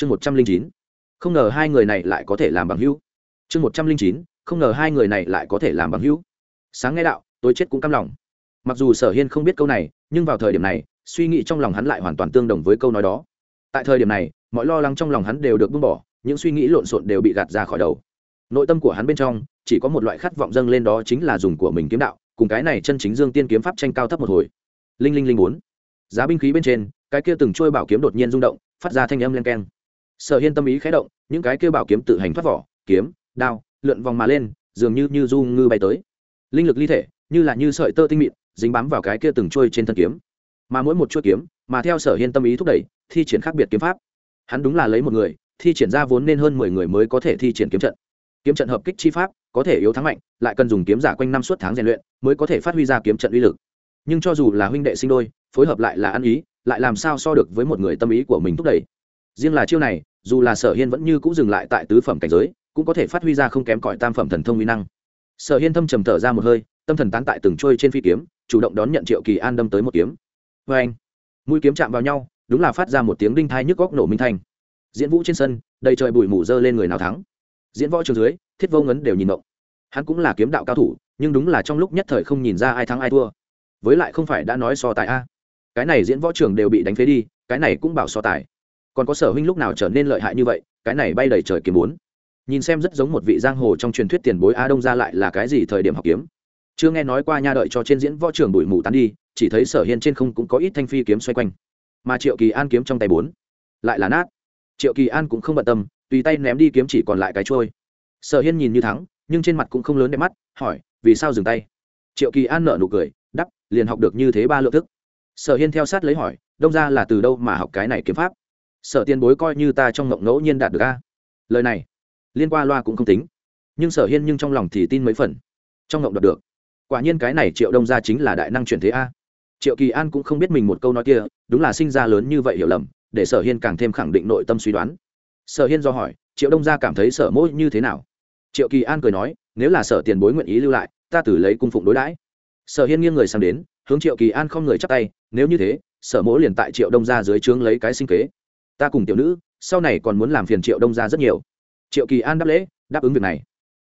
chương một trăm linh chín. Không ngờ hai người này lại có thể làm bằng hữu. Chương một trăm linh chín, không ngờ hai người này lại có thể làm bằng hữu. Sáng nghe đạo, tôi chết cũng căm lòng. Mặc dù sở hiên không biết câu này, nhưng vào thời điểm này, suy nghĩ trong lòng hắn lại hoàn toàn tương đồng với câu nói đó. Tại thời điểm này, mọi lo lắng trong lòng hắn đều được buông bỏ, những suy nghĩ lộn xộn đều bị gạt ra khỏi đầu. Nội tâm của hắn bên trong, chỉ có một loại khát vọng dâng lên đó chính là dùng của mình kiếm đạo, cùng cái này chân chính dương tiên kiếm pháp tranh cao thấp một hồi. Linh linh linh bốn. Giá binh khí bên trên, cái kia từng trôi bảo kiếm đột nhiên rung động, phát ra thanh âm len keng sở hiên tâm ý khẽ động, những cái kia bảo kiếm tự hành thoát vỏ, kiếm, đao, lượn vòng mà lên, dường như như du ngư bay tới. Linh lực ly thể, như là như sợi tơ tinh mịn, dính bám vào cái kia từng trôi trên thân kiếm. Mà mỗi một chuôi kiếm, mà theo sở hiên tâm ý thúc đẩy, thi triển khác biệt kiếm pháp. Hắn đúng là lấy một người, thi triển ra vốn nên hơn mười người mới có thể thi triển kiếm trận. Kiếm trận hợp kích chi pháp, có thể yếu thắng mạnh, lại cần dùng kiếm giả quanh năm suốt tháng rèn luyện, mới có thể phát huy ra kiếm trận uy lực. Nhưng cho dù là huynh đệ sinh đôi, phối hợp lại là ăn ý, lại làm sao so được với một người tâm ý của mình thúc đẩy? Riêng là chiêu này, dù là sở hiên vẫn như cũng dừng lại tại tứ phẩm cảnh giới, cũng có thể phát huy ra không kém cỏi tam phẩm thần thông uy năng. Sở hiên thâm trầm thở ra một hơi, tâm thần tán tại từng trôi trên phi kiếm, chủ động đón nhận triệu kỳ an đâm tới một kiếm. Vê anh mũi kiếm chạm vào nhau, đúng là phát ra một tiếng đinh thai nhức góc nổ minh thanh. Diễn vũ trên sân, đầy trời bụi mù dơ lên người nào thắng. Diễn võ trường dưới, thiết vô ngấn đều nhìn động. hắn cũng là kiếm đạo cao thủ, nhưng đúng là trong lúc nhất thời không nhìn ra ai thắng ai thua. Với lại không phải đã nói so tài a. Cái này diễn võ trường đều bị đánh phế đi, cái này cũng bảo so tài còn có sở huynh lúc nào trở nên lợi hại như vậy, cái này bay đầy trời kiếm bốn. Nhìn xem rất giống một vị giang hồ trong truyền thuyết tiền bối a đông ra lại là cái gì thời điểm học kiếm. Chưa nghe nói qua nha đợi cho trên diễn võ trường bụi mù tán đi, chỉ thấy sở hiên trên không cũng có ít thanh phi kiếm xoay quanh. Mà triệu kỳ an kiếm trong tay bốn, lại là nát. Triệu kỳ an cũng không bận tâm, tùy tay ném đi kiếm chỉ còn lại cái trôi sở hiên nhìn như thắng, nhưng trên mặt cũng không lớn đẹp mắt, hỏi, vì sao dừng tay? Triệu kỳ an nợ nụ cười, đắp, liền học được như thế ba lượng thức. Sở hiên theo sát lấy hỏi, đông ra là từ đâu mà học cái này kiếm pháp? Sở tiền bối coi như ta trong ngộng ngẫu nhiên đạt được a. Lời này, liên qua loa cũng không tính, nhưng sở hiên nhưng trong lòng thì tin mấy phần. Trong ngộng đạt được. Quả nhiên cái này triệu đông ra chính là đại năng chuyển thế a. Triệu kỳ an cũng không biết mình một câu nói kia, đúng là sinh ra lớn như vậy hiểu lầm, để sở hiên càng thêm khẳng định nội tâm suy đoán. Sở hiên do hỏi, triệu đông gia cảm thấy sở mỗi như thế nào? Triệu kỳ an cười nói, nếu là sở tiền bối nguyện ý lưu lại, ta tử lấy cung phụng đối đãi. Sở hiên nghiêng người sang đến, hướng triệu kỳ an không người chắp tay, nếu như thế, sở mỗ liền tại triệu đông gia dưới trướng lấy cái sinh kế ta cùng tiểu nữ, sau này còn muốn làm phiền triệu đông ra rất nhiều. Triệu kỳ an đáp lễ, đáp ứng việc này.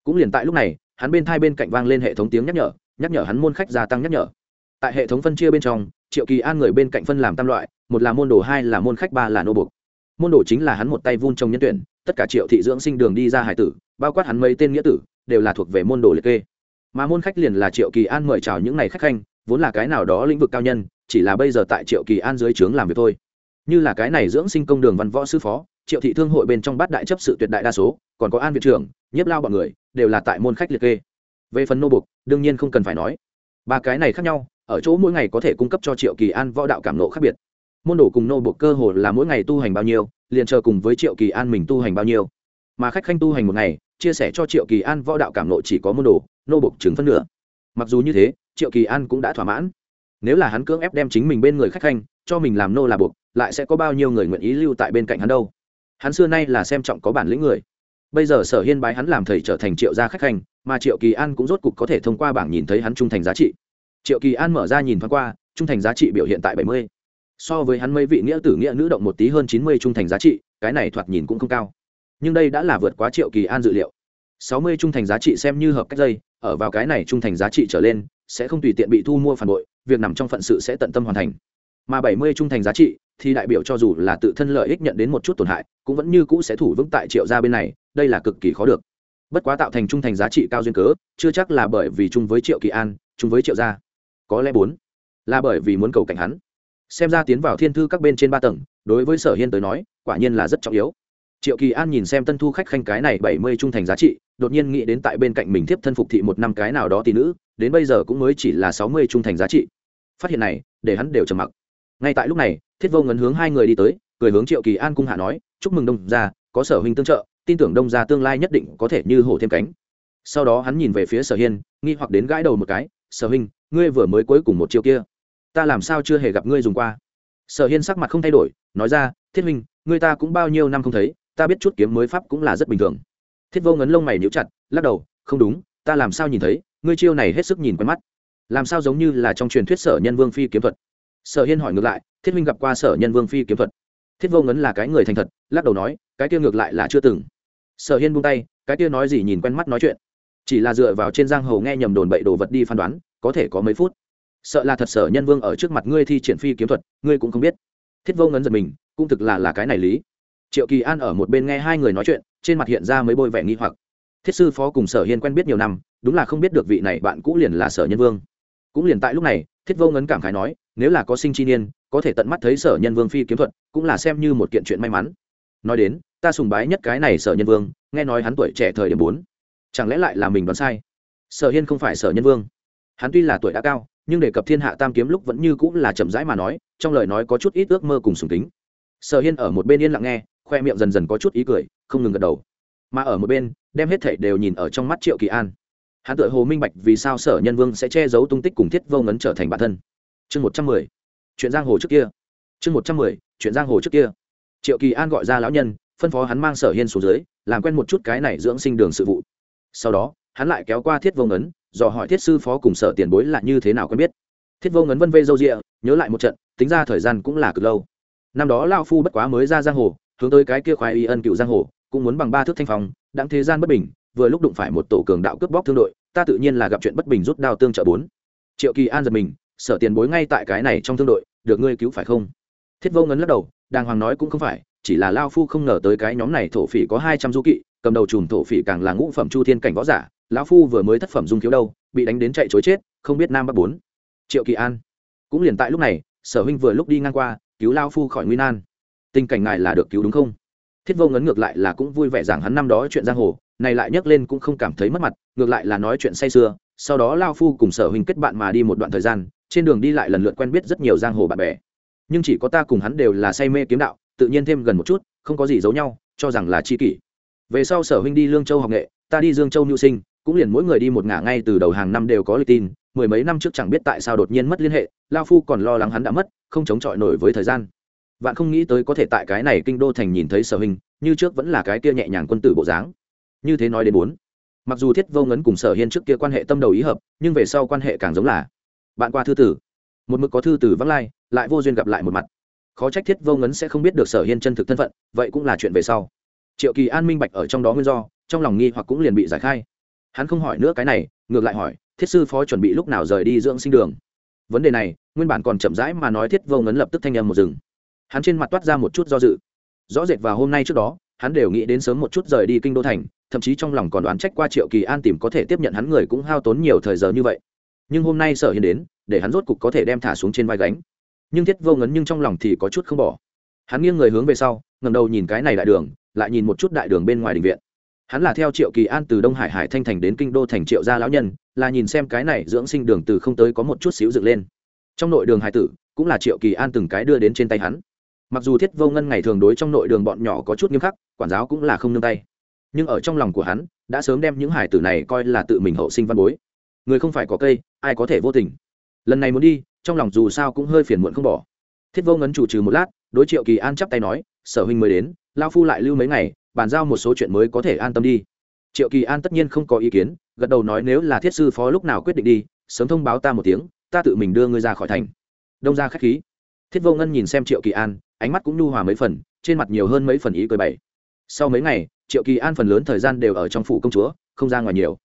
Cũng liền tại lúc này, hắn bên thai bên cạnh vang lên hệ thống tiếng nhắc nhở nhắc nhở hắn môn khách gia tăng nhắc nhở. Tại hệ thống phân chia bên trong, triệu kỳ an người bên cạnh phân làm tam loại, một là môn đồ, hai là môn khách, ba là nô bục môn đồ chính là hắn một tay vun trong nhân tuyển, tất cả triệu thị dưỡng sinh đường đi ra hải tử, bao quát hắn mấy tên nghĩa tử, đều là thuộc về môn đồ liệt kê. Mà môn khách liền là triệu kỳ an mời chào những ngày khách khanh, vốn là cái nào đó lĩnh vực cao nhân, chỉ là bây giờ tại triệu kỳ an dưới trướng làm việc thôi như là cái này dưỡng sinh công đường văn võ sư phó, triệu thị thương hội bên trong bát đại chấp sự tuyệt đại đa số, còn có an viện trưởng, nhiếp lao bọn người, đều là tại môn khách liệt kê. Về phần nô bục, đương nhiên không cần phải nói. Ba cái này khác nhau, ở chỗ mỗi ngày có thể cung cấp cho triệu kỳ an võ đạo cảm nộ khác biệt. Môn đồ cùng nô bục cơ hồ là mỗi ngày tu hành bao nhiêu, liền chờ cùng với triệu kỳ an mình tu hành bao nhiêu. Mà khách khanh tu hành một ngày, chia sẻ cho triệu kỳ an võ đạo cảm nộ chỉ có môn đồ, nô bục chứng phân nửa. Mặc dù như thế, triệu kỳ an cũng đã thỏa mãn. Nếu là hắn cưỡng ép đem chính mình bên người khách khanh, cho mình làm nô là buộc lại sẽ có bao nhiêu người nguyện ý lưu tại bên cạnh hắn đâu? Hắn xưa nay là xem trọng có bản lĩnh người. Bây giờ sở hiên bái hắn làm thầy trở thành triệu gia khách hành, mà triệu kỳ an cũng rốt cục có thể thông qua bảng nhìn thấy hắn trung thành giá trị. Triệu kỳ an mở ra nhìn thoáng qua, trung thành giá trị biểu hiện tại bảy mươi. So với hắn mấy vị nghĩa tử nghĩa nữ động một tí hơn chín mươi trung thành giá trị, cái này thoạt nhìn cũng không cao. Nhưng đây đã là vượt quá triệu kỳ an dự liệu. Sáu mươi trung thành giá trị xem như hợp cách dây, ở vào cái này trung thành giá trị trở lên, sẽ không tùy tiện bị thu mua phản bội, việc nằm trong phận sự sẽ tận tâm hoàn thành. Mà bảy mươi trung thành giá trị thì đại biểu cho dù là tự thân lợi ích nhận đến một chút tổn hại, cũng vẫn như cũ sẽ thủ vững tại triệu gia bên này, đây là cực kỳ khó được. Bất quá tạo thành trung thành giá trị cao duyên cớ, chưa chắc là bởi vì chung với triệu kỳ an, chung với triệu gia. Có lẽ bốn, là bởi vì muốn cầu cảnh hắn. Xem ra tiến vào thiên thư các bên trên ba tầng, đối với sở hiên tới nói, quả nhiên là rất trọng yếu. Triệu kỳ an nhìn xem tân thu khách khanh cái này bảy mươi trung thành giá trị, đột nhiên nghĩ đến tại bên cạnh mình tiếp thân phục thị một năm cái nào đó tỷ nữ, đến bây giờ cũng mới chỉ là sáu mươi trung thành giá trị. Phát hiện này, để hắn đều trầm mặc ngay tại lúc này, thiết vô ngấn hướng hai người đi tới, cười hướng triệu kỳ an cung hạ nói, chúc mừng đông gia, có sở huynh tương trợ, tin tưởng đông gia tương lai nhất định có thể như hổ thêm cánh. Sau đó hắn nhìn về phía sở hiên, nghi hoặc đến gãi đầu một cái, sở huynh, ngươi vừa mới cuối cùng một chiêu kia, ta làm sao chưa hề gặp ngươi dùng qua? Sở hiên sắc mặt không thay đổi, nói ra, thiết huynh, ngươi ta cũng bao nhiêu năm không thấy, ta biết chút kiếm mới pháp cũng là rất bình thường. Thiết vô ngấn lông mày níu chặt, lắc đầu, không đúng, ta làm sao nhìn thấy, ngươi chiêu này hết sức nhìn quen mắt. Làm sao giống như là trong truyền thuyết sở nhân vương phi kiếm thuật? Sở hiên hỏi ngược lại, thiết Minh gặp qua sở nhân vương phi kiếm thuật? Thiết vô ngấn là cái người thành thật, lắc đầu nói, cái kia ngược lại là chưa từng. Sở hiên buông tay, cái kia nói gì nhìn quen mắt nói chuyện. Chỉ là dựa vào trên giang hồ nghe nhầm đồn bậy đồ vật đi phán đoán, có thể có mấy phút. Sợ là thật sở nhân vương ở trước mặt ngươi thi triển phi kiếm thuật, ngươi cũng không biết. Thiết vô ngấn giật mình, cũng thực là là cái này lý. Triệu kỳ an ở một bên nghe hai người nói chuyện, trên mặt hiện ra mấy bôi vẻ nghi hoặc. Thiết sư phó cùng sở hiên quen biết nhiều năm, đúng là không biết được vị này bạn cũ liền là sở nhân vương cũng liền tại lúc này, thiết vô ngấn cảm khái nói, nếu là có sinh chi niên, có thể tận mắt thấy sở nhân vương phi kiếm thuật, cũng là xem như một kiện chuyện may mắn. Nói đến, ta sùng bái nhất cái này sở nhân vương, nghe nói hắn tuổi trẻ thời điểm bốn. Chẳng lẽ lại là mình đoán sai? Sở hiên không phải sở nhân vương. Hắn tuy là tuổi đã cao, nhưng đề cập thiên hạ tam kiếm lúc vẫn như cũng là chậm rãi mà nói, trong lời nói có chút ít ước mơ cùng sùng kính. Sở hiên ở một bên yên lặng nghe, khoe miệng dần dần có chút ý cười, không ngừng gật đầu. Mà ở một bên, đem hết thảy đều nhìn ở trong mắt triệu kỳ an hắn tự hồ minh bạch vì sao sở nhân vương sẽ che giấu tung tích cùng thiết vô ngấn trở thành bản thân. Chương một trăm mười, chuyện giang hồ trước kia. Chương một trăm mười, chuyện giang hồ trước kia. Triệu kỳ an gọi ra lão nhân, phân phó hắn mang sở hiên xuống dưới, làm quen một chút cái này dưỡng sinh đường sự vụ. Sau đó, hắn lại kéo qua thiết vô ngấn, dò hỏi thiết sư phó cùng sở tiền bối là như thế nào quen biết. Thiết vô ngấn vân vê dâu rịa, nhớ lại một trận, tính ra thời gian cũng là cực lâu. Năm đó lao phu bất quá mới ra giang hồ, hướng tới cái kia khoái y ân cựu giang hồ, cũng muốn bằng ba thước thanh phong đáng thế gian bất bình vừa lúc đụng phải một tổ cường đạo cướp bóc thương đội, ta tự nhiên là gặp chuyện bất bình rút đao tương trợ bốn. Triệu kỳ an giật mình, sở tiền bối ngay tại cái này trong thương đội, được ngươi cứu phải không? Thiết vô ngấn lắc đầu, đàng hoàng nói cũng không phải, chỉ là lao phu không ngờ tới cái nhóm này thổ phỉ có hai trăm du kỵ, cầm đầu chùm thổ phỉ càng là ngũ phẩm chu thiên cảnh võ giả, lão phu vừa mới thất phẩm dung thiếu đâu, bị đánh đến chạy chối chết, không biết nam bắc bốn. Triệu kỳ an, cũng liền tại lúc này, sở huynh vừa lúc đi ngang qua, cứu lao phu khỏi nguy nan. Tình cảnh ngài là được cứu đúng không? Thiết vô ngấn ngược lại là cũng vui vẻ rằng hắn năm đó chuyện giang hồ này lại nhắc lên cũng không cảm thấy mất mặt, ngược lại là nói chuyện say sưa, sau đó lao phu cùng sở huynh kết bạn mà đi một đoạn thời gian, trên đường đi lại lần lượt quen biết rất nhiều giang hồ bạn bè. Nhưng chỉ có ta cùng hắn đều là say mê kiếm đạo, tự nhiên thêm gần một chút, không có gì giấu nhau, cho rằng là chi kỷ. Về sau sở huynh đi lương châu học nghệ, ta đi dương châu nhu sinh, cũng liền mỗi người đi một ngả ngay từ đầu hàng năm đều có lịch tin, mười mấy năm trước chẳng biết tại sao đột nhiên mất liên hệ, lao phu còn lo lắng hắn đã mất, không chống chọi nổi với thời gian. Vạn không nghĩ tới có thể tại cái này kinh đô thành nhìn thấy sở huynh như trước vẫn là cái kia nhẹ nhàng quân tử bộ dáng như thế nói đến bốn. Mặc dù thiết vô ngấn cùng sở hiên trước kia quan hệ tâm đầu ý hợp, nhưng về sau quan hệ càng giống là bạn qua thư tử. Một mực có thư tử vắng lai, lại vô duyên gặp lại một mặt. Khó trách thiết vô ngấn sẽ không biết được sở hiên chân thực thân phận, vậy cũng là chuyện về sau. Triệu kỳ an minh bạch ở trong đó nguyên do, trong lòng nghi hoặc cũng liền bị giải khai. Hắn không hỏi nữa cái này, ngược lại hỏi, thiết sư phó chuẩn bị lúc nào rời đi dưỡng sinh đường? Vấn đề này, nguyên bản còn chậm rãi mà nói thiết vô ngấn lập tức thanh âm một rừng hắn trên mặt toát ra một chút do dự. Rõ rệt vào hôm nay trước đó hắn đều nghĩ đến sớm một chút rời đi kinh đô thành, thậm chí trong lòng còn đoán trách qua triệu kỳ an tìm có thể tiếp nhận hắn người cũng hao tốn nhiều thời giờ như vậy. Nhưng hôm nay sở hiên đến, để hắn rốt cục có thể đem thả xuống trên vai gánh. Nhưng thiết vô ngấn nhưng trong lòng thì có chút không bỏ. Hắn nghiêng người hướng về sau ngầm đầu nhìn cái này đại đường, lại nhìn một chút đại đường bên ngoài đình viện. Hắn là theo triệu kỳ an từ đông hải hải thanh thành đến kinh đô thành triệu gia lão nhân, là nhìn xem cái này dưỡng sinh đường từ không tới có một chút xíu dựng lên. Trong nội đường hải tử, cũng là triệu kỳ an từng cái đưa đến trên tay hắn mặc dù thiết vô ngân ngày thường đối trong nội đường bọn nhỏ có chút nghiêm khắc, quản giáo cũng là không nương tay. Nhưng ở trong lòng của hắn, đã sớm đem những hải tử này coi là tự mình hậu sinh văn bối. Người không phải có cây, ai có thể vô tình. Lần này muốn đi, trong lòng dù sao cũng hơi phiền muộn không bỏ. Thiết vô ngấn chủ trừ một lát, đối triệu kỳ an chắp tay nói, sở huynh mới đến lao phu lại lưu mấy ngày, bàn giao một số chuyện mới có thể an tâm đi. Triệu kỳ an tất nhiên không có ý kiến, gật đầu nói, nếu là thiết sư phó lúc nào quyết định đi, sớm thông báo ta một tiếng, ta tự mình đưa ngươi ra khỏi thành. Đông ra k h á c h khí. Thiết vô ngân nhìn xem triệu kỳ an ánh mắt cũng nhu hòa mấy phần, trên mặt nhiều hơn mấy phần ý cười bày. Sau mấy ngày, triệu kỳ an phần lớn thời gian đều ở trong phủ công chúa, không ra ngoài nhiều.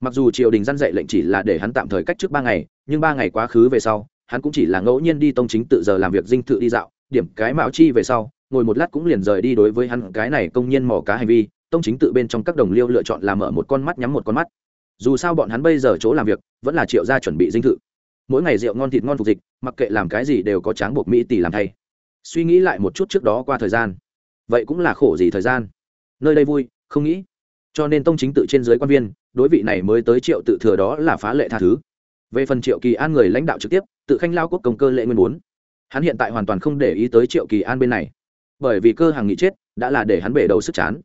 Mặc dù triều đình g dạy lệnh chỉ là để hắn tạm thời cách trước ba ngày, nhưng ba ngày quá khứ về sau, hắn cũng chỉ là ngẫu nhiên đi tông chính tự giờ làm việc dinh thự đi dạo, điểm cái mạo chi về sau, ngồi một lát cũng liền rời đi đối với hắn cái này công nhiên mò cá hành vi, tông chính tự bên trong các đồng liêu lựa chọn làm mở một con mắt nhắm một con mắt. Dù sao bọn hắn bây giờ chỗ làm việc, vẫn là triệu gia chuẩn bị dinh thự. Mỗi ngày rượu ngon thịt ngon phục dịch, mặc kệ làm cái gì đều có tráng buộc mỹ tỷ làm thay suy nghĩ lại một chút trước đó qua thời gian. Vậy cũng là khổ gì thời gian? Nơi đây vui, không nghĩ. Cho nên tông chính tự trên dưới quan viên, đối vị này mới tới triệu tự thừa đó là phá lệ tha thứ. Về phần triệu kỳ an người lãnh đạo trực tiếp, tự khanh lao quốc công cơ lệ nguyên bốn. Hắn hiện tại hoàn toàn không để ý tới triệu kỳ an bên này. Bởi vì cơ hàng nghị chết, đã là để hắn bể đầu sức chán.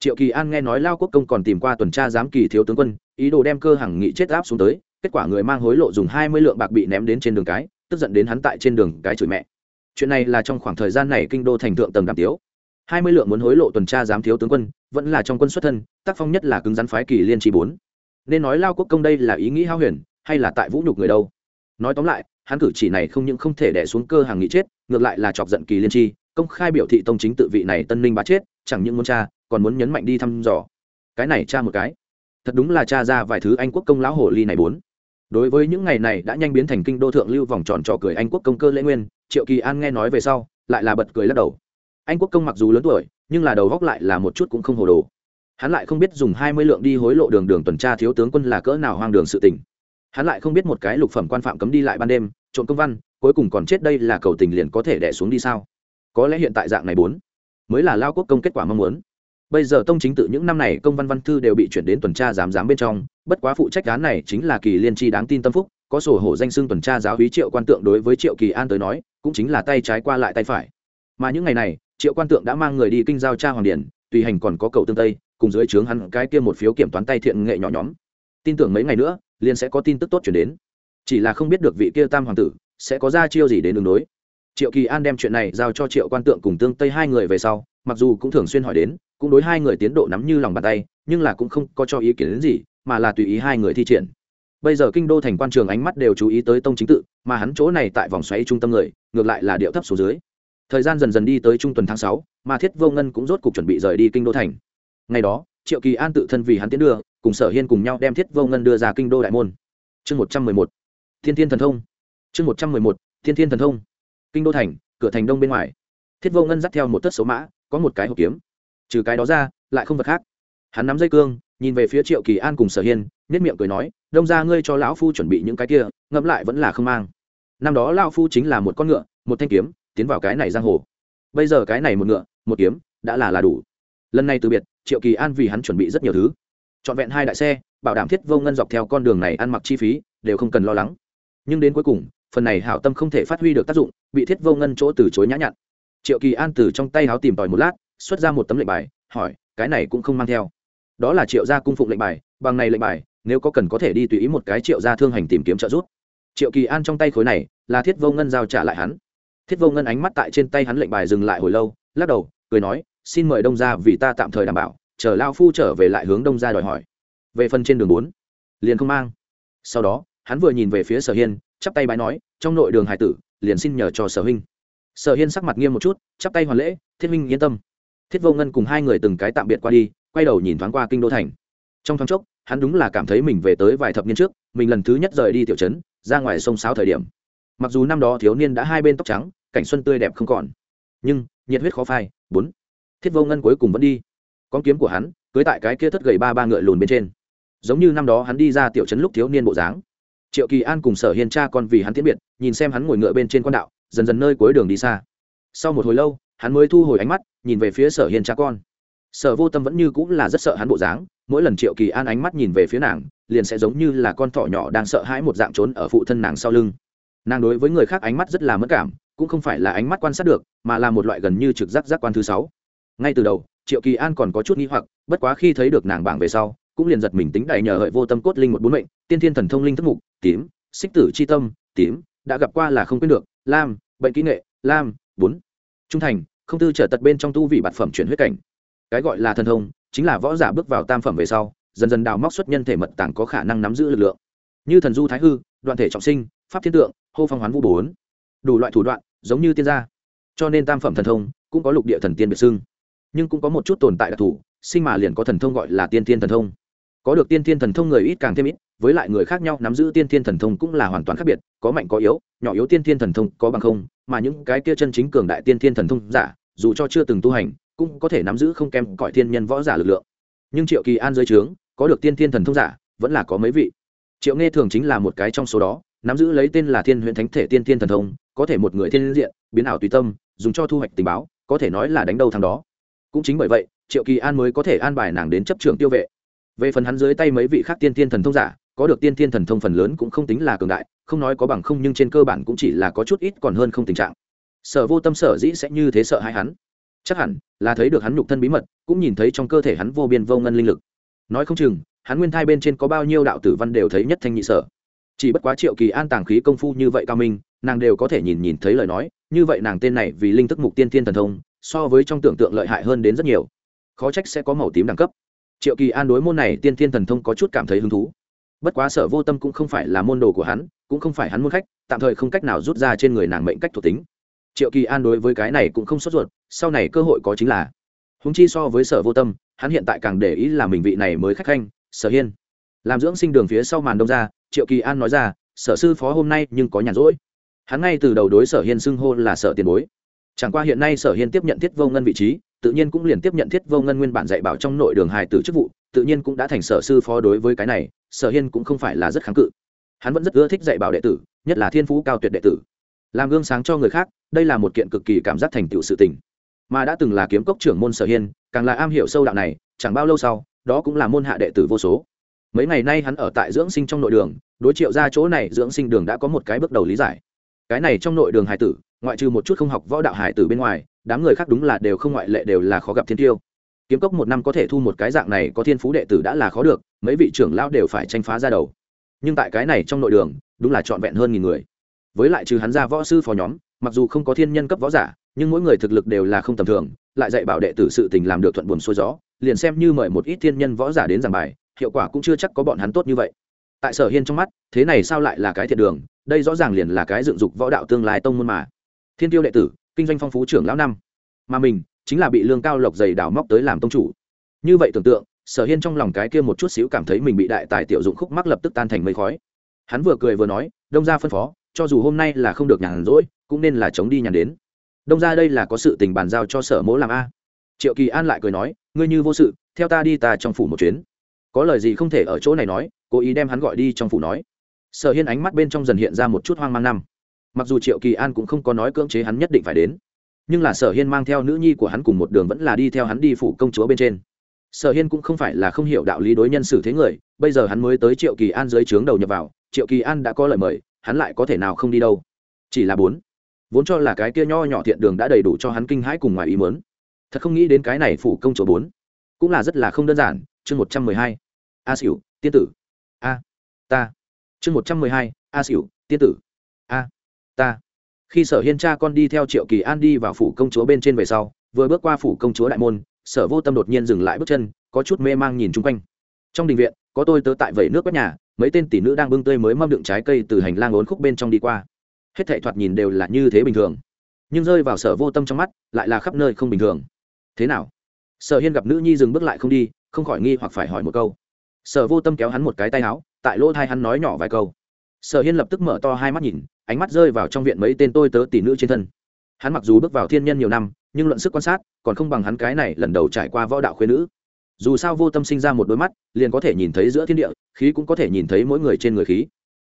Triệu kỳ an nghe nói lao quốc công còn tìm qua tuần tra giám kỳ thiếu tướng quân, ý đồ đem cơ hàng nghị chết áp xuống tới, kết quả người mang hối lộ dùng hai mươi lượng bạc bị ném đến trên đường cái, tức giận đến hắn tại trên đường cái chửi mẹ chuyện này là trong khoảng thời gian này kinh đô thành thượng tầng đàm tiếu. Hai mươi lượng muốn hối lộ tuần tra giám thiếu tướng quân, vẫn là trong quân xuất thân, tác phong nhất là cứng rắn phái kỳ liên tri bốn. Nên nói lao quốc công đây là ý nghĩ hao huyền, hay là tại vũ nhục người đâu? Nói tóm lại, hắn cử chỉ này không những không thể đẻ xuống cơ hàng nghị chết, ngược lại là chọc giận kỳ liên tri, công khai biểu thị tông chính tự vị này tân ninh bá chết, chẳng những muốn cha còn muốn nhấn mạnh đi thăm dò. Cái này cha một cái. Thật đúng là cha ra vài thứ anh quốc công lão hồ ly này bốn đối với những ngày này đã nhanh biến thành kinh đô thượng lưu vòng tròn trò cười anh quốc công cơ lễ nguyên, triệu kỳ an nghe nói về sau, lại là bật cười lắc đầu. Anh quốc công mặc dù lớn tuổi, nhưng là đầu góc lại là một chút cũng không hồ đồ. Hắn lại không biết dùng hai mươi lượng đi hối lộ đường đường tuần tra thiếu tướng quân là cỡ nào hoang đường sự tình. Hắn lại không biết một cái lục phẩm quan phạm cấm đi lại ban đêm, trộm công văn, cuối cùng còn chết đây là cầu tình liền có thể đẻ xuống đi sao? Có lẽ hiện tại dạng này bốn mới là lao quốc công kết quả mong muốn bây giờ tông chính tự những năm này công văn văn thư đều bị chuyển đến tuần tra giám giám bên trong, bất quá phụ trách án này chính là kỳ liên tri đáng tin tâm phúc, có sổ hổ danh xưng tuần tra giáo hí triệu quan tượng đối với triệu kỳ an tới nói, cũng chính là tay trái qua lại tay phải. Mà những ngày này, triệu quan tượng đã mang người đi kinh giao cha hoàng điển, tùy hành còn có cầu tương tây, cùng dưới trướng hắn cái kia một phiếu kiểm toán tay thiện nghệ nhỏ nhóm. Tin tưởng mấy ngày nữa, liền sẽ có tin tức tốt chuyển đến. Chỉ là không biết được vị kia tam hoàng tử sẽ có ra chiêu gì đến đường đối. Triệu kỳ an đem chuyện này giao cho triệu quan tượng cùng tương tây hai người về sau, mặc dù cũng thường xuyên hỏi đến cũng đối hai người tiến độ nắm như lòng bàn tay, nhưng là cũng không có cho ý kiến đến gì, mà là tùy ý hai người thi triển. Bây giờ kinh đô thành quan trường ánh mắt đều chú ý tới tông chính tự, mà hắn chỗ này tại vòng xoáy trung tâm người, ngược lại là điệu thấp số dưới. Thời gian dần dần đi tới trung tuần tháng sáu, mà thiết vô ngân cũng rốt cục chuẩn bị rời đi kinh đô thành. Ngày đó, triệu kỳ an tự thân vì hắn tiến đưa, cùng sở hiên cùng nhau đem thiết vô ngân đưa ra kinh đô đại môn. Chương một trăm mười một, thiên thiên thần thông. Chương một trăm mười một, thiên thiên thần thông. Kinh đô thành, cửa thành đông bên ngoài. Thiết vô ngân dắt theo một tất số mã, có một cái hộp kiếm trừ cái đó ra, lại không vật khác. Hắn nắm dây cương, nhìn về phía triệu kỳ an cùng sở hiên nết miệng cười nói, đông ra ngươi cho lão phu chuẩn bị những cái kia, ngẫm lại vẫn là không mang. Năm đó lão phu chính là một con ngựa, một thanh kiếm, tiến vào cái này giang hồ. Bây giờ cái này một ngựa, một kiếm, đã là là đủ. Lần này từ biệt, triệu kỳ an vì hắn chuẩn bị rất nhiều thứ. Trọn vẹn hai đại xe, bảo đảm thiết vô ngân dọc theo con đường này ăn mặc chi phí, đều không cần lo lắng. Nhưng đến cuối cùng, phần này hảo tâm không thể phát huy được tác dụng, bị thiết vô ngân chỗ từ chối nhã nhặn. Triệu kỳ an từ trong tay háo tìm tòi một lát xuất ra một tấm lệnh bài, hỏi, cái này cũng không mang theo. Đó là triệu gia cung phụng lệnh bài, bằng này lệnh bài, nếu có cần có thể đi tùy ý một cái triệu gia thương hành tìm kiếm trợ giúp. Triệu kỳ an trong tay khối này, là thiết vô ngân giao trả lại hắn. Thiết vô ngân ánh mắt tại trên tay hắn lệnh bài dừng lại hồi lâu, lắc đầu, cười nói, xin mời đông gia vì ta tạm thời đảm bảo, chờ lao phu trở về lại hướng đông gia đòi hỏi. Về phần trên đường bốn, liền không mang. Sau đó, hắn vừa nhìn về phía sở hiên, chắp tay bái nói, trong nội đường hải tử, liền xin nhờ cho sở huynh. Sở hiên sắc mặt nghiêm một chút, chắp tay hoàn lễ, thiết huynh yên tâm thiết vô ngân cùng hai người từng cái tạm biệt qua đi, quay đầu nhìn thoáng qua kinh đô thành. Trong thoáng chốc, hắn đúng là cảm thấy mình về tới vài thập niên trước, mình lần thứ nhất rời đi tiểu trấn, ra ngoài sông sáo thời điểm. Mặc dù năm đó thiếu niên đã hai bên tóc trắng, cảnh xuân tươi đẹp không còn, nhưng nhiệt huyết khó phai. Bốn, thiết vô ngân cuối cùng vẫn đi. Con kiếm của hắn, cưới tại cái kia thất gầy ba ba ngựa lùn bên trên. Giống như năm đó hắn đi ra tiểu trấn lúc thiếu niên bộ dáng. Triệu kỳ an cùng sở hiên cha con vì hắn tiễn biệt, nhìn xem hắn ngồi ngựa bên trên con đạo, dần dần nơi cuối đường đi xa. Sau một hồi lâu, hắn mới thu hồi ánh mắt nhìn về phía sở hiên cha con. Sở vô tâm vẫn như cũng là rất sợ hắn bộ dáng, mỗi lần triệu kỳ an ánh mắt nhìn về phía nàng, liền sẽ giống như là con thỏ nhỏ đang sợ hãi một dạng trốn ở phụ thân nàng sau lưng. Nàng đối với người khác ánh mắt rất là mất cảm, cũng không phải là ánh mắt quan sát được, mà là một loại gần như trực giác giác quan thứ sáu. Ngay từ đầu, triệu kỳ an còn có chút n g h i hoặc, bất quá khi thấy được nàng bảng về sau, cũng liền giật mình tính đại nhờ hợi vô tâm cốt linh một bốn mệnh, tiên thiên thần thông linh thất mục, tím, xích tử c h i tâm, tím, đã gặp qua là không quên được, lam, bệnh kỹ nghệ, lam, bốn. Trung thành không tư trở tật bên trong tu vị bạt phẩm chuyển huyết cảnh. Cái gọi là thần thông, chính là võ giả bước vào tam phẩm về sau, dần dần đào móc xuất nhân thể mật tảng có khả năng nắm giữ lực lượng. Như thần du thái hư, đoạn thể trọng sinh, pháp thiên tượng, hô phong hoán vũ bốn. Đủ loại thủ đoạn, giống như tiên gia. Cho nên tam phẩm thần thông cũng có lục địa thần tiên biệt xưng. Nhưng cũng có một chút tồn tại đặc thù, sinh mà liền có thần thông gọi là tiên tiên thần thông. Có được tiên tiên thần thông người ít càng thêm ít, với lại người khác nhau nắm giữ tiên tiên thần thông cũng là hoàn toàn khác biệt, có mạnh có yếu, nhỏ yếu tiên tiên thần thông có bằng không, mà những cái kia chân chính cường đại tiên tiên thần thông giả dù cho chưa từng tu hành, cũng có thể nắm giữ không kém cõi thiên nhân võ giả lực lượng. Nhưng triệu kỳ an dưới trướng, có được tiên thiên thần thông giả, vẫn là có mấy vị. Triệu nghe thường chính là một cái trong số đó, nắm giữ lấy tên là thiên huyện thánh thể tiên thiên thần thông, có thể một người thiên diện, biến ảo tùy tâm, dùng cho thu hoạch tình báo, có thể nói là đánh đầu thằng đó. Cũng chính bởi vậy, triệu kỳ an mới có thể an bài nàng đến chấp trưởng tiêu vệ. Về phần hắn dưới tay mấy vị khác tiên thiên thần thông giả, có được tiên thiên thần thông phần lớn cũng không tính là cường đại, không nói có bằng không nhưng trên cơ bản cũng chỉ là có chút ít còn hơn không tình trạng sở vô tâm sở dĩ sẽ như thế sợ hãi hắn. Chắc hẳn là thấy được hắn nhục thân bí mật, cũng nhìn thấy trong cơ thể hắn vô biên vô ngân linh lực. Nói không chừng, hắn nguyên thai bên trên có bao nhiêu đạo tử văn đều thấy nhất thanh nhị sở. Chỉ bất quá triệu kỳ an tàng khí công phu như vậy cao minh, nàng đều có thể nhìn nhìn thấy lời nói, như vậy nàng tên này vì linh thức mục tiên tiên thần thông, so với trong tưởng tượng lợi hại hơn đến rất nhiều. Khó trách sẽ có màu tím đẳng cấp. Triệu kỳ an đối môn này tiên tiên thần thông có chút cảm thấy hứng thú. Bất quá sở vô tâm cũng không phải là môn đồ của hắn, cũng không phải hắn môn khách, tạm thời không cách nào rút ra trên người nàng mệnh cách thuộc tính triệu kỳ an đối với cái này cũng không sốt ruột, sau này cơ hội có chính là. Húng chi so với sở vô tâm, hắn hiện tại càng để ý là mình vị này mới khách khanh, sở hiên. Làm dưỡng sinh đường phía sau màn đông ra, triệu kỳ an nói ra, sở sư phó hôm nay nhưng có nhàn rỗi. Hắn ngay từ đầu đối sở hiên xưng hô là sở tiền bối. Chẳng qua hiện nay sở hiên tiếp nhận thiết vô ngân vị trí, tự nhiên cũng liền tiếp nhận thiết vô ngân nguyên bản dạy bảo trong nội đường hài tử chức vụ, tự nhiên cũng đã thành sở sư phó đối với cái này, sở hiên cũng không phải là rất kháng cự. Hắn vẫn rất ưa thích dạy bảo đệ tử, nhất là thiên phú cao tuyệt đệ tử làm gương sáng cho người khác, đây là một kiện cực kỳ cảm giác thành tựu sự tình. Mà đã từng là kiếm cốc trưởng môn sở hiên, càng là am hiểu sâu đạo này, chẳng bao lâu sau, đó cũng là môn hạ đệ tử vô số. Mấy ngày nay hắn ở tại dưỡng sinh trong nội đường, đối triệu ra chỗ này dưỡng sinh đường đã có một cái bước đầu lý giải. Cái này trong nội đường hải tử, ngoại trừ một chút không học võ đạo hải tử bên ngoài, đám người khác đúng là đều không ngoại lệ đều là khó gặp thiên tiêu. Kiếm cốc một năm có thể thu một cái dạng này có thiên phú đệ tử đã là khó được, mấy vị trưởng lão đều phải tranh phá ra đầu. Nhưng tại cái này trong nội đường, đúng là trọn vẹn hơn nghìn người với lại trừ hắn ra võ sư phó nhóm, mặc dù không có thiên nhân cấp võ giả, nhưng mỗi người thực lực đều là không tầm thường, lại dạy bảo đệ tử sự tình làm được thuận buồn xuôi gió, liền xem như mời một ít thiên nhân võ giả đến giảng bài, hiệu quả cũng chưa chắc có bọn hắn tốt như vậy. Tại sở hiên trong mắt, thế này sao lại là cái thiện đường, đây rõ ràng liền là cái dựng dục võ đạo tương lai tông môn mà. Thiên tiêu đệ tử, kinh doanh phong phú trưởng lão năm. Mà mình, chính là bị lương cao lộc dày đào móc tới làm tông chủ. Như vậy tưởng tượng, sở hiên trong lòng cái kia một chút xíu cảm thấy mình bị đại tài tiểu dụng khúc mắc lập tức tan thành mây khói. Hắn vừa cười vừa nói, đông ra phân phó cho dù hôm nay là không được nhàn rỗi, cũng nên là chống đi nhàn đến. Đông ra đây là có sự tình bàn giao cho sở mỗ làm a. Triệu kỳ an lại cười nói, ngươi như vô sự, theo ta đi ta trong phủ một chuyến. Có lời gì không thể ở chỗ này nói, cố ý đem hắn gọi đi trong phủ nói. Sở hiên ánh mắt bên trong dần hiện ra một chút hoang mang năm. Mặc dù triệu kỳ an cũng không có nói cưỡng chế hắn nhất định phải đến, nhưng là sở hiên mang theo nữ nhi của hắn cùng một đường vẫn là đi theo hắn đi phủ công chúa bên trên. Sở hiên cũng không phải là không hiểu đạo lý đối nhân xử thế người, bây giờ hắn mới tới triệu kỳ an dưới trướng đầu nhập vào, triệu kỳ an đã có lời mời hắn lại có thể nào không đi đâu? Chỉ là bốn. Vốn cho là cái kia nho nhỏ thiện đường đã đầy đủ cho hắn kinh hãi cùng ngoài ý mớn thật không nghĩ đến cái này phủ công chúa bốn. Cũng là rất là không đơn giản. Chương một trăm mười hai. A xỉu tiên tử. A. Ta. Chương một trăm mười hai. A xỉu tiên tử. A. Ta. Khi sở hiên cha con đi theo triệu kỳ an đi vào phủ công chúa bên trên về sau, vừa bước qua phủ công chúa đại môn, sở vô tâm đột nhiên dừng lại bước chân, có chút mê mang nhìn chung quanh. Trong đình viện, có tôi tớ tại vẩy nước quét nhà mấy tên tỷ nữ đang bưng tươi mới mâm đựng trái cây từ hành lang ốn khúc bên trong đi qua. Hết thệ thoạt nhìn đều là như thế bình thường. Nhưng rơi vào sở vô tâm trong mắt, lại là khắp nơi không bình thường. Thế nào? Sở hiên gặp nữ nhi dừng bước lại không đi, không khỏi nghi hoặc phải hỏi một câu. Sở vô tâm kéo hắn một cái tay áo, tại lỗ thai hắn nói nhỏ vài câu. Sở hiên lập tức mở to hai mắt nhìn, ánh mắt rơi vào trong viện mấy tên tôi tớ tỷ nữ trên thân. Hắn mặc dù bước vào thiên nhân nhiều năm, nhưng luận sức quan sát, còn không bằng hắn cái này lần đầu trải qua võ đạo khuyên nữ dù sao vô tâm sinh ra một đôi mắt, liền có thể nhìn thấy giữa thiên địa, khí cũng có thể nhìn thấy mỗi người trên người khí.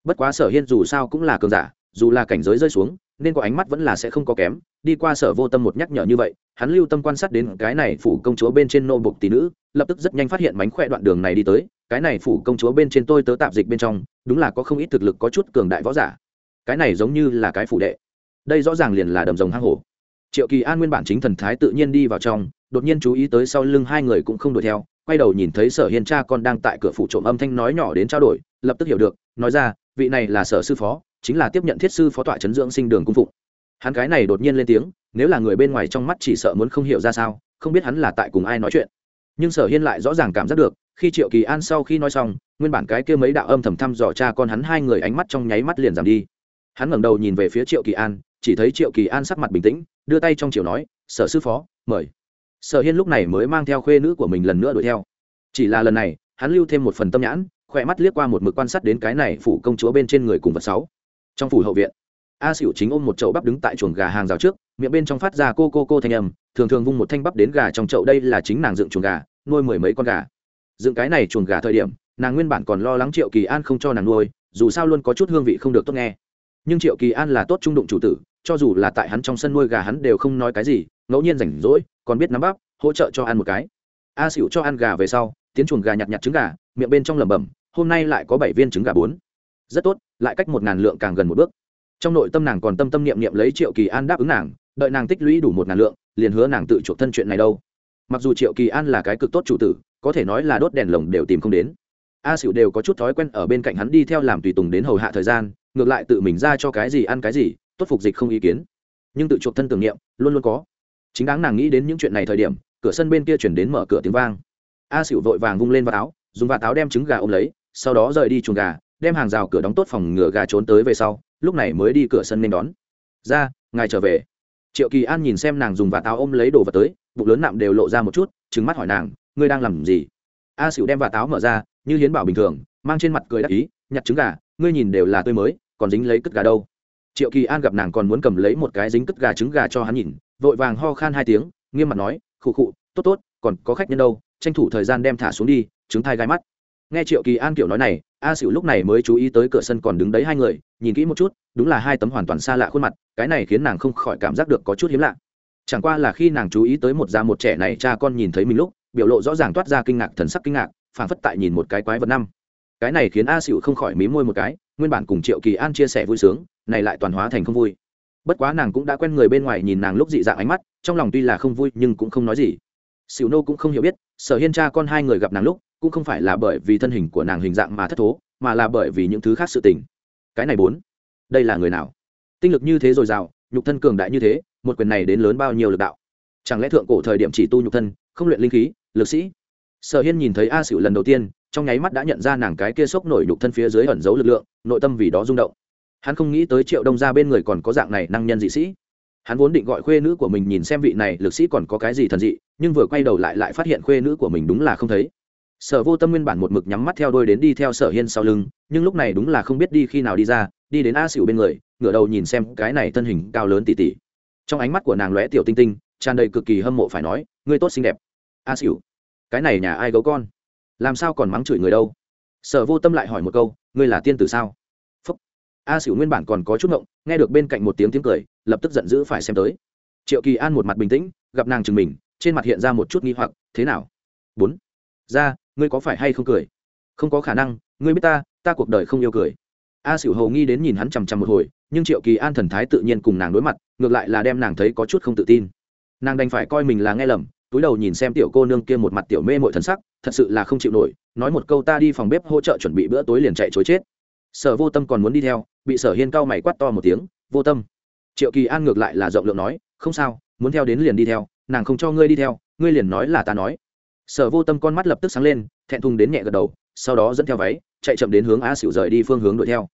Bất quá sở hiên dù sao cũng là cường giả, dù là cảnh giới rơi xuống, nên có ánh mắt vẫn là sẽ không có kém. Đi qua sở vô tâm một nhắc nhở như vậy, hắn lưu tâm quan sát đến cái này phủ công chúa bên trên nô bục tỷ nữ, lập tức rất nhanh phát hiện mánh khỏe đoạn đường này đi tới, cái này phủ công chúa bên trên tôi tớ tạp dịch bên trong, đúng là có không ít thực lực có chút cường đại võ giả. Cái này giống như là cái phủ đệ. Đây rõ ràng liền là đầm rồng hang hổ. Triệu kỳ an nguyên bản chính thần thái tự nhiên đi vào trong đột nhiên chú ý tới sau lưng hai người cũng không đuổi theo, quay đầu nhìn thấy sở hiền cha con đang tại cửa phủ trộm âm thanh nói nhỏ đến trao đổi, lập tức hiểu được, nói ra, vị này là sở sư phó, chính là tiếp nhận thiết sư phó tọa chấn dưỡng sinh đường cung phụng. Hắn cái này đột nhiên lên tiếng, nếu là người bên ngoài trong mắt chỉ sợ muốn không hiểu ra sao, không biết hắn là tại cùng ai nói chuyện. Nhưng sở hiên lại rõ ràng cảm giác được, khi triệu kỳ an sau khi nói xong, nguyên bản cái kia mấy đạo âm thầm thăm dò cha con hắn hai người ánh mắt trong nháy mắt liền giảm đi. Hắn ngẩng đầu nhìn về phía triệu kỳ an, chỉ thấy triệu kỳ an sắc mặt bình tĩnh, đưa tay trong chiều nói, sở sư phó, mời sở hiên lúc này mới mang theo khuê nữ của mình lần nữa đuổi theo. Chỉ là lần này, hắn lưu thêm một phần tâm nhãn, khỏe mắt liếc qua một mực quan sát đến cái này phủ công chúa bên trên người cùng vật sáu. Trong phủ hậu viện, a xỉu chính ôm một chậu bắp đứng tại chuồng gà hàng rào trước, miệng bên trong phát ra cô cô cô thanh âm, thường thường vung một thanh bắp đến gà trong chậu, đây là chính nàng dựng chuồng gà, nuôi mười mấy con gà. Dựng cái này chuồng gà thời điểm, nàng nguyên bản còn lo lắng triệu kỳ an không cho nàng nuôi, dù sao luôn có chút hương vị không được tốt nghe. Nhưng triệu kỳ an là tốt trung đụng chủ tử, cho dù là tại hắn trong sân nuôi gà hắn đều không nói cái gì ngẫu nhiên rảnh rỗi, còn biết nắm bắp, hỗ trợ cho ăn một cái. A xỉu cho ăn gà về sau, tiến chuồng gà nhặt nhặt trứng gà, miệng bên trong lẩm bẩm, hôm nay lại có bảy viên trứng gà bốn. Rất tốt, lại cách một ngàn lượng càng gần một bước. Trong nội tâm nàng còn tâm tâm niệm niệm lấy triệu kỳ an đáp ứng nàng, đợi nàng tích lũy đủ một ngàn lượng, liền hứa nàng tự chuộc thân chuyện này đâu. Mặc dù triệu kỳ an là cái cực tốt chủ tử, có thể nói là đốt đèn lồng đều tìm không đến. A xỉu đều có chút thói quen ở bên cạnh hắn đi theo làm tùy tùng đến hầu hạ thời gian, ngược lại tự mình ra cho cái gì ăn cái gì, tốt phục dịch không ý kiến. Nhưng tự chuộc thân tưởng niệm, luôn luôn có chính đáng nàng nghĩ đến những chuyện này thời điểm, cửa sân bên kia chuyển đến mở cửa tiếng vang. A xỉu vội vàng vung lên vào áo, dùng vạt áo đem trứng gà ôm lấy, sau đó rời đi chuồng gà, đem hàng rào cửa đóng tốt phòng ngựa gà trốn tới về sau, lúc này mới đi cửa sân nên đón. Ra, ngài trở về. Triệu kỳ an nhìn xem nàng dùng vạt áo ôm lấy đồ vật tới, bụng lớn nạm đều lộ ra một chút trứng mắt hỏi nàng, ngươi đang làm gì? A xỉu đem vạt áo mở ra, như hiến bảo bình thường, mang trên mặt cười đắc ý, nhặt trứng gà, ngươi nhìn đều là tươi mới, còn dính lấy cất gà đâu? Triệu kỳ an gặp nàng còn muốn cầm lấy một cái dính cất gà trứng gà cho hắn nhìn, vội vàng ho khan hai tiếng, nghiêm mặt nói, khụ khụ, tốt tốt, còn có khách nhân đâu, tranh thủ thời gian đem thả xuống đi, trứng thai gai mắt. Nghe triệu kỳ an kiểu nói này, a xỉu lúc này mới chú ý tới cửa sân còn đứng đấy hai người, nhìn kỹ một chút, đúng là hai tấm hoàn toàn xa lạ khuôn mặt, cái này khiến nàng không khỏi cảm giác được có chút hiếm lạ. Chẳng qua là khi nàng chú ý tới một già một trẻ này, cha con nhìn thấy mình lúc, biểu lộ rõ ràng toát ra kinh ngạc, thần sắc kinh ngạc, phảng phất tại nhìn một cái quái vật năm cái này khiến a xỉu không khỏi mí môi một cái, nguyên bản cùng triệu kỳ an chia sẻ vui sướng, này lại toàn hóa thành không vui. Bất quá nàng cũng đã quen người bên ngoài nhìn nàng lúc dị dạng ánh mắt, trong lòng tuy là không vui nhưng cũng không nói gì. Xỉu nô cũng không hiểu biết, sở hiên cha con hai người gặp nàng lúc, cũng không phải là bởi vì thân hình của nàng hình dạng mà thất thố, mà là bởi vì những thứ khác sự tình. Cái này bốn, đây là người nào? Tinh lực như thế dồi dào, nhục thân cường đại như thế, một quyền này đến lớn bao nhiêu lực đạo? Chẳng lẽ thượng cổ thời điểm chỉ tu nhục thân, không luyện linh khí, lực sĩ? Sở hiên nhìn thấy a xỉu lần đầu tiên trong nháy mắt đã nhận ra nàng cái kia sốc nổi nhục thân phía dưới ẩn giấu lực lượng, nội tâm vì đó rung động. Hắn không nghĩ tới triệu đông ra bên người còn có dạng này năng nhân dị sĩ. Hắn vốn định gọi khuê nữ của mình nhìn xem vị này lực sĩ còn có cái gì thần dị, nhưng vừa quay đầu lại lại phát hiện khuê nữ của mình đúng là không thấy. Sở vô tâm nguyên bản một mực nhắm mắt theo đôi đến đi theo sở hiên sau lưng, nhưng lúc này đúng là không biết đi khi nào đi ra, đi đến a xỉu bên người, ngửa đầu nhìn xem cái này thân hình cao lớn tỉ tỉ. Trong ánh mắt của nàng lóe tiểu tinh tinh, tràn đầy cực kỳ hâm mộ phải nói, ngươi tốt xinh đẹp. A xỉu cái này nhà ai gấu con? Làm sao còn mắng chửi người đâu? Sở vô tâm lại hỏi một câu, ngươi là tiên tử sao? Phúc. A xỉu nguyên bản còn có chút ngộng, nghe được bên cạnh một tiếng tiếng cười, lập tức giận dữ phải xem tới. Triệu kỳ an một mặt bình tĩnh, gặp nàng chừng mình, trên mặt hiện ra một chút nghi hoặc, thế nào? Bốn. Ra, ngươi có phải hay không cười? Không có khả năng, ngươi biết ta ta cuộc đời không yêu cười. A xỉu hầu nghi đến nhìn hắn chằm chằm một hồi, nhưng triệu kỳ an thần thái tự nhiên cùng nàng đối mặt, ngược lại là đem nàng thấy có chút không tự tin. Nàng đành phải coi mình là nghe lầm túi đầu nhìn xem tiểu cô nương kia một mặt tiểu mê mội thần sắc, thật sự là không chịu nổi, nói một câu ta đi phòng bếp hỗ trợ chuẩn bị bữa tối liền chạy chối chết. Sở vô tâm còn muốn đi theo, bị sở hiên cao mày quát to một tiếng, vô tâm. Triệu kỳ an ngược lại là rộng lượng nói, không sao, muốn theo đến liền đi theo, nàng không cho ngươi đi theo, ngươi liền nói là ta nói. Sở vô tâm con mắt lập tức sáng lên, thẹn thùng đến nhẹ gật đầu, sau đó dẫn theo váy, chạy chậm đến hướng a xỉu rời đi phương hướng đuổi theo.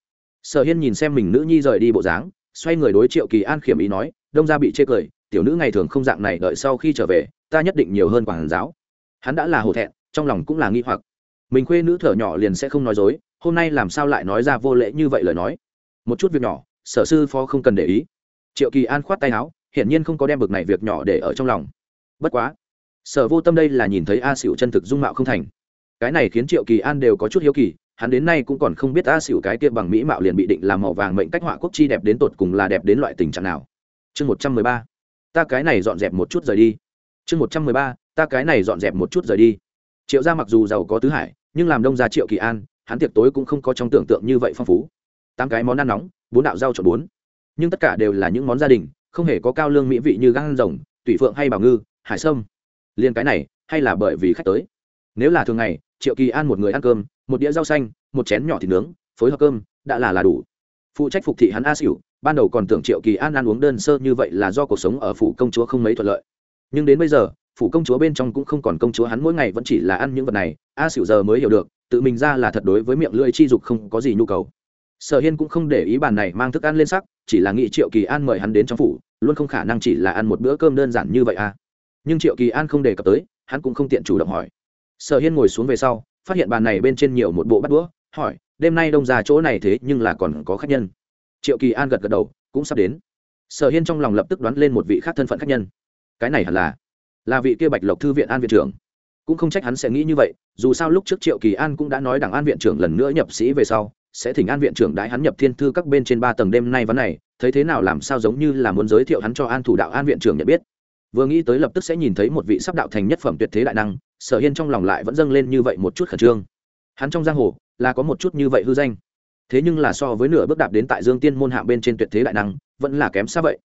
Sở hiên nhìn xem mình nữ nhi rời đi bộ dáng, xoay người đối triệu kỳ an khiểm ý nói, đông ra bị chê cười, tiểu nữ ngày thường không dạng này đợi sau khi trở về ta nhất định nhiều hơn quảng giáo. Hắn đã là hổ thẹn, trong lòng cũng là nghi hoặc. Mình khuê nữ thở nhỏ liền sẽ không nói dối, hôm nay làm sao lại nói ra vô lễ như vậy lời nói? Một chút việc nhỏ, sở sư phó không cần để ý. Triệu kỳ an khoát tay áo, hiển nhiên không có đem bực này việc nhỏ để ở trong lòng. Bất quá, sở vô tâm đây là nhìn thấy a xỉu chân thực dung mạo không thành. Cái này khiến triệu kỳ an đều có chút hiếu kỳ, hắn đến nay cũng còn không biết a xỉu cái kia bằng mỹ mạo liền bị định làm màu vàng mệnh cách họa quốc chi đẹp đến tột cùng là đẹp đến loại tình trạng nào. Chương một trăm mười ba. Ta cái này dọn dẹp một chút rời đi chương một trăm mười ba, ta cái này dọn dẹp một chút rời đi. Triệu gia mặc dù giàu có tứ hải, nhưng làm đông gia triệu kỳ an, hắn tiệc tối cũng không có trong tưởng tượng như vậy phong phú. Tám cái món ăn nóng, bốn đạo rau trộn bốn. Nhưng tất cả đều là những món gia đình, không hề có cao lương mỹ vị như gan rồng tủy phượng hay bảo ngư, hải sâm. Liên cái này, hay là bởi vì khách tới. Nếu là thường ngày, triệu kỳ an một người ăn cơm, một đĩa rau xanh, một chén nhỏ thịt nướng, phối hợp cơm, đã là là đủ. Phụ trách phục thị hắn a xỉu ban đầu còn tưởng triệu kỳ an ăn uống đơn sơ như vậy là do cuộc sống ở phủ công chúa không mấy thuận lợi nhưng đến bây giờ, phủ công chúa bên trong cũng không còn công chúa hắn mỗi ngày vẫn chỉ là ăn những vật này. A xỉu giờ mới hiểu được, tự mình ra là thật đối với miệng lưỡi chi dục không có gì nhu cầu. Sở hiên cũng không để ý bàn này mang thức ăn lên sắc, chỉ là nghĩ triệu kỳ an mời hắn đến trong phủ, luôn không khả năng chỉ là ăn một bữa cơm đơn giản như vậy à. Nhưng triệu kỳ an không đề cập tới, hắn cũng không tiện chủ động hỏi. Sở hiên ngồi xuống về sau, phát hiện bàn này bên trên nhiều một bộ bắt đũa, hỏi, đêm nay đông ra chỗ này thế nhưng là còn có khách nhân? Triệu kỳ an gật gật đầu, cũng sắp đến. Sở hiên trong lòng lập tức đoán lên một vị khác thân phận khách nhân cái này hẳn là là vị kia bạch lộc thư viện an viện trưởng. Cũng không trách hắn sẽ nghĩ như vậy, dù sao lúc trước triệu kỳ an cũng đã nói đảng an viện trưởng lần nữa nhập sĩ về sau, sẽ thỉnh an viện trưởng đãi hắn nhập thiên thư các bên trên ba tầng đêm nay vấn này, thấy thế nào làm sao giống như là muốn giới thiệu hắn cho an thủ đạo an viện trưởng nhận biết. Vừa nghĩ tới lập tức sẽ nhìn thấy một vị sắp đạo thành nhất phẩm tuyệt thế đại năng, sở hiên trong lòng lại vẫn dâng lên như vậy một chút khẩn trương. Hắn trong giang hồ, là có một chút như vậy hư danh. Thế nhưng là so với nửa bước đạp đến tại dương tiên môn hạ bên trên tuyệt thế đại năng, vẫn là kém xa vậy.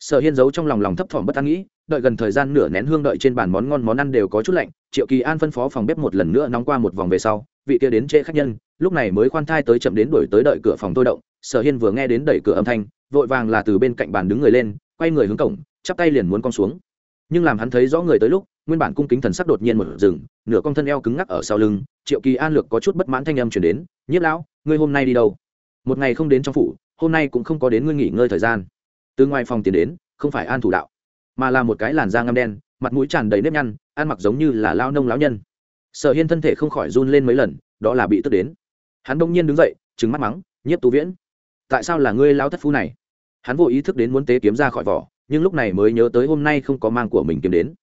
Sở hiên giấu trong lòng lòng thấp thỏm bất an nghĩ đợi gần thời gian nửa nén hương đợi trên bàn món ngon món ăn đều có chút lạnh, triệu kỳ an phân phó phòng bếp một lần nữa nóng qua một vòng về sau, vị kia đến trễ khách nhân, lúc này mới khoan thai tới chậm đến đuổi tới đợi cửa phòng tôi động, sở hiên vừa nghe đến đẩy cửa âm thanh, vội vàng là từ bên cạnh bàn đứng người lên, quay người hướng cổng, chắp tay liền muốn con xuống. Nhưng làm hắn thấy rõ người tới lúc, nguyên bản cung kính thần sắc đột nhiên một rừng, nửa con thân eo cứng ngắc ở sau lưng, triệu kỳ an lược có chút bất mãn thanh âm chuyển đến, nhiếp lão, ngươi hôm nay đi đâu? Một ngày không đến trong phủ, hôm nay cũng không có đến ngươi nghỉ ngơi thời gian. Từ ngoài phòng tiến đến, không phải an thủ đạo mà là một cái làn da ngăm đen, mặt mũi tràn đầy nếp nhăn, ăn mặc giống như là lao nông lão nhân. Sở hiên thân thể không khỏi run lên mấy lần, đó là bị tức đến. Hắn đông nhiên đứng dậy trứng mắt mắng, nhiếp tú viễn, tại sao là ngươi lao thất phu này? Hắn vội ý thức đến muốn tế kiếm ra khỏi vỏ, nhưng lúc này mới nhớ tới hôm nay không có mang của mình kiếm đến.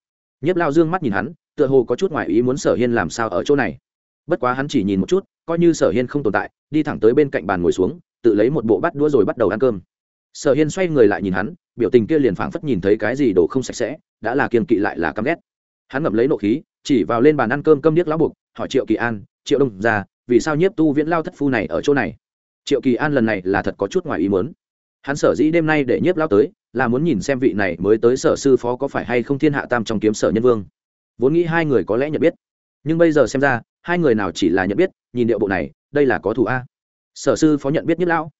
Nhiếp lao dương mắt nhìn hắn, tựa hồ có chút ngoại ý muốn sở hiên làm sao ở chỗ này. Bất quá hắn chỉ nhìn một chút, coi như sở hiên không tồn tại, đi thẳng tới bên cạnh bàn ngồi xuống, tự lấy một bộ bát đũa rồi bắt đầu ăn cơm sở hiên xoay người lại nhìn hắn, biểu tình kia liền phảng phất nhìn thấy cái gì đồ không sạch sẽ, đã là kiên kỵ lại là căm ghét. Hắn ngậm lấy nộ khí, chỉ vào lên bàn ăn cơm cơm điếc lão buộc, hỏi triệu kỳ an, triệu đông ra, vì sao nhiếp tu viễn lao thất phu này ở chỗ này? Triệu kỳ an lần này là thật có chút ngoài ý muốn. Hắn sở dĩ đêm nay để nhiếp lao tới, là muốn nhìn xem vị này mới tới sở sư phó có phải hay không thiên hạ tam trong kiếm sở nhân vương. Vốn nghĩ hai người có lẽ nhận biết. Nhưng bây giờ xem ra, hai người nào chỉ là nhận biết, nhìn điệu bộ này, đây là có thù a. Sở sư phó nhận biết nhiếp lão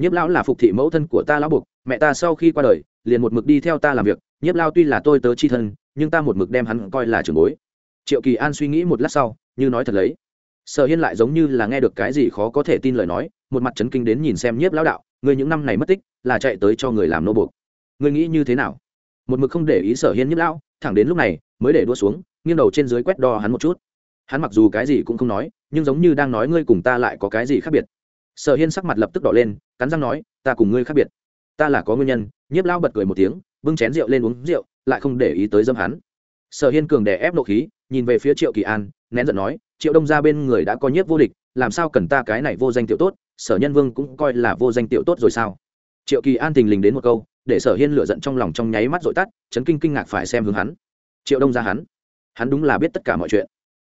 nhiếp lão là phục thị mẫu thân của ta lão buộc, mẹ ta sau khi qua đời, liền một mực đi theo ta làm việc. Nhiếp lao tuy là tôi tớ chi thân, nhưng ta một mực đem hắn coi là trường bối. Triệu kỳ an suy nghĩ một lát sau, như nói thật lấy. Sở hiên lại giống như là nghe được cái gì khó có thể tin lời nói, một mặt chấn kinh đến nhìn xem nhiếp lão đạo, người những năm này mất tích, là chạy tới cho người làm nô buộc. Người nghĩ như thế nào? Một mực không để ý sở hiên nhiếp lão, thẳng đến lúc này, mới để đua xuống, nghiêng đầu trên dưới quét đo hắn một chút. Hắn mặc dù cái gì cũng không nói, nhưng giống như đang nói ngươi cùng ta lại có cái gì khác biệt sở hiên sắc mặt lập tức đỏ lên, cắn răng nói, ta cùng ngươi khác biệt. Ta là có nguyên nhân. Nhiếp lao bật cười một tiếng, bưng chén rượu lên uống rượu, lại không để ý tới dâm hắn. Sở hiên cường đè ép nộ khí, nhìn về phía triệu kỳ an, nén giận nói, triệu đông ra bên người đã có nhiếp vô địch, làm sao cần ta cái này vô danh tiểu tốt, sở nhân vương cũng coi là vô danh tiểu tốt rồi sao? Triệu kỳ an tình lình đến một câu, để sở hiên lựa giận trong lòng trong nháy mắt dội tắt, chấn kinh kinh ngạc phải xem hướng hắn. Triệu đông ra hắn hắn đúng là biết tất cả mọi chuyện.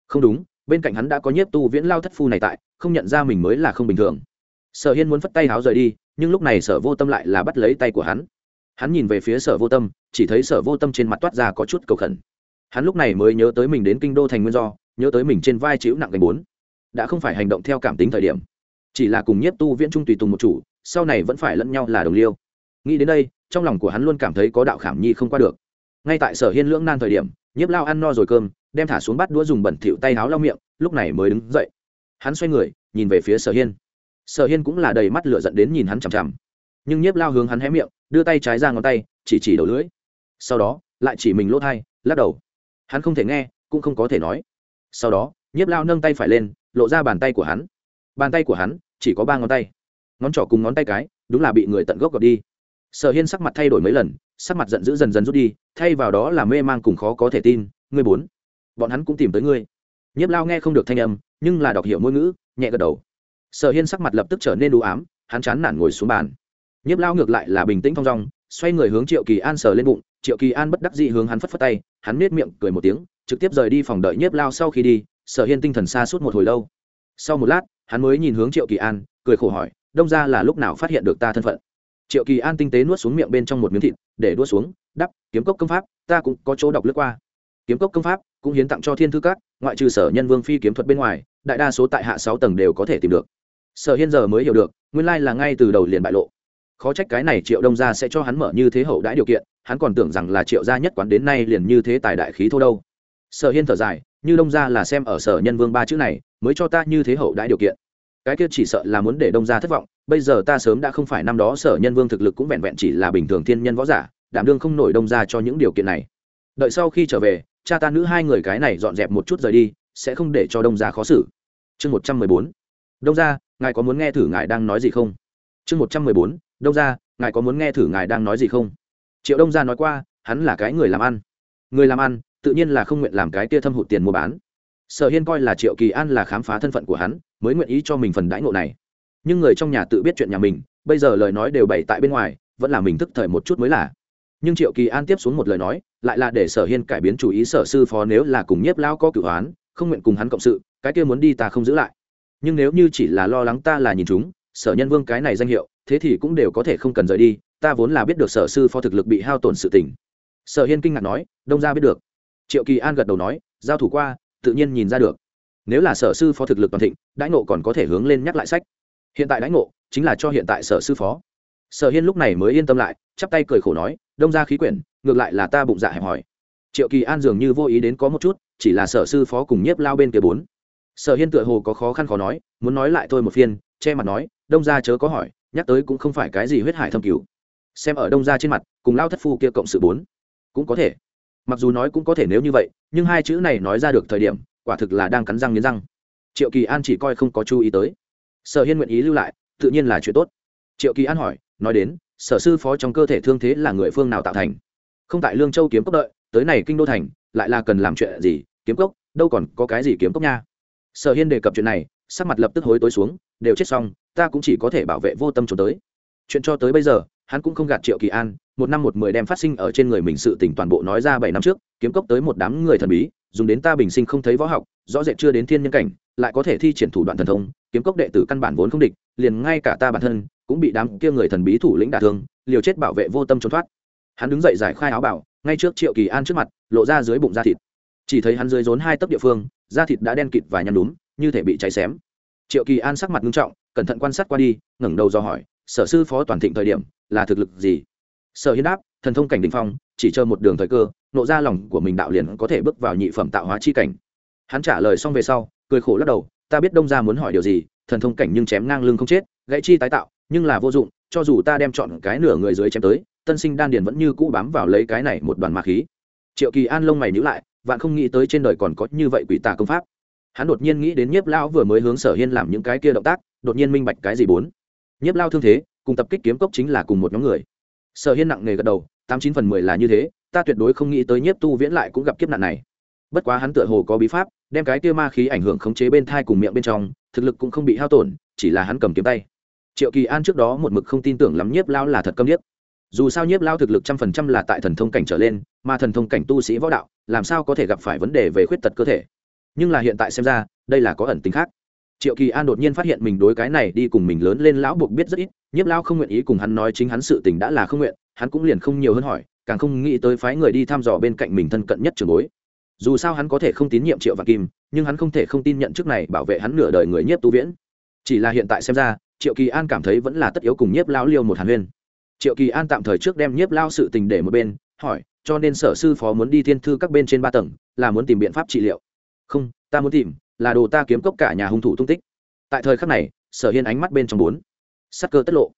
Không đúng, bên cạnh hắn đã có nhiếp tu viễn lao thất phu này tại, không nhận ra mình mới là không bình thường sở hiên muốn phất tay háo rời đi, nhưng lúc này sở vô tâm lại là bắt lấy tay của hắn. Hắn nhìn về phía sở vô tâm, chỉ thấy sở vô tâm trên mặt toát ra có chút cầu khẩn. Hắn lúc này mới nhớ tới mình đến kinh đô thành nguyên do, nhớ tới mình trên vai chịu nặng gánh bốn. Đã không phải hành động theo cảm tính thời điểm, chỉ là cùng nhiếp tu viễn trung tùy tùng một chủ, sau này vẫn phải lẫn nhau là đồng liêu. Nghĩ đến đây, trong lòng của hắn luôn cảm thấy có đạo khảm nhi không qua được. Ngay tại sở hiên lưỡng nan thời điểm, nhiếp lao ăn no rồi cơm, đem thả xuống bắt đũa dùng bẩn thịu tay háo lau miệng, lúc này mới đứng dậy. Hắn xoay người, nhìn về phía sở hiên sở hiên cũng là đầy mắt lửa dẫn đến nhìn hắn chằm chằm. Nhưng nhiếp lao hướng hắn hé miệng, đưa tay trái ra ngón tay, chỉ chỉ đầu lưỡi. Sau đó, lại chỉ mình lỗ thai lắc đầu. Hắn không thể nghe, cũng không có thể nói. Sau đó, nhiếp lao nâng tay phải lên, lộ ra bàn tay của hắn. Bàn tay của hắn, chỉ có ba ngón tay. Ngón trỏ cùng ngón tay cái, đúng là bị người tận gốc gọt đi. Sở hiên sắc mặt thay đổi mấy lần, sắc mặt giận dữ dần dần rút đi, thay vào đó là mê man cùng khó có thể tin, ngươi bốn, bọn hắn cũng tìm tới ngươi. Nhiếp lao nghe không được thanh âm, nhưng là đọc hiểu ngôn ngữ, nhẹ gật đầu sở hiên sắc mặt lập tức trở nên đủ ám, hắn chán nản ngồi xuống bàn. Nhiếp lao ngược lại là bình tĩnh thong dong, xoay người hướng triệu kỳ an sờ lên bụng, triệu kỳ an bất đắc dị hướng hắn phất phất tay, hắn nết miệng cười một tiếng, trực tiếp rời đi phòng đợi nhiếp lao sau khi đi, sở hiên tinh thần xa suốt một hồi lâu. Sau một lát, hắn mới nhìn hướng triệu kỳ an, cười khổ hỏi, đông ra là lúc nào phát hiện được ta thân phận? Triệu kỳ an tinh tế nuốt xuống miệng bên trong một miếng thịt, để đua xuống, đắp, kiếm cốc công pháp, ta cũng có chỗ đọc lướt qua. Kiếm cốc công pháp, cũng hiến tặng cho thiên thư các, ngoại trừ sở nhân vương phi kiếm thuật bên ngoài, đại đa số tại hạ sáu tầng đều có thể tìm được sở hiên giờ mới hiểu được, nguyên lai là ngay từ đầu liền bại lộ. Khó trách cái này triệu đông gia sẽ cho hắn mở như thế hậu đãi điều kiện, hắn còn tưởng rằng là triệu gia nhất quán đến nay liền như thế tài đại khí thô đâu. Sở hiên thở dài, như đông gia là xem ở sở nhân vương ba chữ này, mới cho ta như thế hậu đãi điều kiện. Cái kia chỉ sợ là muốn để đông gia thất vọng, bây giờ ta sớm đã không phải năm đó sở nhân vương thực lực cũng vẹn vẹn chỉ là bình thường thiên nhân võ giả, đảm đương không nổi đông gia cho những điều kiện này. Đợi sau khi trở về, cha ta nữ hai người cái này dọn dẹp một chút rời đi, sẽ không để cho đông gia khó xử. Chương một trăm mười bốn. Đông gia ngài có muốn nghe thử ngài đang nói gì không? Chương một trăm mười bốn, đông gia, ngài có muốn nghe thử ngài đang nói gì không? Triệu đông gia nói qua, hắn là cái người làm ăn. Người làm ăn, tự nhiên là không nguyện làm cái tia thâm hụt tiền mua bán. Sở hiên coi là triệu kỳ an là khám phá thân phận của hắn, mới nguyện ý cho mình phần đãi ngộ này. Nhưng người trong nhà tự biết chuyện nhà mình, bây giờ lời nói đều bày tại bên ngoài, vẫn là mình thức thời một chút mới là. Nhưng triệu kỳ an tiếp xuống một lời nói, lại là để sở hiên cải biến chủ ý sở sư phó nếu là cùng nhiếp lao có cửu hoán không nguyện cùng hắn cộng sự, cái kia muốn đi ta không giữ lại nhưng nếu như chỉ là lo lắng ta là nhìn chúng, sở nhân vương cái này danh hiệu, thế thì cũng đều có thể không cần rời đi, ta vốn là biết được sở sư phó thực lực bị hao tổn sự tình. Sở hiên kinh ngạc nói, đông ra biết được. Triệu kỳ an gật đầu nói, giao thủ qua, tự nhiên nhìn ra được. Nếu là sở sư phó thực lực toàn thịnh, đãi ngộ còn có thể hướng lên nhắc lại sách. Hiện tại đãi ngộ, chính là cho hiện tại sở sư phó. Sở hiên lúc này mới yên tâm lại, chắp tay cười khổ nói, đông ra khí quyển, ngược lại là ta bụng dạ hẹp hòi. Triệu kỳ an dường như vô ý đến có một chút, chỉ là sở sư phó cùng nhiếp lao bên kia bốn sở hiên tựa hồ có khó khăn khó nói, muốn nói lại thôi một phiên, che mặt nói, đông ra chớ có hỏi, nhắc tới cũng không phải cái gì huyết hải thâm cứu xem ở đông ra trên mặt, cùng lao thất phu kia cộng sự bốn, cũng có thể. Mặc dù nói cũng có thể nếu như vậy, nhưng hai chữ này nói ra được thời điểm, quả thực là đang cắn răng nghiến răng. Triệu kỳ an chỉ coi không có chú ý tới. Sở hiên nguyện ý lưu lại, tự nhiên là chuyện tốt. Triệu kỳ an hỏi, nói đến, sở sư phó trong cơ thể thương thế là người phương nào tạo thành? Không tại lương châu kiếm cốc đợi, tới này kinh đô thành, lại là cần làm chuyện gì, kiếm cốc, đâu còn có cái gì kiếm cốc nha? Sở hiên đề cập chuyện này, sắc mặt lập tức hối tối xuống, đều chết xong, ta cũng chỉ có thể bảo vệ vô tâm trốn tới. Chuyện cho tới bây giờ, hắn cũng không gạt triệu kỳ an, một năm một mười đem phát sinh ở trên người mình sự tỉnh toàn bộ nói ra bảy năm trước, kiếm cốc tới một đám người thần bí, dùng đến ta bình sinh không thấy võ học, rõ rệt chưa đến thiên nhân cảnh, lại có thể thi triển thủ đoạn thần thông, kiếm cốc đệ tử căn bản vốn không địch, liền ngay cả ta bản thân, cũng bị đám kia người thần bí thủ lĩnh đả thương, liều chết bảo vệ vô tâm trốn thoát. Hắn đứng dậy giải khai áo bảo, ngay trước triệu kỳ an trước mặt, lộ ra dưới bụng da thịt. Chỉ thấy hắn dưới rốn hai tấc địa phương da thịt đã đen kịt và nhăn đúng như thể bị cháy xém. Triệu kỳ an sắc mặt nghiêm trọng, cẩn thận quan sát qua đi, ngẩng đầu do hỏi, sở sư phó toàn thịnh thời điểm, là thực lực gì? Sở hiến đáp, thần thông cảnh đình phong, chỉ chờ một đường thời cơ, nộ ra lòng của mình đạo liền có thể bước vào nhị phẩm tạo hóa chi cảnh. Hắn trả lời xong về sau, cười khổ lắc đầu, ta biết đông ra muốn hỏi điều gì, thần thông cảnh nhưng chém ngang lưng không chết, gãy chi tái tạo, nhưng là vô dụng, cho dù ta đem chọn cái nửa người dưới chém tới, tân sinh đan điền vẫn như cũ bám vào lấy cái này một đoàn ma khí. Triệu kỳ an lông mày nhữ lại vạn không nghĩ tới trên đời còn có như vậy quỷ tà công pháp. Hắn đột nhiên nghĩ đến nhiếp lão vừa mới hướng sở hiên làm những cái kia động tác, đột nhiên minh bạch cái gì bốn. Nhiếp lao thương thế, cùng tập kích kiếm cốc chính là cùng một nhóm người. Sở hiên nặng nề gật đầu, tám chín phần mười là như thế, ta tuyệt đối không nghĩ tới nhiếp tu viễn lại cũng gặp kiếp nạn này. Bất quá hắn tựa hồ có bí pháp, đem cái kia ma khí ảnh hưởng khống chế bên thai cùng miệng bên trong, thực lực cũng không bị hao tổn, chỉ là hắn cầm kiếm tay. Triệu kỳ an trước đó một mực không tin tưởng lắm nhiếp lao là thật câm nhiếp dù sao nhiếp lao thực lực trăm phần trăm là tại thần thông cảnh trở lên, mà thần thông cảnh tu sĩ võ đạo, làm sao có thể gặp phải vấn đề về khuyết tật cơ thể? Nhưng là hiện tại xem ra, đây là có ẩn tính khác. Triệu kỳ an đột nhiên phát hiện mình đối cái này đi cùng mình lớn lên lão buộc biết rất ít, nhiếp lao không nguyện ý cùng hắn nói chính hắn sự tình đã là không nguyện, hắn cũng liền không nhiều hơn hỏi, càng không nghĩ tới phái người đi thăm dò bên cạnh mình thân cận nhất trường bối. Dù sao hắn có thể không tín nhiệm triệu vạn kim, nhưng hắn không thể không tin nhận trước này bảo vệ hắn nửa đời người nhiếp tu viễn. Chỉ là hiện tại xem ra, triệu kỳ an cảm thấy vẫn là tất yếu cùng nhiếp lao liêu một hàn huyên triệu kỳ an tạm thời trước đem nhiếp lao sự tình để một bên, hỏi, cho nên sở sư phó muốn đi thiên thư các bên trên ba tầng, là muốn tìm biện pháp trị liệu. Không, ta muốn tìm, là đồ ta kiếm cốc cả nhà hung thủ tung tích. Tại thời khắc này, sở hiên ánh mắt bên trong bốn. Sắc cơ tất lộ.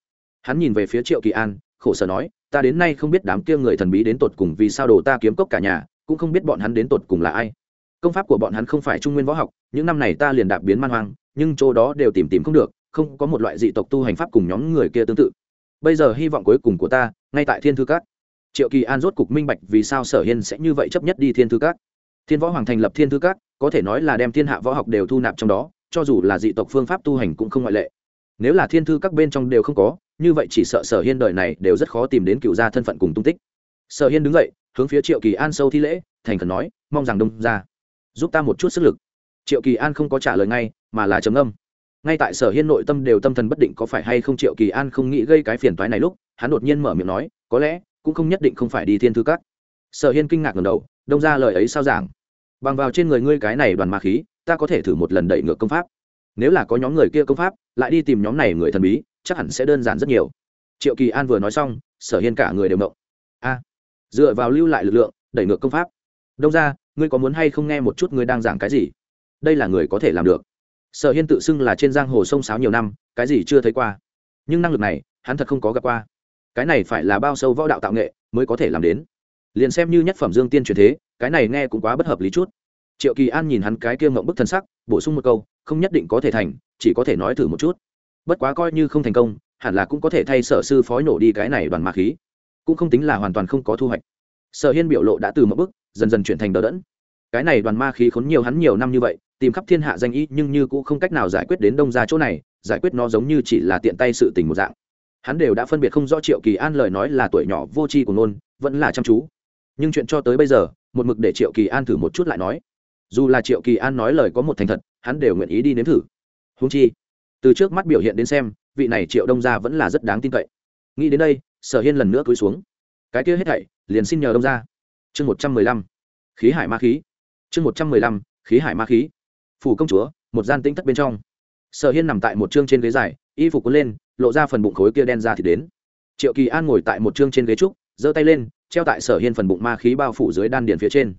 Hắn nhìn về phía triệu kỳ an, khổ sở nói, ta đến nay không biết đám kia người thần bí đến tột cùng vì sao đồ ta kiếm cốc cả nhà, cũng không biết bọn hắn đến tột cùng là ai. Công pháp của bọn hắn không phải trung nguyên võ học, những năm này ta liền đạp biến man hoang, nhưng chỗ đó đều tìm tìm không được, không có một loại dị tộc tu hành pháp cùng nhóm người kia tương tự bây giờ hy vọng cuối cùng của ta, ngay tại thiên thư cát triệu kỳ an rốt cục minh bạch vì sao sở hiên sẽ như vậy chấp nhất đi thiên thư cát thiên võ hoàng thành lập thiên thư cát có thể nói là đem thiên hạ võ học đều thu nạp trong đó, cho dù là dị tộc phương pháp tu hành cũng không ngoại lệ. Nếu là thiên thư các bên trong đều không có, như vậy chỉ sợ sở hiên đời này đều rất khó tìm đến cựu gia thân phận cùng tung tích. Sở hiên đứng dậy, hướng phía triệu kỳ an sâu thi lễ, thành khẩn nói, mong rằng đông ra, giúp ta một chút sức lực. Triệu kỳ an không có trả lời ngay, mà là trầm âm ngay tại sở hiên nội tâm đều tâm thần bất định có phải hay không triệu kỳ an không nghĩ gây cái phiền toái này lúc, hắn đột nhiên mở miệng nói, có lẽ, cũng không nhất định không phải đi thiên thư các. Sở hiên kinh ngạc ngầm đầu, đông ra lời ấy sao giảng? Bằng vào trên người ngươi cái này đoàn ma khí, ta có thể thử một lần đẩy ngược công pháp. Nếu là có nhóm người kia công pháp, lại đi tìm nhóm này người thần bí, chắc hẳn sẽ đơn giản rất nhiều. Triệu kỳ an vừa nói xong, sở hiên cả người đều mộng a, dựa vào lưu lại lực lượng, đẩy ngược công pháp. Đông ra, ngươi có muốn hay không nghe một chút ngươi đang giảng cái gì? Đây là người có thể làm được sở hiên tự xưng là trên giang hồ sông sáo nhiều năm, cái gì chưa thấy qua. Nhưng năng lực này, hắn thật không có gặp qua. Cái này phải là bao sâu võ đạo tạo nghệ mới có thể làm đến. Liền xem như nhất phẩm dương tiên truyền thế, cái này nghe cũng quá bất hợp lý chút. Triệu kỳ an nhìn hắn cái kia ngộng bức thân sắc, bổ sung một câu, không nhất định có thể thành, chỉ có thể nói thử một chút. Bất quá coi như không thành công, hẳn là cũng có thể thay sở sư phó nổ đi cái này đoàn ma khí. Cũng không tính là hoàn toàn không có thu hoạch. Sở hiên biểu lộ đã từ một bức dần dần chuyển thành đờ đẫn cái này đoàn ma khí khốn nhiều hắn nhiều năm như vậy, tìm khắp thiên hạ danh ý nhưng như cũng không cách nào giải quyết đến đông ra chỗ này, giải quyết nó giống như chỉ là tiện tay sự tình một dạng. Hắn đều đã phân biệt không rõ triệu kỳ an lời nói là tuổi nhỏ vô tri của ngôn, vẫn là chăm chú. Nhưng chuyện cho tới bây giờ, một mực để triệu kỳ an thử một chút lại nói. Dù là triệu kỳ an nói lời có một thành thật, hắn đều nguyện ý đi nếm thử. Húng chi, từ trước mắt biểu hiện đến xem, vị này triệu đông gia vẫn là rất đáng tin cậy. Nghĩ đến đây, sở hiên lần nữa cúi xuống. Cái kia hết thảy, liền xin nhờ đông gia. Chương một trăm mười lăm. Khí hải ma khí chương một trăm mười lăm, khí hải ma khí. Phủ công chúa, một gian tĩnh thất bên trong. Sở hiên nằm tại một chương trên ghế dài, y phục cuốn lên, lộ ra phần bụng khối kia đen ra thì đến. Triệu kỳ an ngồi tại một chương trên ghế trúc, giơ tay lên, treo tại sở hiên phần bụng ma khí bao phủ dưới đan điền phía trên.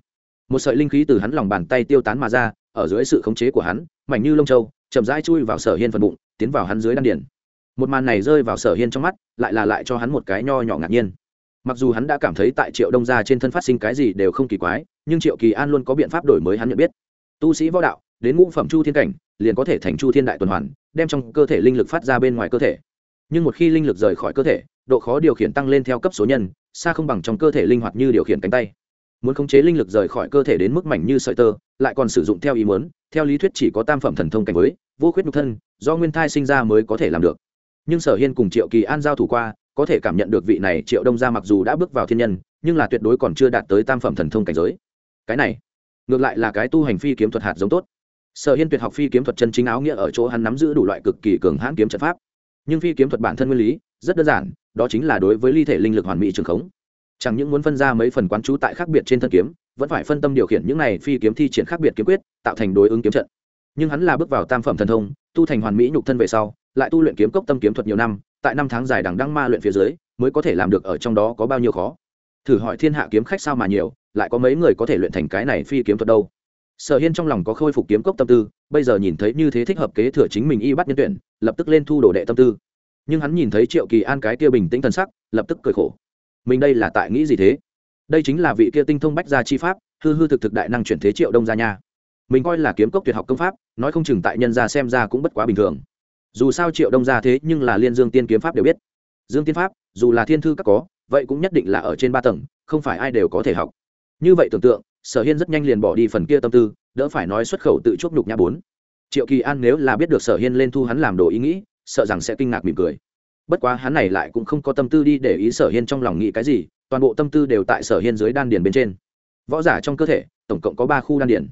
Một sợi linh khí từ hắn lòng bàn tay tiêu tán mà ra, ở dưới sự khống chế của hắn, mảnh như lông châu, chậm rãi chui vào sở hiên phần bụng, tiến vào hắn dưới đan điền. Một màn này rơi vào sở hiên trong mắt, lại là lại cho hắn một cái nho nhỏ ngạc nhiên. Mặc dù hắn đã cảm thấy tại triệu đông gia trên thân phát sinh cái gì đều không kỳ quái nhưng triệu kỳ an luôn có biện pháp đổi mới hắn nhận biết. Tu sĩ võ đạo, đến ngũ phẩm chu thiên cảnh, liền có thể thành chu thiên đại tuần hoàn, đem trong cơ thể linh lực phát ra bên ngoài cơ thể. Nhưng một khi linh lực rời khỏi cơ thể, độ khó điều khiển tăng lên theo cấp số nhân, xa không bằng trong cơ thể linh hoạt như điều khiển cánh tay. Muốn khống chế linh lực rời khỏi cơ thể đến mức mảnh như sợi tơ, lại còn sử dụng theo ý muốn, theo lý thuyết chỉ có tam phẩm thần thông cảnh với, vô khuyết nhục thân, do nguyên thai sinh ra mới có thể làm được. Nhưng sở hiên cùng triệu kỳ an giao thủ qua, có thể cảm nhận được vị này triệu đông gia mặc dù đã bước vào thiên nhân, nhưng là tuyệt đối còn chưa đạt tới tam phẩm thần thông cảnh giới cái này ngược lại là cái tu hành phi kiếm thuật hạt giống tốt. Sở hiên tuyệt học phi kiếm thuật chân chính áo nghĩa ở chỗ hắn nắm giữ đủ loại cực kỳ cường hãn kiếm trận pháp. Nhưng phi kiếm thuật bản thân nguyên lý rất đơn giản, đó chính là đối với ly thể linh lực hoàn mỹ trường khống. Chẳng những muốn phân ra mấy phần quán trú tại khác biệt trên thân kiếm, vẫn phải phân tâm điều khiển những này phi kiếm thi triển khác biệt kiếm quyết, tạo thành đối ứng kiếm trận. Nhưng hắn là bước vào tam phẩm thần thông, tu thành hoàn mỹ nhục thân về sau, lại tu luyện kiếm cốc tâm kiếm thuật nhiều năm, tại năm tháng dài đằng đăng ma luyện phía dưới, mới có thể làm được ở trong đó có bao nhiêu khó. Thử hỏi thiên hạ kiếm khách sao mà nhiều lại có mấy người có thể luyện thành cái này phi kiếm thuật đâu. Sở hiên trong lòng có khôi phục kiếm cốc tâm tư, bây giờ nhìn thấy như thế thích hợp kế thừa chính mình y bắt nhân tuyển, lập tức lên thu đồ đệ tâm tư. Nhưng hắn nhìn thấy triệu kỳ an cái kia bình tĩnh thần sắc, lập tức cười khổ. Mình đây là tại nghĩ gì thế? Đây chính là vị kia tinh thông bách gia chi pháp, hư hư thực thực đại năng chuyển thế triệu đông gia nha. Mình coi là kiếm cốc tuyệt học công pháp, nói không chừng tại nhân gia xem ra cũng bất quá bình thường. Dù sao triệu đông gia thế nhưng là liên dương tiên kiếm pháp đều biết. Dương tiên pháp, dù là thiên thư các có, vậy cũng nhất định là ở trên ba tầng, không phải ai đều có thể học như vậy tưởng tượng, sở hiên rất nhanh liền bỏ đi phần kia tâm tư, đỡ phải nói xuất khẩu tự chuốc nhục nhã bốn. Triệu kỳ an nếu là biết được sở hiên lên thu hắn làm đồ ý nghĩ, sợ rằng sẽ kinh ngạc mỉm cười. Bất quá hắn này lại cũng không có tâm tư đi để ý sở hiên trong lòng nghĩ cái gì, toàn bộ tâm tư đều tại sở hiên dưới đan điền bên trên. Võ giả trong cơ thể, tổng cộng có ba khu đan điền.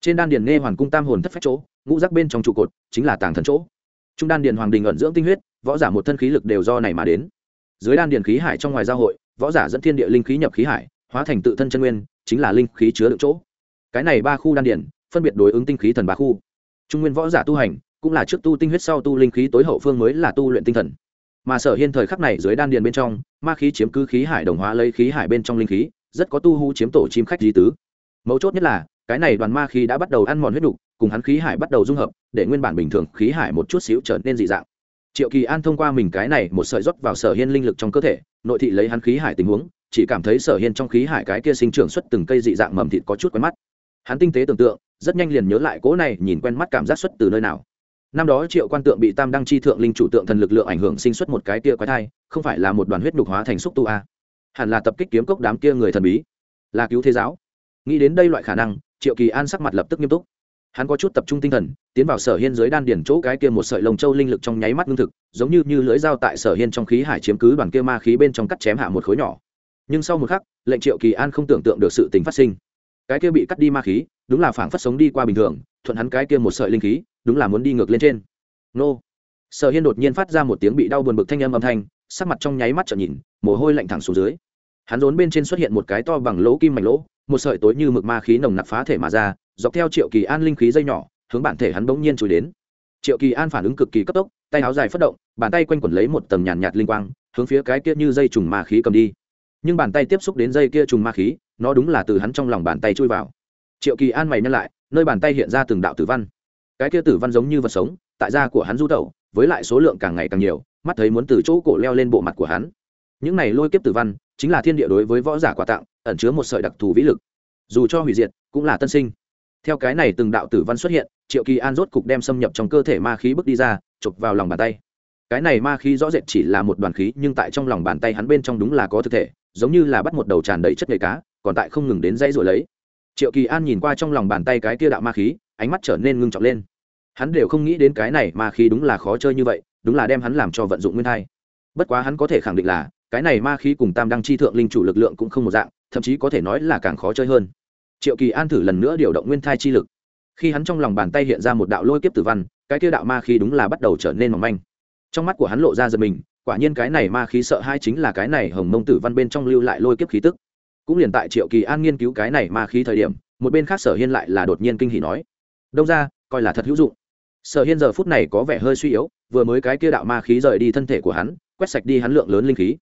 Trên đan điền nghe hoàn cung tam hồn thất phách chỗ, ngũ rắc bên trong trụ cột, chính là tàng thần chỗ. Trung đan điền hoàng đình ẩn dưỡng tinh huyết, võ giả một thân khí lực đều do này mà đến. Dưới đan điền khí hải trong ngoài giao hội, võ giả dẫn thiên địa linh khí nhập khí hải hóa thành tự thân chân nguyên, chính là linh khí chứa đựng chỗ. Cái này ba khu đan điền phân biệt đối ứng tinh khí thần ba khu. Trung nguyên võ giả tu hành, cũng là trước tu tinh huyết sau tu linh khí tối hậu phương mới là tu luyện tinh thần. Mà sở hiên thời khắc này dưới đan điền bên trong, ma khí chiếm cứ khí hải đồng hóa lấy khí hải bên trong linh khí, rất có tu hú chiếm tổ chim khách di tứ. Mấu chốt nhất là, cái này đoàn ma khí đã bắt đầu ăn mòn huyết đục cùng hắn khí hải bắt đầu dung hợp, để nguyên bản bình thường khí hải một chút xíu trở nên dị dạng. Triệu kỳ an thông qua mình cái này một sợi rót vào sở hiên linh lực trong cơ thể, nội thị lấy hắn khí hải tình huống chỉ cảm thấy sở hiên trong khí hải cái kia sinh trưởng xuất từng cây dị dạng mầm thịt có chút quen mắt. Hắn tinh tế tưởng tượng, rất nhanh liền nhớ lại cỗ này, nhìn quen mắt cảm giác xuất từ nơi nào. Năm đó triệu quan tượng bị tam đăng chi thượng linh chủ tượng thần lực lượng ảnh hưởng sinh xuất một cái kia quái thai, không phải là một đoàn huyết đục hóa thành xúc tu a. Hẳn là tập kích kiếm cốc đám kia người thần bí. Là cứu thế giáo. Nghĩ đến đây loại khả năng, triệu kỳ an sắc mặt lập tức nghiêm túc. Hắn có chút tập trung tinh thần, tiến vào sở hiên dưới đan điển chỗ cái kia một sợi lồng châu linh lực trong nháy mắt ngưng thực, giống như như lưỡi dao tại sở hiên trong khí hải chiếm cứ đoàn kia ma khí bên trong cắt chém hạ một khối nhỏ nhưng sau một khắc lệnh triệu kỳ an không tưởng tượng được sự tình phát sinh. Cái kia bị cắt đi ma khí đúng là phảng phất sống đi qua bình thường thuận hắn cái kia một sợi linh khí đúng là muốn đi ngược lên trên. Nô. Sở hiên đột nhiên phát ra một tiếng bị đau buồn bực thanh âm âm thanh sắc mặt trong nháy mắt trợn nhìn mồ hôi lạnh thẳng xuống dưới. Hắn rốn bên trên xuất hiện một cái to bằng lỗ kim mảnh lỗ một sợi tối như mực ma khí nồng nặc phá thể mà ra dọc theo triệu kỳ an linh khí dây nhỏ hướng bản thể hắn bỗng nhiên trồi đến. Triệu kỳ an phản ứng cực kỳ cấp tốc tay áo dài phất động bàn tay quanh quẩn lấy một tầm nhàn nhạt, nhạt linh quang hướng phía cái kia như dây trùng ma khí cầm đi nhưng bàn tay tiếp xúc đến dây kia trùng ma khí, nó đúng là từ hắn trong lòng bàn tay chui vào. Triệu kỳ an mày nhắc lại, nơi bàn tay hiện ra từng đạo tử văn. Cái kia tử văn giống như vật sống, tại da của hắn du tẩu, với lại số lượng càng ngày càng nhiều, mắt thấy muốn từ chỗ cổ leo lên bộ mặt của hắn. Những này lôi kiếp tử văn, chính là thiên địa đối với võ giả quà tặng, ẩn chứa một sợi đặc thù vĩ lực. Dù cho hủy diệt, cũng là tân sinh. Theo cái này từng đạo tử văn xuất hiện, triệu kỳ an rốt cục đem xâm nhập trong cơ thể ma khí bước đi ra, chụp vào lòng bàn tay. Cái này ma khí rõ rệt chỉ là một đoàn khí, nhưng tại trong lòng bàn tay hắn bên trong đúng là có thực thể giống như là bắt một đầu tràn đầy chất nghề cá, còn tại không ngừng đến dây rồi lấy. Triệu kỳ an nhìn qua trong lòng bàn tay cái kia đạo ma khí, ánh mắt trở nên ngưng trọng lên. Hắn đều không nghĩ đến cái này ma khí đúng là khó chơi như vậy, đúng là đem hắn làm cho vận dụng nguyên thai. Bất quá hắn có thể khẳng định là, cái này ma khí cùng tam đăng chi thượng linh chủ lực lượng cũng không một dạng, thậm chí có thể nói là càng khó chơi hơn. Triệu kỳ an thử lần nữa điều động nguyên thai chi lực. Khi hắn trong lòng bàn tay hiện ra một đạo lôi kiếp tử văn, cái kia đạo ma khí đúng là bắt đầu trở nên mỏng manh. Trong mắt của hắn lộ ra giật mình quả nhiên cái này ma khí sợ hai chính là cái này hồng mông tử văn bên trong lưu lại lôi kiếp khí tức. Cũng liền tại triệu kỳ an nghiên cứu cái này ma khí thời điểm, một bên khác sở hiên lại là đột nhiên kinh hỉ nói, đông ra coi là thật hữu dụng. Sở hiên giờ phút này có vẻ hơi suy yếu, vừa mới cái kia đạo ma khí rời đi thân thể của hắn, quét sạch đi hắn lượng lớn linh khí.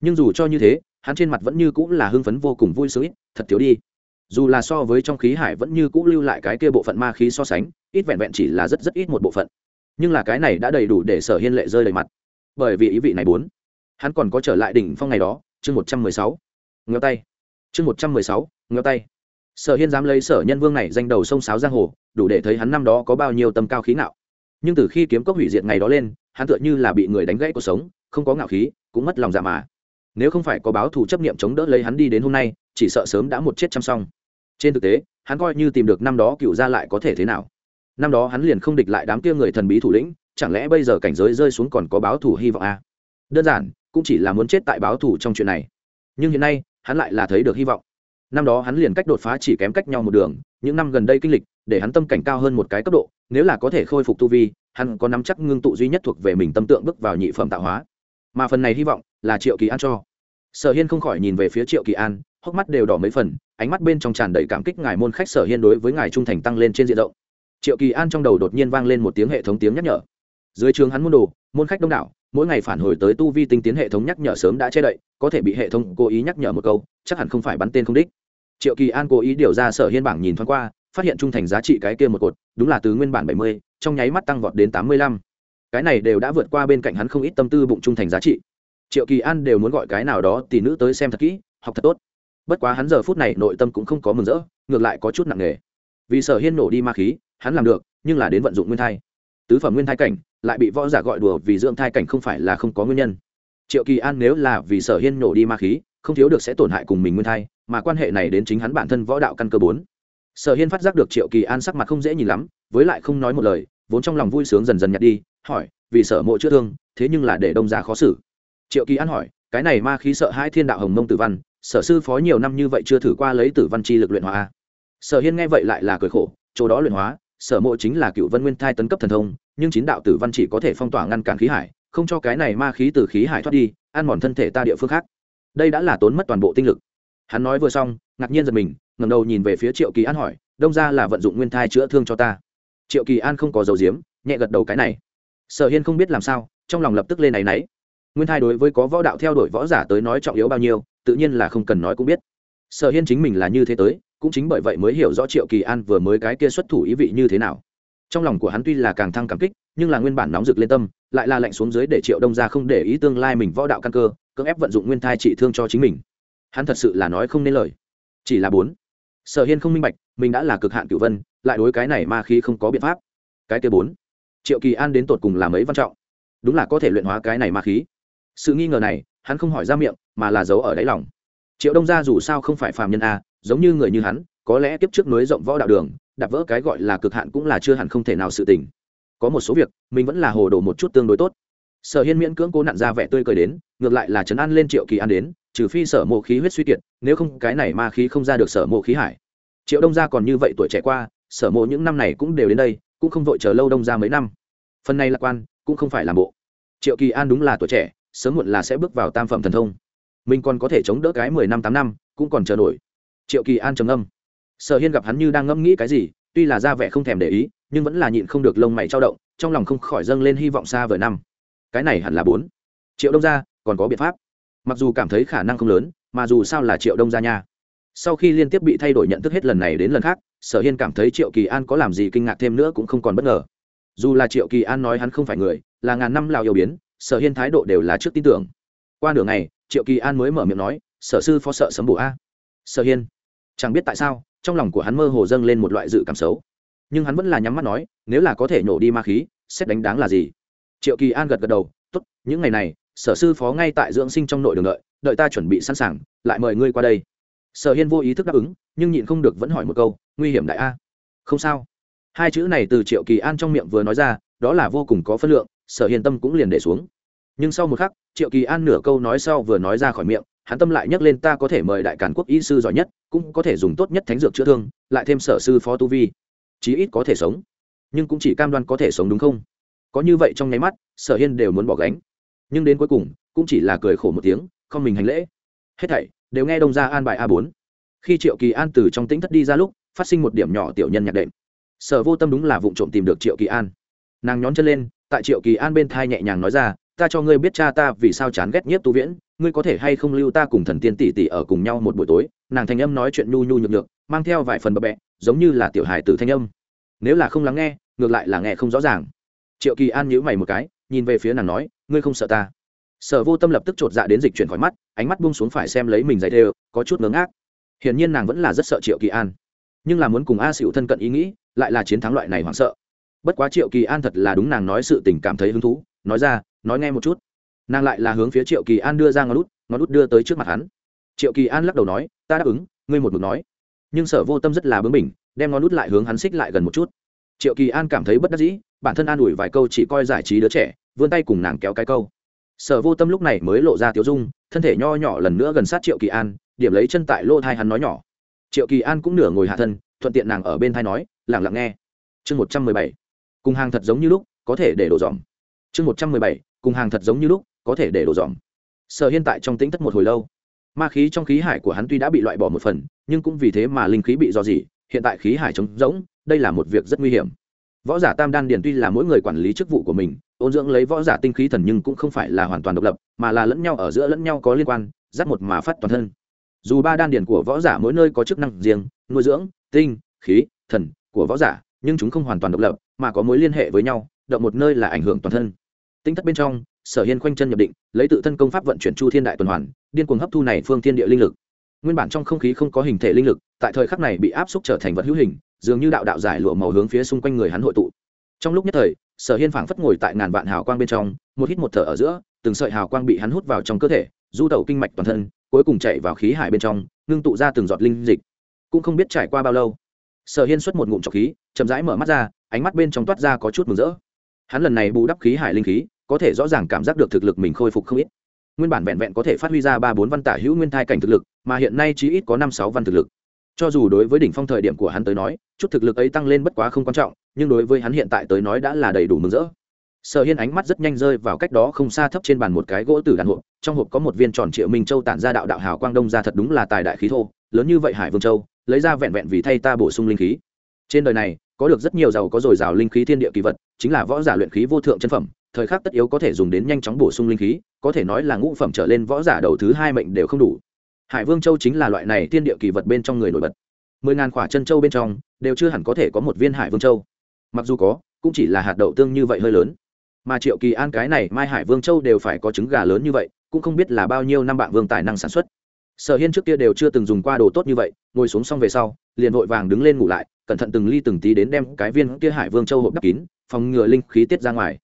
Nhưng dù cho như thế, hắn trên mặt vẫn như cũng là hưng phấn vô cùng vui sướng, thật thiếu đi. Dù là so với trong khí hải vẫn như cũ lưu lại cái kia bộ phận ma khí so sánh, ít vẹn vẹn chỉ là rất rất ít một bộ phận. Nhưng là cái này đã đầy đủ để sở hiên lệ rơi đầy mặt bởi vì ý vị này bốn. Hắn còn có trở lại đỉnh phong ngày đó, chương một trăm mười sáu. Ngheo tay. Chương một trăm mười sáu ngheo tay. Sở hiên dám lấy sở nhân vương này danh đầu sông sáo giang hồ, đủ để thấy hắn năm đó có bao nhiêu tâm cao khí ngạo. Nhưng từ khi kiếm cốc hủy diệt ngày đó lên, hắn tựa như là bị người đánh gãy cuộc sống, không có ngạo khí, cũng mất lòng dạ mà. Nếu không phải có báo thù chấp niệm chống đỡ lấy hắn đi đến hôm nay, chỉ sợ sớm đã một chết chăm xong trên thực tế, hắn coi như tìm được năm đó cựu ra lại có thể thế nào? Năm đó hắn liền không địch lại đám kia người thần bí thủ lĩnh, chẳng lẽ bây giờ cảnh giới rơi xuống còn có báo thủ hy vọng à? đơn giản, cũng chỉ là muốn chết tại báo thủ trong chuyện này. Nhưng hiện nay, hắn lại là thấy được hy vọng. Năm đó hắn liền cách đột phá chỉ kém cách nhau một đường, những năm gần đây kinh lịch, để hắn tâm cảnh cao hơn một cái cấp độ, nếu là có thể khôi phục tu vi, hắn có nắm chắc ngưng tụ duy nhất thuộc về mình tâm tượng bước vào nhị phẩm tạo hóa. Mà phần này hy vọng là triệu kỳ an cho. Sở hiên không khỏi nhìn về phía triệu kỳ an, hốc mắt đều đỏ mấy phần, ánh mắt bên trong tràn đầy cảm kích ngài môn khách sở hiên đối với ngài trung thành tăng lên trên diện rộng triệu kỳ an trong đầu đột nhiên vang lên một tiếng hệ thống tiếng nhắc nhở. Dưới trường hắn môn đồ, môn khách đông đảo, mỗi ngày phản hồi tới tu vi tinh tiến hệ thống nhắc nhở sớm đã che đậy, có thể bị hệ thống cố ý nhắc nhở một câu, chắc hẳn không phải bắn tên không đích. Triệu kỳ an cố ý điều ra sở hiên bảng nhìn thoáng qua, phát hiện trung thành giá trị cái kia một cột, đúng là từ nguyên bản bảy mươi, trong nháy mắt tăng vọt đến tám mươi lăm. Cái này đều đã vượt qua bên cạnh hắn không ít tâm tư bụng trung thành giá trị. Triệu kỳ an đều muốn gọi cái nào đó tỷ nữ tới xem thật kỹ, học thật tốt. Bất quá hắn giờ phút này nội tâm cũng không có mừng rỡ, ngược lại có chút nặng nề. Vì sở hiên nổ đi ma khí hắn làm được, nhưng là đến vận dụng nguyên thai. Tứ phẩm nguyên thai cảnh, lại bị võ giả gọi đùa vì dưỡng thai cảnh không phải là không có nguyên nhân. Triệu kỳ an nếu là vì sở hiên nổ đi ma khí, không thiếu được sẽ tổn hại cùng mình nguyên thai, mà quan hệ này đến chính hắn bản thân võ đạo căn cơ bốn. Sở hiên phát giác được triệu kỳ an sắc mặt không dễ nhìn lắm, với lại không nói một lời, vốn trong lòng vui sướng dần dần nhạt đi, hỏi, vì sở mộ chữa thương, thế nhưng là để đông gia khó xử. Triệu kỳ an hỏi, cái này ma khí sợ hai thiên đạo hồng mông tử văn, sở sư phó nhiều năm như vậy chưa thử qua lấy tử văn chi lực luyện hóa à? sở hiên nghe vậy lại là cười khổ, chỗ đó luyện hóa sở mộ chính là cựu vân nguyên thai tấn cấp thần thông, nhưng chín đạo tử văn chỉ có thể phong tỏa ngăn cản khí hải, không cho cái này ma khí từ khí hải thoát đi, ăn mòn thân thể ta địa phương khác. Đây đã là tốn mất toàn bộ tinh lực. Hắn nói vừa xong, ngạc nhiên giật mình ngầm đầu nhìn về phía triệu kỳ an hỏi, đông ra là vận dụng nguyên thai chữa thương cho ta? Triệu kỳ an không có dầu diếm nhẹ gật đầu cái này. Sở hiên không biết làm sao, trong lòng lập tức lên này náy nguyên thai đối với có võ đạo theo đuổi võ giả tới nói trọng yếu bao nhiêu, tự nhiên là không cần nói cũng biết. Sở hiên chính mình là như thế tới cũng chính bởi vậy mới hiểu rõ triệu kỳ an vừa mới cái kia xuất thủ ý vị như thế nào. Trong lòng của hắn tuy là càng thăng cảm kích, nhưng là nguyên bản nóng rực lên tâm, lại là lạnh xuống dưới để triệu đông ra không để ý tương lai mình võ đạo căn cơ, cưỡng ép vận dụng nguyên thai trị thương cho chính mình. Hắn thật sự là nói không nên lời. Chỉ là bốn. Sở hiên không minh bạch, mình đã là cực hạn cửu vân, lại đối cái này ma khí không có biện pháp. Cái kia bốn. Triệu kỳ an đến tột cùng làm ấy văn trọng? Đúng là có thể luyện hóa cái này ma khí. Sự nghi ngờ này, hắn không hỏi ra miệng, mà là giấu ở đáy lòng. Triệu đông gia dù sao không phải phàm nhân a giống như người như hắn, có lẽ tiếp trước nối rộng võ đạo đường, đạp vỡ cái gọi là cực hạn cũng là chưa hẳn không thể nào sự tình. Có một số việc, mình vẫn là hồ đồ một chút tương đối tốt. Sở hiên miễn cưỡng cố nặn ra vẻ tươi cười đến, ngược lại là trấn an lên triệu kỳ an đến, trừ phi sở mộ khí huyết suy kiệt, nếu không cái này ma khí không ra được sở mộ khí hải. Triệu đông gia còn như vậy tuổi trẻ qua, sở mộ những năm này cũng đều đến đây, cũng không vội chờ lâu đông ra mấy năm. Phần này lạc quan, cũng không phải làm bộ. Triệu kỳ an đúng là tuổi trẻ, sớm muộn là sẽ bước vào tam phẩm thần thông. Mình còn có thể chống đỡ cái mười năm, tám năm, cũng còn chờ nổi triệu kỳ an trầm âm sở hiên gặp hắn như đang ngẫm nghĩ cái gì, tuy là ra vẻ không thèm để ý, nhưng vẫn là nhịn không được lông mày trao động, trong lòng không khỏi dâng lên hy vọng xa vời năm. Cái này hẳn là bốn. Triệu đông gia, còn có biện pháp. Mặc dù cảm thấy khả năng không lớn, mà dù sao là triệu đông gia nha. Sau khi liên tiếp bị thay đổi nhận thức hết lần này đến lần khác, sở hiên cảm thấy triệu kỳ an có làm gì kinh ngạc thêm nữa cũng không còn bất ngờ. Dù là triệu kỳ an nói hắn không phải người, là ngàn năm lào yêu biến, sở hiên thái độ đều là trước tin tưởng. Qua nửa ngày, triệu kỳ an mới mở miệng nói, sở sư phó sợ sấm bổ a. Sở hiên chẳng biết tại sao, trong lòng của hắn mơ hồ dâng lên một loại dự cảm xấu. Nhưng hắn vẫn là nhắm mắt nói, nếu là có thể nổ đi ma khí, xét đánh đáng là gì? Triệu kỳ an gật gật đầu t ố t những ngày này, sở sư phó ngay tại dưỡng sinh trong nội đường đợi đợi ta chuẩn bị sẵn sàng, lại mời ngươi qua đây. Sở hiên vô ý thức đáp ứng, nhưng nhịn không được vẫn hỏi một câu, nguy hiểm đại a. Không sao. Hai chữ này từ triệu kỳ an trong miệng vừa nói ra, đó là vô cùng có phân lượng, sở hiên tâm cũng liền để xuống. Nhưng sau một khắc, triệu kỳ an nửa câu nói sau vừa nói ra khỏi miệng hắn tâm lại nhắc lên ta có thể mời đại cản quốc y sư giỏi nhất, cũng có thể dùng tốt nhất thánh dược chữa thương, lại thêm sở sư phó tu vi. Chí ít có thể sống. Nhưng cũng chỉ cam đoan có thể sống đúng không? Có như vậy trong nháy mắt, sở hiên đều muốn bỏ gánh. Nhưng đến cuối cùng, cũng chỉ là cười khổ một tiếng, không mình hành lễ. Hết thảy, đều nghe đông ra an bài a bốn. Khi triệu kỳ an từ trong tĩnh thất đi ra lúc, phát sinh một điểm nhỏ tiểu nhân nhạc đệm. Sở vô tâm đúng là vụ trộm tìm được triệu kỳ an. Nàng nhón chân lên, tại triệu kỳ an bên thai nhẹ nhàng nói ra, ta cho ngươi biết cha ta vì sao chán ghét nhiếp tu viễn ngươi có thể hay không lưu ta cùng thần tiên tỷ tỷ ở cùng nhau một buổi tối? Nàng thanh âm nói chuyện nhu nhu nhược nhược, mang theo vài phần bập bẹ, giống như là tiểu hài tử thanh âm. Nếu là không lắng nghe, ngược lại là nghe không rõ ràng. Triệu kỳ an nhíu mày một cái, nhìn về phía nàng nói, ngươi không sợ ta? Sở vô tâm lập tức chột dạ đến dịch chuyển khỏi mắt, ánh mắt buông xuống phải xem lấy mình dày đều, có chút ngớ ngác. Hiển nhiên nàng vẫn là rất sợ triệu kỳ an. Nhưng là muốn cùng a xịu thân cận ý nghĩ, lại là chiến thắng loại này hoảng sợ. Bất quá triệu kỳ an thật là đúng nàng nói sự tình cảm thấy hứng thú, nói ra, nói nghe một chút nàng lại là hướng phía triệu kỳ an đưa ra ngón út ngón út đưa tới trước mặt hắn. Triệu kỳ an lắc đầu nói, ta đáp ứng, ngươi một mực nói. Nhưng sở vô tâm rất là bướng bỉnh, đem ngón út lại hướng hắn xích lại gần một chút. Triệu kỳ an cảm thấy bất đắc dĩ, bản thân an ủi vài câu chỉ coi giải trí đứa trẻ, vươn tay cùng nàng kéo cái câu. Sở vô tâm lúc này mới lộ ra tiếu dung, thân thể nho nhỏ lần nữa gần sát triệu kỳ an, điểm lấy chân tại lô thai hắn nói nhỏ. Triệu kỳ an cũng nửa ngồi hạ thân, thuận tiện nàng ở bên thai nói lẳng lặng nghe. Chương một trăm mười bảy. Cùng hàng thật giống như lúc, có thể để đổ dòm. Chương một trăm mười bảy. Cùng hàng thật giống như lúc có thể để đổ dòm. Sở hiên tại trong tĩnh thất một hồi lâu. Ma khí trong khí hải của hắn tuy đã bị loại bỏ một phần, nhưng cũng vì thế mà linh khí bị do gì hiện tại khí hải trống rỗng, đây là một việc rất nguy hiểm. Võ giả tam đan điền tuy là mỗi người quản lý chức vụ của mình, ôn dưỡng lấy võ giả tinh khí thần nhưng cũng không phải là hoàn toàn độc lập, mà là lẫn nhau ở giữa lẫn nhau có liên quan dắt một mà phát toàn thân. Dù ba đan điền của võ giả mỗi nơi có chức năng riêng, nuôi dưỡng, tinh, khí, thần của võ giả, nhưng chúng không hoàn toàn độc lập, mà có mối liên hệ với nhau, động một nơi là ảnh hưởng toàn thân. Tinh thất bên trong sở hiên khoanh chân nhập định, lấy tự thân công pháp vận chuyển chu thiên đại tuần hoàn, điên cuồng hấp thu này phương thiên địa linh lực. Nguyên bản trong không khí không có hình thể linh lực, tại thời khắc này bị áp xúc trở thành vật hữu hình, dường như đạo đạo giải lụa màu hướng phía xung quanh người hắn hội tụ. Trong lúc nhất thời, sở hiên phảng phất ngồi tại ngàn vạn hào quang bên trong, một hít một thở ở giữa, từng sợi hào quang bị hắn hút vào trong cơ thể, du tẩu kinh mạch toàn thân, cuối cùng chạy vào khí hải bên trong, ngưng tụ ra từng giọt linh dịch. Cũng không biết trải qua bao lâu, sở hiên xuất một ngụm trọc khí, chậm rãi mở mắt ra, ánh mắt bên trong toát ra có chút mừng rỡ. Hắn lần này bù đắp khí hải linh khí có thể rõ ràng cảm giác được thực lực mình khôi phục không ít. Nguyên bản vẹn vẹn có thể phát huy ra ba bốn văn tả hữu nguyên thai cảnh thực lực, mà hiện nay chỉ ít có năm sáu văn thực lực. Cho dù đối với đỉnh phong thời điểm của hắn tới nói, chút thực lực ấy tăng lên bất quá không quan trọng, nhưng đối với hắn hiện tại tới nói đã là đầy đủ mừng rỡ. Sở hiên ánh mắt rất nhanh rơi vào cách đó không xa thấp trên bàn một cái gỗ tử đàn hộp, trong hộp có một viên tròn triệu minh châu tản ra đạo đạo hào quang đông ra thật đúng là tài đại khí thô, lớn như vậy hải vương châu, lấy ra vẹn vẹn vì thay ta bổ sung linh khí. Trên đời này, có được rất nhiều giàu có dồi dào linh khí thiên địa kỳ vật, chính là võ giả luyện khí vô thượng chân phẩm thời khắc tất yếu có thể dùng đến nhanh chóng bổ sung linh khí, có thể nói là ngũ phẩm trở lên võ giả đầu thứ hai mệnh đều không đủ. Hải vương châu chính là loại này thiên địa kỳ vật bên trong người nổi bật. Mười ngàn quả chân châu bên trong, đều chưa hẳn có thể có một viên hải vương châu. Mặc dù có, cũng chỉ là hạt đậu tương như vậy hơi lớn. Mà triệu kỳ an cái này mai hải vương châu đều phải có trứng gà lớn như vậy, cũng không biết là bao nhiêu năm bạn vương tài năng sản xuất. Sở hiên trước kia đều chưa từng dùng qua đồ tốt như vậy, ngồi xuống xong về sau, liền vội vàng đứng lên ngủ lại, cẩn thận từng ly từng tí đến đem cái viên kia hải vương châu hộp đắp kín, phòng ngừa linh khí tiết ra ngoài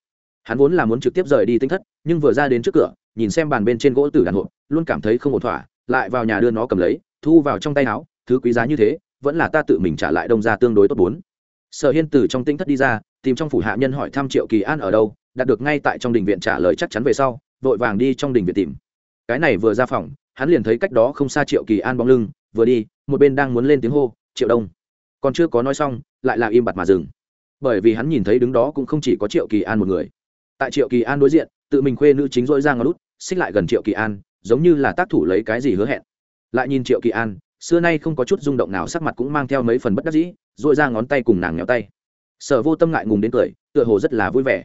hắn vốn là muốn trực tiếp rời đi tinh thất, nhưng vừa ra đến trước cửa, nhìn xem bàn bên trên gỗ tử đàn hộp, luôn cảm thấy không ổn thỏa, lại vào nhà đưa nó cầm lấy, thu vào trong tay áo, thứ quý giá như thế, vẫn là ta tự mình trả lại đông ra tương đối tốt bốn. Sở hiên từ trong tinh thất đi ra, tìm trong phủ hạ nhân hỏi thăm triệu kỳ an ở đâu, đạt được ngay tại trong đình viện trả lời chắc chắn về sau, vội vàng đi trong đình viện tìm. Cái này vừa ra phòng, hắn liền thấy cách đó không xa triệu kỳ an bóng lưng, vừa đi, một bên đang muốn lên tiếng hô, triệu đông. Còn chưa có nói xong, lại là im bặt mà dừng. Bởi vì hắn nhìn thấy đứng đó cũng không chỉ có triệu kỳ an một người tại triệu kỳ an đối diện, tự mình khuê nữ chính dỗi ra ngón lút xích lại gần triệu kỳ an, giống như là tác thủ lấy cái gì hứa hẹn. Lại nhìn triệu kỳ an, xưa nay không có chút rung động nào, sắc mặt cũng mang theo mấy phần bất đắc dĩ dội ra ngón tay cùng nàng nhéo tay. Sở vô tâm ngại ngùng đến cười, tựa hồ rất là vui vẻ.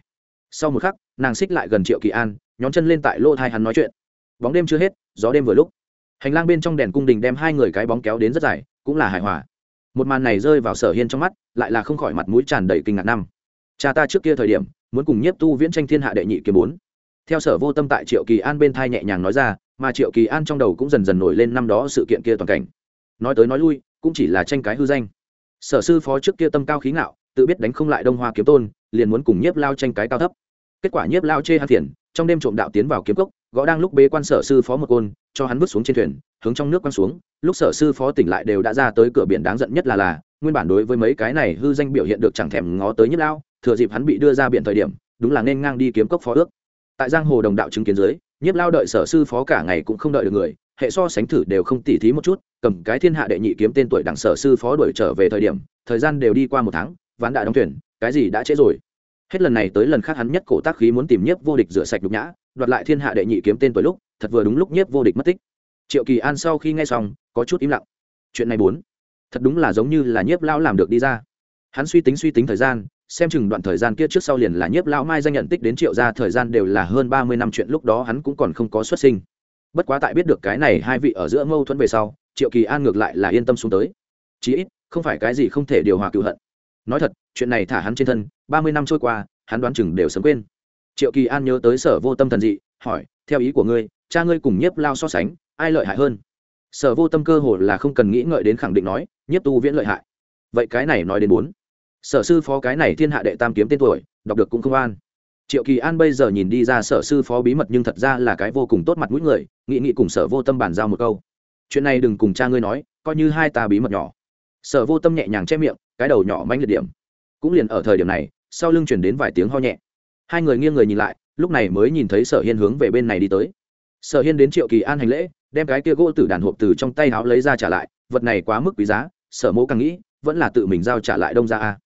Sau một khắc, nàng xích lại gần triệu kỳ an, nhón chân lên tại lô thai hắn nói chuyện. Bóng đêm chưa hết, gió đêm vừa lúc. Hành lang bên trong đèn cung đình đem hai người cái bóng kéo đến rất dài, cũng là hài hòa. Một màn này rơi vào sở hiên trong mắt, lại là không khỏi mặt mũi tràn đầy kinh ngạc năm. Cha ta trước kia thời điểm muốn cùng nhiếp tu viễn tranh thiên hạ đệ nhị kiếm bốn. Theo sở vô tâm tại triệu kỳ an bên thai nhẹ nhàng nói ra, mà triệu kỳ an trong đầu cũng dần dần nổi lên năm đó sự kiện kia toàn cảnh. Nói tới nói lui, cũng chỉ là tranh cái hư danh. Sở sư phó trước kia tâm cao khí ngạo, tự biết đánh không lại đông hoa kiếm tôn, liền muốn cùng nhiếp lao tranh cái cao thấp. Kết quả nhiếp lao chê hắn thiền trong đêm trộm đạo tiến vào kiếm cốc, gõ đang lúc bế quan sở sư phó một côn, cho hắn vứt xuống trên thuyền, hướng trong nước quăng xuống. Lúc sở sư phó tỉnh lại đều đã ra tới cửa biển đáng giận nhất là là, nguyên bản đối với mấy cái này hư danh biểu hiện được chẳng thèm ngó tới nhiếp lao thừa dịp hắn bị đưa ra biển thời điểm, đúng là nên ngang đi kiếm cốc phó ước. Tại giang hồ đồng đạo chứng kiến dưới, nhiếp lao đợi sở sư phó cả ngày cũng không đợi được người, hệ so sánh thử đều không tỉ thí một chút, cầm cái thiên hạ đệ nhị kiếm tên tuổi đảng sở sư phó đuổi trở về thời điểm, thời gian đều đi qua một tháng, ván đã đóng tuyển cái gì đã trễ rồi. Hết lần này tới lần khác hắn nhất cổ tác khí muốn tìm nhiếp vô địch rửa sạch nhục nhã, đoạt lại thiên hạ đệ nhị kiếm tên tuổi lúc, thật vừa đúng lúc nhiếp vô địch mất tích. Triệu kỳ an sau khi nghe xong, có chút im lặng. Chuyện này bốn, thật đúng là giống như là nhiếp lao làm được đi ra. Hắn suy tính suy tính thời gian xem chừng đoạn thời gian kia trước sau liền là nhiếp lão mai danh nhận tích đến triệu gia thời gian đều là hơn ba mươi năm chuyện, lúc đó hắn cũng còn không có xuất sinh. Bất quá tại biết được cái này hai vị ở giữa mâu thuẫn về sau, triệu kỳ an ngược lại là yên tâm xuống tới. Chí ít, không phải cái gì không thể điều hòa cựu hận. Nói thật, chuyện này thả hắn trên thân, ba mươi năm trôi qua, hắn đoán chừng đều sớm quên. Triệu kỳ an nhớ tới sở vô tâm thần dị, hỏi, theo ý của ngươi, cha ngươi cùng nhiếp lao so sánh, ai lợi hại hơn? Sở vô tâm cơ hồ là không cần nghĩ ngợi đến khẳng định nói, nhiếp tu viễn lợi hại. Vậy cái này nói đến bốn sở sư phó cái này thiên hạ đệ tam kiếm tên tuổi, đọc được cũng không an. Triệu kỳ an bây giờ nhìn đi ra sở sư phó bí mật nhưng thật ra là cái vô cùng tốt mặt mũi người, nghị nghị cùng sở vô tâm bàn giao một câu. Chuyện này đừng cùng cha ngươi nói, coi như hai ta bí mật nhỏ. Sở vô tâm nhẹ nhàng che miệng, cái đầu nhỏ manh liệt điểm. Cũng liền ở thời điểm này, sau lưng chuyển đến vài tiếng ho nhẹ. Hai người nghiêng người nhìn lại, lúc này mới nhìn thấy sở hiên hướng về bên này đi tới. Sở hiên đến triệu kỳ an hành lễ, đem cái kia gỗ tử đàn hộp từ trong tay áo lấy ra trả lại, vật này quá mức quý giá, sở mẫu càng nghĩ, vẫn là tự mình giao trả lại đông ra a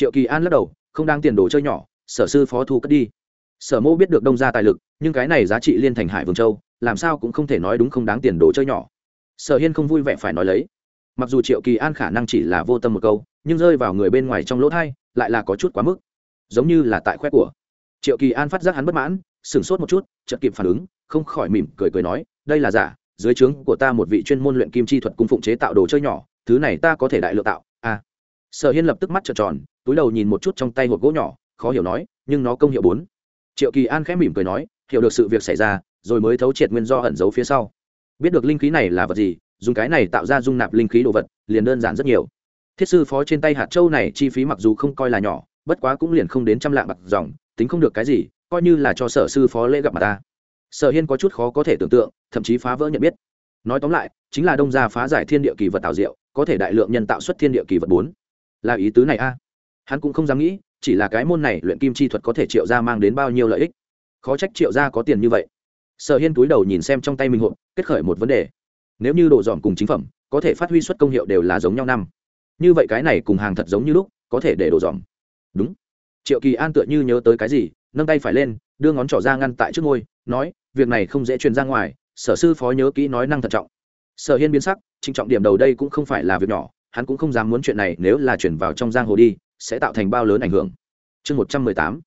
triệu kỳ an lắc đầu, không đang tiền đồ chơi nhỏ, sở sư phó thu cất đi. Sở Mô biết được đông ra tài lực, nhưng cái này giá trị liên thành hải vương châu, làm sao cũng không thể nói đúng không đáng tiền đồ chơi nhỏ. Sở hiên không vui vẻ phải nói lấy. Mặc dù triệu kỳ an khả năng chỉ là vô tâm một câu, nhưng rơi vào người bên ngoài trong lỗ thai, lại là có chút quá mức. Giống như là tại khoe của. Triệu kỳ an phát giác hắn bất mãn, sửng sốt một chút, chợt kịp phản ứng, không khỏi mỉm cười cười nói, đây là giả, dưới trướng của ta một vị chuyên môn luyện kim chi thuật cung phụng chế tạo đồ chơi nhỏ, thứ này ta có thể đại lựa tạo. A à. sở hiên lập tức mắt trợn tròn túi đầu nhìn một chút trong tay hộp gỗ nhỏ, khó hiểu nói, nhưng nó công hiệu bốn. Triệu kỳ an khẽ mỉm cười nói, hiểu được sự việc xảy ra, rồi mới thấu triệt nguyên do ẩn giấu phía sau. Biết được linh khí này là vật gì, dùng cái này tạo ra dung nạp linh khí đồ vật, liền đơn giản rất nhiều. Thiết sư phó trên tay hạt châu này chi phí mặc dù không coi là nhỏ, bất quá cũng liền không đến trăm lạng bạc dòng, tính không được cái gì, coi như là cho sở sư phó lễ gặp mặt ta. Sở hiên có chút khó có thể tưởng tượng, thậm chí phá vỡ nhận biết. Nói tóm lại, chính là đông gia phá giải thiên địa kỳ vật tạo diệu, có thể đại lượng nhân tạo xuất thiên địa kỳ vật bốn. Là ý tứ này a hắn cũng không dám nghĩ, chỉ là cái môn này luyện kim chi thuật có thể triệu ra mang đến bao nhiêu lợi ích. Khó trách triệu ra có tiền như vậy. Sở hiên túi đầu nhìn xem trong tay mình hộp, kết khởi một vấn đề. Nếu như đồ dòm cùng chính phẩm, có thể phát huy suất công hiệu đều là giống nhau năm. Như vậy cái này cùng hàng thật giống như lúc, có thể để đồ dòm đúng. Triệu kỳ an tựa như nhớ tới cái gì, nâng tay phải lên, đưa ngón trỏ ra ngăn tại trước ngôi nói, việc này không dễ truyền ra ngoài, sở sư phó nhớ kỹ nói năng thận trọng. Sở hiên biến sắc, trịnh trọng điểm đầu đây cũng không phải là việc nhỏ, hắn cũng không dám muốn chuyện này nếu là chuyển vào trong giang hồ đi sẽ tạo thành bao lớn ảnh hưởng. Chương một trăm mười tám,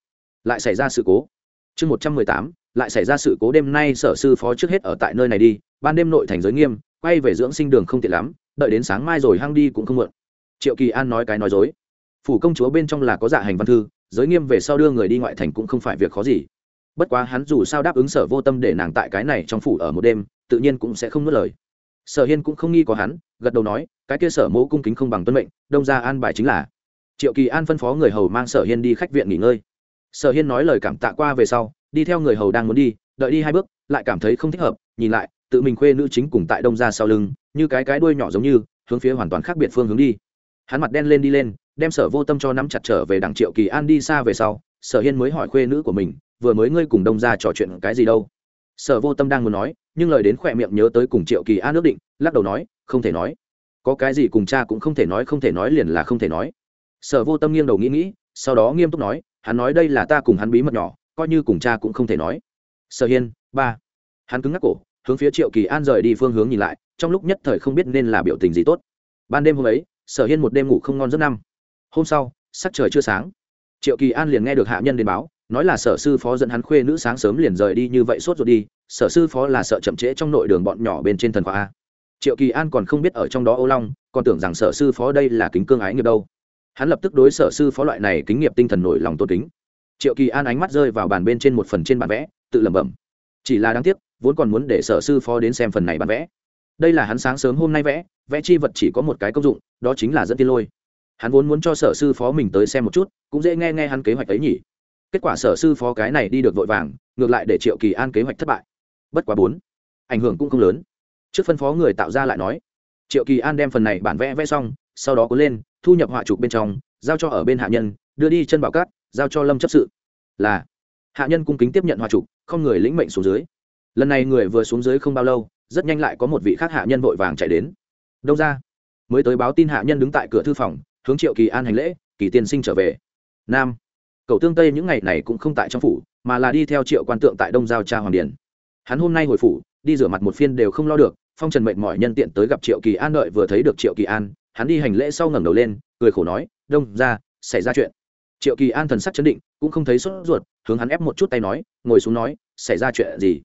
lại xảy ra sự cố. Chương một trăm mười tám, lại xảy ra sự cố đêm nay sở sư phó trước hết ở tại nơi này đi, ban đêm nội thành giới nghiêm, quay về dưỡng sinh đường không tiện lắm, đợi đến sáng mai rồi hăng đi cũng không muộn. Triệu kỳ an nói cái nói dối. Phủ công chúa bên trong là có dạ hành văn thư, giới nghiêm về sau đưa người đi ngoại thành cũng không phải việc khó gì. Bất quá hắn dù sao đáp ứng sở vô tâm để nàng tại cái này trong phủ ở một đêm, tự nhiên cũng sẽ không nuốt lời. Sở hiên cũng không nghi có hắn, gật đầu nói, cái kia sở mẫu cung kính không bằng tuân mệnh, đông ra an bài chính là triệu kỳ an phân phó người hầu mang sở hiên đi khách viện nghỉ ngơi. Sở hiên nói lời cảm tạ qua về sau, đi theo người hầu đang muốn đi, đợi đi hai bước, lại cảm thấy không thích hợp, nhìn lại, tự mình khuê nữ chính cùng tại đông ra sau lưng, như cái cái đuôi nhỏ giống như, hướng phía hoàn toàn khác biệt phương hướng đi. Hắn mặt đen lên đi lên, đem sở vô tâm cho nắm chặt trở về đằng triệu kỳ an đi xa về sau, sở hiên mới hỏi khuê nữ của mình, vừa mới ngươi cùng đông ra trò chuyện cái gì đâu? Sở vô tâm đang muốn nói, nhưng lời đến khỏe miệng nhớ tới cùng triệu kỳ an ước định, lắc đầu nói, không thể nói. Có cái gì cùng cha cũng không thể nói, không thể nói liền là không thể nói sở vô tâm nghiêng đầu nghĩ nghĩ, sau đó nghiêm túc nói, hắn nói đây là ta cùng hắn bí mật nhỏ, coi như cùng cha cũng không thể nói. Sở hiên, ba. Hắn cứng ngắc cổ, hướng phía triệu kỳ an rời đi phương hướng nhìn lại, trong lúc nhất thời không biết nên là biểu tình gì tốt. Ban đêm hôm ấy, sở hiên một đêm ngủ không ngon rất năm. Hôm sau, sắc trời chưa sáng. Triệu kỳ an liền nghe được hạ nhân đến báo, nói là sở sư phó dẫn hắn khuê nữ sáng sớm liền rời đi như vậy sốt ruột đi, sở sư phó là sợ chậm trễ trong nội đường bọn nhỏ bên trên thần khoa a. Triệu kỳ an còn không biết ở trong đó ô long, còn tưởng rằng sở sư phó đây là kính cương ái nghiệp đâu hắn lập tức đối sở sư phó loại này kính nghiệp tinh thần nổi lòng tôn kính. Triệu kỳ an ánh mắt rơi vào bàn bên trên một phần trên bản vẽ, tự lẩm bẩm. Chỉ là đáng tiếc, vốn còn muốn để sở sư phó đến xem phần này bản vẽ. Đây là hắn sáng sớm hôm nay vẽ vẽ chi vật chỉ có một cái công dụng, đó chính là dẫn tiên lôi. Hắn vốn muốn cho sở sư phó mình tới xem một chút, cũng dễ nghe nghe hắn kế hoạch ấy nhỉ. Kết quả sở sư phó cái này đi được vội vàng, ngược lại để triệu kỳ an kế hoạch thất bại. Bất quá bốn, ảnh hưởng cũng không lớn. Trước phân phó người tạo ra lại nói, triệu kỳ an đem phần này bản vẽ vẽ xong, sau đó cuốn lên thu nhập họa trục bên trong, giao cho ở bên hạ nhân, đưa đi chân bảo cát, giao cho lâm chấp sự. Là, hạ nhân cung kính tiếp nhận họa trục, không người lĩnh mệnh xuống dưới. Lần này người vừa xuống dưới không bao lâu, rất nhanh lại có một vị khác hạ nhân vội vàng chạy đến. Đông ra, mới tới báo tin hạ nhân đứng tại cửa thư phòng, hướng triệu kỳ an hành lễ, kỳ tiên sinh trở về. Nam, cậu tương tây những ngày này cũng không tại trong phủ, mà là đi theo triệu quan tượng tại đông giao cha hoàng điển hắn hôm nay hồi phủ, đi rửa mặt một phiên đều không lo được, phong trần mệnh mọi nhân tiện tới gặp triệu kỳ an đợi vừa thấy được triệu kỳ an hắn đi hành lễ sau ngẩng đầu lên, cười khổ nói, đông ra xảy ra chuyện. Triệu kỳ an thần sắc chấn định, cũng không thấy sốt ruột, hướng hắn ép một chút tay nói, ngồi xuống nói, xảy ra chuyện gì?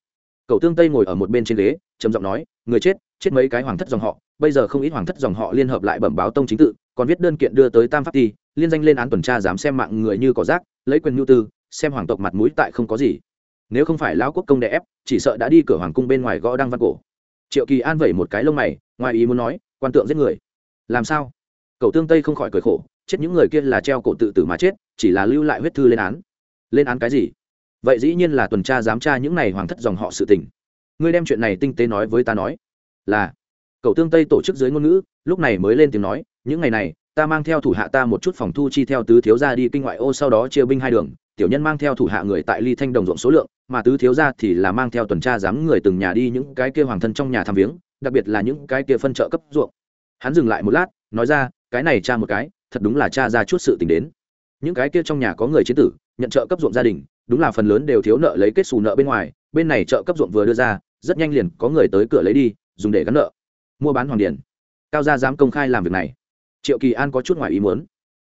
Cậu tương tây ngồi ở một bên trên ghế, trầm giọng nói, người chết chết mấy cái hoàng thất dòng họ, bây giờ không ít hoàng thất dòng họ liên hợp lại bẩm báo tông chính tự, còn viết đơn kiện đưa tới tam pháp ti, liên danh lên án tuần tra dám xem mạng người như cỏ rác, lấy quyền nhu tư, xem hoàng tộc mặt mũi tại không có gì. Nếu không phải lão quốc công đè ép, chỉ sợ đã đi cửa hoàng cung bên ngoài gõ đăng văn cổ. Triệu kỳ an vẩy một cái lông mày, ngoài ý muốn nói, quan tượng giết người làm sao? Cậu tương tây không khỏi cười khổ, chết những người kia là treo cổ tự tử mà chết, chỉ là lưu lại huyết thư lên án. Lên án cái gì? Vậy dĩ nhiên là tuần tra giám tra những này hoàng thất dòng họ sự tình. Ngươi đem chuyện này tinh tế nói với ta nói. Là. Cậu tương tây tổ chức dưới ngôn ngữ, lúc này mới lên tiếng nói, những ngày này, ta mang theo thủ hạ ta một chút phòng thu chi theo tứ thiếu gia đi kinh ngoại ô sau đó chia binh hai đường, tiểu nhân mang theo thủ hạ người tại ly thanh đồng ruộng số lượng, mà tứ thiếu gia thì là mang theo tuần tra giám người từng nhà đi những cái kia hoàng thân trong nhà thăm viếng, đặc biệt là những cái kia phân trợ cấp ruộng hắn dừng lại một lát, nói ra, cái này cha một cái, thật đúng là cha ra chút sự tình đến. Những cái kia trong nhà có người chế tử, nhận trợ cấp ruộng gia đình, đúng là phần lớn đều thiếu nợ lấy kết xù nợ bên ngoài, bên này trợ cấp ruộng vừa đưa ra, rất nhanh liền có người tới cửa lấy đi, dùng để gắn nợ. Mua bán hoàng điền. Cao gia dám công khai làm việc này. Triệu kỳ an có chút ngoài ý muốn.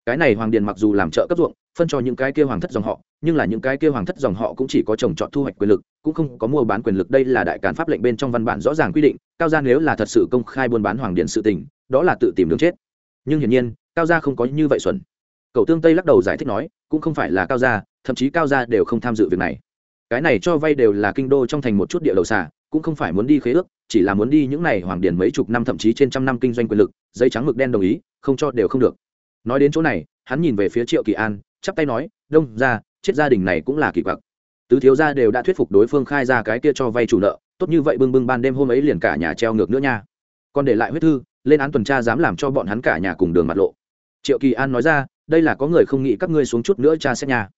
Cái này hoàng điền mặc dù làm trợ cấp ruộng, phân cho những cái kia hoàng thất dòng họ, nhưng là những cái kia hoàng thất dòng họ cũng chỉ có trồng trọt thu hoạch quyền lực, cũng không có mua bán quyền lực. Đây là đại cản pháp lệnh bên trong văn bản rõ ràng quy định, cao gia nếu là thật sự công khai buôn bán hoàng điền sự tình đó là tự tìm đường chết. Nhưng hiển nhiên, cao gia không có như vậy xuẩn. Cậu tương tây lắc đầu giải thích nói, cũng không phải là cao gia, thậm chí cao gia đều không tham dự việc này. Cái này cho vay đều là kinh đô trong thành một chút địa đầu xả cũng không phải muốn đi khế ước, chỉ là muốn đi những này hoàng điền mấy chục năm thậm chí trên trăm năm kinh doanh quyền lực giấy trắng mực đen đồng ý, không cho đều không được. Nói đến chỗ này, hắn nhìn về phía triệu kỳ an, chắp tay nói, đông ra chết gia đình này cũng là kỳ quặc. Tứ thiếu gia đều đã thuyết phục đối phương khai ra cái kia cho vay chủ nợ, tốt như vậy bưng bưng ban đêm hôm ấy liền cả nhà treo ngược nữa nha còn để lại huyết thư, lên án tuần tra dám làm cho bọn hắn cả nhà cùng đường mặt lộ. Triệu kỳ an nói ra, đây là có người không nghĩ các ngươi xuống chút nữa cha xét nhà.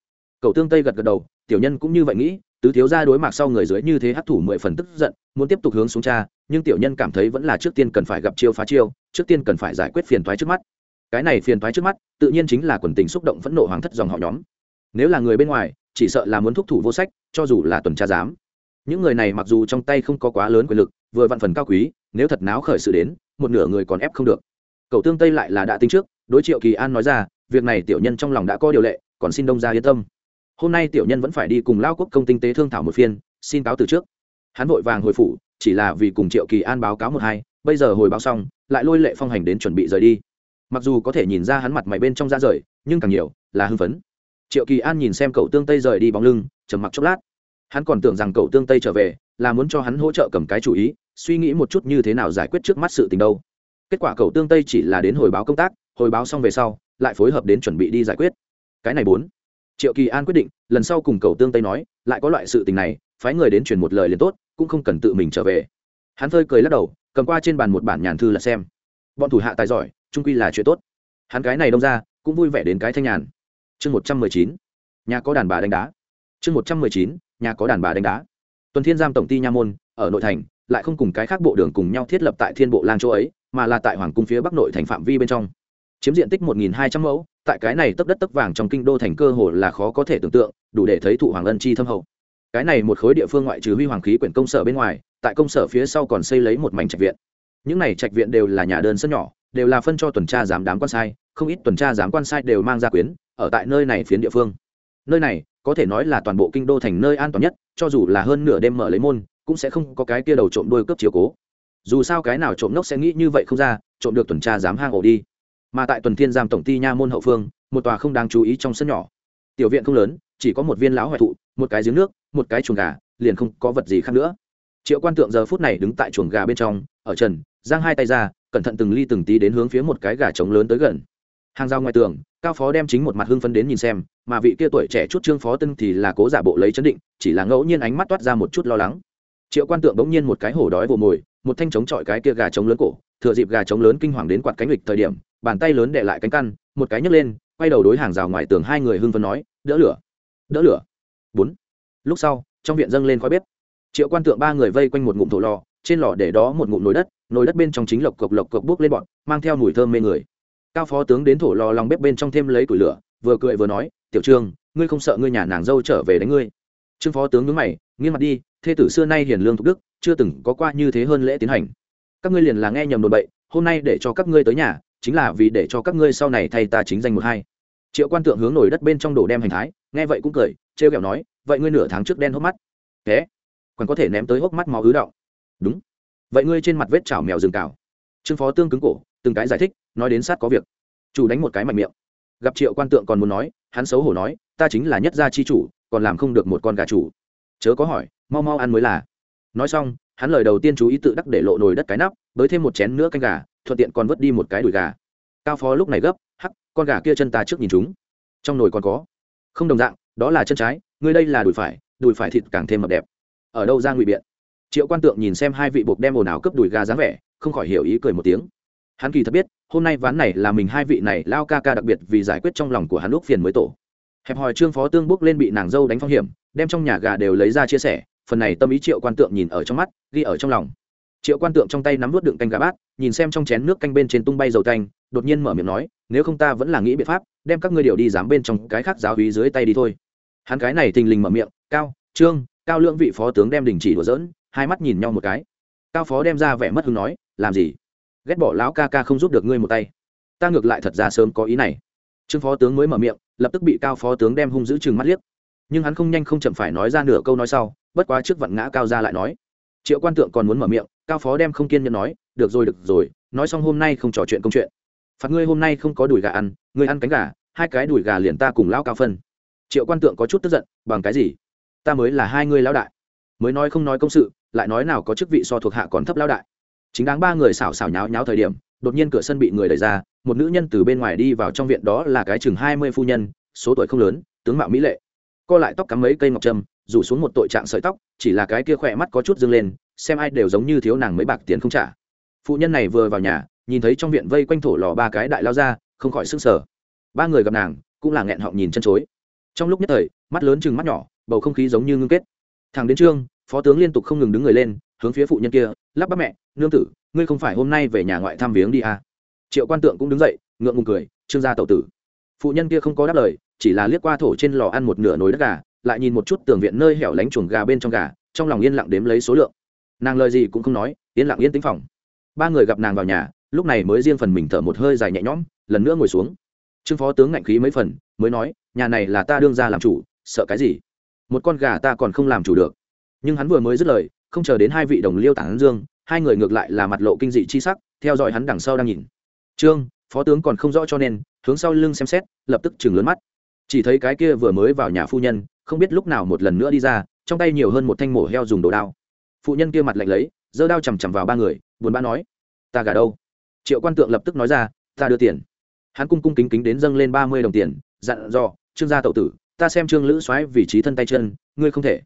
Cậu tương tây gật gật đầu, tiểu nhân cũng như vậy nghĩ, tứ thiếu gia đối mặt sau người dưới như thế hấp thủ mười phần tức giận, muốn tiếp tục hướng xuống cha nhưng tiểu nhân cảm thấy vẫn là trước tiên cần phải gặp chiêu phá chiêu, trước tiên cần phải giải quyết phiền toái trước mắt. Cái này phiền toái trước mắt, tự nhiên chính là quần tình xúc động phẫn nộ hoàng thất dòng họ nhóm. Nếu là người bên ngoài, chỉ sợ là muốn thúc thủ vô sách, cho dù là tuần tra giám. Những người này mặc dù trong tay không có quá lớn quyền lực, vừa vạn phần cao quý nếu thật náo khởi sự đến, một nửa người còn ép không được. Cậu tương tây lại là đã tính trước, đối triệu kỳ an nói ra, việc này tiểu nhân trong lòng đã có điều lệ, còn xin đông gia yên tâm. Hôm nay tiểu nhân vẫn phải đi cùng lao quốc công tinh tế thương thảo một phiên, xin cáo từ trước. Hắn vội vàng hồi phủ, chỉ là vì cùng triệu kỳ an báo cáo một hai, bây giờ hồi báo xong, lại lôi lệ phong hành đến chuẩn bị rời đi. Mặc dù có thể nhìn ra hắn mặt mày bên trong ra rời, nhưng càng nhiều là hưng phấn. Triệu kỳ an nhìn xem cậu tương tây rời đi bóng lưng, trầm mặc chốc lát. Hắn còn tưởng rằng cậu tương tây trở về, là muốn cho hắn hỗ trợ cầm cái chủ ý suy nghĩ một chút như thế nào giải quyết trước mắt sự tình đâu. Kết quả cậu tương tây chỉ là đến hồi báo công tác, hồi báo xong về sau, lại phối hợp đến chuẩn bị đi giải quyết. Cái này bốn. Triệu kỳ an quyết định, lần sau cùng cậu tương tây nói, lại có loại sự tình này, phái người đến truyền một lời liền tốt, cũng không cần tự mình trở về. Hắn phơi cười lắc đầu, cầm qua trên bàn một bản nhàn thư là xem. Bọn thủ hạ tài giỏi trung quy là chuyện tốt. Hắn cái này đông ra, cũng vui vẻ đến cái thanh nhàn. Chương một trăm mười chín. Nhà có đàn bà đánh đá. Chương một trăm mười chín, nhà có đàn bà đánh đá. Tuần thiên giam tổng ty nha môn, ở nội thành lại không cùng cái khác bộ đường cùng nhau thiết lập tại thiên bộ lang chỗ ấy, mà là tại hoàng cung phía bắc nội thành phạm vi bên trong. Chiếm diện tích một nghìn hai trăm mẫu, tại cái này tấp đất tấp vàng trong kinh đô thành cơ hồ là khó có thể tưởng tượng, đủ để thấy thụ hoàng ân chi thâm hậu. Cái này một khối địa phương ngoại trừ huy hoàng khí quyển công sở bên ngoài, tại công sở phía sau còn xây lấy một mảnh trạch viện. Những này trạch viện đều là nhà đơn sân nhỏ, đều là phân cho tuần tra giám đám quan sai, không ít tuần tra giám quan sai đều mang ra quyến, ở tại nơi này phiến địa phương. Nơi này, có thể nói là toàn bộ kinh đô thành nơi an toàn nhất, cho dù là hơn nửa đêm mở lấy môn cũng sẽ không có cái kia đầu trộm đôi cướp chiếu cố. Dù sao cái nào trộm nốc sẽ nghĩ như vậy không ra, trộm được tuần tra dám hang ổ đi. Mà tại tuần thiên giam tổng ty nha môn hậu phương, một tòa không đáng chú ý trong sân nhỏ. Tiểu viện không lớn, chỉ có một viên lão hoại thụ, một cái giếng nước, một cái chuồng gà, liền không có vật gì khác nữa. Triệu quan tượng giờ phút này đứng tại chuồng gà bên trong, ở trần, giang hai tay ra, cẩn thận từng ly từng tí đến hướng phía một cái gà trống lớn tới gần. Hàng rào ngoài tường, cao phó đem chính một mặt hưng phấn đến nhìn xem, mà vị kia tuổi trẻ chút trương phó tân thì là cố giả bộ lấy chấn định, chỉ là ngẫu nhiên ánh mắt toát ra một chút lo lắng triệu quan tượng bỗng nhiên một cái hổ đói vồ mồi, một thanh chống chọi cái kia gà trống lớn cổ, thừa dịp gà trống lớn kinh hoàng đến quạt cánh lịch thời điểm, bàn tay lớn để lại cánh căn, một cái nhấc lên, quay đầu đối hàng rào ngoài tường hai người hưng phấn nói, đỡ lửa đỡ lửa. Bốn. Lúc sau, trong viện dâng lên khói bếp. Triệu quan tượng ba người vây quanh một ngụm thổ lò, trên lò để đó một ngụm nồi đất nồi đất bên trong chính lộc cộc lộc cộc bước lên bọn, mang theo mùi thơm mê người. Cao phó tướng đến thổ lò lòng bếp bên trong thêm lấy củi lửa, vừa cười vừa nói, tiểu trương, ngươi không sợ ngươi nhà nàng dâu trở về đánh ngươi? Trương phó tướng nhướng mày, nghiêng mặt đi thê tử xưa nay hiền lương thục đức, chưa từng có qua như thế hơn lễ tiến hành. Các ngươi liền là nghe nhầm đồn bậy, hôm nay để cho các ngươi tới nhà, chính là vì để cho các ngươi sau này thay ta chính danh một hai. Triệu quan tượng hướng nổi đất bên trong đổ đem hành thái, nghe vậy cũng cười, trêu ghẹo nói, vậy ngươi nửa tháng trước đen hốc mắt. Thế, còn có thể ném tới hốc mắt máu ứ động. Đúng. Vậy ngươi trên mặt vết chảo mèo rừng cào. Trương phó tương cứng cổ, từng cái giải thích, nói đến sát có việc. Chủ đánh một cái mạnh miệng. Gặp triệu quan tượng còn muốn nói, hắn xấu hổ nói, ta chính là nhất gia chi chủ, còn làm không được một con gà chủ. Chớ có hỏi mau mau ăn mới là. Nói xong, hắn lời đầu tiên chú ý tự đắc để lộ nồi đất cái nắp với thêm một chén nữa canh gà, thuận tiện còn vớt đi một cái đùi gà. Cao phó lúc này gấp, hắc, con gà kia chân ta trước nhìn chúng. Trong nồi còn có. Không đồng dạng, đó là chân trái, ngươi đây là đùi phải đùi phải thịt càng thêm mập đẹp. Ở đâu ra ngụy biện? Triệu quan tượng nhìn xem hai vị buộc đem ồn ào cướp đùi gà dáng vẻ, không khỏi hiểu ý cười một tiếng. Hắn kỳ thật biết, hôm nay ván này là mình hai vị này lao ca ca đặc biệt vì giải quyết trong lòng của hắn lúc phiền mới tổ. Hẹp hòi trương phó tương bước lên bị nàng dâu đánh phong hiểm, đem trong nhà gà đều lấy ra chia sẻ phần này tâm ý triệu quan tượng nhìn ở trong mắt, ghi ở trong lòng. Triệu quan tượng trong tay nắm vớt đựng canh gà bát, nhìn xem trong chén nước canh bên trên tung bay dầu canh, đột nhiên mở miệng nói, nếu không ta vẫn là nghĩ biện pháp, đem các ngươi điều đi dám bên trong cái khác giáo hí dưới tay đi thôi. Hắn cái này thình lình mở miệng, cao, trương, cao lượng vị phó tướng đem đình chỉ đùa dỡn hai mắt nhìn nhau một cái. Cao phó đem ra vẻ mất hứng nói, làm gì? Ghét bỏ lão ca ca không giúp được ngươi một tay. Ta ngược lại thật ra sớm có ý này. Trương phó tướng mới mở miệng, lập tức bị cao phó tướng đem hung giữ chừng mắt liếc. Nhưng hắn không nhanh không chậm phải nói ra nửa câu nói sau bất quá trước vặn ngã cao ra lại nói. Triệu quan tượng còn muốn mở miệng, cao phó đem không kiên nhẫn nói, được rồi được rồi, nói xong hôm nay không trò chuyện công chuyện. Phạt ngươi hôm nay không có đùi gà ăn, ngươi ăn cánh gà, hai cái đùi gà liền ta cùng lão cao phân. Triệu quan tượng có chút tức giận, bằng cái gì? Ta mới là hai ngươi lão đại. Mới nói không nói công sự, lại nói nào có chức vị so thuộc hạ còn thấp lão đại. Chính đáng ba người xảo xảo nháo nháo thời điểm, đột nhiên cửa sân bị người đẩy ra, một nữ nhân từ bên ngoài đi vào trong viện đó là cái chừng hai mươi phu nhân, số tuổi không lớn, tướng mạo mỹ lệ. Co lại tóc cắm mấy cây ngọc trâm rủ xuống một tội trạng sợi tóc, chỉ là cái kia khỏe mắt có chút dâng lên, xem ai đều giống như thiếu nàng mấy bạc tiền không trả. Phụ nhân này vừa vào nhà, nhìn thấy trong viện vây quanh thổ lò ba cái đại lao ra, không khỏi s ư n g sở ba người gặp nàng, cũng là nghẹn họng nhìn chân chối. Trong lúc nhất thời, mắt lớn chừng mắt nhỏ, bầu không khí giống như ngưng kết. Thằng đến trương, phó tướng liên tục không ngừng đứng người lên, hướng phía phụ nhân kia, lắp bắp mẹ, nương tử, ngươi không phải hôm nay về nhà ngoại thăm viếng đi à. triệu quan tượng cũng đứng dậy, ngượng ngùng cười, trương gia tậu tử. Phụ nhân kia không có đáp lời, chỉ là liếc qua thổ trên lò ăn một nửa nồi đất gà lại nhìn một chút tường viện nơi hẻo lánh chuồng gà bên trong gà, trong lòng yên lặng đếm lấy số lượng. Nàng lời gì cũng không nói, yên lặng yên tính phòng. Ba người gặp nàng vào nhà, lúc này mới riêng phần mình thở một hơi dài nhẹ nhõm, lần nữa ngồi xuống. Trương phó tướng ngạnh khí mấy phần, mới nói, nhà này là ta đương ra làm chủ, sợ cái gì? Một con gà ta còn không làm chủ được. Nhưng hắn vừa mới dứt lời, không chờ đến hai vị đồng liêu tản dương, hai người ngược lại là mặt lộ kinh dị chi sắc, theo dõi hắn đằng sau đang nhìn. Trương, phó tướng còn không rõ cho nên, hướng sau lưng xem xét, lập tức chừng lớn mắt chỉ thấy cái kia vừa mới vào nhà phu nhân, không biết lúc nào một lần nữa đi ra, trong tay nhiều hơn một thanh mổ heo dùng đồ đao. Phụ nhân kia mặt lạnh lấy, giơ đao chằm chằm vào ba người, buồn bã nói, ta gả đâu? Triệu quan tượng lập tức nói ra, ta đưa tiền. Hắn cung cung kính kính đến dâng lên ba mươi đồng tiền, dặn dò, trương gia tậu tử, ta xem trương lữ xoáy vị trí thân tay chân, ngươi không thể.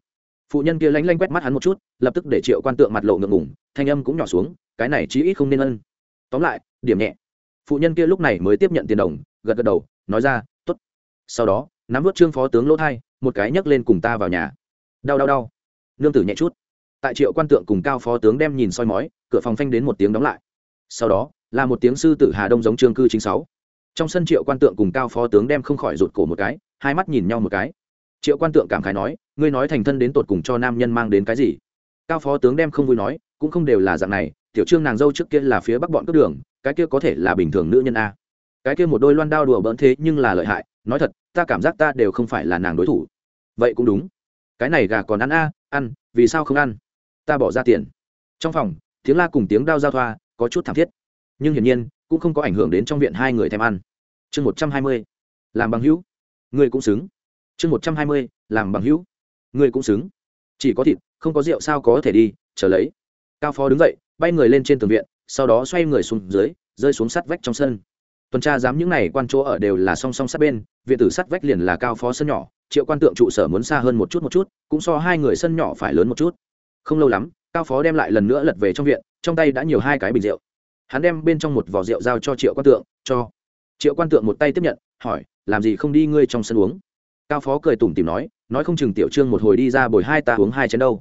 Phụ nhân kia lánh lanh quét mắt hắn một chút, lập tức để triệu quan tượng mặt lộ ngượng ngủng thanh âm cũng nhỏ xuống, cái này chí ít không nên ân. Tóm lại, điểm nhẹ. Phụ nhân kia lúc này mới tiếp nhận tiền đồng, gật gật đầu, nói ra sau đó, nắm vớt trương phó tướng lỗ thai, một cái nhấc lên cùng ta vào nhà. Đau đau đau. Nương tử nhẹ chút. Tại triệu quan tượng cùng cao phó tướng đem nhìn soi mói, cửa phòng phanh đến một tiếng đóng lại. Sau đó, là một tiếng sư tử hà đông giống trương cư chính sáu. Trong sân triệu quan tượng cùng cao phó tướng đem không khỏi rụt cổ một cái, hai mắt nhìn nhau một cái. Triệu quan tượng cảm khái nói, ngươi nói thành thân đến tột cùng cho nam nhân mang đến cái gì? Cao phó tướng đem không vui nói, cũng không đều là dạng này, tiểu trương nàng dâu trước kia là phía bắc bọn cướp đường, cái kia có thể là bình thường nữ nhân a. Cái kia một đôi loan đao đùa bỡn thế nhưng là lợi hại nói thật, ta cảm giác ta đều không phải là nàng đối thủ. Vậy cũng đúng. Cái này gà còn ăn a, ăn, vì sao không ăn? Ta bỏ ra tiền. Trong phòng, tiếng la cùng tiếng đao giao thoa, có chút thảm thiết. Nhưng hiển nhiên, cũng không có ảnh hưởng đến trong viện hai người thèm ăn. Chương một trăm hai mươi, làm bằng hữu. Người cũng xứng. Chương một trăm hai mươi, làm bằng hữu. Người cũng xứng. Chỉ có thịt, không có rượu sao có thể đi trở lấy. Cao phó đứng dậy, bay người lên trên tường viện, sau đó xoay người xuống dưới, rơi xuống sắt vách trong sân tuần tra giám những này quan chỗ ở đều là song song sát bên, viện tử sắt vách liền là cao phó sân nhỏ, triệu quan tượng trụ sở muốn xa hơn một chút một chút, cũng so hai người sân nhỏ phải lớn một chút. Không lâu lắm, cao phó đem lại lần nữa lật về trong viện, trong tay đã nhiều hai cái bình rượu. Hắn đem bên trong một vỏ rượu giao cho triệu quan tượng, cho. Triệu quan tượng một tay tiếp nhận, hỏi, làm gì không đi ngươi trong sân uống? Cao phó cười tủm tìm nói nói không chừng tiểu trương một hồi đi ra bồi hai ta uống hai chén đâu.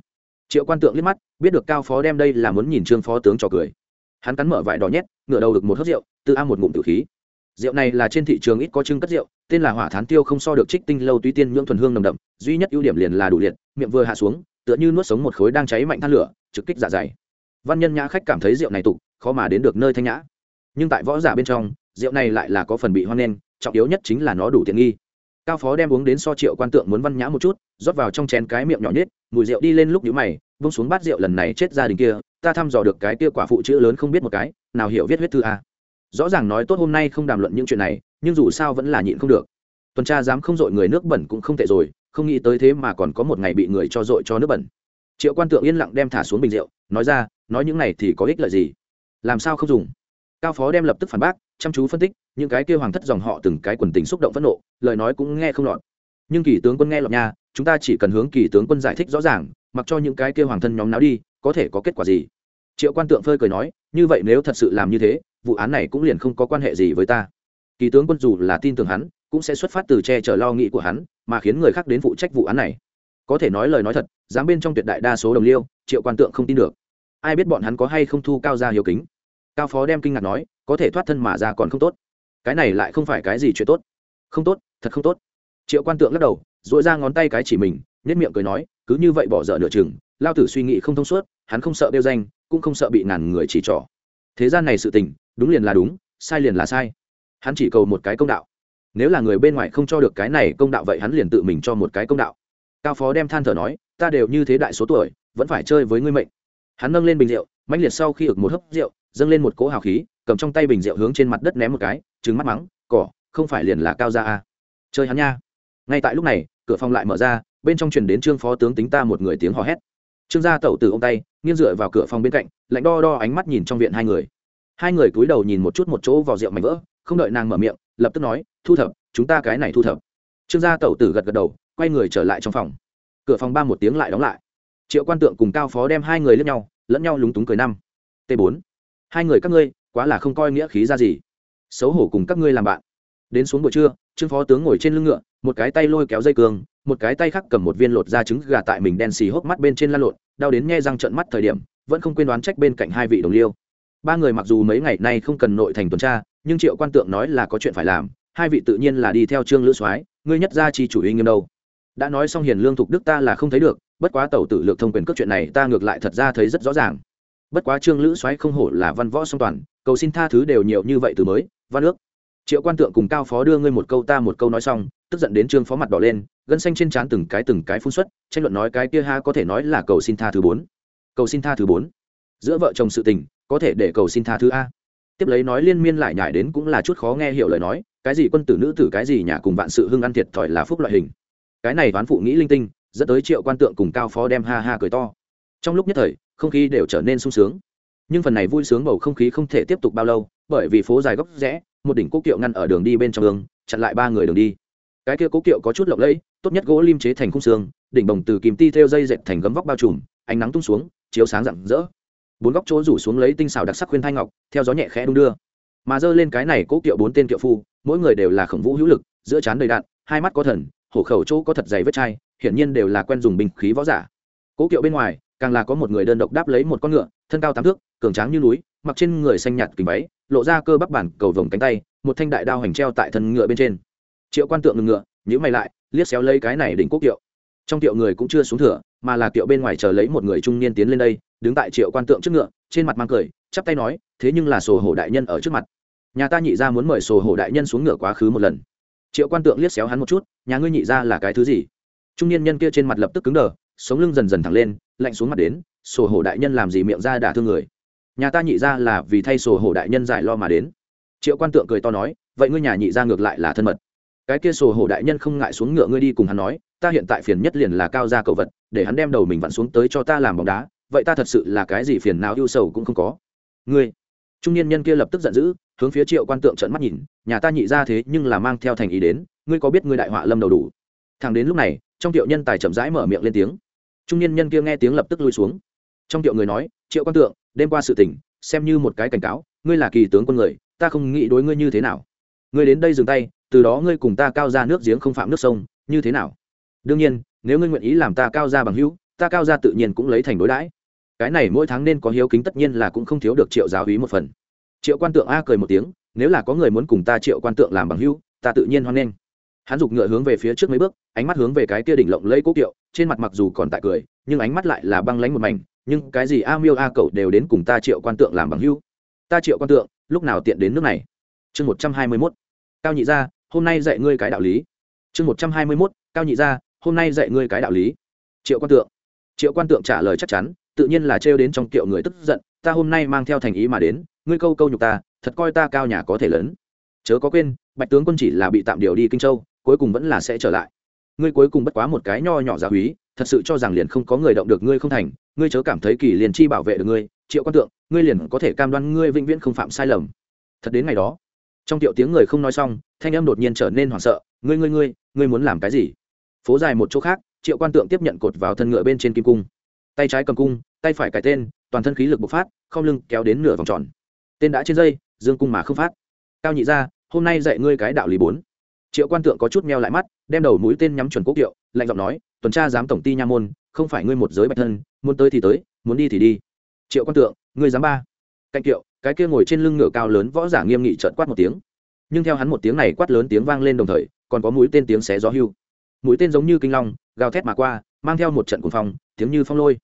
Triệu quan tượng liếc mắt, biết được cao phó đem đây là muốn nhìn trương phó tướng trò cười. Hắn cắn mở vải đỏ nhét, ngửa đầu được một hớt rượu, tự a một ngụm tử khí rượu này là trên thị trường ít có trưng cất rượu, tên là hỏa thán tiêu không so được trích tinh lâu tuy tiên nhưỡng thuần hương nồng đậm, duy nhất ưu điểm liền là đủ liệt, miệng vừa hạ xuống, tựa như nuốt sống một khối đang cháy mạnh than lửa, trực kích dạ dày. Văn nhân nhã khách cảm thấy rượu này tục, khó mà đến được nơi thanh nhã. Nhưng tại võ giả bên trong, rượu này lại là có phần bị hoan nghênh, trọng yếu nhất chính là nó đủ tiện nghi. Cao phó đem uống đến so triệu quan tượng muốn văn nhã một chút, rót vào trong chén cái miệng nhỏ nhất mùi rượu đi lên lúc nhíu mày vung xuống bát rượu lần này chết gia đình kia, ta thăm dò được cái kia quả phụ chữ lớn không biết một cái, nào hiểu viết huyết thư a rõ ràng nói tốt hôm nay không đàm luận những chuyện này, nhưng dù sao vẫn là nhịn không được. Tuần tra dám không dội người nước bẩn cũng không tệ rồi, không nghĩ tới thế mà còn có một ngày bị người cho dội cho nước bẩn. Triệu quan tượng yên lặng đem thả xuống bình rượu, nói ra, nói những này thì có ích lợi gì? Làm sao không dùng? Cao phó đem lập tức phản bác, chăm chú phân tích, những cái kêu hoàng thất dòng họ từng cái quần tình xúc động phẫn nộ, lời nói cũng nghe không lọt. Nhưng kỳ tướng quân nghe lọt nha, chúng ta chỉ cần hướng kỳ tướng quân giải thích rõ ràng, mặc cho những cái kêu hoàng thân nhóm náo đi, có thể có kết quả gì? Triệu quan tượng phơi cười nói, như vậy nếu thật sự làm như thế vụ án này cũng liền không có quan hệ gì với ta. Kỳ tướng quân dù là tin tưởng hắn, cũng sẽ xuất phát từ che chở lo nghĩ của hắn, mà khiến người khác đến phụ trách vụ án này. Có thể nói lời nói thật, dám bên trong tuyệt đại đa số đồng liêu, triệu quan tượng không tin được. Ai biết bọn hắn có hay không thu cao ra hiếu kính? Cao phó đem kinh ngạc nói, có thể thoát thân mà ra còn không tốt. Cái này lại không phải cái gì chuyện tốt. Không tốt, thật không tốt. Triệu quan tượng lắc đầu dội ra ngón tay cái chỉ mình nhất miệng cười nói, cứ như vậy bỏ dở nửa chừng, lao tử suy nghĩ không thông suốt, hắn không sợ đeo danh, cũng không sợ bị ngàn người chỉ trỏ. Thế gian này sự tình đúng liền là đúng, sai liền là sai. Hắn chỉ cầu một cái công đạo. Nếu là người bên ngoài không cho được cái này công đạo vậy hắn liền tự mình cho một cái công đạo. Cao phó đem than thở nói, ta đều như thế đại số tuổi, vẫn phải chơi với ngươi mệnh. Hắn nâng lên bình rượu, mãnh liệt sau khi ực một hớp rượu, dâng lên một cỗ hào khí, cầm trong tay bình rượu hướng trên mặt đất ném một cái trứng mắt mắng, cỏ, không phải liền là cao ra à. chơi hắn nha. Ngay tại lúc này, cửa phòng lại mở ra, bên trong truyền đến trương phó tướng tính ta một người tiếng hò hét. Trương gia tẩu từ ông tay, nghiêng dựa vào cửa phòng bên cạnh, lạnh đo đo ánh mắt nhìn trong viện hai người hai người cúi đầu nhìn một chút một chỗ vào rượu mảnh vỡ, không đợi nàng mở miệng, lập tức nói, thu thập, chúng ta cái này thu thập. Trương gia tẩu tử gật gật đầu, quay người trở lại trong phòng. Cửa phòng ba một tiếng lại đóng lại. Triệu quan tượng cùng cao phó đem hai người lẫn nhau lẫn nhau lúng túng cười năm. T bốn, hai người các ngươi, quá là không coi nghĩa khí ra gì. Xấu hổ cùng các ngươi làm bạn. Đến xuống buổi trưa, trương phó tướng ngồi trên lưng ngựa, một cái tay lôi kéo dây cương, một cái tay khác cầm một viên lột da trứng gà tại mình đen xì hốc mắt bên trên la lộn, đau đến nghe răng trận mắt thời điểm, vẫn không quên đoán trách bên cạnh hai vị đồng liêu ba người mặc dù mấy ngày nay không cần nội thành tuần tra, nhưng triệu quan tượng nói là có chuyện phải làm, hai vị tự nhiên là đi theo trương lữ soái, ngươi nhất gia chi chủ ý nghiêm đâu. Đã nói xong hiền lương thục đức ta là không thấy được, bất quá tẩu tử lược thông quyền cước chuyện này ta ngược lại thật ra thấy rất rõ ràng. Bất quá trương lữ soái không hổ là văn võ song toàn, cầu xin tha thứ đều nhiều như vậy từ mới, văn ước. Triệu quan tượng cùng cao phó đưa ngươi một câu ta một câu nói xong, tức giận đến trương phó mặt đỏ lên, gân xanh trên trán từng cái từng cái phun xuất, tranh luận nói cái kia ha có thể nói là cầu xin tha thứ bốn. Cầu xin tha thứ bốn giữa vợ chồng sự tình, có thể để cầu xin tha thứ a. Tiếp lấy nói liên miên lại nhải đến cũng là chút khó nghe hiểu lời nói, cái gì quân tử nữ tử cái gì nhà cùng vạn sự hưng ăn thiệt thòi là phúc loại hình. Cái này toán phụ nghĩ linh tinh, dẫn tới triệu quan tượng cùng cao phó đem ha ha cười to. Trong lúc nhất thời, không khí đều trở nên sung sướng. Nhưng phần này vui sướng bầu không khí không thể tiếp tục bao lâu, bởi vì phố dài góc rẽ, một đỉnh cố kiệu ngăn ở đường đi bên trong đường, chặn lại ba người đường đi. Cái kia cố kiệu có chút lộng lẫy, tốt nhất gỗ lim chế thành khung xương, đỉnh bồng từ kìm ti theo dây dệt thành gấm vóc bao trùm, ánh nắng tung xuống, chiếu sáng rạng rỡ bốn góc chỗ rủ xuống lấy tinh xảo đặc sắc khuyên thai ngọc, theo gió nhẹ khẽ đung đưa. Mà dơ lên cái này cố kiệu bốn tên kiệu phu, mỗi người đều là khổng vũ hữu lực, giữa trán đầy đạn, hai mắt có thần, hổ khẩu chỗ có thật dày vết chai, hiển nhiên đều là quen dùng binh khí võ giả. Cố kiệu bên ngoài, càng là có một người đơn độc đáp lấy một con ngựa, thân cao tám thước, cường tráng như núi, mặc trên người xanh nhạt kính váy, lộ ra cơ bắp bản cầu vồng cánh tay, một thanh đại đao hành treo tại thân ngựa bên trên. Triệu quan tượng ngừng ngựa nhữ mày lại, liếc xéo lấy cái này đỉnh quốc kiệu. Trong kiệu người cũng chưa xuống thửa mà là kiệu bên ngoài chờ lấy một người trung niên tiến lên đây, đứng tại triệu quan tượng trước ngựa, trên mặt mang cười, chắp tay nói, thế nhưng là sổ hổ đại nhân ở trước mặt. Nhà ta nhị ra muốn mời sổ hổ đại nhân xuống ngựa quá khứ một lần. Triệu quan tượng liếc xéo hắn một chút, nhà ngươi nhị ra là cái thứ gì? Trung niên nhân kia trên mặt lập tức cứng đờ, sống lưng dần dần thẳng lên, lạnh xuống mặt đến, sổ hổ đại nhân làm gì miệng ra đả thương người? Nhà ta nhị ra là vì thay sổ hổ đại nhân giải lo mà đến. Triệu quan tượng cười to nói, vậy ngươi nhà nhị ra ngược lại là thân mật. Cái kia sổ hổ đại nhân không ngại xuống ngựa ngươi đi cùng hắn nói, ta hiện tại phiền nhất liền là cao gia cậu vật để hắn đem đầu mình vặn xuống tới cho ta làm bóng đá, vậy ta thật sự là cái gì phiền não ưu sầu cũng không có. Ngươi. Trung niên nhân kia lập tức giận dữ, hướng phía triệu quan tượng trợn mắt nhìn, nhà ta nhị ra thế nhưng là mang theo thành ý đến, ngươi có biết ngươi đại họa lâm đầu đủ? Thằng đến lúc này, trong tiệu nhân tài chậm rãi mở miệng lên tiếng. Trung niên nhân kia nghe tiếng lập tức lui xuống. Trong tiệu người nói, triệu quan tượng, đêm qua sự tình, xem như một cái cảnh cáo, ngươi là kỳ tướng quân người, ta không nghĩ đối ngươi như thế nào. Ngươi đến đây dừng tay, từ đó ngươi cùng ta cao ra nước giếng không phạm nước sông, như thế nào? Đương nhiên nếu ngươi nguyện ý làm ta cao gia bằng hữu, ta cao gia tự nhiên cũng lấy thành đối đãi. Cái này mỗi tháng nên có hiếu kính tất nhiên là cũng không thiếu được triệu giáo hí một phần. Triệu quan tượng a cười một tiếng, nếu là có người muốn cùng ta triệu quan tượng làm bằng hữu, ta tự nhiên hoan nghênh. Hắn giục ngựa hướng về phía trước mấy bước, ánh mắt hướng về cái kia đỉnh lộng lẫy cố kiệu, trên mặt mặc dù còn tại cười, nhưng ánh mắt lại là băng lánh một mảnh, nhưng cái gì a miêu a cậu đều đến cùng ta triệu quan tượng làm bằng hữu. Ta triệu quan tượng, lúc nào tiện đến nước này? Chương một trăm hai mươi mốt. Cao nhị gia, hôm nay dạy ngươi cái đạo lý. Chương một trăm hai mươi mốt, cao nhị gia hôm nay dạy ngươi cái đạo lý. Triệu quan tượng. Triệu quan tượng trả lời chắc chắn, tự nhiên là trêu đến trong kiệu người tức giận, ta hôm nay mang theo thành ý mà đến, ngươi câu câu nhục ta, thật coi ta cao nhà có thể lớn. Chớ có quên, bạch tướng quân chỉ là bị tạm điều đi kinh châu, cuối cùng vẫn là sẽ trở lại. Ngươi cuối cùng bất quá một cái nho nhỏ giáo húy thật sự cho rằng liền không có người động được ngươi không thành, ngươi chớ cảm thấy kỳ liền chi bảo vệ được ngươi. Triệu quan tượng, ngươi liền có thể cam đoan ngươi vĩnh viễn không phạm sai lầm. Thật đến ngày đó, trong tiểu tiếng người không nói xong, thanh âm đột nhiên trở nên hoảng sợ, ngươi ngươi ngươi ngươi muốn làm cái gì? Phố dài một chỗ khác, triệu quan tượng tiếp nhận cột vào thân ngựa bên trên kim cung. Tay trái cầm cung, tay phải cải tên, toàn thân khí lực bộc phát, không lưng kéo đến nửa vòng tròn. Tên đã trên dây, dương cung mà không phát. Cao nhị ra hôm nay dạy ngươi cái đạo lý bốn. Triệu quan tượng có chút meo lại mắt, đem đầu mũi tên nhắm chuẩn quốc kiệu, lạnh giọng nói, tuần tra giám tổng ty nha môn, không phải ngươi một giới bạch thân, muốn tới thì tới, muốn đi thì đi. Triệu quan tượng, ngươi dám ba. Cạnh kiệu, cái kia ngồi trên lưng ngựa cao lớn võ giả nghiêm nghị trợn quát một tiếng. Nhưng theo hắn một tiếng này quát lớn tiếng vang lên đồng thời, còn có mũi tên tiếng xé gió hưu mũi tên giống như kinh long, gào thét mà qua, mang theo một trận cuồng phong, tiếng như phong lôi.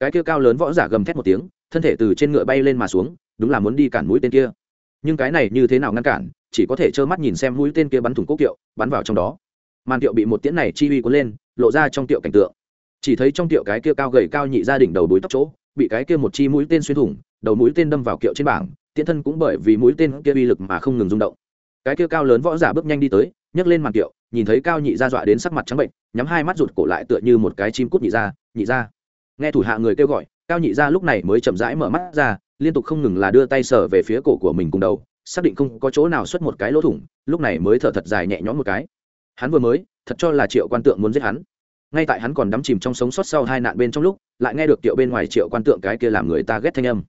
Cái kia cao lớn võ giả gầm thét một tiếng, thân thể từ trên ngựa bay lên mà xuống, đúng là muốn đi cản mũi tên kia. Nhưng cái này như thế nào ngăn cản, chỉ có thể trơ mắt nhìn xem mũi tên kia bắn thủng cốc kiệu, bắn vào trong đó. Màn tiệu bị một tiễn này chi uy cuốn lên, lộ ra trong tiệu cảnh tượng. Chỉ thấy trong tiệu cái kia cao gầy cao nhị ra đỉnh đầu đuối tóc chỗ, bị cái kia một chi mũi tên xuyên thủng, đầu mũi tên đâm vào kiệu trên bảng, tiễn thân cũng bởi vì mũi tên kia uy lực mà không ngừng rung động. Cái kia cao lớn võ giả bước nhanh đi tới, nhấc lên màn tiệu nhìn thấy cao nhị ra dọa đến sắc mặt trắng bệnh, nhắm hai mắt rụt cổ lại tựa như một cái chim cút nhị ra nhị ra nghe thủ hạ người kêu gọi, cao nhị ra lúc này mới chậm rãi mở mắt ra, liên tục không ngừng là đưa tay sở về phía cổ của mình cùng đầu, xác định không có chỗ nào xuất một cái lỗ thủng, lúc này mới thở thật dài nhẹ nhõm một cái. Hắn vừa mới, thật cho là triệu quan tượng muốn giết hắn. Ngay tại hắn còn đắm chìm trong sống sót sau hai nạn bên trong lúc, lại nghe được triệu bên ngoài triệu quan tượng cái kia làm người ta ghét thanh âm.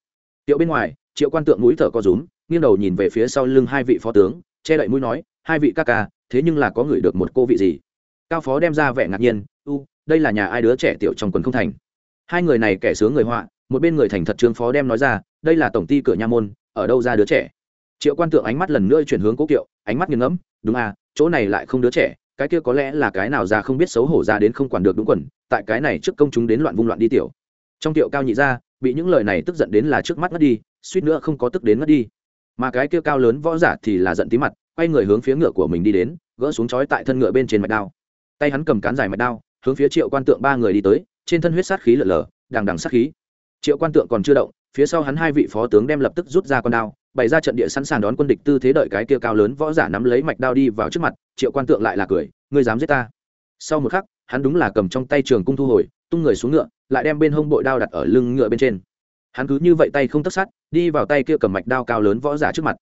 Triệu bên ngoài, triệu quan tượng mũi thở co rúm, nghiêng đầu nhìn về phía sau lưng hai vị phó tướng, che đậy mũi nói, hai vị ca ca thế nhưng là có người được một cô vị gì? Cao phó đem ra vẻ ngạc nhiên, u, đây là nhà ai đứa trẻ tiểu trong quần không thành? Hai người này kẻ sướng người họa, một bên người thành thật trương phó đem nói ra, đây là tổng ty cửa nha môn, ở đâu ra đứa trẻ? Triệu quan tượng ánh mắt lần nữa chuyển hướng cố kiệu, ánh mắt nghiêng ngẫm, đúng à chỗ này lại không đứa trẻ, cái kia có lẽ là cái nào ra không biết xấu hổ ra đến không quản được đúng quần, tại cái này trước công chúng đến loạn vung loạn đi tiểu. Trong tiệu cao nhị ra, bị những lời này tức giận đến là trước mắt ngất đi, suýt nữa không có tức đến ngất đi. Mà cái kia cao lớn võ giả thì là giận tí mặt quay người hướng phía ngựa của mình đi đến, gỡ xuống chói tại thân ngựa bên trên mạch đao. Tay hắn cầm cán dài mạch đao, hướng phía triệu quan tượng ba người đi tới, trên thân huyết sát khí lở lở, đằng đằng sát khí. Triệu quan tượng còn chưa động, phía sau hắn hai vị phó tướng đem lập tức rút ra con đao, bày ra trận địa sẵn sàng đón quân địch tư thế đợi cái kia cao lớn võ giả nắm lấy mạch đao đi vào trước mặt, triệu quan tượng lại là cười, ngươi dám giết ta? Sau một khắc, hắn đúng là cầm trong tay trường cung thu hồi, tung người xuống ngựa, lại đem bên hông bội đao đặt ở lưng ngựa bên trên. Hắn cứ như vậy tay không tất sát, đi vào tay kia cầm mạch đao cao lớn võ giả trước mặt.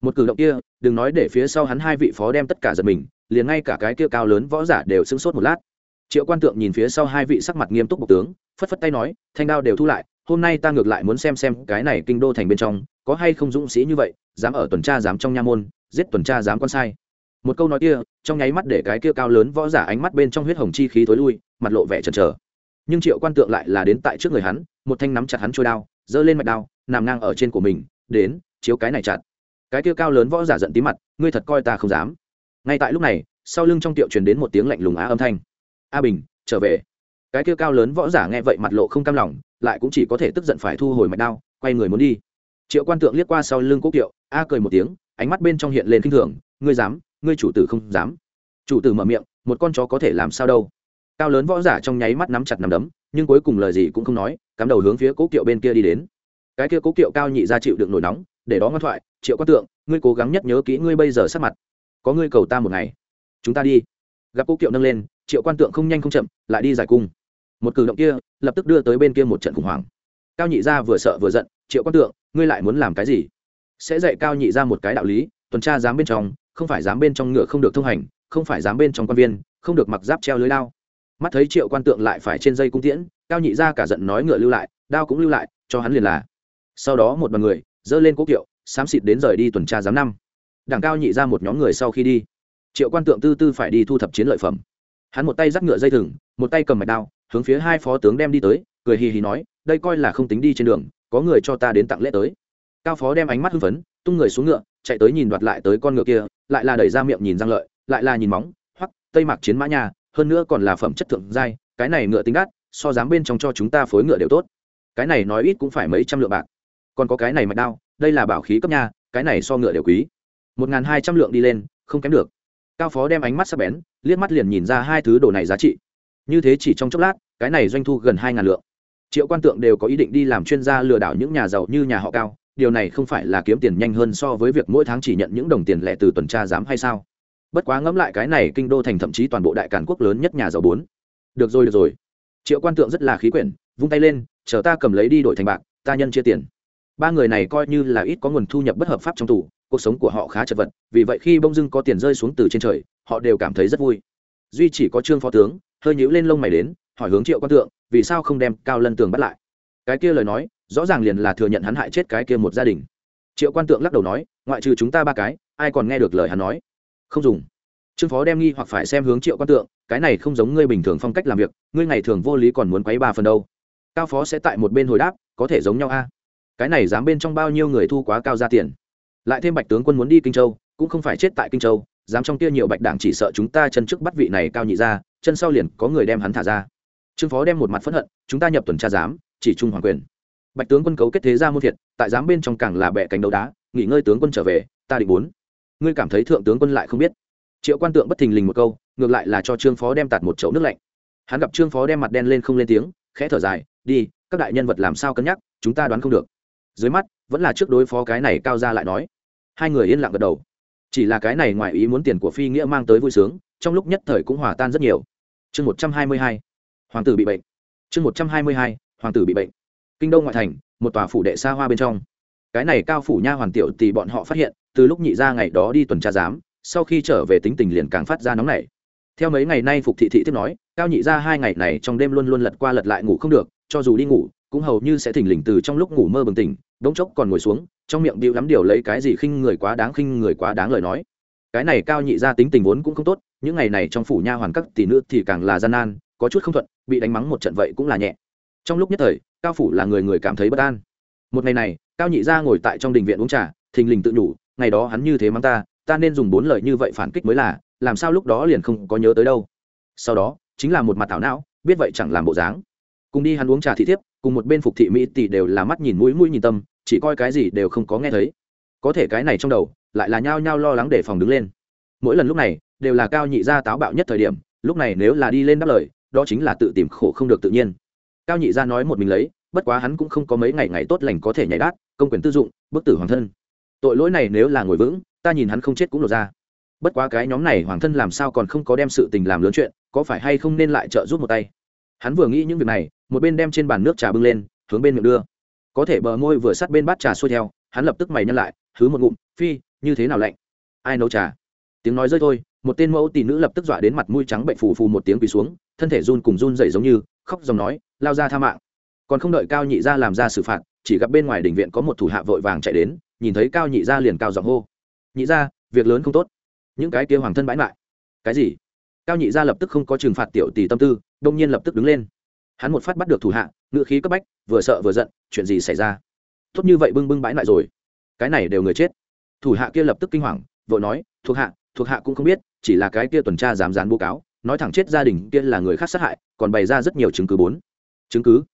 Một cử động kia đừng nói để phía sau hắn hai vị phó đem tất cả giật mình, liền ngay cả cái kia cao lớn võ giả đều sững sốt một lát. Triệu quan tượng nhìn phía sau hai vị sắc mặt nghiêm túc bộc tướng, phất phất tay nói, thanh đao đều thu lại, hôm nay ta ngược lại muốn xem xem cái này kinh đô thành bên trong, có hay không dũng sĩ như vậy, dám ở tuần tra dám trong nha môn, giết tuần tra dám con sai. Một câu nói kia, trong nháy mắt để cái kia cao lớn võ giả ánh mắt bên trong huyết hồng chi khí tối lui, mặt lộ vẻ chần chờ. Nhưng triệu quan tượng lại là đến tại trước người hắn, một thanh nắm chặt hắn trôi đao, giơ lên mạch đao, nằm ngang ở trên của mình, đến, chiếu cái này chặt cái kia cao lớn võ giả giận tí mặt, ngươi thật coi ta không dám. Ngay tại lúc này, sau lưng trong tiệu truyền đến một tiếng lạnh lùng á âm thanh. A bình, trở về. Cái kia cao lớn võ giả nghe vậy mặt lộ không cam lòng, lại cũng chỉ có thể tức giận phải thu hồi mạch đao, quay người muốn đi. Triệu quan tượng liếc qua sau lưng quốc kiệu, a cười một tiếng, ánh mắt bên trong hiện lên kinh thường, ngươi dám, ngươi chủ tử không dám. Chủ tử mở miệng, một con chó có thể làm sao đâu. Cao lớn võ giả trong nháy mắt nắm chặt nắm đấm, nhưng cuối cùng lời gì cũng không nói, cắm đầu hướng phía cố kiệu bên kia đi đến. Cái kia cố kiệu cao nhị ra chịu được nổi nóng, để đó ngoan thoại triệu quan tượng, ngươi cố gắng nhất nhớ kỹ ngươi bây giờ sắc mặt. Có ngươi cầu ta một ngày. Chúng ta đi. Gặp cố kiệu nâng lên, triệu quan tượng không nhanh không chậm, lại đi giải cung. Một cử động kia, lập tức đưa tới bên kia một trận khủng hoảng. Cao nhị gia vừa sợ vừa giận, triệu quan tượng, ngươi lại muốn làm cái gì? Sẽ dạy cao nhị ra một cái đạo lý, tuần tra dám bên trong, không phải dám bên trong ngựa không được thông hành, không phải dám bên trong quan viên, không được mặc giáp treo lưới lao mắt thấy triệu quan tượng lại phải trên dây cung tiễn, cao nhị ra cả giận nói ngựa lưu lại, đao cũng lưu lại, cho hắn liền là. Sau đó một đoàn người, dơ lên cố kiệu xám xịt đến rời đi tuần tra giám năm. Đảng cao nhị ra một nhóm người sau khi đi, triệu quan tượng tư tư phải đi thu thập chiến lợi phẩm. Hắn một tay dắt ngựa dây thừng, một tay cầm mạch đao, hướng phía hai phó tướng đem đi tới, cười hì hì nói, đây coi là không tính đi trên đường, có người cho ta đến tặng lễ tới. Cao phó đem ánh mắt hưng phấn, tung người xuống ngựa, chạy tới nhìn đoạt lại tới con ngựa kia, lại là đẩy ra miệng nhìn răng lợi, lại là nhìn móng hoặc tây mạc chiến mã nhà, hơn nữa còn là phẩm chất thượng giai, cái này ngựa tính đắt, so dám bên trong cho chúng ta phối ngựa đều tốt. Cái này nói ít cũng phải mấy trăm lượng bạc. Còn có cái này mạch đao đây là bảo khí cấp nha, cái này so ngựa đều quý. Một n g h n hai trăm lượng đi lên, không kém được. Cao phó đem ánh mắt sắp bén, liếc mắt liền nhìn ra hai thứ đồ này giá trị. Như thế chỉ trong chốc lát, cái này doanh thu gần hai ngàn lượng. Triệu quan tượng đều có ý định đi làm chuyên gia lừa đảo những nhà giàu như nhà họ cao, điều này không phải là kiếm tiền nhanh hơn so với việc mỗi tháng chỉ nhận những đồng tiền lẻ từ tuần tra giám hay sao? Bất quá ngẫm lại cái này kinh đô thành thậm chí toàn bộ đại cản quốc lớn nhất nhà giàu bốn. Được rồi được rồi. Triệu quan tượng rất là khí quyển, vung tay lên, chờ ta cầm lấy đi đổi thành bạc, ta nhân chia tiền ba người này coi như là ít có nguồn thu nhập bất hợp pháp trong tù, cuộc sống của họ khá chật vật, vì vậy khi bông dưng có tiền rơi xuống từ trên trời, họ đều cảm thấy rất vui. Duy chỉ có trương phó tướng, hơi nhíu lên lông mày đến, hỏi hướng triệu quan tượng, vì sao không đem cao lân tường bắt lại? Cái kia lời nói, rõ ràng liền là thừa nhận hắn hại chết cái kia một gia đình. Triệu quan tượng lắc đầu nói, ngoại trừ chúng ta ba cái, ai còn nghe được lời hắn nói? Không dùng. Trương phó đem nghi hoặc phải xem hướng triệu quan tượng, cái này không giống ngươi bình thường phong cách làm việc, ngươi ngày thường vô lý còn muốn quấy ba phần đâu. Cao phó sẽ tại một bên hồi đáp, có thể giống nhau a cái này dám bên trong bao nhiêu người thu quá cao ra tiền. Lại thêm bạch tướng quân muốn đi kinh châu, cũng không phải chết tại kinh châu, dám trong kia nhiều bạch đảng chỉ sợ chúng ta chân trước bắt vị này cao nhị ra, chân sau liền có người đem hắn thả ra. Trương phó đem một mặt phẫn hận, chúng ta nhập tuần tra giám, chỉ trung hoàng quyền. Bạch tướng quân cấu kết thế ra muôn thiệt, tại giám bên trong càng là bẹ cánh đấu đá, nghỉ ngơi tướng quân trở về, ta định bốn. Ngươi cảm thấy thượng tướng quân lại không biết. Triệu quan tượng bất thình lình một câu, ngược lại là cho trương phó đem tạt một chậu nước lạnh. Hắn gặp trương phó đem mặt đen lên không lên tiếng, khẽ thở dài, đi, các đại nhân vật làm sao cân nhắc, chúng ta đoán không được dưới mắt, vẫn là trước đối phó cái này cao ra lại nói. Hai người yên lặng gật đầu. Chỉ là cái này ngoài ý muốn tiền của phi nghĩa mang tới vui sướng, trong lúc nhất thời cũng hòa tan rất nhiều. Chương một trăm hai mươi hai, hoàng tử bị bệnh. Chương một trăm hai mươi hai, hoàng tử bị bệnh. Kinh đô ngoại thành, một tòa phủ đệ xa hoa bên trong. Cái này cao phủ nha hoàn tiểu thì bọn họ phát hiện, từ lúc nhị ra ngày đó đi tuần tra giám, sau khi trở về tính tình liền càng phát ra nóng nảy. Theo mấy ngày nay phục thị thị tiếp nói, cao nhị ra hai ngày này trong đêm luôn luôn lật qua lật lại ngủ không được, cho dù đi ngủ cũng hầu như sẽ thỉnh lình từ trong lúc ngủ mơ bừng tỉnh, bỗng chốc còn ngồi xuống, trong miệng điệu lắm điều lấy cái gì khinh người quá đáng khinh người quá đáng lời nói. Cái này cao nhị ra tính tình vốn cũng không tốt, những ngày này trong phủ nha hoàn các tỷ nữ thì càng là gian nan, có chút không thuận, bị đánh mắng một trận vậy cũng là nhẹ. Trong lúc nhất thời, cao phủ là người người cảm thấy bất an. Một ngày này, cao nhị ra ngồi tại trong đình viện uống trà, thình lình tự nhủ, ngày đó hắn như thế mắng ta ta nên dùng bốn lời như vậy phản kích mới là, làm sao lúc đó liền không có nhớ tới đâu. Sau đó, chính là một mặt thảo não, biết vậy chẳng làm bộ dáng cùng đi hắn uống trà thị thiếp, cùng một bên phục thị mỹ tỷ đều là mắt nhìn mũi mũi nhìn tâm, chỉ coi cái gì đều không có nghe thấy. Có thể cái này trong đầu, lại là nhao nhao lo lắng để phòng đứng lên. Mỗi lần lúc này, đều là cao nhị gia táo bạo nhất thời điểm, lúc này nếu là đi lên đáp lời, đó chính là tự tìm khổ không được tự nhiên. Cao nhị gia nói một mình lấy, bất quá hắn cũng không có mấy ngày ngày tốt lành có thể nhảy đát, công quyền tư dụng, bức tử hoàng thân. Tội lỗi này nếu là ngồi vững, ta nhìn hắn không chết cũng lột ra. Bất quá cái nhóm này hoàng thân làm sao còn không có đem sự tình làm lớn chuyện, có phải hay không nên lại trợ giúp một tay? Hắn vừa nghĩ những việc này, một bên đem trên bàn nước trà bưng lên, hướng bên miệng đưa. Có thể bờ môi vừa sát bên bát trà xuôi theo, hắn lập tức mày nhân lại thứ một ngụm, phi, như thế nào lạnh? Ai nấu trà? Tiếng nói rơi thôi, một tên mẫu tỷ nữ lập tức dọa đến mặt mũi trắng bệnh phù phù một tiếng quỳ xuống, thân thể run cùng run dậy giống như, khóc dòng nói, lao ra tha mạng. Còn không đợi cao nhị gia làm ra xử phạt, chỉ gặp bên ngoài đình viện có một thủ hạ vội vàng chạy đến, nhìn thấy cao nhị gia liền cao giọng hô, nhị gia, việc lớn không tốt. Những cái kia hoàng thân bãi mại. Cái gì? Cao nhị gia lập tức không có trừng phạt tiểu tỷ tâm tư đông nhiên lập tức đứng lên. Hắn một phát bắt được thủ hạ ngự khí cấp bách, vừa sợ vừa giận, chuyện gì xảy ra? Tốt như vậy bưng bưng bãi lại rồi. Cái này đều người chết. Thủ hạ kia lập tức kinh hoàng, vội nói, thuộc hạ thuộc hạ cũng không biết, chỉ là cái kia tuần tra dám dán bố cáo, nói thẳng chết gia đình kia là người khác sát hại, còn bày ra rất nhiều chứng cứ bốn. Chứng cứ?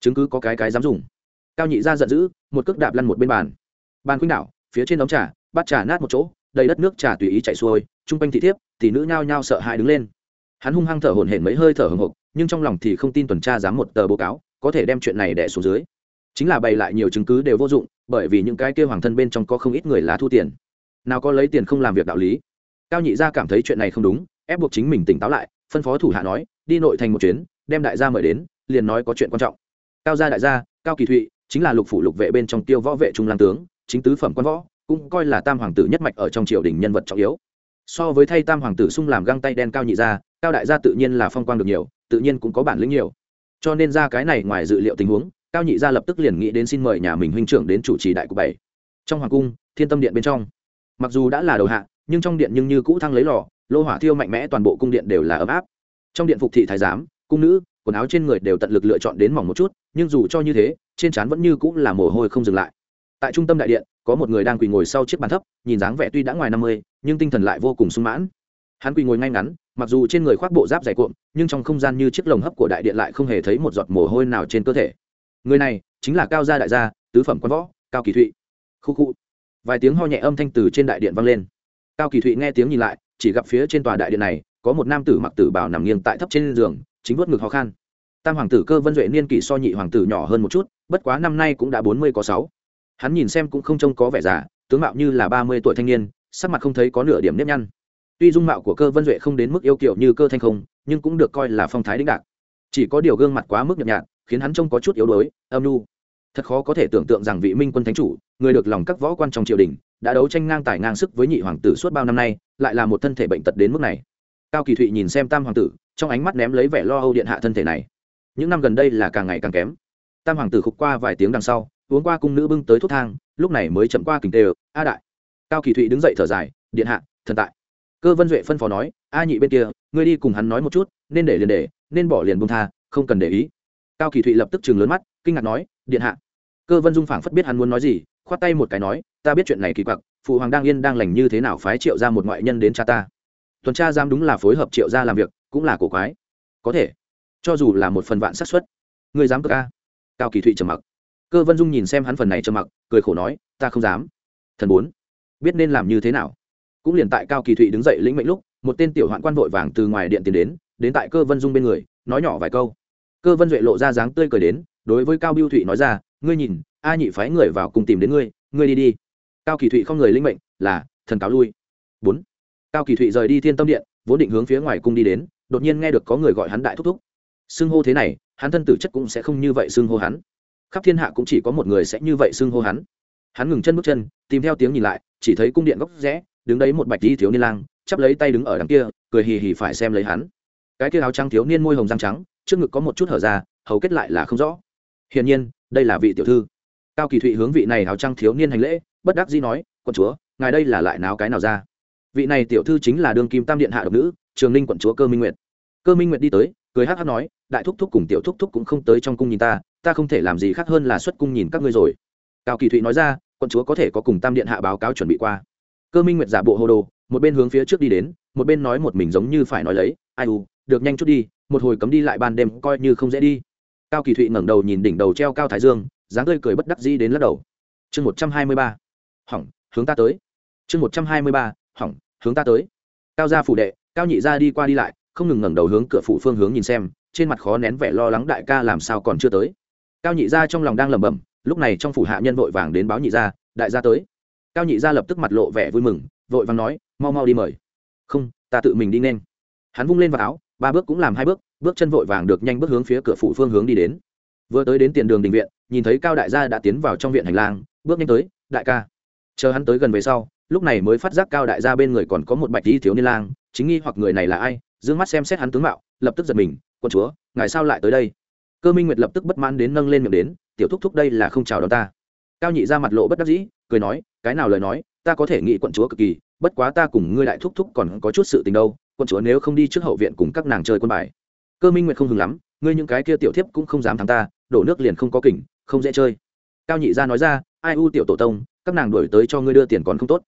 Chứng cứ có cái cái dám dùng. Cao nhị ra giận dữ, một cước đạp lăn một bên bàn. Bàn khuynh đảo, phía trên đống trà, bát trà nát một chỗ, đầy đất nước trà tùy ý chảy xuôi, chung quanh thị thiếp, thì nữ nhao nhao sợ hãi đứng lên hắn hung hăng thở hổn hển mấy hơi thở hồng hộc nhưng trong lòng thì không tin tuần tra dám một tờ báo cáo, có thể đem chuyện này đẻ xuống dưới. Chính là bày lại nhiều chứng cứ đều vô dụng, bởi vì những cái kêu hoàng thân bên trong có không ít người lá thu tiền. Nào có lấy tiền không làm việc đạo lý. Cao nhị gia cảm thấy chuyện này không đúng, ép buộc chính mình tỉnh táo lại, phân phó thủ hạ nói, đi nội thành một chuyến, đem đại gia mời đến, liền nói có chuyện quan trọng. Cao gia đại gia, cao kỳ thụy, chính là lục phủ lục vệ bên trong tiêu võ vệ trung lang tướng, chính tứ phẩm quan võ, cũng coi là tam hoàng tử nhất mạch ở trong triều đình nhân vật trọng yếu. So với thay tam hoàng tử sung làm găng tay đen cao nhị gia cao đại gia tự nhiên là phong quang được nhiều, tự nhiên cũng có bản lĩnh nhiều. Cho nên ra cái này ngoài dự liệu tình huống, cao nhị gia lập tức liền nghĩ đến xin mời nhà mình huynh trưởng đến chủ trì đại cục bảy. Trong hoàng cung, thiên tâm điện bên trong. Mặc dù đã là đầu hạ, nhưng trong điện nhưng như cũ thăng lấy lò, lô hỏa thiêu mạnh mẽ toàn bộ cung điện đều là ấm áp. Trong điện phục thị thái giám, cung nữ, quần áo trên người đều tận lực lựa chọn đến mỏng một chút, nhưng dù cho như thế, trên trán vẫn như cũ là mồ hôi không dừng lại. Tại trung tâm đại điện, có một người đang quỳ ngồi sau chiếc bàn thấp, nhìn dáng vẻ tuy đã ngoài năm mươi, nhưng tinh thần lại vô cùng sung mãn. Hắn quỳ ngồi ngay ngắn mặc dù trên người khoác bộ giáp dày cuộn nhưng trong không gian như chiếc lồng hấp của đại điện lại không hề thấy một giọt mồ hôi nào trên cơ thể. Người này chính là cao gia đại gia, tứ phẩm quan võ, cao kỳ thụy. Khu khu. Vài tiếng ho nhẹ âm thanh từ trên đại điện vang lên. Cao kỳ thụy nghe tiếng nhìn lại, chỉ gặp phía trên tòa đại điện này, có một nam tử mặc tử bào nằm nghiêng tại thấp trên giường, chính vuốt ngực ho khan. Tam hoàng tử cơ vân duệ niên kỷ so nhị hoàng tử nhỏ hơn một chút, bất quá năm nay cũng đã bốn mươi có sáu. Hắn nhìn xem cũng không trông có vẻ già, tướng mạo như là ba mươi tuổi thanh niên, sắc mặt không thấy có nửa điểm nếp nhăn tuy dung mạo của cơ vân duệ không đến mức yêu kiểu như cơ thanh không, nhưng cũng được coi là phong thái đĩnh đạc. Chỉ có điều gương mặt quá mức nhợt nhạt, khiến hắn trông có chút yếu đuối, âm nu thật khó có thể tưởng tượng rằng vị minh quân thánh chủ, người được lòng các võ quan trong triều đình, đã đấu tranh ngang tài ngang sức với nhị hoàng tử suốt bao năm nay, lại là một thân thể bệnh tật đến mức này. Cao kỳ thụy nhìn xem tam hoàng tử, trong ánh mắt ném lấy vẻ lo âu điện hạ thân thể này. Những năm gần đây là càng ngày càng kém. Tam hoàng tử khục qua vài tiếng đằng sau, uống qua cung nữ bưng tới thuốc thang, lúc này mới chậm qua kình tê a đại. Cao kỳ thụy đứng dậy thở dài, điện hạ, thần tại cơ vân duệ phân phó nói, a nhị bên kia, ngươi đi cùng hắn nói một chút, nên để liền để, nên bỏ liền bông tha, không cần để ý. Cao kỳ thụy lập tức chừng lớn mắt, kinh ngạc nói, điện hạ. Cơ vân dung phảng phất biết hắn muốn nói gì, khoát tay một cái nói, ta biết chuyện này kỳ quặc, phụ hoàng đang yên đang lành như thế nào phái triệu ra một ngoại nhân đến cha ta. Tuần tra giam đúng là phối hợp triệu ra làm việc, cũng là cổ quái. Có thể, cho dù là một phần vạn xác suất. Ngươi dám cơ ca cao kỳ thụy trầm mặc. Cơ vân dung nhìn xem hắn phần này trầm mặc, cười khổ nói, ta không dám. Thần bốn, biết nên làm như thế nào? Cũng liền tại cao kỳ thụy đứng dậy lĩnh mệnh lúc, một tên tiểu hoạn quan vội vàng từ ngoài điện tiến đến đến tại cơ vân dung bên người, nói nhỏ vài câu. Cơ vân duệ lộ ra dáng tươi cười đến, đối với cao biêu thụy nói ra, ngươi nhìn, a nhị phái người vào cùng tìm đến ngươi ngươi đi đi. Cao kỳ thụy không người linh mệnh, là, thần cáo lui. Bốn. Cao kỳ thụy rời đi thiên tâm điện, vốn định hướng phía ngoài cung đi đến, đột nhiên nghe được có người gọi hắn đại thúc thúc. Xưng hô thế này, hắn thân tử chất cũng sẽ không như vậy xưng hô hắn. Khắp thiên hạ cũng chỉ có một người sẽ như vậy xưng hô hắn. Hắn ngừng chân bước chân, tìm theo tiếng nhìn lại, chỉ thấy cung điện góc rẽ đứng đấy một bạch y thiếu niên lang, chắp lấy tay đứng ở đằng kia, cười hì hì phải xem lấy hắn. Cái kia áo trắng thiếu niên môi hồng răng trắng, trước ngực có một chút hở ra, hầu kết lại là không rõ. Hiển nhiên, đây là vị tiểu thư. Cao kỳ thụy hướng vị này áo trắng thiếu niên hành lễ, bất đắc dĩ nói, quận chúa, ngài đây là lại náo cái nào ra? Vị này tiểu thư chính là đương kim tam điện hạ độc nữ, trường ninh quận chúa cơ minh nguyệt. Cơ minh nguyệt đi tới, cười hát hát nói, đại thúc thúc cùng tiểu thúc thúc cũng không tới trong cung nhìn ta ta không thể làm gì khác hơn là xuất cung nhìn các ngươi rồi. Cao kỳ thụy nói ra, quận chúa có thể có cùng tam điện hạ báo cáo chuẩn bị qua cơ minh nguyệt giả bộ hồ đồ, một bên hướng phía trước đi đến, một bên nói một mình giống như phải nói lấy, ai u, được nhanh chút đi, một hồi cấm đi lại ban đêm coi như không dễ đi. Cao kỳ thụy ngẩng đầu nhìn đỉnh đầu treo cao thái dương, dáng tươi cười bất đắc dĩ đến lắc đầu. Chương một trăm hai mươi ba, hỏng, hướng ta tới. Chương một trăm hai mươi ba, hỏng, hướng ta tới. Cao gia phủ đệ, cao nhị gia đi qua đi lại, không ngừng ngẩng đầu hướng cửa phủ phương hướng nhìn xem, trên mặt khó nén vẻ lo lắng đại ca làm sao còn chưa tới. Cao nhị gia trong lòng đang lẩm bẩm, lúc này trong phủ hạ nhân vội vàng đến báo nhị gia, đại gia tới cao nhị gia lập tức mặt lộ vẻ vui mừng, vội vàng nói, mau mau đi mời. Không, ta tự mình đi nên. Hắn vung lên vào áo, ba bước cũng làm hai bước bước chân vội vàng được nhanh bước hướng phía cửa phủ phương hướng đi đến. Vừa tới đến tiền đường đình viện, nhìn thấy cao đại gia đã tiến vào trong viện hành lang, bước nhanh tới, đại ca. Chờ hắn tới gần về sau, lúc này mới phát giác cao đại gia bên người còn có một bạch di thiếu niên lang, chính nghi hoặc người này là ai d ư ơ n g mắt xem xét hắn tướng mạo, lập tức giật mình, quân chúa, ngài sao lại tới đây? Cơ minh nguyệt lập tức bất mãn đến nâng lên miệng đến, tiểu thúc thúc đây là không chào đón ta. Cao nhị ra mặt lộ bất đắc dĩ, cười nói cái nào lời nói, ta có thể nghĩ quận chúa cực kỳ, bất quá ta cùng ngươi đại thúc thúc còn có chút sự tình đâu, quận chúa nếu không đi trước hậu viện cùng các nàng chơi quân bài. Cơ minh nguyệt không hừng lắm, ngươi những cái kia tiểu thiếp cũng không dám thắng ta, đổ nước liền không có kỉnh, không dễ chơi. Cao nhị gia nói ra, ai u tiểu tổ tông, các nàng đổi tới cho ngươi đưa tiền còn không tốt.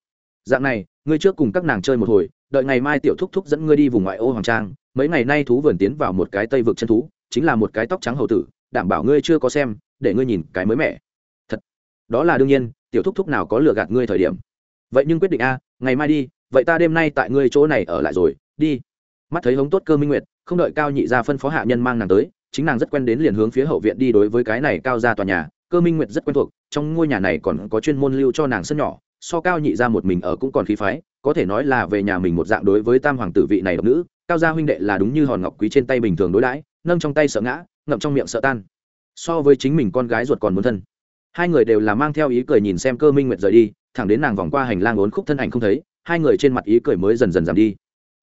Dạng này, ngươi trước cùng các nàng chơi một hồi, đợi ngày mai tiểu thúc thúc dẫn ngươi đi vùng ngoại ô hoàng trang, mấy ngày nay thú vườn tiến vào một cái tây vực chân thú, chính là một cái tóc trắng hầu tử, đảm bảo ngươi chưa có xem, để ngươi nhìn cái mới mẻ. Thật. Đó là đương nhiên tiểu thúc thúc nào có lừa gạt ngươi thời điểm. Vậy nhưng quyết định a, ngày mai đi, vậy ta đêm nay tại ngươi chỗ này ở lại rồi, đi. Mắt thấy hống tốt cơ minh nguyệt, không đợi cao nhị gia phân phó hạ nhân mang nàng tới, chính nàng rất quen đến liền hướng phía hậu viện đi đối với cái này cao ra tòa nhà, cơ minh nguyệt rất quen thuộc, trong ngôi nhà này còn có chuyên môn lưu cho nàng sân nhỏ, so cao nhị ra một mình ở cũng còn khí phái, có thể nói là về nhà mình một dạng đối với tam hoàng tử vị này độc nữ, cao gia huynh đệ là đúng như hòn ngọc quý trên tay bình thường đối đãi, nâng trong tay sợ ngã, ngậm trong miệng sợ tan. So với chính mình con gái ruột còn muốn thân hai người đều là mang theo ý cười nhìn xem cơ minh nguyệt rời đi, thẳng đến nàng vòng qua hành lang ốn khúc thân ảnh không thấy, hai người trên mặt ý cười mới dần dần giảm đi.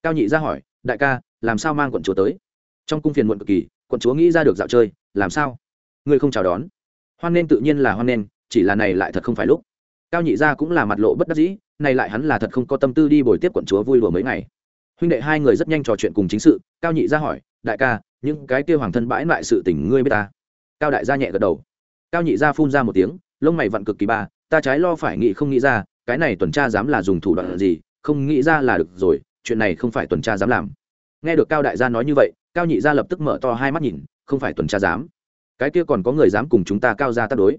Cao nhị ra hỏi, đại ca, làm sao mang quận chúa tới? Trong cung phiền muộn cực kỳ, quận chúa nghĩ ra được dạo chơi, làm sao? Ngươi không chào đón? Hoan nên tự nhiên là hoan nên, chỉ là này lại thật không phải lúc. Cao nhị gia cũng là mặt lộ bất đắc dĩ, này lại hắn là thật không có tâm tư đi bồi tiếp quận chúa vui đùa mấy ngày. Huynh đệ hai người rất nhanh trò chuyện cùng chính sự, cao nhị gia hỏi, đại ca, những cái kia hoàng thân bãi lại sự tình ngươi biết ta? Cao đại gia nhẹ gật đầu cao nhị gia phun ra một tiếng, lông mày vặn cực kỳ ba, ta trái lo phải nghĩ không nghĩ ra, cái này tuần tra dám là dùng thủ đoạn gì, không nghĩ ra là được rồi, chuyện này không phải tuần tra dám làm. Nghe được cao đại gia nói như vậy, cao nhị gia lập tức mở to hai mắt nhìn, không phải tuần tra dám. Cái kia còn có người dám cùng chúng ta cao ra tác đối.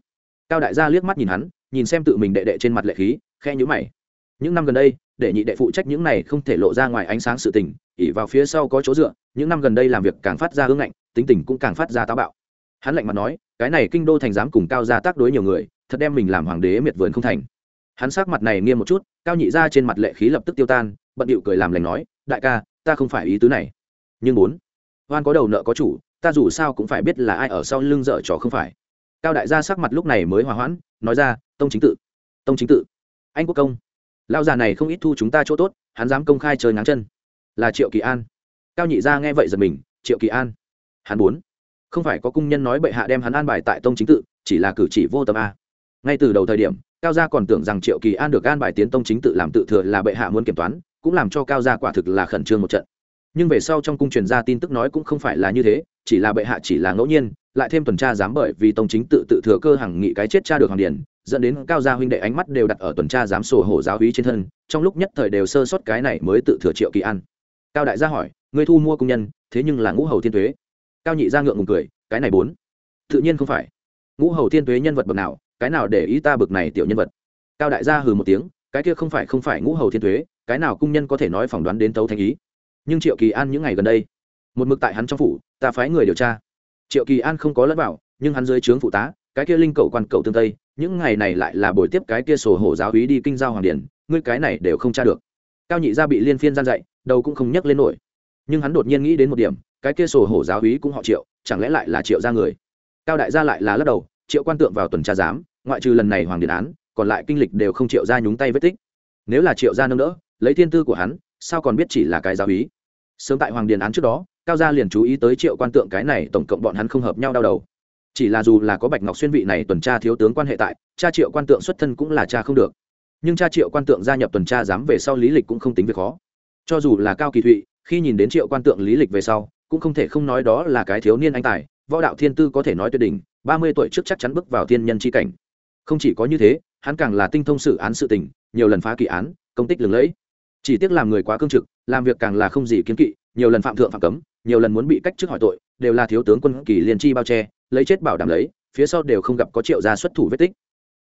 Cao đại gia liếc mắt nhìn hắn, nhìn xem tự mình đệ đệ trên mặt lệ khí khe nhữ mày. Những năm gần đây, để nhị đệ phụ trách những này không thể lộ ra ngoài ánh sáng sự tình ỉ vào phía sau có chỗ dựa, những năm gần đây làm việc càng phát ra hương ngạnh, tính tình cũng càng phát ra táo bạo. Hắn lạnh mặt nói cái này kinh đô thành dám cùng cao gia tác đối nhiều người, thật đem mình làm hoàng đế miệt vườn không thành. Hắn sắc mặt này nghiêm một chút, cao nhị ra trên mặt lệ khí lập tức tiêu tan, bận điệu cười làm lành nói, đại ca, ta không phải ý tứ này. Nhưng bốn, oan có đầu nợ có chủ, ta dù sao cũng phải biết là ai ở sau lưng dở trò không phải. Cao đại gia sắc mặt lúc này mới hòa hoãn, nói ra, tông chính tự, tông chính tự, anh quốc công lao già này không ít thu chúng ta chỗ tốt, hắn dám công khai chơi ngáng chân. Là triệu kỳ an. Cao nhị gia nghe vậy giật mình, triệu kỳ an, hắn bốn không phải có cung nhân nói bệ hạ đem hắn an bài tại tông chính tự, chỉ là cử chỉ vô tâm a. Ngay từ đầu thời điểm, cao gia còn tưởng rằng triệu kỳ an được an bài tiến tông chính tự làm tự thừa là bệ hạ muốn kiểm toán, cũng làm cho cao gia quả thực là khẩn trương một trận. Nhưng về sau trong cung truyền ra tin tức nói cũng không phải là như thế, chỉ là bệ hạ chỉ là ngẫu nhiên, lại thêm tuần tra dám bởi vì tông chính tự tự thừa cơ hàng nghị cái chết cha được hoàng điển dẫn đến cao gia huynh đệ ánh mắt đều đặt ở tuần tra giám sổ hổ giáo hí trên thân, trong lúc nhất thời đều sơ sót cái này mới tự thừa triệu kỳ an. Cao đại gia hỏi người thu mua công nhân, thế nhưng là ngũ hầu thiên thuế cao nhị gia ngượng ngùng cười, cái này bốn. Tự nhiên không phải. Ngũ hầu thiên thuế nhân vật bậc nào, cái nào để ý ta bực này tiểu nhân vật? Cao đại gia hừ một tiếng, cái kia không phải không phải ngũ hầu thiên thuế cái nào cung nhân có thể nói phỏng đoán đến tấu thanh ý? Nhưng triệu kỳ an những ngày gần đây, một mực tại hắn trong phủ, ta phái người điều tra. Triệu kỳ an không có lẫn vào, nhưng hắn dưới trướng phụ tá, cái kia linh cầu quan cầu tương tây, những ngày này lại là buổi tiếp cái kia sổ hổ giáo hí đi kinh giao hoàng điển, ngươi cái này đều không tra được. Cao nhị gia bị liên phiên gian dạy, đầu cũng không nhấc lên nổi nhưng hắn đột nhiên nghĩ đến một điểm, cái kia sổ hổ giáo hí cũng họ triệu, chẳng lẽ lại là triệu gia người? Cao đại gia lại là lắc đầu, triệu quan tượng vào tuần tra giám, ngoại trừ lần này hoàng điện án, còn lại kinh lịch đều không triệu ra nhúng tay vết tích. Nếu là triệu gia nâng đỡ, lấy thiên tư của hắn, sao còn biết chỉ là cái giáo hí? Sớm tại hoàng điện án trước đó, cao gia liền chú ý tới triệu quan tượng cái này, tổng cộng bọn hắn không hợp nhau đau đầu. Chỉ là dù là có bạch ngọc xuyên vị này tuần tra thiếu tướng quan hệ tại, cha triệu quan tượng xuất thân cũng là cha không được. Nhưng cha triệu quan tượng gia nhập tuần tra dám về sau lý lịch cũng không tính việc khó. Cho dù là cao kỳ thụy khi nhìn đến triệu quan tượng lý lịch về sau, cũng không thể không nói đó là cái thiếu niên anh tài, võ đạo thiên tư có thể nói tuyệt đỉnh, ba mươi tuổi trước chắc chắn bước vào thiên nhân c h i cảnh. Không chỉ có như thế, hắn càng là tinh thông xử án sự tình, nhiều lần phá kỳ án, công tích lừng lẫy. Chỉ tiếc làm người quá cương trực, làm việc càng là không gì kiến kỵ, nhiều lần phạm thượng phạm cấm, nhiều lần muốn bị cách chức hỏi tội, đều là thiếu tướng quân kỳ liên chi bao che, lấy chết bảo đảm lấy, phía sau đều không gặp có triệu gia xuất thủ vết tích.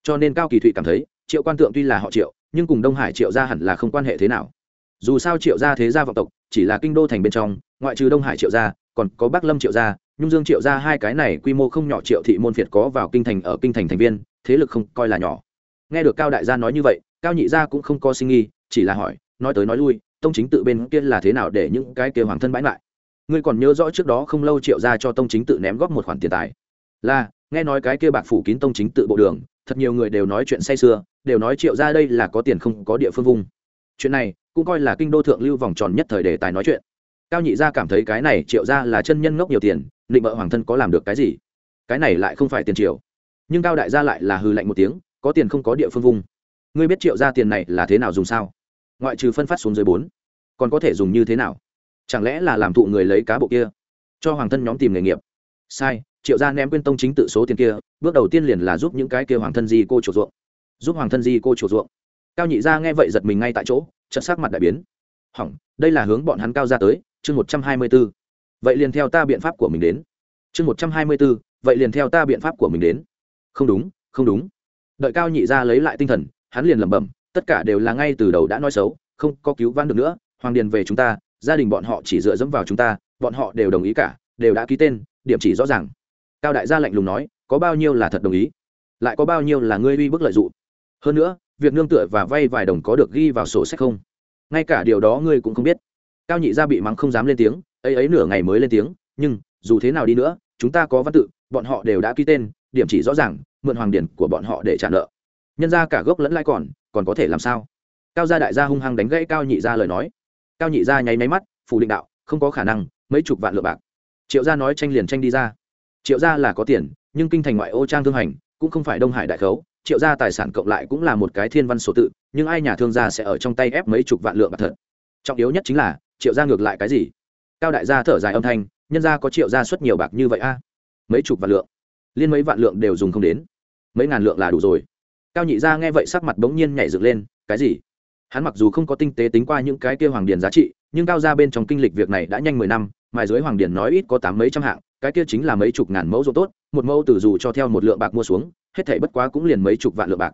Cho nên cao kỳ thụy cảm thấy, triệu quan tượng tuy là họ triệu, nhưng cùng đông hải triệu gia hẳn là không quan hệ thế nào dù sao triệu gia thế gia vọng tộc, chỉ là kinh đô thành bên trong, ngoại trừ đông hải triệu gia, còn có bắc lâm triệu gia, nhung dương triệu gia hai cái này quy mô không nhỏ triệu thị môn phiệt có vào kinh thành ở kinh thành thành viên, thế lực không coi là nhỏ. Nghe được cao đại gia nói như vậy, cao nhị gia cũng không có sinh nghi chỉ là hỏi, nói tới nói lui, tông chính tự bên kia là thế nào để những cái kia hoàng thân bãi lại? Ngươi còn nhớ rõ trước đó không lâu triệu gia cho tông chính tự ném góp một khoản tiền tài. Là, nghe nói cái kia bạc phủ kín tông chính tự bộ đường, thật nhiều người đều nói chuyện say sưa, đều nói triệu gia đây là có tiền không có địa phương vùng. chuyện này cũng coi là kinh đô thượng lưu vòng tròn nhất thời đề tài nói chuyện. Cao nhị gia cảm thấy cái này triệu ra là chân nhân ngốc nhiều tiền định vợ hoàng thân có làm được cái gì? Cái này lại không phải tiền triệu nhưng cao đại gia lại là hư lạnh một tiếng, có tiền không có địa phương vung. Ngươi biết triệu ra tiền này là thế nào dùng sao? Ngoại trừ phân phát xuống dưới bốn, còn có thể dùng như thế nào? Chẳng lẽ là làm thụ người lấy cá bộ kia? Cho hoàng thân nhóm tìm nghề nghiệp. Sai, triệu gia ném quyên tông chính tự số tiền kia, bước đầu tiên liền là giúp những cái kia hoàng thân di cô chủ ruộng. Giúp hoàng thân di cô chủ ruộng. Cao nhị gia nghe vậy giật mình ngay tại chỗ chợt sắc mặt đại biến. Hỏng, đây là hướng bọn hắn cao ra tới, chương một trăm hai mươi b ố vậy liền theo ta biện pháp của mình đến. Chương một trăm hai mươi b ố vậy liền theo ta biện pháp của mình đến. Không đúng không đúng. Đợi cao nhị gia lấy lại tinh thần, hắn liền lẩm bẩm, tất cả đều là ngay từ đầu đã nói xấu, không có cứu vãn được nữa, hoàng điền về chúng ta, gia đình bọn họ chỉ dựa dẫm vào chúng ta, bọn họ đều đồng ý cả, đều đã ký tên, điểm chỉ rõ ràng. Cao đại gia lạnh lùng nói, có bao nhiêu là thật đồng ý? Lại có bao nhiêu là ngươi uy bức lợi dụng? Hơn nữa việc nương tựa và vay vài đồng có được ghi vào sổ sách không? Ngay cả điều đó ngươi cũng không biết. Cao nhị gia bị mắng không dám lên tiếng, ấy ấy nửa ngày mới lên tiếng, nhưng, dù thế nào đi nữa, chúng ta có văn tự, bọn họ đều đã ký tên, điểm chỉ rõ ràng, mượn hoàng điển của bọn họ để trả nợ. Nhân ra cả gốc lẫn lãi còn còn có thể làm sao? Cao gia đại gia hung hăng đánh gãy cao nhị gia lời nói. Cao nhị gia nháy máy mắt, phủ định đạo, không có khả năng, mấy chục vạn lượng bạc. Triệu gia nói tranh liền tranh đi ra. Triệu gia là có tiền, nhưng kinh thành ngoại ô trang thương hành, cũng không phải đông hải đại khấu triệu gia tài sản cộng lại cũng là một cái thiên văn sổ tự, nhưng ai nhà thương gia sẽ ở trong tay ép mấy chục vạn lượng bạc thật. Trọng yếu nhất chính là, triệu gia ngược lại cái gì? Cao đại gia thở dài âm thanh, nhân gia có triệu gia xuất nhiều bạc như vậy a? Mấy chục vạn lượng. Liên mấy vạn lượng đều dùng không đến. Mấy ngàn lượng là đủ rồi. Cao nhị gia nghe vậy sắc mặt bỗng nhiên nhảy dựng lên, cái gì? Hắn mặc dù không có tinh tế tính qua những cái kia hoàng điền giá trị, nhưng cao gia bên trong kinh lịch việc này đã nhanh mười năm, mài dưới hoàng điền nói ít có tám mấy trăm hạng, cái kia chính là mấy chục ngàn mẫu ruộng tốt, một mẫu từ dù cho theo một lượng bạc mua xuống hết thảy bất quá cũng liền mấy chục vạn lượng bạc.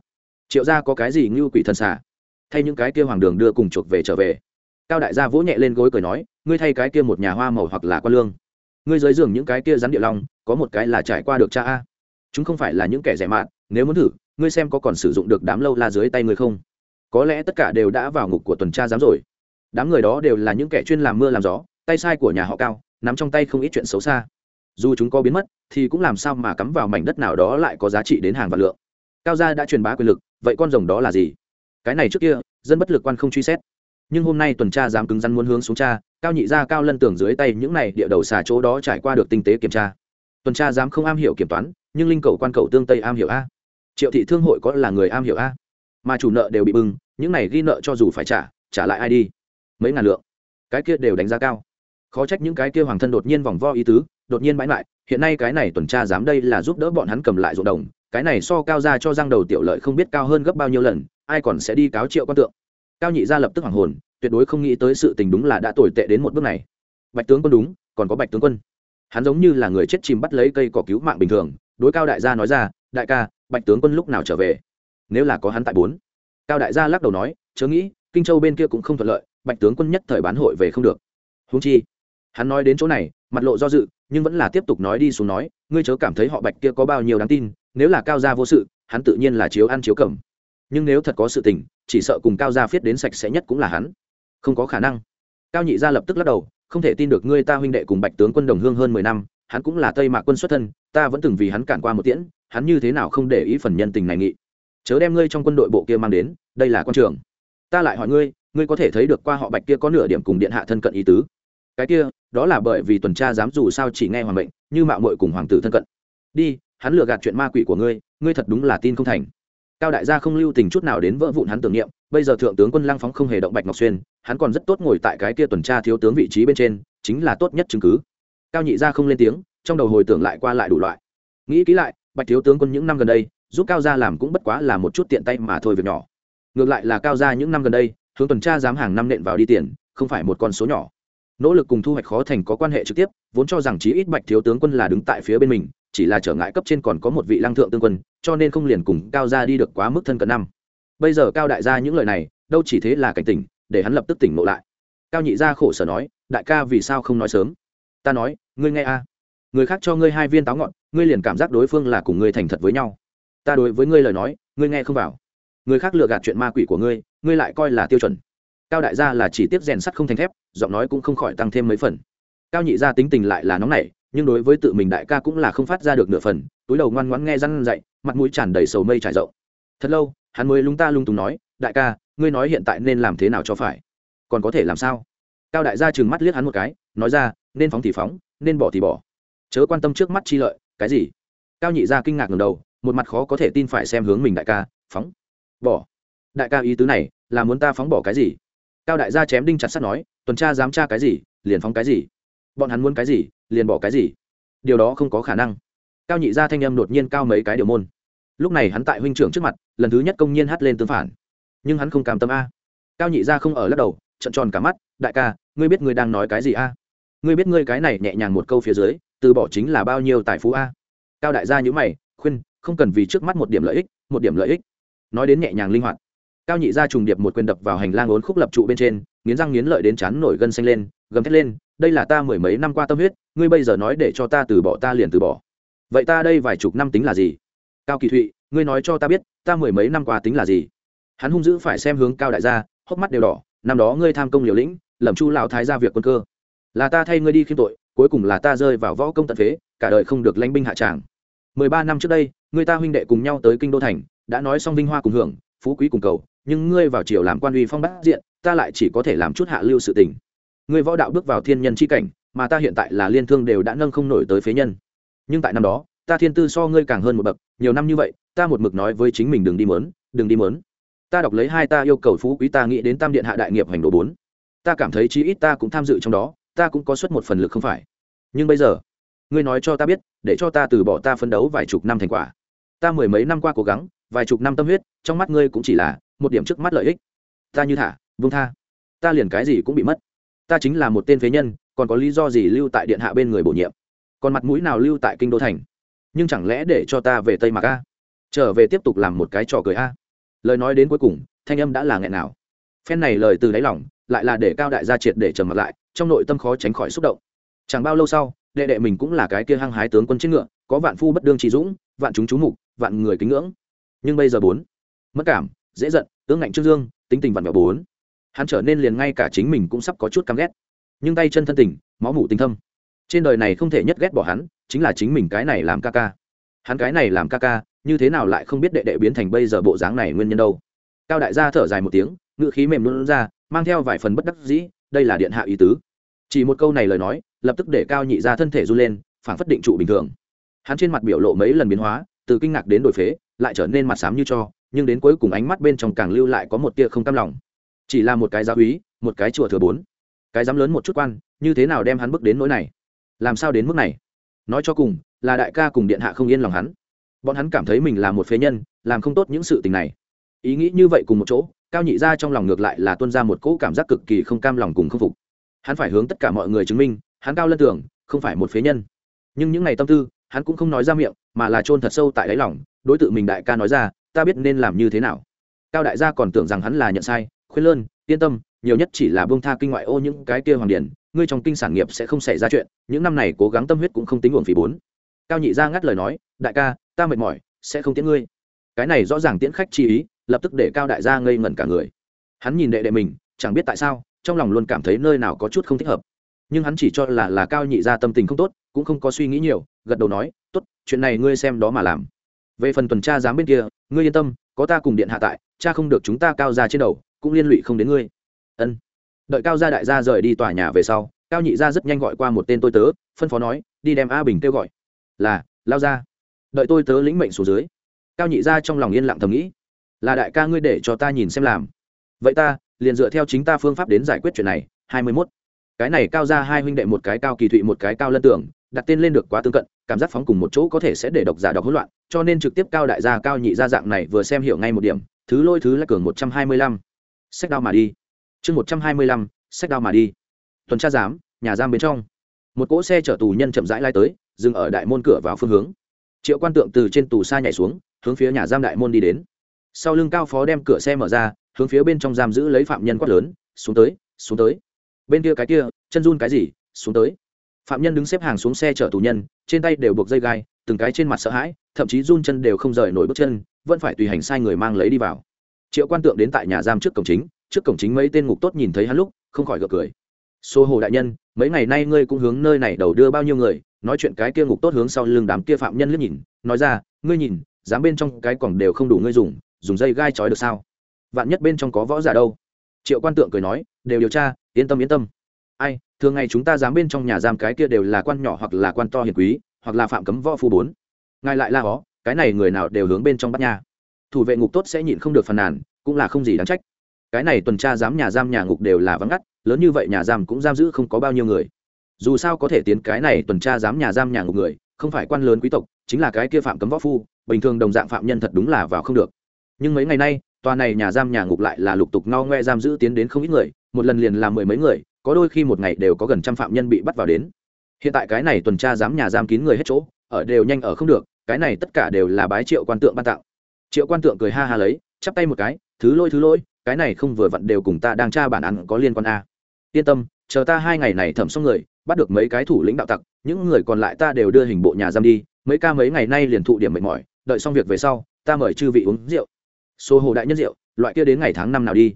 Triệu gia có cái gì như quỷ thần xà? Thay những cái kia hoàng đường đưa cùng chuộc về trở về. Cao đại gia vỗ nhẹ lên gối cười nói, ngươi thay cái kia một nhà hoa màu hoặc là quan lương. Ngươi dưới giường những cái kia rắn địa long, có một cái là trải qua được cha a. Chúng không phải là những kẻ rẻ mạt, nếu muốn thử, ngươi xem có còn sử dụng được đám lâu la dưới tay ngươi không? Có lẽ tất cả đều đã vào ngục của tuần tra giám rồi. Đám người đó đều là những kẻ chuyên làm mưa làm gió, tay sai của nhà họ cao, nắm trong tay không ít chuyện xấu xa dù chúng có biến mất, thì cũng làm sao mà cắm vào mảnh đất nào đó lại có giá trị đến hàng vạn lượng. Cao gia đã truyền bá quyền lực, vậy con rồng đó là gì? Cái này trước kia, dân bất lực quan không truy xét. Nhưng hôm nay tuần tra dám cứng rắn muốn hướng xuống cha cao nhị gia cao lân tưởng dưới tay những này địa đầu xà chỗ đó trải qua được tinh tế kiểm tra. Tuần tra dám không am hiểu kiểm toán, nhưng linh cầu quan cầu tương tây am hiểu a. Triệu thị thương hội có là người am hiểu a? Mà chủ nợ đều bị bưng, những này ghi nợ cho dù phải trả trả lại ai đi? Mấy ngàn lượng. Cái kia đều đánh giá cao khó trách những cái kia hoàng thân đột nhiên vòng vo ý tứ, đột nhiên bãi lại hiện nay cái này tuần tra dám đây là giúp đỡ bọn hắn cầm lại ruộng đồng, cái này so cao ra cho răng đầu tiểu lợi không biết cao hơn gấp bao nhiêu lần, ai còn sẽ đi cáo triệu quan tượng. Cao nhị gia lập tức hoàng hồn, tuyệt đối không nghĩ tới sự tình đúng là đã tồi tệ đến một bước này. Bạch tướng quân đúng, còn có bạch tướng quân. Hắn giống như là người chết chìm bắt lấy cây cỏ cứu mạng bình thường, đối cao đại gia nói ra, đại ca, bạch tướng quân lúc nào trở về? Nếu là có hắn tại bốn. Cao đại gia lắc đầu nói, chớ nghĩ, kinh châu bên kia cũng không thuận lợi, bạch tướng quân nhất thời bán hội về không được. Húng chi hắn nói đến chỗ này, mặt lộ do dự, nhưng vẫn là tiếp tục nói đi xuống nói, ngươi chớ cảm thấy họ bạch kia có bao nhiêu đáng tin, nếu là cao gia vô sự, hắn tự nhiên là chiếu ăn chiếu cầm. Nhưng nếu thật có sự tình, chỉ sợ cùng cao gia phiết đến sạch sẽ nhất cũng là hắn. Không có khả năng. Cao nhị gia lập tức lắc đầu, không thể tin được ngươi ta huynh đệ cùng bạch tướng quân đồng hương hơn mười năm, hắn cũng là tây mạc quân xuất thân, ta vẫn từng vì hắn cản qua một tiễn, hắn như thế nào không để ý phần nhân tình này nghị? Chớ đem ngươi trong quân đội bộ kia mang đến, đây là quan trường. Ta lại hỏi ngươi ngươi có thể thấy được qua họ bạch kia có nửa điểm cùng điện hạ thân cận ý tứ? Cái kia, đó là bởi vì tuần tra dám dù sao chỉ nghe hoàng mệnh, như mạo muội cùng hoàng tử thân cận. Đi, hắn lừa gạt chuyện ma quỷ của ngươi ngươi thật đúng là tin không thành. Cao đại gia không lưu tình chút nào đến vỡ vụn hắn tưởng niệm, bây giờ thượng tướng quân lăng phóng không hề động bạch ngọc xuyên, hắn còn rất tốt ngồi tại cái kia tuần tra thiếu tướng vị trí bên trên, chính là tốt nhất chứng cứ. Cao nhị gia không lên tiếng, trong đầu hồi tưởng lại qua lại đủ loại. Nghĩ kỹ lại, bạch thiếu tướng quân những năm gần đây, giúp cao gia làm cũng bất quá là một chút tiện tay mà thôi việc nhỏ. Ngược lại là cao gia những năm gần đây, hướng tuần tra dám hàng năm nện vào đi tiền, không phải một con số nhỏ nỗ lực cùng thu hoạch khó thành có quan hệ trực tiếp, vốn cho rằng chí ít bạch thiếu tướng quân là đứng tại phía bên mình, chỉ là trở ngại cấp trên còn có một vị lăng thượng tương quân, cho nên không liền cùng cao gia đi được quá mức thân cận năm. Bây giờ cao đại gia những lời này, đâu chỉ thế là cảnh tỉnh, để hắn lập tức tỉnh ngộ lại. Cao nhị gia khổ sở nói, đại ca vì sao không nói sớm? Ta nói, ngươi nghe a. Người khác cho ngươi hai viên táo ngọn, ngươi liền cảm giác đối phương là cùng ngươi thành thật với nhau. Ta đối với ngươi lời nói, ngươi nghe không vào. Người khác lừa gạt chuyện ma quỷ của ngươi ngươi lại coi là tiêu chuẩn cao đại gia là chỉ tiếp rèn sắt không thành thép, giọng nói cũng không khỏi tăng thêm mấy phần. Cao nhị gia tính tình lại là nóng nảy, nhưng đối với tự mình đại ca cũng là không phát ra được nửa phần, túi đầu ngoan ngoãn nghe răn dậy mặt mũi tràn đầy sầu mây trải rộng. Thật lâu, hắn mới lúng ta lung túng nói, đại ca, ngươi nói hiện tại nên làm thế nào cho phải? Còn có thể làm sao? Cao đại gia trừng mắt liếc hắn một cái, nói ra, nên phóng thì phóng, nên bỏ thì bỏ. Chớ quan tâm trước mắt chi lợi, cái gì? Cao nhị gia kinh ngạc ngầm đầu, một mặt khó có thể tin phải xem hướng mình đại ca, phóng, bỏ. Đại ca ý tứ này, là muốn ta phóng bỏ cái gì? Cao đại gia chém đinh chặt sắt nói, tuần tra dám tra cái gì, liền phóng cái gì? Bọn hắn muốn cái gì, liền bỏ cái gì? Điều đó không có khả năng. Cao nhị gia thanh âm đột nhiên cao mấy cái điều môn. Lúc này hắn tại huynh trưởng trước mặt, lần thứ nhất công nhiên hát lên tương phản. Nhưng hắn không cam tâm a. Cao nhị gia không ở lắc đầu trận tròn cả mắt, đại ca, ngươi biết ngươi đang nói cái gì a? Ngươi biết ngươi cái này nhẹ nhàng một câu phía dưới, từ bỏ chính là bao nhiêu tài phú a? Cao đại gia nhữ mày, khuyên, không cần vì trước mắt một điểm lợi ích, một điểm lợi ích. Nói đến nhẹ nhàng linh hoạt cao nhị gia trùng điệp một quyền đập vào hành lang ốn khúc lập trụ bên trên, nghiến răng nghiến lợi đến chán nổi gân xanh lên, gầm thét lên, đây là ta mười mấy năm qua tâm huyết, ngươi bây giờ nói để cho ta từ bỏ, ta liền từ bỏ. Vậy ta đây vài chục năm tính là gì? Cao kỳ thụy, ngươi nói cho ta biết, ta mười mấy năm qua tính là gì? Hắn hung dữ phải xem hướng cao đại gia, hốc mắt đều đỏ, năm đó ngươi tham công liều lĩnh lầm chu lão thái ra việc quân cơ. Là ta thay ngươi đi khiêm tội, cuối cùng là ta rơi vào võ công tận phế, cả đời không được lãnh binh hạ tràng. Mười ba năm trước đây người ta huynh đệ cùng nhau tới kinh đô thành, đã nói xong vinh hoa cùng hưởng, phú quý cùng cầu nhưng ngươi vào triều làm quan uy phong bát diện, ta lại chỉ có thể làm chút hạ lưu sự tình. Ngươi võ đạo bước vào thiên nhân chi cảnh, mà ta hiện tại là liên thương đều đã nâng không nổi tới phế nhân. Nhưng tại năm đó, ta thiên tư so ngươi càng hơn một bậc, nhiều năm như vậy, ta một mực nói với chính mình đừng đi mớn, đừng đi mớn. Ta đọc lấy hai ta yêu cầu phú quý ta nghĩ đến tam điện hạ đại nghiệp hành độ bốn. Ta cảm thấy chí ít ta cũng tham dự trong đó, ta cũng có suất một phần lực không phải. Nhưng bây giờ, ngươi nói cho ta biết, để cho ta từ bỏ ta phấn đấu vài chục năm thành quả. Ta mười mấy năm qua cố gắng vài chục năm tâm huyết, trong mắt ngươi cũng chỉ là một điểm trước mắt lợi ích. Ta như thả vung tha. Ta liền cái gì cũng bị mất. Ta chính là một tên phế nhân, còn có lý do gì lưu tại điện hạ bên người bổ nhiệm? Còn mặt mũi nào lưu tại kinh đô thành? Nhưng chẳng lẽ để cho ta về tây mạc a? Trở về tiếp tục làm một cái trò cười a? Lời nói đến cuối cùng, thanh âm đã là nghẹn nào. Phen này lời từ đáy lỏng lại là để cao đại gia triệt để trầm mặt lại, trong nội tâm khó tránh khỏi xúc động. Chẳng bao lâu sau, đệ đệ mình cũng là cái kia hăng hái tướng quân trên ngựa, có vạn phu bất đương trí dũng, vạn chúng chú mục, vạn người kính ngưỡng nhưng bây giờ bốn. Mất cảm, dễ giận, ương ngạnh trương dương, tính tình vặn vẹo bốn. Hắn trở nên liền ngay cả chính mình cũng sắp có chút căm ghét. Nhưng tay chân thân tình, máu mủ tinh thâm. Trên đời này không thể nhất ghét bỏ hắn, chính là chính mình cái này làm ca ca. Hắn cái này làm ca ca, như thế nào lại không biết đệ đệ biến thành bây giờ bộ dáng này nguyên nhân đâu. Cao đại gia thở dài một tiếng ngự khí mềm luôn ra, mang theo vài phần bất đắc dĩ, đây là điện hạ ý tứ. Chỉ một câu này lời nói, lập tức để cao nhị ra thân thể run lên phản phất định trụ bình thường. Hắn trên mặt biểu lộ mấy lần biến hóa, từ kinh ngạc đến đổi phế lại trở nên mặt xám như cho, nhưng đến cuối cùng ánh mắt bên trong càng lưu lại có một tia không cam lòng. Chỉ là một cái giáo úy một cái chùa thừa bốn. Cái dám lớn một chút quan, như thế nào đem hắn bước đến nỗi này? Làm sao đến mức này? Nói cho cùng, là đại ca cùng điện hạ không yên lòng hắn. Bọn hắn cảm thấy mình là một phế nhân, làm không tốt những sự tình này. Ý nghĩ như vậy cùng một chỗ, cao nhị ra trong lòng ngược lại là tuân ra một cỗ cảm giác cực kỳ không cam lòng cùng không phục. Hắn phải hướng tất cả mọi người chứng minh, hắn cao lân tưởng, không phải một phế nhân. Nhưng những ngày tâm tư hắn cũng không nói ra miệng, mà là chôn thật sâu tại đáy lòng, đối tượng mình đại ca nói ra, ta biết nên làm như thế nào. Cao đại gia còn tưởng rằng hắn là nhận sai, khuyên lơn, yên tâm, nhiều nhất chỉ là bông tha kinh ngoại ô những cái kia hoàng điển, ngươi trong kinh sản nghiệp sẽ không xảy ra chuyện, những năm này cố gắng tâm huyết cũng không tính uổng phí bốn. Cao nhị gia ngắt lời nói, đại ca, ta mệt mỏi, sẽ không tiễn ngươi. Cái này rõ ràng tiễn khách chi ý, lập tức để cao đại gia ngây ngẩn cả người. Hắn nhìn đệ đệ mình, chẳng biết tại sao, trong lòng luôn cảm thấy nơi nào có chút không thích hợp. Nhưng hắn chỉ cho là là cao nhị gia tâm tình không tốt cũng không có suy nghĩ nhiều, gật đầu nói, tốt, chuyện này ngươi xem đó mà làm. Về phần tuần tra giám bên kia, ngươi yên tâm, có ta cùng điện hạ tại, cha không được chúng ta cao ra trên đầu, cũng liên lụy không đến ngươi. Ân. Đợi cao gia đại gia rời đi tòa nhà về sau, cao nhị gia rất nhanh gọi qua một tên tôi tớ, phân phó nói, đi đem a bình kêu gọi. Là, lao ra. Đợi tôi tớ lĩnh mệnh xuống dưới. Cao nhị gia trong lòng yên lặng thầm nghĩ. Là đại ca ngươi để cho ta nhìn xem làm. Vậy ta, liền dựa theo chính ta phương pháp đến giải quyết chuyện này, hai mươi mốt. Cái này cao ra hai huynh đệ một cái cao kỳ thụy, một cái cao lân tưởng đặt tên lên được quá tương cận, cảm giác phóng cùng một chỗ có thể sẽ để độc giả đọc hỗn loạn, cho nên trực tiếp cao đại gia cao nhị gia dạng này vừa xem hiểu ngay một điểm, thứ lôi thứ là cường một trăm hai mươi lăm. Sách đao mà đi. Chương một trăm hai mươi lăm, sách đao mà đi. Tuần tra giám, nhà giam bên trong. Một cỗ xe chở tù nhân chậm rãi lai tới, dừng ở đại môn cửa vào phương hướng. Triệu quan tượng từ trên tù xa nhảy xuống, hướng phía nhà giam đại môn đi đến. Sau lưng cao phó đem cửa xe mở ra, hướng phía bên trong giam giữ lấy phạm nhân quát lớn, xuống tới xuống tới. Bên kia cái kia, chân run cái gì, xuống tới phạm nhân đứng xếp hàng xuống xe chở tù nhân, trên tay đều buộc dây gai, từng cái trên mặt sợ hãi, thậm chí run chân đều không rời nổi bước chân, vẫn phải tùy hành sai người mang lấy đi vào. Triệu quan tượng đến tại nhà giam trước cổng chính, trước cổng chính mấy tên ngục tốt nhìn thấy hắn lúc, không khỏi gật cười. Xô hồ đại nhân, mấy ngày nay ngươi cũng hướng nơi này đầu đưa bao nhiêu người, nói chuyện cái kia ngục tốt hướng sau lưng đám kia phạm nhân liếc nhìn, nói ra, ngươi nhìn, dám bên trong cái quẳng đều không đủ ngươi dùng dùng dây gai trói được sao? Vạn nhất bên trong có võ giả đâu? Triệu quan tượng cười nói, đều điều tra, yên tâm yên tâm ai, thường ngày chúng ta dám bên trong nhà giam cái kia đều là quan nhỏ hoặc là quan to hiền quý, hoặc là phạm cấm võ phu bốn. Ngài lại la hó, cái này người nào đều hướng bên trong bắt nha. Thủ vệ ngục tốt sẽ nhịn không được phàn nàn, cũng là không gì đáng trách. Cái này tuần tra giám nhà giam nhà ngục đều là vắng ngắt, lớn như vậy nhà giam cũng giam giữ không có bao nhiêu người. Dù sao có thể tiến cái này tuần tra giám nhà giam nhà ngục người, không phải quan lớn quý tộc, chính là cái kia phạm cấm võ phu, bình thường đồng dạng phạm nhân thật đúng là vào không được. Nhưng mấy ngày nay, tòa này nhà giam nhà ngục lại là lục tục no ngoe giam giữ tiến đến không ít người, một lần liền làm mười mấy người có đôi khi một ngày đều có gần trăm phạm nhân bị bắt vào đến. Hiện tại cái này tuần tra giám nhà giam kín người hết chỗ, ở đều nhanh ở không được, cái này tất cả đều là bái triệu quan tượng ban tặng. Triệu quan tượng cười ha ha lấy, chắp tay một cái, thứ lôi thứ lôi cái này không vừa vặn đều cùng ta đang tra bản án có liên quan a. Yên tâm, chờ ta hai ngày này thẩm xong người, bắt được mấy cái thủ lĩnh đạo tặc, những người còn lại ta đều đưa hình bộ nhà giam đi, mấy ca mấy ngày nay liền thụ điểm mệt mỏi, đợi xong việc về sau, ta mời chư vị uống rượu. Số hồ đại nhân rượu, loại kia đến ngày tháng năm nào đi.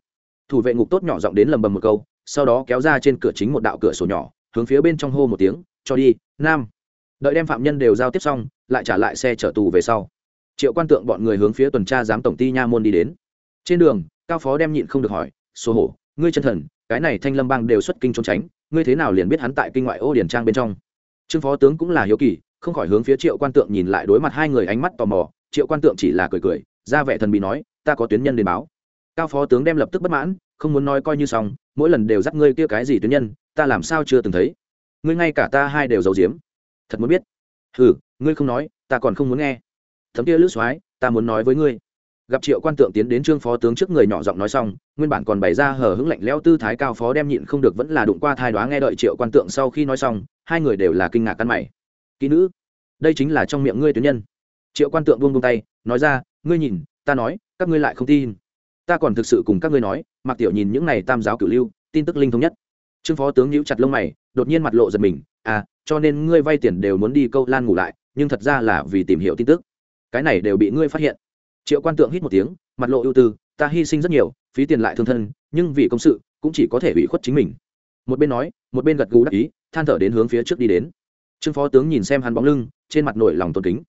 Thủ vệ ngục tốt nhỏ giọng đến lầm bầm một câu sau đó kéo ra trên cửa chính một đạo cửa sổ nhỏ, hướng phía bên trong hô một tiếng, cho đi, nam. Đợi đem phạm nhân đều giao tiếp xong, lại trả lại xe chở tù về sau. Triệu quan tượng bọn người hướng phía tuần tra giám tổng ty nha môn đi đến. Trên đường, cao phó đem nhịn không được hỏi số hổ, ngươi chân thần, cái này thanh lâm bang đều xuất kinh trốn tránh, ngươi thế nào liền biết hắn tại kinh ngoại ô điển trang bên trong? Trương phó tướng cũng là hiếu kỳ, không khỏi hướng phía triệu quan tượng nhìn lại đối mặt hai người ánh mắt tò mò, triệu quan tượng chỉ là cười cười, ra vẻ thần bị nói, ta có tuyến nhân đến báo. Cao phó tướng đem lập tức bất mãn, không muốn nói coi như xong mỗi lần đều dắt ngươi kia cái gì tuyến nhân, ta làm sao chưa từng thấy. Ngươi ngay cả ta hai đều giấu giếm. Thật muốn biết. Ừ ngươi không nói, ta còn không muốn nghe. Thấm kia lướt soái, ta muốn nói với ngươi. Gặp triệu quan tượng tiến đến trương phó tướng trước người nhỏ giọng nói xong, nguyên bản còn bày ra hở hững lạnh lẽo tư thái cao phó đem nhịn không được vẫn là đụng qua thai đoá nghe đợi triệu quan tượng sau khi nói xong, hai người đều là kinh ngạc căn mày. Kỹ nữ, đây chính là trong miệng ngươi tuyến nhân. Triệu quan tượng buông buông tay, nói ra, ngươi nhìn, ta nói, các ngươi lại không tin ta còn thực sự cùng các ngươi nói mặc tiểu nhìn những này tam giáo cửu lưu, tin tức linh thống nhất. Trương phó tướng nhíu chặt lông mày, đột nhiên mặt lộ giật mình à cho nên ngươi vay tiền đều muốn đi câu lan ngủ lại, nhưng thật ra là vì tìm hiểu tin tức. Cái này đều bị ngươi phát hiện. Triệu quan tượng hít một tiếng, mặt lộ ưu tư, ta hy sinh rất nhiều, phí tiền lại thương thân, nhưng vì công sự, cũng chỉ có thể ủy khuất chính mình. Một bên nói, một bên gật gù đắc ý, than thở đến hướng phía trước đi đến. Trương phó tướng nhìn xem hắn bóng lưng, trên mặt nổi lòng tôn kính.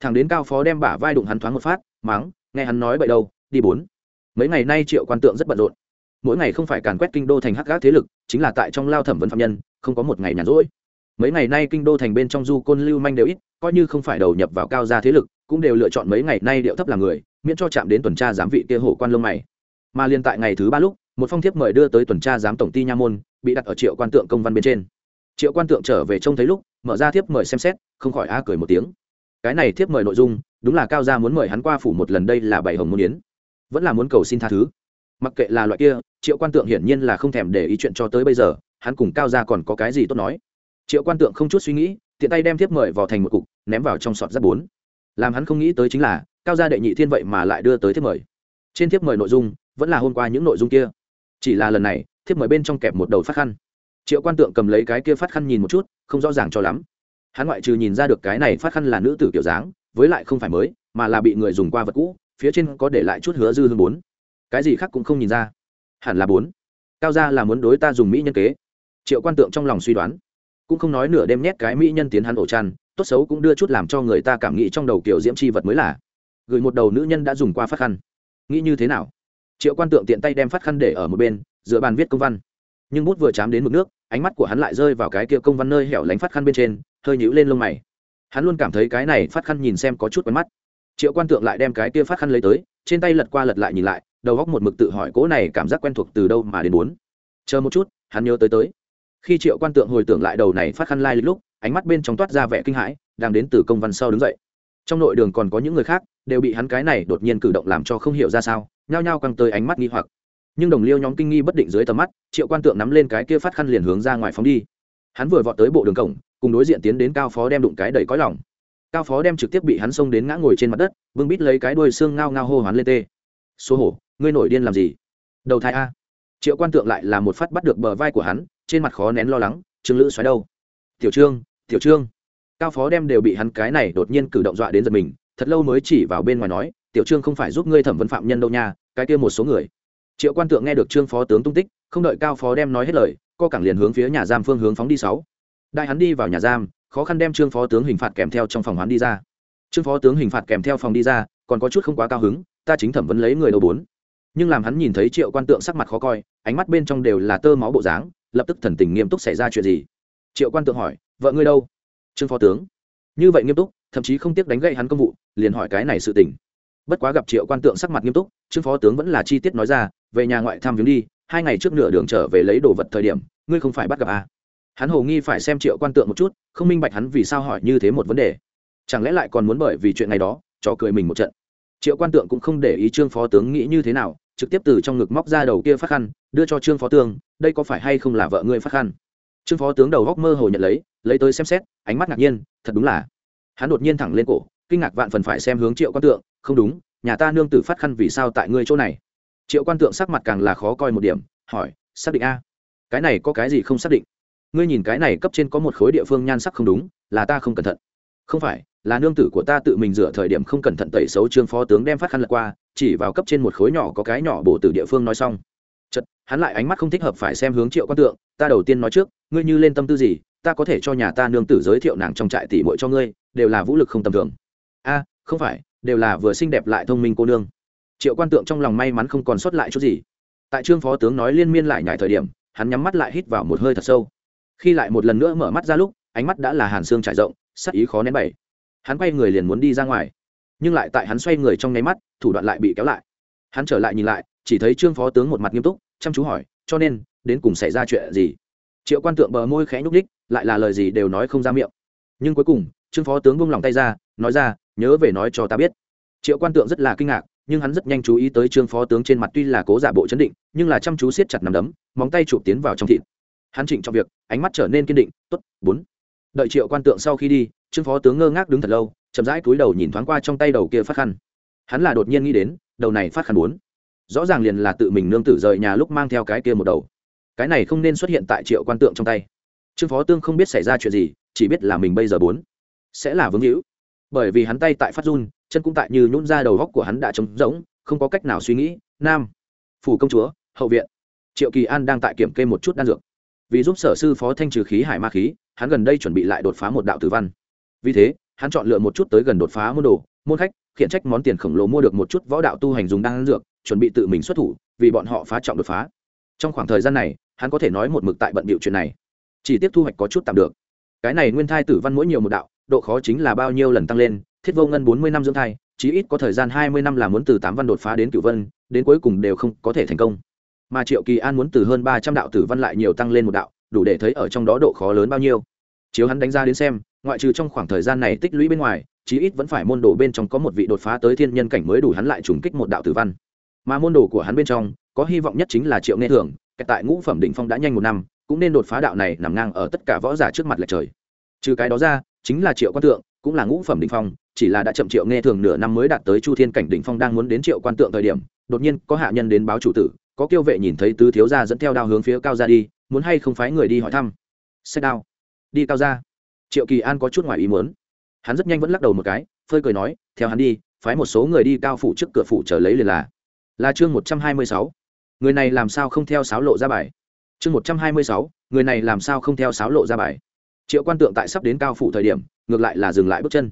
Thằng đến cao phó đem bả vai đụng hắn thoáng một phát máng nghe hắn nói bậy đâu, đi bốn mấy ngày nay triệu quan tượng rất bận rộn. Mỗi ngày không phải càn quét kinh đô thành hắc gác thế lực, chính là tại trong lao thẩm vấn phạm nhân, không có một ngày nhàn rỗi. Mấy ngày nay kinh đô thành bên trong du côn lưu manh đều ít, coi như không phải đầu nhập vào cao gia thế lực, cũng đều lựa chọn mấy ngày nay điệu thấp làm người, miễn cho chạm đến tuần tra giám vị kia hổ quan lông mày. Mà liên tại ngày thứ ba lúc, một phong thiếp mời đưa tới tuần tra giám tổng ty nha môn, bị đặt ở triệu quan tượng công văn bên trên. Triệu quan tượng trở về trông thấy lúc, mở ra thiếp mời xem xét, không khỏi a cười một tiếng. Cái này thiếp mời nội dung, đúng là cao gia muốn mời hắn qua phủ một lần, đây là bảy hồng môn yến vẫn là muốn cầu xin tha thứ. Mặc kệ là loại kia, triệu quan tượng hiển nhiên là không thèm để ý chuyện cho tới bây giờ, hắn cùng cao gia còn có cái gì tốt nói. Triệu quan tượng không chút suy nghĩ, tiện tay đem thiếp mời vào thành một cục, ném vào trong sọt giáp bốn. Làm hắn không nghĩ tới chính là, cao gia đệ nhị thiên vậy mà lại đưa tới thiếp mời. Trên thiếp mời nội dung, vẫn là hôm qua những nội dung kia. Chỉ là lần này, thiếp mời bên trong kẹp một đầu phát khăn. Triệu quan tượng cầm lấy cái kia phát khăn nhìn một chút, không rõ ràng cho lắm. Hắn ngoại trừ nhìn ra được cái này phát khăn là nữ tử kiểu dáng, với lại không phải mới, mà là bị người dùng qua vật cũ phía trên có để lại chút hứa dư hương bốn. Cái gì khác cũng không nhìn ra. Hẳn là bốn. Cao gia là muốn đối ta dùng mỹ nhân kế. Triệu quan tượng trong lòng suy đoán. Cũng không nói nửa đêm nhét cái mỹ nhân tiến hắn ổ chăn, tốt xấu cũng đưa chút làm cho người ta cảm nghĩ trong đầu kiểu diễm c h i vật mới là. Gửi một đầu nữ nhân đã dùng qua phát khăn. Nghĩ như thế nào? Triệu quan tượng tiện tay đem phát khăn để ở một bên, dựa bàn viết công văn. Nhưng bút vừa chám đến mực nước, ánh mắt của hắn lại rơi vào cái kia công văn nơi hẻo lánh phát khăn bên trên, hơi nhũ lên lông mày. Hắn luôn cảm thấy cái này phát khăn nhìn xem có chút quen mắt triệu quan tượng lại đem cái kia phát khăn lấy tới, trên tay lật qua lật lại nhìn lại, đầu góc một mực tự hỏi cỗ này cảm giác quen thuộc từ đâu mà đến bốn chờ một chút, hắn nhớ tới tới. Khi triệu quan tượng hồi tưởng lại đầu này phát khăn lai lịch lúc, ánh mắt bên trong toát ra vẻ kinh hãi, đang đến từ công văn sau đứng dậy. Trong nội đường còn có những người khác, đều bị hắn cái này đột nhiên cử động làm cho không hiểu ra sao, nhao nhao căng tới ánh mắt nghi hoặc. Nhưng đồng liêu nhóm kinh nghi bất định dưới tầm mắt, triệu quan tượng nắm lên cái kia phát khăn liền hướng ra ngoài phóng đi. Hắn vừa vọt tới bộ đường cổng, cùng đối diện tiến đến cao phó đem đụng cái đầy cõi lòng cao phó đem trực tiếp bị hắn xông đến ngã ngồi trên mặt đất, vương bít lấy cái đuôi xương ngao ngao hô hoán lên tê. Số hổ, ngươi nổi điên làm gì? Đầu thai a. Triệu quan tượng lại là một phát bắt được bờ vai của hắn, trên mặt khó nén lo lắng, trương lữ xoáy đâu? Tiểu trương tiểu trương. Cao phó đem đều bị hắn cái này đột nhiên cử động dọa đến giật mình, thật lâu mới chỉ vào bên ngoài nói, tiểu trương không phải giúp ngươi thẩm vấn phạm nhân đâu nha, cái kia một số người. Triệu quan tượng nghe được trương phó tướng tung tích, không đợi cao phó đem nói hết lời, co cẳng liền hướng phía nhà giam phương hướng phóng đi sáu. Đại hắn đi vào nhà giam khó khăn đem trương phó tướng hình phạt kèm theo trong phòng hoán đi ra. Trương phó tướng hình phạt kèm theo phòng đi ra, còn có chút không quá cao hứng, ta chính thẩm vấn lấy người đầu bốn. Nhưng làm hắn nhìn thấy triệu quan tượng sắc mặt khó coi, ánh mắt bên trong đều là tơ máu bộ dáng, lập tức thần tình nghiêm túc xảy ra chuyện gì? Triệu quan tượng hỏi, vợ ngươi đâu? Trương phó tướng, như vậy nghiêm túc, thậm chí không tiếc đánh gậy hắn công vụ, liền hỏi cái này sự tình. Bất quá gặp triệu quan tượng sắc mặt nghiêm túc, trương phó tướng vẫn là chi tiết nói ra, về nhà ngoại tham viếng đi, hai ngày trước nửa đường trở về lấy đồ vật thời điểm, ngươi không phải bắt gặp à hắn hồ nghi phải xem triệu quan tượng một chút, không minh bạch hắn vì sao hỏi như thế một vấn đề. Chẳng lẽ lại còn muốn bởi vì chuyện này đó cho cười mình một trận? Triệu quan tượng cũng không để ý trương phó tướng nghĩ như thế nào, trực tiếp từ trong ngực móc ra đầu kia phát khăn, đưa cho trương phó tướng, đây có phải hay không là vợ ngươi phát khăn? Trương phó tướng đầu góc mơ hồ nhận lấy lấy tới xem xét, ánh mắt ngạc nhiên, thật đúng là. Hắn đột nhiên thẳng lên cổ, kinh ngạc vạn phần phải xem hướng triệu quan tượng, không đúng, nhà ta nương tử phát khăn vì sao tại ngươi chỗ này? Triệu quan tượng sắc mặt càng là khó coi một điểm, hỏi, xác định a? Cái này có cái gì không xác định? Ngươi nhìn cái này cấp trên có một khối địa phương nhan sắc không đúng, là ta không cẩn thận. Không phải, là nương tử của ta tự mình rửa thời điểm không cẩn thận tẩy xấu trương phó tướng đem phát khăn lật qua, chỉ vào cấp trên một khối nhỏ có cái nhỏ bổ từ địa phương nói xong. Chật hắn lại ánh mắt không thích hợp phải xem hướng triệu quan tượng, ta đầu tiên nói trước, ngươi như lên tâm tư gì, ta có thể cho nhà ta nương tử giới thiệu nàng trong trại tỷ muội cho ngươi, đều là vũ lực không tầm thường. A, không phải, đều là vừa xinh đẹp lại thông minh cô nương. Triệu quan tượng trong lòng may mắn không còn sót lại chút gì. Tại trương phó tướng nói liên miên lại nhải thời điểm, hắn nhắm mắt lại hít vào một hơi thật sâu khi lại một lần nữa mở mắt ra lúc, ánh mắt đã là hàn xương trải rộng, sắc ý khó nén bày hắn quay người liền muốn đi ra ngoài, nhưng lại tại hắn xoay người trong nháy mắt, thủ đoạn lại bị kéo lại. Hắn trở lại nhìn lại, chỉ thấy trương phó tướng một mặt nghiêm túc, chăm chú hỏi, cho nên, đến cùng xảy ra chuyện gì? Triệu quan tượng bờ môi khẽ nhúc ních lại là lời gì đều nói không ra miệng. Nhưng cuối cùng, trương phó tướng bông lòng tay ra, nói ra, nhớ về nói cho ta biết. Triệu quan tượng rất là kinh ngạc, nhưng hắn rất nhanh chú ý tới trương phó tướng trên mặt tuy là cố giả bộ chấn định, nhưng là chăm chú siết chặt nằm đấm, móng tay chụp tiến vào trong thịt hắn chỉnh trong việc, ánh mắt trở nên kiên định, tốt, bốn. Đợi triệu quan tượng sau khi đi, trương phó tướng ngơ ngác đứng thật lâu, chậm rãi cúi đầu nhìn thoáng qua trong tay đầu kia phát khăn. Hắn là đột nhiên nghĩ đến, đầu này phát khăn bốn. Rõ ràng liền là tự mình nương tử rời nhà lúc mang theo cái kia một đầu. Cái này không nên xuất hiện tại triệu quan tượng trong tay. Trương phó tương không biết xảy ra chuyện gì, chỉ biết là mình bây giờ bốn sẽ là vướng hữu. Bởi vì hắn tay tại phát run, chân cũng tại như nhún ra đầu góc của hắn đã trống rỗng, không có cách nào suy nghĩ. Nam, phủ công chúa, hậu viện. Triệu kỳ an đang tại kiểm kê một chút đan dược vì giúp sở sư phó thanh trừ khí hải ma khí, hắn gần đây chuẩn bị lại đột phá một đạo tử văn. Vì thế, hắn chọn lựa một chút tới gần đột phá môn đồ, môn khách, khiển trách món tiền khổng lồ mua được một chút võ đạo tu hành dùng đan dược, chuẩn bị tự mình xuất thủ, vì bọn họ phá trọng đột phá. Trong khoảng thời gian này, hắn có thể nói một mực tại bận bịu chuyện này. Chỉ tiếp thu hoạch có chút tạm được. Cái này nguyên thai tử văn mỗi nhiều một đạo, độ khó chính là bao nhiêu lần tăng lên, thiết vô ngân bốn mươi năm dưỡng thai, chí ít có thời gian hai mươi năm là muốn từ tám văn đột phá đến cửu vân, đến cuối cùng đều không có thể thành công mà triệu kỳ an muốn từ hơn ba trăm đạo tử văn lại nhiều tăng lên một đạo, đủ để thấy ở trong đó độ khó lớn bao nhiêu. Chiếu hắn đánh ra đến xem, ngoại trừ trong khoảng thời gian này tích lũy bên ngoài, chí ít vẫn phải môn đồ bên trong có một vị đột phá tới thiên nhân cảnh mới đủ hắn lại trùng kích một đạo tử văn. Mà môn đồ của hắn bên trong, có hy vọng nhất chính là triệu nghe thường tại ngũ phẩm đỉnh phong đã nhanh một năm, cũng nên đột phá đạo này nằm ngang ở tất cả võ giả trước mặt lệch trời. Trừ cái đó ra, chính là triệu quan tượng, cũng là ngũ phẩm đỉnh phong, chỉ là đã chậm triệu nghe thường nửa năm mới đạt tới chu thiên cảnh đỉnh phong đang muốn đến triệu quan tượng thời điểm, đột nhiên có hạ nhân đến báo chủ tử có kiêu vệ nhìn thấy tứ thiếu gia dẫn theo đao hướng phía cao ra đi, muốn hay không phái người đi hỏi thăm? Xét đao. Đi cao ra triệu kỳ an có chút ngoài ý muốn. Hắn rất nhanh vẫn lắc đầu một cái, phơi cười nói, theo hắn đi, phái một số người đi cao phủ trước cửa phủ chờ lấy liền là. Là chương một trăm hai mươi sáu. Người này làm sao không theo sáo lộ ra bài? Chương một trăm hai mươi sáu, người này làm sao không theo sáo lộ ra bài? Triệu quan tượng tại sắp đến cao phủ thời điểm, ngược lại là dừng lại bước chân.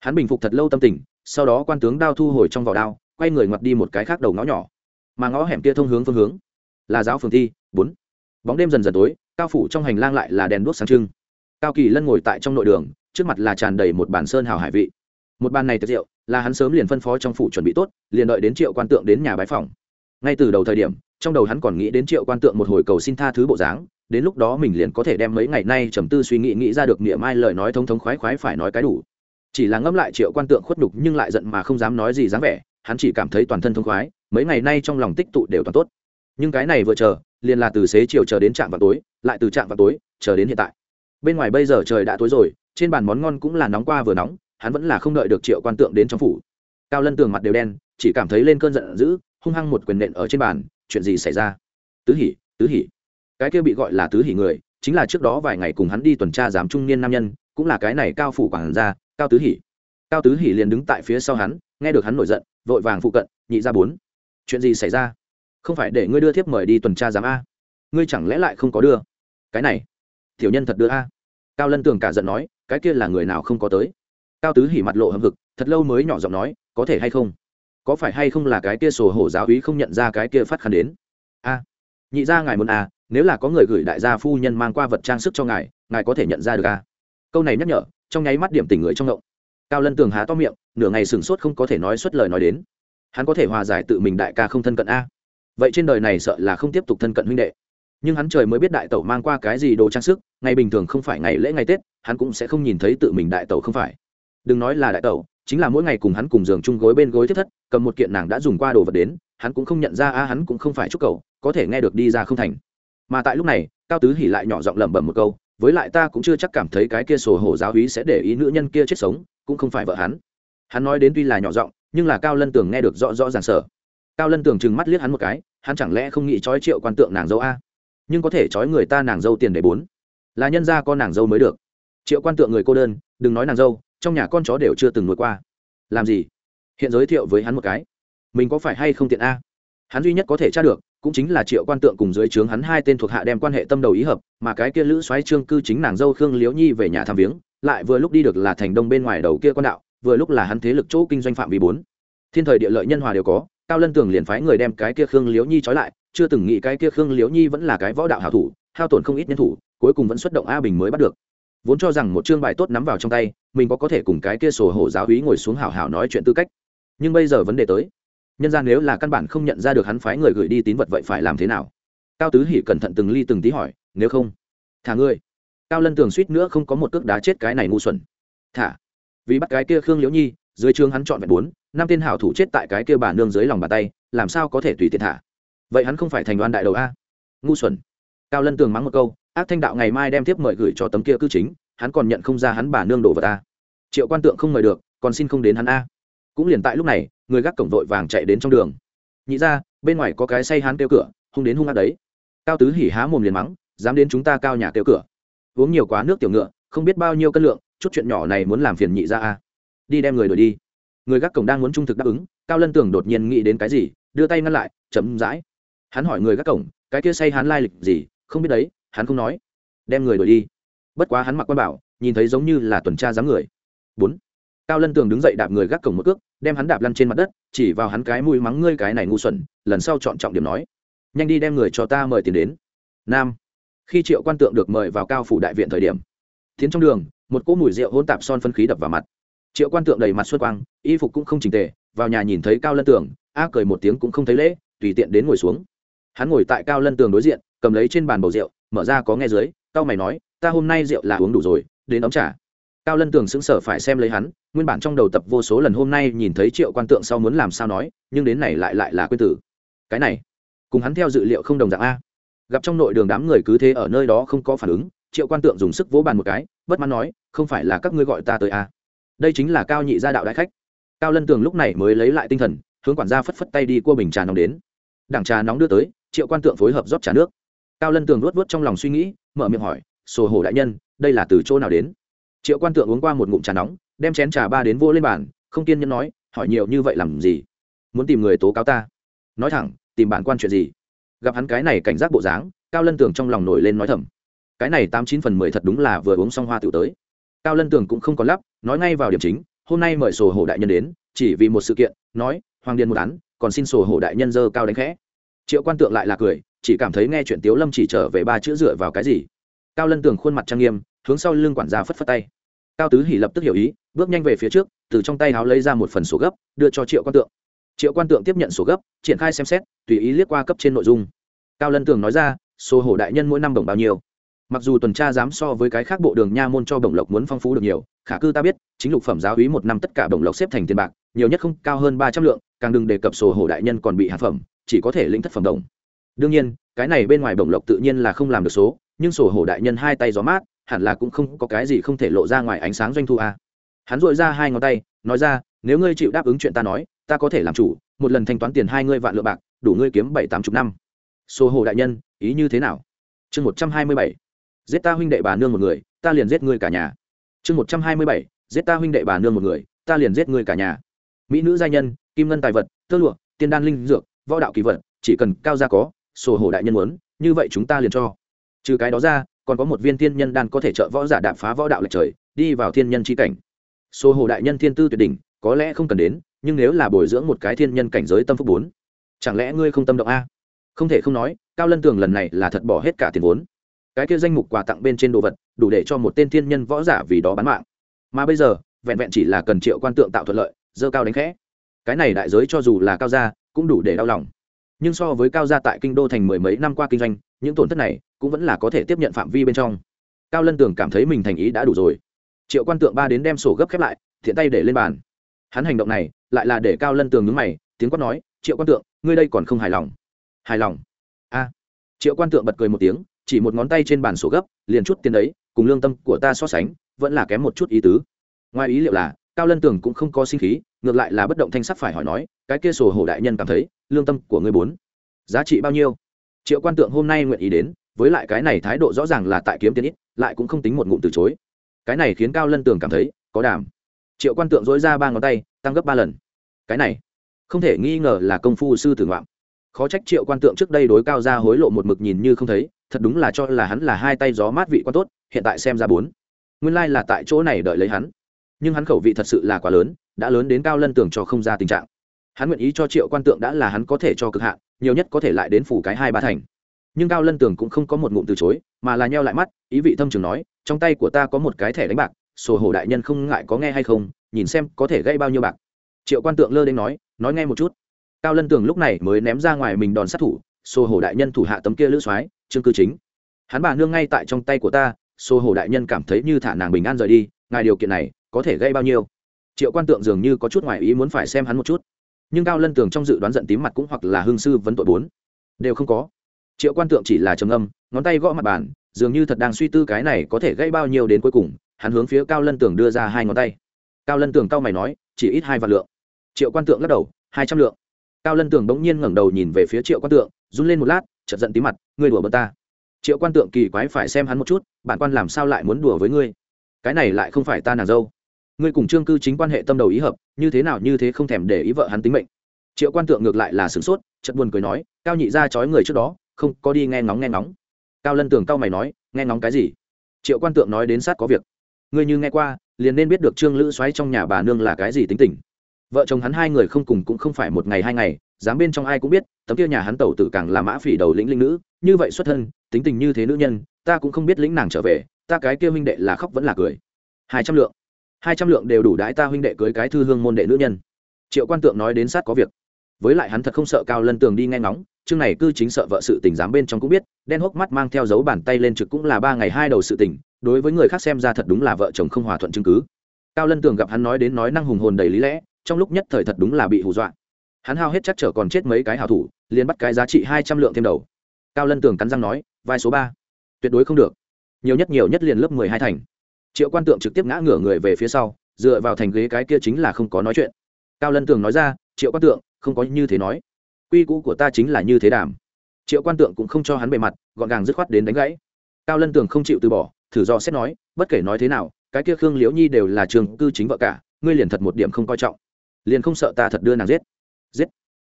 Hắn bình phục thật lâu tâm tình, sau đó quan tướng đao thu hồi trong vỏ đao, quay người ngoặt đi một cái khác đầu ngõ nhỏ mà ngõ hẻm kia thông hướng phương hướng là giáo phường thi, bốn. Bóng đêm dần dần tối, cao phủ trong hành lang lại là đèn đuốc sáng trưng. Cao kỳ lân ngồi tại trong nội đường, trước mặt là tràn đầy một bàn sơn hào hải vị. Một bàn này tiệc rượu, là hắn sớm liền phân phó trong phủ chuẩn bị tốt, liền đợi đến triệu quan tượng đến nhà bái phòng ngay từ đầu thời điểm, trong đầu hắn còn nghĩ đến triệu quan tượng một hồi cầu xin tha thứ bộ dáng, đến lúc đó mình liền có thể đem mấy ngày nay trầm tư suy nghĩ nghĩ ra được niệm ai lời nói thống thống khoái khoái phải nói cái đủ. Chỉ là ngẫm lại triệu quan tượng khuất nhục nhưng lại giận mà không dám nói gì dáng vẻ, hắn chỉ cảm thấy toàn thân thông khoái mấy ngày nay trong lòng tích tụ đều toàn tốt. Nhưng cái này vừa chờ, liền là từ xế chiều chờ đến trạm vào tối, lại từ trạm vào tối, chờ đến hiện tại. Bên ngoài bây giờ trời đã tối rồi, trên bàn món ngon cũng là nóng qua vừa nóng, hắn vẫn là không đợi được triệu quan tượng đến trong phủ. Cao lân tường mặt đều đen, chỉ cảm thấy lên cơn giận dữ, hung hăng một quyền nện ở trên bàn, chuyện gì xảy ra? Tứ hỉ tứ hỉ. Cái kia bị gọi là tứ hỉ người, chính là trước đó vài ngày cùng hắn đi tuần tra giám trung niên nam nhân, cũng là cái này cao phủ quản gia, cao tứ hỉ. Cao tứ hỉ liền đứng tại phía sau hắn, nghe được hắn nổi giận, vội vàng phụ cận, nhị ra bốn chuyện gì xảy ra? Không phải để ngươi đưa thiếp mời đi tuần tra giám a. Ngươi chẳng lẽ lại không có đưa? Cái này, tiểu nhân thật đưa a. Cao lân tường cả giận nói, cái kia là người nào không có tới? Cao tứ hỉ mặt lộ hầm hực, thật lâu mới nhỏ giọng nói, có thể hay không? Có phải hay không là cái kia sổ hổ giáo úy không nhận ra cái kia phát khăn đến? A. Nhị ra ngài muốn a, nếu là có người gửi đại gia phu nhân mang qua vật trang sức cho ngài ngài có thể nhận ra được a. Câu này nhắc nhở, trong nháy mắt điểm tỉnh người trong ngộng. Cao lân tường há to miệng, nửa ngày sửng sốt không có thể nói suất lời nói đến hắn có thể hòa giải tự mình đại ca không thân cận a. Vậy trên đời này sợ là không tiếp tục thân cận huynh đệ. Nhưng hắn trời mới biết đại tẩu mang qua cái gì đồ trang sức, ngày bình thường không phải ngày lễ ngày tết, hắn cũng sẽ không nhìn thấy tự mình đại tẩu không phải. Đừng nói là đại tẩu, chính là mỗi ngày cùng hắn cùng giường chung gối bên gối thiết thất, cầm một kiện nàng đã dùng qua đồ vật đến, hắn cũng không nhận ra, a, hắn cũng không phải chúc cầu, có thể nghe được đi ra không thành. Mà tại lúc này, cao tứ hỉ lại nhỏ giọng lẩm bẩm một câu, với lại ta cũng chưa chắc cảm thấy cái kia sổ hổ giáo hí sẽ để ý nữ nhân kia chết sống, cũng không phải vợ hắn. Hắn nói đến tuy là nhỏ giọng nhưng là cao lân tường nghe được rõ rõ ràng sở cao lân tường trừng mắt liếc hắn một cái, hắn chẳng lẽ không nghĩ trói triệu quan tượng nàng dâu a? Nhưng có thể trói người ta nàng dâu tiền để bốn. Là nhân ra con nàng dâu mới được. Triệu quan tượng người cô đơn, đừng nói nàng dâu, trong nhà con chó đều chưa từng nuôi qua. Làm gì? Hiện giới thiệu với hắn một cái. Mình có phải hay không tiện a? Hắn duy nhất có thể tra được, cũng chính là triệu quan tượng cùng dưới trướng hắn hai tên thuộc hạ đem quan hệ tâm đầu ý hợp, mà cái kia lữ xoáy trương cư chính nàng dâu khương liễu nhi về nhà thăm viếng, lại vừa lúc đi được là thành đông bên ngoài đầu kia quan đạo vừa lúc là hắn thế lực chỗ kinh doanh phạm vi bốn. Thiên thời địa lợi nhân hòa đều có, cao lân tường liền phái người đem cái kia khương liễu nhi trói lại, chưa từng nghĩ cái kia khương liễu nhi vẫn là cái võ đạo hảo thủ, hao tổn không ít nhân thủ, cuối cùng vẫn xuất động a bình mới bắt được. Vốn cho rằng một chương bài tốt nắm vào trong tay, mình có có thể cùng cái kia sổ hổ giáo hí ngồi xuống hảo hảo nói chuyện tư cách. Nhưng bây giờ vấn đề tới, nhân ra nếu là căn bản không nhận ra được hắn phái người gửi đi tín vật vậy phải làm thế nào? Cao tứ hỉ cẩn thận từng ly từng tí hỏi, nếu không? Thả ngươi. Cao lân tường suýt nữa không có một cước đá chết cái này ngu xuẩn. Thả vì bắt cái kia khương liễu nhi, dưới trường hắn chọn vẹn bốn, năm tên hảo thủ chết tại cái kia bà nương dưới lòng bàn tay, làm sao có thể tùy tiện thả? Vậy hắn không phải thành đoan đại đầu a? Ngu xuẩn. Cao lân tường mắng một câu, ác thanh đạo ngày mai đem tiếp mời gửi cho tấm kia cư chính, hắn còn nhận không ra hắn bà nương đổ vào ta triệu quan tượng không mời được, còn xin không đến hắn a. Cũng liền tại lúc này, người gác cổng vội vàng chạy đến trong đường. Nhị ra, bên ngoài có cái say hắn kêu cửa, hung đến hung ác đấy. Cao tứ hỉ há mồm liền mắng, dám đến chúng ta cao nhà kêu cửa. Uống nhiều quá nước tiểu ngựa, không biết bao nhiêu cân lượng chút chuyện nhỏ này muốn làm phiền nhị ra a. Đi đem người đuổi đi. Người gác cổng đang muốn trung thực đáp ứng, cao lân tưởng đột nhiên nghĩ đến cái gì, đưa tay ngăn lại chấm dãi hắn hỏi người gác cổng, cái kia say hắn lai lịch gì, không biết đấy, hắn không nói. Đem người đổi đi. Bất quá hắn mặc quan bảo, nhìn thấy giống như là tuần tra giám người. Bốn. Cao lân tường đứng dậy đạp người gác cổng một cước, đem hắn đạp lăn trên mặt đất, chỉ vào hắn cái mùi mắng ngươi cái này ngu xuẩn, lần sau chọn trọng điểm nói. Nhanh đi đem người cho ta mời tiền đến. Nam. Khi triệu quan tượng được mời vào cao phủ đại viện thời điểm, tiến trong đường một cỗ mùi rượu hôn tạp son phân khí đập vào mặt. Triệu quan tượng đầy mặt xuân quang, y phục cũng không trình tề, vào nhà nhìn thấy cao lân tường, a cười một tiếng cũng không thấy lễ, tùy tiện đến ngồi xuống. Hắn ngồi tại cao lân tường đối diện, cầm lấy trên bàn bầu rượu, mở ra có nghe dưới cao mày nói, ta hôm nay rượu là uống đủ rồi, đến đóng trả cao lân tường sững sờ phải xem lấy hắn, nguyên bản trong đầu tập vô số lần hôm nay nhìn thấy triệu quan tượng sau muốn làm sao nói, nhưng đến này lại lại là quên tử. Cái này, cùng hắn theo dự liệu không đồng dạng a. Gặp trong nội đường đám người cứ thế ở nơi đó không có phản ứng triệu quan tượng dùng sức vỗ bàn một cái, bất mãn nói, không phải là các ngươi gọi ta tới à? đây chính là cao nhị gia đạo đại khách. Cao lân tường lúc này mới lấy lại tinh thần, hướng quản gia phất phất tay đi cua bình trà nóng đến. Đảng trà nóng đưa tới, triệu quan tượng phối hợp rót trà nước. Cao lân tường luốt vớt trong lòng suy nghĩ, mở miệng hỏi, sổ hổ đại nhân, đây là từ chỗ nào đến? Triệu quan tượng uống qua một ngụm trà nóng, đem chén trà ba đến vô lên bàn, không kiên nhẫn nói, hỏi nhiều như vậy làm gì? Muốn tìm người tố cáo ta? Nói thẳng, tìm bản quan chuyện gì? Gặp hắn cái này cảnh giác bộ dáng, cao lân tường trong lòng nổi lên nói thầm cái này tám chín phần mười thật đúng là vừa uống xong hoa tiểu tới. Cao lân tường cũng không còn lắp, nói ngay vào điểm chính, hôm nay mời sổ hổ đại nhân đến, chỉ vì một sự kiện, nói, hoàng điền một án, còn xin sổ hổ đại nhân dơ cao đánh khẽ. Triệu quan tượng lại là cười, chỉ cảm thấy nghe chuyện tiếu lâm chỉ trở về ba chữ dựa vào cái gì. Cao lân tường khuôn mặt trang nghiêm, hướng sau lưng quản gia phất phất tay. Cao tứ hỉ lập tức hiểu ý, bước nhanh về phía trước, từ trong tay háo lấy ra một phần sổ gấp, đưa cho triệu quan tượng. Triệu quan tượng tiếp nhận sổ gấp, triển khai xem xét, tùy ý liếc qua cấp trên nội dung. Cao lân tường nói ra, sổ hổ đại nhân mỗi năm đồng bao nhiêu? Mặc dù tuần tra dám so với cái khác bộ đường nha môn cho bổng lộc muốn phong phú được nhiều, khả cư ta biết, chính lục phẩm giáo hí một năm tất cả bổng lộc xếp thành tiền bạc, nhiều nhất không cao hơn ba trăm lượng, càng đừng đề cập sổ hổ đại nhân còn bị hạ phẩm, chỉ có thể lĩnh thất phẩm đồng. Đương nhiên, cái này bên ngoài bổng lộc tự nhiên là không làm được số, nhưng sổ hổ đại nhân hai tay gió mát, hẳn là cũng không có cái gì không thể lộ ra ngoài ánh sáng doanh thu a. À. hắn dội ra hai ngón tay, nói ra, nếu ngươi chịu đáp ứng chuyện ta nói, ta có thể làm chủ, một lần thanh toán tiền hai ngươi vạn lượng bạc, đủ ngươi kiếm bảy tám chục năm. Sổ hổ đại nhân, ý như thế nào? Chương một trăm hai mươi bảy giết ta huynh đệ bà nương một người, ta liền giết ngươi cả nhà. Chương một trăm hai mươi bảy, giết ta huynh đệ bà nương một người, ta liền giết ngươi cả nhà. Mỹ nữ gia nhân, kim ngân tài vật, tơ lụa, tiên đan linh dược, võ đạo kỳ vật, chỉ cần cao gia có, sổ hổ đại nhân muốn, như vậy chúng ta liền cho. Trừ cái đó ra, còn có một viên thiên nhân đan có thể trợ võ giả đạp phá võ đạo lệch trời, đi vào thiên nhân c h i cảnh. Sổ hổ đại nhân thiên tư tuyệt đỉnh, có lẽ không cần đến, nhưng nếu là bồi dưỡng một cái thiên nhân cảnh giới tâm phúc bốn, chẳng lẽ ngươi không tâm động a? Không thể không nói, cao lân tường lần này là thật bỏ hết cả tiền vốn cái kia danh mục quà tặng bên trên đồ vật, đủ để cho một tên thiên nhân võ giả vì đó bán mạng. Mà bây giờ, vẹn vẹn chỉ là cần triệu quan tượng tạo thuận lợi, dơ cao đánh khẽ. Cái này đại giới cho dù là cao gia, cũng đủ để đau lòng. Nhưng so với cao gia tại kinh đô thành mười mấy năm qua kinh doanh, những tổn thất này cũng vẫn là có thể tiếp nhận phạm vi bên trong. Cao lân tường cảm thấy mình thành ý đã đủ rồi. Triệu quan tượng ba đến đem sổ gấp khép lại, thiện tay để lên bàn. Hắn hành động này lại là để cao lân tường nhúng mày, tiếng quát nói, triệu quan tượng, ngươi đây còn không hài lòng? Hài lòng. A. Triệu quan tượng bật cười một tiếng chỉ một ngón tay trên bàn sổ gấp, liền chút tiền đấy, cùng lương tâm của ta so sánh, vẫn là kém một chút ý tứ. Ngoài ý liệu là, cao lân tường cũng không có sinh khí, ngược lại là bất động thanh sắc phải hỏi nói, cái kia sổ hổ đại nhân cảm thấy, lương tâm của ngươi bốn, giá trị bao nhiêu? Triệu quan tượng hôm nay nguyện ý đến, với lại cái này thái độ rõ ràng là tại kiếm tiền ít, lại cũng không tính một ngụm từ chối. Cái này khiến cao lân tường cảm thấy, có đảm triệu quan tượng dối ra ba ngón tay, tăng gấp ba lần. Cái này, không thể nghi ngờ là công phu sư tử ngoạm. Khó trách triệu quan tượng trước đây đối cao ra hối lộ một mực nhìn như không thấy thật đúng là cho là hắn là hai tay gió mát vị quan tốt, hiện tại xem ra bốn. Nguyên lai là tại chỗ này đợi lấy hắn. Nhưng hắn khẩu vị thật sự là quá lớn, đã lớn đến cao lân tưởng cho không ra tình trạng. Hắn nguyện ý cho triệu quan tượng đã là hắn có thể cho cực hạn, nhiều nhất có thể lại đến phủ cái hai ba thành. Nhưng cao lân tường cũng không có một ngụm từ chối, mà là nheo lại mắt, ý vị thâm trường nói, trong tay của ta có một cái thẻ đánh bạc, sổ hổ đại nhân không ngại có nghe hay không, nhìn xem có thể gây bao nhiêu bạc. Triệu quan tượng lơ đến nói nói nghe một chút. Cao lân tường lúc này mới ném ra ngoài mình đòn sát thủ, sổ hổ đại nhân thủ hạ tấm kia lữ soái chương cư chính. Hắn bà nương ngay tại trong tay của ta, xô hồ đại nhân cảm thấy như thả nàng bình an rời đi, ngài điều kiện này có thể gây bao nhiêu? Triệu quan tượng dường như có chút ngoài ý muốn phải xem hắn một chút. Nhưng cao lân tường trong dự đoán giận tím mặt cũng hoặc là hương sư vấn tội bốn. Đều không có. Triệu quan tượng chỉ là trầm âm ngón tay gõ mặt bàn, dường như thật đang suy tư cái này có thể gây bao nhiêu đến cuối cùng, hắn hướng phía cao lân tường đưa ra hai ngón tay. Cao lân tường cao mày nói, chỉ ít hai vạn lượng. Triệu quan tượng lắc đầu, hai trăm lượng. Cao lân tường bỗng nhiên ngẩng đầu nhìn về phía triệu quan tượng, run lên một lát chợt giận tí mặt, ngươi đùa bờ ta. Triệu quan tượng kỳ quái phải xem hắn một chút, bản quan làm sao lại muốn đùa với ngươi? Cái này lại không phải ta nàng dâu. Ngươi cùng trương cư chính quan hệ tâm đầu ý hợp, như thế nào như thế không thèm để ý vợ hắn tính mệnh. Triệu quan tượng ngược lại là sửng sốt chật buồn cười nói, cao nhị ra trói người trước đó, không có đi nghe ngóng nghe ngóng. Cao lân tường cao mày nói, nghe ngóng cái gì? Triệu quan tượng nói đến sát có việc. Ngươi như nghe qua, liền nên biết được trương lữ xoáy trong nhà bà nương là cái gì tính tình vợ chồng hắn hai người không cùng cũng không phải một ngày hai ngày, dám bên trong ai cũng biết, tấm kia nhà hắn tẩu tử càng là mã phỉ đầu lĩnh linh nữ, như vậy xuất thân, tính tình như thế nữ nhân, ta cũng không biết lĩnh nàng trở về, ta cái kia huynh đệ là khóc vẫn là cười. Hai trăm lượng. Hai trăm lượng đều đủ đái ta huynh đệ cưới cái thư hương môn đệ nữ nhân. Triệu quan tượng nói đến sát có việc. Với lại hắn thật không sợ cao lân tường đi nghe ngóng, chương này cư chính sợ vợ sự tình dám bên trong cũng biết, đen hốc mắt mang theo dấu bàn tay lên trực cũng là ba ngày hai đầu sự tình, đối với người khác xem ra thật đúng là vợ chồng không hòa thuận chứng cứ. Cao lân tường gặp hắn nói đến nói năng hùng hồn đầy lý lẽ trong lúc nhất thời thật đúng là bị hù dọa. Hắn hao hết chắc trở còn chết mấy cái hảo thủ, liền bắt cái giá trị hai trăm lượng thêm đầu. Cao lân tường cắn răng nói, vai số ba, tuyệt đối không được. Nhiều nhất nhiều nhất liền lớp mười hai thành. Triệu quan tượng trực tiếp ngã ngửa người về phía sau, dựa vào thành ghế cái kia chính là không có nói chuyện. Cao lân tường nói ra, triệu quan tượng, không có như thế nói. Quy cũ của ta chính là như thế đàm triệu quan tượng cũng không cho hắn bề mặt, gọn gàng dứt khoát đến đánh gãy. Cao lân tường không chịu từ bỏ, thử do xét nói, bất kể nói thế nào, cái kia khương liễu nhi đều là trường cư chính vợ cả, ngươi liền thật một điểm không coi trọng liền không sợ ta thật đưa nàng giết. Giết.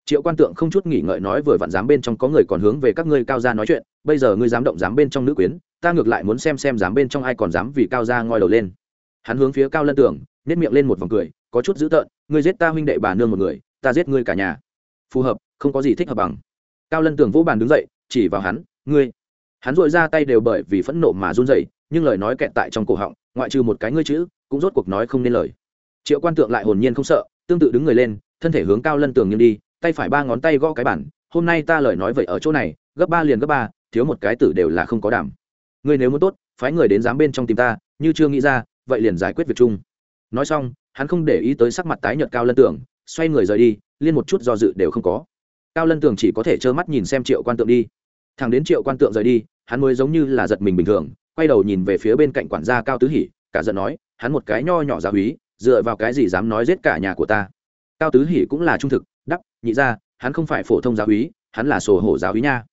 Triệu quan tượng không chút nghỉ ngợi nói vừa vặn dám bên trong có người còn hướng về các ngươi cao gia nói chuyện, bây giờ ngươi dám động dám bên trong nữ quyến, ta ngược lại muốn xem xem dám bên trong ai còn dám vì cao gia ngoi đầu lên. Hắn hướng phía cao lân tưởng nếp miệng lên một vòng cười, có chút dữ tợn, ngươi giết ta huynh đệ bà nương một người, ta giết ngươi cả nhà. Phù hợp, không có gì thích hợp bằng. Cao lân tưởng vỗ bàn đứng dậy, chỉ vào hắn, ngươi. Hắn dội ra tay đều bởi vì phẫn nộ mà run rẩy, nhưng lời nói kẹt tại trong cổ họng, ngoại trừ một cái ngươi chữ, cũng rốt cuộc nói không nên lời. Triệu quan tượng lại hồn nhiên không sợ tương tự đứng người lên, thân thể hướng cao lân tường nghiêng đi, tay phải ba ngón tay gõ cái bản, hôm nay ta lời nói vậy ở chỗ này, gấp ba liền gấp ba, thiếu một cái tử đều là không có đảm. Ngươi nếu muốn tốt, phái người đến dám bên trong tìm ta, như chưa nghĩ ra, vậy liền giải quyết việc chung. Nói xong, hắn không để ý tới sắc mặt tái nhợt cao lân tường, xoay người rời đi, liên một chút do dự đều không có. Cao lân tường chỉ có thể trơ mắt nhìn xem triệu quan tượng đi. Thằng đến triệu quan tượng rời đi, hắn mới giống như là giật mình bình thường, quay đầu nhìn về phía bên cạnh quản gia cao tứ hỉ cả giận nói, hắn một cái nho nhỏ giáo húy dựa vào cái gì dám nói giết cả nhà của ta? Cao tứ hỉ cũng là trung thực đắp nhị ra hắn không phải phổ thông giáo úy, hắn là sổ hổ giáo úy nha.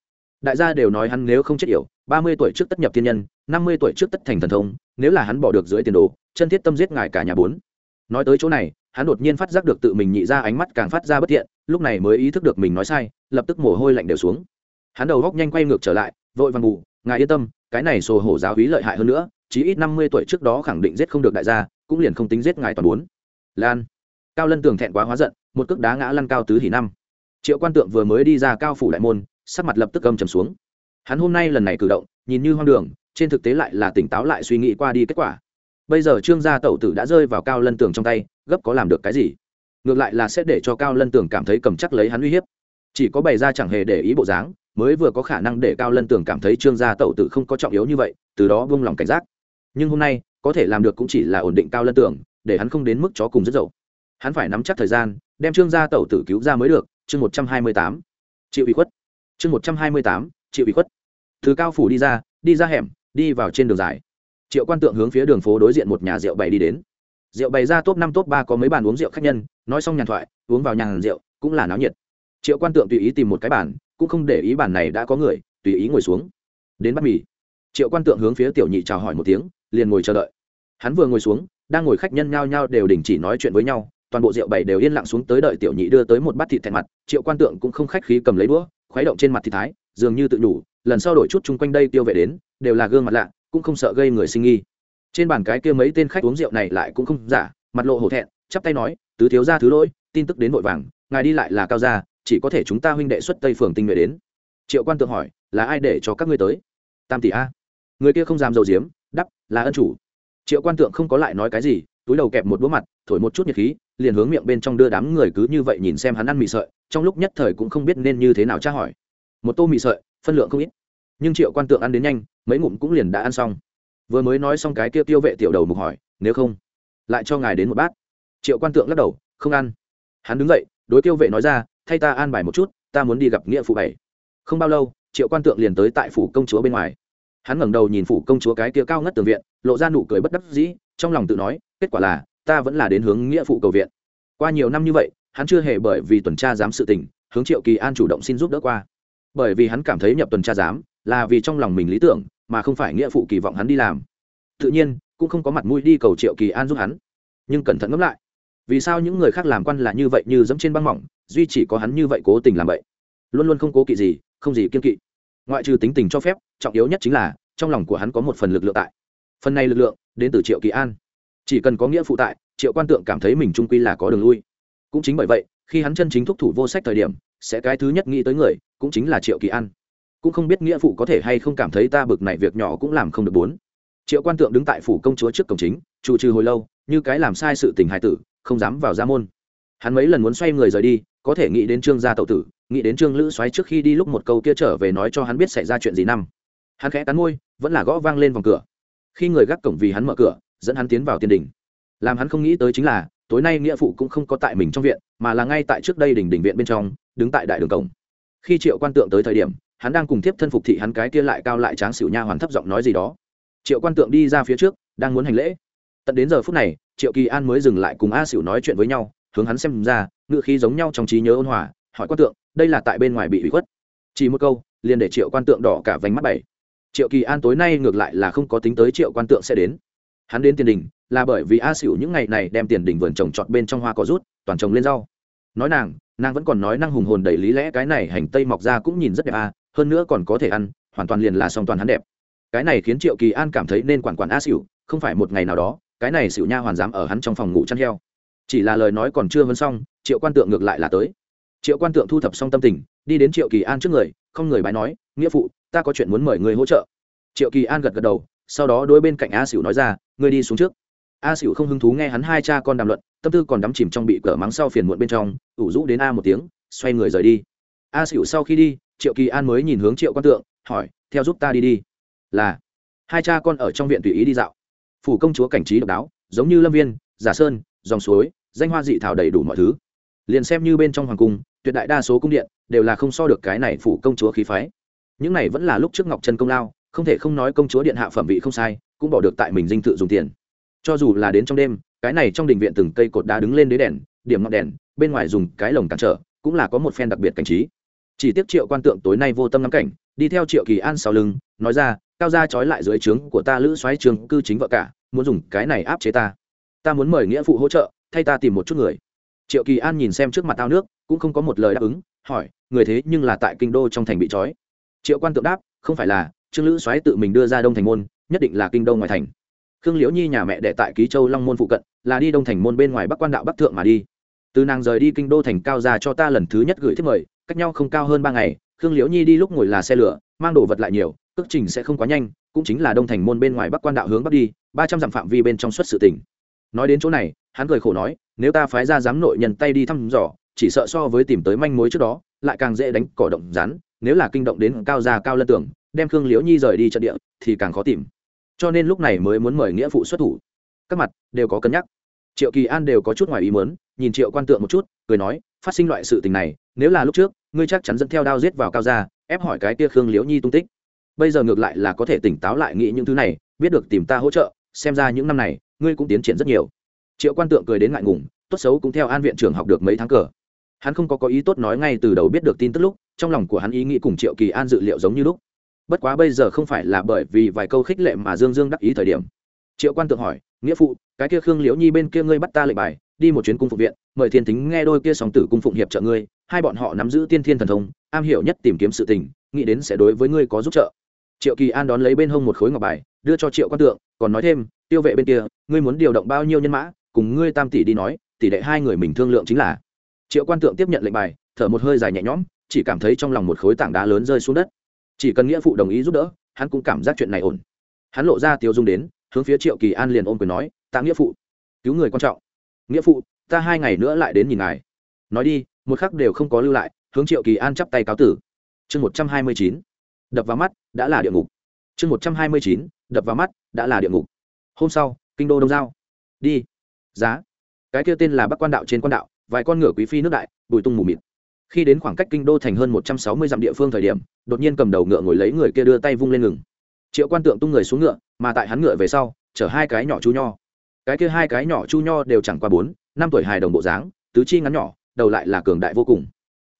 Đại gia đều nói hắn nếu không chết yểu, ba mươi tuổi trước tất nhập thiên nhân, năm mươi tuổi trước tất thành thần thông, nếu là hắn bỏ được dưới tiền đồ, chân thiết tâm giết ngài cả nhà bốn. Nói tới chỗ này, hắn đột nhiên phát giác được tự mình nhị ra ánh mắt càng phát ra bất thiện, lúc này mới ý thức được mình nói sai, lập tức mồ hôi lạnh đều xuống. Hắn đầu góc nhanh quay ngược trở lại, vội vàng ngủ, ngài yên tâm, cái này sổ hổ giáo hí lợi hại hơn nữa chí ít năm mươi tuổi trước đó khẳng định giết không được đại gia, cũng liền không tính giết ngài toàn bốn. Lan. Cao lân tường thẹn quá hóa giận, một cước đá ngã lăn cao tứ hỉ năm. Triệu quan tượng vừa mới đi ra cao phủ đại môn, sắc mặt lập tức âm trầm xuống. Hắn hôm nay lần này cử động, nhìn như hoang đường, trên thực tế lại là tỉnh táo lại suy nghĩ qua đi kết quả. Bây giờ trương gia tẩu tử đã rơi vào cao lân tường trong tay, gấp có làm được cái gì? Ngược lại là sẽ để cho cao lân tường cảm thấy cầm chắc lấy hắn uy hiếp. Chỉ có bày ra chẳng hề để ý bộ dáng, mới vừa có khả năng để cao lân tường cảm thấy trương gia tẩu tử không có trọng yếu như vậy, từ đó vung lòng cảnh giác nhưng hôm nay, có thể làm được cũng chỉ là ổn định cao lân tưởng, để hắn không đến mức chó cùng rất dậu. Hắn phải nắm chắc thời gian, đem trương gia tẩu tử cứu ra mới được, chương một trăm hai mươi tám. Triệu ủy khuất. Chương một trăm hai mươi tám triệu ủy khuất. Từ cao phủ đi ra đi ra hẻm, đi vào trên đường dài. Triệu quan tượng hướng phía đường phố đối diện một nhà rượu bày đi đến. Rượu bày ra top năm, top ba có mấy bàn uống rượu khách nhân, nói xong nhàn thoại, uống vào nhàn rượu, cũng là náo nhiệt. Triệu quan tượng tùy ý tìm một cái bàn, cũng không để ý bàn này đã có người, tùy ý ngồi xuống. Đến bắt mì. Triệu quan tượng hướng phía tiểu nhị chào hỏi một tiếng liền ngồi chờ đợi. Hắn vừa ngồi xuống, đang ngồi khách nhân nhao nhao đều đình chỉ nói chuyện với nhau, toàn bộ rượu bảy đều yên lặng xuống tới đợi tiểu nhị đưa tới một bát thịt thẹn mặt, triệu quan tượng cũng không khách khí cầm lấy đũa, khuấy động trên mặt thì thái, dường như tự đủ, lần sau đổi chút chung quanh đây tiêu vệ đến, đều là gương mặt lạ, cũng không sợ gây người sinh nghi. Trên bàn cái kia mấy tên khách uống rượu này lại cũng không giả, mặt lộ hổ thẹn, chắp tay nói, tứ thiếu ra thứ lỗi, tin tức đến vội vàng, ngài đi lại là cao gia, chỉ có thể chúng ta huynh đệ xuất tây phường tinh nhuệ đến. Triệu quan tượng hỏi, là ai để cho các ngươi tới? Tam tỷ a. Người kia không dám dầu diếm đắp, là ân chủ. Triệu quan tượng không có lại nói cái gì, túi đầu kẹp một búa mặt, thổi một chút nhiệt khí, liền hướng miệng bên trong đưa đám người cứ như vậy nhìn xem hắn ăn mì sợi, trong lúc nhất thời cũng không biết nên như thế nào tra hỏi. Một tô mì sợi, phân lượng không ít. Nhưng triệu quan tượng ăn đến nhanh, mấy ngụm cũng liền đã ăn xong. Vừa mới nói xong cái kia tiêu vệ tiểu đầu mục hỏi, nếu không, lại cho ngài đến một bát. Triệu quan tượng lắc đầu, không ăn. Hắn đứng dậy, đối tiêu vệ nói ra, thay ta an bài một chút, ta muốn đi gặp nghĩa phụ bảy. Không bao lâu, triệu quan tượng liền tới tại phủ công chúa bên ngoài hắn ngẩng đầu nhìn phủ công chúa cái kia cao ngất tường viện, lộ ra nụ cười bất đắc dĩ, trong lòng tự nói, kết quả là, ta vẫn là đến hướng nghĩa phụ cầu viện. Qua nhiều năm như vậy, hắn chưa hề bởi vì tuần tra giám sự tình, hướng triệu kỳ an chủ động xin giúp đỡ qua. Bởi vì hắn cảm thấy nhập tuần tra giám là vì trong lòng mình lý tưởng, mà không phải nghĩa phụ kỳ vọng hắn đi làm. Tự nhiên, cũng không có mặt mũi đi cầu triệu kỳ an giúp hắn. Nhưng cẩn thận ngẫm lại, vì sao những người khác làm quan là như vậy như dẫm trên băng mỏng, duy chỉ có hắn như vậy cố tình làm vậy? Luôn luôn không cố kỵ gì, không gì kiên kỵ ngoại trừ tính tình cho phép, trọng yếu nhất chính là, trong lòng của hắn có một phần lực lượng tại. Phần này lực lượng, đến từ triệu kỳ an. Chỉ cần có nghĩa phụ tại, triệu quan tượng cảm thấy mình trung quy là có đường lui. Cũng chính bởi vậy, khi hắn chân chính thúc thủ vô sách thời điểm, sẽ cái thứ nhất nghĩ tới người, cũng chính là triệu kỳ an. Cũng không biết nghĩa phụ có thể hay không cảm thấy ta bực này việc nhỏ cũng làm không được bốn. Triệu quan tượng đứng tại phủ công chúa trước cổng chính trụ trừ hồi lâu, như cái làm sai sự tình hài tử, không dám vào gia môn. Hắn mấy lần muốn xoay người rời đi, có thể nghĩ đến trương gia tậu tử nghĩ đến trương lữ xoáy trước khi đi lúc một câu kia trở về nói cho hắn biết xảy ra chuyện gì năm. Hắn khẽ cắn môi, vẫn là gõ vang lên vòng cửa. Khi người gác cổng vì hắn mở cửa, dẫn hắn tiến vào tiền đình. Làm hắn không nghĩ tới chính là, tối nay nghĩa phụ cũng không có tại mình trong viện, mà là ngay tại trước đây đỉnh đỉnh viện bên trong, đứng tại đại đường cổng. Khi triệu quan tượng tới thời điểm, hắn đang cùng tiếp thân phục thị hắn cái kia lại cao lại tráng xỉu nha hoàn thấp giọng nói gì đó. Triệu quan tượng đi ra phía trước, đang muốn hành lễ. Tận đến giờ phút này, triệu kỳ an mới dừng lại cùng a xỉu nói chuyện với nhau, hướng hắn xem ra, ngựa khí giống nhau trong trí nhớ ôn hòa. Hỏi quan tượng đây là tại bên ngoài bị hủy khuất. Chỉ một câu, liền để triệu quan tượng đỏ cả vành mắt bảy. Triệu kỳ an tối nay ngược lại là không có tính tới triệu quan tượng sẽ đến. Hắn đến tiền đình, là bởi vì a xỉu những ngày này đem tiền đình vườn trồng trọt bên trong hoa có rút, toàn trồng lên rau. Nói nàng nàng vẫn còn nói năng hùng hồn đầy lý lẽ cái này hành tây mọc ra cũng nhìn rất đẹp a hơn nữa còn có thể ăn, hoàn toàn liền là song toàn hắn đẹp. Cái này khiến triệu kỳ an cảm thấy nên quản quản a xỉu không phải một ngày nào đó, cái này xỉu nha hoàn dám ở hắn trong phòng ngủ chăn heo. Chỉ là lời nói còn chưa vân xong, triệu quan tượng ngược lại là tới triệu quan tượng thu thập xong tâm tình, đi đến triệu kỳ an trước người, không người bái nói, nghĩa phụ, ta có chuyện muốn mời người hỗ trợ. Triệu kỳ an gật gật đầu, sau đó đôi bên cạnh a xỉu nói ra, ngươi đi xuống trước. A xỉu không hứng thú nghe hắn hai cha con đàm luận, tâm tư còn đắm chìm trong bị cỡ mắng sau phiền muộn bên trong, ủ rũ đến a một tiếng, xoay người rời đi. A xỉu sau khi đi, triệu kỳ an mới nhìn hướng triệu quan tượng, hỏi, theo giúp ta đi đi. Là, hai cha con ở trong viện tùy ý đi dạo. Phủ công chúa cảnh trí độc đáo, giống như lâm viên, giả sơn, dòng suối, danh hoa dị thảo đầy đủ mọi thứ. Liền xem như bên trong hoàng cung tuyệt đại đa số cung điện đều là không so được cái này phủ công chúa khí phái. Những này vẫn là lúc trước ngọc trân công lao, không thể không nói công chúa điện hạ phẩm vị không sai, cũng bỏ được tại mình dinh thự dùng tiền. Cho dù là đến trong đêm, cái này trong đình viện từng cây cột đá đứng lên đế đèn, điểm ngọn đèn, bên ngoài dùng cái lồng cản trở, cũng là có một phen đặc biệt cảnh trí. Chỉ tiếc triệu quan tượng tối nay vô tâm ngắm cảnh, đi theo triệu kỳ an sau lưng, nói ra, cao gia trói lại dưới trướng của ta lữ xoáy trường, cư chính vợ cả, muốn dùng cái này áp chế ta. Ta muốn mời nghĩa phụ hỗ trợ, thay ta tìm một chút người triệu kỳ an nhìn xem trước mặt ao nước, cũng không có một lời đáp ứng, hỏi, người thế nhưng là tại kinh đô trong thành bị trói? Triệu quan tượng đáp, không phải là, trương lữ xoáy tự mình đưa ra đông thành môn, nhất định là kinh đô ngoài thành. Khương liễu nhi nhà mẹ đẻ tại ký châu long môn phụ cận, là đi đông thành môn bên ngoài bắc quan đạo bắc thượng mà đi. Từ nàng rời đi kinh đô thành cao ra cho ta lần thứ nhất gửi thiết mời, cách nhau không cao hơn ba ngày, khương liễu nhi đi lúc ngồi là xe lửa, mang đồ vật lại nhiều, cước trình sẽ không quá nhanh, cũng chính là đông thành môn bên ngoài bắc quan đạo hướng bắc đi, ba trăm dặm phạm vi bên trong suất sự tỉnh nói đến chỗ này, hắn cười khổ nói, nếu ta phái ra giám nội nhân tay đi thăm dò, chỉ sợ so với tìm tới manh mối trước đó, lại càng dễ đánh cỏ động rắn, nếu là kinh động đến cao già cao lân tưởng, đem khương liễu nhi rời đi trận địa, thì càng khó tìm. Cho nên lúc này mới muốn mời nghĩa phụ xuất thủ. Các mặt đều có cân nhắc. Triệu kỳ an đều có chút ngoài ý mớn nhìn triệu quan tượng một chút, cười nói, phát sinh loại sự tình này, nếu là lúc trước, ngươi chắc chắn dẫn theo đao giết vào cao gia, ép hỏi cái kia khương liễu nhi tung tích. Bây giờ ngược lại là có thể tỉnh táo lại nghĩ những thứ này, biết được tìm ta hỗ trợ, xem ra những năm này ngươi cũng tiến triển rất nhiều. Triệu quan tượng cười đến ngại ngùng, tốt xấu cũng theo an viện trưởng học được mấy tháng cờ. Hắn không có có ý tốt nói ngay từ đầu biết được tin tức lúc, trong lòng của hắn ý nghĩ cùng triệu kỳ an dự liệu giống như lúc. Bất quá bây giờ không phải là bởi vì vài câu khích lệ mà dương dương đắc ý thời điểm. Triệu quan tượng hỏi, nghĩa phụ, cái kia khương liễu nhi bên kia ngươi bắt ta lệnh bài, đi một chuyến cung phục viện, mời thiên tính nghe đôi kia song tử cung phụng hiệp trợ ngươi, hai bọn họ nắm giữ tiên thiên thần thông, am hiểu nhất tìm kiếm sự tình, nghĩ đến sẽ đối với ngươi có giúp trợ. Triệu kỳ an đón lấy bên hông một khối ngọc bài, đưa cho triệu quan tượng, còn nói thêm tiêu vệ bên kia, ngươi muốn điều động bao nhiêu nhân mã, cùng ngươi tam tỷ đi nói, tỷ đệ hai người mình thương lượng chính là. Triệu quan tượng tiếp nhận lệnh bài, thở một hơi dài nhẹ nhõm, chỉ cảm thấy trong lòng một khối tảng đá lớn rơi xuống đất. Chỉ cần nghĩa phụ đồng ý giúp đỡ, hắn cũng cảm giác chuyện này ổn. Hắn lộ ra tiêu dung đến, hướng phía triệu kỳ an liền ôm quyền nói tạ nghĩa phụ, cứu người quan trọng. Nghĩa phụ, ta hai ngày nữa lại đến nhìn ngài. Nói đi, một khắc đều không có lưu lại, hướng triệu kỳ an chắp tay cáo tử. Chương một trăm hai mươi chín, đập vào mắt, đã là địa ngục. Chương một trăm hai mươi chín, đập vào mắt, đã là địa ngục hôm sau, kinh đô đông giao. Đi. Giá. Cái kia tên là bắc quan đạo trên quan đạo, vài con ngựa quý phi nước đại, bùi tung mù mịt. Khi đến khoảng cách kinh đô thành hơn một trăm sáu mươi dặm địa phương thời điểm, đột nhiên cầm đầu ngựa ngồi lấy người kia đưa tay vung lên ngừng. Triệu quan tượng tung người xuống ngựa, mà tại hắn ngựa về sau, chở hai cái nhỏ chu nho. Cái kia hai cái nhỏ chu nho đều chẳng qua bốn, năm tuổi hài đồng bộ dáng, tứ chi ngắn nhỏ, đầu lại là cường đại vô cùng.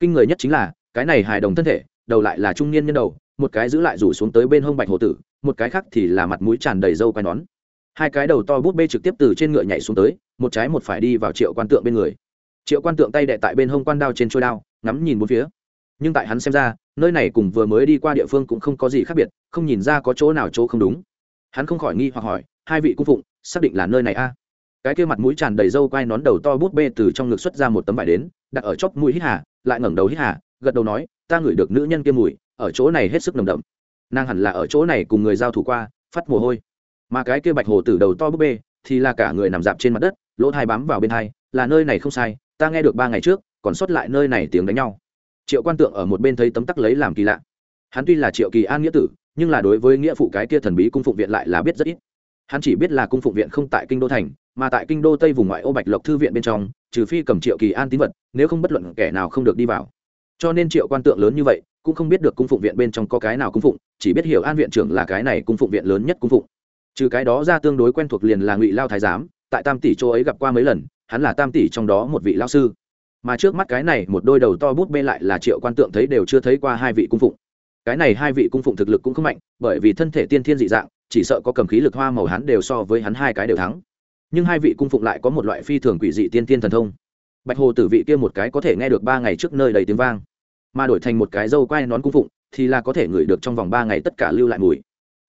Kinh người nhất chính là, cái này hài đồng thân thể, đầu lại là trung niên nhân đầu, một cái giữ lại rủ xuống tới bên hông bạch hồ tử, một cái khác thì là mặt mũi tràn đầy râu quai nón hai cái đầu to bút bê trực tiếp từ trên ngựa nhảy xuống tới, một trái một phải đi vào triệu quan tượng bên người. Triệu quan tượng tay đệ tại bên hông quan đao trên trôi đao, ngắm nhìn bốn phía. Nhưng tại hắn xem ra, nơi này cùng vừa mới đi qua địa phương cũng không có gì khác biệt, không nhìn ra có chỗ nào chỗ không đúng. Hắn không khỏi nghi hoặc hỏi, hai vị cung phụng, xác định là nơi này a? Cái kia mặt mũi tràn đầy râu quai nón đầu to bút bê từ trong ngực xuất ra một tấm vải đến, đặt ở chóp mũi hít hà, lại ngẩng đầu hít hà, gật đầu nói, ta ngửi được nữ nhân kia mùi, ở chỗ này hết sức nồng đậm. Nàng hẳn là ở chỗ này cùng người giao thủ qua, phát mồ hôi mà cái kia bạch hồ tử đầu to búp bê thì là cả người nằm dạp trên mặt đất, lỗ thai bám vào bên thai là nơi này không sai, ta nghe được ba ngày trước, còn sót lại nơi này tiếng đánh nhau. Triệu quan tượng ở một bên thấy tấm tắc lấy làm kỳ lạ. Hắn tuy là triệu kỳ an nghĩa tử, nhưng là đối với nghĩa phụ cái kia thần bí cung phụng viện lại là biết rất ít. Hắn chỉ biết là cung phụng viện không tại kinh đô thành, mà tại kinh đô tây vùng ngoại ô bạch lộc thư viện bên trong, trừ phi cầm triệu kỳ an tín vật, nếu không bất luận kẻ nào không được đi vào. Cho nên triệu quan tượng lớn như vậy, cũng không biết được cung phụng viện bên trong có cái nào cung phụng, chỉ biết hiểu an viện trưởng là cái này cung phụng viện lớn nhất cung phụng trừ cái đó ra tương đối quen thuộc liền là ngụy lao thái giám, tại tam tỷ châu ấy gặp qua mấy lần, hắn là tam tỷ trong đó một vị lao sư. Mà trước mắt cái này, một đôi đầu to bút bê lại là triệu quan tượng thấy đều chưa thấy qua hai vị cung phụng. Cái này hai vị cung phụng thực lực cũng không mạnh, bởi vì thân thể tiên thiên dị dạng, chỉ sợ có cầm khí lực hoa màu hắn đều so với hắn hai cái đều thắng. Nhưng hai vị cung phụng lại có một loại phi thường quỷ dị tiên thiên thần thông. Bạch hồ tử vị kia một cái có thể nghe được ba ngày trước nơi đầy tiếng vang, mà đổi thành một cái dâu quai nón cung phụng, thì là có thể ngửi được trong vòng ba ngày tất cả lưu lại mùi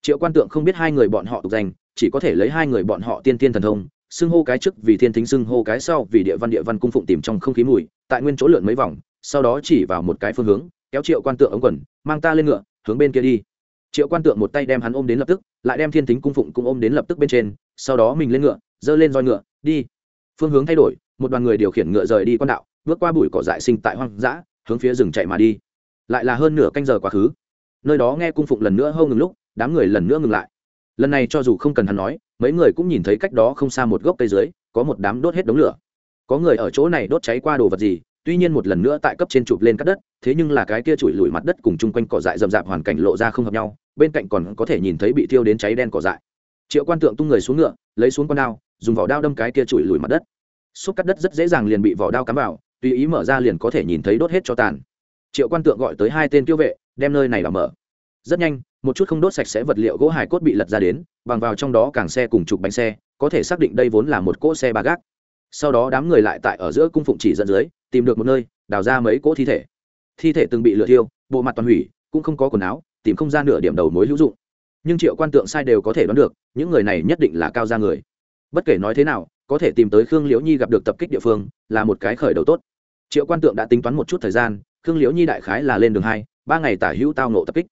triệu quan tượng không biết hai người bọn họ tục danh, chỉ có thể lấy hai người bọn họ tiên tiên thần thông, xưng hô cái trước vì thiên thính, xưng hô cái sau vì địa văn địa văn cung phụng tìm trong không khí mùi, tại nguyên chỗ lượn mấy vòng, sau đó chỉ vào một cái phương hướng, kéo triệu quan tượng ống quần, mang ta lên ngựa, hướng bên kia đi. Triệu quan tượng một tay đem hắn ôm đến lập tức, lại đem thiên thính cung phụng cũng ôm đến lập tức bên trên, sau đó mình lên ngựa, giơ lên roi ngựa, đi. Phương hướng thay đổi, một đoàn người điều khiển ngựa rời đi quan đạo, bước qua bụi cỏ dại sinh tại hoang dã, hướng phía rừng chạy mà đi. Lại là hơn nửa canh giờ quá khứ. Nơi đó nghe cung phụng lần nữa hâu ngừng lúc đám người lần nữa ngừng lại. Lần này cho dù không cần hắn nói, mấy người cũng nhìn thấy cách đó không xa một gốc cây dưới, có một đám đốt hết đống lửa. Có người ở chỗ này đốt cháy qua đồ vật gì, tuy nhiên một lần nữa tại cấp trên chụp lên cắt đất, thế nhưng là cái kia chùi lùi mặt đất cùng chung quanh cỏ dại rậm rạp hoàn cảnh lộ ra không hợp nhau, bên cạnh còn có thể nhìn thấy bị thiêu đến cháy đen cỏ dại. Triệu quan tượng tung người xuống ngựa, lấy xuống con đao, dùng vỏ đao đâm cái kia chùi lùi mặt đất. Xúc cắt đất rất dễ dàng liền bị vỏ đao cắm vào, tùy ý mở ra liền có thể nhìn thấy đốt hết cho tàn. Triệu quan tượng gọi tới hai tên tiêu vệ, đem nơi này làm mở. Rất nhanh một chút không đốt sạch sẽ vật liệu gỗ hài cốt bị lật ra đến, bằng vào trong đó càng xe cùng chục bánh xe, có thể xác định đây vốn là một cỗ xe ba gác. Sau đó đám người lại tại ở giữa cung phụng chỉ dẫn dưới, tìm được một nơi, đào ra mấy cỗ thi thể. Thi thể từng bị lửa thiêu, bộ mặt toàn hủy, cũng không có quần áo, tìm không ra nửa điểm đầu mối hữu dụng. Nhưng triệu quan tượng sai đều có thể đoán được, những người này nhất định là cao gia người. Bất kể nói thế nào, có thể tìm tới khương liễu nhi gặp được tập kích địa phương, là một cái khởi đầu tốt. Triệu quan tượng đã tính toán một chút thời gian, khương liễu nhi đại khái là lên đường hai, ba ngày tả hữu tao nộ tập kích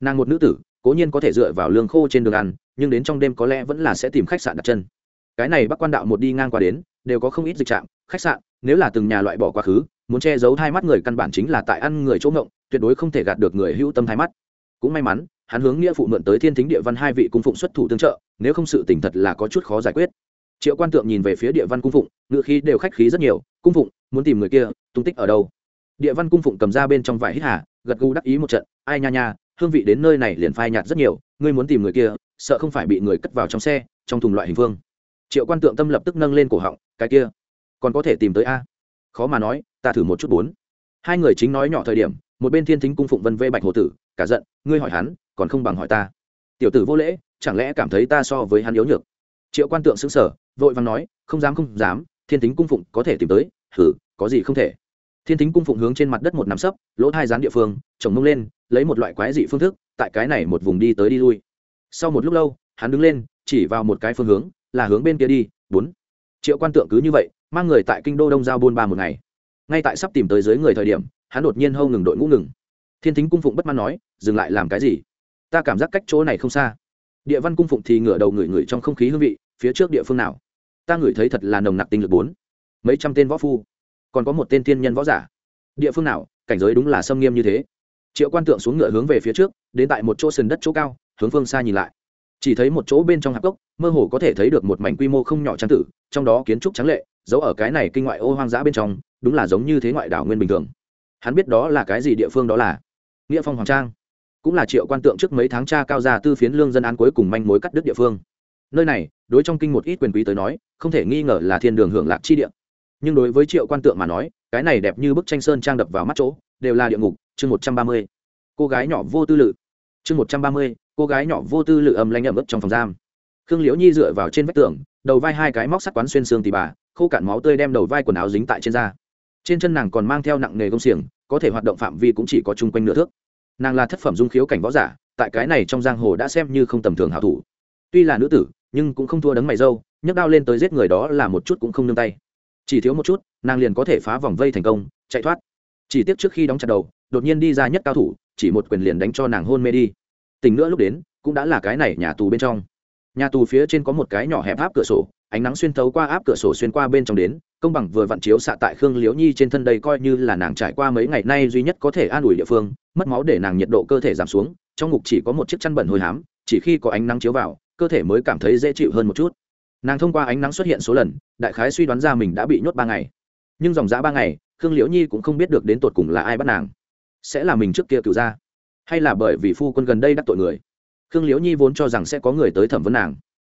nàng một nữ tử, cố nhiên có thể dựa vào lương khô trên đường ăn, nhưng đến trong đêm có lẽ vẫn là sẽ tìm khách sạn đặt chân. Cái này bắc quan đạo một đi ngang qua đến, đều có không ít dịch trạm khách sạn, nếu là từng nhà loại bỏ quá khứ, muốn che giấu hai mắt người căn bản chính là tại ăn người chỗ ngộng, tuyệt đối không thể gạt được người hữu tâm hai mắt. Cũng may mắn, hắn hướng nghĩa phụ mượn tới thiên thính địa văn hai vị cung phụng xuất thủ tương trợ, nếu không sự tỉnh thật là có chút khó giải quyết. Triệu quan tượng nhìn về phía địa văn cung phụng ngự khí đều khách khí rất nhiều, cung phụng, muốn tìm người kia, tung tích ở đâu? Địa văn cung phụng cầm ra bên trong vải hít hà, gật gù đắc ý một trận, ai nha nha hương vị đến nơi này liền phai nhạt rất nhiều, ngươi muốn tìm người kia, sợ không phải bị người cất vào trong xe, trong thùng loại hình phương triệu quan tượng tâm lập tức nâng lên cổ họng, cái kia, còn có thể tìm tới a. Khó mà nói, ta thử một chút bốn. Hai người chính nói nhỏ thời điểm, một bên thiên thính cung phụng vân vê bạch hồ tử, cả giận, ngươi hỏi hắn, còn không bằng hỏi ta. Tiểu tử vô lễ, chẳng lẽ cảm thấy ta so với hắn yếu nhược? Triệu quan tượng xứng sở vội vàng nói, không dám không dám, thiên tính cung phụng có thể tìm tới thử có gì không thể? Thiên Thính cung phụng hướng trên mặt đất một nắm sấp, lỗ hai rán địa phương, chồng mông lên, lấy một loại quái dị phương thức, tại cái này một vùng đi tới đi lui. Sau một lúc lâu, hắn đứng lên, chỉ vào một cái phương hướng, là hướng bên kia đi, bốn. Triệu quan tượng cứ như vậy, mang người tại kinh đô đông giao buôn ba một ngày. Ngay tại sắp tìm tới dưới người thời điểm, hắn đột nhiên hâu ngừng đội ngũ ngừng. Thiên thính cung phụng bất mãn nói, dừng lại làm cái gì? Ta cảm giác cách chỗ này không xa. Địa văn cung phụng thì ngửa đầu ngửi ngửi trong không khí hương vị, phía trước địa phương nào? Ta ngửi thấy thật là nồng nặc tinh lực bốn. Mấy trăm tên võ phu còn có một tên thiên nhân võ giả. Địa phương nào, cảnh giới đúng là xâm nghiêm như thế. Triệu quan tượng xuống ngựa hướng về phía trước, đến tại một chỗ sườn đất chỗ cao, hướng phương xa nhìn lại. Chỉ thấy một chỗ bên trong hạp cốc, mơ hồ có thể thấy được một mảnh quy mô không nhỏ trang tử, trong đó kiến trúc trắng lệ giấu ở cái này kinh ngoại ô hoang dã bên trong, đúng là giống như thế ngoại đảo nguyên bình thường. Hắn biết đó là cái gì, địa phương đó là nghĩa phong hoàng trang. Cũng là triệu quan tượng trước mấy tháng tra cao gia tư phiến lương dân án cuối cùng manh mối cắt đứt địa phương. Nơi này, đối trong kinh một ít quyền quý tới nói, không thể nghi ngờ là thiên đường hưởng lạc chi địa nhưng đối với triệu quan tượng mà nói, cái này đẹp như bức tranh sơn trang đập vào mắt chỗ, đều là địa ngục, chương một trăm ba mươi. Cô gái nhỏ vô tư lự. Chương một trăm ba mươi, cô gái nhỏ vô tư lự âm lanh ẩm ướt trong phòng giam. Khương liễu nhi dựa vào trên vách tường, đầu vai hai cái móc sắt quán xuyên xương tì bà, khô cạn máu tươi đem đầu vai quần áo dính tại trên da. Trên chân nàng còn mang theo nặng nghề công xiềng, có thể hoạt động phạm vi cũng chỉ có chung quanh nửa thước. Nàng là thất phẩm dung khiếu cảnh võ giả, tại cái này trong giang hồ đã xem như không tầm thường hảo thủ. Tuy là nữ tử, nhưng cũng không thua đấng mày dâu, nhấc đao lên tới giết người đó là một chút cũng không nương tay chỉ thiếu một chút, nàng liền có thể phá vòng vây thành công, chạy thoát. Chỉ tiếc trước khi đóng chặt đầu, đột nhiên đi ra nhất cao thủ, chỉ một quyền liền đánh cho nàng hôn mê đi. Tình nữa lúc đến, cũng đã là cái này nhà tù bên trong. Nhà tù phía trên có một cái nhỏ hẹp áp cửa sổ, ánh nắng xuyên thấu qua áp cửa sổ xuyên qua bên trong đến, công bằng vừa vặn chiếu xạ tại khương liễu nhi trên thân đây coi như là nàng trải qua mấy ngày nay duy nhất có thể an ủi địa phương, mất máu để nàng nhiệt độ cơ thể giảm xuống, trong ngục chỉ có một chiếc chăn bẩn hôi hám, chỉ khi có ánh nắng chiếu vào, cơ thể mới cảm thấy dễ chịu hơn một chút nàng thông qua ánh nắng xuất hiện số lần, đại khái suy đoán ra mình đã bị nhốt ba ngày. Nhưng dòng giã ba ngày, khương liễu nhi cũng không biết được đến tột cùng là ai bắt nàng. Sẽ là mình trước kia cựu ra hay là bởi vì phu quân gần đây đắc tội người? Khương liễu nhi vốn cho rằng sẽ có người tới thẩm vấn nàng.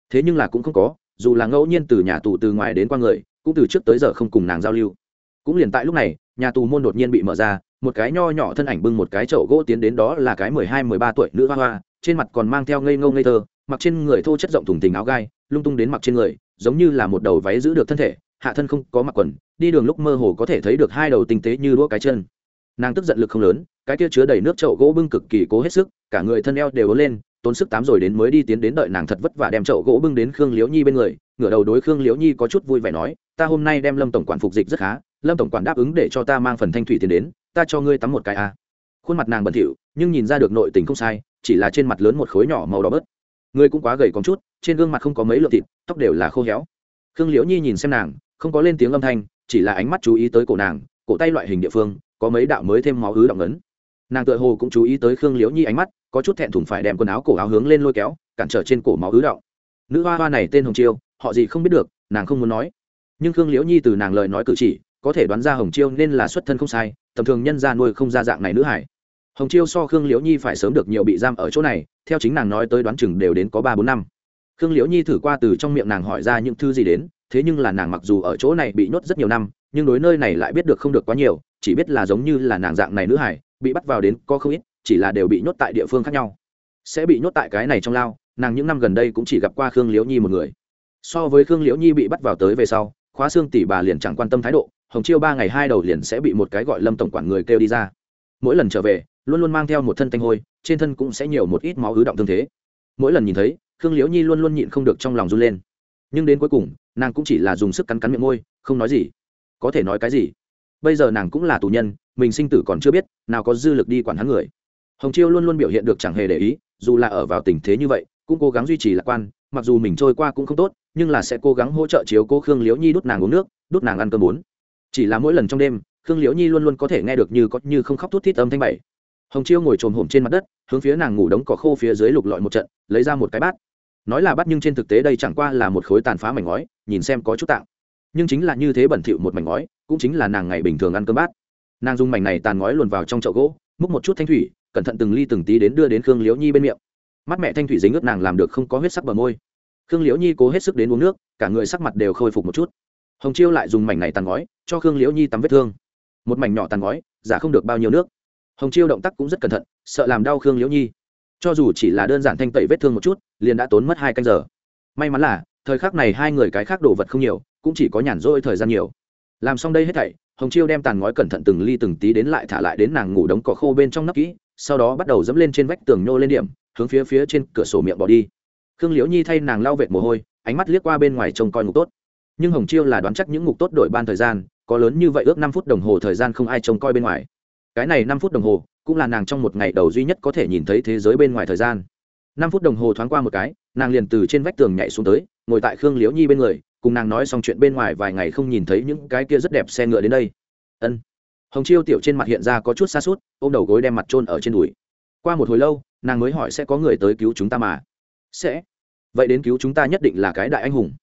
Thế nhưng là cũng không có, dù là ngẫu nhiên từ nhà tù từ ngoài đến qua người, cũng từ trước tới giờ không cùng nàng giao lưu. Cũng liền tại lúc này, nhà tù môn đột nhiên bị mở ra, một cái nho nhỏ thân ảnh bưng một cái chậu gỗ tiến đến đó là cái mười hai, mười ba tuổi nữ hoa hoa, trên mặt còn mang theo ngây ngâu ngây thơ mặc trên người thô chất rộng thùng tình áo gai, lung tung đến mặc trên người, giống như là một đầu váy giữ được thân thể, hạ thân không có mặc quần, đi đường lúc mơ hồ có thể thấy được hai đầu tinh tế như đũa cái chân nàng tức giận lực không lớn, cái kia chứa đầy nước chậu gỗ bưng cực kỳ cố hết sức, cả người thân eo đều ớ lên, tốn sức tám rồi đến mới đi tiến đến đợi nàng thật vất vả đem chậu gỗ bưng đến khương liễu nhi bên người, ngửa đầu đối khương liễu nhi có chút vui vẻ nói, ta hôm nay đem lâm tổng quản phục dịch rất khá, lâm tổng quản đáp ứng để cho ta mang phần thanh thủy tiền đến, ta cho ngươi tắm một cái a à. khuôn mặt nàng bẩn thỉu, nhưng nhìn ra được nội tình không sai, chỉ là trên mặt lớn một khối nhỏ màu đỏ bớt người cũng quá gầy còn chút, trên gương mặt không có mấy lượng thịt, tóc đều là khô héo. Khương liễu nhi nhìn xem nàng, không có lên tiếng âm thanh, chỉ là ánh mắt chú ý tới cổ nàng, cổ tay loại hình địa phương, có mấy đạo mới thêm máu ứ động ấn. Nàng tựa hồ cũng chú ý tới khương liễu nhi ánh mắt, có chút thẹn thùng phải đem quần áo cổ áo hướng lên lôi kéo, cản trở trên cổ máu ứ động. Nữ hoa hoa này tên hồng chiêu, họ gì không biết được, nàng không muốn nói. Nhưng khương liễu nhi từ nàng lời nói cử chỉ, có thể đoán ra hồng chiêu nên là xuất thân không sai, tầm thường nhân ra nuôi không ra dạng này nữ hải hồng chiêu so khương liễu nhi phải sớm được nhiều bị giam ở chỗ này, theo chính nàng nói tới đoán chừng đều đến có ba bốn năm. Khương liễu nhi thử qua từ trong miệng nàng hỏi ra những thứ gì đến, thế nhưng là nàng mặc dù ở chỗ này bị nhốt rất nhiều năm, nhưng đối nơi này lại biết được không được quá nhiều, chỉ biết là giống như là nàng dạng này nữ hải, bị bắt vào đến có không ít, chỉ là đều bị nhốt tại địa phương khác nhau. Sẽ bị nhốt tại cái này trong lao, nàng những năm gần đây cũng chỉ gặp qua khương liễu nhi một người. So với khương liễu nhi bị bắt vào tới về sau, khóa xương tỷ bà liền chẳng quan tâm thái độ, hồng chiêu ba ngày hai đầu liền sẽ bị một cái gọi lâm tổng quản người kêu đi ra. Mỗi lần trở về luôn luôn mang theo một thân tanh hôi, trên thân cũng sẽ nhiều một ít máu ứ động tương thế. Mỗi lần nhìn thấy, khương liễu nhi luôn luôn nhịn không được trong lòng run lên. Nhưng đến cuối cùng, nàng cũng chỉ là dùng sức cắn cắn miệng môi, không nói gì. Có thể nói cái gì? Bây giờ nàng cũng là tù nhân, mình sinh tử còn chưa biết, nào có dư lực đi quản hắn người. Hồng chiêu luôn luôn biểu hiện được chẳng hề để ý, dù là ở vào tình thế như vậy, cũng cố gắng duy trì lạc quan, mặc dù mình trôi qua cũng không tốt, nhưng là sẽ cố gắng hỗ trợ chiếu cô khương liễu nhi đút nàng uống nước, đút nàng ăn cơm bốn. Chỉ là mỗi lần trong đêm, khương liễu nhi luôn luôn có thể nghe được như có như không khóc thút thít âm thanh bảy hồng chiêu ngồi trồm hổm trên mặt đất, hướng phía nàng ngủ đống cỏ khô phía dưới lục lọi một trận, lấy ra một cái bát. Nói là bắt nhưng trên thực tế đây chẳng qua là một khối tàn phá mảnh ngói, nhìn xem có chút tạng. Nhưng chính là như thế bẩn thỉu một mảnh ngói, cũng chính là nàng ngày bình thường ăn cơm bát. Nàng dùng mảnh này tàn ngói luồn vào trong chậu gỗ, múc một chút thanh thủy, cẩn thận từng ly từng tí đến đưa đến khương liễu nhi bên miệng. Mắt mẹ thanh thủy dính ướt nàng làm được không có huyết sắc bờ môi. Khương liễu nhi cố hết sức đến uống nước, cả người sắc mặt đều khôi phục một chút. Hồng chiêu lại dùng mảnh này tàn ngói, cho khương liễu nhi tắm vết thương. Một mảnh nhỏ tàn ngói, giả không được bao nhiêu nước hồng chiêu động tác cũng rất cẩn thận, sợ làm đau khương liễu nhi. Cho dù chỉ là đơn giản thanh tẩy vết thương một chút, liền đã tốn mất hai canh giờ. May mắn là, thời khắc này hai người cái khác đồ vật không nhiều, cũng chỉ có nhàn rỗi thời gian nhiều. Làm xong đây hết thảy, hồng chiêu đem tàn ngói cẩn thận từng ly từng tí đến lại thả lại đến nàng ngủ đống cỏ khô bên trong nắp kỹ, sau đó bắt đầu dẫm lên trên vách tường nhô lên điểm, hướng phía phía trên cửa sổ miệng bỏ đi. Khương liễu nhi thay nàng lau vệt mồ hôi, ánh mắt liếc qua bên ngoài trông coi ngục tốt. Nhưng hồng chiêu là đoán chắc những ngục tốt đổi ban thời gian, có lớn như vậy ước năm phút đồng hồ thời gian không ai trông coi bên ngoài cái này năm phút đồng hồ cũng là nàng trong một ngày đầu duy nhất có thể nhìn thấy thế giới bên ngoài thời gian. Năm phút đồng hồ thoáng qua một cái, nàng liền từ trên vách tường nhảy xuống tới, ngồi tại khương liễu nhi bên người, cùng nàng nói xong chuyện bên ngoài vài ngày không nhìn thấy những cái kia rất đẹp xe ngựa đến đây. Ân. Hồng chiêu tiểu trên mặt hiện ra có chút xa suốt ôm đầu gối đem mặt trôn ở trên đùi. Qua một hồi lâu, nàng mới hỏi sẽ có người tới cứu chúng ta mà. Sẽ. Vậy đến cứu chúng ta nhất định là cái đại anh hùng.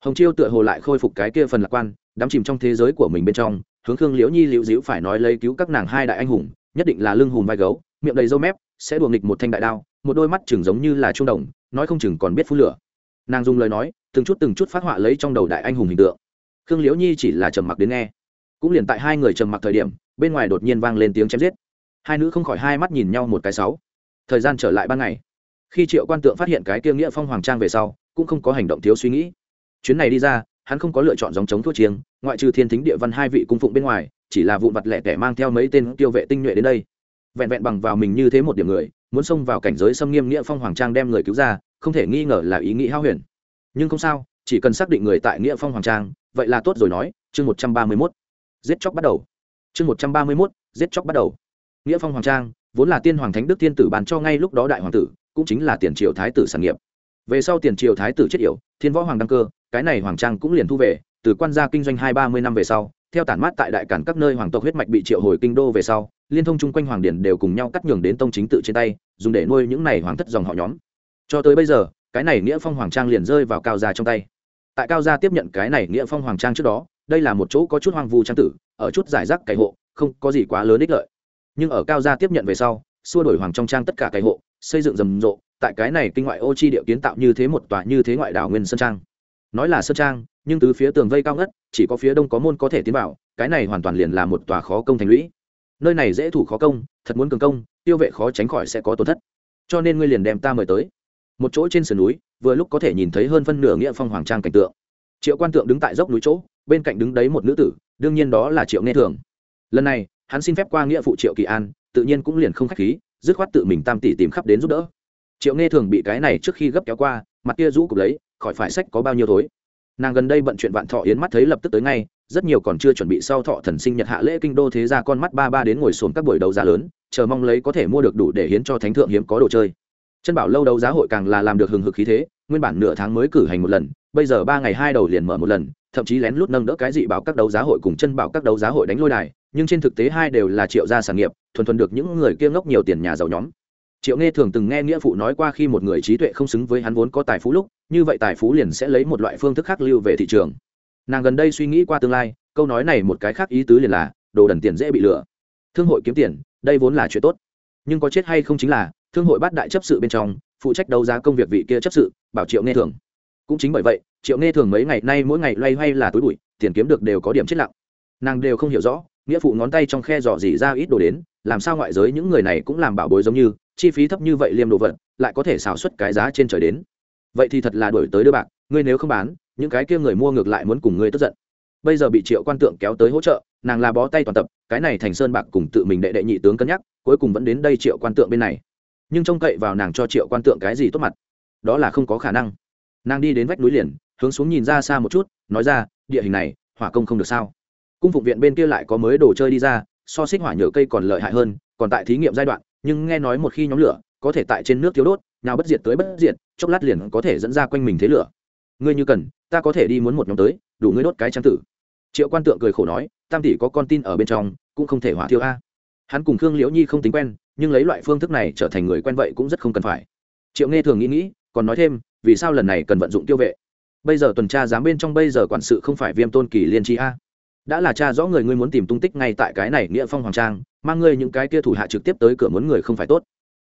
Hồng chiêu tựa hồ lại khôi phục cái kia phần lạc quan, đắm chìm trong thế giới của mình bên trong hướng khương liễu nhi liễu dĩu phải nói lấy cứu các nàng hai đại anh hùng, nhất định là lưng hùm vai gấu, miệng đầy râu mép, sẽ đùa nghịch một thanh đại đao, một đôi mắt chừng giống như là trung đồng, nói không chừng còn biết phun lửa. Nàng dùng lời nói, từng chút từng chút phát họa lấy trong đầu đại anh hùng hình tượng. Khương liễu nhi chỉ là trầm mặc đến nghe. Cũng liền tại hai người trầm mặc thời điểm, bên ngoài đột nhiên vang lên tiếng chém giết. Hai nữ không khỏi hai mắt nhìn nhau một cái sáu. Thời gian trở lại ban ngày. Khi triệu quan tượng phát hiện cái kia nghĩa phong hoàng trang về sau, cũng không có hành động thiếu suy nghĩ. Chuyến này đi ra, hắn không có lựa chọn dòng chống thuốc chiêng ngoại trừ thiên thính địa văn hai vị cung phụng bên ngoài, chỉ là vụn vặt lẻ tẻ mang theo mấy tên tiêu vệ tinh nhuệ đến đây. Vẹn vẹn bằng vào mình như thế một điểm người, muốn xông vào cảnh giới xâm nghiêm nghĩa phong hoàng trang đem người cứu ra, không thể nghi ngờ là ý nghĩ hao huyền. Nhưng không sao, chỉ cần xác định người tại nghĩa phong hoàng trang, vậy là tốt rồi nói, chương một trăm ba mươi mốt. Giết chóc bắt đầu. Chương một trăm ba mươi mốt, giết chóc bắt đầu. Nghĩa phong hoàng trang, vốn là tiên hoàng thánh đức tiên tử bàn cho ngay lúc đó đại hoàng tử, cũng chính là tiền triều thái tử sản nghiệp. Về sau tiền triều thái tử chết yểu, thiên võ hoàng đăng cơ, cái này hoàng trang cũng liền thu về từ quan gia kinh doanh hai ba mươi năm về sau, theo tản mát tại đại cản các nơi hoàng tộc huyết mạch bị triệu hồi kinh đô về sau, liên thông chung quanh hoàng điển đều cùng nhau cắt nhường đến tông chính tự trên tay, dùng để nuôi những này hoàng thất dòng họ nhóm. Cho tới bây giờ, cái này nghĩa phong hoàng trang liền rơi vào cao gia trong tay. Tại cao gia tiếp nhận cái này nghĩa phong hoàng trang trước đó, đây là một chỗ có chút hoang vu trang tử, ở chút giải rác cày hộ, không có gì quá lớn ích lợi. Nhưng ở cao gia tiếp nhận về sau, xua đổi hoàng trong trang tất cả cày hộ, xây dựng rầm rộ, tại cái này kinh ngoại ô chi địa kiến tạo như thế một tòa như thế ngoại đảo nguyên sơn trang. Nói là sơn trang nhưng từ phía tường vây cao ngất, chỉ có phía đông có môn có thể tiến vào, cái này hoàn toàn liền là một tòa khó công thành lũy. Nơi này dễ thủ khó công, thật muốn cường công, tiêu vệ khó tránh khỏi sẽ có tổn thất. Cho nên ngươi liền đem ta mời tới. Một chỗ trên sườn núi, vừa lúc có thể nhìn thấy hơn phân nửa nghĩa phong hoàng trang cảnh tượng. Triệu quan tượng đứng tại dốc núi chỗ, bên cạnh đứng đấy một nữ tử, đương nhiên đó là triệu nghe thường. Lần này, hắn xin phép qua nghĩa phụ triệu kỳ an, tự nhiên cũng liền không k h á c h khí, dứt khoát tự mình tam tỷ tìm khắp đến giúp đỡ. Triệu nghe thường bị cái này trước khi gấp kéo qua, mặt kia rũ cục lấy, khỏi phải sách có bao nhiêu thối nàng gần đây bận chuyện vạn thọ yến mắt thấy lập tức tới ngay, rất nhiều còn chưa chuẩn bị sau thọ thần sinh nhật hạ lễ kinh đô thế ra con mắt ba ba đến ngồi xuống các buổi đấu giá lớn, chờ mong lấy có thể mua được đủ để hiến cho thánh thượng hiếm có đồ chơi. Chân bảo lâu đấu giá hội càng là làm được hừng hực khí thế, nguyên bản nửa tháng mới cử hành một lần, bây giờ ba ngày hai đầu liền mở một lần, thậm chí lén lút nâng đỡ cái gì bảo các đấu giá hội cùng chân bảo các đấu giá hội đánh lôi đài, nhưng trên thực tế hai đều là triệu gia sản nghiệp, thuần thuần được những người kia ngốc nhiều tiền nhà giàu nhóm triệu nghe thường từng nghe nghĩa phụ nói qua khi một người trí tuệ không xứng với hắn vốn có tài phú lúc, như vậy tài phú liền sẽ lấy một loại phương thức khác lưu về thị trường. Nàng gần đây suy nghĩ qua tương lai, câu nói này một cái khác ý tứ liền là, đồ đần tiền dễ bị lừa. Thương hội kiếm tiền, đây vốn là chuyện tốt. Nhưng có chết hay không chính là, thương hội bắt đại chấp sự bên trong, phụ trách đấu giá công việc vị kia chấp sự, bảo triệu nghe thường. Cũng chính bởi vậy, triệu nghe thường mấy ngày nay mỗi ngày loay hoay là túi bụi, tiền kiếm được đều có điểm chết lặng. Nàng đều không hiểu rõ, nghĩa phụ ngón tay trong khe dò dỉ ra ít đồ đến, làm sao ngoại giới những người này cũng làm bảo bối giống như chi phí thấp như vậy liêm đồ vật, lại có thể xào xuất cái giá trên trời đến. Vậy thì thật là đổi tới đưa bạc, ngươi nếu không bán, những cái kia người mua ngược lại muốn cùng ngươi tức giận. Bây giờ bị triệu quan tượng kéo tới hỗ trợ, nàng là bó tay toàn tập, cái này thành sơn bạc cùng tự mình đệ đệ nhị tướng cân nhắc, cuối cùng vẫn đến đây triệu quan tượng bên này. Nhưng trông cậy vào nàng cho triệu quan tượng cái gì tốt mặt, đó là không có khả năng. Nàng đi đến vách núi liền, hướng xuống nhìn ra xa một chút, nói ra, địa hình này, hỏa công không được sao? Cung phục viện bên kia lại có mới đồ chơi đi ra, so xích hỏa nhựa cây còn lợi hại hơn, còn tại thí nghiệm giai đoạn nhưng nghe nói một khi nhóm lửa có thể tại trên nước thiếu đốt, nào bất diệt tới bất diệt, chốc lát liền có thể dẫn ra quanh mình thế lửa. Ngươi như cần, ta có thể đi muốn một nhóm tới, đủ ngươi đốt cái trang tử. Triệu quan tượng cười khổ nói, tam tỷ có con tin ở bên trong, cũng không thể hỏa thiêu a. Hắn cùng khương liễu nhi không tính quen, nhưng lấy loại phương thức này trở thành người quen vậy cũng rất không cần phải. Triệu nghe thường nghĩ nghĩ, còn nói thêm, vì sao lần này cần vận dụng tiêu vệ? Bây giờ tuần tra giám bên trong bây giờ quản sự không phải viêm tôn kỳ liên tri a? Đã là cha rõ người ngươi muốn tìm tung tích ngay tại cái này nghĩa phong hoàng trang, mang ngươi những cái kia thủ hạ trực tiếp tới cửa muốn người không phải tốt.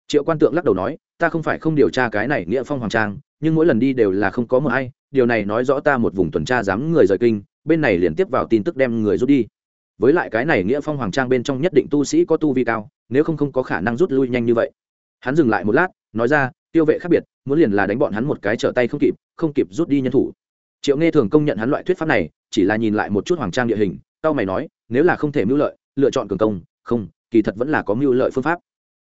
Triệu quan tượng lắc đầu nói, ta không phải không điều tra cái này nghĩa phong hoàng trang, nhưng mỗi lần đi đều là không có một ai, điều này nói rõ ta một vùng tuần tra dám người rời kinh, bên này liền tiếp vào tin tức đem người rút đi. Với lại cái này nghĩa phong hoàng trang bên trong nhất định tu sĩ có tu vi cao, nếu không không có khả năng rút lui nhanh như vậy. Hắn dừng lại một lát, nói ra, tiêu vệ khác biệt, muốn liền là đánh bọn hắn một cái trở tay không kịp không kịp rút đi nhân thủ triệu nghe thường công nhận hắn loại thuyết pháp này, chỉ là nhìn lại một chút hoàng trang địa hình, tao mày nói, nếu là không thể mưu lợi, lựa chọn cường công, không, kỳ thật vẫn là có mưu lợi phương pháp.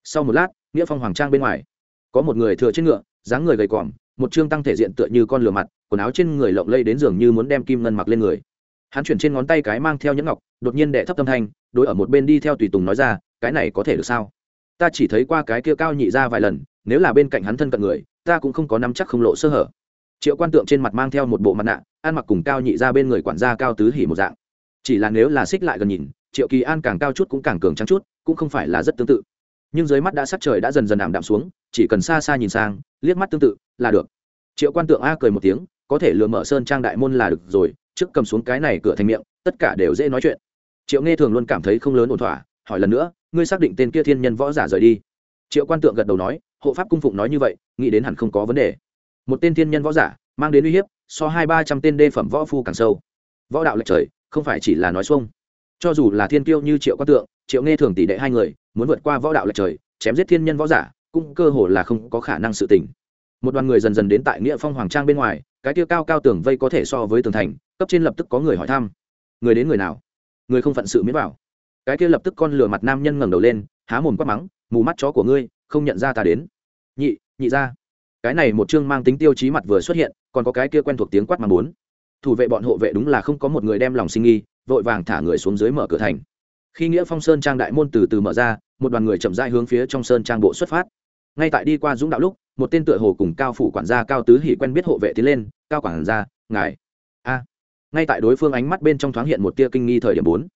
Sau một lát, nghĩa phong hoàng trang bên ngoài, có một người thừa trên ngựa, dáng người gầy còm, một chương tăng thể diện tựa như con lửa mặt, quần áo trên người lộng lây đến giường như muốn đem kim ngân mặc lên người. Hắn chuyển trên ngón tay cái mang theo nhẫn ngọc, đột nhiên đệ thấp tâm thanh, đối ở một bên đi theo tùy tùng nói ra, cái này có thể được sao? Ta chỉ thấy qua cái kia cao nhị ra vài lần, nếu là bên cạnh hắn thân cận người, ta cũng không có nắm chắc không lộ sơ hở triệu quan tượng trên mặt mang theo một bộ mặt nạ, ăn mặc cùng cao nhị ra bên người quản gia cao tứ hỉ một dạng. Chỉ là nếu là xích lại gần nhìn, triệu kỳ an càng cao chút cũng càng cường trắng chút, cũng không phải là rất tương tự. Nhưng dưới mắt đã sắc trời đã dần dần ảm đạm xuống, chỉ cần xa xa nhìn sang, liếc mắt tương tự, là được. Triệu quan tượng a cười một tiếng, có thể lừa mở sơn trang đại môn là được rồi, trước cầm xuống cái này cửa thành miệng, tất cả đều dễ nói chuyện. Triệu nghe thường luôn cảm thấy không lớn ổn thỏa, hỏi lần nữa, ngươi xác định tên kia thiên nhân võ giả rời đi? Triệu quan tượng gật đầu nói, hộ pháp cung phụng nói như vậy, nghĩ đến hẳn không có vấn đề một tên thiên nhân võ giả, mang đến uy hiếp, so hai ba trăm tên đê phẩm võ phu càng sâu. Võ đạo lệch trời, không phải chỉ là nói xuông. Cho dù là thiên kiêu như triệu quan tượng, triệu nghe thường tỷ đệ hai người, muốn vượt qua võ đạo lệch trời, chém giết thiên nhân võ giả, cũng cơ hồ là không có khả năng sự tình. Một đoàn người dần dần đến tại nghĩa phong hoàng trang bên ngoài, cái tiêu cao cao tường vây có thể so với tường thành, cấp trên lập tức có người hỏi thăm. Người đến người nào? Người không phận sự miễn bảo cái kia lập tức con lửa mặt nam nhân ngẩng đầu lên, há mồm quát mắng, mù mắt chó của ngươi, không nhận ra ta đến. Nhị nhị ra cái này một chương mang tính tiêu chí mặt vừa xuất hiện, còn có cái kia quen thuộc tiếng quát mà bốn thủ vệ bọn hộ vệ đúng là không có một người đem lòng sinh nghi, vội vàng thả người xuống dưới mở cửa thành. Khi nghĩa phong sơn trang đại môn từ từ mở ra, một đoàn người chậm rãi hướng phía trong sơn trang bộ xuất phát. Ngay tại đi qua dũng đạo lúc, một tên tựa hồ cùng cao phủ quản gia cao tứ hỉ quen biết hộ vệ tiến lên, cao quản gia, ngài. A. Ngay tại đối phương ánh mắt bên trong thoáng hiện một tia kinh nghi thời điểm bốn.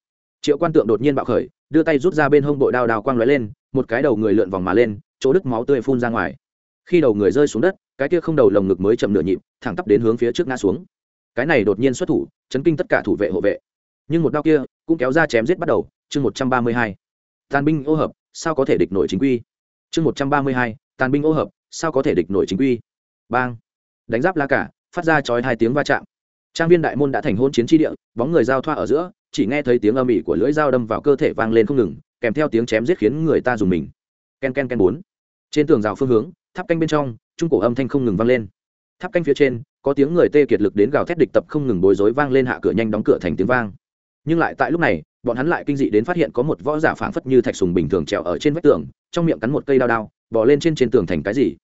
Triệu quan tượng đột nhiên bạo khởi, đưa tay rút ra bên hông bội đao đao quang lóe lên, một cái đầu người lượn vòng mà lên, chỗ đứt máu tươi phun ra ngoài khi đầu người rơi xuống đất, cái kia không đầu lồng ngực mới chậm nửa nhịp, thẳng tắp đến hướng phía trước ngã xuống. Cái này đột nhiên xuất thủ, chấn kinh tất cả thủ vệ hộ vệ. Nhưng một đao kia cũng kéo ra chém giết bắt đầu. Chương một trăm ba mươi hai. Tàn binh ô hợp, sao có thể địch nổi chính quy? Chương một trăm ba mươi hai. Tàn binh ô hợp, sao có thể địch nổi chính quy? Bang. Đánh giáp la cả, phát ra chói hai tiếng va chạm. Trang viên đại môn đã thành hôn chiến tri địa, bóng người giao thoa ở giữa, chỉ nghe thấy tiếng âm ỉ của lưỡi dao đâm vào cơ thể vang lên không ngừng, kèm theo tiếng chém giết khiến người ta dùng mình. Ken ken ken bốn. Trên tường rào phương hướng tháp canh bên trong, trung cổ âm thanh không ngừng vang lên. Tháp canh phía trên, có tiếng người tê kiệt lực đến gào thét địch tập không ngừng bối rối vang lên hạ cửa nhanh đóng cửa thành tiếng vang. Nhưng lại tại lúc này, bọn hắn lại kinh dị đến phát hiện có một võ giả phảng phất như thạch sùng bình thường trèo ở trên vách tường, trong miệng cắn một cây đao đao bỏ lên trên trên tường thành cái gì.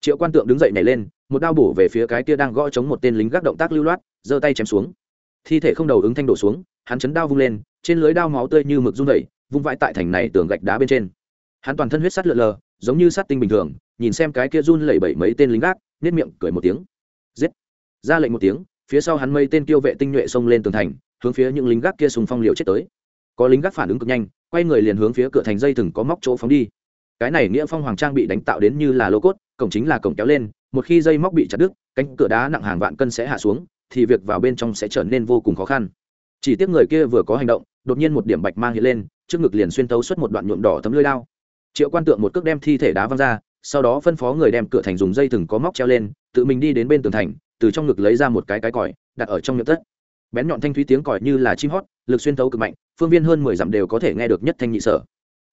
Triệu quan tượng đứng dậy nhảy lên, một đao bổ về phía cái kia đang gõ chống một tên lính gác động tác lưu loát, giơ tay chém xuống. Thi thể không đầu ứng thanh đổ xuống, hắn chấn đao vung lên, trên lưới đao máu tươi như mực run vẩy vung vãi tại thành này tường gạch đá bên trên. Hắn toàn thân huyết sắt lượn lờ, giống như sát tinh bình thường nhìn xem cái kia run lẩy bẩy mấy tên lính gác nết miệng cười một tiếng. Giết. Ra lệnh một tiếng, phía sau hắn mây tên kiêu vệ tinh nhuệ xông lên tường thành, hướng phía những lính gác kia sùng phong liều chết tới. Có lính gác phản ứng cực nhanh, quay người liền hướng phía cửa thành dây thừng có móc chỗ phóng đi. Cái này nghĩa phong hoàng trang bị đánh tạo đến như là lô cốt, cổng chính là cổng kéo lên, một khi dây móc bị chặt đứt, cánh cửa đá nặng hàng vạn cân sẽ hạ xuống, thì việc vào bên trong sẽ trở nên vô cùng khó khăn. Chỉ tiếc người kia vừa có hành động, đột nhiên một điểm bạch mang hiện lên, trước ngực liền xuyên tấu xuất một đoạn nhuộm đỏ tấm lưới lao triệu quan tượng một cước đem thi thể đá văng ra sau đó phân phó người đem cửa thành dùng dây thừng có móc treo lên, tự mình đi đến bên tường thành, từ trong ngực lấy ra một cái cái còi, đặt ở trong miệng tất. Bén nhọn thanh thúy tiếng còi như là chim hót, lực xuyên tấu cực mạnh, phương viên hơn mười dặm đều có thể nghe được nhất thanh nhị sở.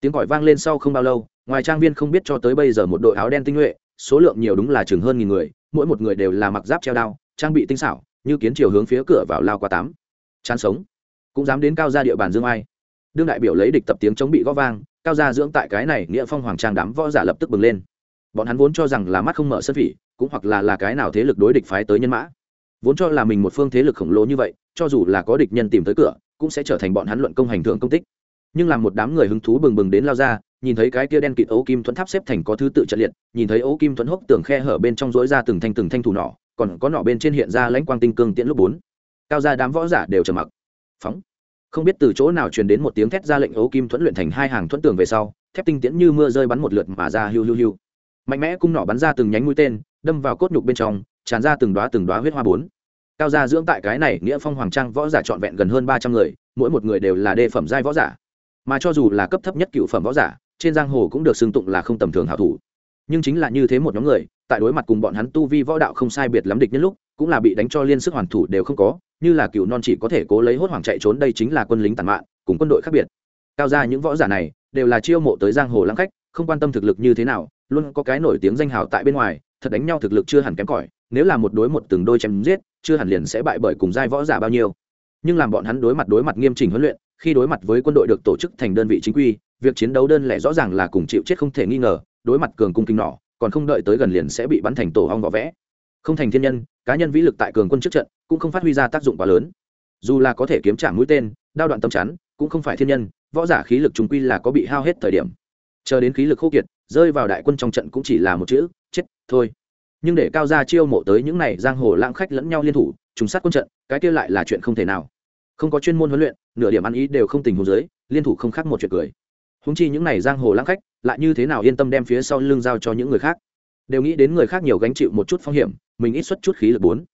Tiếng còi vang lên sau không bao lâu, ngoài trang viên không biết cho tới bây giờ một đội áo đen tinh nhuệ, số lượng nhiều đúng là chừng hơn nghìn người, mỗi một người đều là mặc giáp treo đao, trang bị tinh xảo, như kiến chiều hướng phía cửa vào lao qua tám. Chán sống. Cũng dám đến cao ra địa bàn dương ai. Đương đại biểu lấy địch tập tiếng chống bị gõ vang, cao gia dưỡng tại cái này nghĩa phong hoàng trang đám võ giả lập tức bừng lên bọn hắn vốn cho rằng là mắt không mở sân phỉ, cũng hoặc là là cái nào thế lực đối địch phái tới nhân mã. Vốn cho là mình một phương thế lực khổng lồ như vậy, cho dù là có địch nhân tìm tới cửa, cũng sẽ trở thành bọn hắn luận công hành thưởng công tích. Nhưng làm một đám người hứng thú bừng bừng đến lao ra, nhìn thấy cái kia đen kịt ấu kim thuẫn tháp xếp thành có thứ tự trận liệt, nhìn thấy ấu kim thuẫn hốc tường khe hở bên trong rối ra từng thanh từng thanh thủ nỏ, còn có nỏ bên trên hiện ra lãnh quang tinh cương tiễn lúc bốn. Cao gia đám võ giả đều trầm mặc. Phóng. Không biết từ chỗ nào truyền đến một tiếng thét ra lệnh ấu kim thuẫn luyện thành hai hàng thuẫn tường về sau, thép tinh tiễn như mưa rơi bắn một lượt mà ra hiu hiu hiu mạnh mẽ cung nỏ bắn ra từng nhánh mũi tên, đâm vào cốt nhục bên trong, tràn ra từng đoá từng đoá huyết hoa bốn. Cao gia dưỡng tại cái này nghĩa phong hoàng trang võ giả trọn vẹn gần hơn ba trăm người, mỗi một người đều là đề phẩm giai võ giả. Mà cho dù là cấp thấp nhất cựu phẩm võ giả, trên giang hồ cũng được xưng tụng là không tầm thường hảo thủ. Nhưng chính là như thế một nhóm người, tại đối mặt cùng bọn hắn tu vi võ đạo không sai biệt lắm địch nhân lúc, cũng là bị đánh cho liên sức hoàn thủ đều không có, như là cựu non chỉ có thể cố lấy hốt hoảng chạy trốn đây chính là quân lính tàn mạn, cùng quân đội khác biệt. Cao ra những võ giả này, đều là chiêu mộ tới giang hồ lãng khách, không quan tâm thực lực như thế nào luôn có cái nổi tiếng danh hào tại bên ngoài, thật đánh nhau thực lực chưa hẳn kém cỏi, nếu là một đối một từng đôi chém giết, chưa hẳn liền sẽ bại bởi cùng giai võ giả bao nhiêu. Nhưng làm bọn hắn đối mặt đối mặt nghiêm chỉnh huấn luyện, khi đối mặt với quân đội được tổ chức thành đơn vị chính quy, việc chiến đấu đơn lẻ rõ ràng là cùng chịu chết không thể nghi ngờ, đối mặt cường cung kinh nỏ còn không đợi tới gần liền sẽ bị bắn thành tổ hong vỏ vẽ. Không thành thiên nhân, cá nhân vĩ lực tại cường quân trước trận cũng không phát huy ra tác dụng quá lớn. Dù là có thể kiếm trả mũi tên, đao đoạn tâm chắn, cũng không phải thiên nhân, võ giả khí lực trung quy là có bị hao hết thời điểm. Chờ đến khí lực khô kiệt rơi vào đại quân trong trận cũng chỉ là một chữ, chết, thôi. Nhưng để cao gia chiêu mộ tới những này giang hồ lãng khách lẫn nhau liên thủ, trùng sát quân trận, cái kia lại là chuyện không thể nào. Không có chuyên môn huấn luyện, nửa điểm ăn ý đều không tình huống giới liên thủ không khác một chuyện cười. Húng chi những này giang hồ lãng khách, lại như thế nào yên tâm đem phía sau lưng giao cho những người khác? Đều nghĩ đến người khác nhiều gánh chịu một chút phong hiểm, mình ít xuất chút khí lực bốn.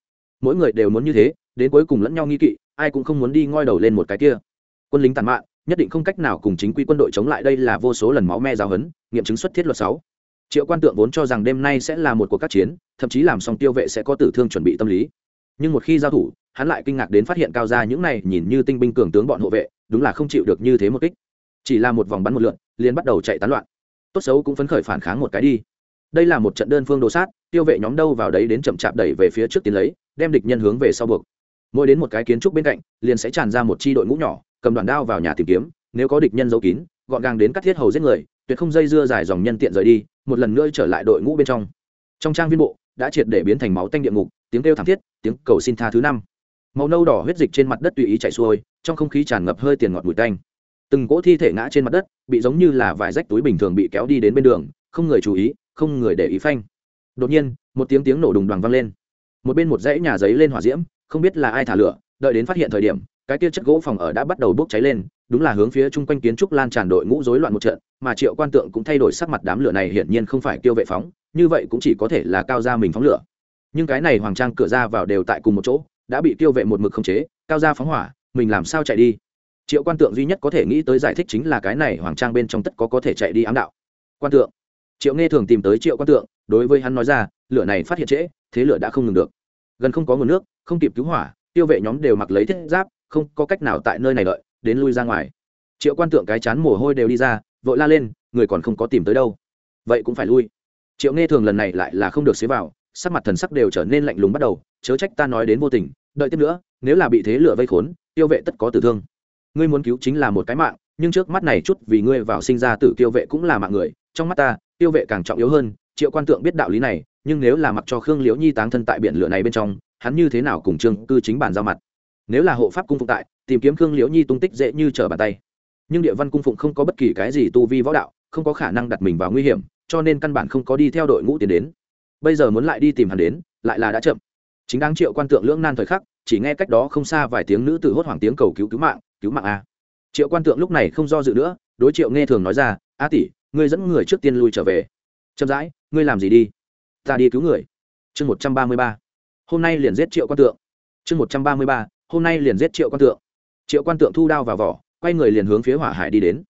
Mỗi người đều muốn như thế, đến cuối cùng lẫn nhau nghi kỵ, ai cũng không muốn đi ngoi đầu lên một cái kia. Quân lính tàn mạn nhất định không cách nào cùng chính quy quân đội chống lại, đây là vô số lần máu me giáo hấn nghiệm chứng xuất thiết luật sáu. Triệu quan tượng vốn cho rằng đêm nay sẽ là một cuộc các chiến, thậm chí làm xong tiêu vệ sẽ có tử thương chuẩn bị tâm lý. Nhưng một khi giao thủ, hắn lại kinh ngạc đến phát hiện cao ra những này nhìn như tinh binh cường tướng bọn hộ vệ, đúng là không chịu được như thế một kích. Chỉ là một vòng bắn một lượn, liền bắt đầu chạy tán loạn. Tốt xấu cũng phấn khởi phản kháng một cái đi. Đây là một trận đơn phương đồ sát, tiêu vệ nhóm đâu vào đấy đến chậm chạp đẩy về phía trước tiến lấy, đem địch nhân hướng về sau buộc. Mỗi đến một cái kiến trúc bên cạnh, liền sẽ tràn ra một chi đội ngũ nhỏ cầm đoàn đao vào nhà tìm kiếm, nếu có địch nhân giấu kín, gọn gàng đến cắt thiết hầu giết người, tuyệt không dây dưa dài dòng nhân tiện rời đi, một lần nữa trở lại đội ngũ bên trong. Trong trang viên bộ, đã triệt để biến thành máu tanh địa ngục, tiếng kêu thảm thiết, tiếng cầu xin tha thứ năm. Màu nâu đỏ huyết dịch trên mặt đất tùy ý chạy xuôi, trong không khí tràn ngập hơi tiền ngọt mùi tanh. Từng cỗ thi thể ngã trên mặt đất, bị giống như là vài rách túi bình thường bị kéo đi đến bên đường, không người chú ý, không người để ý phanh. Đột nhiên, một tiếng tiếng nổ đùng đoàn vang lên. Một bên một dãy nhà giấy lên hỏa diễm, không biết là ai thả lửa, đợi đến phát hiện thời điểm cái kia chất gỗ phòng ở đã bắt đầu bốc cháy lên, đúng là hướng phía chung quanh kiến trúc lan tràn đội ngũ rối loạn một trận, mà triệu quan tượng cũng thay đổi sắc mặt đám lửa này hiển nhiên không phải tiêu vệ phóng, như vậy cũng chỉ có thể là cao gia mình phóng lửa. Nhưng cái này hoàng trang cửa ra vào đều tại cùng một chỗ, đã bị tiêu vệ một mực khống chế, cao gia phóng hỏa, mình làm sao chạy đi? Triệu quan tượng duy nhất có thể nghĩ tới giải thích chính là cái này hoàng trang bên trong tất có có thể chạy đi ám đạo. Quan tượng. Triệu nghe thường tìm tới triệu quan tượng, đối với hắn nói ra, lửa này phát hiện trễ, thế lửa đã không ngừng được. Gần không có nguồn nước, không kịp cứu hỏa, tiêu vệ nhóm đều mặc lấy thiết giáp không có cách nào tại nơi này đợi, đến lui ra ngoài. Triệu quan tượng cái chán mồ hôi đều đi ra, vội la lên, người còn không có tìm tới đâu. Vậy cũng phải lui. Triệu nghe thường lần này lại là không được xế vào, sắc mặt thần sắc đều trở nên lạnh lùng bắt đầu, chớ trách ta nói đến vô tình, đợi tiếp nữa, nếu là bị thế lửa vây khốn, tiêu vệ tất có tử thương. Ngươi muốn cứu chính là một cái mạng, nhưng trước mắt này chút vì ngươi vào sinh ra tử tiêu vệ cũng là mạng người, trong mắt ta, tiêu vệ càng trọng yếu hơn, triệu quan tượng biết đạo lý này, nhưng nếu là mặc cho khương liễu nhi táng thân tại biển lửa này bên trong, hắn như thế nào cùng trương cư chính bản giao mặt? Nếu là hộ pháp cung phụng tại, tìm kiếm khương liễu nhi tung tích dễ như trở bàn tay. Nhưng địa văn cung phụng không có bất kỳ cái gì tu vi võ đạo, không có khả năng đặt mình vào nguy hiểm, cho nên căn bản không có đi theo đội ngũ tiến đến. Bây giờ muốn lại đi tìm hắn đến, lại là đã chậm. Chính đáng triệu quan tượng lưỡng nan thời khắc, chỉ nghe cách đó không xa vài tiếng nữ tử hốt hoảng tiếng cầu cứu cứu mạng cứu mạng a. Triệu quan tượng lúc này không do dự nữa, đối triệu nghe thường nói ra, a tỷ, ngươi dẫn người trước tiên lui trở về. Chậm rãi, ngươi làm gì đi? Ta đi cứu người. Chương một trăm ba mươi ba. Hôm nay liền giết triệu quan tượng. Chương một trăm ba mươi ba hôm nay liền giết triệu quan tượng. Triệu quan tượng thu đao vào vỏ, quay người liền hướng phía hỏa hải đi đến.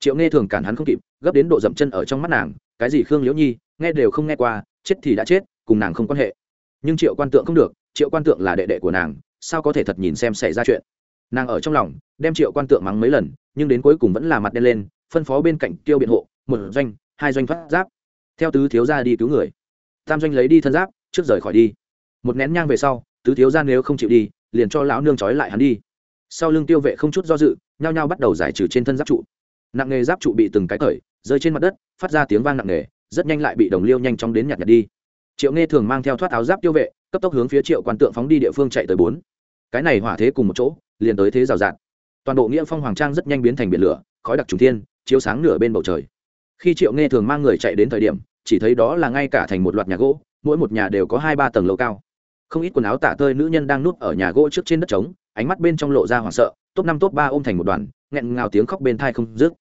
Triệu nghe thường cản hắn không kịp, gấp đến độ dậm chân ở trong mắt nàng, cái gì khương liễu nhi, nghe đều không nghe qua, chết thì đã chết, cùng nàng không quan hệ. Nhưng triệu quan tượng không được, triệu quan tượng là đệ đệ của nàng, sao có thể thật nhìn xem xảy ra chuyện? Nàng ở trong lòng, đem triệu quan tượng mắng mấy lần, nhưng đến cuối cùng vẫn là mặt đen lên, phân phó bên cạnh tiêu biện hộ, một doanh, hai doanh phát giáp. Theo tứ thiếu gia đi cứu người. Tam doanh lấy đi thân giáp, trước rời khỏi đi. Một nén nhang về sau, tứ thiếu gia nếu không chịu đi liền cho lão nương trói lại hắn đi. Sau lưng tiêu vệ không chút do dự, nhao nhao bắt đầu giải trừ trên thân giáp trụ. Nặng nghề giáp trụ bị từng cái cởi, rơi trên mặt đất, phát ra tiếng vang nặng nề rất nhanh lại bị đồng liêu nhanh chóng đến nhặt nhặt đi. Triệu nghe thường mang theo thoát áo giáp tiêu vệ, cấp tốc hướng phía triệu quan tượng phóng đi địa phương chạy tới bốn. Cái này hỏa thế cùng một chỗ, liền tới thế rào rạt. Toàn bộ nghĩa phong hoàng trang rất nhanh biến thành biển lửa, khói đặc trùng thiên, chiếu sáng nửa bên bầu trời. Khi triệu nghe thường mang người chạy đến thời điểm, chỉ thấy đó là ngay cả thành một loạt nhà gỗ, mỗi một nhà đều có hai ba tầng lầu cao không ít quần áo tả tơi nữ nhân đang núp ở nhà gỗ trước trên đất trống, ánh mắt bên trong lộ ra hoảng sợ, top năm, top ba ôm thành một đoàn, nghẹn ngào tiếng khóc bên thai không dứt.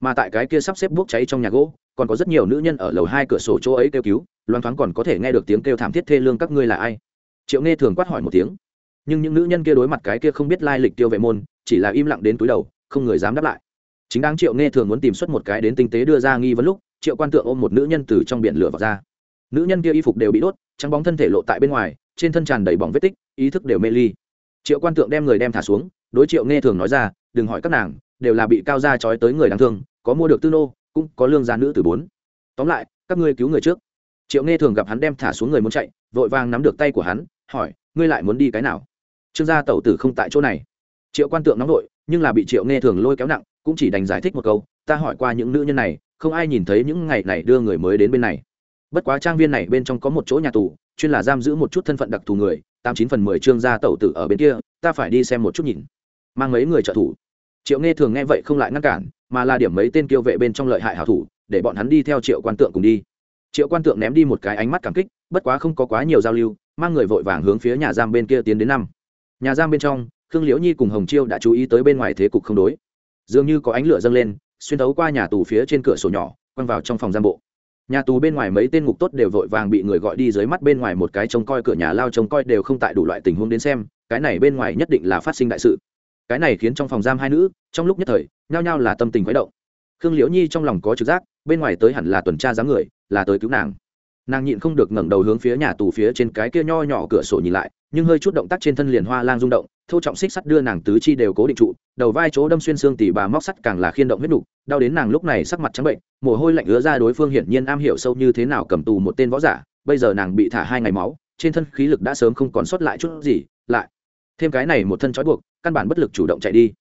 Mà tại cái kia sắp xếp bốc cháy trong nhà gỗ, còn có rất nhiều nữ nhân ở lầu hai cửa sổ chỗ ấy kêu cứu loan thoáng còn có thể nghe được tiếng kêu thảm thiết thê lương các ngươi là ai. Triệu nghe thường quát hỏi một tiếng. Nhưng những nữ nhân kia đối mặt cái kia không biết lai lịch tiêu vệ môn, chỉ là im lặng đến túi đầu, không người dám đáp lại. Chính đáng triệu nghe thường muốn tìm xuất một cái đến tinh tế đưa ra nghi vấn lúc, triệu quan tượng ôm một nữ nhân từ trong biển lửa vào ra. Nữ nhân kia y phục đều bị đốt, trắng bóng thân thể lộ tại bên ngoài trên thân tràn đầy bỏng vết tích, ý thức đều mê ly. Triệu quan tượng đem người đem thả xuống, đối triệu nghe thường nói ra, đừng hỏi các nàng, đều là bị cao gia trói tới người đáng thương, có mua được tư nô, cũng có lương gia nữ từ bốn. Tóm lại, các ngươi cứu người trước. Triệu nghe thường gặp hắn đem thả xuống người muốn chạy, vội vàng nắm được tay của hắn, hỏi, ngươi lại muốn đi cái nào? Trương gia tẩu tử không tại chỗ này. Triệu quan tượng nóng vội nhưng là bị triệu nghe thường lôi kéo nặng, cũng chỉ đành giải thích một câu, ta hỏi qua những nữ nhân này, không ai nhìn thấy những ngày này đưa người mới đến bên này. Bất quá trang viên này bên trong có một chỗ nhà tù chuyên là giam giữ một chút thân phận đặc thù người, tám chín phần mười trương gia tẩu tử ở bên kia, ta phải đi xem một chút nhìn. Mang mấy người trợ thủ. Triệu nghe thường nghe vậy không lại ngăn cản, mà là điểm mấy tên kiêu vệ bên trong lợi hại hảo thủ, để bọn hắn đi theo triệu quan tượng cùng đi. Triệu quan tượng ném đi một cái ánh mắt cảm kích, bất quá không có quá nhiều giao lưu, mang người vội vàng hướng phía nhà giam bên kia tiến đến năm. Nhà giam bên trong, khương liễu nhi cùng hồng chiêu đã chú ý tới bên ngoài thế cục không đối. Dường như có ánh lửa dâng lên, xuyên thấu qua nhà tù phía trên cửa sổ nhỏ, quăng vào trong phòng giam bộ nhà tù bên ngoài mấy tên ngục tốt đều vội vàng bị người gọi đi dưới mắt bên ngoài một cái trông coi cửa nhà lao trông coi đều không tại đủ loại tình huống đến xem, cái này bên ngoài nhất định là phát sinh đại sự. Cái này khiến trong phòng giam hai nữ, trong lúc nhất thời, nhao nhao là tâm tình khuấy động. Khương liễu nhi trong lòng có trực giác, bên ngoài tới hẳn là tuần tra dáng người, là tới cứu nàng. Nàng nhịn không được ngẩng đầu hướng phía nhà tù phía trên cái kia nho nhỏ cửa sổ nhìn lại, nhưng hơi chút động tác trên thân liền hoa lang rung động thô trọng xích sắt đưa nàng tứ chi đều cố định trụ, đầu vai chỗ đâm xuyên xương tỉ bà móc sắt càng là khiên động huyết nục, đau đến nàng lúc này sắc mặt trắng bệnh, mồ hôi lạnh ứa ra đối phương hiển nhiên am hiểu sâu như thế nào cầm tù một tên võ giả, bây giờ nàng bị thả hai ngày máu, trên thân khí lực đã sớm không còn sót lại chút gì, lại thêm cái này một thân trói buộc, căn bản bất lực chủ động chạy đi.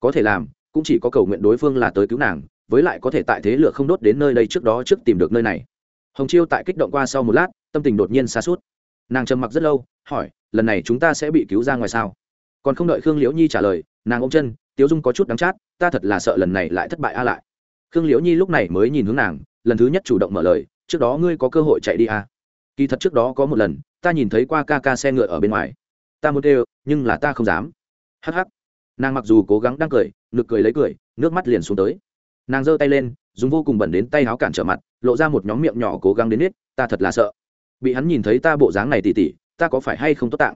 Có thể làm, cũng chỉ có cầu nguyện đối phương là tới cứu nàng, với lại có thể tại thế lửa không đốt đến nơi đây trước đó trước tìm được nơi này. Hồng chiêu tại kích động qua sau một lát, tâm tình đột nhiên xa suốt nàng trầm mặc rất lâu, hỏi, lần này chúng ta sẽ bị cứu ra ngoài sao? Còn không đợi khương liễu nhi trả lời, nàng ôm chân, tiếu dung có chút đắng chát, ta thật là sợ lần này lại thất bại a lại. Khương liễu nhi lúc này mới nhìn hướng nàng, lần thứ nhất chủ động mở lời, trước đó ngươi có cơ hội chạy đi a kỳ thật trước đó có một lần, ta nhìn thấy qua ca ca xe ngựa ở bên ngoài. Ta muốn đều nhưng là ta không dám. Hắc hắc. Nàng mặc dù cố gắng đang cười nực cười lấy cười, nước mắt liền xuống tới. Nàng giơ tay lên, dùng vô cùng bẩn đến tay áo cản trở mặt, lộ ra một nhóm miệng nhỏ cố gắng đến nết, ta thật là sợ. Bị hắn nhìn thấy ta bộ dáng này tỉ tỉ, ta có phải hay không tốt tạng?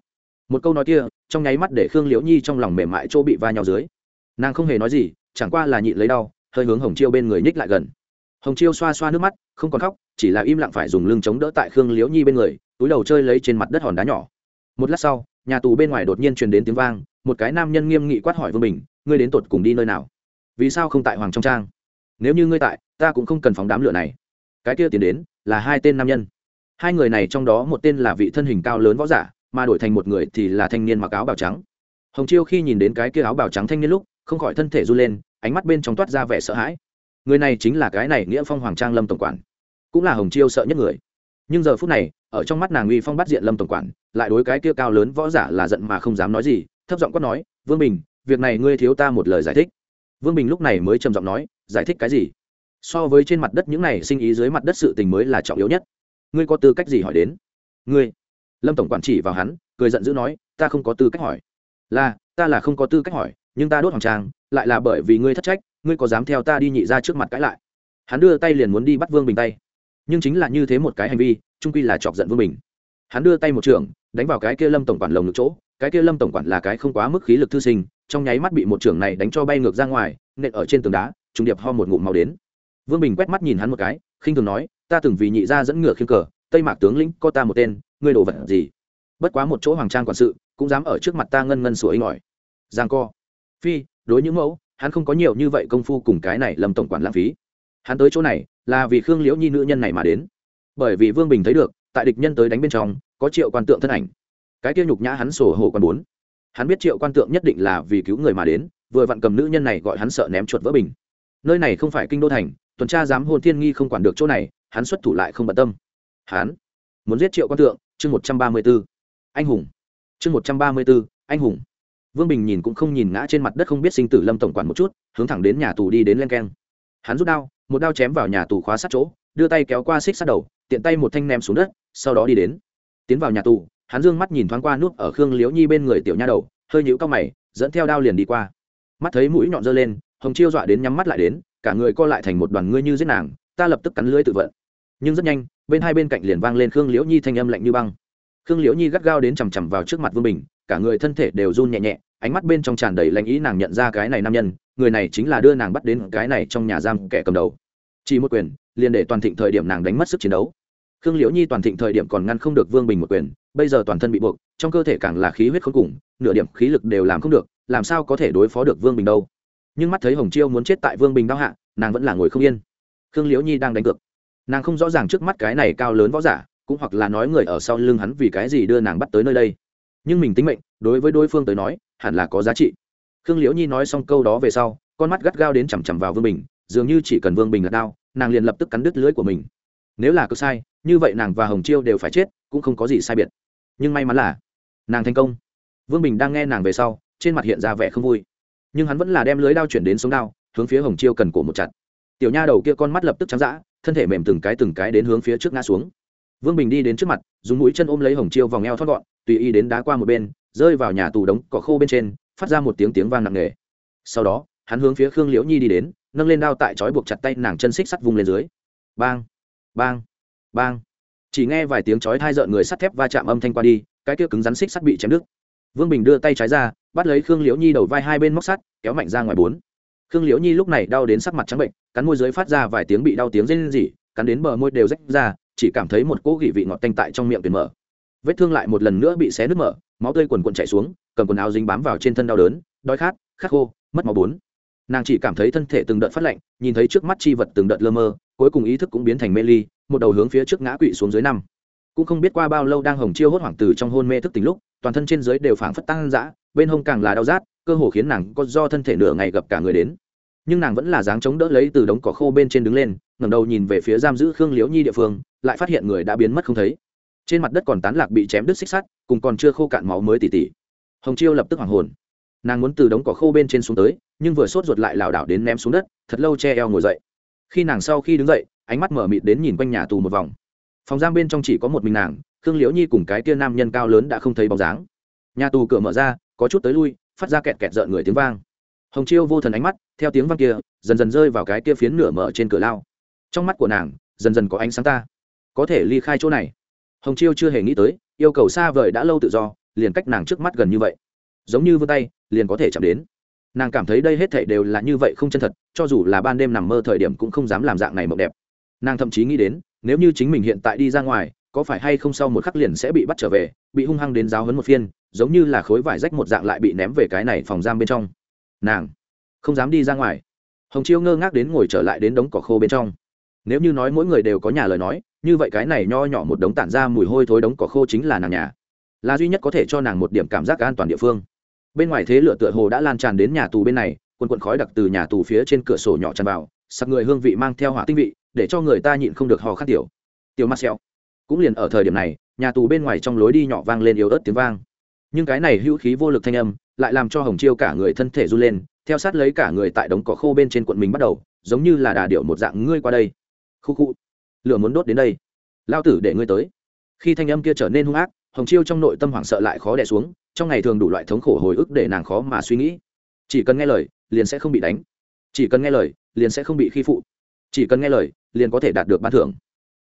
Một câu nói kia trong nháy mắt để khương liễu nhi trong lòng mềm mại chỗ bị va nhau dưới. Nàng không hề nói gì, chẳng qua là nhịn lấy đau, hơi hướng hồng chiêu bên người nhích lại gần. Hồng chiêu xoa xoa nước mắt, không còn khóc, chỉ là im lặng phải dùng lưng chống đỡ tại khương liễu nhi bên người, túi đầu chơi lấy trên mặt đất hòn đá nhỏ. Một lát sau, nhà tù bên ngoài đột nhiên truyền đến tiếng vang, một cái nam nhân nghiêm nghị quát hỏi vương bình, ngươi đến tột cùng đi nơi nào? Vì sao không tại hoàng trong trang? Nếu như ngươi tại, ta cũng không cần phóng đám lửa này. Cái kia tiến đến là hai tên nam nhân. Hai người này trong đó một tên là vị thân hình cao lớn võ giả mà đổi thành một người thì là thanh niên mặc áo bào trắng. Hồng chiêu khi nhìn đến cái kia áo bào trắng thanh niên lúc, không khỏi thân thể run lên, ánh mắt bên trong toát ra vẻ sợ hãi. Người này chính là cái này nghĩa phong hoàng trang lâm tổng quản, cũng là hồng chiêu sợ nhất người. Nhưng giờ phút này, ở trong mắt nàng uy phong bắt diện lâm tổng quản, lại đối cái kia cao lớn võ giả là giận mà không dám nói gì, thấp giọng quát nói, vương bình, việc này ngươi thiếu ta một lời giải thích. Vương bình lúc này mới trầm giọng nói, giải thích cái gì? So với trên mặt đất những này sinh ý dưới mặt đất sự tình mới là trọng yếu nhất. Ngươi có tư cách gì hỏi đến? Ngươi lâm tổng quản chỉ vào hắn, cười giận dữ nói, ta không có tư cách hỏi. Là, ta là không có tư cách hỏi, nhưng ta đốt hoàng trang, lại là bởi vì ngươi thất trách, ngươi có dám theo ta đi nhị ra trước mặt cãi lại? Hắn đưa tay liền muốn đi bắt vương bình tay. Nhưng chính là như thế một cái hành vi, trung quy là chọc giận vương bình. Hắn đưa tay một trường, đánh vào cái kia lâm tổng quản lồng ngực chỗ. Cái kia lâm tổng quản là cái không quá mức khí lực thư sinh, trong nháy mắt bị một trường này đánh cho bay ngược ra ngoài, nện ở trên tường đá, trùng điệp ho một ngụm màu đến. Vương bình quét mắt nhìn hắn một cái, khinh thường nói, ta từng vì nhị gia dẫn ngựa khiêng cờ tây mạc tướng lĩnh, có ta một tên, ngươi đồ vật gì? Bất quá một chỗ hoàng trang quản sự, cũng dám ở trước mặt ta ngân ngân sủa ấy ngỏi giang co. Phi, đối những mẫu, hắn không có nhiều như vậy công phu cùng cái này lầm tổng quản lãng phí. Hắn tới chỗ này, là vì khương liễu nhi nữ nhân này mà đến. Bởi vì vương bình thấy được, tại địch nhân tới đánh bên trong, có triệu quan tượng thân ảnh. Cái kia nhục nhã hắn sổ hồ quan bốn. Hắn biết triệu quan tượng nhất định là vì cứu người mà đến, vừa vặn cầm nữ nhân này gọi hắn sợ ném chuột vỡ bình. Nơi này không phải kinh đô thành, tuần tra giám hôn thiên nghi không quản được chỗ này, hắn xuất thủ lại không bận tâm hắn muốn giết triệu quan tượng, chương một trăm ba mươi b ố anh hùng. Chương một trăm ba mươi b ố anh hùng. Vương bình nhìn cũng không nhìn ngã trên mặt đất không biết sinh tử lâm tổng quản một chút, hướng thẳng đến nhà tù đi đến len keng. Hắn rút đao, một đao chém vào nhà tù khóa sát chỗ, đưa tay kéo qua xích sát đầu, tiện tay một thanh ném xuống đất, sau đó đi đến. Tiến vào nhà tù, hắn dương mắt nhìn thoáng qua nút ở khương liễu nhi bên người tiểu nha đầu, hơi nhũ cao mày, dẫn theo đao liền đi qua. Mắt thấy mũi nhọn giơ lên, hồng chiêu dọa đến nhắm mắt lại đến, cả người co lại thành một đoàn ngươi như giết nàng, ta lập tức cắn lưới tự vận. Nhưng rất nhanh bên hai bên cạnh liền vang lên khương liễu nhi thanh âm lạnh như băng. Khương liễu nhi gắt gao đến chằm chằm vào trước mặt vương bình, cả người thân thể đều run nhẹ nhẹ, ánh mắt bên trong tràn đầy lãnh ý nàng nhận ra cái này nam nhân, người này chính là đưa nàng bắt đến cái này trong nhà giam kẻ cầm đầu. Chỉ một quyền, liền để toàn thịnh thời điểm nàng đánh mất sức chiến đấu. Khương liễu nhi toàn thịnh thời điểm còn ngăn không được vương bình một quyền, bây giờ toàn thân bị buộc, trong cơ thể càng là khí huyết khốn cùng, nửa điểm khí lực đều làm không được, làm sao có thể đối phó được vương bình đâu. Nhưng mắt thấy hồng chiêu muốn chết tại vương bình đau hạ, nàng vẫn là ngồi không yên. Khương liễu nhi đang đánh cược nàng không rõ ràng trước mắt cái này cao lớn võ giả, cũng hoặc là nói người ở sau lưng hắn vì cái gì đưa nàng bắt tới nơi đây. Nhưng mình tính mệnh, đối với đối phương tới nói, hẳn là có giá trị. Khương liễu nhi nói xong câu đó về sau, con mắt gắt gao đến chằm chằm vào vương bình, dường như chỉ cần vương bình là đao nàng liền lập tức cắn đứt lưới của mình. Nếu là cực sai, như vậy nàng và hồng chiêu đều phải chết, cũng không có gì sai biệt. Nhưng may mắn là, nàng thành công. Vương bình đang nghe nàng về sau, trên mặt hiện ra vẻ không vui. Nhưng hắn vẫn là đem lưới đao chuyển đến sống đao, hướng phía hồng chiêu cần cổ một chặt. Tiểu nha đầu kia con mắt lập tức trắng d thân thể mềm từng cái từng cái đến hướng phía trước ngã xuống. Vương bình đi đến trước mặt, dùng mũi chân ôm lấy hồng chiêu vòng eo thoát gọn, tùy ý đến đá qua một bên, rơi vào nhà tù đống cỏ khô bên trên, phát ra một tiếng tiếng vang nặng nề. Sau đó, hắn hướng phía khương liễu nhi đi đến, nâng lên đao tại trói buộc chặt tay nàng chân xích sắt vùng lên dưới. Bang bang bang. Chỉ nghe vài tiếng chói hai rợn người sắt thép va chạm âm thanh qua đi, cái kia cứng rắn xích sắt bị chém đứt. Vương bình đưa tay trái ra, bắt lấy khương liễu nhi đầu vai hai bên móc sắt, kéo mạnh ra ngoài bốn khương liễu nhi lúc này đau đến sắc mặt trắng bệnh, cắn môi dưới phát ra vài tiếng bị đau tiếng rên rỉ, cắn đến bờ môi đều rách ra, chỉ cảm thấy một cỗ gỉ vị ngọt tanh tại trong miệng tuyển mở. Vết thương lại một lần nữa bị xé nứt mở, máu tươi quần quần chảy xuống, cầm quần áo dính bám vào trên thân đau đớn, đói khát khát khô, mất máu bốn. Nàng chỉ cảm thấy thân thể từng đợt phát lạnh, nhìn thấy trước mắt chi vật từng đợt lơ mơ, cuối cùng ý thức cũng biến thành mê ly, một đầu hướng phía trước ngã quỵ xuống dưới năm. Cũng không biết qua bao lâu đang hồng chiêu hốt hoảng từ trong hôn mê thức tỉnh lúc, toàn thân trên dưới đều phảng phất tăng dã, bên hông càng là đau rát cơ hồ khiến nàng có do thân thể nửa ngày gặp cả người đến. Nhưng nàng vẫn là dáng chống đỡ lấy từ đống cỏ khô bên trên đứng lên, ngẩng đầu nhìn về phía giam giữ khương liễu nhi địa phương, lại phát hiện người đã biến mất không thấy. Trên mặt đất còn tán lạc bị chém đứt xích sắt, cùng còn chưa khô cạn máu mới tỉ tỉ. Hồng chiêu lập tức hoảng hồn. Nàng muốn từ đống cỏ khô bên trên xuống tới, nhưng vừa sốt ruột lại lảo đảo đến ném xuống đất, thật lâu che eo ngồi dậy. Khi nàng sau khi đứng dậy, ánh mắt mở mịt đến nhìn quanh nhà tù một vòng. Phòng giam bên trong chỉ có một mình nàng, khương liễu nhi cùng cái tia nam nhân cao lớn đã không thấy bóng dáng. Nhà tù cửa mở ra, có chút tới lui phát ra kẹt kẹt rợn người tiếng vang. Hồng chiêu vô thần ánh mắt, theo tiếng vang kia, dần dần rơi vào cái kia phiến nửa mở trên cửa lao. Trong mắt của nàng, dần dần có ánh sáng ta. Có thể ly khai chỗ này. Hồng chiêu chưa hề nghĩ tới, yêu cầu xa vời đã lâu tự do, liền cách nàng trước mắt gần như vậy. Giống như vươn tay, liền có thể chạm đến. Nàng cảm thấy đây hết thể đều là như vậy không chân thật, cho dù là ban đêm nằm mơ thời điểm cũng không dám làm dạng này mộng đẹp. Nàng thậm chí nghĩ đến, nếu như chính mình hiện tại đi ra ngoài, có phải hay không sau một khắc liền sẽ bị bắt trở về, bị hung hăng đến giáo hấn một phiên giống như là khối vải rách một dạng lại bị ném về cái này phòng giam bên trong. Nàng không dám đi ra ngoài. Hồng chiêu ngơ ngác đến ngồi trở lại đến đống cỏ khô bên trong. Nếu như nói mỗi người đều có nhà lời nói, như vậy cái này nho nhỏ một đống tản ra mùi hôi thối đống cỏ khô chính là nàng nhà. Là duy nhất có thể cho nàng một điểm cảm giác an toàn địa phương. Bên ngoài thế lửa tựa hồ đã lan tràn đến nhà tù bên này, quần quần khói đặc từ nhà tù phía trên cửa sổ nhỏ tràn vào, sặc người hương vị mang theo hỏa tinh vị, để cho người ta nhịn không được hò khát tiểu. Tiểu mắt xẹo cũng liền ở thời điểm này, nhà tù bên ngoài trong lối đi nhỏ vang lên yếu ớt tiếng vang nhưng cái này hữu khí vô lực thanh âm lại làm cho hồng chiêu cả người thân thể run lên, theo sát lấy cả người tại đống cỏ khô bên trên quận mình bắt đầu, giống như là đà điệu một dạng, ngươi qua đây. Khu khu, lửa muốn đốt đến đây. Lao tử để ngươi tới. Khi thanh âm kia trở nên hung ác, hồng chiêu trong nội tâm hoảng sợ lại khó đẻ xuống, trong ngày thường đủ loại thống khổ hồi ức để nàng khó mà suy nghĩ. Chỉ cần nghe lời, liền sẽ không bị đánh. Chỉ cần nghe lời, liền sẽ không bị khi phụ. Chỉ cần nghe lời, liền có thể đạt được ban thưởng.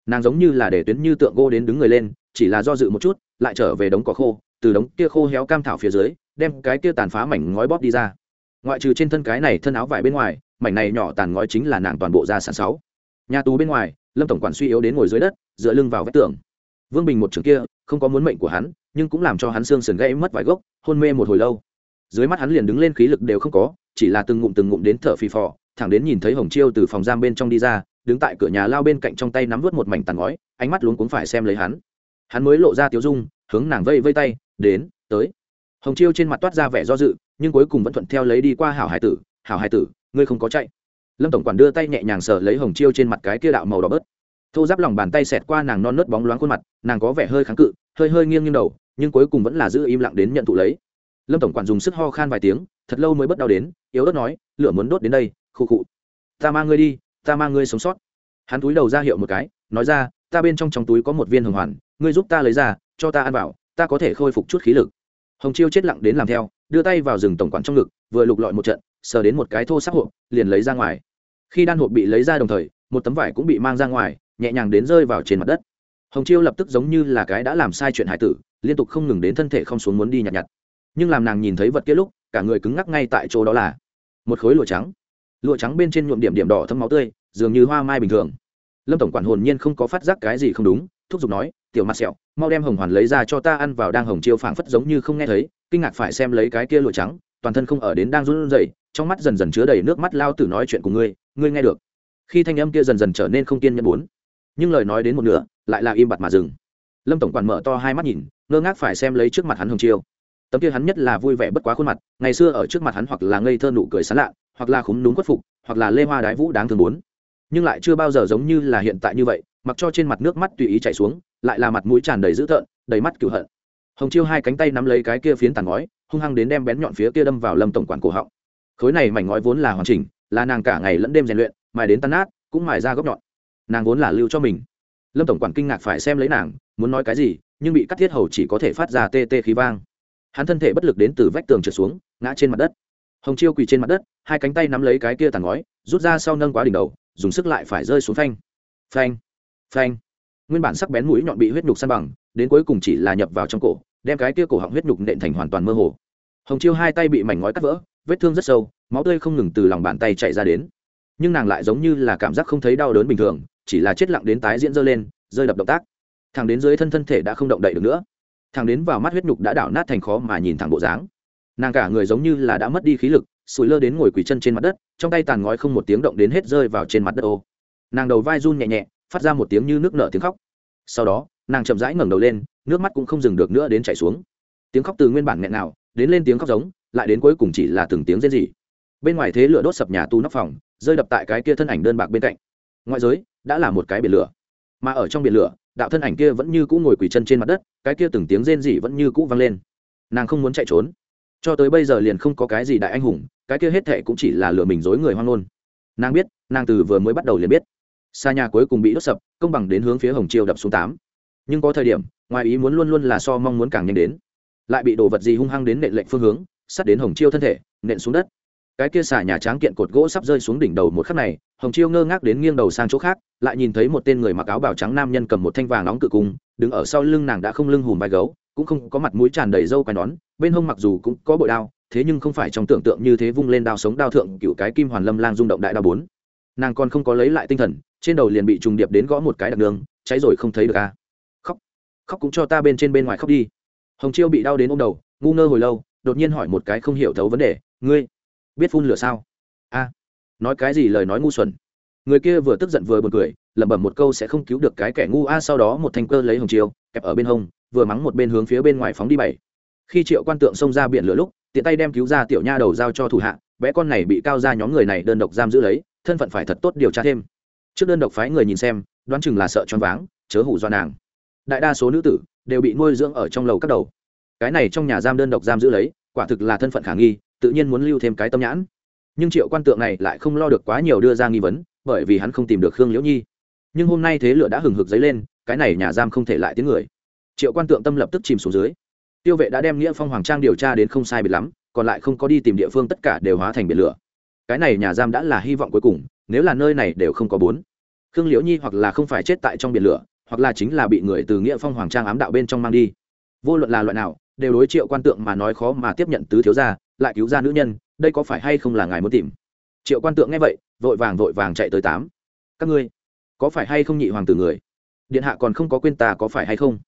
Nàng giống như là để tuyến như tượng gô đến đứng người lên, chỉ là do dự một chút, lại trở về đống cỏ khô từ đống kia khô héo cam thảo phía dưới, đem cái kia tàn phá mảnh ngói bóp đi ra. Ngoại trừ trên thân cái này thân áo vải bên ngoài, mảnh này nhỏ tàn ngói chính là nàng toàn bộ ra sản sáu. Nhà tù bên ngoài, lâm tổng quản suy yếu đến ngồi dưới đất, dựa lưng vào vách tường. Vương bình một trường kia, không có muốn mệnh của hắn, nhưng cũng làm cho hắn xương sườn gãy mất vài gốc, hôn mê một hồi lâu. Dưới mắt hắn liền đứng lên khí lực đều không có, chỉ là từng ngụm từng ngụm đến thở phì phò, thẳng đến nhìn thấy hồng chiêu từ phòng giam bên trong đi ra, đứng tại cửa nhà lao bên cạnh trong tay nắm vớt một mảnh tàn ngói, ánh mắt luống cuống phải xem lấy hắn. Hắn mới lộ ra tiếu dung, hướng nàng vây vây tay đến, tới. Hồng chiêu trên mặt toát ra vẻ do dự, nhưng cuối cùng vẫn thuận theo lấy đi qua hảo hải tử. Hảo hải tử, ngươi không có chạy. Lâm tổng quản đưa tay nhẹ nhàng sờ lấy hồng chiêu trên mặt cái kia đạo màu đỏ bớt. Thô giáp lòng bàn tay xẹt qua nàng non nớt bóng loáng khuôn mặt, nàng có vẻ hơi kháng cự, hơi hơi nghiêng nghiêng đầu, nhưng cuối cùng vẫn là giữ im lặng đến nhận thụ lấy. Lâm tổng quản dùng sức ho khan vài tiếng, thật lâu mới bất đau đến, yếu ớt nói, lửa muốn đốt đến đây khụ khụ ta mang ngươi đi, ta mang ngươi sống sót. Hắn túi đầu ra hiệu một cái, nói ra, ta bên trong trong túi có một viên hồng hoàn, ngươi giúp ta lấy ra, cho ta ăn vào ta có thể khôi phục chút khí lực. Hồng chiêu chết lặng đến làm theo, đưa tay vào rừng tổng quản trong ngực, vừa lục lọi một trận, sờ đến một cái thô sắc hộp, liền lấy ra ngoài. Khi đan hộp bị lấy ra đồng thời, một tấm vải cũng bị mang ra ngoài, nhẹ nhàng đến rơi vào trên mặt đất. Hồng chiêu lập tức giống như là cái đã làm sai chuyện hải tử, liên tục không ngừng đến thân thể không xuống muốn đi nhặt nhặt. Nhưng làm nàng nhìn thấy vật kia lúc, cả người cứng ngắc ngay tại chỗ đó là một khối lụa trắng. Lụa trắng bên trên nhuộm điểm điểm đỏ thâm máu tươi, dường như hoa mai bình thường. Lâm tổng quản hồn nhiên không có phát giác cái gì không đúng thúc giục nói, tiểu mặt sẹo, mau đem hồng hoàn lấy ra cho ta ăn vào đang hồng chiêu phảng phất giống như không nghe thấy, kinh ngạc phải xem lấy cái kia lụa trắng, toàn thân không ở đến đang run rẩy, trong mắt dần dần chứa đầy nước mắt lao tử nói chuyện của ngươi ngươi nghe được. Khi thanh âm kia dần dần trở nên không kiên nhẫn bốn, nhưng lời nói đến một nửa, lại là im bặt mà dừng. Lâm tổng quản mở to hai mắt nhìn, ngơ ngác phải xem lấy trước mặt hắn hồng chiêu. Tấm kia hắn nhất là vui vẻ bất quá khuôn mặt, ngày xưa ở trước mặt hắn hoặc là ngây thơ nụ cười sán lạ, hoặc là khúm núm khuất phục, hoặc là lê hoa đái vũ đáng thương bốn. Nhưng lại chưa bao giờ giống như là hiện tại như vậy mặc cho trên mặt nước mắt tùy ý chảy xuống, lại là mặt mũi tràn đầy dữ tợn, đầy mắt cựu hận. Hồng chiêu hai cánh tay nắm lấy cái kia phiến tàn ngói, hung hăng đến đem bén nhọn phía kia đâm vào lâm tổng quản cổ họng. Khối này mảnh ngói vốn là hoàn chỉnh, là nàng cả ngày lẫn đêm rèn luyện, mài đến tan nát, cũng mài ra góc nhọn. Nàng vốn là lưu cho mình. Lâm tổng quản kinh ngạc phải xem lấy nàng, muốn nói cái gì, nhưng bị cắt thiết hầu chỉ có thể phát ra tê tê khí vang. Hắn thân thể bất lực đến từ vách tường trượt xuống, ngã trên mặt đất. Hồng chiêu quỳ trên mặt đất, hai cánh tay nắm lấy cái kia tàn ngói, rút ra sau nâng quá đỉnh đầu, dùng sức lại phải rơi xuống phanh. Phanh phanh. Nguyên bản sắc bén mũi nhọn bị huyết nhục săn bằng, đến cuối cùng chỉ là nhập vào trong cổ, đem cái kia cổ họng huyết nhục nện thành hoàn toàn mơ hồ. Hồng chiêu hai tay bị mảnh ngói cắt vỡ, vết thương rất sâu, máu tươi không ngừng từ lòng bàn tay chạy ra đến. Nhưng nàng lại giống như là cảm giác không thấy đau đớn bình thường, chỉ là chết lặng đến tái diễn dơ lên, rơi đập động tác. Thằng đến dưới thân thân thể đã không động đậy được nữa. Thằng đến vào mắt huyết nhục đã đảo nát thành khó mà nhìn thẳng bộ dáng. Nàng cả người giống như là đã mất đi khí lực, sủi lơ đến ngồi quỳ chân trên mặt đất, trong tay tàn ngói không một tiếng động đến hết rơi vào trên mặt đất ô. Nàng đầu vai run nhẹ nhẹ phát ra một tiếng như nước nở tiếng khóc. Sau đó, nàng chậm rãi ngẩng đầu lên, nước mắt cũng không dừng được nữa đến chảy xuống. Tiếng khóc từ nguyên bản nghẹn nào, đến lên tiếng khóc giống, lại đến cuối cùng chỉ là từng tiếng rên rỉ. Bên ngoài thế lửa đốt sập nhà tu nóc phòng, rơi đập tại cái kia thân ảnh đơn bạc bên cạnh. Ngoại giới, đã là một cái biển lửa. Mà ở trong biển lửa, đạo thân ảnh kia vẫn như cũ ngồi quỳ chân trên mặt đất, cái kia từng tiếng rên rỉ vẫn như cũ vang lên. Nàng không muốn chạy trốn. Cho tới bây giờ liền không có cái gì đại anh hùng, cái kia hết thệ cũng chỉ là lừa mình dối người hoang ngôn. Nàng biết, nàng từ vừa mới bắt đầu liền biết xa nhà cuối cùng bị đốt sập, công bằng đến hướng phía hồng chiêu đập xuống tám. Nhưng có thời điểm, ngoài ý muốn luôn luôn là so mong muốn càng nhanh đến. Lại bị đồ vật gì hung hăng đến nện lệnh phương hướng, sắt đến hồng chiêu thân thể, nện xuống đất. Cái kia xả nhà tráng kiện cột gỗ sắp rơi xuống đỉnh đầu một khắc này, hồng chiêu ngơ ngác đến nghiêng đầu sang chỗ khác, lại nhìn thấy một tên người mặc áo bào trắng nam nhân cầm một thanh vàng nóng cự cung, đứng ở sau lưng nàng đã không lưng hùm vai gấu, cũng không có mặt mũi tràn đầy râu quai nón, bên hông mặc dù cũng có bội đao, thế nhưng không phải trong tưởng tượng như thế vung lên đao sống đao thượng cựu cái kim hoàn lâm lang rung động đại đao bốn. Nàng còn không có lấy lại tinh thần trên đầu liền bị trùng điệp đến gõ một cái đặc đường cháy rồi không thấy được a khóc khóc cũng cho ta bên trên bên ngoài khóc đi. Hồng chiêu bị đau đến ôm đầu, ngu ngơ hồi lâu, đột nhiên hỏi một cái không hiểu thấu vấn đề, ngươi biết phun lửa sao? A, nói cái gì lời nói ngu xuẩn. Người kia vừa tức giận vừa b u ồ n cười, lẩm bẩm một câu sẽ không cứu được cái kẻ ngu a, sau đó một thanh cơ lấy hồng chiêu, kẹp ở bên hông, vừa mắng một bên hướng phía bên ngoài phóng đi bảy. Khi triệu quan tượng xông ra biển lửa lúc, tiện tay đem cứu ra tiểu nha đầu giao cho thủ hạ, bé con này bị cao ra nhóm người này đơn độc giam giữ lấy, thân phận phải thật tốt điều tra thêm trước đơn độc phái người nhìn xem, đoán chừng là sợ choáng váng, chớ hủ do nàng. Đại đa số nữ tử đều bị nuôi dưỡng ở trong lầu các đầu. Cái này trong nhà giam đơn độc giam giữ lấy, quả thực là thân phận khả nghi, tự nhiên muốn lưu thêm cái tâm nhãn. Nhưng triệu quan tượng này lại không lo được quá nhiều đưa ra nghi vấn, bởi vì hắn không tìm được khương liễu nhi. Nhưng hôm nay thế lửa đã hừng hực dấy lên, cái này nhà giam không thể lại tiếng người. Triệu quan tượng tâm lập tức chìm xuống dưới. Tiêu vệ đã đem nghĩa phong hoàng trang điều tra đến không sai biệt lắm, còn lại không có đi tìm địa phương tất cả đều hóa thành biển lửa cái này nhà giam đã là hy vọng cuối cùng, nếu là nơi này đều không có bốn. Khương liễu nhi hoặc là không phải chết tại trong biển lửa, hoặc là chính là bị người từ nghĩa phong hoàng trang ám đạo bên trong mang đi. Vô luận là loại nào, đều đối triệu quan tượng mà nói khó mà tiếp nhận tứ thiếu gia, lại cứu ra nữ nhân, đây có phải hay không là ngài muốn tìm? Triệu quan tượng nghe vậy, vội vàng vội vàng chạy tới tám. Các ngươi, có phải hay không nhị hoàng tử người? Điện hạ còn không có quên ta có phải hay không?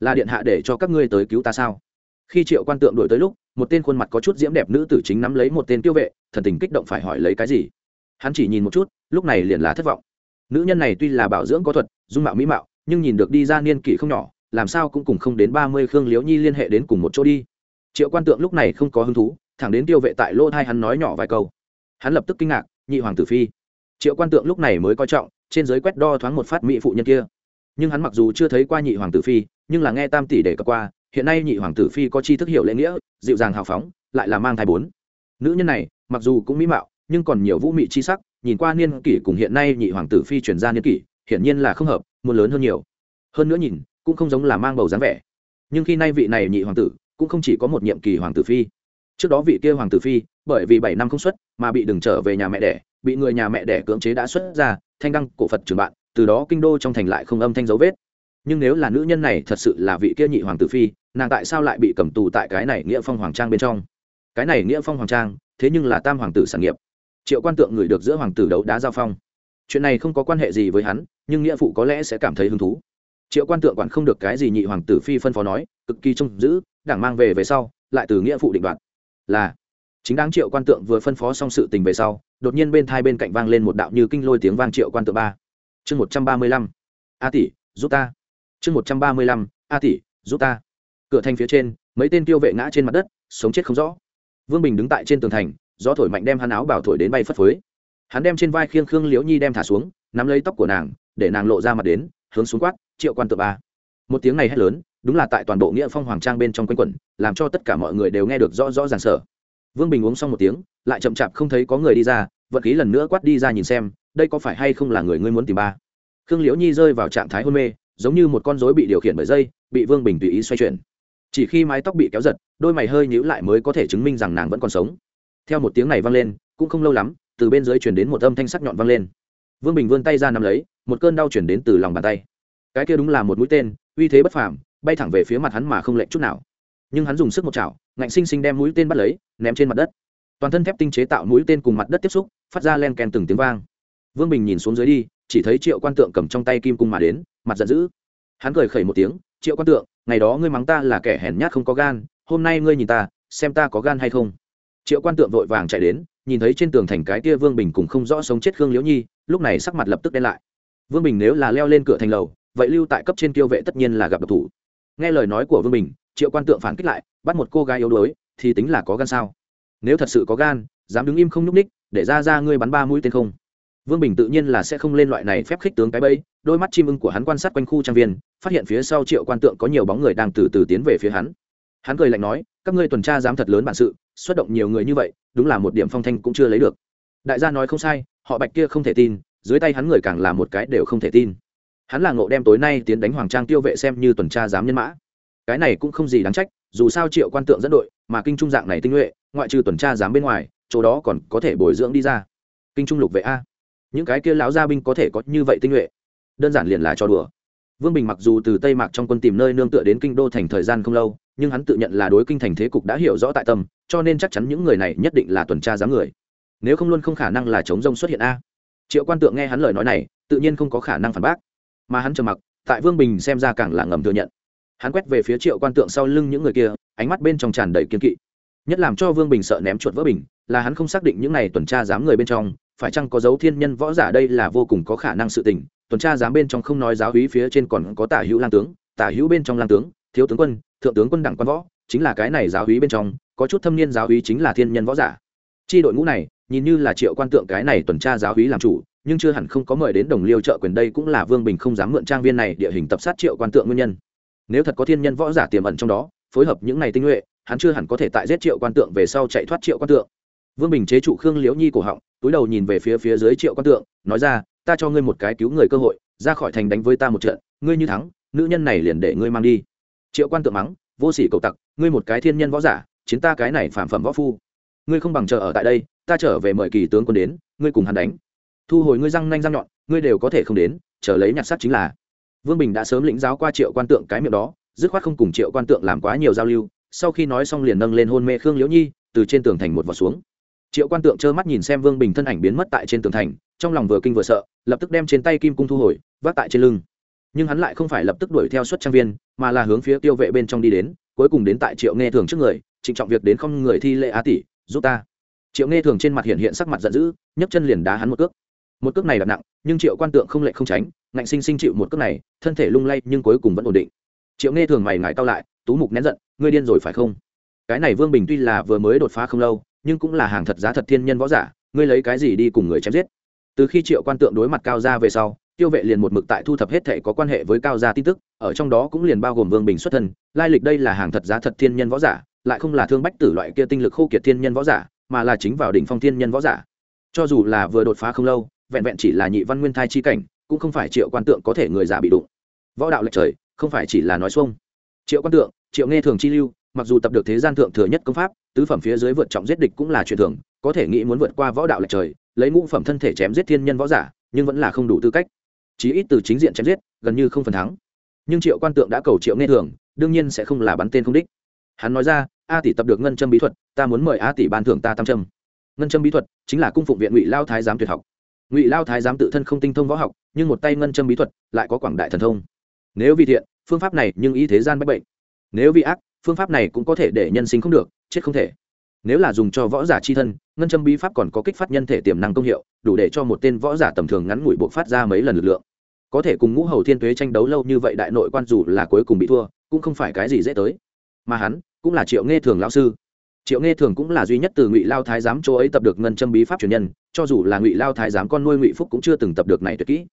Là điện hạ để cho các ngươi tới cứu ta sao? Khi triệu quan tượng đổi tới lúc một tên khuôn mặt có chút diễm đẹp nữ tử chính nắm lấy một tên tiêu vệ, thần tình kích động phải hỏi lấy cái gì. Hắn chỉ nhìn một chút, lúc này liền là thất vọng. Nữ nhân này tuy là bảo dưỡng có thuật, dung mạo mỹ mạo, nhưng nhìn được đi ra niên kỷ không nhỏ, làm sao cũng cùng không đến ba mươi khương liếu nhi liên hệ đến cùng một chỗ đi. Triệu quan tượng lúc này không có hứng thú, thẳng đến tiêu vệ tại lỗ thai hắn nói nhỏ vài câu. Hắn lập tức kinh ngạc, nhị hoàng tử phi. Triệu quan tượng lúc này mới coi trọng, trên giới quét đo thoáng một phát mỹ phụ nhân kia. Nhưng hắn mặc dù chưa thấy qua nhị hoàng tử phi, nhưng là nghe tam tỷ để cập qua hiện nay nhị hoàng tử phi có chi thức hiểu lễ nghĩa, dịu dàng hào phóng, lại là mang thai bốn. Nữ nhân này, mặc dù cũng mỹ mạo, nhưng còn nhiều vũ mị chi sắc, nhìn qua niên kỷ cùng hiện nay nhị hoàng tử phi chuyển ra niên kỷ, hiển nhiên là không hợp, muốn lớn hơn nhiều. Hơn nữa nhìn, cũng không giống là mang bầu dáng vẻ. Nhưng khi nay vị này nhị hoàng tử, cũng không chỉ có một nhiệm kỳ hoàng tử phi. Trước đó vị kia hoàng tử phi, bởi vì bảy năm không xuất, mà bị đừng trở về nhà mẹ đẻ, bị người nhà mẹ đẻ cưỡng chế đã xuất ra, thanh đăng cổ phật trường bạn, từ đó kinh đô trong thành lại không âm thanh dấu vết nhưng nếu là nữ nhân này thật sự là vị kia nhị hoàng tử phi, nàng tại sao lại bị cầm tù tại cái này nghĩa phong hoàng trang bên trong? Cái này nghĩa phong hoàng trang, thế nhưng là tam hoàng tử sản nghiệp. Triệu quan tượng người được giữa hoàng tử đấu đá giao phong. Chuyện này không có quan hệ gì với hắn, nhưng nghĩa phụ có lẽ sẽ cảm thấy hứng thú. Triệu quan tượng quản không được cái gì nhị hoàng tử phi phân phó nói, cực kỳ trông giữ, đảng mang về về sau, lại từ nghĩa phụ định đoạt. Là, chính đáng triệu quan tượng vừa phân phó xong sự tình về sau, đột nhiên bên thai bên cạnh vang lên một đạo như kinh lôi tiếng vang triệu quan tượng ba. Chương một trăm ba mươi lăm. A tỷ, giúp ta chương một trăm ba mươi lăm, a tỷ, giúp ta. Cửa thành phía trên, mấy tên tiêu vệ ngã trên mặt đất, sống chết không rõ. Vương bình đứng tại trên tường thành, gió thổi mạnh đem hắn áo bảo thổi đến bay phất phới. Hắn đem trên vai khiêng khương liễu nhi đem thả xuống, nắm lấy tóc của nàng, để nàng lộ ra mặt đến, hướng xuống quát, triệu quan tự ba. Một tiếng này hét lớn, đúng là tại toàn bộ nghĩa phong hoàng trang bên trong quanh quẩn, làm cho tất cả mọi người đều nghe được rõ rõ ràng sở vương bình uống xong một tiếng, lại chậm chạp không thấy có người đi ra vật khí lần nữa quát đi ra nhìn xem, đây có phải hay không là người ngươi muốn tìm ba? Khương liễu nhi rơi vào trạng thái hôn mê giống như một con rối bị điều khiển bởi dây, bị vương bình tùy ý xoay chuyển. Chỉ khi mái tóc bị kéo giật, đôi mày hơi nhíu lại mới có thể chứng minh rằng nàng vẫn còn sống. Theo một tiếng này vang lên, cũng không lâu lắm, từ bên dưới chuyển đến một âm thanh sắc nhọn vang lên. Vương bình vươn tay ra nắm lấy, một cơn đau chuyển đến từ lòng bàn tay. Cái kia đúng là một mũi tên, uy thế bất phàm, bay thẳng về phía mặt hắn mà không lệnh chút nào. Nhưng hắn dùng sức một chảo, ngạnh sinh sinh đem mũi tên bắt lấy, ném trên mặt đất. Toàn thân thép tinh chế tạo mũi tên cùng mặt đất tiếp xúc, phát ra len kèn từng tiếng vang. Vương bình nhìn xuống dưới đi chỉ thấy triệu quan tượng cầm trong tay kim cung mà đến, mặt giận dữ. Hắn cười khẩy một tiếng, triệu quan tượng, ngày đó ngươi mắng ta là kẻ hèn nhát không có gan, hôm nay ngươi nhìn ta, xem ta có gan hay không? Triệu quan tượng vội vàng chạy đến, nhìn thấy trên tường thành cái tia vương bình cùng không rõ sống chết khương liễu nhi, lúc này sắc mặt lập tức đen lại. Vương bình nếu là leo lên cửa thành lầu, vậy lưu tại cấp trên tiêu vệ tất nhiên là gặp độc thủ. Nghe lời nói của vương bình, triệu quan tượng phản kích lại, bắt một cô gái yếu đuối, thì tính là có gan sao? Nếu thật sự có gan, dám đứng im không nhúc ních để ra ra ngươi bắn ba mũi tên không? Vương bình tự nhiên là sẽ không lên loại này phép khích tướng cái bẫy, đôi mắt chim ưng của hắn quan sát quanh khu trang viên, phát hiện phía sau triệu quan tượng có nhiều bóng người đang từ từ tiến về phía hắn. Hắn cười lạnh nói, các ngươi tuần tra dám thật lớn bản sự, xuất động nhiều người như vậy, đúng là một điểm phong thanh cũng chưa lấy được. Đại gia nói không sai, họ bạch kia không thể tin, dưới tay hắn người càng là một cái đều không thể tin. Hắn là ngộ đem tối nay tiến đánh hoàng trang tiêu vệ xem như tuần tra dám nhân mã. Cái này cũng không gì đáng trách, dù sao triệu quan tượng dẫn đội, mà kinh trung dạng này tinh nhuệ, ngoại trừ tuần tra dám bên ngoài, chỗ đó còn có thể bồi dưỡng đi ra. Kinh trung lục vệ a những cái kia lão gia binh có thể có như vậy tinh nhuệ. Đơn giản liền là cho đùa. Vương bình mặc dù từ tây mạc trong quân tìm nơi nương tựa đến kinh đô thành thời gian không lâu, nhưng hắn tự nhận là đối kinh thành thế cục đã hiểu rõ tại tâm, cho nên chắc chắn những người này nhất định là tuần tra giám người. Nếu không luôn không khả năng là chống rông xuất hiện a. Triệu quan tượng nghe hắn lời nói này, tự nhiên không có khả năng phản bác. Mà hắn trầm mặc, tại vương bình xem ra càng là ngầm thừa nhận. Hắn quét về phía triệu quan tượng sau lưng những người kia, ánh mắt bên trong tràn đầy kiên kỵ. Nhất làm cho vương bình sợ ném chuột vỡ bình, là hắn không xác định những này tuần tra giám người bên trong phải chăng có dấu thiên nhân võ giả đây là vô cùng có khả năng sự tình? Tuần tra giám bên trong không nói giáo hí phía trên còn có tả hữu lang tướng, tả hữu bên trong lang tướng, thiếu tướng quân, thượng tướng quân đẳng quan võ, chính là cái này giáo hí bên trong, có chút thâm niên giáo hí chính là thiên nhân võ giả. Chi đội ngũ này, nhìn như là triệu quan tượng cái này tuần tra giáo hí làm chủ, nhưng chưa hẳn không có mời đến đồng liêu trợ quyền đây cũng là vương bình không dám mượn trang viên này địa hình tập sát triệu quan tượng nguyên nhân. Nếu thật có thiên nhân võ giả tiềm ẩn trong đó, phối hợp những này tinh nhuệ, hắn chưa hẳn có thể tại giết triệu quan tượng về sau chạy thoát triệu quan tượng vương bình chế trụ khương liễu nhi cổ họng, túi đầu nhìn về phía phía dưới triệu quan tượng, nói ra, ta cho ngươi một cái cứu người cơ hội, ra khỏi thành đánh với ta một trận, ngươi như thắng, nữ nhân này liền để ngươi mang đi. Triệu quan tượng mắng, vô sỉ cầu tặc, ngươi một cái thiên nhân võ giả, chiến ta cái này phản phẩm võ phu. Ngươi không bằng chờ ở tại đây, ta trở về mời kỳ tướng quân đến, ngươi cùng hắn đánh. Thu hồi ngươi răng nanh răng nhọn, ngươi đều có thể không đến, chờ lấy nhặt sắt chính là. Vương bình đã sớm lĩnh giáo qua triệu quan tượng cái miệng đó, dứt khoát không cùng triệu quan tượng làm quá nhiều giao lưu, sau khi nói xong liền nâng lên hôn mê khương liễu nhi, từ trên tường thành một vọt xuống triệu quan tượng trơ mắt nhìn xem vương bình thân ảnh biến mất tại trên tường thành, trong lòng vừa kinh vừa sợ, lập tức đem trên tay kim cung thu hồi, vác tại trên lưng. Nhưng hắn lại không phải lập tức đuổi theo xuất trang viên, mà là hướng phía tiêu vệ bên trong đi đến, cuối cùng đến tại triệu nghe thường trước người, trịnh trọng việc đến không người thi lệ á tỷ, giúp ta. Triệu nghe thường trên mặt hiện hiện sắc mặt giận dữ, nhấc chân liền đá hắn một cước. Một cước này đặt nặng, nhưng triệu quan tượng không lệ không tránh, ngạnh sinh sinh chịu một cước này, thân thể lung lay nhưng cuối cùng vẫn ổn định. Triệu nghe thường mày ngại cao lại, tú mục nén giận, ngươi điên rồi phải không? Cái này vương bình tuy là vừa mới đột phá không lâu nhưng cũng là hàng thật giá thật thiên nhân võ giả, ngươi lấy cái gì đi cùng người chém giết? Từ khi triệu quan tượng đối mặt cao gia về sau, tiêu vệ liền một mực tại thu thập hết thể có quan hệ với cao gia tin tức, ở trong đó cũng liền bao gồm vương bình xuất thân, lai lịch đây là hàng thật giá thật thiên nhân võ giả, lại không là thương bách tử loại kia tinh lực khô kiệt thiên nhân võ giả, mà là chính vào đỉnh phong thiên nhân võ giả. Cho dù là vừa đột phá không lâu, vẹn vẹn chỉ là nhị văn nguyên thai chi cảnh, cũng không phải triệu quan tượng có thể người giả bị đụng. Võ đạo lệch trời, không phải chỉ là nói xuông. Triệu quan tượng, triệu nghe thường chi lưu, mặc dù tập được thế gian thượng thừa nhất công pháp tứ phẩm phía dưới vượt trọng giết địch cũng là chuyện thường, có thể nghĩ muốn vượt qua võ đạo lệch trời, lấy ngũ phẩm thân thể chém giết thiên nhân võ giả, nhưng vẫn là không đủ tư cách. Chí ít từ chính diện chém giết, gần như không phần thắng. Nhưng triệu quan tượng đã cầu triệu nghe thường, đương nhiên sẽ không là bắn tên không đích. Hắn nói ra, a tỷ tập được ngân châm bí thuật, ta muốn mời a tỷ ban thưởng ta tam châm. ngân châm bí thuật chính là cung phụng viện ngụy lao thái giám tuyệt học. Ngụy lao thái giám tự thân không tinh thông võ học, nhưng một tay ngân châm bí thuật lại có quảng đại thần thông. Nếu vì thiện, phương pháp này nhưng ý thế gian bách bệnh. Nếu vì ác phương pháp này cũng có thể để nhân sinh không được, chết không thể. Nếu là dùng cho võ giả c h i thân, ngân châm bí pháp còn có kích phát nhân thể tiềm năng công hiệu, đủ để cho một tên võ giả tầm thường ngắn ngủi buộc phát ra mấy lần lực lượng. Có thể cùng ngũ hầu thiên tuế tranh đấu lâu như vậy đại nội quan dù là cuối cùng bị thua, cũng không phải cái gì dễ tới. Mà hắn, cũng là triệu nghe thường lao sư. Triệu nghe thường cũng là duy nhất từ ngụy lao thái giám chỗ ấy tập được ngân châm bí pháp truyền nhân, cho dù là ngụy lao thái giám con nuôi ngụy phúc cũng chưa từng tập được này tuyệt kỹ.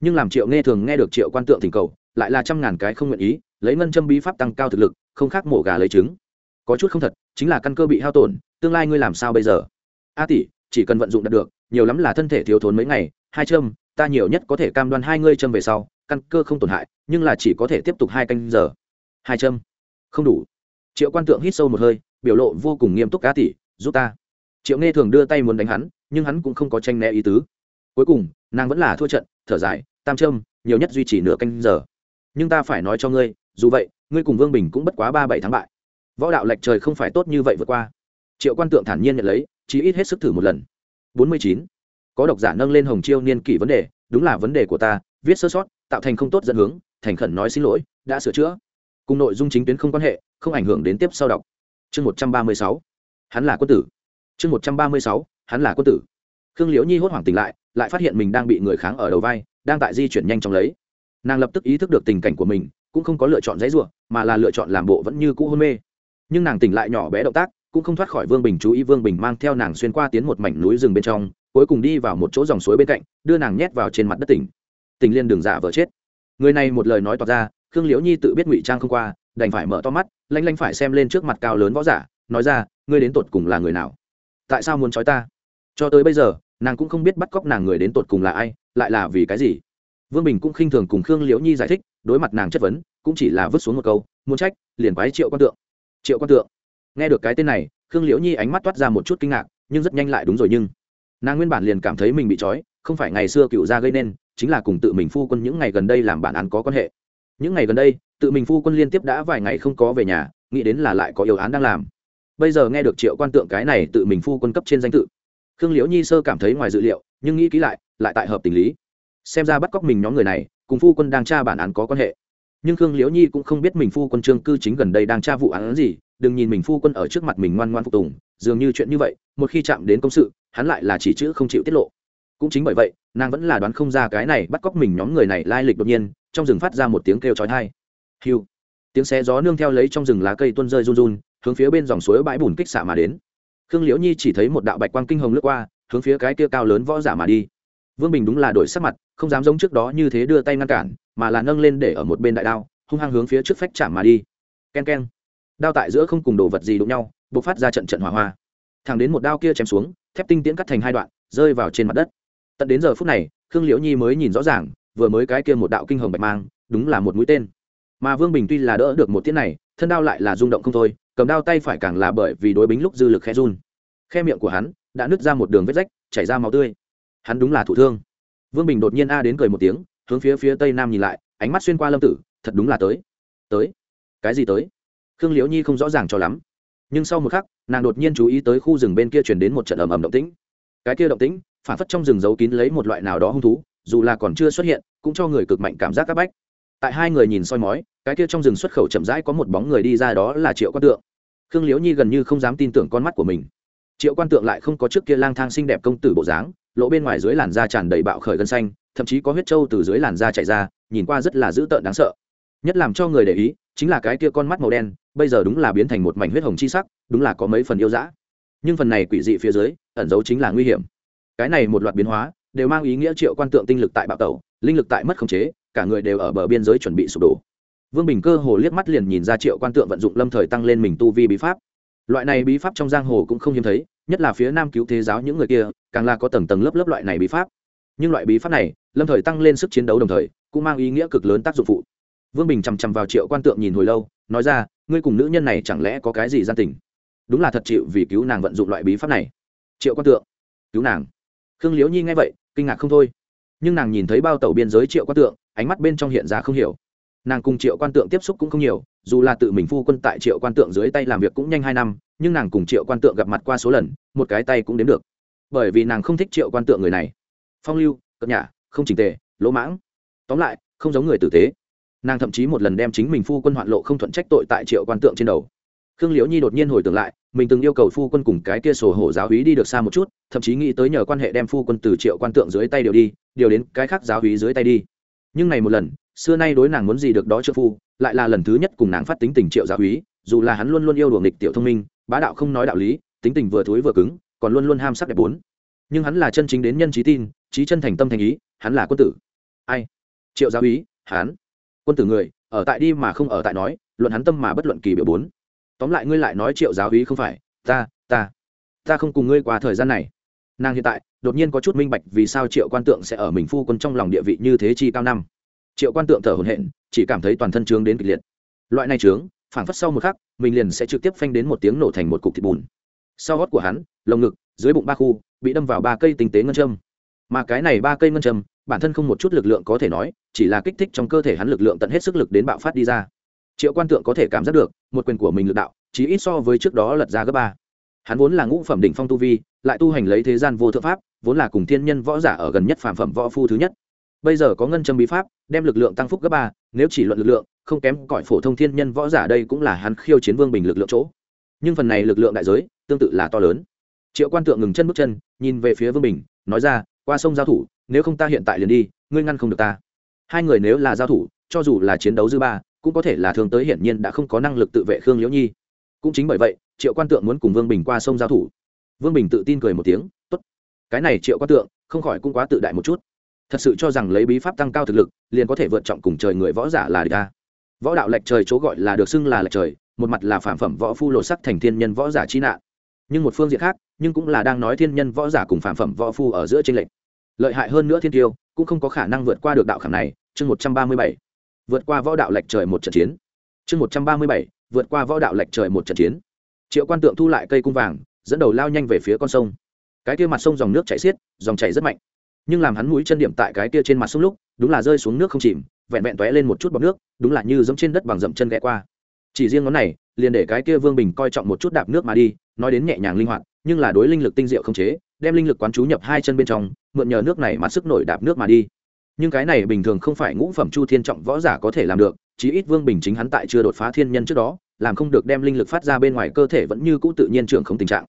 Nhưng làm triệu nghe thường nghe được triệu quan tượng thỉnh cầu, lại là trăm ngàn cái không nguyện ý lấy ngân châm bí pháp tăng cao thực lực, không khác mổ gà lấy trứng. Có chút không thật, chính là căn cơ bị hao tổn, tương lai ngươi làm sao bây giờ? A tỷ, chỉ cần vận dụng đạt được, nhiều lắm là thân thể thiếu thốn mấy ngày, hai châm, ta nhiều nhất có thể cam đoan hai ngươi châm về sau, căn cơ không tổn hại, nhưng là chỉ có thể tiếp tục hai canh giờ. Hai châm? Không đủ. Triệu quan tượng hít sâu một hơi, biểu lộ vô cùng nghiêm túc cá tỷ, giúp ta. Triệu nghe thường đưa tay muốn đánh hắn, nhưng hắn cũng không có tranh né ý tứ. Cuối cùng, nàng vẫn là thua trận, thở dài, tam trâm nhiều nhất duy trì nửa canh giờ. Nhưng ta phải nói cho ngươi dù vậy, ngươi cùng vương bình cũng bất quá ba bảy tháng bại. Võ đạo lệch trời không phải tốt như vậy vượt qua. Triệu quan tượng thản nhiên nhận lấy, chí ít hết sức thử một lần. Bốn mươi chín. Có độc giả nâng lên hồng chiêu niên kỷ vấn đề, đúng là vấn đề của ta, viết sơ sót, tạo thành không tốt dẫn hướng, thành khẩn nói xin lỗi, đã sửa chữa. Cùng nội dung chính tuyến không quan hệ, không ảnh hưởng đến tiếp sau đọc. Chương một trăm ba mươi sáu. Hắn là quân tử. Chương một trăm ba mươi sáu. Hắn là quân tử. Khương liễu nhi hốt hoảng tỉnh lại lại phát hiện mình đang bị người kháng ở đầu vai, đang tại di chuyển nhanh chóng lấy. Nàng lập tức ý thức được tình cảnh của mình cũng không có lựa chọn giấy rủa, mà là lựa chọn làm bộ vẫn như cũ hôn mê. Nhưng nàng tỉnh lại nhỏ bé động tác cũng không thoát khỏi vương bình chú ý vương bình mang theo nàng xuyên qua tiến một mảnh núi rừng bên trong cuối cùng đi vào một chỗ dòng suối bên cạnh đưa nàng nhét vào trên mặt đất tỉnh. Tình liên đường giả vợ chết. Người này một lời nói toạc ra khương liễu nhi tự biết ngụy trang không qua đành phải mở to mắt lanh lanh phải xem lên trước mặt cao lớn võ giả nói ra ngươi đến tột cùng là người nào? Tại sao muốn trói ta? Cho tới bây giờ nàng cũng không biết bắt cóc nàng người đến tột cùng là ai lại là vì cái gì. Vương bình cũng khinh thường cùng khương liễu nhi giải thích đối mặt nàng chất vấn, cũng chỉ là vứt xuống một câu, muốn trách, liền quái triệu quan tượng. Triệu quan tượng. Nghe được cái tên này, khương liễu nhi ánh mắt toát ra một chút kinh ngạc, nhưng rất nhanh lại đúng rồi nhưng. Nàng nguyên bản liền cảm thấy mình bị trói, không phải ngày xưa cựu gia gây nên, chính là cùng tự mình phu quân những ngày gần đây làm bản án có quan hệ. Những ngày gần đây, tự mình phu quân liên tiếp đã vài ngày không có về nhà, nghĩ đến là lại có yêu án đang làm. Bây giờ nghe được triệu quan tượng cái này tự mình phu quân cấp trên danh tự, khương liễu nhi sơ cảm thấy ngoài dự liệu, nhưng nghĩ kỹ lại lại tại hợp tình lý. Xem ra bắt cóc mình nhóm người này cùng phu quân đang tra bản án có quan hệ. Nhưng khương liễu nhi cũng không biết mình phu quân trương cư chính gần đây đang tra vụ án gì, đừng nhìn mình phu quân ở trước mặt mình ngoan ngoan phục tùng, dường như chuyện như vậy, một khi chạm đến công sự, hắn lại là chỉ chữ không chịu tiết lộ. Cũng chính bởi vậy, nàng vẫn là đoán không ra cái này bắt cóc mình nhóm người này lai lịch đột nhiên, trong rừng phát ra một tiếng kêu chói tai. Hiu! Tiếng xe gió nương theo lấy trong rừng lá cây tuôn rơi run run, hướng phía bên dòng suối bãi bùn kích xạ mà đến. Khương liễu nhi chỉ thấy một đạo bạch quang kinh hồng lướt qua, hướng phía cái kia cao lớn võ giả mà đi. Vương bình đúng là đổi sắc mặt không dám giống trước đó như thế đưa tay ngăn cản, mà là nâng lên để ở một bên đại đao, hung hăng hướng phía trước phách chạm mà đi. K e n k e n đao tại giữa không cùng đồ vật gì đụng nhau b ộ c phát ra trận trận hỏa hoa. Thẳng đến một đao kia chém xuống, thép tinh tiễn cắt thành hai đoạn, rơi vào trên mặt đất. Tận đến giờ phút này, khương liễu nhi mới nhìn rõ ràng, vừa mới cái kia một đạo kinh hồng bạch mang, đúng là một mũi tên. Mà vương bình tuy là đỡ được một tiết này, thân đao lại là rung động không thôi, cầm đao tay phải càng là bởi vì đối bính lúc dư lực khe run. Khe miệng của hắn đã nứt ra một đường vết rách, chảy ra máu tươi. Hắn đúng là thủ thương vương bình đột nhiên a đến cười một tiếng, hướng phía phía tây nam nhìn lại, ánh mắt xuyên qua lâm tử, thật đúng là tới. Tới? Cái gì tới? Khương liễu nhi không rõ ràng cho lắm. Nhưng sau một khắc, nàng đột nhiên chú ý tới khu rừng bên kia chuyển đến một trận ầm ầm động tĩnh. Cái kia động tĩnh, phản phất trong rừng giấu kín lấy một loại nào đó hung thú, dù là còn chưa xuất hiện, cũng cho người cực mạnh cảm giác áp bách. Tại hai người nhìn soi mói, cái kia trong rừng xuất khẩu chậm rãi có một bóng người đi ra đó là triệu quan tượng. Khương liễu nhi gần như không dám tin tưởng con mắt của mình. Triệu quan tượng lại không có trước kia lang thang xinh đẹp công tử bộ dáng lỗ bên ngoài dưới làn da tràn đầy bạo khởi gân xanh, thậm chí có huyết trâu từ dưới làn da chạy ra, nhìn qua rất là dữ tợn đáng sợ. Nhất làm cho người để ý, chính là cái kia con mắt màu đen, bây giờ đúng là biến thành một mảnh huyết hồng chi sắc, đúng là có mấy phần yêu dã. Nhưng phần này quỷ dị phía dưới, ẩn giấu chính là nguy hiểm. Cái này một loạt biến hóa, đều mang ý nghĩa triệu quan tượng tinh lực tại bạo tẩu, linh lực tại mất khống chế, cả người đều ở bờ biên giới chuẩn bị sụp đổ. Vương bình cơ hồ liếc mắt liền nhìn ra triệu quan tượng vận dụng lâm thời tăng lên mình tu vi bí pháp. Loại này bí pháp trong giang hồ cũng không hiếm thấy nhất là phía nam cứu thế giáo những người kia, càng là có tầng tầng lớp lớp loại này bí pháp. Nhưng loại bí pháp này, lâm thời tăng lên sức chiến đấu đồng thời, cũng mang ý nghĩa cực lớn tác dụng phụ. Vương bình chằm chằm vào triệu quan tượng nhìn hồi lâu, nói ra, ngươi cùng nữ nhân này chẳng lẽ có cái gì gian tình? Đúng là thật chịu vì cứu nàng vận dụng loại bí pháp này. Triệu quan tượng, cứu nàng? Khương liễu nhi nghe vậy, kinh ngạc không thôi. Nhưng nàng nhìn thấy bao tàu biên giới triệu quan tượng, ánh mắt bên trong hiện ra không hiểu nàng cùng triệu quan tượng tiếp xúc cũng không nhiều, dù là tự mình phu quân tại triệu quan tượng dưới tay làm việc cũng nhanh hai năm, nhưng nàng cùng triệu quan tượng gặp mặt qua số lần, một cái tay cũng đến được. Bởi vì nàng không thích triệu quan tượng người này. Phong lưu cập nhả không trình tề, lỗ mãng. Tóm lại, không giống người tử tế. Nàng thậm chí một lần đem chính mình phu quân hoạn lộ không thuận trách tội tại triệu quan tượng trên đầu. Khương liễu nhi đột nhiên hồi tưởng lại, mình từng yêu cầu phu quân cùng cái kia sổ hổ giáo hí đi được xa một chút, thậm chí nghĩ tới nhờ quan hệ đem phu quân từ triệu quan tượng dưới tay điều đi, điều đến cái khác giáo hí dưới tay đi. Nhưng này một lần xưa nay đối nàng muốn gì được đó trợ phu lại là lần thứ nhất cùng nàng phát tính tình triệu gia quý, dù là hắn luôn luôn yêu đùa nghịch tiểu thông minh bá đạo không nói đạo lý tính tình vừa thối vừa cứng còn luôn luôn ham sắc đẹp bốn. Nhưng hắn là chân chính đến nhân trí tin trí chân thành tâm thành ý hắn là quân tử. Ai? Triệu gia quý, hắn. Quân tử người ở tại đi mà không ở tại nói luận hắn tâm mà bất luận kỳ biểu bốn. Tóm lại ngươi lại nói triệu giáo úy không phải ta ta ta không cùng ngươi qua thời gian này. Nàng hiện tại đột nhiên có chút minh bạch vì sao triệu quan tượng sẽ ở mình phu quân trong lòng địa vị như thế chi cao năm triệu quan tượng thở hồn hện chỉ cảm thấy toàn thân trướng đến kịch liệt. Loại này trướng, phảng phất sau một khắc, mình liền sẽ trực tiếp phanh đến một tiếng nổ thành một cục thịt bùn. Sau gót của hắn, lồng ngực, dưới bụng ba khu, bị đâm vào ba cây tinh tế ngân châm. Mà cái này ba cây ngân châm, bản thân không một chút lực lượng có thể nói, chỉ là kích thích trong cơ thể hắn lực lượng tận hết sức lực đến bạo phát đi ra. Triệu quan tượng có thể cảm giác được, một quyền của mình lực đạo chỉ ít so với trước đó lật ra gấp ba. Hắn vốn là ngũ phẩm đỉnh phong tu vi, lại tu hành lấy thế gian vô thượng pháp, vốn là cùng thiên nhân võ giả ở gần nhất phàm phẩm võ phu thứ nhất bây giờ có ngân châm bí pháp, đem lực lượng tăng phúc gấp ba, nếu chỉ luận lực lượng, không kém cõi phổ thông thiên nhân võ giả đây cũng là hắn khiêu chiến vương bình lực lượng chỗ. Nhưng phần này lực lượng đại giới, tương tự là to lớn. Triệu quan tượng ngừng chân bước chân, nhìn về phía vương bình, nói ra, qua sông giao thủ, nếu không ta hiện tại liền đi, ngươi ngăn không được ta. Hai người nếu là giao thủ, cho dù là chiến đấu dư ba, cũng có thể là thường tới hiển nhiên đã không có năng lực tự vệ khương liễu nhi. Cũng chính bởi vậy, triệu quan tượng muốn cùng vương bình qua sông giao thủ. Vương bình tự tin cười một tiếng, tốt. Cái này triệu quan tượng không khỏi cũng quá tự đại một chút thật sự cho rằng lấy bí pháp tăng cao thực lực, liền có thể vượt trọng cùng trời người võ giả là địch ta võ đạo lệch trời chỗ gọi là được xưng là lệch trời, một mặt là phản phẩm võ phu lộ sắc thành thiên nhân võ giả chi nạn. Nhưng một phương diện khác, nhưng cũng là đang nói thiên nhân võ giả cùng phản phẩm võ phu ở giữa tranh lệch. Lợi hại hơn nữa thiên tiêu, cũng không có khả năng vượt qua được đạo khảm này, chương một trăm ba mươi bảy. Vượt qua võ đạo lệch trời một trận chiến. Chương một trăm ba mươi bảy, vượt qua võ đạo lệch trời một trận chiến. Triệu quan tượng thu lại cây cung vàng, dẫn đầu lao nhanh về phía con sông. Cái kia mặt sông dòng nước chảy xiết, dòng chảy rất mạnh nhưng làm hắn mũi chân điểm tại cái kia trên mặt sông lúc, đúng là rơi xuống nước không chìm, vẹn vẹn tóe lên một chút bọt nước, đúng là như giống trên đất bằng dậm chân ghé qua. Chỉ riêng ngón này, liền để cái kia vương bình coi trọng một chút đạp nước mà đi, nói đến nhẹ nhàng linh hoạt, nhưng là đối linh lực tinh diệu không chế, đem linh lực quán chú nhập hai chân bên trong, mượn nhờ nước này mà sức nổi đạp nước mà đi. Nhưng cái này bình thường không phải ngũ phẩm chu thiên trọng võ giả có thể làm được, chí ít vương bình chính hắn tại chưa đột phá thiên nhân trước đó, làm không được đem linh lực phát ra bên ngoài cơ thể vẫn như cũ tự nhiên trưởng không tình trạng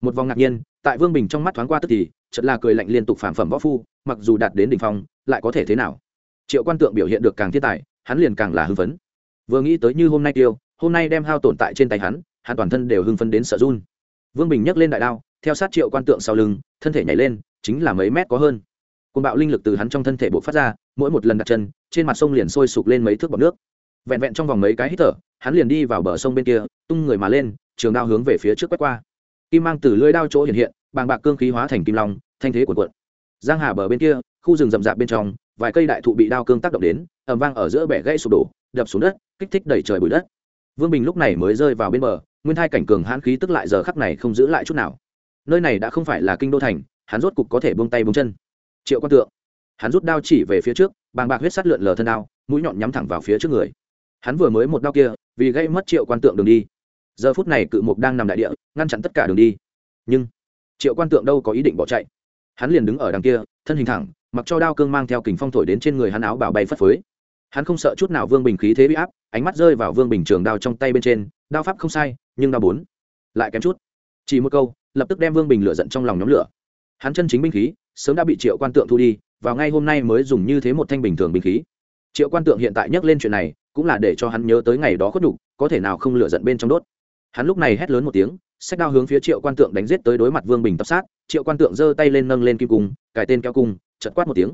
một vòng ngạc nhiên, tại vương bình trong mắt thoáng qua tức thì chật là cười lạnh liên tục phản phẩm võ phu, mặc dù đạt đến đỉnh phong, lại có thể thế nào? Triệu quan tượng biểu hiện được càng thiên tài, hắn liền càng là hưng phấn. Vừa nghĩ tới như hôm nay tiêu, hôm nay đem hao tồn tại trên tay hắn hắn toàn thân đều hưng phấn đến sợ run. Vương bình nhấc lên đại đao, theo sát triệu quan tượng sau lưng, thân thể nhảy lên, chính là mấy mét có hơn. Côn bạo linh lực từ hắn trong thân thể bộ phát ra, mỗi một lần đặt chân, trên mặt sông liền sôi sục lên mấy thước bọt nước. Vẹn vẹn trong vòng mấy cái hít thở, hắn liền đi vào bờ sông bên kia, tung người mà lên, trường đao hướng về phía trước quét qua kim mang từ lưỡi đao chỗ hiện hiện, bàng bạc cương khí hóa thành kim long, thanh thế của quận giang hà bờ bên kia, khu rừng rậm rạp bên trong, vài cây đại thụ bị đao cương tác động đến, ầm vang ở giữa bẻ gãy sụp đổ, đập xuống đất, kích thích đẩy trời bụi đất. Vương bình lúc này mới rơi vào bên bờ, nguyên thai cảnh cường hãn khí tức lại giờ khắc này không giữ lại chút nào. Nơi này đã không phải là kinh đô thành, hắn rốt cục có thể buông tay buông chân. Triệu quan tượng, hắn rút đao chỉ về phía trước, bàng bạc huyết sắt lượn lờ thân đao, mũi nhọn nhắm thẳng vào phía trước người. Hắn vừa mới một đao kia, vì gây mất triệu quan tượng đường đi giờ phút này cự mục đang nằm đại địa, ngăn chặn tất cả đường đi. Nhưng, triệu quan tượng đâu có ý định bỏ chạy. Hắn liền đứng ở đằng kia, thân hình thẳng, mặc cho đao cương mang theo kình phong thổi đến trên người hắn áo bảo bay phất phới. Hắn không sợ chút nào vương bình khí thế bị áp, ánh mắt rơi vào vương bình trường đao trong tay bên trên, đao pháp không sai, nhưng đao bốn, lại kém chút. Chỉ một câu, lập tức đem vương bình lửa giận trong lòng nhóm lửa. Hắn chân chính binh khí, sớm đã bị triệu quan tượng thu đi, vào ngay hôm nay mới dùng như thế một thanh bình thường binh khí. Triệu quan tượng hiện tại nhắc lên chuyện này, cũng là để cho hắn nhớ tới ngày đó khuất nhục, có thể nào không lửa giận bên trong đốt hắn lúc này hét lớn một tiếng, sách đao hướng phía triệu quan tượng đánh giết tới đối mặt vương bình tập sát. Triệu quan tượng giơ tay lên nâng lên kim cung, cài tên kéo cung chật quát một tiếng.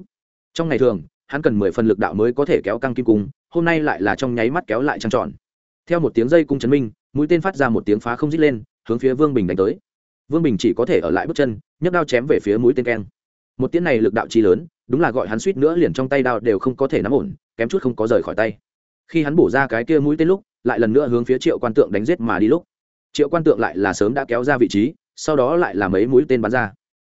Trong ngày thường, hắn cần mười phần lực đạo mới có thể kéo căng kim cung, hôm nay lại là trong nháy mắt kéo lại trăng tròn. Theo một tiếng dây cung chấn minh, mũi tên phát ra một tiếng phá không dít lên, hướng phía vương bình đánh tới. Vương bình chỉ có thể ở lại bước chân, nhấc đao chém về phía mũi tên keng. Một tiếng này lực đạo chi lớn, đúng là gọi hắn suýt nữa liền trong tay đao đều không có thể nắm ổn, kém chút không có rời khỏi tay. Khi hắn bổ ra cái kia mũi tên lúc lại lần nữa hướng phía triệu quan tượng đánh giết mà đi lúc. Triệu quan tượng lại là sớm đã kéo ra vị trí, sau đó lại là mấy mũi tên bắn ra.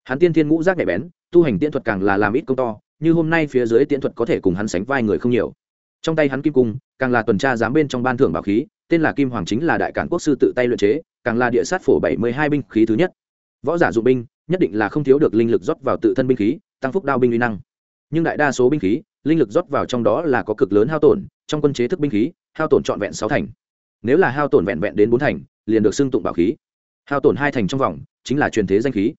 Hắn tiên thiên ngũ giác nhạy bén, tu hành tiễn thuật càng là làm ít công to, như hôm nay phía dưới tiễn thuật có thể cùng hắn sánh vai người không nhiều. Trong tay hắn kim cung, càng là tuần tra giám bên trong ban thưởng bảo khí, tên là kim hoàng chính là đại cản quốc sư tự tay luyện chế, càng là địa sát phổ bảy mươi hai binh khí thứ nhất. Võ giả dụng binh, nhất định là không thiếu được linh lực rót vào tự thân binh khí, tăng phúc đao binh uy năng. Nhưng đại đa số binh khí, linh lực rót vào trong đó là có cực lớn hao tổn trong quân chế thức binh khí, hao tổn trọn vẹn sáu thành. Nếu là hao tổn vẹn vẹn đến bốn thành, liền được xưng tụng bảo khí. Hao tổn hai thành trong vòng, chính là truyền thế danh khí.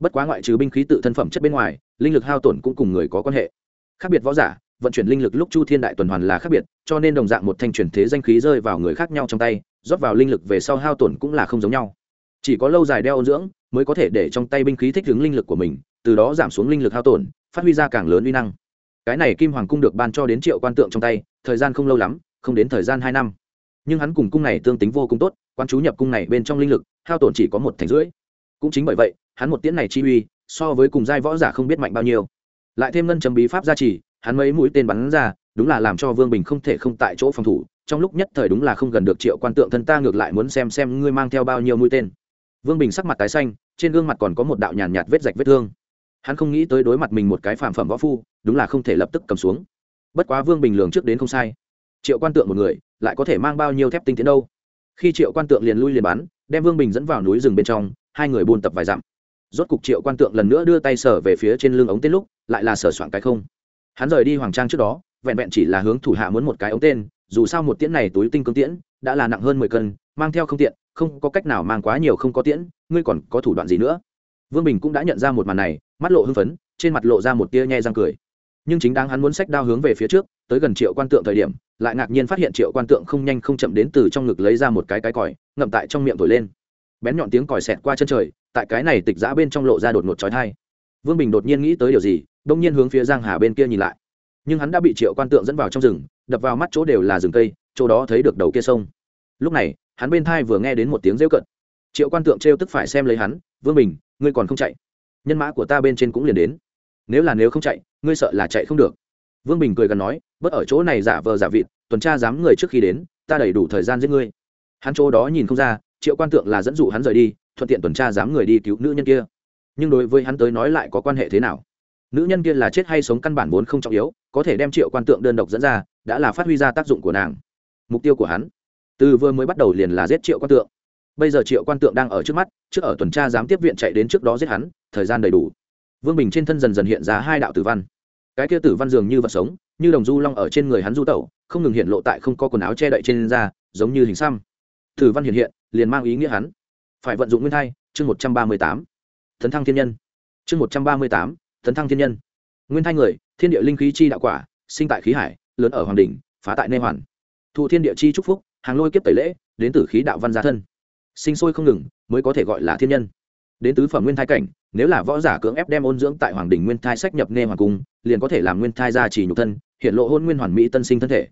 Bất quá ngoại trừ binh khí tự thân phẩm chất bên ngoài, linh lực hao tổn cũng cùng người có quan hệ. Khác biệt võ giả, vận chuyển linh lực lúc chu thiên đại tuần hoàn là khác biệt, cho nên đồng dạng một thanh truyền thế danh khí rơi vào người khác nhau trong tay, rót vào linh lực về sau hao tổn cũng là không giống nhau. Chỉ có lâu dài đeo ôn dưỡng, mới có thể để trong tay binh khí thích ứng linh lực của mình, từ đó giảm xuống linh lực hao tổn, phát huy ra càng lớn uy năng. Cái này kim hoàng cung được ban cho đến triệu quan tượng trong tay thời gian không lâu lắm không đến thời gian hai năm. Nhưng hắn cùng cung này tương tính vô cùng tốt quan chú nhập cung này bên trong linh lực hao tổn chỉ có một thành rưỡi. Cũng chính bởi vậy hắn một tiễn này chi uy so với cùng giai võ giả không biết mạnh bao nhiêu. Lại thêm ngân chấm bí pháp gia trì hắn mấy mũi tên bắn ra đúng là làm cho vương bình không thể không tại chỗ phòng thủ trong lúc nhất thời đúng là không gần được triệu quan tượng thân ta ngược lại muốn xem xem ngươi mang theo bao nhiêu mũi tên. Vương bình sắc mặt tái xanh trên gương mặt còn có một đạo nhàn nhạt, vết rạch vết thương. Hắn không nghĩ tới đối mặt mình một cái phàm phẩm võ phu đúng là không thể lập tức cầm xuống bất quá vương bình lường trước đến không sai. Triệu quan tượng một người, lại có thể mang bao nhiêu thép tinh tiến đâu? Khi triệu quan tượng liền lui liền bắn, đem vương bình dẫn vào núi rừng bên trong, hai người buôn tập vài dặm. Rốt cục triệu quan tượng lần nữa đưa tay sở về phía trên lưng ống tên lúc, lại là sở soạn cái không. Hắn rời đi hoàng trang trước đó, vẹn vẹn chỉ là hướng thủ hạ muốn một cái ống tên, dù sao một tiễn này túi tinh cương tiễn, đã là nặng hơn mười cân, mang theo không tiện, không có cách nào mang quá nhiều không có tiễn, ngươi còn có thủ đoạn gì nữa? Vương bình cũng đã nhận ra một màn này, mắt lộ hưng phấn, trên mặt lộ ra một tia nhe răng cười nhưng chính đáng hắn muốn sách đao hướng về phía trước, tới gần triệu quan tượng thời điểm, lại ngạc nhiên phát hiện triệu quan tượng không nhanh không chậm đến từ trong ngực lấy ra một cái cái còi, ngậm tại trong miệng thổi lên. Bén nhọn tiếng còi xẹt qua chân trời, tại cái này tịch giã bên trong lộ ra đột ngột trói thai vương bình đột nhiên nghĩ tới điều gì, đông nhiên hướng phía giang hà bên kia nhìn lại. Nhưng hắn đã bị triệu quan tượng dẫn vào trong rừng, đập vào mắt chỗ đều là rừng cây, chỗ đó thấy được đầu kia sông. Lúc này, hắn bên thai vừa nghe đến một tiếng rêu cận triệu quan tượng trêu tức phải xem lấy hắn, vương bình, ngươi còn không chạy? Nhân mã của ta bên trên cũng liền đến. Nếu là nếu không chạy ngươi sợ là chạy không được. Vương bình cười gần nói bất ở chỗ này giả vờ giả vịt, tuần tra dám người trước khi đến, ta đầy đủ thời gian giết ngươi. Hắn chỗ đó nhìn không ra, triệu quan tượng là dẫn dụ hắn rời đi, thuận tiện tuần tra dám người đi cứu nữ nhân kia. Nhưng đối với hắn tới nói lại có quan hệ thế nào? Nữ nhân kia là chết hay sống căn bản vốn không trọng yếu, có thể đem triệu quan tượng đơn độc dẫn ra, đã là phát huy ra tác dụng của nàng. Mục tiêu của hắn, từ vừa mới bắt đầu liền là giết triệu quan tượng. Bây giờ triệu quan tượng đang ở trước mắt, trước ở tuần tra giám tiếp viện chạy đến trước đó giết hắn, thời gian đầy đủ. Vương bình trên thân dần dần hiện ra hai đạo tử văn cái kia tử văn dường như vật sống, như đồng du long ở trên người hắn du tẩu, không ngừng hiện lộ tại không có quần áo che đậy trên da, giống như hình xăm. Tử văn hiện hiện, liền mang ý nghĩa hắn. Phải vận dụng nguyên thai, chương một trăm ba mươi tám. Thần thăng thiên nhân. Chương một trăm ba mươi tám, thần thăng thiên nhân. Nguyên thai người, thiên địa linh khí chi đạo quả, sinh tại khí hải, lớn ở hoàng đình phá tại nê hoàn. Thụ thiên địa chi trúc phúc, hàng lôi kiếp tẩy lễ, đến từ khí đạo văn gia thân. Sinh sôi không ngừng, mới có thể gọi là thiên nhân. Đến tứ phẩm nguyên thai cảnh nếu là võ giả cưỡng ép đem ôn dưỡng tại hoàng đình nguyên thai sách nhập nê hoàng cung, liền có thể làm nguyên thai gia trì nhục thân, hiện lộ hôn nguyên hoàn mỹ tân sinh thân thể.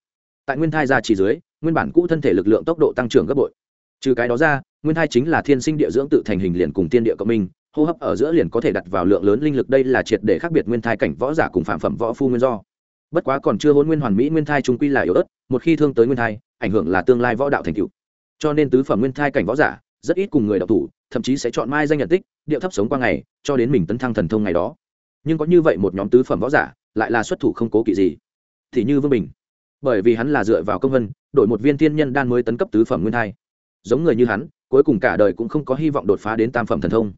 Tại nguyên thai gia trì dưới, nguyên bản cũ thân thể lực lượng tốc độ tăng trưởng gấp bội. Trừ cái đó ra, nguyên thai chính là thiên sinh địa dưỡng tự thành hình liền cùng tiên địa cộng minh, hô hấp ở giữa liền có thể đặt vào lượng lớn linh lực, đây là triệt để khác biệt nguyên thai cảnh võ giả cùng phạm phẩm võ phu nguyên do. Bất quá còn chưa hôn nguyên hoàn mỹ nguyên thai trung quy là yếu ớt, một khi thương tới nguyên thai, ảnh hưởng là tương lai võ đạo thành cựu cho nên tứ phẩm nguyên thai cảnh võ giả, rất ít cùng người đọc thủ, thậm chí sẽ chọn mai danh nhận tích điệu thấp sống qua ngày, cho đến mình tấn thăng thần thông ngày đó. Nhưng có như vậy một nhóm tứ phẩm võ giả, lại là xuất thủ không cố kỵ gì. Thì như vương bình. Bởi vì hắn là dựa vào công vân, đổi một viên thiên nhân đan mới tấn cấp tứ phẩm nguyên thai giống người như hắn, cuối cùng cả đời cũng không có hy vọng đột phá đến tam phẩm thần thông.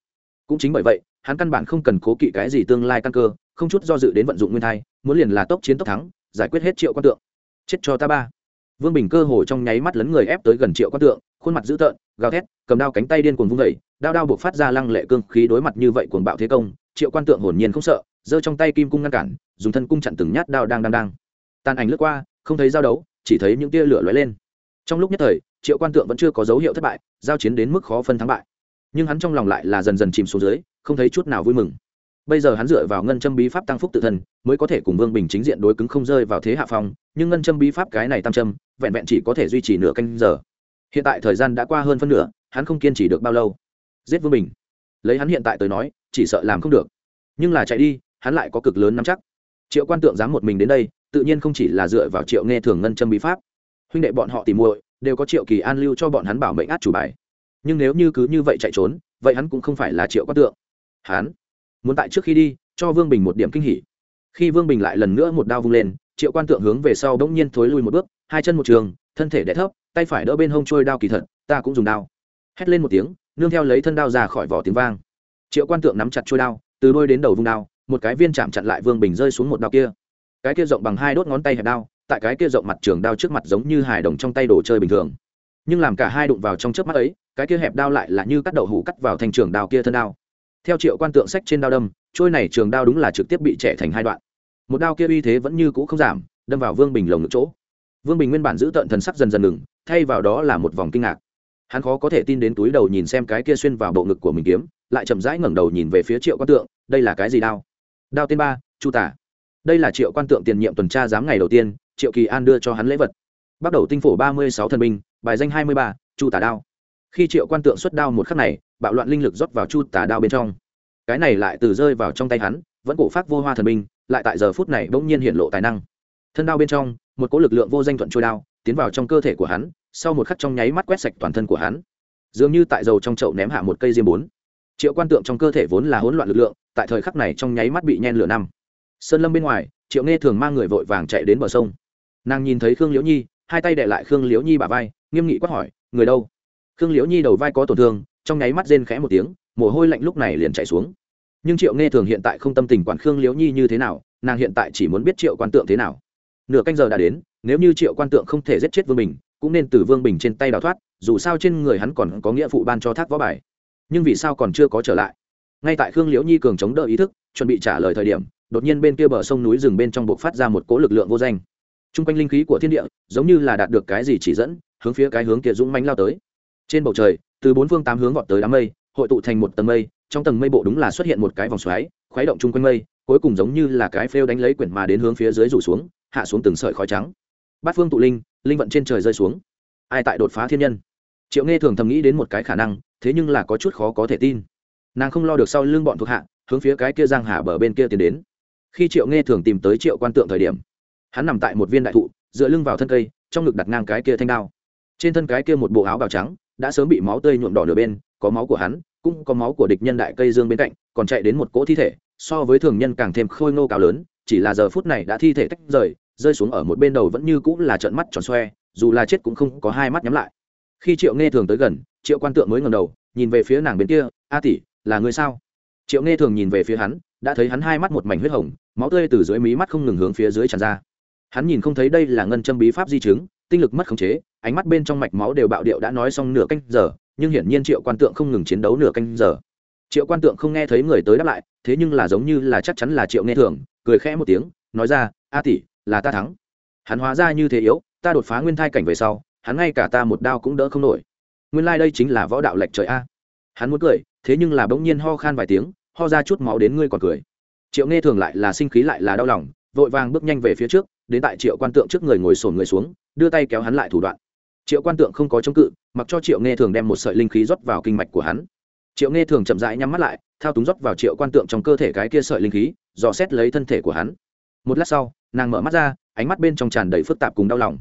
Cũng chính bởi vậy, hắn căn bản không cần cố kỵ cái gì tương lai căn cơ, không chút do dự đến vận dụng nguyên thai muốn liền là tốc chiến tốc thắng, giải quyết hết triệu quan tượng. Chết cho ta ba vương bình cơ hồ trong nháy mắt lấn người ép tới gần triệu quan tượng, khuôn mặt dữ tợn, gào thét, cầm đao cánh tay điên cuồng vung vẩy đao đao buộc phát ra lăng lệ cương khí đối mặt như vậy cuồng bạo thế công, triệu quan tượng hồn nhiên không sợ, giơ trong tay kim cung ngăn cản, dùng thân cung chặn từng nhát đao đang đang đang. Tàn ảnh lướt qua, không thấy giao đấu, chỉ thấy những tia lửa lóe lên. Trong lúc nhất thời, triệu quan tượng vẫn chưa có dấu hiệu thất bại, giao chiến đến mức khó phân thắng bại. Nhưng hắn trong lòng lại là dần dần chìm xuống dưới, không thấy chút nào vui mừng bây giờ hắn dựa vào ngân châm bí pháp tăng phúc tự thân, mới có thể cùng vương bình chính diện đối cứng không rơi vào thế hạ phong, nhưng ngân châm bí pháp cái này tam châm, vẹn vẹn chỉ có thể duy trì nửa canh giờ. Hiện tại thời gian đã qua hơn phân nửa, hắn không kiên trì được bao lâu. Giết vương bình. Lấy hắn hiện tại tới nói, chỉ sợ làm không được. Nhưng là chạy đi, hắn lại có cực lớn nắm chắc. Triệu quan tượng dám một mình đến đây, tự nhiên không chỉ là dựa vào triệu nghe thường ngân châm bí pháp. Huynh đệ bọn họ tìm muội, đều có triệu kỳ an lưu cho bọn hắn bảo mệnh át chủ bài. Nhưng nếu như cứ như vậy chạy trốn, vậy hắn cũng không phải là triệu quan tượng. Hắn muốn tại trước khi đi, cho vương bình một điểm kinh hỉ. Khi vương bình lại lần nữa một đao vung lên, triệu quan tượng hướng về sau bỗng nhiên thối lui một bước, hai chân một trường, thân thể đẻ thấp, tay phải đỡ bên hông trôi đao kỳ thật, ta cũng dùng đao. Hét lên một tiếng, nương theo lấy thân đao ra khỏi vỏ tiếng vang. Triệu quan tượng nắm chặt trôi đao, từ đôi đến đầu vung đao, một cái viên chạm chặn lại vương bình rơi xuống một đao kia. Cái kia rộng bằng hai đốt ngón tay hẹp đao, tại cái kia rộng mặt trường đao trước mặt giống như hài đồng trong tay đồ chơi bình thường. Nhưng làm cả hai đụng vào trong chớp mắt ấy, cái kia hẹp đao lại là như cắt đậu hủ cắt vào thành trường đao kia thân đao theo triệu quan tượng sách trên đao đâm, trôi này trường đao đúng là trực tiếp bị trẻ thành hai đoạn. Một đao kia uy thế vẫn như cũ không giảm, đâm vào vương bình lồng ngực chỗ. Vương bình nguyên bản giữ tợn thần sắc dần dần ngừng, thay vào đó là một vòng kinh ngạc. Hắn khó có thể tin đến túi đầu nhìn xem cái kia xuyên vào bộ ngực của mình kiếm, lại chậm rãi ngẩng đầu nhìn về phía triệu quan tượng, đây là cái gì đao? Đao tên ba, chu tả. Đây là triệu quan tượng tiền nhiệm tuần tra giám ngày đầu tiên, triệu kỳ an đưa cho hắn lễ vật. Bắt đầu tinh phổ ba mươi sáu thần binh, bài danh hai mươi ba, chu tả đao. Khi triệu quan tượng xuất đao một khắc này bạo loạn linh lực rót vào chu tà đao bên trong. Cái này lại từ rơi vào trong tay hắn, vẫn cổ phát vô hoa thần binh, lại tại giờ phút này bỗng nhiên hiện lộ tài năng. Thân đao bên trong, một cỗ lực lượng vô danh thuận trôi đao, tiến vào trong cơ thể của hắn, sau một khắc trong nháy mắt quét sạch toàn thân của hắn. Dường như tại dầu trong chậu ném hạ một cây diêm bốn. Triệu quan tượng trong cơ thể vốn là hỗn loạn lực lượng, tại thời khắc này trong nháy mắt bị nhen lửa năm. Sơn lâm bên ngoài, triệu nghe thường mang người vội vàng chạy đến bờ sông. Nàng nhìn thấy khương liễu nhi, hai tay đệ lại khương liễu nhi bà vai, nghiêm nghị quát hỏi, người đâu? Khương liễu nhi đầu vai có tổn thương trong nháy mắt rên khẽ một tiếng, mồ hôi lạnh lúc này liền chạy xuống. Nhưng triệu nghe thường hiện tại không tâm tình quản khương liễu nhi như thế nào, nàng hiện tại chỉ muốn biết triệu quan tượng thế nào. Nửa canh giờ đã đến, nếu như triệu quan tượng không thể giết chết vương bình, cũng nên từ vương bình trên tay đào thoát, dù sao trên người hắn còn có nghĩa phụ ban cho thác võ bài. Nhưng vì sao còn chưa có trở lại? Ngay tại khương liễu nhi cường chống đỡ ý thức, chuẩn bị trả lời thời điểm, đột nhiên bên kia bờ sông núi rừng bên trong buộc phát ra một cỗ lực lượng vô danh. T r u n g quanh linh khí của thiên địa, giống như là đạt được cái gì chỉ dẫn, hướng phía cái hướng kia dũng mánh lao tới. Trên bầu trời từ bốn phương tám hướng vọt tới đám mây, hội tụ thành một tầng mây, trong tầng mây bộ đúng là xuất hiện một cái vòng xoáy, khuấy động chung quanh mây, cuối cùng giống như là cái phêu đánh lấy quyển mà đến hướng phía dưới rủ xuống, hạ xuống từng sợi khói trắng. Bát phương tụ linh linh vận trên trời rơi xuống. Ai tại đột phá thiên nhân? Triệu nghe thường thầm nghĩ đến một cái khả năng, thế nhưng là có chút khó có thể tin. Nàng không lo được sau lưng bọn thuộc hạ, hướng phía cái kia giang hà bờ bên kia tiến đến. Khi triệu nghe thường tìm tới triệu quan tượng thời điểm, hắn nằm tại một viên đại thụ, dựa lưng vào thân cây, trong ngực đặt ngang cái kia thanh đao. Trên thân cái kia một bộ áo bào trắng đã sớm bị máu tươi nhuộm đỏ nửa bên, có máu của hắn, cũng có máu của địch nhân đại cây dương bên cạnh, còn chạy đến một cỗ thi thể, so với thường nhân càng thêm khôi ngô cao lớn, chỉ là giờ phút này đã thi thể tách rời, rơi xuống ở một bên đầu vẫn như cũng là trợn mắt tròn xoe, dù là chết cũng không có hai mắt nhắm lại. Khi triệu nghe thường tới gần, triệu quan tượng mới ngầm đầu, nhìn về phía nàng bên kia, a tỷ, là người sao? Triệu nghe thường nhìn về phía hắn, đã thấy hắn hai mắt một mảnh huyết hồng, máu tươi từ dưới mí mắt không ngừng hướng phía dưới tràn ra. Hắn nhìn không thấy đây là ngân châm bí pháp di chứng tinh lực mất khống chế, ánh mắt bên trong mạch máu đều bạo điệu đã nói xong nửa canh giờ, nhưng hiển nhiên triệu quan tượng không ngừng chiến đấu nửa canh giờ. Triệu quan tượng không nghe thấy người tới đáp lại, thế nhưng là giống như là chắc chắn là triệu nghe thường, cười khẽ một tiếng, nói ra, a tỷ, là ta thắng. Hắn hóa ra như thế yếu, ta đột phá nguyên thai cảnh về sau, hắn ngay cả ta một đao cũng đỡ không nổi. Nguyên lai、like、đây chính là võ đạo lệch trời a. Hắn muốn cười, thế nhưng là bỗng nhiên ho khan vài tiếng, ho ra chút máu đến ngươi còn cười. Triệu nghe thường lại là sinh khí lại là đau lòng vội vàng bước nhanh về phía trước, đến tại triệu quan tượng trước người ngồi sổn người xuống, đưa tay kéo hắn lại thủ đoạn. Triệu quan tượng không có chống cự, mặc cho triệu nghe thường đem một sợi linh khí rót vào kinh mạch của hắn. Triệu nghe thường chậm rãi nhắm mắt lại, thao túng rót vào triệu quan tượng trong cơ thể cái kia sợi linh khí, dò xét lấy thân thể của hắn. Một lát sau, nàng mở mắt ra, ánh mắt bên trong tràn đầy phức tạp cùng đau lòng.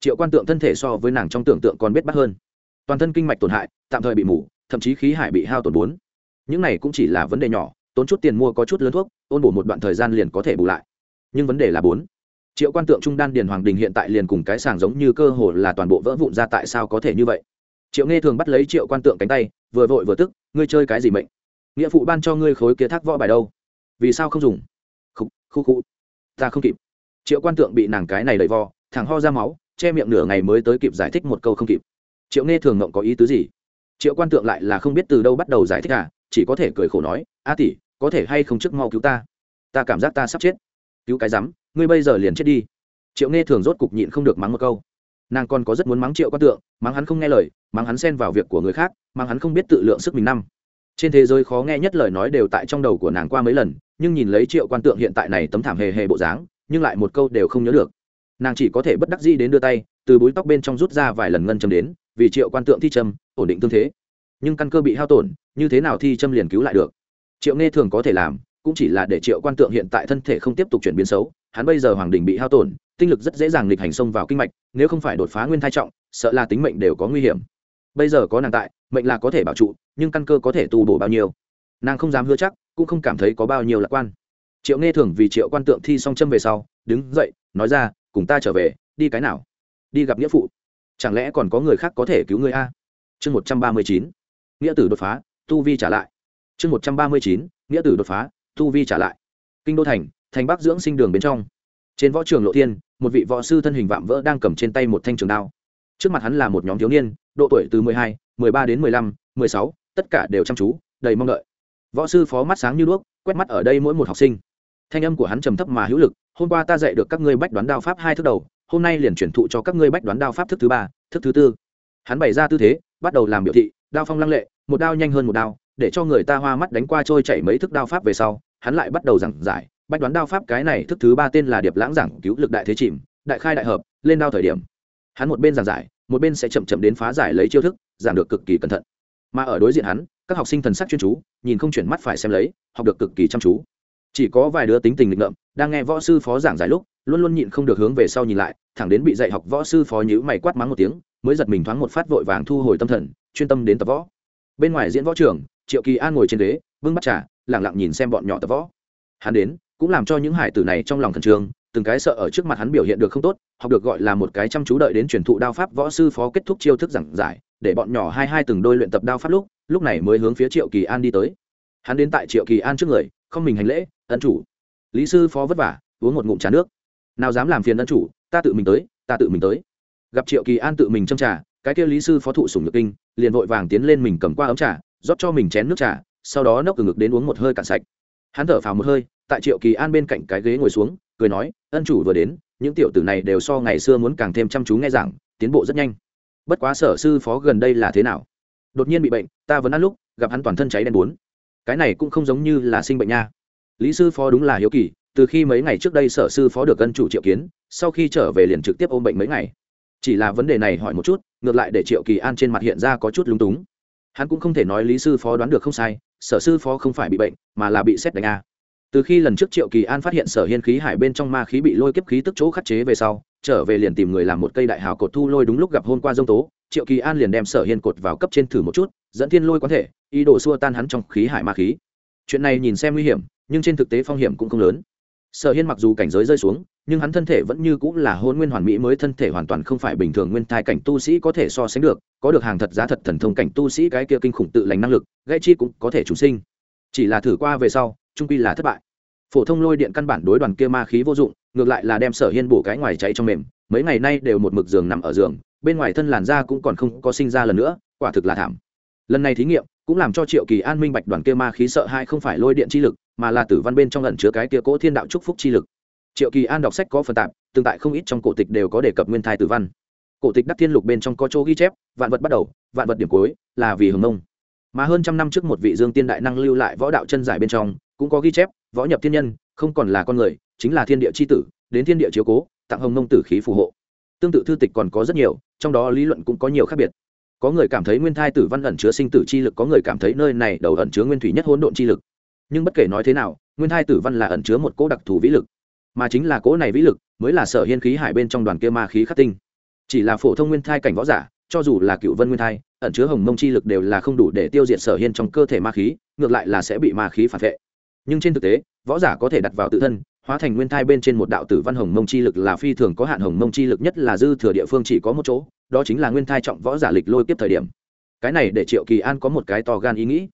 Triệu quan tượng thân thể so với nàng trong tưởng tượng còn biết bắt hơn. Toàn thân kinh mạch tổn hại, tạm thời bị mủ thậm chí khí hải bị hao tổn bốn. Những này cũng chỉ là vấn đề nhỏ, tốn chút tiền mua có chút lớn thuốc, ôn bổ một đoạn thời gian liền có thể bù lại nhưng vấn đề là bốn. Triệu quan tượng trung đan điền hoàng đình hiện tại liền cùng cái sàng giống như cơ hồ là toàn bộ vỡ vụn ra tại sao có thể như vậy? Triệu nghe thường bắt lấy triệu quan tượng cánh tay, vừa vội vừa tức, ngươi chơi cái gì mệnh? Nghĩa phụ ban cho ngươi khối kia thác võ bài đâu? Vì sao không dùng? Khu khu khu. Ta không kịp. Triệu quan tượng bị nàng cái này đẩy vò thẳng ho ra máu, che miệng nửa ngày mới tới kịp giải thích một câu không kịp. Triệu nghe thường ngộng có ý tứ gì? Triệu quan tượng lại là không biết từ đâu bắt đầu giải thích à chỉ có thể cười khổ nói, a tỷ, có thể hay không trước mau cứu ta? Ta cảm giác ta sắp chết cứu cái rắm, ngươi bây giờ liền chết đi. Triệu nghe thường rốt cục nhịn không được mắng một câu. Nàng còn có rất muốn mắng triệu quan tượng, mắng hắn không nghe lời, mắng hắn xen vào việc của người khác, mắng hắn không biết tự lượng sức mình năm. Trên thế giới khó nghe nhất lời nói đều tại trong đầu của nàng qua mấy lần, nhưng nhìn lấy triệu quan tượng hiện tại này tấm thảm hề hề bộ dáng, nhưng lại một câu đều không nhớ được. Nàng chỉ có thể bất đắc dĩ đến đưa tay, từ búi tóc bên trong rút ra vài lần ngân châm đến, vì triệu quan tượng thi châm, ổn định tương thế. Nhưng căn cơ bị hao tổn, như thế nào thi châm liền cứu lại được. Triệu nghe thường có thể làm cũng chỉ là để triệu quan tượng hiện tại thân thể không tiếp tục chuyển biến xấu, hắn bây giờ hoàng đình bị hao tổn, tinh lực rất dễ dàng lịch hành xông vào kinh mạch, nếu không phải đột phá nguyên thai trọng, sợ là tính mệnh đều có nguy hiểm. Bây giờ có nàng tại, mệnh là có thể bảo trụ, nhưng căn cơ có thể tu bổ bao nhiêu? Nàng không dám hứa chắc, cũng không cảm thấy có bao nhiêu lạc quan. Triệu nghe thường vì triệu quan tượng thi xong châm về sau, đứng dậy, nói ra, cùng ta trở về, đi cái nào? Đi gặp nghĩa phụ. Chẳng lẽ còn có người khác có thể cứu người a? Chương một trăm ba mươi chín, nghĩa tử đột phá, tu vi trả lại. Chương một trăm ba mươi chín, nghĩa tử đột phá tu vi trả lại. Kinh đô thành thành bắc dưỡng sinh đường bên trong. Trên võ trường lộ thiên, một vị võ sư thân hình vạm vỡ đang cầm trên tay một thanh trường đao. Trước mặt hắn là một nhóm thiếu niên, độ tuổi từ mười hai, mười ba đến mười lăm, mười sáu, tất cả đều chăm chú, đầy mong đợi. Võ sư phó mắt sáng như đuốc, quét mắt ở đây mỗi một học sinh. Thanh âm của hắn trầm thấp mà hữu lực, hôm qua ta dạy được các ngươi bách đoán đao pháp hai thức đầu, hôm nay liền chuyển thụ cho các ngươi bách đoán đao pháp thức thứ ba, thức thứ tư. Hắn bày ra tư thế, bắt đầu làm biểu thị, đao phong lăng lệ, một đao nhanh hơn một đao để cho người ta hoa mắt đánh qua trôi chảy mấy thức đao pháp về sau, hắn lại bắt đầu giảng giải. Bách đoán đao pháp cái này thức thứ ba tên là điệp lãng giảng cứu lực đại thế chìm, đại khai đại hợp, lên đao thời điểm. Hắn một bên giảng giải, một bên sẽ chậm chậm đến phá giải lấy chiêu thức, giảng được cực kỳ cẩn thận. Mà ở đối diện hắn, các học sinh thần sắc chuyên chú, nhìn không chuyển mắt phải xem lấy, học được cực kỳ chăm chú. Chỉ có vài đứa tính tình nghịch ngợm, đang nghe võ sư phó giảng giải lúc, luôn luôn nhịn không được hướng về sau nhìn lại, thẳng đến bị dạy học võ sư phó nhữ mày quát mắng một tiếng, mới giật mình thoáng một phát vội vàng thu hồi tâm thần, chuyên tâm đến tập võ. Bên ngoài diễn võ trường triệu kỳ an ngồi trên ghế vương bắt trà, lẳng lặng nhìn xem bọn nhỏ tập võ. Hắn đến, cũng làm cho những hải tử này trong lòng thần trường từng cái sợ ở trước mặt hắn biểu hiện được không tốt, học được gọi là một cái chăm chú đợi đến truyền thụ đao pháp võ sư phó kết thúc chiêu thức giảng giải, để bọn nhỏ hai hai từng đôi luyện tập đao pháp lúc lúc này mới hướng phía triệu kỳ an đi tới. Hắn đến tại triệu kỳ an trước người, không mình hành lễ, ân chủ. Lý sư phó vất vả, uống một ngụm trà nước. Nào dám làm phiền ân chủ, ta tự mình tới, ta tự mình tới. Gặp triệu kỳ an tự mình châm trà, cái kia lý sư phó thụ sủng nhược kinh, liền vội vàng tiến lên mình cầm qua ấm trà rót cho mình chén nước trà, sau đó nốc từ ngực đến uống một hơi cạn sạch. Hắn thở phào một hơi, tại triệu kỳ an bên cạnh cái ghế ngồi xuống, cười nói, ân chủ vừa đến, những tiểu tử này đều so ngày xưa muốn càng thêm chăm chú nghe giảng, tiến bộ rất nhanh. Bất quá sở sư phó gần đây là thế nào? Đột nhiên bị bệnh, ta vẫn ăn lúc, gặp hắn toàn thân cháy đen bốn. Cái này cũng không giống như là sinh bệnh nha. Lý sư phó đúng là hiếu kỳ, từ khi mấy ngày trước đây sở sư phó được ân chủ triệu kiến, sau khi trở về liền trực tiếp ôm bệnh mấy ngày. Chỉ là vấn đề này hỏi một chút, ngược lại để triệu kỳ an trên mặt hiện ra có chút lúng túng hắn cũng không thể nói lý sư phó đoán được không sai, sở sư phó không phải bị bệnh, mà là bị xét đánh a. Từ khi lần trước triệu kỳ an phát hiện sở hiên khí hải bên trong ma khí bị lôi kiếp khí tức chỗ khắc chế về sau, trở về liền tìm người làm một cây đại hào cột thu lôi đúng lúc gặp hôm qua dông tố, triệu kỳ an liền đem sở hiên cột vào cấp trên thử một chút, dẫn thiên lôi có thể, ý đồ xua tan hắn trong khí hải ma khí. Chuyện này nhìn xem nguy hiểm, nhưng trên thực tế phong hiểm cũng không lớn. Sở hiên mặc dù cảnh giới rơi xuống nhưng hắn thân thể vẫn như cũng là hôn nguyên hoàn mỹ mới thân thể hoàn toàn không phải bình thường nguyên thai cảnh tu sĩ có thể so sánh được, có được hàng thật giá thật thần thông cảnh tu sĩ cái kia kinh khủng tự lành năng lực gây chi cũng có thể chủ sinh. Chỉ là thử qua về sau, trung quy là thất bại. Phổ thông lôi điện căn bản đối đoàn kia ma khí vô dụng, ngược lại là đem sở hiên bổ cái ngoài cháy trong mềm, mấy ngày nay đều một mực giường nằm ở giường, bên ngoài thân làn da cũng còn không có sinh ra lần nữa, quả thực là thảm. Lần này thí nghiệm cũng làm cho triệu kỳ an minh bạch đoàn kia ma khí sợ hai không phải lôi điện chi lực, mà là tử văn bên trong lần chứa cái kia cỗ thiên đạo trúc phúc chi lực triệu kỳ an đọc sách có phần tạp, tương tại không ít trong cổ tịch đều có đề cập nguyên thai tử văn. Cổ tịch đắc thiên lục bên trong có chỗ ghi chép, vạn vật bắt đầu, vạn vật điểm cuối, là vì hồng nông mà hơn trăm năm trước một vị dương tiên đại năng lưu lại võ đạo chân giải bên trong, cũng có ghi chép, võ nhập thiên nhân, không còn là con người, chính là thiên địa c h i tử, đến thiên địa chiếu cố, tặng hồng nông tử khí phù hộ. Tương tự thư tịch còn có rất nhiều, trong đó lý luận cũng có nhiều khác biệt. Có người cảm thấy nguyên thai tử văn ẩn chứa sinh tử chi lực, có người cảm thấy nơi này đầu ẩn chứa nguyên thủy nhất hỗn độn chi lực. Nhưng bất kể nói thế nào, nguyên thai tử văn là ẩn chứa một cỗ đặc thù vĩ lực mà chính là cỗ này vĩ lực, mới là sở hiên khí hải bên trong đoàn kia ma khí khắc tinh. Chỉ là phổ thông nguyên thai cảnh võ giả, cho dù là cựu vân nguyên thai, ẩn chứa hồng mông chi lực đều là không đủ để tiêu diệt sở hiên trong cơ thể ma khí, ngược lại là sẽ bị ma khí phản vệ. Nhưng trên thực tế, võ giả có thể đặt vào tự thân, hóa thành nguyên thai bên trên một đạo tử văn hồng mông chi lực là phi thường có hạn hồng mông chi lực nhất là dư thừa địa phương chỉ có một chỗ, đó chính là nguyên thai trọng võ giả lịch lôi tiếp thời điểm. Cái này để triệu kỳ an có một cái to gan ý nghĩ.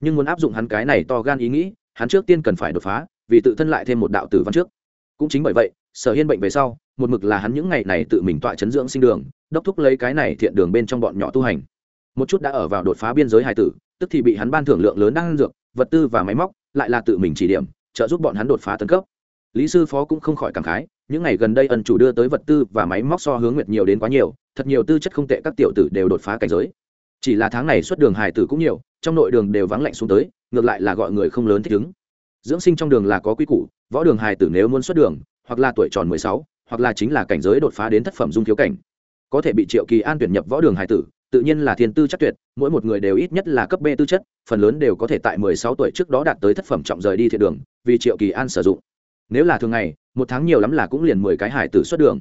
Nhưng muốn áp dụng hắn cái này to gan ý nghĩ, hắn trước tiên cần phải đột phá, vì tự thân lại thêm một đạo tử văn trước cũng chính bởi vậy, sở hiên bệnh về sau, một mực là hắn những ngày này tự mình tọa chấn dưỡng sinh đường, đốc thúc lấy cái này thiện đường bên trong bọn nhỏ tu hành. Một chút đã ở vào đột phá biên giới hải tử, tức thì bị hắn ban thưởng lượng lớn đang dược, vật tư và máy móc, lại là tự mình chỉ điểm, trợ giúp bọn hắn đột phá tấn cấp. Lý sư phó cũng không khỏi cảm khái, những ngày gần đây ân chủ đưa tới vật tư và máy móc so hướng nguyệt nhiều đến quá nhiều, thật nhiều tư chất không tệ các tiểu tử đều đột phá cảnh giới. Chỉ là tháng này xuất đường hài tử cũng nhiều, trong nội đường đều vắng lạnh xuống tới, ngược lại là gọi người không lớn thích ứng. Dưỡng sinh trong đường là có quy củ võ đường hài tử nếu muốn xuất đường, hoặc là tuổi tròn mười sáu, hoặc là chính là cảnh giới đột phá đến thất phẩm dung thiếu cảnh, có thể bị triệu kỳ an tuyển nhập võ đường hài tử, tự nhiên là thiên tư chắc tuyệt, mỗi một người đều ít nhất là cấp b tư chất, phần lớn đều có thể tại mười sáu tuổi trước đó đạt tới thất phẩm trọng rời đi thiện đường, vì triệu kỳ an sử dụng. Nếu là thường ngày, một tháng nhiều lắm là cũng liền mười cái hải tử xuất đường.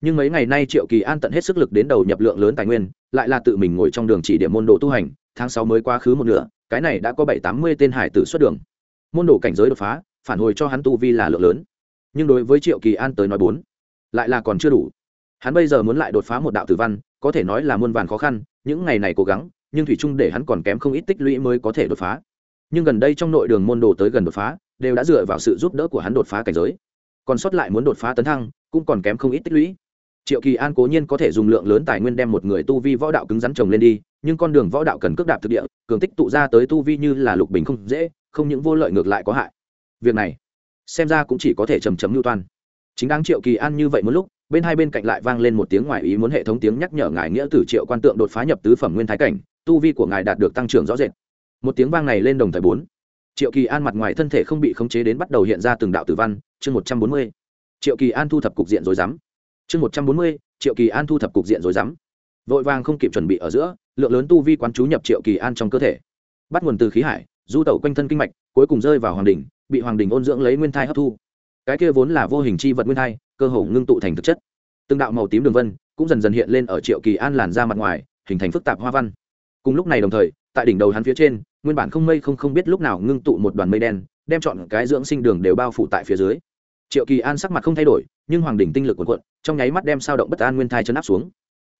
Nhưng mấy ngày nay triệu kỳ an tận hết sức lực đến đầu nhập lượng lớn tài nguyên, lại là tự mình ngồi trong đường chỉ điểm môn đồ tu hành, tháng sáu mới quá khứ một nửa, cái này đã có bảy tám mươi tên hải tử xuất đường. Môn đồ cảnh giới đột phá phản hồi cho hắn tu vi là lượng lớn. Nhưng đối với triệu kỳ an tới nói bốn, lại là còn chưa đủ. Hắn bây giờ muốn lại đột phá một đạo tử văn, có thể nói là muôn vàn khó khăn, những ngày này cố gắng, nhưng thủy chung để hắn còn kém không ít tích lũy mới có thể đột phá. Nhưng gần đây trong nội đường môn đồ tới gần đột phá, đều đã dựa vào sự giúp đỡ của hắn đột phá cảnh giới. Còn sót lại muốn đột phá tấn thăng, cũng còn kém không ít tích lũy. Triệu kỳ an cố nhiên có thể dùng lượng lớn tài nguyên đem một người tu vi võ đạo cứng rắn trồng lên đi, nhưng con đường võ đạo cần cước đạp thực địa, cường tích tụ ra tới tu vi như là lục bình không dễ, không những vô lợi ngược lại có hại việc này, xem ra cũng chỉ có thể chầm chấm mưu toan. Chính đáng triệu kỳ an như vậy một lúc, bên hai bên cạnh lại vang lên một tiếng ngoài ý muốn hệ thống tiếng nhắc nhở ngài nghĩa tử triệu quan tượng đột phá nhập tứ phẩm nguyên thái cảnh, tu vi của ngài đạt được tăng trưởng rõ rệt. Một tiếng vang này lên đồng thời bốn. Triệu kỳ an mặt ngoài thân thể không bị khống chế đến bắt đầu hiện ra từng đạo tử văn, chương một trăm bốn mươi. Triệu kỳ an thu thập cục diện rồi dám chương một trăm bốn mươi, triệu kỳ an thu thập cục diện rồi dám vội vàng không kịp chuẩn bị ở giữa, lượng lớn tu vi quán chú nhập triệu kỳ an trong cơ thể. Bắt nguồn từ khí hải, du tẩu quanh thân kinh mạch, cuối cùng rơi vào hoàng đình bị hoàng đình ôn dưỡng lấy nguyên thai hấp thu. Cái kia vốn là vô hình chi vật nguyên thai, cơ hồ ngưng tụ thành thực chất. Từng đạo màu tím đường vân cũng dần dần hiện lên ở triệu kỳ an làn ra mặt ngoài, hình thành phức tạp hoa văn. Cùng lúc này đồng thời, tại đỉnh đầu hắn phía trên, nguyên bản không mây không không biết lúc nào ngưng tụ một đoàn mây đen, đem chọn cái dưỡng sinh đường đều bao phủ tại phía dưới. Triệu kỳ an sắc mặt không thay đổi, nhưng hoàng đỉnh tinh lực cuộn quận trong nháy mắt đem sao động bất an nguyên thai chấn áp xuống.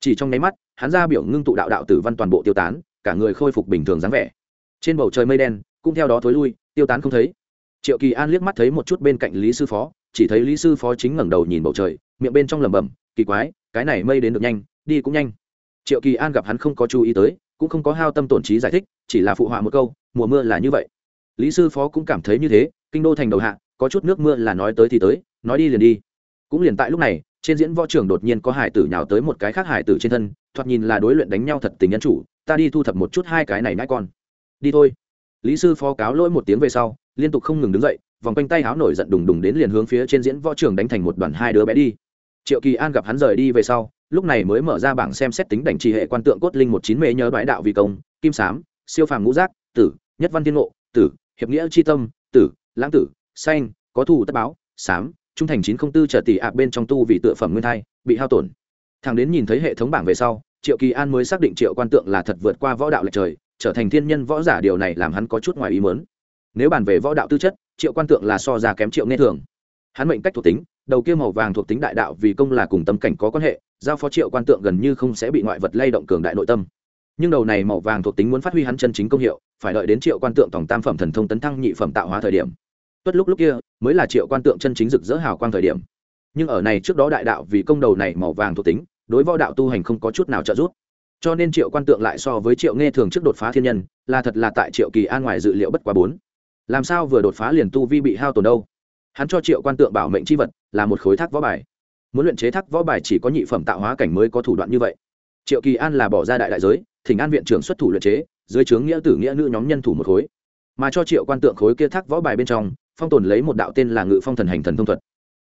Chỉ trong nháy mắt, hắn ra biểu ngưng tụ đạo đạo tử văn toàn bộ tiêu tán, cả người khôi phục bình thường dáng vẻ. Trên bầu trời mây đen cũng theo đó thối lui, tiêu tán không thấy triệu kỳ an liếc mắt thấy một chút bên cạnh lý sư phó, chỉ thấy lý sư phó chính ngẩng đầu nhìn bầu trời, miệng bên trong lẩm bẩm, kỳ quái, cái này mây đến được nhanh, đi cũng nhanh. Triệu kỳ an gặp hắn không có chú ý tới, cũng không có hao tâm tổn trí giải thích, chỉ là phụ họa một câu, mùa mưa là như vậy. Lý sư phó cũng cảm thấy như thế, kinh đô thành đầu hạ, có chút nước mưa là nói tới thì tới, nói đi liền đi. Cũng liền tại lúc này, trên diễn võ trường đột nhiên có hải tử nhào tới một cái khác hải tử trên thân, thoạt nhìn là đối luyện đánh nhau thật tình nhân chủ, ta đi thu thập một chút hai cái này nãi con. Đi thôi. Lý sư phó cáo lỗi một tiếng về sau liên tục không ngừng đứng dậy, vòng quanh tay háo nổi giận đùng đùng đến liền hướng phía trên diễn võ trường đánh thành một đoàn hai đứa bé đi. Triệu kỳ an gặp hắn rời đi về sau, lúc này mới mở ra bảng xem xét tính đảnh trì hệ quan tượng cốt linh một chín mê nhớ đoái đạo vì công, kim sám, siêu phàm ngũ giác, tử, nhất văn tiên ngộ, tử, hiệp nghĩa c tâm, tử, lãng tử xanh có thù tất báo, sám, trung thành chín không tư trở tỷ ạp bên trong tu vì tựa phẩm nguyên thai, bị hao tổn. Thằng đến nhìn thấy hệ thống bảng về sau, triệu kỳ an mới xác định triệu quan tượng là thật vượt qua võ đạo lệch trời, trở thành thiên nhân võ giả, điều này làm hắn có chút ngoài ý mớn nếu bàn về võ đạo tư chất, triệu quan tượng là so ra kém triệu nghe thường. Hắn mệnh cách thuộc tính, đầu kia màu vàng thuộc tính đại đạo vì công là cùng tâm cảnh có quan hệ, giao phó triệu quan tượng gần như không sẽ bị ngoại vật lay động cường đại nội tâm. Nhưng đầu này màu vàng thuộc tính muốn phát huy hắn chân chính công hiệu, phải đợi đến triệu quan tượng tổng tam phẩm thần thông tấn thăng nhị phẩm tạo hóa thời điểm. Tuất lúc lúc kia, mới là triệu quan tượng chân chính rực rỡ hào quang thời điểm. Nhưng ở này trước đó đại đạo vì công đầu này màu vàng thuộc tính, đối võ đạo tu hành không có chút nào trợ giúp. Cho nên triệu quan tượng lại so với triệu nghe thường trước đột phá thiên nhân, là thật là tại triệu kỳ an ngoài dự liệu bất quá bốn làm sao vừa đột phá liền tu vi bị hao tổn đâu? Hắn cho triệu quan tượng bảo mệnh c h i vật là một khối thác võ bài. Muốn luyện chế thác võ bài chỉ có nhị phẩm tạo hóa cảnh mới có thủ đoạn như vậy. Triệu kỳ an là bỏ ra đại đại giới, thỉnh an viện trưởng xuất thủ luyện chế, dưới trướng nghĩa tử nghĩa nữ nhóm nhân thủ một khối. Mà cho triệu quan tượng khối kia thác võ bài bên trong, phong tồn lấy một đạo tên là ngự phong thần hành thần thông thuật.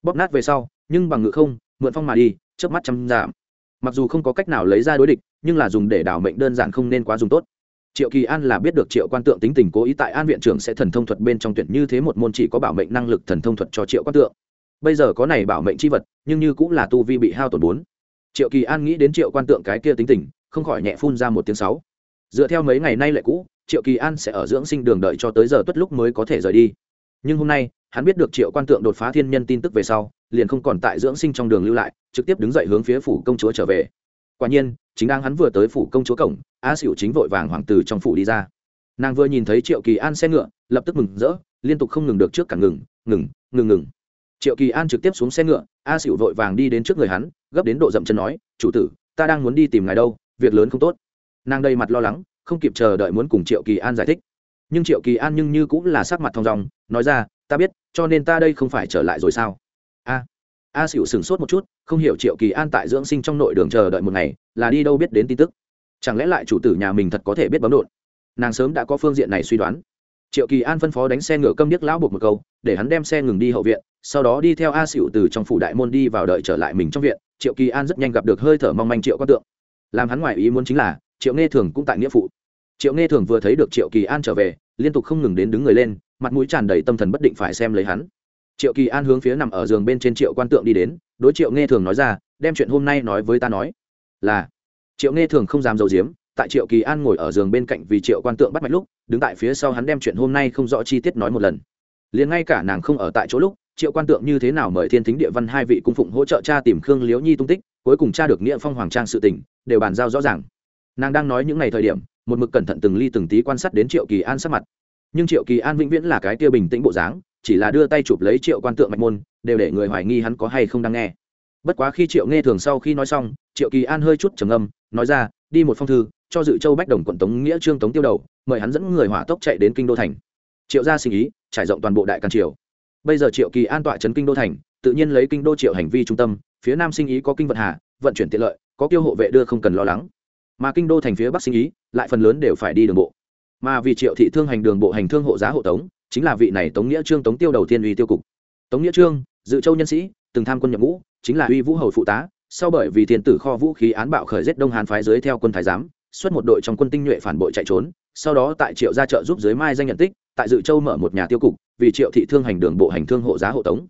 Bóp nát về sau, nhưng bằng ngự không, mượn phong mà đi trước mắt chăm giảm. Mặc dù không có cách nào lấy ra đối địch, nhưng là dùng để đảo mệnh đơn giản không nên quá dùng tốt triệu kỳ an là biết được triệu quan tượng tính tình cố ý tại an viện trưởng sẽ thần thông thuật bên trong tuyển như thế một môn chỉ có bảo mệnh năng lực thần thông thuật cho triệu quan tượng. Bây giờ có này bảo mệnh c h i vật, nhưng như cũng là tu vi bị hao tổn bốn. Triệu kỳ an nghĩ đến triệu quan tượng cái kia tính tình, không khỏi nhẹ phun ra một tiếng sáu. Dựa theo mấy ngày nay lệ cũ, triệu kỳ an sẽ ở dưỡng sinh đường đợi cho tới giờ tuất lúc mới có thể rời đi. Nhưng hôm nay, hắn biết được triệu quan tượng đột phá thiên nhân tin tức về sau, liền không còn tại dưỡng sinh trong đường lưu lại, trực tiếp đứng dậy hướng phía phủ công chúa trở về. Quả nhiên, chính đang hắn vừa tới phủ công chúa cổng a xỉu chính vội vàng hoàng tử trong phủ đi ra. Nàng vừa nhìn thấy triệu kỳ an xe ngựa, lập tức mừng rỡ, liên tục không ngừng được trước cả ngừng ngừng ngừng ngừng. Triệu kỳ an trực tiếp xuống xe ngựa a xỉu vội vàng đi đến trước người hắn, gấp đến độ dậm chân nói, chủ tử, ta đang muốn đi tìm ngài đâu, việc lớn không tốt. Nàng đầy mặt lo lắng, không kịp chờ đợi muốn cùng triệu kỳ an giải thích. Nhưng triệu kỳ an nhưng như cũng là sắc mặt thong dong, nói ra, ta biết, cho nên ta đây không phải trở lại rồi sao? A a xỉu sửng sốt một chút, không hiểu triệu kỳ an tại dưỡng sinh trong nội đường chờ đợi một ngày, là đi đâu biết đến tin tức chẳng lẽ lại chủ tử nhà mình thật có thể biết bấm đột nàng sớm đã có phương diện này suy đoán. Triệu kỳ an phân phó đánh xe ngựa câm điếc lão buộc một câu, để hắn đem xe ngừng đi hậu viện, sau đó đi theo a xỉu từ trong phủ đại môn đi vào đợi trở lại mình trong viện. Triệu kỳ an rất nhanh gặp được hơi thở mong manh triệu quan tượng. Làm hắn ngoài ý muốn chính là, triệu nghe thường cũng tại nghĩa phụ. Triệu nghe thường vừa thấy được triệu kỳ an trở về, liên tục không ngừng đến đứng người lên, mặt mũi tràn đầy tâm thần bất định phải xem lấy hắn. Triệu kỳ an hướng phía nằm ở giường bên trên triệu quan tượng đi đến, đối triệu nghe thường nói ra, đem chuyện hôm nay nói với ta nói. Là triệu nghe thường không dám dầu diếm tại triệu kỳ an ngồi ở giường bên cạnh vì triệu quan tượng bắt mạch lúc, đứng tại phía sau hắn đem chuyện hôm nay không rõ chi tiết nói một lần. Liền ngay cả nàng không ở tại chỗ lúc, triệu quan tượng như thế nào mời thiên thính địa văn hai vị cung phụng hỗ trợ cha tìm khương liễu nhi tung tích, cuối cùng cha được nghĩa phong hoàng trang sự tình, đều bàn giao rõ ràng. Nàng đang nói những ngày thời điểm, một mực cẩn thận từng ly từng tí quan sát đến triệu kỳ an sắc mặt. Nhưng triệu kỳ an vĩnh viễn là cái kia bình tĩnh bộ dáng, chỉ là đưa tay chụp lấy triệu quan tượng mạch môn, đều để người hoài nghi hắn có hay không đang nghe. Bất quá khi triệu nghe thường sau khi nói xong, triệu kỳ an hơi chút trầm âm nói ra, đi một phong thư, cho dự châu bách đồng quận tống nghĩa trương tống tiêu đầu, mời hắn dẫn người hỏa tốc chạy đến kinh đô thành. Triệu gia sinh ý, trải rộng toàn bộ đại càn triều. Bây giờ triệu kỳ an tọa trấn kinh đô thành, tự nhiên lấy kinh đô triệu hành vi trung tâm, phía nam sinh ý có kinh vận hà, vận chuyển tiện lợi, có kêu hộ vệ đưa không cần lo lắng. Mà kinh đô thành phía bắc sinh ý, lại phần lớn đều phải đi đường bộ. Mà vì triệu thị thương hành đường bộ hành thương hộ giá hộ tống, chính là vị này tống nghĩa trương tống tiêu đầu tiên uy tiêu cục. Tống nghĩa trương, dự châu nhân sĩ, từng tham quân nhập ngũ, chính là uy vũ hầu phụ tá sau bởi vì thiên tử kho vũ khí án bạo khởi giết đông Hán phái dưới theo quân thái giám, xuất một đội trong quân tinh nhuệ phản bội chạy trốn, sau đó tại triệu ra chợ giúp dưới mai danh nhận tích, tại dự châu mở một nhà tiêu cục, vì triệu thị thương hành đường bộ hành thương hộ giá hộ tống.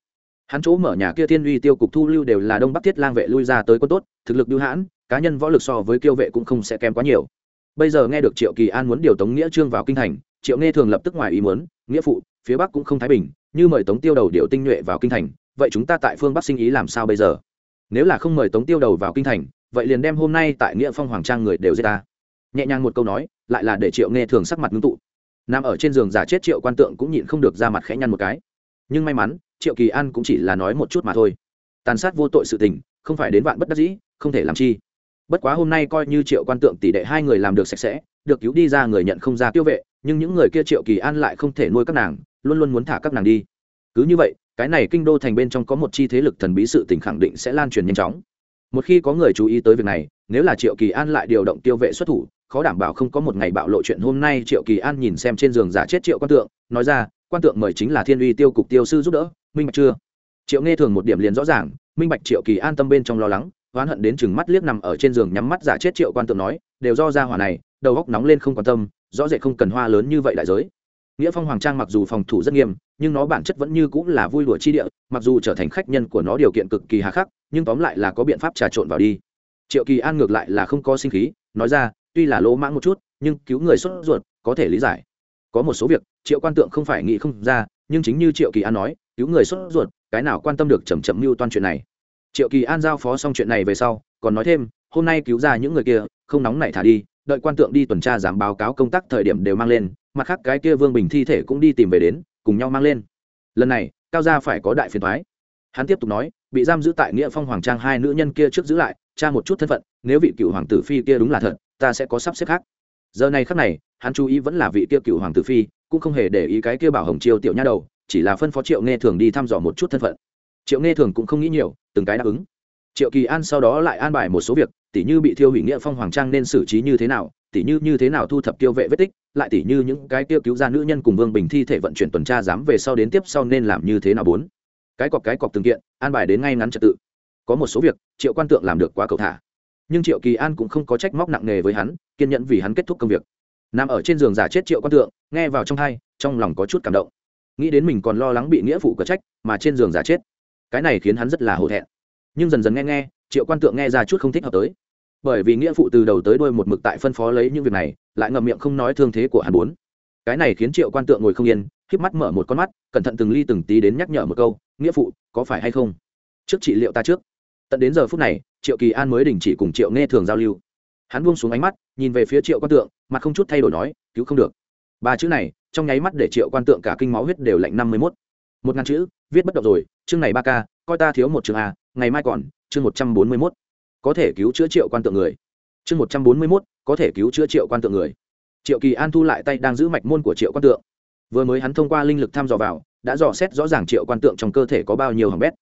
Hắn chỗ mở nhà kia thiên uy tiêu cục thu lưu đều là đông bắc thiết lang vệ lui ra tới quân tốt, thực lực lưu hãn, cá nhân võ lực so với kiêu vệ cũng không sẽ kém quá nhiều. Bây giờ nghe được triệu kỳ an muốn điều tống nghĩa trương vào kinh thành, triệu nghe thường lập tức ngoài ý muốn, nghĩa phụ, phía bắc cũng không thái bình, như mời tống tiêu đầu điều tinh nhuệ vào kinh thành, vậy chúng ta tại phương bắc sinh ý làm sao bây giờ? Nếu là không mời tống tiêu đầu vào kinh thành, vậy liền đem hôm nay tại nghĩa phong hoàng trang người đều giết ta. Nhẹ nhàng một câu nói, lại là để triệu nghe thường sắc mặt ngưng tụ. Nằm ở trên giường giả chết triệu quan tượng cũng nhịn không được ra mặt khẽ nhăn một cái. Nhưng may mắn, triệu kỳ an cũng chỉ là nói một chút mà thôi. Tàn sát vô tội sự tình, không phải đến vạn bất đắc dĩ, không thể làm chi. Bất quá hôm nay coi như triệu quan tượng tỷ đệ hai người làm được sạch sẽ, được cứu đi ra người nhận không ra tiêu vệ, nhưng những người kia triệu kỳ an lại không thể nuôi các nàng, luôn luôn muốn thả các nàng đi. Cứ như vậy cái này kinh đô thành bên trong có một chi thế lực thần bí sự tình khẳng định sẽ lan truyền nhanh chóng. Một khi có người chú ý tới việc này, nếu là triệu kỳ an lại điều động tiêu vệ xuất thủ, khó đảm bảo không có một ngày bạo lộ chuyện hôm nay, triệu kỳ an nhìn xem trên giường giả chết triệu quan tượng, nói ra, quan tượng mời chính là thiên uy tiêu cục tiêu sư giúp đỡ, minh bạch chưa? Triệu nghe thường một điểm liền rõ ràng, minh bạch triệu kỳ an tâm bên trong lo lắng, oán hận đến chừng mắt liếc nằm ở trên giường nhắm mắt giả chết triệu quan tượng nói, đều do ra hỏa này, đầu góc nóng lên không quan tâm, rõ rệt không cần hoa lớn như vậy đại giới nghĩa phong hoàng trang mặc dù phòng thủ rất nghiêm, nhưng nó bản chất vẫn như cũng là vui đùa chi địa, mặc dù trở thành khách nhân của nó điều kiện cực kỳ hà khắc, nhưng tóm lại là có biện pháp trà trộn vào đi. Triệu kỳ an ngược lại là không có sinh khí, nói ra, tuy là lỗ mãng một chút, nhưng cứu người sốt ruột, có thể lý giải. Có một số việc, triệu quan tượng không phải nghĩ không ra, nhưng chính như triệu kỳ an nói, cứu người sốt ruột, cái nào quan tâm được chầm chậm mưu toan chuyện này. Triệu kỳ an giao phó xong chuyện này về sau, còn nói thêm, hôm nay cứu ra những người kia, không nóng nảy thả đi, đợi quan tượng đi tuần tra giảm báo cáo công tác thời điểm đều mang lên mặt khác cái kia vương bình thi thể cũng đi tìm về đến, cùng nhau mang lên. Lần này, cao gia phải có đại phiền thoái hắn tiếp tục nói, bị giam giữ tại nghĩa phong hoàng trang hai nữ nhân kia trước giữ lại, tra một chút thân phận, nếu vị cựu hoàng tử phi kia đúng là thật, ta sẽ có sắp xếp khác. Giờ này khắc này, hắn chú ý vẫn là vị kia cựu hoàng tử phi, cũng không hề để ý cái kia bảo hồng chiêu tiểu nha đầu, chỉ là phân phó triệu nghe thường đi thăm dò một chút thân phận. Triệu nghe thường cũng không nghĩ nhiều, từng cái đáp ứng. Triệu kỳ an sau đó lại an bài một số việc tỉ như bị thiêu hủy nghĩa phong hoàng trang nên xử trí như thế nào tỉ như như thế nào thu thập tiêu vệ vết tích, lại tỉ như những cái tiêu cứu ra nữ nhân cùng vương bình thi thể vận chuyển tuần tra dám về sau đến tiếp sau nên làm như thế nào bốn. Cái cọc cái cọc từng kiện, an bài đến ngay ngắn trật tự. Có một số việc, triệu quan tượng làm được quá cầu thả. Nhưng triệu kỳ an cũng không có trách móc nặng nề với hắn, kiên nhẫn vì hắn kết thúc công việc. Nằm ở trên giường giả chết triệu quan tượng, nghe vào trong hai, trong lòng có chút cảm động. Nghĩ đến mình còn lo lắng bị nghĩa phụ cờ trách, mà trên giường giả chết. Cái này khiến hắn rất là hổ thẹn. Nhưng dần dần nghe nghe, triệu quan tượng nghe ra chút không thích hợp tới bởi vì nghĩa phụ từ đầu tới đuôi một mực tại phân phó lấy những việc này, lại ngậm miệng không nói thương thế của hắn bốn. Cái này khiến triệu quan tượng ngồi không yên k mắt mở một con mắt, cẩn thận từng ly từng tí đến nhắc nhở một câu, nghĩa phụ, có phải hay không? Trước trị liệu ta trước. Tận đến giờ phút này, triệu kỳ an mới đình chỉ cùng triệu nghe thường giao lưu. Hắn buông xuống ánh mắt, nhìn về phía triệu quan tượng, mặt không chút thay đổi nói, cứu không được. Ba chữ này, trong nháy mắt để triệu quan tượng cả kinh máu huyết đều lạnh năm mươi mốt. Một ngàn chữ, viết bất động rồi, chương này ba k coi ta thiếu một chương a, ngày mai còn, chương một trăm bốn mươi mốt có thể cứu chữa triệu quan tượng người. Chương một trăm bốn mươi mốt, có thể cứu chữa triệu quan tượng người. Triệu kỳ an thu lại tay đang giữ mạch môn của triệu quan tượng. Vừa mới hắn thông qua linh lực thăm dò vào, đã dò xét rõ ràng triệu quan tượng trong cơ thể có bao nhiêu hỏng bét.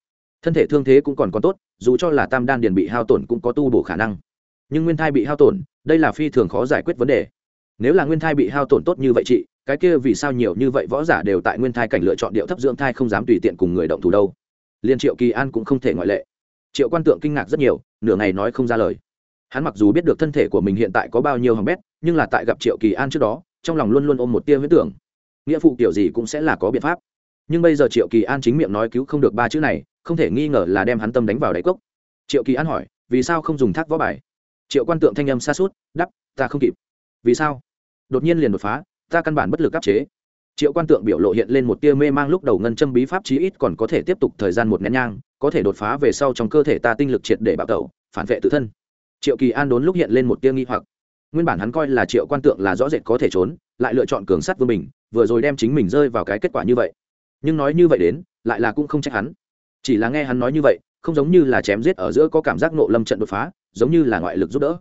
Thân thể thương thế cũng còn còn tốt, dù cho là tam đan điền bị hao tổn cũng có tu bổ khả năng. Nhưng nguyên thai bị hao tổn, đây là phi thường khó giải quyết vấn đề. Nếu là nguyên thai bị hao tổn tốt như vậy chị, cái kia vì sao nhiều như vậy võ giả đều tại nguyên thai cảnh lựa chọn điệu thấp dưỡng thai không dám tùy tiện cùng người động thủ đâu? Liên triệu kỳ an cũng không thể ngoại lệ triệu quan tượng kinh ngạc rất nhiều, nửa ngày nói không ra lời. Hắn mặc dù biết được thân thể của mình hiện tại có bao nhiêu hồng bét, nhưng là tại gặp triệu kỳ an trước đó, trong lòng luôn luôn ôm một tia huyết tưởng. Nghĩa phụ kiểu gì cũng sẽ là có biện pháp. Nhưng bây giờ triệu kỳ an chính miệng nói cứu không được ba chữ này, không thể nghi ngờ là đem hắn tâm đánh vào đáy cốc. Triệu kỳ an hỏi, vì sao không dùng thác võ bài? Triệu quan tượng thanh âm xa suốt đắp ta không kịp. Vì sao? Đột nhiên liền đột phá, ta căn bản bất lực áp chế triệu quan tượng biểu lộ hiện lên một tia mê mang lúc đầu ngân châm bí pháp chí ít còn có thể tiếp tục thời gian một nén nhang, có thể đột phá về sau trong cơ thể ta tinh lực triệt để bạo tẩu, phản vệ tự thân. Triệu kỳ an đốn lúc hiện lên một tia nghi hoặc. Nguyên bản hắn coi là triệu quan tượng là rõ rệt có thể trốn, lại lựa chọn cường sắt vương mình, vừa rồi đem chính mình rơi vào cái kết quả như vậy. Nhưng nói như vậy đến, lại là cũng không trách hắn. Chỉ là nghe hắn nói như vậy, không giống như là chém giết ở giữa có cảm giác nộ lâm trận đột phá, giống như là ngoại lực giúp đỡ.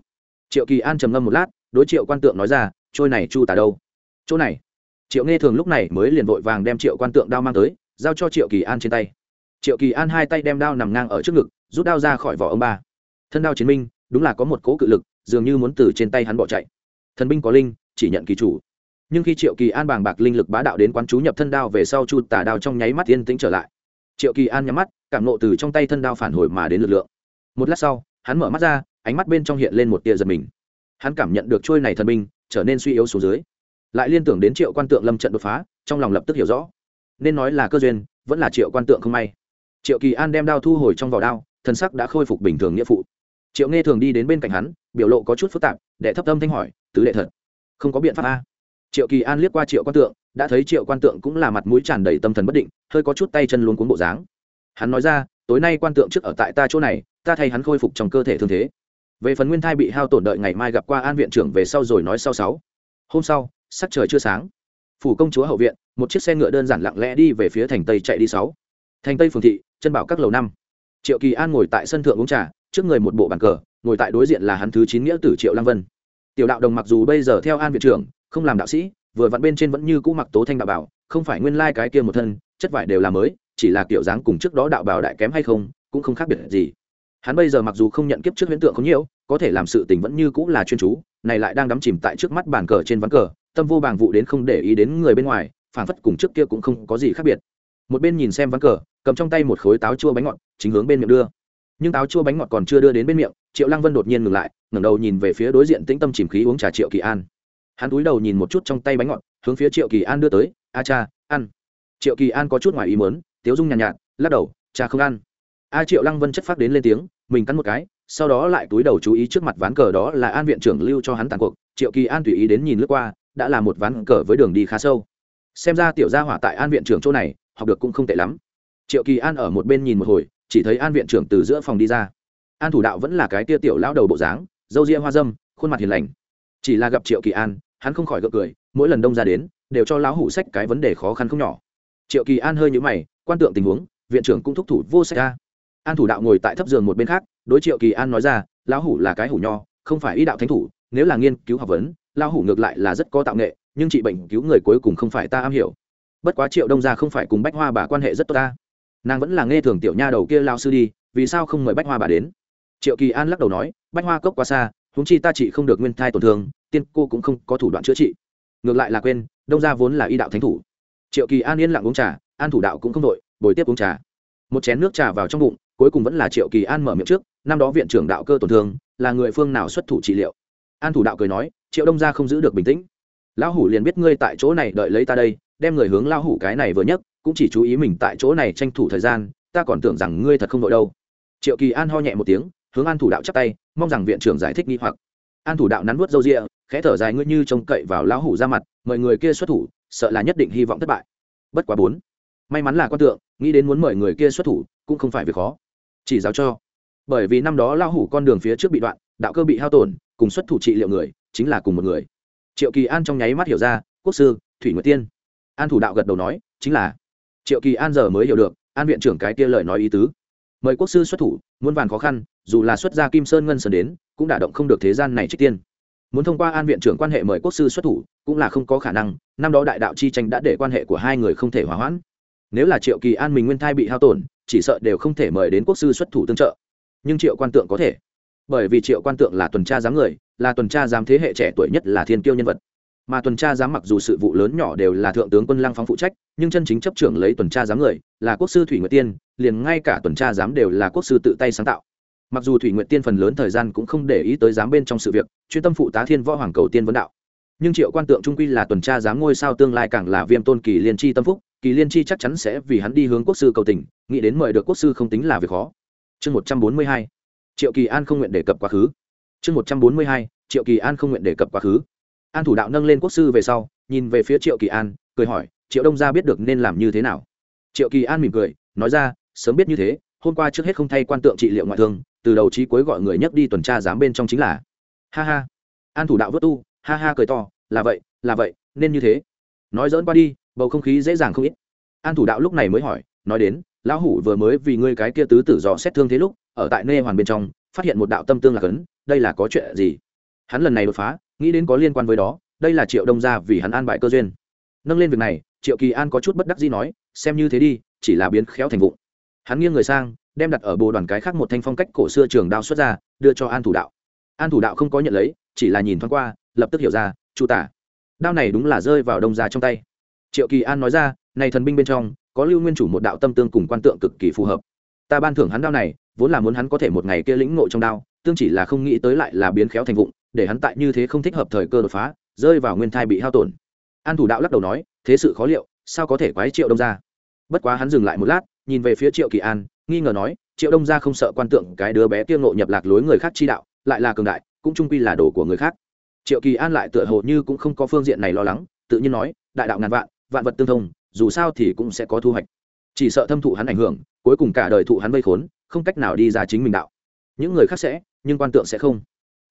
Triệu kỳ an trầm ngâm một lát, đối triệu quan tượng nói ra, trôi này chu tả đâu? Chỗ này triệu nghe thường lúc này mới liền vội vàng đem triệu quan tượng đao mang tới, giao cho triệu kỳ an trên tay. Triệu kỳ an hai tay đem đao nằm ngang ở trước ngực, rút đao ra khỏi vỏ ông ba. Thân đao chiến minh, đúng là có một cố cự lực, dường như muốn từ trên tay hắn bỏ chạy. Thần binh có linh, chỉ nhận kỳ chủ. Nhưng khi triệu kỳ an bàng bạc linh lực bá đạo đến quán chú nhập thân đao về sau chu tả đao trong nháy mắt yên tĩnh trở lại. Triệu kỳ an nhắm mắt, cảm nộ từ trong tay thân đao phản hồi mà đến lực lượng. Một lát sau, hắn mở mắt ra, ánh mắt bên trong hiện lên một tia giật mình. Hắn cảm nhận được trôi này thần binh, trở nên suy yếu xuống dưới lại liên tưởng đến triệu quan tượng lâm trận đột phá, trong lòng lập tức hiểu rõ. Nên nói là cơ duyên, vẫn là triệu quan tượng không may. Triệu kỳ an đem đao thu hồi trong vỏ đao, thân sắc đã khôi phục bình thường nghĩa phụ. Triệu nghe thường đi đến bên cạnh hắn, biểu lộ có chút phức tạp, đệ thấp tâm thanh hỏi, tứ đệ thật, không có biện pháp a? Triệu kỳ an liếc qua triệu quan tượng, đã thấy triệu quan tượng cũng là mặt mũi tràn đầy tâm thần bất định, hơi có chút tay chân luôn cuốn bộ dáng. Hắn nói ra, tối nay quan tượng trước ở tại ta chỗ này, ta thay hắn khôi phục trong cơ thể thương thế. Về phần nguyên thai bị hao tổn đợi ngày mai gặp qua an viện trưởng về sau rồi nói sau sáu. Hôm sau sắc trời chưa sáng. Phủ công chúa hậu viện, một chiếc xe ngựa đơn giản lặng lẽ đi về phía thành tây chạy đi sáu. Thành tây phường thị, chân bảo các lầu năm. Triệu kỳ an ngồi tại sân thượng uống trà, trước người một bộ bàn cờ, ngồi tại đối diện là hắn thứ chín nghĩa tử triệu lăng vân. Tiểu đạo đồng mặc dù bây giờ theo an viện trưởng, không làm đạo sĩ, vừa vặn bên trên vẫn như cũ mặc tố thanh đạo bảo, không phải nguyên lai cái kia một thân, chất vải đều là mới, chỉ là kiểu dáng cùng trước đó đạo bảo đại kém hay không, cũng không khác biệt gì. Hắn bây giờ mặc dù không nhận kiếp trước huyễn tượng không nhiều, có thể làm sự tình vẫn như cũng là chuyên chú, này lại đang đắm chìm tại trước mắt bàn cờ trên ván cờ tâm vô bàng vụ đến không để ý đến người bên ngoài phản phất cùng trước kia cũng không có gì khác biệt. Một bên nhìn xem ván cờ cầm trong tay một khối táo chua bánh ngọt chính hướng bên miệng đưa. Nhưng táo chua bánh ngọt còn chưa đưa đến bên miệng triệu lăng vân đột nhiên ngừng lại ngẩng đầu nhìn về phía đối diện tĩnh tâm chìm khí uống trà triệu kỳ an. Hắn cúi đầu nhìn một chút trong tay bánh ngọt hướng phía triệu kỳ an đưa tới a cha ăn. Triệu kỳ an có chút ngoài ý mớn tiếu dung nhàn nhạt, nhạt lắc đầu cha không ăn. A triệu lăng vân chất phát đến lên tiếng mình cắn một cái sau đó lại túi đầu chú ý trước mặt ván cờ đó là an viện trưởng lưu cho hắn tàn cuộc. Triệu kỳ an tùy ý đến nhìn lướt qua đã là một ván cờ với đường đi khá sâu. Xem ra tiểu gia hỏa tại an viện trưởng chỗ này, học được cũng không tệ lắm. Triệu kỳ an ở một bên nhìn một hồi, chỉ thấy an viện trưởng từ giữa phòng đi ra. An thủ đạo vẫn là cái tia tiểu lão đầu bộ dáng dâu ria hoa dâm, khuôn mặt hiền lành. Chỉ là gặp triệu kỳ an, hắn không khỏi gượng cười, mỗi lần đông ra đến, đều cho lão hủ sách cái vấn đề khó khăn không nhỏ. Triệu kỳ an hơi nhũ mày, quan tượng tình huống, viện trưởng cũng thúc thủ vô sách ra an thủ đạo ngồi tại thấp giường một bên khác, đối triệu kỳ an nói ra, lão hủ là cái hủ nho, không phải ý đạo thánh thủ, nếu là nghiên cứu học vấn lão hủ ngược lại là rất có tạo nghệ, nhưng trị bệnh cứu người cuối cùng không phải ta am hiểu. Bất quá triệu đông gia không phải cùng bách hoa bà quan hệ rất tốt ta. Nàng vẫn là nghe thường tiểu nha đầu kia lao sư đi, vì sao không mời bách hoa bà đến? Triệu kỳ an lắc đầu nói, bách hoa cốc quá xa húng chi ta chị không được nguyên thai tổn thương, tiên cô cũng không có thủ đoạn chữa trị. Ngược lại là quên, đông gia vốn là y đạo thánh thủ. Triệu kỳ an yên lặng uống trà, an thủ đạo cũng không đội bồi tiếp uống trà. Một chén nước trà vào trong bụng, cuối cùng vẫn là triệu kỳ an mở miệng trước, năm đó viện trưởng đạo cơ tổn thương, là người phương nào xuất thủ trị liệu? An thủ đạo cười nói triệu đông gia không giữ được bình tĩnh. Lão hủ liền biết ngươi tại chỗ này đợi lấy ta đây, đem người hướng lão hủ cái này vừa nhất cũng chỉ chú ý mình tại chỗ này tranh thủ thời gian, ta còn tưởng rằng ngươi thật không đội đâu. Triệu kỳ an ho nhẹ một tiếng, hướng an thủ đạo chắp tay, mong rằng viện trưởng giải thích nghi hoặc. An thủ đạo nắn nuốt râu rịa khẽ thở dài ngươi như trông cậy vào lão hủ ra mặt, mời người kia xuất thủ, sợ là nhất định hy vọng thất bại. Bất quá bốn, may mắn là quan tượng, nghĩ đến muốn mời người kia xuất thủ, cũng không phải việc khó. Chỉ giáo cho. Bởi vì năm đó lão hủ con đường phía trước bị đoạn, đạo cơ bị hao tổn, cùng xuất thủ trị liệu người chính là cùng một người. Triệu kỳ an trong nháy mắt hiểu ra, quốc sư, thủy nguyệt tiên. An thủ đạo gật đầu nói, chính là. Triệu kỳ an giờ mới hiểu được, an viện trưởng cái kia lời nói ý tứ. Mời quốc sư xuất thủ, muôn vàn khó khăn, dù là xuất gia kim sơn ngân sơn đến, cũng đả động không được thế gian này trích tiên. Muốn thông qua an viện trưởng quan hệ mời quốc sư xuất thủ, cũng là không có khả năng, năm đó đại đạo chi tranh đã để quan hệ của hai người không thể hòa hoãn. Nếu là triệu kỳ an mình nguyên thai bị hao tổn, chỉ sợ đều không thể mời đến quốc sư xuất thủ tương trợ. Nhưng triệu quan tượng có thể. Bởi vì triệu quan tượng là tuần tra giám người là tuần tra giám thế hệ trẻ tuổi nhất là thiên kiêu nhân vật. Mà tuần tra giám mặc dù sự vụ lớn nhỏ đều là thượng tướng quân lăng phóng phụ trách, nhưng chân chính chấp trưởng lấy tuần tra giám người là quốc sư thủy nguyệt tiên, liền ngay cả tuần tra giám đều là quốc sư tự tay sáng tạo. Mặc dù thủy nguyệt tiên phần lớn thời gian cũng không để ý tới giám bên trong sự việc, chuyên tâm phụ tá thiên võ hoàng cầu tiên vấn đạo. Nhưng triệu quan tượng trung quy là tuần tra giám ngôi sao tương lai càng là viêm tôn kỳ liên chi tâm phúc, kỳ liên chi chắc chắn sẽ vì hắn đi hướng quốc sư cầu tình, nghĩ đến mời được quốc sư không tính là việc khó. Chương một trăm bốn mươi hai, triệu kỳ an không nguyện đề cập quá khứ chương một trăm bốn mươi hai, triệu kỳ an không nguyện đề cập quá khứ. An thủ đạo nâng lên quốc sư về sau, nhìn về phía triệu kỳ an, cười hỏi, triệu đông gia biết được nên làm như thế nào? Triệu kỳ an mỉm cười, nói ra, sớm biết như thế, hôm qua trước hết không thay quan tượng trị liệu ngoại thương, từ đầu trí cuối gọi người nhấc đi tuần tra giám bên trong chính là. Ha ha. An thủ đạo vớt tu, ha ha cười to, là vậy là vậy, nên như thế. Nói dỡn qua đi, bầu không khí dễ dàng không ít. An thủ đạo lúc này mới hỏi, nói đến, lão hủ vừa mới vì ngươi cái kia tứ tử dò xét thương thế lúc, ở tại nê hoàn bên trong phát hiện một đạo tâm tương lạc ấn, đây là có chuyện gì? Hắn lần này đột phá, nghĩ đến có liên quan với đó, đây là triệu đông gia vì hắn an bại cơ duyên. Nâng lên việc này, triệu kỳ an có chút bất đắc gì nói, xem như thế đi, chỉ là biến khéo thành vụng. Hắn nghiêng người sang, đem đặt ở bồ đoàn cái khác một thanh phong cách cổ xưa trường đao xuất ra, đưa cho an thủ đạo. An thủ đạo không có nhận lấy, chỉ là nhìn thoáng qua, lập tức hiểu ra, chu tả, đao này đúng là rơi vào đông gia trong tay. Triệu kỳ an nói ra, này thần binh bên trong, có lưu nguyên chủ một đạo tâm tương cùng quan tượng cực kỳ phù hợp ta ban thưởng hắn đao này, vốn là muốn hắn có thể một ngày kia lĩnh ngộ trong đao, tương chỉ là không nghĩ tới lại là biến khéo thành vụng, để hắn tại như thế không thích hợp thời cơ đột phá, rơi vào nguyên thai bị hao tổn. An thủ đạo lắc đầu nói, thế sự khó liệu, sao có thể quái triệu đông ra bất quá hắn dừng lại một lát, nhìn về phía triệu kỳ an, nghi ngờ nói, triệu đông ra không sợ quan tượng cái đứa bé kia ngộ nhập lạc lối người khác chi đạo, lại là cường đại, cũng trung quy là đồ của người khác. Triệu kỳ an lại tựa hồ như cũng không có phương diện này lo lắng, tự nhiên nói, đại đạo ngàn vạn vạn vật tương thông, dù sao thì cũng sẽ có thu hoạch chỉ sợ thâm thụ hắn ảnh hưởng, cuối cùng cả đời thụ hắn vây khốn, không cách nào đi ra chính mình đạo. Những người khác sẽ, nhưng quan tượng sẽ không.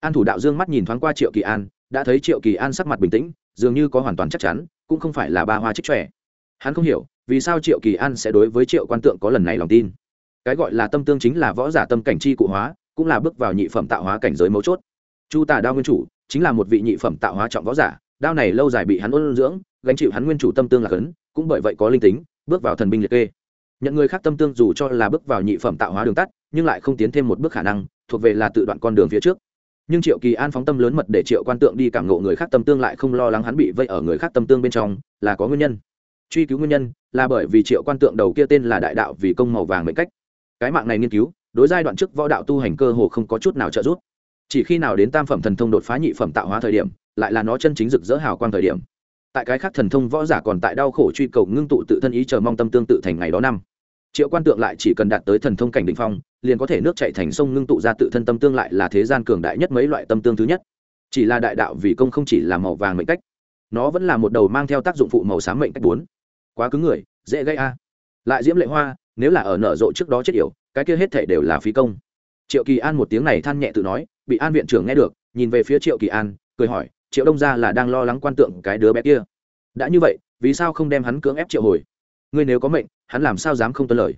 An thủ đạo dương mắt nhìn thoáng qua triệu kỳ an, đã thấy triệu kỳ an sắc mặt bình tĩnh, dường như có hoàn toàn chắc chắn, cũng không phải là ba hoa trích trẻ. Hắn không hiểu, vì sao triệu kỳ an sẽ đối với triệu quan tượng có lần này lòng tin. Cái gọi là tâm tương chính là võ giả tâm cảnh chi cụ hóa, cũng là bước vào nhị phẩm tạo hóa cảnh giới mấu chốt. Chu tà đao nguyên chủ, chính là một vị nhị phẩm tạo hóa trọng võ giả, đao này lâu dài bị hắn ôn dưỡng, gánh chịu hắn nguyên chủ tâm tương là cấn cũng bởi vậy có linh tính bước vào thần binh liệt kê. Nhận người khác tâm tương dù cho là bước vào nhị phẩm tạo hóa đường tắt, nhưng lại không tiến thêm một bước khả năng, thuộc về là tự đoạn con đường phía trước. Nhưng triệu kỳ an phóng tâm lớn mật để triệu quan tượng đi cảm ngộ người khác tâm tương lại không lo lắng hắn bị vây ở người khác tâm tương bên trong, là có nguyên nhân. Truy cứu nguyên nhân là bởi vì triệu quan tượng đầu kia tên là đại đạo vì công màu vàng mệnh cách. Cái mạng này nghiên cứu, đối giai đoạn trước võ đạo tu hành cơ hồ không có chút nào trợ giúp. Chỉ khi nào đến tam phẩm thần thông đột phá nhị phẩm tạo hóa thời điểm, lại là nó chân chính rực rỡ hào quang thời điểm tại cái khác thần thông võ giả còn tại đau khổ truy cầu ngưng tụ tự thân ý chờ mong tâm tương tự thành ngày đó năm. Triệu quan tượng lại chỉ cần đạt tới thần thông cảnh đ ỉ n h phong, liền có thể nước chạy thành sông ngưng tụ ra tự thân tâm tương lại là thế gian cường đại nhất mấy loại tâm tương thứ nhất. Chỉ là đại đạo vì công không chỉ là màu vàng mệnh cách, nó vẫn là một đầu mang theo tác dụng phụ màu xám mệnh cách bốn. Quá cứng người, dễ gây a. Lại diễm lệ hoa, nếu là ở nở rộ trước đó chết yểu, cái kia hết thể đều là phí công. Triệu kỳ an một tiếng này than nhẹ tự nói, bị an viện trưởng nghe được, nhìn về phía triệu kỳ an, cười hỏi triệu đông gia là đang lo lắng quan tượng cái đứa bé kia. Đã như vậy, vì sao không đem hắn cưỡng ép triệu hồi? Ngươi nếu có mệnh, hắn làm sao dám không tuân lời?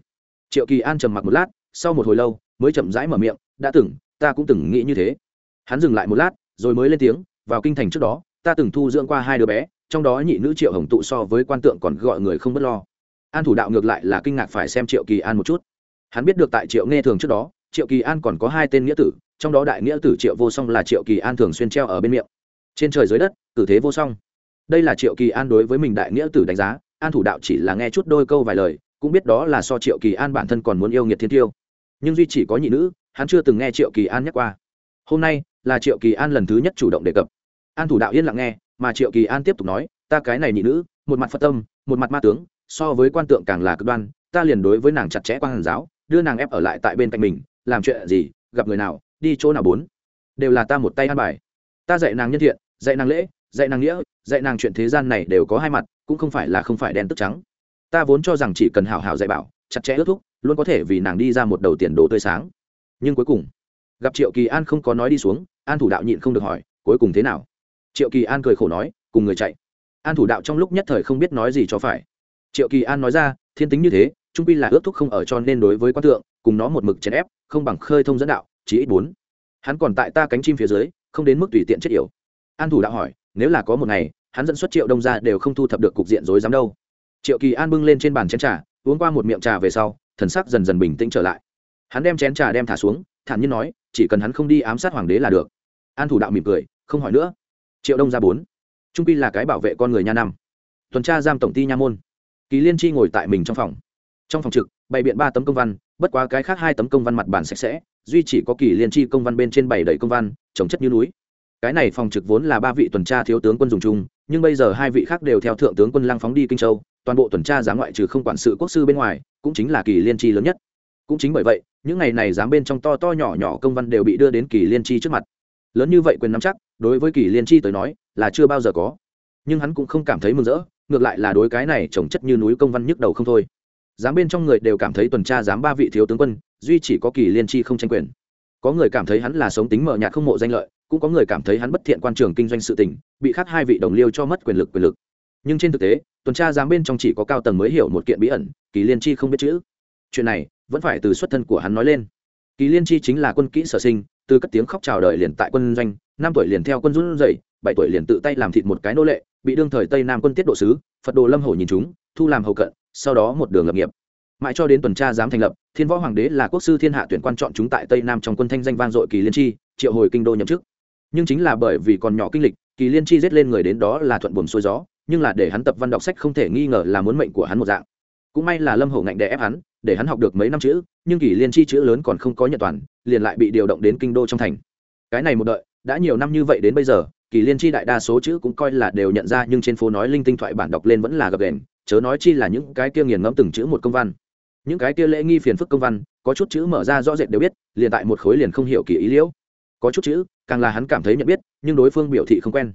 Triệu kỳ an trầm mặc một lát, sau một hồi lâu, mới chậm rãi mở miệng, đã từng, ta cũng từng nghĩ như thế. Hắn dừng lại một lát, rồi mới lên tiếng, vào kinh thành trước đó, ta từng thu dưỡng qua hai đứa bé, trong đó nhị nữ triệu hồng tụ so với quan tượng còn gọi người không b ấ t lo. An thủ đạo ngược lại là kinh ngạc phải xem triệu kỳ an một chút. Hắn biết được tại triệu nghe thường trước đó, triệu kỳ an còn có hai tên nghĩa tử, trong đó đại nghĩa tử triệu vô song là triệu kỳ an thường xuyên treo ở bên miệng trên trời dưới đất cử thế vô song. Đây là triệu kỳ an đối với mình đại nghĩa tử đánh giá, an thủ đạo chỉ là nghe chút đôi câu vài lời, cũng biết đó là so triệu kỳ an bản thân còn muốn yêu nghiệt thiên tiêu. Nhưng duy chỉ có nhị nữ, hắn chưa từng nghe triệu kỳ an nhắc qua. Hôm nay là triệu kỳ an lần thứ nhất chủ động đề cập. An thủ đạo yên lặng nghe, mà triệu kỳ an tiếp tục nói, ta cái này nhị nữ, một mặt phật tâm, một mặt ma tướng, so với quan tượng càng là cực đoan, ta liền đối với nàng chặt chẽ quan hàn giáo, đưa nàng ép ở lại tại bên cạnh mình, làm chuyện gì, gặp người nào, đi chỗ nào bốn, đều là ta một tay an bài ta dạy nàng nhân thiện, dạy nàng lễ, dạy nàng nghĩa, dạy nàng chuyện thế gian này đều có hai mặt, cũng không phải là không phải đen tức trắng. Ta vốn cho rằng chỉ cần hảo hảo dạy bảo, chặt chẽ ước thúc, luôn có thể vì nàng đi ra một đầu tiền đồ tươi sáng. Nhưng cuối cùng, gặp triệu kỳ an không có nói đi xuống, an thủ đạo nhịn không được hỏi, cuối cùng thế nào? Triệu kỳ an cười khổ nói, cùng người chạy. An thủ đạo trong lúc nhất thời không biết nói gì cho phải. Triệu kỳ an nói ra, thiên tính như thế, trung pi là ước thúc không ở cho nên đối với quan tượng, cùng nó một mực chèn ép, không bằng khơi thông dẫn đạo chỉ ít bốn. Hắn còn tại ta cánh chim phía dưới không đến mức tùy tiện chết yểu. An thủ đạo hỏi, nếu là có một ngày, hắn dẫn xuất triệu đông ra đều không thu thập được cục diện rối rắm đâu. Triệu kỳ an bưng lên trên bàn chén trà, uống qua một miệng trà về sau, thần sắc dần dần bình tĩnh trở lại. Hắn đem chén trà đem thả xuống, thản nhiên nói, chỉ cần hắn không đi ám sát hoàng đế là được. An thủ đạo mỉm cười, không hỏi nữa. Triệu đông ra bốn. Trung pi là cái bảo vệ con người nha năm. Tuần tra giam tổng ty nha môn. Kỳ liên chi ngồi tại mình trong phòng. Trong phòng trực, bày biện ba tấm công văn, bất quá cái khác hai tấm công văn mặt bản sạch sẽ duy chỉ có kỳ liên tri công văn bên trên bảy đầy công văn, trồng chất như núi. Cái này phòng trực vốn là ba vị tuần tra thiếu tướng quân dùng chung, nhưng bây giờ hai vị khác đều theo thượng tướng quân lăng phóng đi kinh châu, toàn bộ tuần tra giám ngoại trừ không quản sự quốc sư bên ngoài, cũng chính là kỳ liên tri lớn nhất. Cũng chính bởi vậy, những ngày này giám bên trong to to nhỏ nhỏ công văn đều bị đưa đến kỳ liên tri trước mặt. Lớn như vậy quyền nắm chắc, đối với kỳ liên tri tới nói, là chưa bao giờ có. Nhưng hắn cũng không cảm thấy mừng rỡ, ngược lại là đối cái này trồng chất như núi công văn nhức đầu không thôi giám bên trong người đều cảm thấy tuần tra giám ba vị thiếu tướng quân, duy chỉ có kỳ liên chi không tranh quyền. Có người cảm thấy hắn là sống tính mờ nhạt không mộ danh lợi, cũng có người cảm thấy hắn bất thiện quan trường kinh doanh sự tình, bị khác hai vị đồng liêu cho mất quyền lực quyền lực. Nhưng trên thực tế, tuần tra giám bên trong chỉ có cao tầng mới hiểu một kiện bí ẩn, kỳ liên chi không biết chữ. Chuyện này, vẫn phải từ xuất thân của hắn nói lên. Kỳ liên chi chính là quân kỹ sở sinh, từ cất tiếng khóc chào đời liền tại quân doanh, năm tuổi liền theo quân run dậy bảy tuổi liền tự tay làm thịt một cái nô lệ, bị đương thời tây nam quân tiết độ sứ, phật đồ lâm hổ nhìn chúng, thu làm hầu cận sau đó một đường lập nghiệp. Mãi cho đến tuần tra giám thành lập, thiên võ hoàng đế là quốc sư thiên hạ tuyển quan chọn chúng tại tây nam trong quân thanh danh vang dội kỳ liên chi, triệu hồi kinh đô nhậm chức. Nhưng chính là bởi vì còn nhỏ kinh lịch, kỳ liên chi giết lên người đến đó là thuận buồm xuôi gió, nhưng là để hắn tập văn đọc sách không thể nghi ngờ là muốn mệnh của hắn một dạng. Cũng may là lâm hổ ngạnh đè ép hắn, để hắn học được mấy năm chữ, nhưng kỳ liên chi chữ lớn còn không có nhận toàn, liền lại bị điều động đến kinh đô trong thành. Cái này một đợi, đã nhiều năm như vậy đến bây giờ, kỳ liên chi đại đa số chữ cũng coi là đều nhận ra, nhưng trên phố nói linh tinh thoại bản đọc lên vẫn là gập đền chớ nói chi là những cái kia nghiền ngẫm từng chữ một công văn. Những cái kia lễ nghi phiền phức công văn, có chút chữ mở ra rõ rệt đều biết, liền tại một khối liền không hiểu kỳ ý liễu. Có chút chữ, càng là hắn cảm thấy nhận biết, nhưng đối phương biểu thị không quen.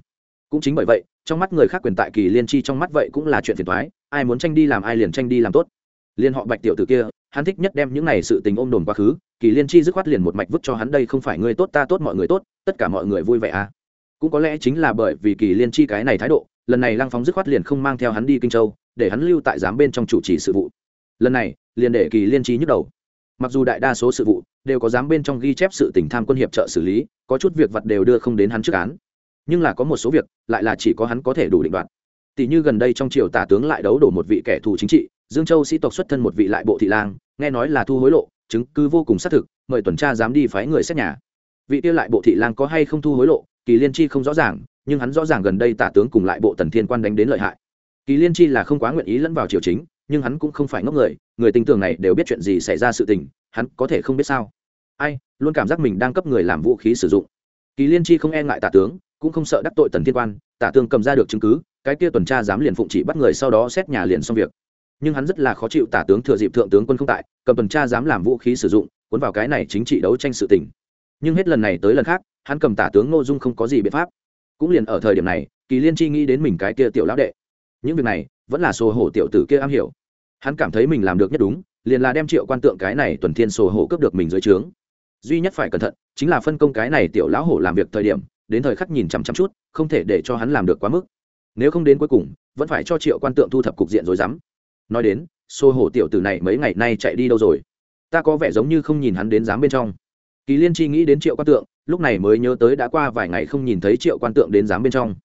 Cũng chính bởi vậy, trong mắt người khác quyền tại kỳ liên chi trong mắt vậy cũng là chuyện phiền thoái ai muốn tranh đi làm ai liền tranh đi làm tốt. Liên họ bạch tiểu tử kia, hắn thích nhất đem những này sự tình ôm đồn quá khứ, kỳ liên chi dứt khoát liền một mạch vứt cho hắn đây không phải người tốt ta tốt mọi người tốt, tất cả mọi người vui vẻ à. Cũng có lẽ chính là bởi vì kỳ liên chi cái này thái độ lần này lăng phóng dứt khoát liền không mang theo hắn đi kinh châu, để hắn lưu tại giám bên trong chủ trì sự vụ. Lần này, liền để kỳ liên chi nhức đầu. Mặc dù đại đa số sự vụ đều có giám bên trong ghi chép sự tỉnh tham quân hiệp trợ xử lý, có chút việc vật đều đưa không đến hắn trước án. Nhưng là có một số việc, lại là chỉ có hắn có thể đủ định đoạt. Tỷ như gần đây trong triều tả tướng lại đấu đổ một vị kẻ thù chính trị, dương châu sĩ tộc xuất thân một vị lại bộ thị lang, nghe nói là thu hối lộ, chứng cứ vô cùng xác thực, mời tuần tra dám đi phái người xét nhà. Vị tiêu lại bộ thị lang có hay không thu hối lộ, kỳ liên chi không rõ ràng nhưng hắn rõ ràng gần đây tả tướng cùng lại bộ tần thiên quan đánh đến lợi hại. Kỳ liên chi là không quá nguyện ý lẫn vào triều chính, nhưng hắn cũng không phải ngốc người người tình tưởng này đều biết chuyện gì xảy ra sự tình, hắn có thể không biết sao. Ai, luôn cảm giác mình đang cấp người làm vũ khí sử dụng. Kỳ liên chi không e ngại tả tướng, cũng không sợ đắc tội tần thiên quan, tả tướng cầm ra được chứng cứ, cái kia tuần tra dám liền phụng chỉ bắt người sau đó xét nhà liền xong việc. Nhưng hắn rất là khó chịu tả tướng thừa dịp thượng tướng quân không tại, cầm tuần tra dám làm vũ khí sử dụng, cuốn vào cái này chính trị đấu tranh sự tình. Nhưng hết lần này tới lần khác, hắn cầm tả tướng ngô dung không có gì biện pháp cũng liền ở thời điểm này, kỳ liên chi nghĩ đến mình cái kia tiểu lão đệ. Những việc này, vẫn là sổ hổ tiểu tử kia am hiểu. Hắn cảm thấy mình làm được nhất đúng, liền là đem triệu quan tượng cái này tuần thiên sổ hổ cướp được mình dưới trướng. Duy nhất phải cẩn thận, chính là phân công cái này tiểu lão hổ làm việc thời điểm, đến thời khắc nhìn chằm chằm chút, không thể để cho hắn làm được quá mức. Nếu không đến cuối cùng, vẫn phải cho triệu quan tượng thu thập cục diện rồi dám nói đến xô hổ tiểu tử này mấy ngày nay chạy đi đâu rồi? Ta có vẻ giống như không nhìn hắn đến dám bên trong. Kỳ liên chi nghĩ đến triệu quan tượng lúc này mới nhớ tới đã qua vài ngày không nhìn thấy triệu quan tượng đến giám bên trong.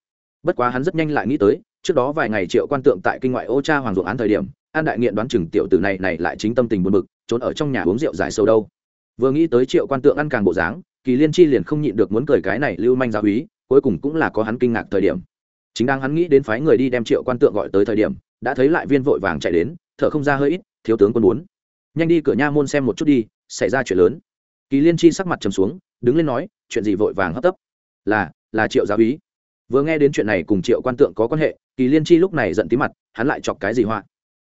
Bất quá hắn rất nhanh lại nghĩ tới, trước đó vài ngày triệu quan tượng tại kinh ngoại ô cha hoàng ruộng án thời điểm, an đại nghiện đoán chừng tiểu tử này này lại chính tâm tình buồn bực, trốn ở trong nhà uống rượu giải sâu đâu. Vừa nghĩ tới triệu quan tượng ăn càng bộ dáng, kỳ liên chi liền không nhịn được muốn cười cái này lưu manh gia úy cuối cùng cũng là có hắn kinh ngạc thời điểm. Chính đang hắn nghĩ đến phái người đi đem triệu quan tượng gọi tới thời điểm, đã thấy lại viên vội vàng chạy đến, thở không ra hơi ít, thiếu tướng quân muốn. Nhanh đi cửa nha môn xem một chút đi, xảy ra chuyện lớn. Kỳ liên chi sắc mặt trầm xuống đứng lên nói, chuyện gì vội vàng hấp tấp? Là là triệu giáo ý vừa nghe đến chuyện này cùng triệu quan tượng có quan hệ, kỳ liên chi lúc này giận tí mặt, hắn lại chọc cái gì họa?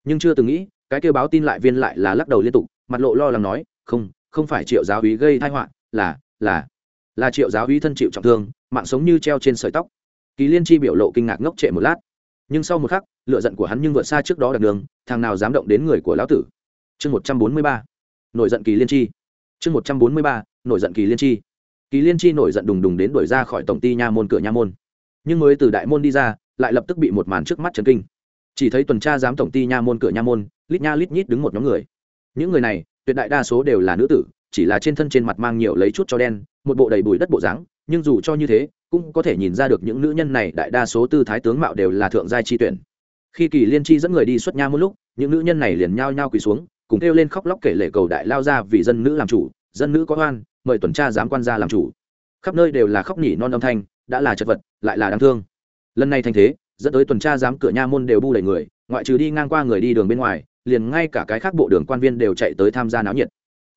Nhưng chưa từng nghĩ, cái kêu báo tin lại viên lại là lắc đầu liên tục, mặt lộ lo lắng nói, không không phải triệu giáo úy gây thai họa, là là là triệu giáo úy thân chịu trọng thương, mạng sống như treo trên sợi tóc. Kỳ liên chi biểu lộ kinh ngạc ngốc trệ một lát. Nhưng sau một khắc lựa giận của hắn nhưng vượt xa trước đó đặc đường, thằng nào dám động đến người của lão tử? Chương một trăm bốn mươi ba. Nổi giận kỳ liên chi chương một trăm bốn mươi ba, nổi giận kỳ liên chi. Kỳ liên chi nổi giận đùng đùng đến đuổi ra khỏi tổng ty nha môn, cửa nha môn. Nhưng mới từ đại môn đi ra, lại lập tức bị một màn trước mắt chấn kinh. Chỉ thấy tuần tra giám tổng ty nha môn, cửa nha môn, lít nha lít nhít đứng một nhóm người. Những người này, tuyệt đại đa số đều là nữ tử, chỉ là trên thân trên mặt mang nhiều lấy chút cho đen, một bộ đầy bụi đất bộ dáng, nhưng dù cho như thế, cũng có thể nhìn ra được những nữ nhân này đại đa số tư thái tướng mạo đều là thượng giai chi tuyển. Khi kỳ liên chi dẫn người đi xuất nha một lúc, những nữ nhân này liền nhao nhao quỳ xuống cùng kêu lên khóc lóc kể lệ cầu đại lao ra vì dân nữ làm chủ, dân nữ có oan, mời tuần tra giám quan ra làm chủ. Khắp nơi đều là khóc nhỉ non âm thanh, đã là chật vật, lại là đáng thương. Lần này thành thế, dẫn tới tuần tra giám cửa nha môn đều bu đầy người, ngoại trừ đi ngang qua người đi đường bên ngoài, liền ngay cả cái khác bộ đường quan viên đều chạy tới tham gia náo nhiệt.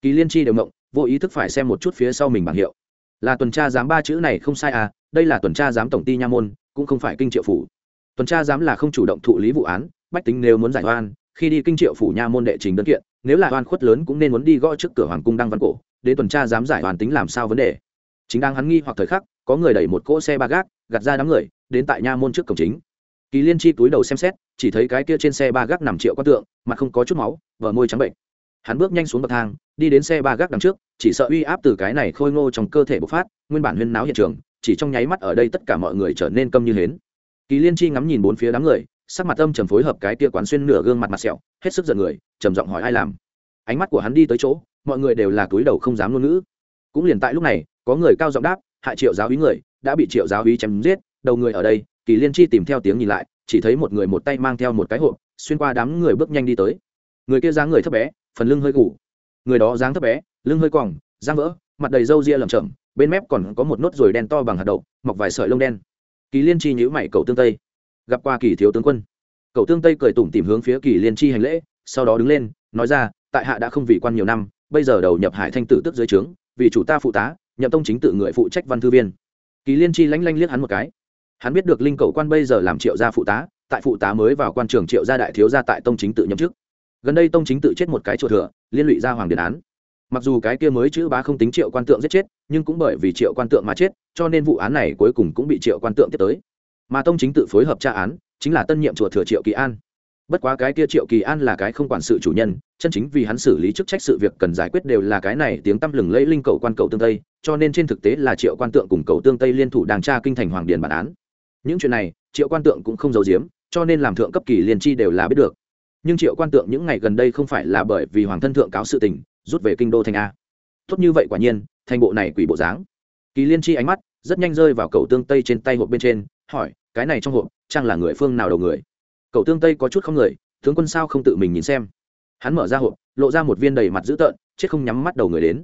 Kỳ liên chi đều mộng, vô ý thức phải xem một chút phía sau mình bảng hiệu. Là tuần tra giám ba chữ này không sai à đây là tuần tra giám tổng ty nha môn, cũng không phải kinh triệu phủ. Tuần tra giám là không chủ động thụ lý vụ án, bách tính nếu muốn giải oan khi đi kinh triệu phủ nha môn đệ trình đơn kiện, nếu là oan khuất lớn cũng nên muốn đi gõ trước cửa hoàng cung đăng văn cổ, để tuần tra giám giải hoàn tính làm sao vấn đề. Chính đang hắn nghi hoặc thời khắc, có người đẩy một cỗ xe ba gác, gạt ra đám người, đến tại nha môn trước cổng chính. Kỳ liên chi túi đầu xem xét, chỉ thấy cái kia trên xe ba gác nằm triệu quan tượng, mặt không có chút máu vợ môi trắng bệnh. Hắn bước nhanh xuống bậc thang, đi đến xe ba gác đằng trước, chỉ sợ uy áp từ cái này khôi ngô trong cơ thể bộc phát, nguyên bản huyên náo hiện trường, chỉ trong nháy mắt ở đây tất cả mọi người trở nên câm như hến. Kỳ liên chi ngắm nhìn bốn phía đám người sắc mặt âm trầm phối hợp cái tia quán xuyên nửa gương mặt mặt sẹo, hết sức giận người, trầm giọng hỏi ai làm. Ánh mắt của hắn đi tới chỗ, mọi người đều là túi đầu không dám ngôn ngữ. Cũng liền tại lúc này, có người cao giọng đáp hại triệu giáo úy người, đã bị triệu giáo úy chém giết, đầu người ở đây. Kỳ liên chi tìm theo tiếng nhìn lại, chỉ thấy một người một tay mang theo một cái hộp, xuyên qua đám người bước nhanh đi tới. Người kia dáng người thấp bé, phần lưng hơi gù. Người đó dáng thấp bé, lưng hơi quòng răng vỡ, mặt đầy râu ria lầm chậm bên mép còn có một nốt ruồi đen to bằng hạt đậu, mọc vài sợi lông đen. Kỳ liên chi nhữ mày, cầu tương tây gặp qua kỳ thiếu tướng quân. Cậu tương tây cười tủm tìm hướng phía kỳ liên chi hành lễ, sau đó đứng lên, nói ra, tại hạ đã không vị quan nhiều năm, bây giờ đầu nhập hải thanh tử tức dưới trướng, vì chủ ta phụ tá, nhậm tông chính tự người phụ trách văn thư viên. Kỳ liên chi lánh lanh liếc hắn một cái. Hắn biết được linh cầu quan bây giờ làm triệu gia phụ tá, tại phụ tá mới vào quan trường triệu gia đại thiếu gia tại tông chính tự nhậm chức. Gần đây tông chính tự chết một cái chuột thừa, liên lụy ra hoàng điện án. Mặc dù cái kia mới chữ bá không tính triệu quan tượng giết chết, nhưng cũng bởi vì triệu quan tượng mà chết, cho nên vụ án này cuối cùng cũng bị triệu quan tượng tiếp tới mà tông chính tự phối hợp tra án, chính là tân nhiệm chùa thừa triệu kỳ an. Bất quá cái kia triệu kỳ an là cái không quản sự chủ nhân, chân chính vì hắn xử lý chức trách sự việc cần giải quyết đều là cái này tiếng tăm lừng lẫy linh cầu quan cầu tương tây, cho nên trên thực tế là triệu quan tượng cùng cầu tương tây liên thủ đàng tra kinh thành hoàng điền bản án. Những chuyện này, triệu quan tượng cũng không giấu giếm, cho nên làm thượng cấp kỳ liên chi đều là biết được. Nhưng triệu quan tượng những ngày gần đây không phải là bởi vì hoàng thân thượng cáo sự tình, rút về kinh đô thành a. Tốt như vậy quả nhiên, thành bộ này quỷ bộ dáng. Kỳ liên chi ánh mắt rất nhanh rơi vào cầu tương tây trên tay hộp bên trên hỏi, cái này trong hộp, trang là người phương nào đầu người? Cậu tương tây có chút không người, tướng quân sao không tự mình nhìn xem? Hắn mở ra hộp, lộ ra một viên đầy mặt dữ tợn, chết không nhắm mắt đầu người đến.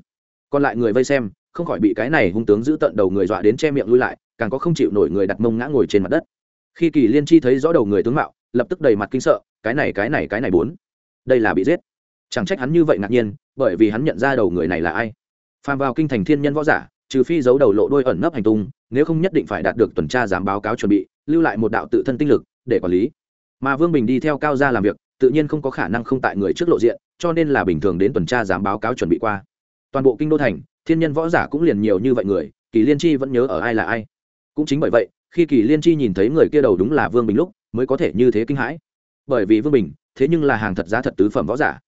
Còn lại người vây xem, không khỏi bị cái này hung tướng giữ tận đầu người dọa đến che miệng lui lại, càng có không chịu nổi người đặt mông ngã ngồi trên mặt đất. Khi kỳ liên chi thấy rõ đầu người tướng mạo, lập tức đầy mặt kinh sợ, cái này cái này cái này bốn, đây là bị giết. Chẳng trách hắn như vậy ngạc nhiên, bởi vì hắn nhận ra đầu người này là ai. Phàm vào kinh thành thiên nhân võ giả trừ phi giấu đầu lộ đôi ẩn nấp hành tung, nếu không nhất định phải đạt được tuần tra giám báo cáo chuẩn bị, lưu lại một đạo tự thân tinh lực để quản lý. Mà vương bình đi theo cao gia làm việc, tự nhiên không có khả năng không tại người trước lộ diện, cho nên là bình thường đến tuần tra giám báo cáo chuẩn bị qua. Toàn bộ kinh đô thành, thiên nhân võ giả cũng liền nhiều như vậy người, kỳ liên chi vẫn nhớ ở ai là ai. Cũng chính bởi vậy, khi kỳ liên chi nhìn thấy người kia đầu đúng là vương bình lúc, mới có thể như thế kinh hãi. Bởi vì vương bình, thế nhưng là hàng thật giá thật tứ phẩm võ giả.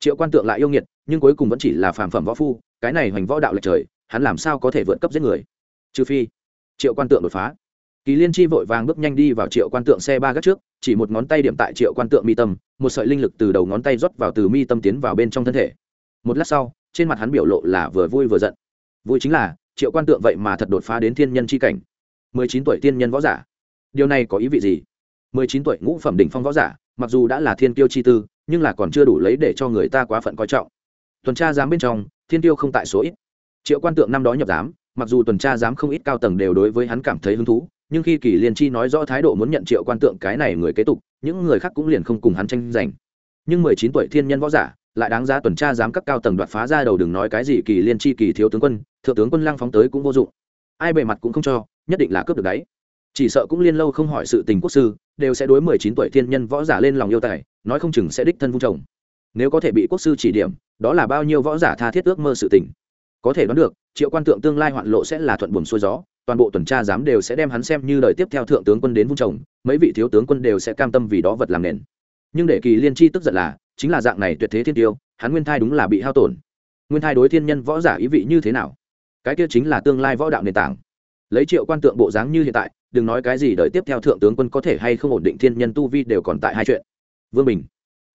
Triệu quan tượng lại yêu nghiệt, nhưng cuối cùng vẫn chỉ là phàm phẩm võ phu, cái này hoành võ đạo lệch trời hắn làm sao có thể vượt cấp giết người? Trừ phi, triệu quan tượng đột phá. Kỳ liên chi vội vàng bước nhanh đi vào triệu quan tượng xe ba gác trước, chỉ một ngón tay điểm tại triệu quan tượng mi tâm, một sợi linh lực từ đầu ngón tay rót vào từ mi tâm tiến vào bên trong thân thể. Một lát sau, trên mặt hắn biểu lộ là vừa vui vừa giận. Vui chính là, triệu quan tượng vậy mà thật đột phá đến thiên nhân c h i cảnh. Mười chín tuổi thiên nhân võ giả. Điều này có ý vị gì? Mười chín tuổi ngũ phẩm đỉnh phong võ giả, mặc dù đã là thiên tiêu chi tư, nhưng là còn chưa đủ lấy để cho người ta quá phận coi trọng. Tuần tra giám bên trong, thiên tiêu không tại số ít triệu quan tượng năm đó nhập giám, mặc dù tuần tra giám không ít cao tầng đều đối với hắn cảm thấy hứng thú, nhưng khi kỳ liên chi nói rõ thái độ muốn nhận triệu quan tượng cái này người kế tục, những người khác cũng liền không cùng hắn tranh giành. Nhưng mười chín tuổi thiên nhân võ giả, lại đáng giá tuần tra giám các cao tầng đoạt phá ra đầu đừng nói cái gì kỳ liên chi, kỳ thiếu tướng quân, thượng tướng quân lăng phóng tới cũng vô dụng. Ai bề mặt cũng không cho, nhất định là cướp được đấy. Chỉ sợ cũng liên lâu không hỏi sự tình quốc sư, đều sẽ đối mười chín tuổi thiên nhân võ giả lên lòng yêu tài, nói không chừng sẽ đích thân vung chồng. Nếu có thể bị quốc sư chỉ điểm, đó là bao nhiêu võ giả tha thiết ước mơ sự tình có thể đoán được, triệu quan tượng tương lai hoạn lộ sẽ là thuận buồm xuôi gió, toàn bộ tuần tra giám đều sẽ đem hắn xem như lời tiếp theo thượng tướng quân đến vung chồng, mấy vị thiếu tướng quân đều sẽ cam tâm vì đó vật làm nền. Nhưng để kỳ liên chi tức giận là, chính là dạng này tuyệt thế thiên tiêu, hắn nguyên thai đúng là bị hao tổn. Nguyên thai đối thiên nhân võ giả ý vị như thế nào? Cái kia chính là tương lai võ đạo nền tảng. Lấy triệu quan tượng bộ dáng như hiện tại, đừng nói cái gì đợi tiếp theo thượng tướng quân có thể hay không ổn định thiên nhân tu vi đều còn tại hai chuyện. Vương bình.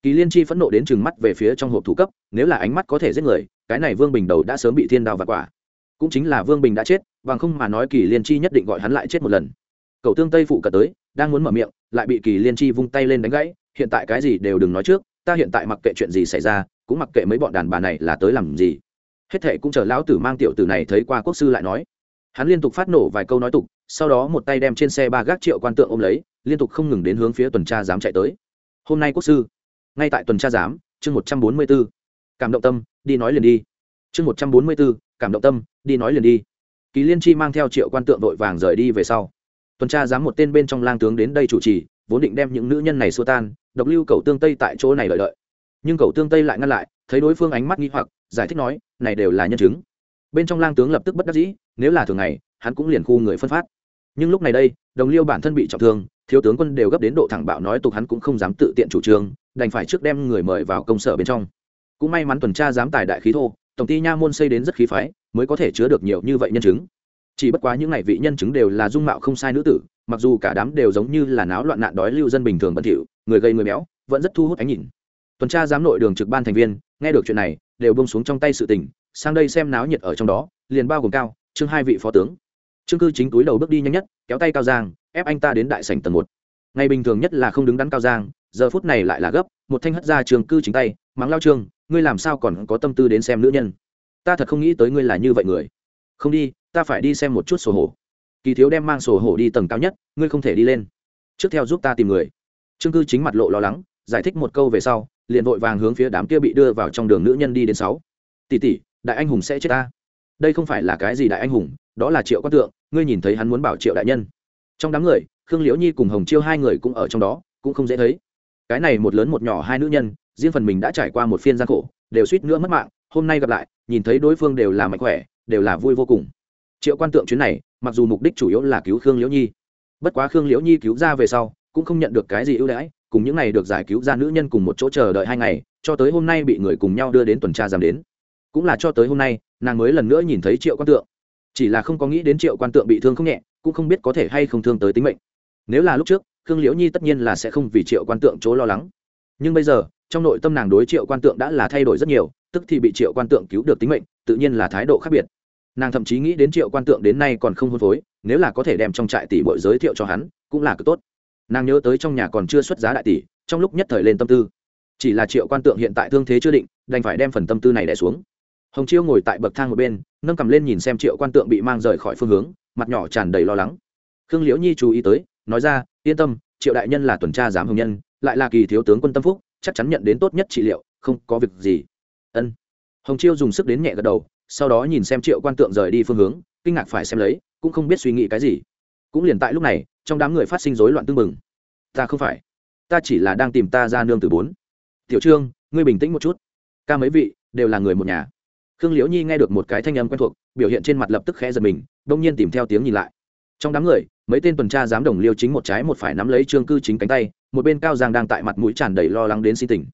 Kỳ liên chi phẫn nộ đến chừng mắt về phía trong hộp thủ cấp, nếu là ánh mắt có thể giết người cái này vương bình đầu đã sớm bị thiên đao và quả. Cũng chính là vương bình đã chết, bằng không mà nói kỳ liên chi nhất định gọi hắn lại chết một lần. Cậu tương tây phụ cận tới, đang muốn mở miệng, lại bị kỳ liên chi vung tay lên đánh gãy, hiện tại cái gì đều đừng nói trước, ta hiện tại mặc kệ chuyện gì xảy ra, cũng mặc kệ mấy bọn đàn bà này là tới làm gì. Hết thệ cũng chờ lão tử mang tiểu tử này thấy qua quốc sư lại nói. Hắn liên tục phát nổ vài câu nói tục, sau đó một tay đem trên xe ba gác triệu quan tượng ôm lấy, liên tục không ngừng đến hướng phía tuần tra giám chạy tới. Hôm nay quốc sư, ngay tại tuần tra giám, chương một trăm bốn mươi b ố cảm động tâm đi nói liền đi. Chương một trăm bốn mươi bốn cảm động tâm, đi nói liền đi. Kỳ liên chi mang theo triệu quan tượng vội vàng rời đi về sau. Tuần tra dám một tên bên trong lang tướng đến đây chủ trì, vốn định đem những nữ nhân này xua tan, độc lưu cầu tương tây tại chỗ này lợi lợi nhưng cầu tương tây lại ngăn lại, thấy đối phương ánh mắt nghi hoặc, giải thích nói, này đều là nhân chứng. Bên trong lang tướng lập tức bất đắc dĩ, nếu là thường ngày, hắn cũng liền khu người phân phát. Nhưng lúc này đây, đồng liêu bản thân bị trọng thương, thiếu tướng quân đều gấp đến độ thẳng bạo nói tục hắn cũng không dám tự tiện chủ trương, đành phải trước đem người mời vào công sở bên trong cũng may mắn tuần tra giám tài đại khí thô, tổng ty nha môn xây đến rất khí phái, mới có thể chứa được nhiều như vậy nhân chứng. Chỉ bất quá những ngày vị nhân chứng đều là dung mạo không sai nữ tử, mặc dù cả đám đều giống như là náo loạn nạn đói lưu dân bình thường bẩn thỉu, người gây người béo, vẫn rất thu hút ánh nhìn. Tuần tra giám nội đường trực ban thành viên, nghe được chuyện này, đều bông xuống trong tay sự tình, sang đây xem náo nhiệt ở trong đó, liền bao gồm cao, trương hai vị phó tướng. Trương cư chính túi đầu bước đi nhanh nhất, kéo tay cao giang, ép anh ta đến đại sảnh tầng một. Ngày bình thường nhất là không đứng đắn cao giang, giờ phút này lại là gấp, một thanh hất ra trường cư chính tay, mắng lao trương ngươi làm sao còn có tâm tư đến xem nữ nhân? Ta thật không nghĩ tới ngươi là như vậy người. Không đi, ta phải đi xem một chút sổ hổ. Kỳ thiếu đem mang sổ hổ đi tầng cao nhất, ngươi không thể đi lên. Trước theo giúp ta tìm người. Trương cư chính mặt lộ lo lắng, giải thích một câu về sau, liền vội vàng hướng phía đám kia bị đưa vào trong đường nữ nhân đi đến sáu. Tỷ tỷ, đại anh hùng sẽ chết ta. Đây không phải là cái gì đại anh hùng, đó là triệu quan tượng, ngươi nhìn thấy hắn muốn bảo triệu đại nhân. Trong đám người, khương liễu nhi cùng hồng chiêu hai người cũng ở trong đó, cũng không dễ thấy cái này một lớn một nhỏ hai nữ nhân, riêng phần mình đã trải qua một phiên gian khổ, đều suýt nữa mất mạng, hôm nay gặp lại, nhìn thấy đối phương đều là mạnh khỏe, đều là vui vô cùng. Triệu quan tượng chuyến này, mặc dù mục đích chủ yếu là cứu khương liễu nhi, bất quá khương liễu nhi cứu ra về sau, cũng không nhận được cái gì ưu đãi, cùng những này được giải cứu ra nữ nhân cùng một chỗ chờ đợi hai ngày, cho tới hôm nay bị người cùng nhau đưa đến tuần tra giam đến. Cũng là cho tới hôm nay, nàng mới lần nữa nhìn thấy triệu quan tượng. Chỉ là không có nghĩ đến triệu quan tượng bị thương không nhẹ, cũng không biết có thể hay không thương tới tính mệnh. Nếu là lúc trước khương liễu nhi tất nhiên là sẽ không vì triệu quan tượng chỗ lo lắng. Nhưng bây giờ, trong nội tâm nàng đối triệu quan tượng đã là thay đổi rất nhiều, tức thì bị triệu quan tượng cứu được tính mệnh, tự nhiên là thái độ khác biệt. Nàng thậm chí nghĩ đến triệu quan tượng đến nay còn không hôn phối, nếu là có thể đem trong trại tỷ bội giới thiệu cho hắn, cũng là cực tốt. Nàng nhớ tới trong nhà còn chưa xuất giá đại tỷ, trong lúc nhất thời lên tâm tư. Chỉ là triệu quan tượng hiện tại thương thế chưa định, đành phải đem phần tâm tư này đẻ xuống. Hồng chiêu ngồi tại bậc thang một bên, nâng cầm lên nhìn xem triệu quan tượng bị mang rời khỏi phương hướng, mặt nhỏ tràn đầy lo lắng. Khương liễu nhi chú ý tới nói ra, yên tâm, triệu đại nhân là tuần tra giám hồng nhân, lại là kỳ thiếu tướng quân tâm phúc, chắc chắn nhận đến tốt nhất trị liệu, không có việc gì. Ân. Hồng chiêu dùng sức đến nhẹ gật đầu, sau đó nhìn xem triệu quan tượng rời đi phương hướng, kinh ngạc phải xem lấy, cũng không biết suy nghĩ cái gì. Cũng liền tại lúc này, trong đám người phát sinh rối loạn tương mừng ta không phải, ta chỉ là đang tìm ta ra nương từ bốn. Tiểu trương, ngươi bình tĩnh một chút. Ca mấy vị, đều là người một nhà. Khương liễu nhi nghe được một cái thanh âm quen thuộc, biểu hiện trên mặt lập tức khẽ giật mình, đông nhiên tìm theo tiếng nhìn lại. Trong đám người mấy tên tuần tra giám đồng liêu chính một trái một phải nắm lấy trương cư chính cánh tay, một bên cao giang đang tại mặt mũi tràn đầy lo lắng đến xin tỉnh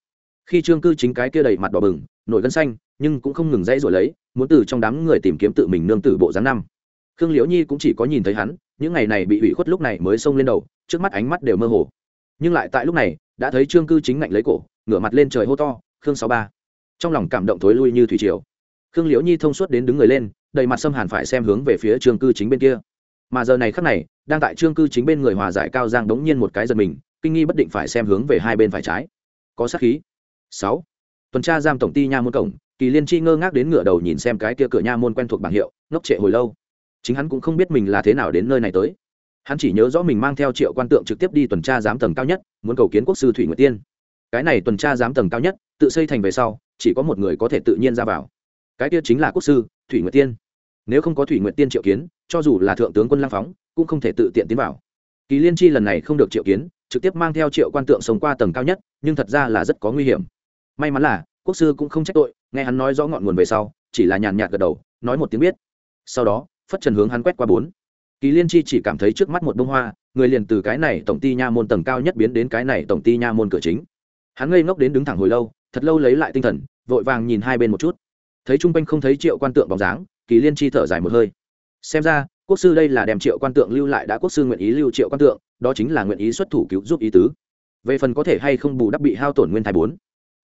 khi trương cư chính cái kia đầy mặt đỏ bừng, nổi gân xanh, nhưng cũng không ngừng dãy rồi lấy, muốn từ trong đám người tìm kiếm tự mình nương tử bộ dáng năm. Khương liễu nhi cũng chỉ có nhìn thấy hắn, những ngày này bị ủy khuất lúc này mới xông lên đầu, trước mắt ánh mắt đều mơ hồ. Nhưng lại tại lúc này, đã thấy trương cư chính ngạnh lấy cổ, ngửa mặt lên trời hô to, khương sáu ba. Trong lòng cảm động thối lui như thủy triều. Khương liễu nhi thông suốt đến đứng người lên, đầy mặt xâm hàn phải xem hướng về phía trương cư chính bên kia mà giờ này khắc này, đang tại trương cư chính bên người hòa giải cao giang đống nhiên một cái giật mình, kinh nghi bất định phải xem hướng về hai bên phải trái. Có sát khí. Sáu. Tuần tra giam tổng ty nha môn cổng, kỳ liên chi ngơ ngác đến ngửa đầu nhìn xem cái kia cửa nha môn quen thuộc bảng hiệu, ngốc trệ hồi lâu. Chính hắn cũng không biết mình là thế nào đến nơi này tới. Hắn chỉ nhớ rõ mình mang theo triệu quan tượng trực tiếp đi tuần tra giám tầng cao nhất, muốn cầu kiến quốc sư thủy nguyệt tiên. Cái này tuần tra giám tầng cao nhất, tự xây thành về sau, chỉ có một người có thể tự nhiên ra vào. Cái kia chính là quốc sư thủy nguyệt tiên. Nếu không có thủy nguyệt tiên triệu kiến cho dù là thượng tướng quân lang phóng, cũng không thể tự tiện tiến vào. Kỳ liên chi lần này không được triệu kiến, trực tiếp mang theo triệu quan tượng sống qua tầng cao nhất, nhưng thật ra là rất có nguy hiểm. May mắn là, quốc sư cũng không trách tội, nghe hắn nói rõ ngọn nguồn về sau, chỉ là nhàn nhạt gật đầu, nói một tiếng biết. Sau đó, phất trần hướng hắn quét qua bốn. Kỳ liên chi chỉ cảm thấy trước mắt một bông hoa, người liền từ cái này tổng ty nha môn tầng cao nhất biến đến cái này tổng ty nha môn cửa chính. Hắn ngây ngốc đến đứng thẳng hồi lâu, thật lâu lấy lại tinh thần, vội vàng nhìn hai bên một chút. Thấy trung quanh không thấy triệu quan tượng bóng dáng, kỳ liên chi thở dài một hơi xem ra, quốc sư đây là đem triệu quan tượng lưu lại đã quốc sư nguyện ý lưu triệu quan tượng, đó chính là nguyện ý xuất thủ cứu giúp ý tứ. Về phần có thể hay không bù đắp bị hao tổn nguyên thái bốn,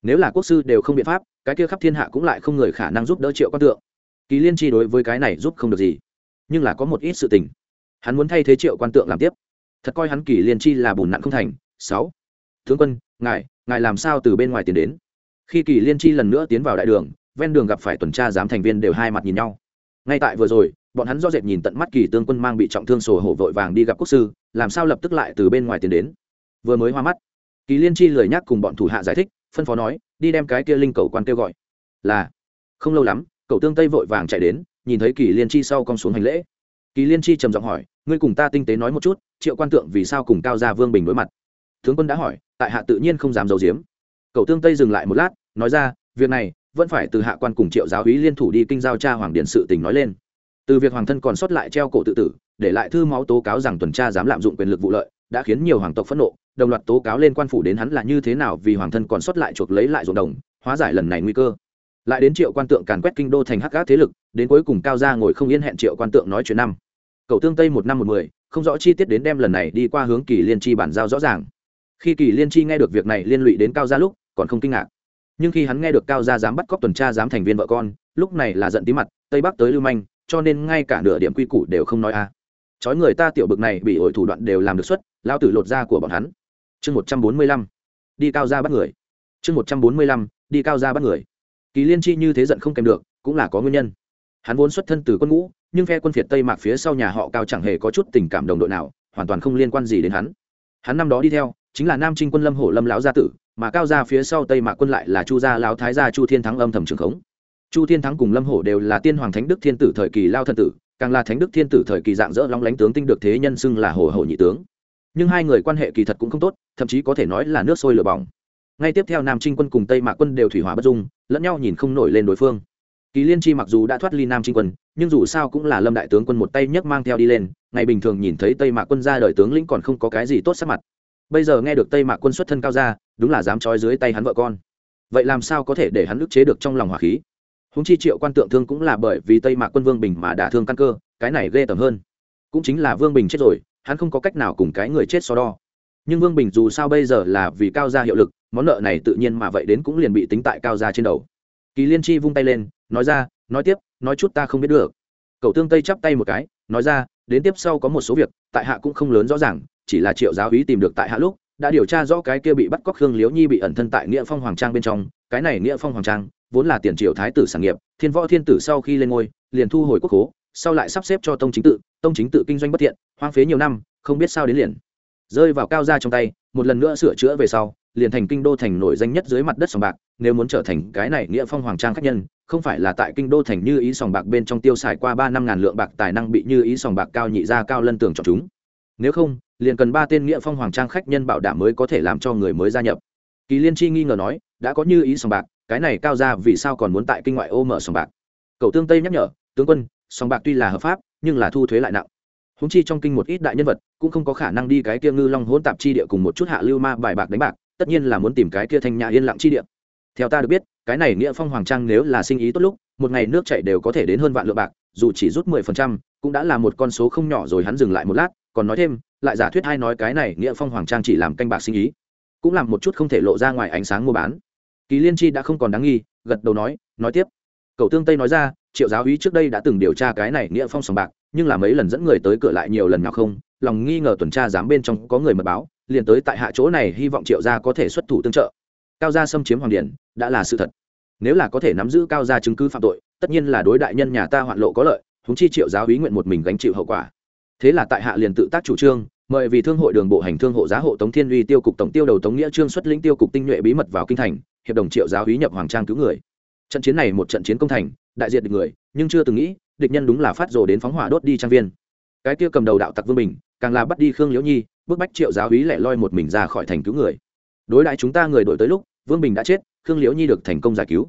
nếu là quốc sư đều không biện pháp, cái kia khắp thiên hạ cũng lại không người khả năng giúp đỡ triệu quan tượng. Kỳ liên chi đối với cái này giúp không được gì, nhưng là có một ít sự tình. Hắn muốn thay thế triệu quan tượng làm tiếp. Thật coi hắn kỳ liên chi là bùn nặng không thành. Sáu, tướng quân, ngài ngài làm sao từ bên ngoài tiến đến? Khi kỳ liên chi lần nữa tiến vào đại đường, ven đường gặp phải tuần tra giám thành viên đều hai mặt nhìn nhau. Ngay tại vừa rồi bọn hắn do dệt nhìn tận mắt kỳ tương quân mang bị trọng thương sổ hổ vội vàng đi gặp quốc sư, làm sao lập tức lại từ bên ngoài tiến đến? Vừa mới hoa mắt, kỳ liên chi lời nhắc cùng bọn thủ hạ giải thích, phân phó nói, đi đem cái kia linh cầu quan kêu gọi. Là. Không lâu lắm, cậu tương tây vội vàng chạy đến, nhìn thấy kỳ liên chi sau con xuống hành lễ. Kỳ liên chi trầm giọng hỏi, ngươi cùng ta tinh tế nói một chút, triệu quan tượng vì sao cùng cao gia vương bình đối mặt? Tướng quân đã hỏi, tại hạ tự nhiên không dám giấu giếm. Cậu tương tây dừng lại một lát, nói ra, việc này, vẫn phải từ hạ quan cùng triệu giáo hí liên thủ đi kinh giao cha hoàng điện sự tình nói lên từ việc hoàng thân còn sót lại treo cổ tự tử, để lại thư máu tố cáo rằng tuần tra dám lạm dụng quyền lực vụ lợi, đã khiến nhiều hoàng tộc phẫn nộ. Đồng loạt tố cáo lên quan phủ đến hắn là như thế nào vì hoàng thân còn sót lại chuộc lấy lại ruộng đồng, hóa giải lần này nguy cơ. Lại đến triệu quan tượng càn quét kinh đô thành hắc gác thế lực, đến cuối cùng cao gia ngồi không yên hẹn triệu quan tượng nói chuyện năm. Cậu tương tây một năm một mười, không rõ chi tiết đến đem lần này đi qua hướng kỳ liên tri bản giao rõ ràng. Khi kỳ liên tri nghe được việc này liên lụy đến cao gia lúc, còn không kinh ngạc. Nhưng khi hắn nghe được cao gia dám bắt cóc tuần tra dám thành viên vợ con, lúc này là giận tí mặt, tây bắc tới lưu manh cho nên ngay cả nửa điểm quy củ đều không nói a. À. chói người ta tiểu bực này bị ổi thủ đoạn đều làm được xuất lao tử lột da của bọn hắn. Chương một trăm bốn mươi lăm, đi cao ra bắt người. Chương một trăm bốn mươi lăm, đi cao ra bắt người. Kỳ liên chi như thế giận không kèm được, cũng là có nguyên nhân. Hắn vốn xuất thân từ quân ngũ, nhưng phe quân phiệt tây mạc phía sau nhà họ cao chẳng hề có chút tình cảm đồng đội nào, hoàn toàn không liên quan gì đến hắn. Hắn năm đó đi theo, chính là nam trinh quân lâm hổ lâm lão gia tử, mà cao ra phía sau tây mạc quân lại là chu gia lão thái gia chu thiên thắng âm thầm trường khống chu thiên thắng cùng lâm hổ đều là tiên hoàng thánh đức thiên tử thời kỳ lao thân tử, càng là thánh đức thiên tử thời kỳ dạng dỡ long lánh tướng tinh được thế nhân xưng là hổ hổ nhị tướng. Nhưng hai người quan hệ kỳ thật cũng không tốt, thậm chí có thể nói là nước sôi lửa bỏng. Ngay tiếp theo nam trinh quân cùng tây mạc quân đều thủy hỏa bất dung, lẫn nhau nhìn không nổi lên đối phương. Kỳ liên chi mặc dù đã thoát ly nam trinh quân, nhưng dù sao cũng là lâm đại tướng quân một tay nhấc mang theo đi lên, ngày bình thường nhìn thấy tây mạc quân ra đời tướng lĩnh còn không có cái gì tốt sắc mặt. Bây giờ nghe được tây mạc quân xuất thân cao ra đúng là dám trói dưới tay hắn vợ con. Vậy làm sao có thể để hắn ức chế được trong lòng hỏa khí? Húng chi triệu quan tượng thương cũng là bởi vì tây mạc quân vương bình mà đả thương căn cơ, cái này ghê tởm hơn. Cũng chính là vương bình chết rồi, hắn không có cách nào cùng cái người chết so đo. Nhưng vương bình dù sao bây giờ là vì cao gia hiệu lực, món nợ này tự nhiên mà vậy đến cũng liền bị tính tại cao gia trên đầu. Kỳ liên chi vung tay lên, nói ra, nói tiếp, nói chút ta không biết được. Cậu tương tây chắp tay một cái, nói ra, đến tiếp sau có một số việc, tại hạ cũng không lớn rõ ràng, chỉ là triệu giáo úy tìm được tại hạ lúc, đã điều tra rõ cái kia bị bắt cóc khương liễu nhi bị ẩn thân tại nghĩa phong hoàng trang bên trong cái này nghĩa phong hoàng trang, vốn là tiền triều thái tử sản nghiệp, thiên võ thiên tử sau khi lên ngôi, liền thu hồi quốc hố sau lại sắp xếp cho tông chính tự, tông chính tự kinh doanh bất thiện, hoang phế nhiều năm, không biết sao đến liền. Rơi vào cao ra trong tay, một lần nữa sửa chữa về sau, liền thành kinh đô thành nổi danh nhất dưới mặt đất sòng bạc, nếu muốn trở thành cái này nghĩa phong hoàng trang khách nhân, không phải là tại kinh đô thành như ý sòng bạc bên trong tiêu xài qua ba năm ngàn lượng bạc tài năng bị như ý sòng bạc cao nhị ra cao lân tường chọn chúng. Nếu không, liền cần ba tên nghĩa phong hoàng trang khách nhân bảo đảm mới có thể làm cho người mới gia nhập kỳ liên chi nghi ngờ nói, đã có như ý sòng bạc, cái này cao ra vì sao còn muốn tại kinh ngoại ô mở sòng bạc? Cậu tương tây nhắc nhở, tướng quân, sòng bạc tuy là hợp pháp, nhưng là thu thuế lại nặng. Húng chi trong kinh một ít đại nhân vật, cũng không có khả năng đi cái kia ngư long hỗn tạp chi địa cùng một chút hạ lưu ma bài bạc đánh bạc, tất nhiên là muốn tìm cái kia thanh nhã yên lặng chi địa. Theo ta được biết, cái này nghĩa phong hoàng trang nếu là sinh ý tốt lúc, một ngày nước chảy đều có thể đến hơn vạn lượng bạc, dù chỉ rút mười phần trăm, cũng đã là một con số không nhỏ rồi hắn dừng lại một lát, còn nói thêm, lại giả thuyết hay nói cái này nghĩa phong hoàng trang chỉ làm canh bạc sinh ý cũng làm một chút không thể lộ ra ngoài ánh sáng mua bán. Kỳ liên chi đã không còn đáng nghi, gật đầu nói nói tiếp. Cậu tương tây nói ra, triệu giáo úy trước đây đã từng điều tra cái này nghĩa phong sòng bạc, nhưng là mấy lần dẫn người tới cửa lại nhiều lần nào không, lòng nghi ngờ tuần tra dám bên trong có người mật báo, liền tới tại hạ chỗ này hy vọng triệu gia có thể xuất thủ tương trợ. Cao gia xâm chiếm hoàng điển, đã là sự thật. Nếu là có thể nắm giữ cao gia chứng cứ phạm tội, tất nhiên là đối đại nhân nhà ta hoạn lộ có lợi húng chi triệu giáo úy nguyện một mình gánh chịu hậu quả. Thế là tại hạ liền tự tác chủ trương mời vì thương hội đường bộ hành thương hộ giá hộ tống thiên uy tiêu cục tổng tiêu đầu tống nghĩa trương xuất lĩnh tiêu cục tinh nhuệ bí mật vào kinh thành, hiệp đồng triệu giáo úy nhập hoàng trang cứu người. Trận chiến này một trận chiến công thành, đại diện được người, nhưng chưa từng nghĩ, địch nhân đúng là phát rồ đến phóng hỏa đốt đi trang viên. Cái kia cầm đầu đạo tặc vương bình, càng là bắt đi khương liễu nhi, bức bách triệu giáo úy lẻ loi một mình ra khỏi thành cứu người. Đối đại chúng ta người đổi tới lúc, vương bình đã chết, khương liễu nhi được thành công giải cứu.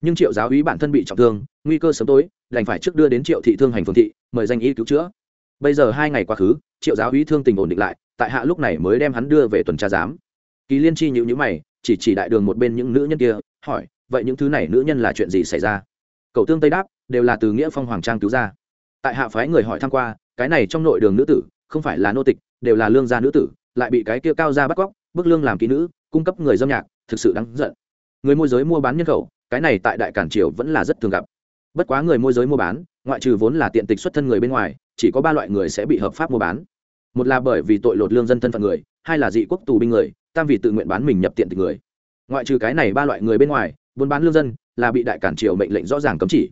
Nhưng triệu giáo úy bản thân bị trọng thương, nguy cơ sớm tối, đành phải trước đưa đến triệu thị thương hành phương thị, mời danh y cứu chữa bây giờ hai ngày quá khứ, triệu giáo úy thương tình ổn định lại, tại hạ lúc này mới đem hắn đưa về tuần tra giám. Kỳ liên chi nhữ nhữ mày, chỉ chỉ đại đường một bên những nữ nhân kia, hỏi, vậy những thứ này nữ nhân là chuyện gì xảy ra? Cậu tương tây đáp, đều là từ nghĩa phong hoàng trang cứu ra. Tại hạ phái người hỏi tham q u a cái này trong nội đường nữ tử, không phải là nô tịch, đều là lương gia nữ tử, lại bị cái kia cao ra bắt cóc, bức lương làm kỹ nữ, cung cấp người dâm nhạc, thực sự đáng giận. Người môi giới mua bán nhân khẩu, cái này tại đại cản triều vẫn là rất thường gặp bất quá người môi giới mua bán, ngoại trừ vốn là tiện tịch xuất thân người bên ngoài, chỉ có ba loại người sẽ bị hợp pháp mua bán. Một là bởi vì tội lột lương dân thân phận người, hai là dị quốc tù binh người, tam vì tự nguyện bán mình nhập tiện tịch người. Ngoại trừ cái này ba loại người bên ngoài, buôn bán lương dân là bị đại cản triều mệnh lệnh rõ ràng cấm chỉ.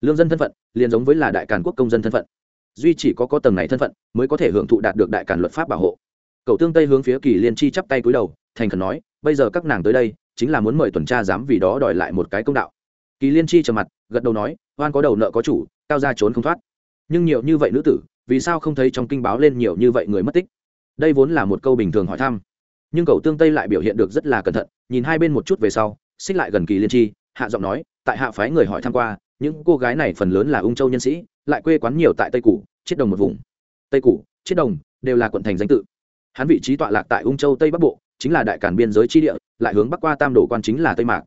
Lương dân thân phận liền giống với là đại cản quốc công dân thân phận. Duy chỉ có có tầng này thân phận mới có thể hưởng thụ đạt được đại cản luật pháp bảo hộ. Cậu tương tây hướng phía kỳ liên chi chắp tay cúi đầu, thành khẩn nói, bây giờ các nàng tới đây, chính là muốn mời tuần tra dám vì đó đòi lại một cái công đạo kỳ liên chi trầm mặt, gật đầu nói, oan có đầu nợ có chủ, cao ra trốn không thoát. Nhưng nhiều như vậy nữ tử, vì sao không thấy trong kinh báo lên nhiều như vậy người mất tích? Đây vốn là một câu bình thường hỏi thăm. Nhưng cậu tương tây lại biểu hiện được rất là cẩn thận, nhìn hai bên một chút về sau, xích lại gần kỳ liên chi, hạ giọng nói, tại hạ phái người hỏi tham q u a những cô gái này phần lớn là ung châu nhân sĩ, lại quê quán nhiều tại tây củ chiết đồng một vùng. Tây củ chiết đồng, đều là quận thành danh tự. Hắn vị trí tọa lạc tại ung châu tây bắc bộ, chính là đại cản biên giới tri địa, lại hướng bắc qua tam đổ quan chính là tây mạc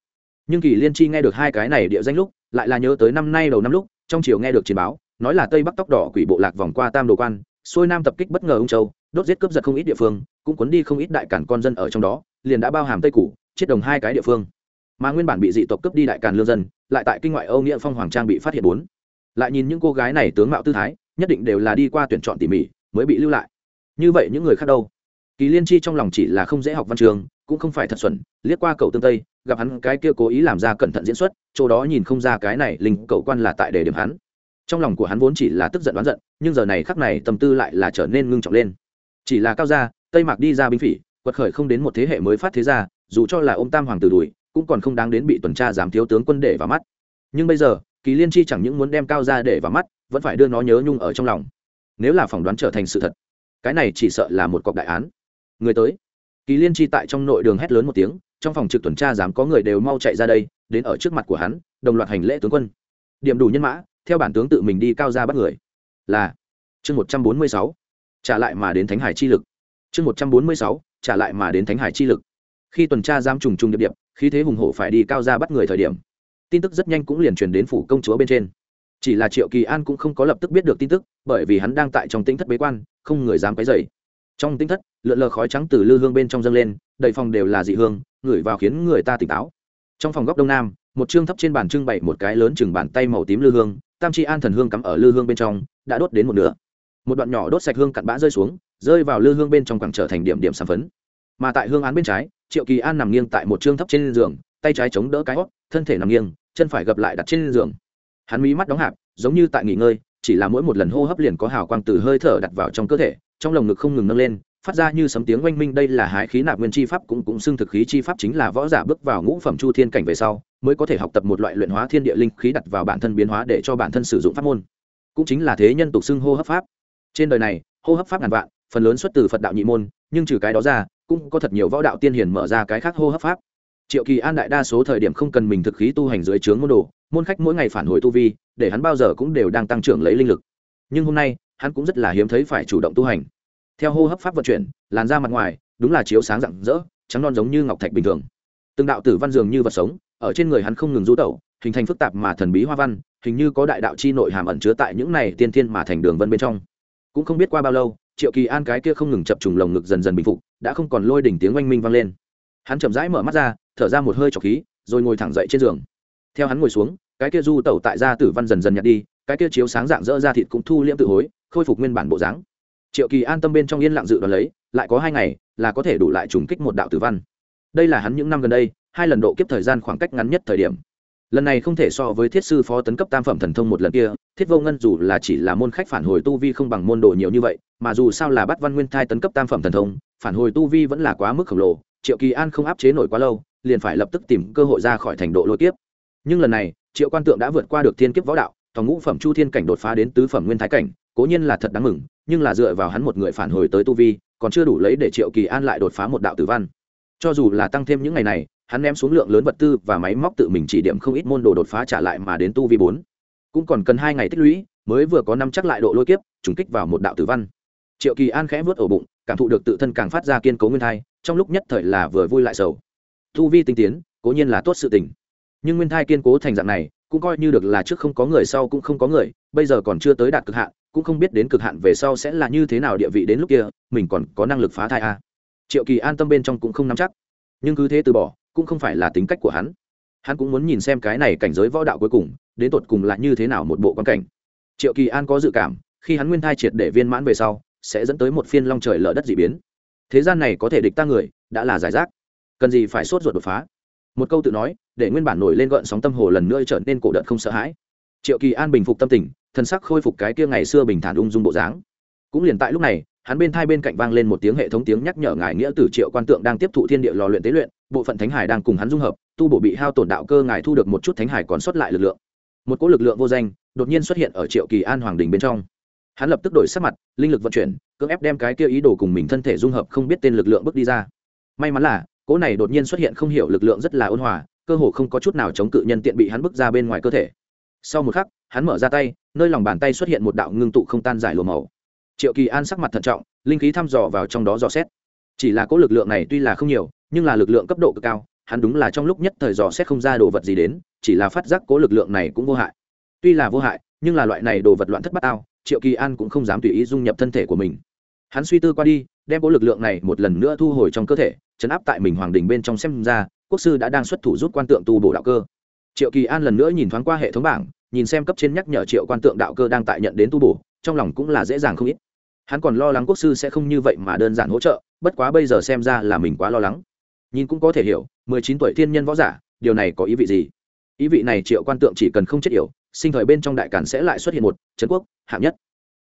nhưng kỳ liên chi nghe được hai cái này địa danh lúc, lại là nhớ tới năm nay đầu năm lúc, trong chiều nghe được chiến báo, nói là tây bắc tóc đỏ quỷ bộ lạc vòng qua tam đồ quan, xuôi nam tập kích bất ngờ ung châu, đốt giết cướp giật không ít địa phương, cũng cuốn đi không ít đại cản con dân ở trong đó, liền đã bao hàm tây củ chết đồng hai cái địa phương. Mà nguyên bản bị dị tộc cướp đi đại càn lương dân, lại tại kinh ngoại âu nghĩa phong hoàng trang bị phát hiện bốn. Lại nhìn những cô gái này tướng mạo tư thái, nhất định đều là đi qua tuyển chọn tỉ mỉ, mới bị lưu lại. Như vậy những người khác đâu? Kỳ liên chi trong lòng chỉ là không dễ học văn trường cũng không phải thật xuẩn, liếc qua cầu tương tây, gặp hắn cái kia cố ý làm ra cẩn thận diễn xuất, chỗ đó nhìn không ra cái này linh cậu quan là tại để điểm hắn. Trong lòng của hắn vốn chỉ là tức giận đoán giận, nhưng giờ này khắc này tâm tư lại là trở nên ngưng trọng lên. Chỉ là cao gia, tây mạc đi ra binh phỉ, quật khởi không đến một thế hệ mới phát thế gia, dù cho là ông tam hoàng tử đùi cũng còn không đáng đến bị tuần tra giám thiếu tướng quân để vào mắt. Nhưng bây giờ, kỳ liên chi chẳng những muốn đem cao gia để vào mắt, vẫn phải đưa nó nhớ nhung ở trong lòng. Nếu là phỏng đoán trở thành sự thật, cái này chỉ sợ là một cọc đại án. Người tới kỳ liên chi tại trong nội đường hét lớn một tiếng, trong phòng trực tuần tra dám có người đều mau chạy ra đây, đến ở trước mặt của hắn, đồng loạt hành lễ tướng quân. Điểm đủ nhân mã, theo bản tướng tự mình đi cao ra bắt người. Là, chương một trăm bốn mươi sáu, trả lại mà đến thánh hải chi lực. Chương một trăm bốn mươi sáu, trả lại mà đến thánh hải chi lực. Khi tuần tra giam trùng trùng điệp điệp khi thế hùng hổ phải đi cao ra bắt người thời điểm, tin tức rất nhanh cũng liền truyền đến phủ công chúa bên trên. Chỉ là triệu kỳ an cũng không có lập tức biết được tin tức, bởi vì hắn đang tại trong tĩnh thất bế quan, không người dám cái dày trong tinh thất, lượn lờ khói trắng từ lư hương bên trong dâng lên, đầy phòng đều là dị hương, ngửi vào khiến người ta tỉnh táo. Trong phòng góc đông nam, một chương thấp trên bàn trưng bày một cái lớn chừng bàn tay màu tím lư hương, tam chi an thần hương cắm ở lư hương bên trong, đã đốt đến một nửa. Một đoạn nhỏ đốt sạch hương cặn bã rơi xuống, rơi vào lư hương bên trong quảng trở thành điểm điểm sản phấn. Mà tại hương án bên trái, triệu kỳ an nằm nghiêng tại một chương thấp trên giường, tay trái chống đỡ cái hót, thân thể nằm nghiêng, chân phải gập lại đặt trên giường. Hắn mí mắt đóng hạp, giống như tại nghỉ ngơi, chỉ là mỗi một lần hô hấp liền có hào quang từ hơi thở đặt vào trong cơ thể trong lồng ngực không ngừng nâng lên, phát ra như sấm tiếng oanh minh, đây là hái khí nạp nguyên chi pháp, cũng cũng xưng thực khí chi pháp chính là võ giả bước vào ngũ phẩm chu thiên cảnh về sau, mới có thể học tập một loại luyện hóa thiên địa linh khí đặt vào bản thân biến hóa để cho bản thân sử dụng pháp môn. Cũng chính là thế nhân tục xưng hô hấp pháp. Trên đời này, hô hấp pháp ngàn vạn, phần lớn xuất từ phật đạo nhị môn, nhưng trừ cái đó ra, cũng có thật nhiều võ đạo tiên hiền mở ra cái khác hô hấp pháp. Triệu kỳ an đại đa số thời điểm không cần mình thực khí tu hành dưới trướng môn đồ, môn khách mỗi ngày phản hồi tu vi, để hắn bao giờ cũng đều đang tăng trưởng lấy linh lực. Nhưng hôm nay hắn cũng rất là hiếm thấy phải chủ động tu hành. Theo hô hấp pháp vận chuyển, làn da mặt ngoài, đúng là chiếu sáng rạng rỡ, trắng non giống như ngọc thạch bình thường. Từng đạo tử văn dường như vật sống, ở trên người hắn không ngừng rú tẩu, hình thành phức tạp mà thần bí hoa văn, hình như có đại đạo chi nội hàm ẩn chứa tại những này tiên thiên mà thành đường vân bên trong. Cũng không biết qua bao lâu, triệu kỳ an cái kia không ngừng chập trùng lồng ngực dần dần bình phục, đã không còn lôi đỉnh tiếng oanh minh vang lên. Hắn chậm rãi mở mắt ra, thở ra một hơi trọc khí, rồi ngồi thẳng dậy trên giường. Theo hắn ngồi xuống, cái kia du tẩu tại gia tử văn dần dần nhạt đi, cái kia chiếu sáng dạng dỡ ra thịt cũng thu liễm tự hối khôi phục nguyên bản bộ dáng. Triệu kỳ an tâm bên trong yên lặng dự đoán lấy, lại có hai ngày là có thể đủ lại trùng kích một đạo tử văn. Đây là hắn những năm gần đây, hai lần độ kiếp thời gian khoảng cách ngắn nhất thời điểm. Lần này không thể so với thiết sư phó tấn cấp tam phẩm thần thông một lần kia, thiết vô ngân dù là chỉ là môn khách phản hồi tu vi không bằng môn đồ nhiều như vậy, mà dù sao là bắt văn nguyên thai tấn cấp tam phẩm thần thông, phản hồi tu vi vẫn là quá mức khổng lồ, triệu kỳ an không áp chế nổi quá lâu, liền phải lập tức tìm cơ hội ra khỏi thành độ lôi kiếp. Nhưng lần này, triệu quan tượng đã vượt qua được thiên kiếp võ đạo thòng ngũ phẩm chu thiên cảnh đột phá đến tứ phẩm nguyên thái cảnh cố nhiên là thật đáng mừng, nhưng là dựa vào hắn một người phản hồi tới tu vi, còn chưa đủ lấy để triệu kỳ an lại đột phá một đạo tử văn. Cho dù là tăng thêm những ngày này, hắn ném xuống lượng lớn vật tư và máy móc tự mình chỉ điểm không ít môn đồ đột phá trả lại mà đến tu vi bốn. Cũng còn cần hai ngày tích lũy, mới vừa có năm chắc lại độ lôi kiếp, trùng kích vào một đạo tử văn. Triệu kỳ an khẽ vớt ổ bụng, cảm thụ được tự thân càng phát ra kiên cố nguyên thai, trong lúc nhất thời là vừa vui lại sầu. Tu vi tinh tiến, cố nhiên là tốt sự tình. Nhưng nguyên thai kiên cố thành dạng này, cũng coi như được là trước không có người sau cũng không có người, bây giờ còn chưa tới đạt cực hạn cũng không biết đến cực hạn về sau sẽ là như thế nào địa vị đến lúc kia, mình còn có năng lực phá thai a à. triệu kỳ an tâm bên trong cũng không nắm chắc. Nhưng cứ thế từ bỏ, cũng không phải là tính cách của hắn. Hắn cũng muốn nhìn xem cái này cảnh giới võ đạo cuối cùng, đến tột cùng là như thế nào một bộ quan cảnh. Triệu kỳ an có dự cảm, khi hắn nguyên thai triệt để viên mãn về sau, sẽ dẫn tới một phiên long trời lở đất d ị biến. Thế gian này có thể địch ta người, đã là giải rác. Cần gì phải sốt ruột đột phá? Một câu tự nói, để nguyên bản nổi lên gợn sóng tâm hồ lần nữa trở nên cổ đợt không sợ hãi triệu kỳ an bình phục tâm tình thân sắc khôi phục cái kia ngày xưa bình thản ung dung bộ dáng. Cũng liền tại lúc này, hắn bên thai bên cạnh vang lên một tiếng hệ thống tiếng nhắc nhở ngài nghĩa tử triệu quan tượng đang tiếp thụ thiên địa lò luyện tế luyện, bộ phận thánh hải đang cùng hắn dung hợp, tu bổ bị hao tổn đạo cơ ngài thu được một chút thánh hải còn sót lại lực lượng. Một cỗ lực lượng vô danh, đột nhiên xuất hiện ở triệu kỳ an hoàng đình bên trong. Hắn lập tức đổi sắc mặt, linh lực vận chuyển, cưỡng ép đem cái kia ý đồ cùng mình thân thể dung hợp không biết tên lực lượng bước đi ra. May mắn là, cỗ này đột nhiên xuất hiện không hiểu lực lượng rất là ôn hòa, cơ hồ không có chút nào chống cự nhân tiện bị hắn bước ra bên ngoài cơ thể sau một khắc, hắn mở ra tay, nơi lòng bàn tay xuất hiện một đạo ngưng tụ không tan giải lùa màu. Triệu kỳ an sắc mặt thận trọng, linh khí thăm dò vào trong đó dò xét. Chỉ là cỗ lực lượng này tuy là không nhiều, nhưng là lực lượng cấp độ cực cao, hắn đúng là trong lúc nhất thời dò xét không ra đồ vật gì đến, chỉ là phát giác cố lực lượng này cũng vô hại. Tuy là vô hại, nhưng là loại này đồ vật loạn thất bát ao triệu kỳ an cũng không dám tùy ý dung nhập thân thể của mình. Hắn suy tư qua đi, đem cố lực lượng này một lần nữa thu hồi trong cơ thể, chấn áp tại mình hoàng đình bên trong xem ra, quốc sư đã đang xuất thủ rút quan tượng tu bổ đạo cơ triệu kỳ an lần nữa nhìn thoáng qua hệ thống bảng, nhìn xem cấp trên nhắc nhở triệu quan tượng đạo cơ đang tại nhận đến tu bổ, trong lòng cũng là dễ dàng không ít. Hắn còn lo lắng quốc sư sẽ không như vậy mà đơn giản hỗ trợ, bất quá bây giờ xem ra là mình quá lo lắng. Nhìn cũng có thể hiểu, mười chín tuổi thiên nhân võ giả, điều này có ý vị gì? Ý vị này triệu quan tượng chỉ cần không chết yểu, sinh thời bên trong đại càn sẽ lại xuất hiện một, trấn quốc, hạng nhất.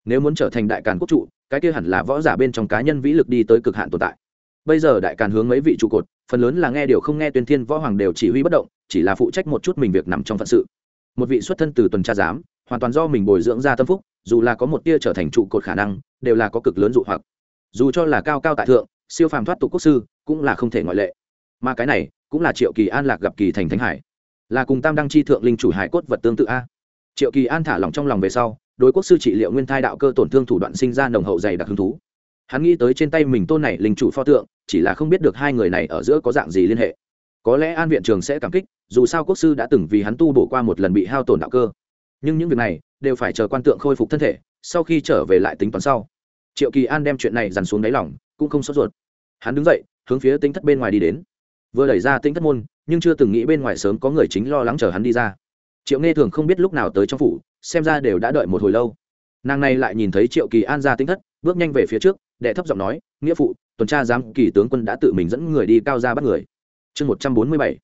Nếu muốn trở thành đại càn quốc trụ, cái kia hẳn là võ giả bên trong cá nhân vĩ lực đi tới cực hạn tồn tại. Bây giờ đại càn hướng mấy vị trụ cột, phần lớn là nghe điều không nghe tuyên thiên võ hoàng đều chỉ huy bất động chỉ là phụ trách một chút mình việc nằm trong phận sự. Một vị xuất thân từ tuần tra giám, hoàn toàn do mình bồi dưỡng ra tâm phúc, dù là có một tia trở thành trụ cột khả năng, đều là có cực lớn dụ hoặc. Dù cho là cao cao tại thượng, siêu phàm thoát tục quốc sư, cũng là không thể ngoại lệ. Mà cái này, cũng là triệu kỳ an lạc gặp kỳ thành thánh hải. Là cùng tam đăng chi thượng linh chủ hải cốt vật tương tự a. Triệu kỳ an thả lòng trong lòng về sau, đối quốc sư trị liệu nguyên thai đạo cơ tổn thương thủ đoạn sinh ra nồng hậu dày đặc hứng thú. Hắn nghĩ tới trên tay mình tôn này linh chủ pho tượng, chỉ là không biết được hai người này ở giữa có dạng gì liên hệ có lẽ an viện trường sẽ cảm kích, dù sao quốc sư đã từng vì hắn tu bổ qua một lần bị hao tổn đạo cơ. Nhưng những việc này đều phải chờ quan tượng khôi phục thân thể, sau khi trở về lại tính toán sau. Triệu kỳ an đem chuyện này dằn xuống đáy lỏng cũng không sốt ruột. Hắn đứng dậy, hướng phía tính thất bên ngoài đi đến. Vừa đẩy ra tính thất môn, nhưng chưa từng nghĩ bên ngoài sớm có người chính lo lắng chờ hắn đi ra. Triệu nghe thường không biết lúc nào tới trong phủ, xem ra đều đã đợi một hồi lâu. Nàng này lại nhìn thấy triệu kỳ an ra tính thất, bước nhanh về phía trước, đệ thấp giọng nói, nghĩa phụ, tuần tra giám kỳ tướng quân đã tự mình dẫn người đi cao ra bắt người chương một trăm bốn mươi bảy,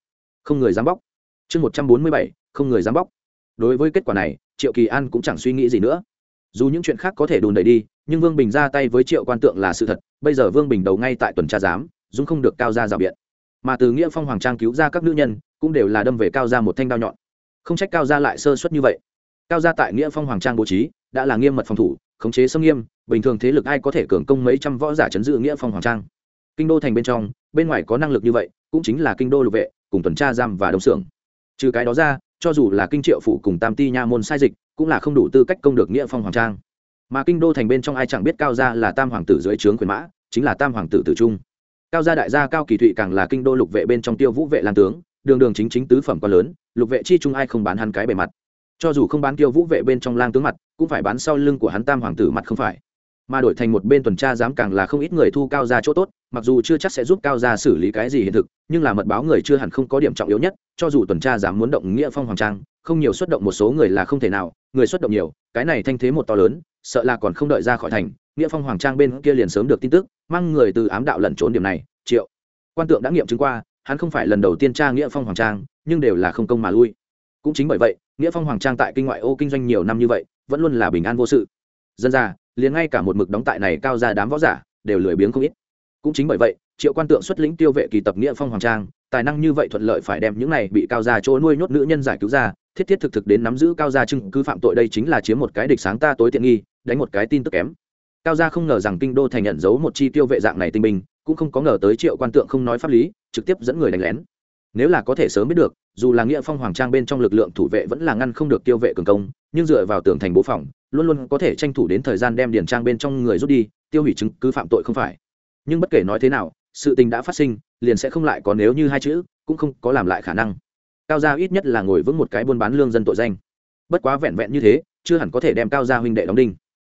không người dám bóc. Chương một trăm bốn mươi bảy, không người dám bóc. Đối với kết quả này, triệu kỳ an cũng chẳng suy nghĩ gì nữa. Dù những chuyện khác có thể đùn đẩy đi, nhưng vương bình ra tay với triệu quan tượng là sự thật. Bây giờ vương bình đầu ngay tại tuần tra giám dung không được cao ra rào biện. Mà từ nghĩa phong hoàng trang cứu ra các nữ nhân, cũng đều là đâm về cao ra một thanh đao nhọn. Không trách cao ra lại sơ suất như vậy. Cao ra tại nghĩa phong hoàng trang bố trí, đã là nghiêm mật phòng thủ, khống chế sâm nghiêm, bình thường thế lực ai có thể cường công mấy trăm võ giả chấn dự nghĩa phong hoàng trang? Kinh đô thành bên trong, bên ngoài có năng lực như vậy, cũng chính là kinh đô lục vệ, cùng tuần tra giam và đông xưởng. Trừ cái đó ra, cho dù là kinh triệu phụ cùng tam ti nha môn sai dịch, cũng là không đủ tư cách công được nghĩa phong hoàng trang. Mà kinh đô thành bên trong ai chẳng biết cao gia là tam hoàng tử dưới trướng quyền mã, chính là tam hoàng tử tử trung. Cao gia đại gia cao kỳ thụy càng là kinh đô lục vệ bên trong tiêu vũ vệ lan tướng, đường đường chính chính tứ phẩm quá lớn, lục vệ chi trung ai không bán hắn cái bề mặt. Cho dù không bán tiêu vũ vệ bên trong lang tướng mặt, cũng phải bán sau lưng của hắn tam hoàng tử mặt không phải mà đổi thành một bên tuần tra dám càng là không ít người thu cao ra chỗ tốt, mặc dù chưa chắc sẽ giúp cao ra xử lý cái gì hiện thực, nhưng là mật báo người chưa hẳn không có điểm trọng yếu nhất, cho dù tuần tra dám muốn động nghĩa phong hoàng trang, không nhiều xuất động một số người là không thể nào, người xuất động nhiều, cái này thanh thế một to lớn, sợ là còn không đợi ra khỏi thành, nghĩa phong hoàng trang bên kia liền sớm được tin tức, mang người từ ám đạo lẩn trốn điểm này, triệu. Quan tượng đã nghiệm chứng qua, hắn không phải lần đầu tiên tra nghĩa phong hoàng trang, nhưng đều là không công mà lui. Cũng chính bởi vậy, nghĩa phong hoàng trang tại kinh ngoại ô kinh doanh nhiều năm như vậy, vẫn luôn là bình an vô sự. Dân ra liền ngay cả một mực đóng tại này cao ra đám võ giả, đều lười biếng không ít. Cũng chính bởi vậy, triệu quan tượng xuất lĩnh tiêu vệ kỳ tập nghĩa phong hoàng trang, tài năng như vậy thuận lợi phải đem những này bị cao gia chỗ nuôi nhốt nữ nhân giải cứu ra, thiết thiết thực thực đến nắm giữ cao gia chứng cứ phạm tội đây chính là chiếm một cái địch sáng ta tối tiện nghi, đánh một cái tin tức kém. Cao gia không ngờ rằng kinh đô thành nhận giấu một chi tiêu vệ dạng này tinh binh, cũng không có ngờ tới triệu quan tượng không nói pháp lý, trực tiếp dẫn người đánh lén. Nếu là có thể sớm biết được, dù là nghĩa phong hoàng trang bên trong lực lượng thủ vệ vẫn là ngăn không được tiêu vệ cường công, nhưng dựa vào tường thành bố phòng luôn luôn có thể tranh thủ đến thời gian đem điển trang bên trong người rút đi, tiêu hủy chứng cứ phạm tội không phải. Nhưng bất kể nói thế nào, sự tình đã phát sinh, liền sẽ không lại có nếu như hai chữ, cũng không có làm lại khả năng. Cao gia ít nhất là ngồi vững một cái buôn bán lương dân tội danh. Bất quá vẹn vẹn như thế, chưa hẳn có thể đem cao gia huynh đệ đóng đinh.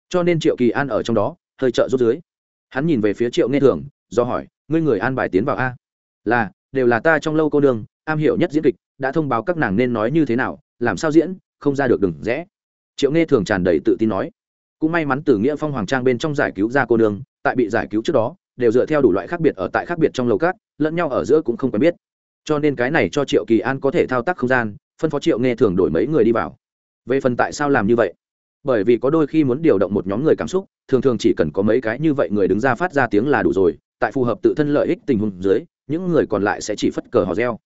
Cho nên triệu kỳ an ở trong đó, hơi trợ rút dưới. Hắn nhìn về phía triệu nghe thường, do hỏi, ngươi người an bài tiến vào a? Là, đều là ta trong lâu cô đường am hiểu nhất diễn kịch, đã thông báo các nàng nên nói như thế nào, làm sao diễn, không ra được đừng rẽ triệu nghe thường tràn đầy tự tin nói. Cũng may mắn từ nghĩa phong hoàng trang bên trong giải cứu ra cô nương, tại bị giải cứu trước đó, đều dựa theo đủ loại khác biệt ở tại khác biệt trong lầu cát, lẫn nhau ở giữa cũng không quen biết. Cho nên cái này cho triệu kỳ an có thể thao tác không gian, phân phó triệu nghe thường đổi mấy người đi vào. Về phần tại sao làm như vậy? Bởi vì có đôi khi muốn điều động một nhóm người cảm xúc, thường thường chỉ cần có mấy cái như vậy người đứng ra phát ra tiếng là đủ rồi, tại phù hợp tự thân lợi ích tình huống dưới, những người còn lại sẽ chỉ phất cờ hò reo.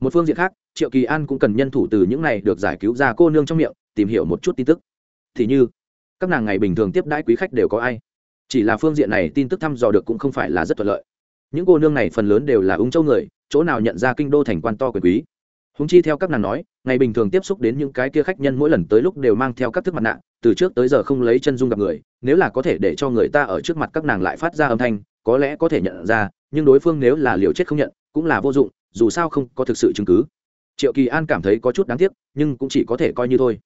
Một phương diện khác, triệu kỳ an cũng cần nhân thủ từ những này được giải cứu ra cô nương trong miệng tìm hiểu một chút tin tức. Thì như, các nàng ngày bình thường tiếp đãi quý khách đều có ai? Chỉ là phương diện này tin tức thăm dò được cũng không phải là rất thuận lợi. Những cô nương này phần lớn đều là ung châu người, chỗ nào nhận ra kinh đô thành quan to quyền quý. Húng chi theo các nàng nói, ngày bình thường tiếp xúc đến những cái kia khách nhân mỗi lần tới lúc đều mang theo các thức mặt nạ, từ trước tới giờ không lấy chân dung gặp người, nếu là có thể để cho người ta ở trước mặt các nàng lại phát ra âm thanh, có lẽ có thể nhận ra, nhưng đối phương nếu là liều chết không nhận, cũng là vô dụng, dù sao không có thực sự chứng cứ. Triệu kỳ an cảm thấy có chút đáng tiếc, nhưng cũng chỉ có thể coi như thôi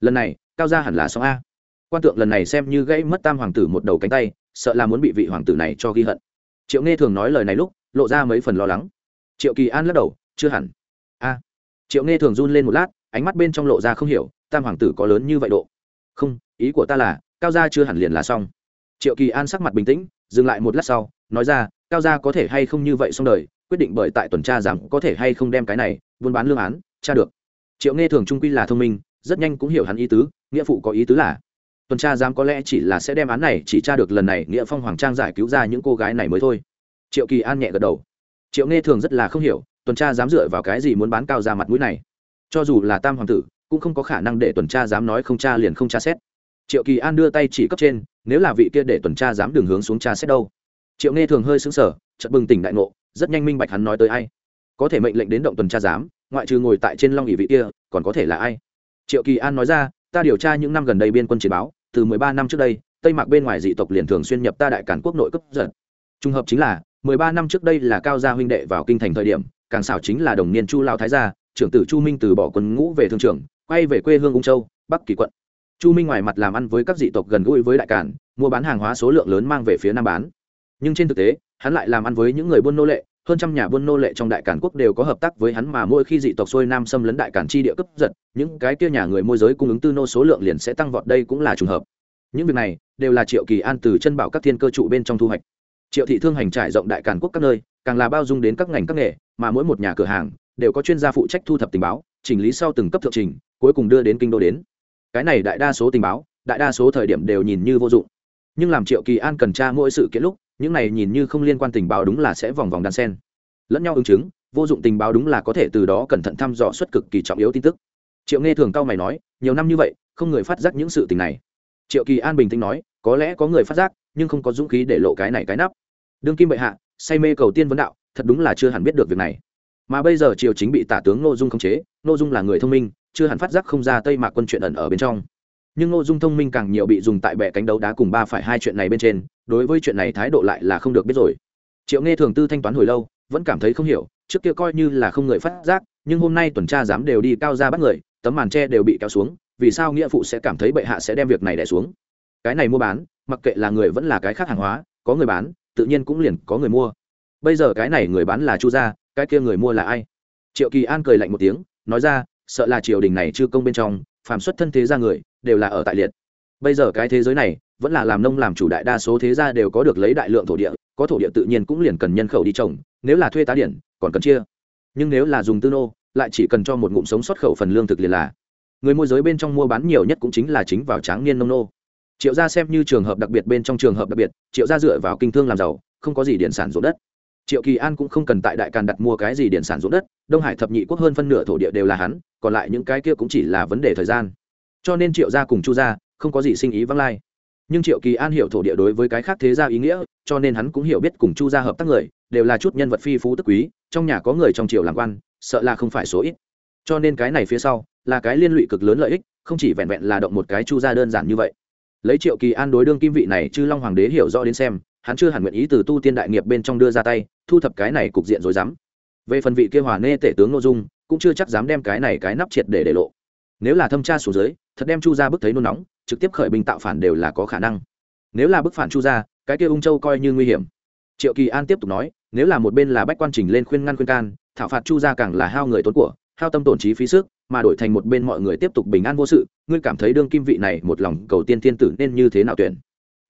lần này, cao ra hẳn là xong a. Quan tượng lần này xem như gãy mất tam hoàng tử một đầu cánh tay, sợ là muốn bị vị hoàng tử này cho ghi hận. Triệu nghe thường nói lời này lúc, lộ ra mấy phần lo lắng. Triệu kỳ an lắc đầu, chưa hẳn. A. Triệu nghe thường run lên một lát, ánh mắt bên trong lộ ra không hiểu, tam hoàng tử có lớn như vậy độ. Không, ý của ta là, cao gia chưa hẳn liền là xong. Triệu kỳ an sắc mặt bình tĩnh, dừng lại một lát sau, nói ra, cao gia có thể hay không như vậy xong đời, quyết định bởi tại tuần tra rằng có thể hay không đem cái này, buôn bán lương án, tra được. Triệu nghe thường trung quy là thông minh rất nhanh cũng hiểu hắn ý tứ, nghĩa phụ có ý tứ là, tuần tra giám có lẽ chỉ là sẽ đem án này chỉ tra được lần này nghĩa phong hoàng trang giải cứu ra những cô gái này mới thôi. Triệu kỳ an nhẹ gật đầu. Triệu nghe thường rất là không hiểu, tuần tra dám dựa vào cái gì muốn bán cao ra mặt mũi này? Cho dù là tam hoàng tử, cũng không có khả năng để tuần tra dám nói không tra liền không tra xét. Triệu kỳ an đưa tay chỉ cấp trên, nếu là vị kia để tuần tra dám đường hướng xuống tra xét đâu? Triệu nghe thường hơi xứng sở chợt bừng tỉnh đại ngộ, rất nhanh minh bạch hắn nói tới ai. Có thể mệnh lệnh đến động tuần tra giám, ngoại trừ ngồi tại trên long ỉ vị kia, còn có thể là ai? Triệu kỳ an nói ra, ta điều tra những năm gần đây biên quân chiến báo, từ mười ba năm trước đây, tây mạc bên ngoài dị tộc liền thường xuyên nhập ta đại cản quốc nội cấp giật. Trùng hợp chính là, mười ba năm trước đây là cao gia huynh đệ vào kinh thành thời điểm, càng xảo chính là đồng niên chu lao thái gia, trưởng tử chu minh từ bỏ quân ngũ về thương trường, quay về quê hương ung châu, bắc kỳ quận. Chu minh ngoài mặt làm ăn với các dị tộc gần gũi với đại cản mua bán hàng hóa số lượng lớn mang về phía nam bán. Nhưng trên thực tế, hắn lại làm ăn với những người buôn nô lệ hơn trăm nhà buôn nô lệ trong đại cản quốc đều có hợp tác với hắn mà mỗi khi dị tộc xuôi nam xâm lấn đại cản chi địa cấp giật, những cái kia nhà người môi giới cung ứng tư nô số lượng liền sẽ tăng vọt, đây cũng là trùng hợp. Những việc này đều là triệu kỳ an từ chân bảo các thiên cơ trụ bên trong thu hoạch. Triệu thị thương hành trải rộng đại cản quốc các nơi, càng là bao dung đến các ngành các nghề, mà mỗi một nhà cửa hàng đều có chuyên gia phụ trách thu thập tình báo, chỉnh lý sau từng cấp thượng trình, cuối cùng đưa đến kinh đô đến. Cái này đại đa số tình báo, đại đa số thời điểm đều nhìn như vô dụng. Nhưng làm triệu kỳ an cần tra mỗi sự kiện lúc những này nhìn như không liên quan tình báo đúng là sẽ vòng vòng đan sen. Lẫn nhau ứng chứng, vô dụng tình báo đúng là có thể từ đó cẩn thận thăm dò xuất cực kỳ trọng yếu tin tức. Triệu nghe thường cao mày nói, nhiều năm như vậy, không người phát giác những sự tình này. Triệu kỳ an bình tĩnh nói, có lẽ có người phát giác, nhưng không có dũng khí để lộ cái này cái nắp. Đương kim bệ hạ, say mê cầu tiên vấn đạo, thật đúng là chưa hẳn biết được việc này. Mà bây giờ triều chính bị tả tướng nội dung khống chế nội dung là người thông minh, chưa hẳn phát giác không ra tây mạc quân chuyện ẩn ở bên trong nhưng nội dung thông minh càng nhiều bị dùng tại bệ cánh đấu đá cùng ba phải hai chuyện này bên trên, đối với chuyện này thái độ lại là không được biết rồi. Triệu nghe thường tư thanh toán hồi lâu, vẫn cảm thấy không hiểu, trước kia coi như là không người phát giác, nhưng hôm nay tuần tra dám đều đi cao ra bắt người, tấm màn tre đều bị kéo xuống, vì sao nghĩa phụ sẽ cảm thấy bệ hạ sẽ đem việc này đẻ xuống? Cái này mua bán, mặc kệ là người vẫn là cái khác hàng hóa, có người bán, tự nhiên cũng liền có người mua. Bây giờ cái này người bán là chu gia, cái kia người mua là ai? Triệu kỳ an cười lạnh một tiếng, nói ra, sợ là triều đình này chưa công bên trong phàm xuất thân thế gia người, đều là ở tại liệt. Bây giờ cái thế giới này, vẫn là làm nông làm chủ đại đa số thế gia đều có được lấy đại lượng thổ địa, có thổ địa tự nhiên cũng liền cần nhân khẩu đi trồng, nếu là thuê tá điển, còn cần chia. Nhưng nếu là dùng tư nô, lại chỉ cần cho một ngụm sống xuất khẩu phần lương thực liền là. Người môi giới bên trong mua bán nhiều nhất cũng chính là chính vào tráng niên nông nô. Triệu gia xem như trường hợp đặc biệt bên trong trường hợp đặc biệt, triệu gia dựa vào kinh thương làm giàu, không có gì điện sản ruộng đất triệu kỳ an cũng không cần tại đại càn đặt mua cái gì điện sản ruộng đất, đông hải thập nhị quốc hơn phân nửa thổ địa đều là hắn, còn lại những cái kia cũng chỉ là vấn đề thời gian. Cho nên triệu gia cùng chu gia, không có gì sinh ý vắng lai. Nhưng triệu kỳ an hiểu thổ địa đối với cái khác thế gia ý nghĩa, cho nên hắn cũng hiểu biết cùng chu gia hợp tác người, đều là chút nhân vật phi phú tức quý, trong nhà có người trong triều làm quan, sợ là không phải số ít. Cho nên cái này phía sau, là cái liên lụy cực lớn lợi ích, không chỉ vẹn vẹn là động một cái chu gia đơn giản như vậy. Lấy triệu kỳ an đối đương kim vị này chư long hoàng đế hiểu rõ đến xem, hắn chưa hẳn nguyện ý từ tu tiên đại nghiệp bên trong đưa ra tay thu thập cái này cục diện rồi dám về phần vị kia hòa nê tể tướng nội dung, cũng chưa chắc dám đem cái này cái nắp triệt để để lộ. Nếu là thâm tra xuống dưới, thật đem chu ra bức thấy nôn nóng, trực tiếp khởi binh tạo phản đều là có khả năng. Nếu là bức phản chu ra cái kia ung châu coi như nguy hiểm. Triệu kỳ an tiếp tục nói, nếu là một bên là bách quan trình lên khuyên ngăn khuyên can, thảo phạt chu ra càng là hao người tốn của, hao tâm tổn trí phí sức, mà đổi thành một bên mọi người tiếp tục bình an vô sự, ngươi cảm thấy đương kim vị này một lòng cầu tiên thiên tử nên như thế nào tuyển?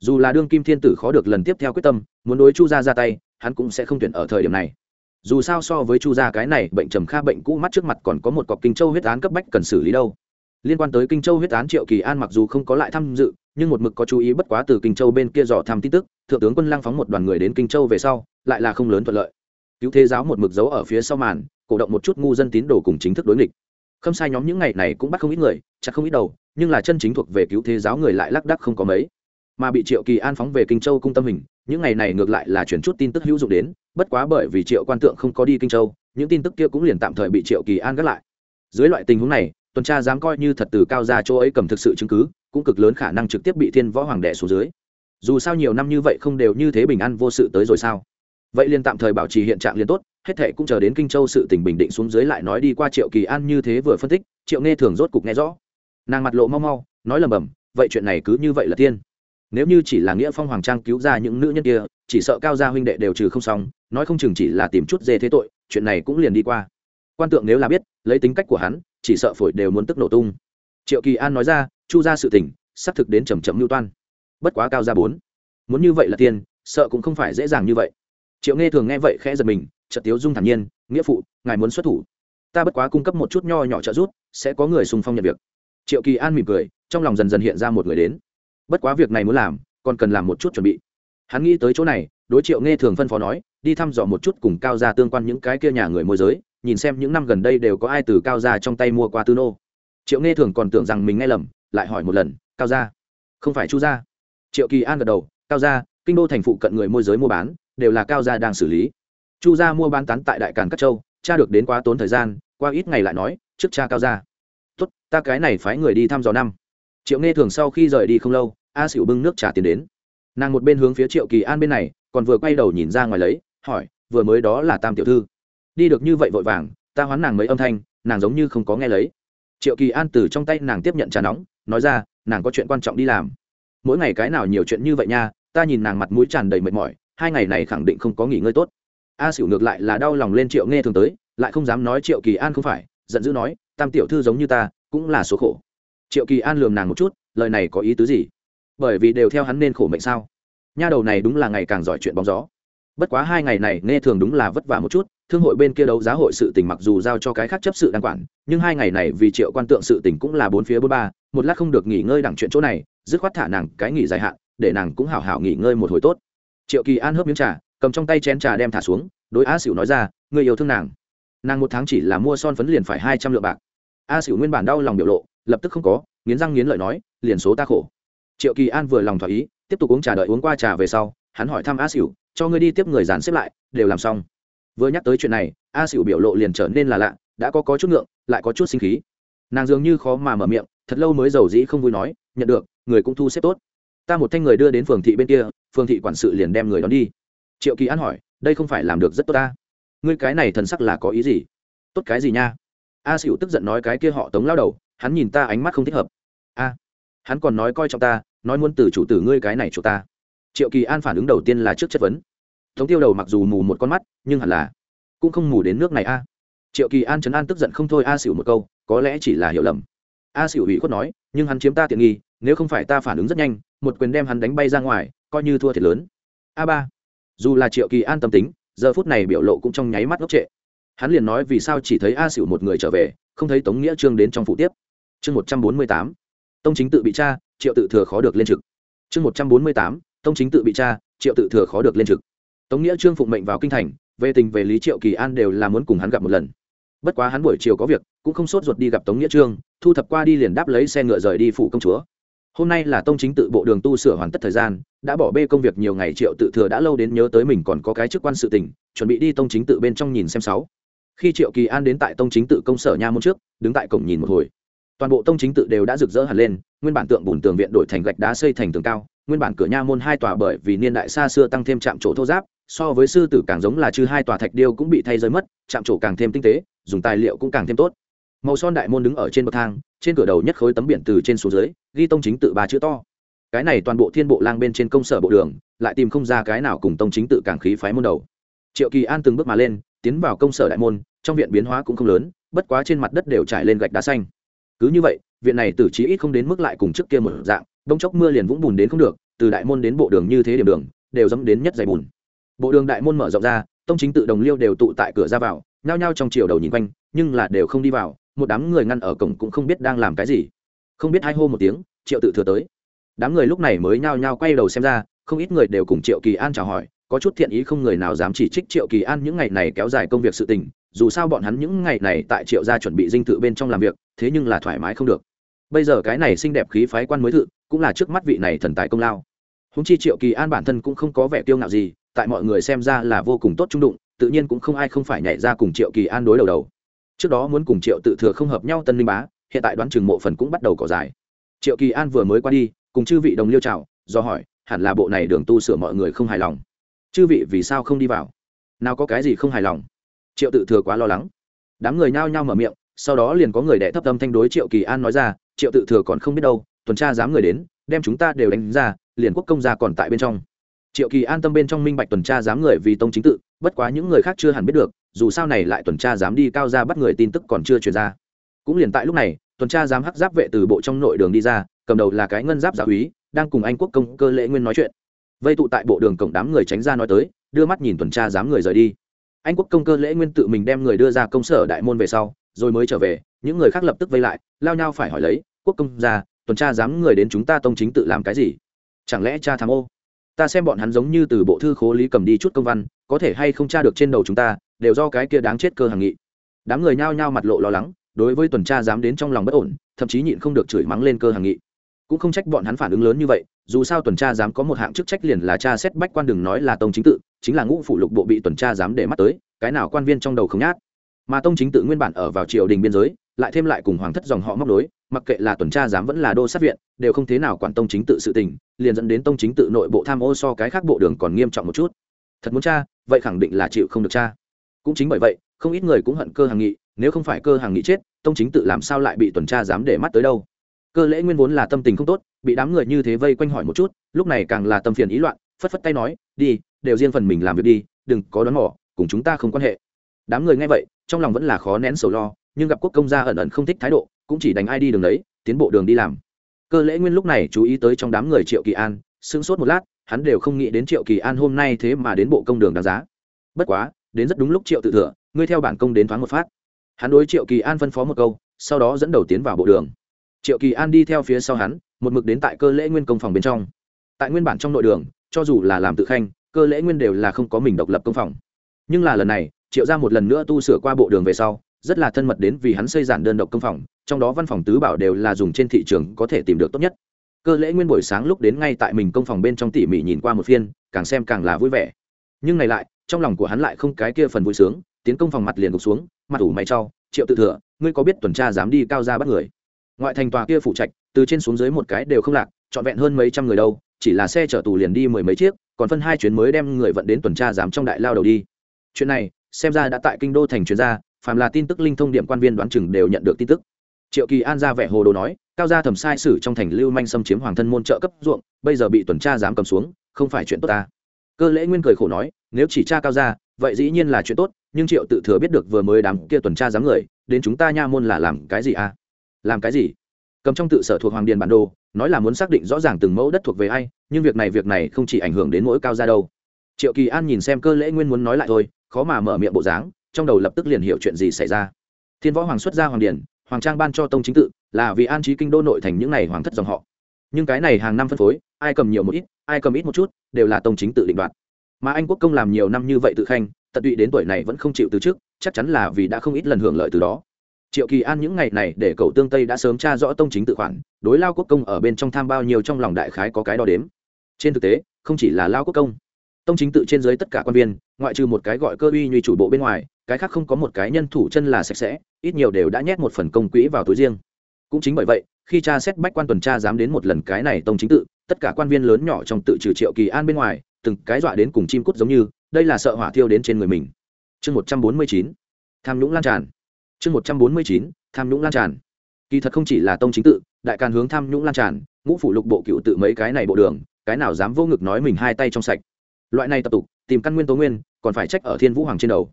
Dù là đương kim thiên tử khó được lần tiếp theo quyết tâm, muốn đối chu gia ra tay hắn cũng sẽ không tuyển ở thời điểm này. Dù sao so với chu gia cái này, bệnh trầm kha bệnh cũ mắt trước mặt còn có một cọc kinh châu huyết án cấp bách cần xử lý đâu. Liên quan tới kinh châu huyết án triệu kỳ an mặc dù không có lại tham dự, nhưng một mực có chú ý bất quá từ kinh châu bên kia dò thăm tin tức, thượng tướng quân lăng phóng một đoàn người đến kinh châu về sau, lại là không lớn thuận lợi. Cứu thế giáo một mực giấu ở phía sau màn, cổ động một chút ngu dân tín đồ cùng chính thức đối nghịch. Không sai nhóm những ngày này cũng bắt không ít người, chặt không ít đầu, nhưng là chân chính thuộc về cứu thế giáo người lại lác đắc không có mấy mà bị triệu kỳ an phóng về kinh châu cung tâm hình, những ngày này ngược lại là chuyển chút tin tức hữu dụng đến, bất quá bởi vì triệu quan tượng không có đi kinh châu, những tin tức kia cũng liền tạm thời bị triệu kỳ an gác lại. Dưới loại tình huống này, tuần tra dám coi như thật từ cao ra chỗ ấy cầm thực sự chứng cứ, cũng cực lớn khả năng trực tiếp bị thiên võ hoàng đẻ xuống dưới. Dù sao nhiều năm như vậy không đều như thế bình an vô sự tới rồi sao? Vậy liền tạm thời bảo trì hiện trạng liền tốt, hết thệ cũng chờ đến kinh châu sự tình bình định xuống dưới lại nói đi qua triệu kỳ an như thế vừa phân tích, triệu nghe thường rốt cục nghe rõ. Nàng mặt lộ mau mau, nói lầm bầm, vậy chuyện này cứ như vậy là tiên nếu như chỉ là nghĩa phong hoàng trang cứu ra những nữ nhân kia, chỉ sợ cao gia huynh đệ đều trừ không xong, nói không chừng chỉ là tìm chút dê thế tội, chuyện này cũng liền đi qua. Quan tượng nếu là biết, lấy tính cách của hắn, chỉ sợ phổi đều muốn tức nổ tung. Triệu kỳ an nói ra, chu ra sự tình, xác thực đến chầm chậm mưu toan. Bất quá cao ra bốn, muốn như vậy là tiền, sợ cũng không phải dễ dàng như vậy. Triệu nghe thường nghe vậy khẽ giật mình trợ tiếu dung thản nhiên, nghĩa phụ, ngài muốn xuất thủ. Ta bất quá cung cấp một chút nho nhỏ trợ giúp, sẽ có người xung phong nhận việc. Triệu kỳ an mỉm cười, trong lòng dần dần hiện ra một người đến bất quá việc này muốn làm, còn cần làm một chút chuẩn bị. Hắn nghĩ tới chỗ này, đối triệu nghe thường phân phó nói, đi thăm dò một chút cùng cao gia tương quan những cái kia nhà người môi giới, nhìn xem những năm gần đây đều có ai từ cao gia trong tay mua qua tư nô. Triệu nghe thường còn tưởng rằng mình nghe lầm, lại hỏi một lần, cao gia? Không phải chu gia. Triệu kỳ an gật đầu, cao gia, kinh đô thành phụ cận người môi giới mua bán, đều là cao gia đang xử lý. Chu gia mua bán tán tại đại càn các châu cha được đến quá tốn thời gian, qua ít ngày lại nói, trước cha cao gia. Tốt, ta cái này phái người đi thăm dò năm triệu nghe thường sau khi rời đi không lâu, a xỉu bưng nước trà tiền đến. Nàng một bên hướng phía triệu kỳ an bên này, còn vừa quay đầu nhìn ra ngoài lấy, hỏi, vừa mới đó là tam tiểu thư. Đi được như vậy vội vàng, ta hoán nàng mấy âm thanh, nàng giống như không có nghe lấy. Triệu kỳ an từ trong tay nàng tiếp nhận trà nóng, nói ra, nàng có chuyện quan trọng đi làm. Mỗi ngày cái nào nhiều chuyện như vậy nha, ta nhìn nàng mặt mũi tràn đầy mệt mỏi, hai ngày này khẳng định không có nghỉ ngơi tốt. A xỉu ngược lại là đau lòng lên triệu nghe thường tới, lại không dám nói triệu kỳ an không phải, giận dữ nói, tam tiểu thư giống như ta, cũng là số khổ triệu kỳ an lườm nàng một chút, lời này có ý tứ gì? Bởi vì đều theo hắn nên khổ mệnh sao? Nha đầu này đúng là ngày càng giỏi chuyện bóng gió. Bất quá hai ngày này, nghe thường đúng là vất vả một chút, thương hội bên kia đấu giá hội sự tình mặc dù giao cho cái khác chấp sự đăng quản, nhưng hai ngày này vì triệu quan tượng sự tình cũng là bốn phía bốn ba, một lát không được nghỉ ngơi đẳng chuyện chỗ này, dứt khoát thả nàng cái nghỉ dài hạn, để nàng cũng hảo hảo nghỉ ngơi một hồi tốt. Triệu kỳ an hớp miếng trà, cầm trong tay chén trà đem thả xuống, đối a xỉu nói ra người yêu thương nàng. Nàng một tháng chỉ là mua son phấn liền phải hai trăm lượng bạc. A xỉu nguyên bản đau lòng biểu lộ lập tức không có, nghiến răng nghiến lợi nói, liền số ta khổ. Triệu kỳ an vừa lòng thỏa ý, tiếp tục uống trà đợi uống qua trà về sau, hắn hỏi thăm a xỉu cho ngươi đi tiếp người dàn xếp lại, đều làm xong. Vừa nhắc tới chuyện này, a xỉu biểu lộ liền trở nên là lạ, đã có có chút ngượng, lại có chút sinh khí. Nàng dường như khó mà mở miệng, thật lâu mới giàu dĩ không vui nói, nhận được, người cũng thu xếp tốt. Ta một thanh người đưa đến phường thị bên kia, phường thị quản sự liền đem người đón đi. Triệu kỳ an hỏi, đây không phải làm được rất tốt ta? Ngươi cái này thần sắc là có ý gì? Tốt cái gì nha? A xỉu tức giận nói cái kia họ tống lao đầu hắn nhìn ta ánh mắt không thích hợp. A, hắn còn nói coi trọng ta, nói muốn từ chủ tử ngươi cái này chủ ta. Triệu kỳ an phản ứng đầu tiên là trước chất vấn. Tống tiêu đầu mặc dù mù một con mắt, nhưng hẳn là cũng không mù đến nước này a. Triệu kỳ an chấn an tức giận không thôi a xỉu một câu, có lẽ chỉ là hiểu lầm. A xỉu ủy khuất nói, nhưng hắn chiếm ta tiện nghi, nếu không phải ta phản ứng rất nhanh, một quyền đem hắn đánh bay ra ngoài, coi như thua thiệt lớn. A ba, dù là triệu kỳ an tâm tính, giờ phút này biểu lộ cũng trong nháy mắt ngốc trệ. Hắn liền nói vì sao chỉ thấy a xỉu một người trở về, không thấy tống nghĩa trương đến trong phụ tiếp chương một trăm bốn mươi tám, tông chính tự bị cha triệu tự thừa khó được lên trực. Chương một trăm bốn mươi tám, tông chính tự bị cha triệu tự thừa khó được lên trực. Tống nghĩa trương phụng mệnh vào kinh thành, về tình về lý triệu kỳ an đều là muốn cùng hắn gặp một lần. Bất quá hắn buổi chiều có việc, cũng không sốt ruột đi gặp tống nghĩa trương, thu thập qua đi liền đáp lấy xe ngựa rời đi phủ công chúa. Hôm nay là tông chính tự bộ đường tu sửa hoàn tất thời gian, đã bỏ bê công việc nhiều ngày triệu tự thừa đã lâu đến nhớ tới mình còn có cái chức quan sự tình, chuẩn bị đi tông chính tự bên trong nhìn xem sáu. Khi triệu kỳ an đến tại tông chính tự công sở nha môn trước, đứng tại cổng nhìn một hồi toàn bộ tông chính tự đều đã rực rỡ hẳn lên, nguyên bản tượng bùn tường viện đổi thành gạch đá xây thành tường cao, nguyên bản cửa nha môn hai tòa bởi vì niên đại xa xưa tăng thêm chạm chỗ thô giáp, so với sư tử càng giống là chư hai tòa thạch điêu cũng bị thay rơi mất chạm chỗ càng thêm tinh tế, dùng tài liệu cũng càng thêm tốt. Màu son đại môn đứng ở trên bậc thang, trên cửa đầu nhất khối tấm biển từ trên xuống dưới, ghi tông chính tự ba chữ to. Cái này toàn bộ thiên bộ lang bên trên công sở bộ đường, lại tìm không ra cái nào cùng tông chính tự càng khí phái môn đầu. Triệu kỳ an từng bước mà lên, tiến vào công sở đại môn, trong viện biến hóa cũng không lớn, bất quá trên mặt đất đều trải lên gạch đá xanh cứ như vậy, viện này tử trí ít không đến mức lại cùng trước kia một dạng bông chốc mưa liền vũng bùn đến không được, từ đại môn đến bộ đường như thế điểm đường, đều dẫm đến nhất dày bùn. Bộ đường đại môn mở rộng ra, tông chính tự đồng liêu đều tụ tại cửa ra vào, nhao nhao trong chiều đầu nhìn quanh, nhưng là đều không đi vào, một đám người ngăn ở cổng cũng không biết đang làm cái gì. Không biết hai hô một tiếng, triệu tự thừa tới. Đám người lúc này mới nhao nhao quay đầu xem ra, không ít người đều cùng triệu kỳ an chào hỏi, có chút thiện ý không người nào dám chỉ trích triệu kỳ an những ngày này kéo dài công việc sự tình dù sao bọn hắn những ngày này tại triệu gia chuẩn bị dinh thự bên trong làm việc, thế nhưng là thoải mái không được. Bây giờ cái này xinh đẹp khí phái quan mới thự, cũng là trước mắt vị này thần tài công lao. Húng chi triệu kỳ an bản thân cũng không có vẻ tiêu ngạo gì, tại mọi người xem ra là vô cùng tốt trung đụng, tự nhiên cũng không ai không phải nhảy ra cùng triệu kỳ an đối đầu đầu. Trước đó muốn cùng triệu tự thừa không hợp nhau tân linh bá, hiện tại đoán chừng mộ phần cũng bắt đầu cỏ dài. Triệu kỳ an vừa mới qua đi, cùng chư vị đồng liêu chào, do hỏi, hẳn là bộ này đường tu sửa mọi người không hài lòng? Chư vị vì sao không đi vào? Nào có cái gì không hài lòng? Triệu tự thừa quá lo lắng. Đám người nhao nhao mở miệng, sau đó liền có người đệ thấp tâm thanh đối triệu kỳ an nói ra, triệu tự thừa còn không biết đâu, tuần tra dám người đến, đem chúng ta đều đánh ra, liền quốc công gia còn tại bên trong. Triệu kỳ an tâm bên trong minh bạch tuần tra dám người vì tông chính tự, bất quá những người khác chưa hẳn biết được, dù sao này lại tuần tra dám đi cao ra bắt người tin tức còn chưa truyền ra. Cũng liền tại lúc này, tuần tra dám hắc giáp vệ từ bộ trong nội đường đi ra, cầm đầu là cái ngân giáp giáo úy, đang cùng anh quốc công cơ lễ nguyên nói chuyện. Vây tụ tại bộ đường cổng đám người tránh ra nói tới, đưa mắt nhìn tuần tra dám người rời đi anh quốc công cơ lễ nguyên tự mình đem người đưa ra công sở đại môn về sau, rồi mới trở về, những người khác lập tức vây lại, lao nhau phải hỏi lấy, quốc công ra tuần tra dám người đến chúng ta tông chính tự làm cái gì? Chẳng lẽ cha tham ô? Ta xem bọn hắn giống như từ bộ thư khố lý cầm đi chút công văn, có thể hay không tra được trên đầu chúng ta, đều do cái kia đáng chết cơ hàng nghị. Đám người nhao nhao mặt lộ lo lắng, đối với tuần tra dám đến trong lòng bất ổn, thậm chí nhịn không được chửi mắng lên cơ hàng nghị cũng không trách bọn hắn phản ứng lớn như vậy, dù sao tuần tra dám có một hạng chức trách liền là tra xét bách quan đừng nói là tông chính tự, chính là ngũ phủ lục bộ bị tuần tra dám để mắt tới, cái nào quan viên trong đầu không nhát. Mà tông chính tự nguyên bản ở vào triều đình biên giới, lại thêm lại cùng hoàng thất dòng họ móc nối, mặc kệ là tuần tra giám vẫn là đô sát viện, đều không thế nào quản tông chính tự sự tình, liền dẫn đến tông chính tự nội bộ tham ô so cái khác bộ đường còn nghiêm trọng một chút. Thật muốn cha vậy khẳng định là chịu không được cha cũng chính bởi vậy, không ít người cũng hận cơ hàng nghị, nếu không phải cơ hàng nghị chết, tông chính tự làm sao lại bị tuần tra giám để mắt tới đâu? Cơ lễ nguyên vốn là tâm tình không tốt, bị đám người như thế vây quanh hỏi một chút, lúc này càng là tâm phiền ý loạn, phất phất tay nói, đi, đều riêng phần mình làm việc đi, đừng có đón mỏ cùng chúng ta không quan hệ. Đám người nghe vậy, trong lòng vẫn là khó nén sầu lo, nhưng gặp quốc công gia ẩn ẩn không thích thái độ, cũng chỉ đánh ai đi đường đấy, tiến bộ đường đi làm. Cơ lễ nguyên lúc này chú ý tới trong đám người triệu kỳ an, sững sốt một lát, hắn đều không nghĩ đến triệu kỳ an hôm nay thế mà đến bộ công đường đáng giá. Bất quá, đến rất đúng lúc triệu tự thừa ngươi theo bản công đến thoáng một phát. Hắn đối triệu kỳ an phân phó một câu, sau đó dẫn đầu tiến vào bộ đường triệu kỳ an đi theo phía sau hắn một mực đến tại cơ lễ nguyên công phòng bên trong. Tại nguyên bản trong nội đường cho dù là làm tự khanh cơ lễ nguyên đều là không có mình độc lập công phòng. Nhưng là lần này triệu ra một lần nữa tu sửa qua bộ đường về sau rất là thân mật đến vì hắn xây giản đơn độc công phòng trong đó văn phòng tứ bảo đều là dùng trên thị trường có thể tìm được tốt nhất. Cơ lễ nguyên buổi sáng lúc đến ngay tại mình công phòng bên trong tỉ mỉ nhìn qua một phiên càng xem càng là vui vẻ. Nhưng này lại trong lòng của hắn lại không cái kia phần vui sướng tiến công phòng mặt liền gục xuống mặt ủ mày trao, triệu tự thừa ngươi có biết tuần tra dám đi cao ra bắt người? Ngoại thành tòa kia phụ trạch, từ trên xuống dưới một cái đều không lạc, trọn vẹn hơn mấy trăm người đâu, chỉ là xe chở tù liền đi mười mấy chiếc, còn phân hai chuyến mới đem người vận đến tuần tra giám trong đại lao đầu đi. Chuyện này, xem ra đã tại kinh đô thành chuyên gia, phàm là tin tức linh thông điểm quan viên đoán chừng đều nhận được tin tức. Triệu kỳ an ra vẻ hồ đồ nói, cao gia thẩm sai sử trong thành lưu manh xâm chiếm hoàng thân môn trợ cấp ruộng, bây giờ bị tuần tra giám cầm xuống, không phải chuyện tốt ta. Cơ lễ nguyên cười khổ nói, nếu chỉ tra cao gia, vậy dĩ nhiên là chuyện tốt, nhưng triệu tự thừa biết được vừa mới đám kia tuần tra giám người, đến chúng ta nha môn là làm cái gì à? Làm cái gì? Cầm trong tự sở thuộc hoàng điền bản đồ, nói là muốn xác định rõ ràng từng mẫu đất thuộc về ai, nhưng việc này việc này không chỉ ảnh hưởng đến mỗi cao gia đâu. Triệu kỳ an nhìn xem cơ lễ nguyên muốn nói lại thôi, khó mà mở miệng bộ dáng, trong đầu lập tức liền hiểu chuyện gì xảy ra. Thiên võ hoàng xuất gia hoàng điền, hoàng trang ban cho tông chính tự, là vì an trí kinh đô nội thành những này hoàng thất dòng họ. Nhưng cái này hàng năm phân phối, ai cầm nhiều một ít, ai cầm ít một chút, đều là tông chính tự định đoạt. Mà anh quốc công làm nhiều năm như vậy tự khanh, tận tụy đến tuổi này vẫn không chịu từ trước chắc chắn là vì đã không ít lần hưởng lợi từ đó triệu kỳ an những ngày này để cầu tương tây đã sớm tra rõ tông chính tự khoản, đối lao quốc công ở bên trong tham bao nhiêu trong lòng đại khái có cái đo đếm. Trên thực tế, không chỉ là lao quốc công, tông chính tự trên dưới tất cả quan viên, ngoại trừ một cái gọi cơ uy như chủ bộ bên ngoài, cái khác không có một cái nhân thủ chân là sạch sẽ, ít nhiều đều đã nhét một phần công quỹ vào túi riêng. Cũng chính bởi vậy, khi cha xét bách quan tuần tra dám đến một lần cái này tông chính tự, tất cả quan viên lớn nhỏ trong tự trừ triệu kỳ an bên ngoài, từng cái dọa đến cùng chim cút giống như, đây là sợ hỏa thiêu đến trên người mình. Chương một trăm bốn mươi chín, tham nhũng lan tràn chương một trăm bốn mươi chín, tham nhũng lan tràn. Kỳ thật không chỉ là tông chính tự, đại càn hướng tham nhũng lan tràn, ngũ phủ lục bộ cựu tự mấy cái này bộ đường, cái nào dám vô ngực nói mình hai tay trong sạch. Loại này tập tục, tìm căn nguyên tố nguyên, còn phải trách ở thiên vũ hoàng trên đầu.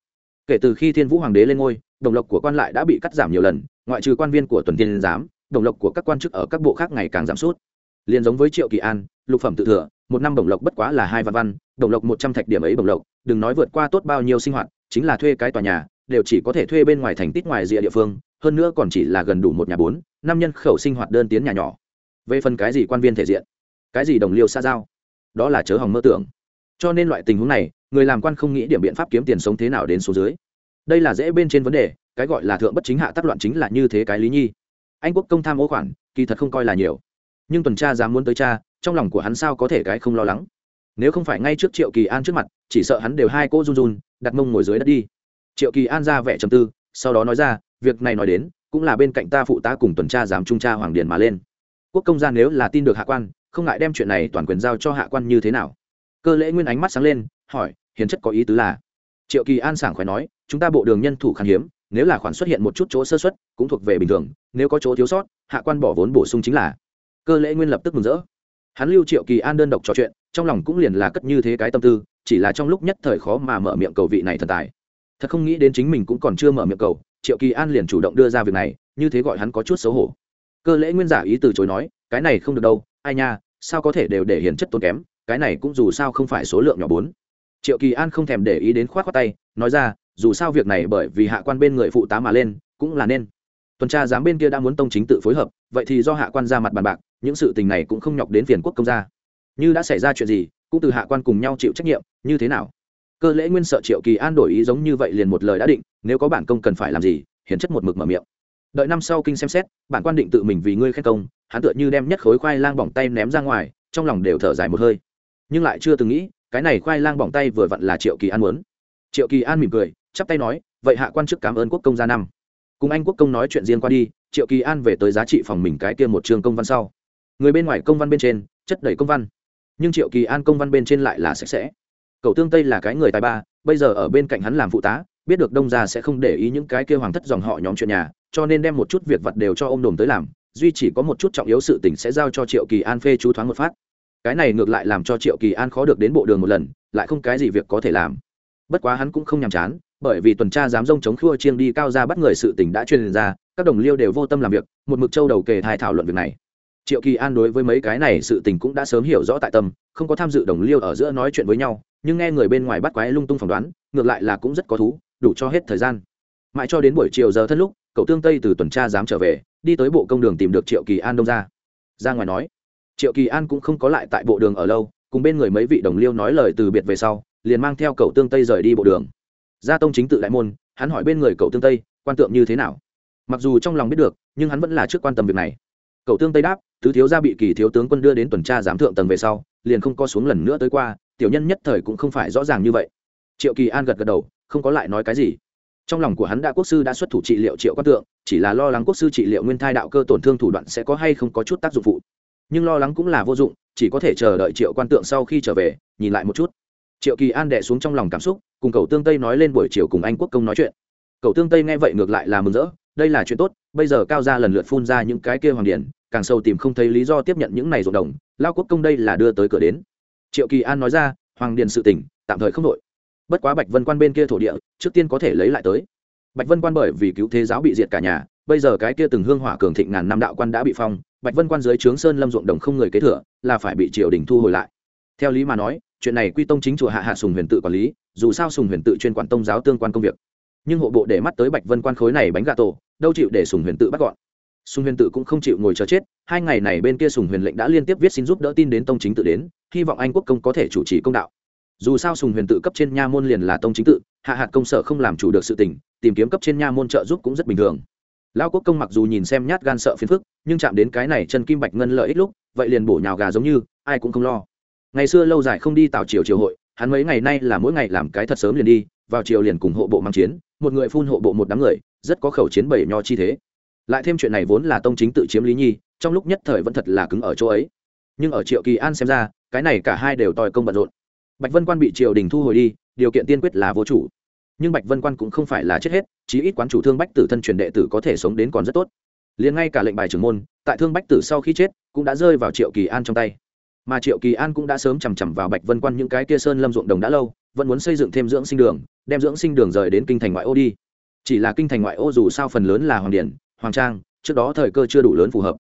Kể từ khi thiên vũ hoàng đế lên ngôi, đồng lộc của quan lại đã bị cắt giảm nhiều lần, ngoại trừ quan viên của tuần tiên giám, đồng lộc của các quan chức ở các bộ khác ngày càng giảm sút. Liền giống với triệu kỳ an, lục phẩm tự thừa, một năm đồng lộc bất quá là hai văn văn, đồng lộc một trăm thạch điểm ấy đồng lộc, đừng nói vượt qua tốt bao nhiêu sinh hoạt, chính là thuê cái tòa nhà đều chỉ có thể thuê bên ngoài thành tích ngoài rìa địa phương, hơn nữa còn chỉ là gần đủ một nhà bốn, năm nhân khẩu sinh hoạt đơn tiến nhà nhỏ. Về phần cái gì quan viên thể diện, cái gì đồng liêu xa giao, đó là chớ hỏng mơ tưởng. Cho nên loại tình huống này, người làm quan không nghĩ điểm biện pháp kiếm tiền sống thế nào đến số dưới. Đây là dễ bên trên vấn đề, cái gọi là thượng bất chính hạ tác loạn chính là như thế cái lý nhi. Anh quốc công tham ô khoản, kỳ thật không coi là nhiều. Nhưng tuần tra dám muốn tới cha, trong lòng của hắn sao có thể cái không lo lắng? Nếu không phải ngay trước triệu kỳ an trước mặt, chỉ sợ hắn đều hai cô run run, đặt mông ngồi dưới đất đi triệu kỳ an ra vẻ trầm tư, sau đó nói ra, việc này nói đến, cũng là bên cạnh ta phụ tá cùng tuần tra giám trung tra hoàng điền mà lên. Quốc công gia nếu là tin được hạ quan, không ngại đem chuyện này toàn quyền giao cho hạ quan như thế nào. Cơ lễ nguyên ánh mắt sáng lên, hỏi, hiền chất có ý tứ là? Triệu kỳ an sảng khỏe nói, chúng ta bộ đường nhân thủ khan hiếm, nếu là khoản xuất hiện một chút chỗ sơ xuất cũng thuộc về bình thường, nếu có chỗ thiếu sót, hạ quan bỏ vốn bổ sung chính là. Cơ lễ nguyên lập tức mừng rỡ. Hắn lưu triệu kỳ an đơn độc trò chuyện, trong lòng cũng liền là cất như thế cái tâm tư, chỉ là trong lúc nhất thời khó mà mở miệng cầu vị này thần tài thật không nghĩ đến chính mình cũng còn chưa mở miệng cầu, triệu kỳ an liền chủ động đưa ra việc này, như thế gọi hắn có chút xấu hổ. Cơ lễ nguyên giả ý từ chối nói, cái này không được đâu, ai nha, sao có thể đều để hiền chất tốn kém, cái này cũng dù sao không phải số lượng nhỏ bốn. Triệu kỳ an không thèm để ý đến khoát khoát tay, nói ra, dù sao việc này bởi vì hạ quan bên người phụ tá mà lên, cũng là nên. Tuần tra giám bên kia đã muốn tông chính tự phối hợp, vậy thì do hạ quan ra mặt bàn bạc, những sự tình này cũng không nhọc đến phiền quốc công gia. Như đã xảy ra chuyện gì, cũng từ hạ quan cùng nhau chịu trách nhiệm, như thế nào? Cơ lễ nguyên sợ triệu kỳ an đổi ý giống như vậy liền một lời đã định, nếu có bản công cần phải làm gì, hiển chất một mực mở miệng. Đợi năm sau kinh xem xét, bản quan định tự mình vì ngươi khen công, hắn tựa như đem nhất khối khoai lang bỏng tay ném ra ngoài, trong lòng đều thở dài một hơi. Nhưng lại chưa từng nghĩ, cái này khoai lang bỏng tay vừa vặn là triệu kỳ an muốn. Triệu kỳ an mỉm cười, chắp tay nói, vậy hạ quan chức cảm ơn quốc công gia năm. Cùng anh quốc công nói chuyện riêng qua đi, triệu kỳ an về tới giá trị phòng mình cái kia một trường công văn sau. Người bên ngoài công văn bên trên, chất đầy công văn. Nhưng triệu kỳ an công văn bên trên lại là sạch sẽ cậu tương tây là cái người tài ba, bây giờ ở bên cạnh hắn làm phụ tá, biết được đông gia sẽ không để ý những cái kia hoàng thất dòng họ nhóm chuyện nhà, cho nên đem một chút việc vặt đều cho ô m tới làm, duy chỉ có một chút trọng yếu sự tình sẽ giao cho triệu kỳ an phê chú thoáng một phát. Cái này ngược lại làm cho triệu kỳ an khó được đến bộ đường một lần, lại không cái gì việc có thể làm. Bất quá hắn cũng không nhàm chán, bởi vì tuần tra dám dông chống khua chiêng đi cao ra bắt người sự tình đã truyền ra, các đồng liêu đều vô tâm làm việc, một mực châu đầu kề thai thảo luận việc này. Triệu kỳ an đối với mấy cái này sự tình cũng đã sớm hiểu rõ tại tâm, không có tham dự đồng liêu ở giữa nói chuyện với nhau nhưng nghe người bên ngoài bắt quái lung tung phỏng đoán, ngược lại là cũng rất có thú, đủ cho hết thời gian. Mãi cho đến buổi chiều giờ thân lúc, cậu tương tây từ tuần tra dám trở về, đi tới bộ công đường tìm được triệu kỳ an đông ra. Ra ngoài nói, triệu kỳ an cũng không có lại tại bộ đường ở lâu, cùng bên người mấy vị đồng liêu nói lời từ biệt về sau, liền mang theo cậu tương tây rời đi bộ đường. Gia tông chính tự đại môn, hắn hỏi bên người cậu tương tây, quan tượng như thế nào? Mặc dù trong lòng biết được, nhưng hắn vẫn là trước quan tâm việc này. Cậu tương tây đáp tứ thiếu gia bị kỳ thiếu tướng quân đưa đến tuần tra giám thượng tầng về sau, liền không có xuống lần nữa tới qua tiểu nhân nhất thời cũng không phải rõ ràng như vậy. Triệu kỳ an gật gật đầu, không có lại nói cái gì. Trong lòng của hắn đã quốc sư đã xuất thủ trị liệu triệu quan tượng, chỉ là lo lắng quốc sư trị liệu nguyên thai đạo cơ tổn thương thủ đoạn sẽ có hay không có chút tác dụng phụ. Nhưng lo lắng cũng là vô dụng, chỉ có thể chờ đợi triệu quan tượng sau khi trở về, nhìn lại một chút. Triệu kỳ an đẻ xuống trong lòng cảm xúc, cùng cầu tương tây nói lên buổi chiều cùng anh quốc công nói chuyện. Cầu tương tây nghe vậy ngược lại là mừng rỡ, đây là chuyện tốt, bây giờ cao gia lần lượt phun ra những cái kia hoàng điển, càng sâu tìm không thấy lý do tiếp nhận những này ruộng đồng, lao quốc công đây là đưa tới cửa đến triệu kỳ an nói ra, hoàng điền sự tỉnh tạm thời không đội bất quá bạch vân quan bên kia thổ địa, trước tiên có thể lấy lại tới. Bạch vân quan bởi vì cứu thế giáo bị diệt cả nhà, bây giờ cái kia từng hương hỏa cường thịnh ngàn năm đạo quan đã bị phong, bạch vân quan dưới trướng sơn lâm ruộng đồng không người kế thừa, là phải bị triều đình thu hồi lại. Theo lý mà nói, chuyện này quy tông chính chùa hạ hạ sùng huyền tự quản lý, dù sao sùng huyền tự chuyên quản tông giáo tương quan công việc. Nhưng hộ bộ để mắt tới bạch vân quan khối này bánh gà tổ, đâu chịu để sùng huyền tự bắt gọn. Sùng huyền tự cũng không chịu ngồi chờ chết, hai ngày này bên kia sùng huyền lệnh đã liên tiếp viết xin giúp đỡ tin đến tông chính tự đến hy vọng anh quốc công có thể chủ trì công đạo. Dù sao sùng huyền tự cấp trên nha môn liền là tông chính tự, hạ hạt công sở không làm chủ được sự tình, tìm kiếm cấp trên nha môn trợ giúp cũng rất bình thường. Lao quốc công mặc dù nhìn xem nhát gan sợ phiền phức, nhưng chạm đến cái này chân kim bạch ngân lợi ích lúc, vậy liền bổ nhào gà giống như, ai cũng không lo. Ngày xưa lâu dài không đi tào triều triều hội, hắn mấy ngày nay là mỗi ngày làm cái thật sớm liền đi, vào triều liền cùng hộ bộ mang chiến, một người phun hộ bộ một đám người, rất có khẩu chiến bảy nho chi thế. Lại thêm chuyện này vốn là tông chính tự chiếm lý nhi, trong lúc nhất thời vẫn thật là cứng ở chỗ ấy. Nhưng ở triệu kỳ an xem ra cái này cả hai đều tòi công bận rộn. Bạch vân quan bị triều đình thu hồi đi, điều kiện tiên quyết là vô chủ. Nhưng bạch vân quan cũng không phải là chết hết, chí ít quán chủ thương bách tử thân truyền đệ tử có thể sống đến còn rất tốt. Liền ngay cả lệnh bài trưởng môn, tại thương bách tử sau khi chết, cũng đã rơi vào triệu kỳ an trong tay. Mà triệu kỳ an cũng đã sớm chằm chằm vào bạch vân quan những cái kia sơn lâm ruộng đồng đã lâu, vẫn muốn xây dựng thêm dưỡng sinh đường, đem dưỡng sinh đường rời đến kinh thành ngoại ô đi. Chỉ là kinh thành ngoại ô dù sao phần lớn là hoàng điển, hoàng trang, trước đó thời cơ chưa đủ lớn phù hợp.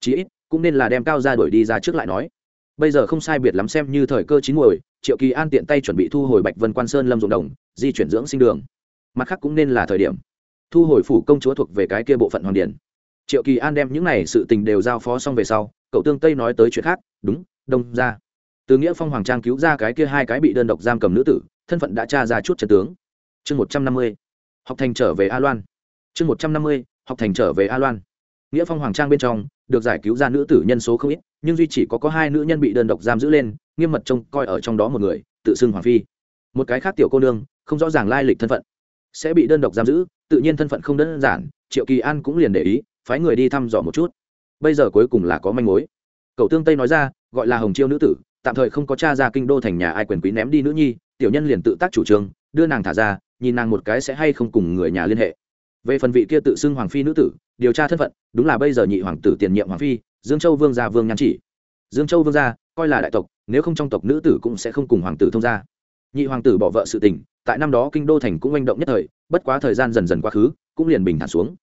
Chí ít, cũng nên là đem cao ra đuổi đi ra trước lại nói bây giờ không sai biệt lắm xem như thời cơ chín muồi, triệu kỳ an tiện tay chuẩn bị thu hồi bạch vân quan sơn lâm ruộng đồng, di chuyển dưỡng sinh đường. Mặt khác cũng nên là thời điểm. Thu hồi phủ công chúa thuộc về cái kia bộ phận hoàng điển. Triệu kỳ an đem những này sự tình đều giao phó xong về sau, cậu tương tây nói tới chuyện khác, đúng, đông ra từ nghĩa phong hoàng trang cứu ra cái kia hai cái bị đơn độc giam cầm nữ tử, thân phận đã tra ra chút trần tướng. Chương một trăm năm mươi, học thành trở về a loan. Chương một trăm năm mươi, học thành trở về a loan nghĩa phong hoàng trang bên trong, được giải cứu ra nữ tử nhân số không ít, nhưng duy chỉ có có hai nữ nhân bị đơn độc giam giữ lên, nghiêm mật trông coi ở trong đó một người, tự xưng hoàng phi. Một cái khác tiểu cô nương, không rõ ràng lai lịch thân phận, sẽ bị đơn độc giam giữ, tự nhiên thân phận không đơn giản, triệu kỳ an cũng liền để ý, phái người đi thăm dò một chút. Bây giờ cuối cùng là có manh mối. Cậu tương tây nói ra, gọi là hồng chiêu nữ tử, tạm thời không có cha ra kinh đô thành nhà ai quyền quý ném đi nữ nhi, tiểu nhân liền tự tác chủ trương, đưa nàng thả ra, nhìn nàng một cái sẽ hay không cùng người nhà liên hệ. Về phần vị kia tự xưng hoàng phi nữ tử điều tra thân phận, đúng là bây giờ nhị hoàng tử tiền nhiệm hoàng phi, dương châu vương gia vương nhan chỉ. Dương châu vương gia, coi là đại tộc, nếu không trong tộc nữ tử cũng sẽ không cùng hoàng tử thông gia. Nhị hoàng tử bỏ vợ sự tình, tại năm đó kinh đô thành cũng manh động nhất thời, bất quá thời gian dần dần quá khứ, cũng liền bình thản xuống.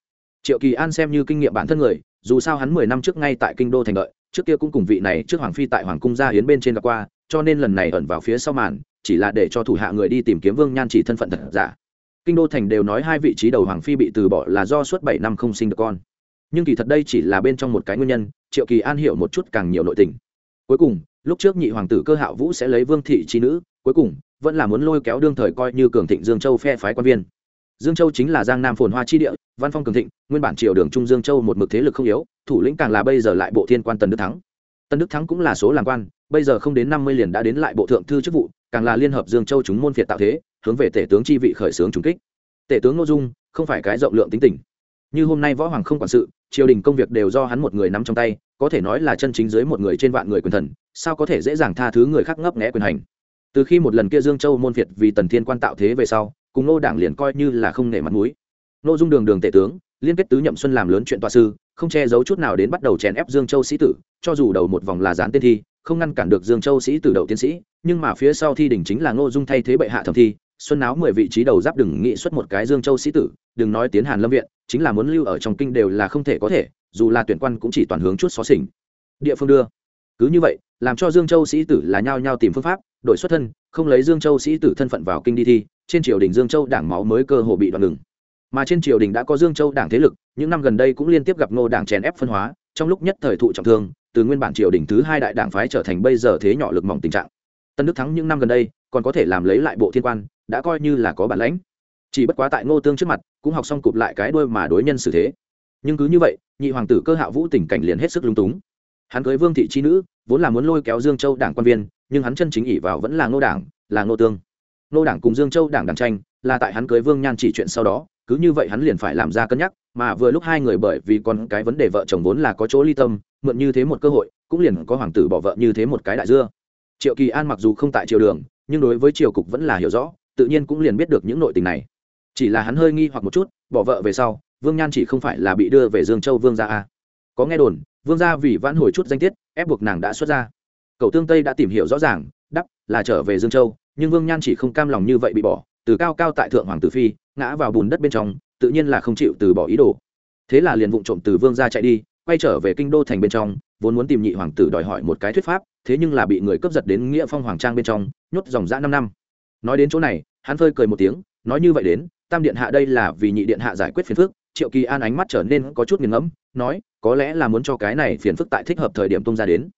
Triệu kỳ an xem như kinh nghiệm bản thân người, dù sao hắn mười năm trước ngay tại kinh đô thành đợi, trước kia cũng cùng vị này trước hoàng phi tại hoàng cung gia hiến bên trên gặp qua, cho nên lần này ẩn vào phía sau màn, chỉ là để cho thủ hạ người đi tìm kiếm vương nhan chỉ thân phận thật giả kinh đô thành đều nói hai vị trí đầu hoàng phi bị từ bỏ là do suốt bảy năm không sinh được con. Nhưng kỳ thật đây chỉ là bên trong một cái nguyên nhân, triệu kỳ an hiểu một chút càng nhiều nội tình. Cuối cùng, lúc trước nhị hoàng tử cơ hạo vũ sẽ lấy vương thị trí nữ, cuối cùng, vẫn là muốn lôi kéo đương thời coi như cường thịnh dương châu phe phái quan viên. Dương châu chính là giang nam phồn hoa chi địa, văn phong cường thịnh, nguyên bản triều đường trung dương châu một mực thế lực không yếu, thủ lĩnh càng là bây giờ lại bộ thiên quan tần đức thắng. Tần đức thắng cũng là số làm quan, bây giờ không đến năm mươi liền đã đến lại bộ thượng thư chức vụ càng là liên hợp dương châu chúng môn phiệt tạo thế, hướng về tể tướng chi vị khởi xướng trúng kích. Tể tướng n ô dung, không phải cái rộng lượng tính tình. Như hôm nay võ hoàng không quản sự, triều đình công việc đều do hắn một người nắm trong tay, có thể nói là chân chính dưới một người trên vạn người quyền thần, sao có thể dễ dàng tha thứ người khác ngấp nghẽ quyền hành? Từ khi một lần kia dương châu môn phiệt vì tần thiên quan tạo thế về sau, cùng nô đảng liền coi như là không nể mặt mũi. Nô dung đường đường tể tướng, liên kết tứ nhậm xuân làm lớn chuyện tọa sư, không che giấu chút nào đến bắt đầu chèn ép dương châu sĩ tử, cho dù đầu một vòng là gián tiên thi không ngăn cản được dương châu sĩ tử đầu tiến sĩ, nhưng mà phía sau thi đỉnh chính là ngô dung thay thế bệ hạ thẩm thi, xuân náo mười vị trí đầu giáp đừng nghị xuất một cái dương châu sĩ tử, đừng nói tiến hàn lâm viện, chính là muốn lưu ở trong kinh đều là không thể có thể, dù là tuyển quan cũng chỉ toàn hướng chút xó xỉnh. Địa phương đưa. Cứ như vậy, làm cho dương châu sĩ tử là nhao nhao tìm phương pháp, đổi xuất thân, không lấy dương châu sĩ tử thân phận vào kinh đi thi, trên triều đình dương châu đảng máu mới cơ hồ bị đoạn ngừng. Mà trên triều đình đã có dương châu đảng thế lực, những năm gần đây cũng liên tiếp gặp ngô đảng chèn ép phân hóa, trong lúc nhất thời thụ trọng thương từ nguyên bản triều đình thứ hai đại đảng phái trở thành bây giờ thế nhỏ lực mỏng tình trạng. Tân đức thắng những năm gần đây, còn có thể làm lấy lại bộ thiên quan, đã coi như là có bản lãnh. Chỉ bất quá tại ngô tương trước mặt, cũng học xong cụp lại cái đuôi mà đối nhân xử thế. Nhưng cứ như vậy, nhị hoàng tử cơ hạ vũ tình cảnh liền hết sức lung túng. Hắn cưới vương thị chi nữ, vốn là muốn lôi kéo dương châu đảng quan viên, nhưng hắn chân chính ỉ vào vẫn là ngô đảng, là ngô tương. Ngô đảng cùng dương châu đảng đảng tranh, là tại hắn cưới vương nhan chỉ chuyện sau đó, cứ như vậy hắn liền phải làm ra cân nhắc, mà vừa lúc hai người bởi vì còn cái vấn đề vợ chồng vốn là có chỗ ly tâm mượn như thế một cơ hội, cũng liền có hoàng tử bỏ vợ như thế một cái đại dưa. Triệu kỳ an mặc dù không tại triều đường, nhưng đối với triều cục vẫn là hiểu rõ, tự nhiên cũng liền biết được những nội tình này. Chỉ là hắn hơi nghi hoặc một chút, bỏ vợ về sau, vương nhan chỉ không phải là bị đưa về dương châu vương gia a có nghe đồn, vương gia vì vãn hồi chút danh tiết, ép buộc nàng đã xuất ra cậu tương tây đã tìm hiểu rõ ràng, đắp là trở về dương châu, nhưng vương nhan chỉ không cam lòng như vậy bị bỏ, từ cao cao tại thượng hoàng tử phi, ngã vào bùn đất bên trong, tự nhiên là không chịu từ bỏ ý đồ. Thế là liền vụng trộm từ vương gia chạy đi quay trở về kinh đô thành bên trong, vốn muốn tìm nhị hoàng tử đòi hỏi một cái thuyết pháp, thế nhưng là bị người cướp giật đến nghĩa phong hoàng trang bên trong, nhốt dòng dã năm năm. Nói đến chỗ này, hắn phơi cười một tiếng, nói như vậy đến, tam điện hạ đây là vì nhị điện hạ giải quyết phiền phức, triệu kỳ an ánh mắt trở nên có chút nghiền ngẫm, nói, có lẽ là muốn cho cái này phiền phức tại thích hợp thời điểm tung ra đến.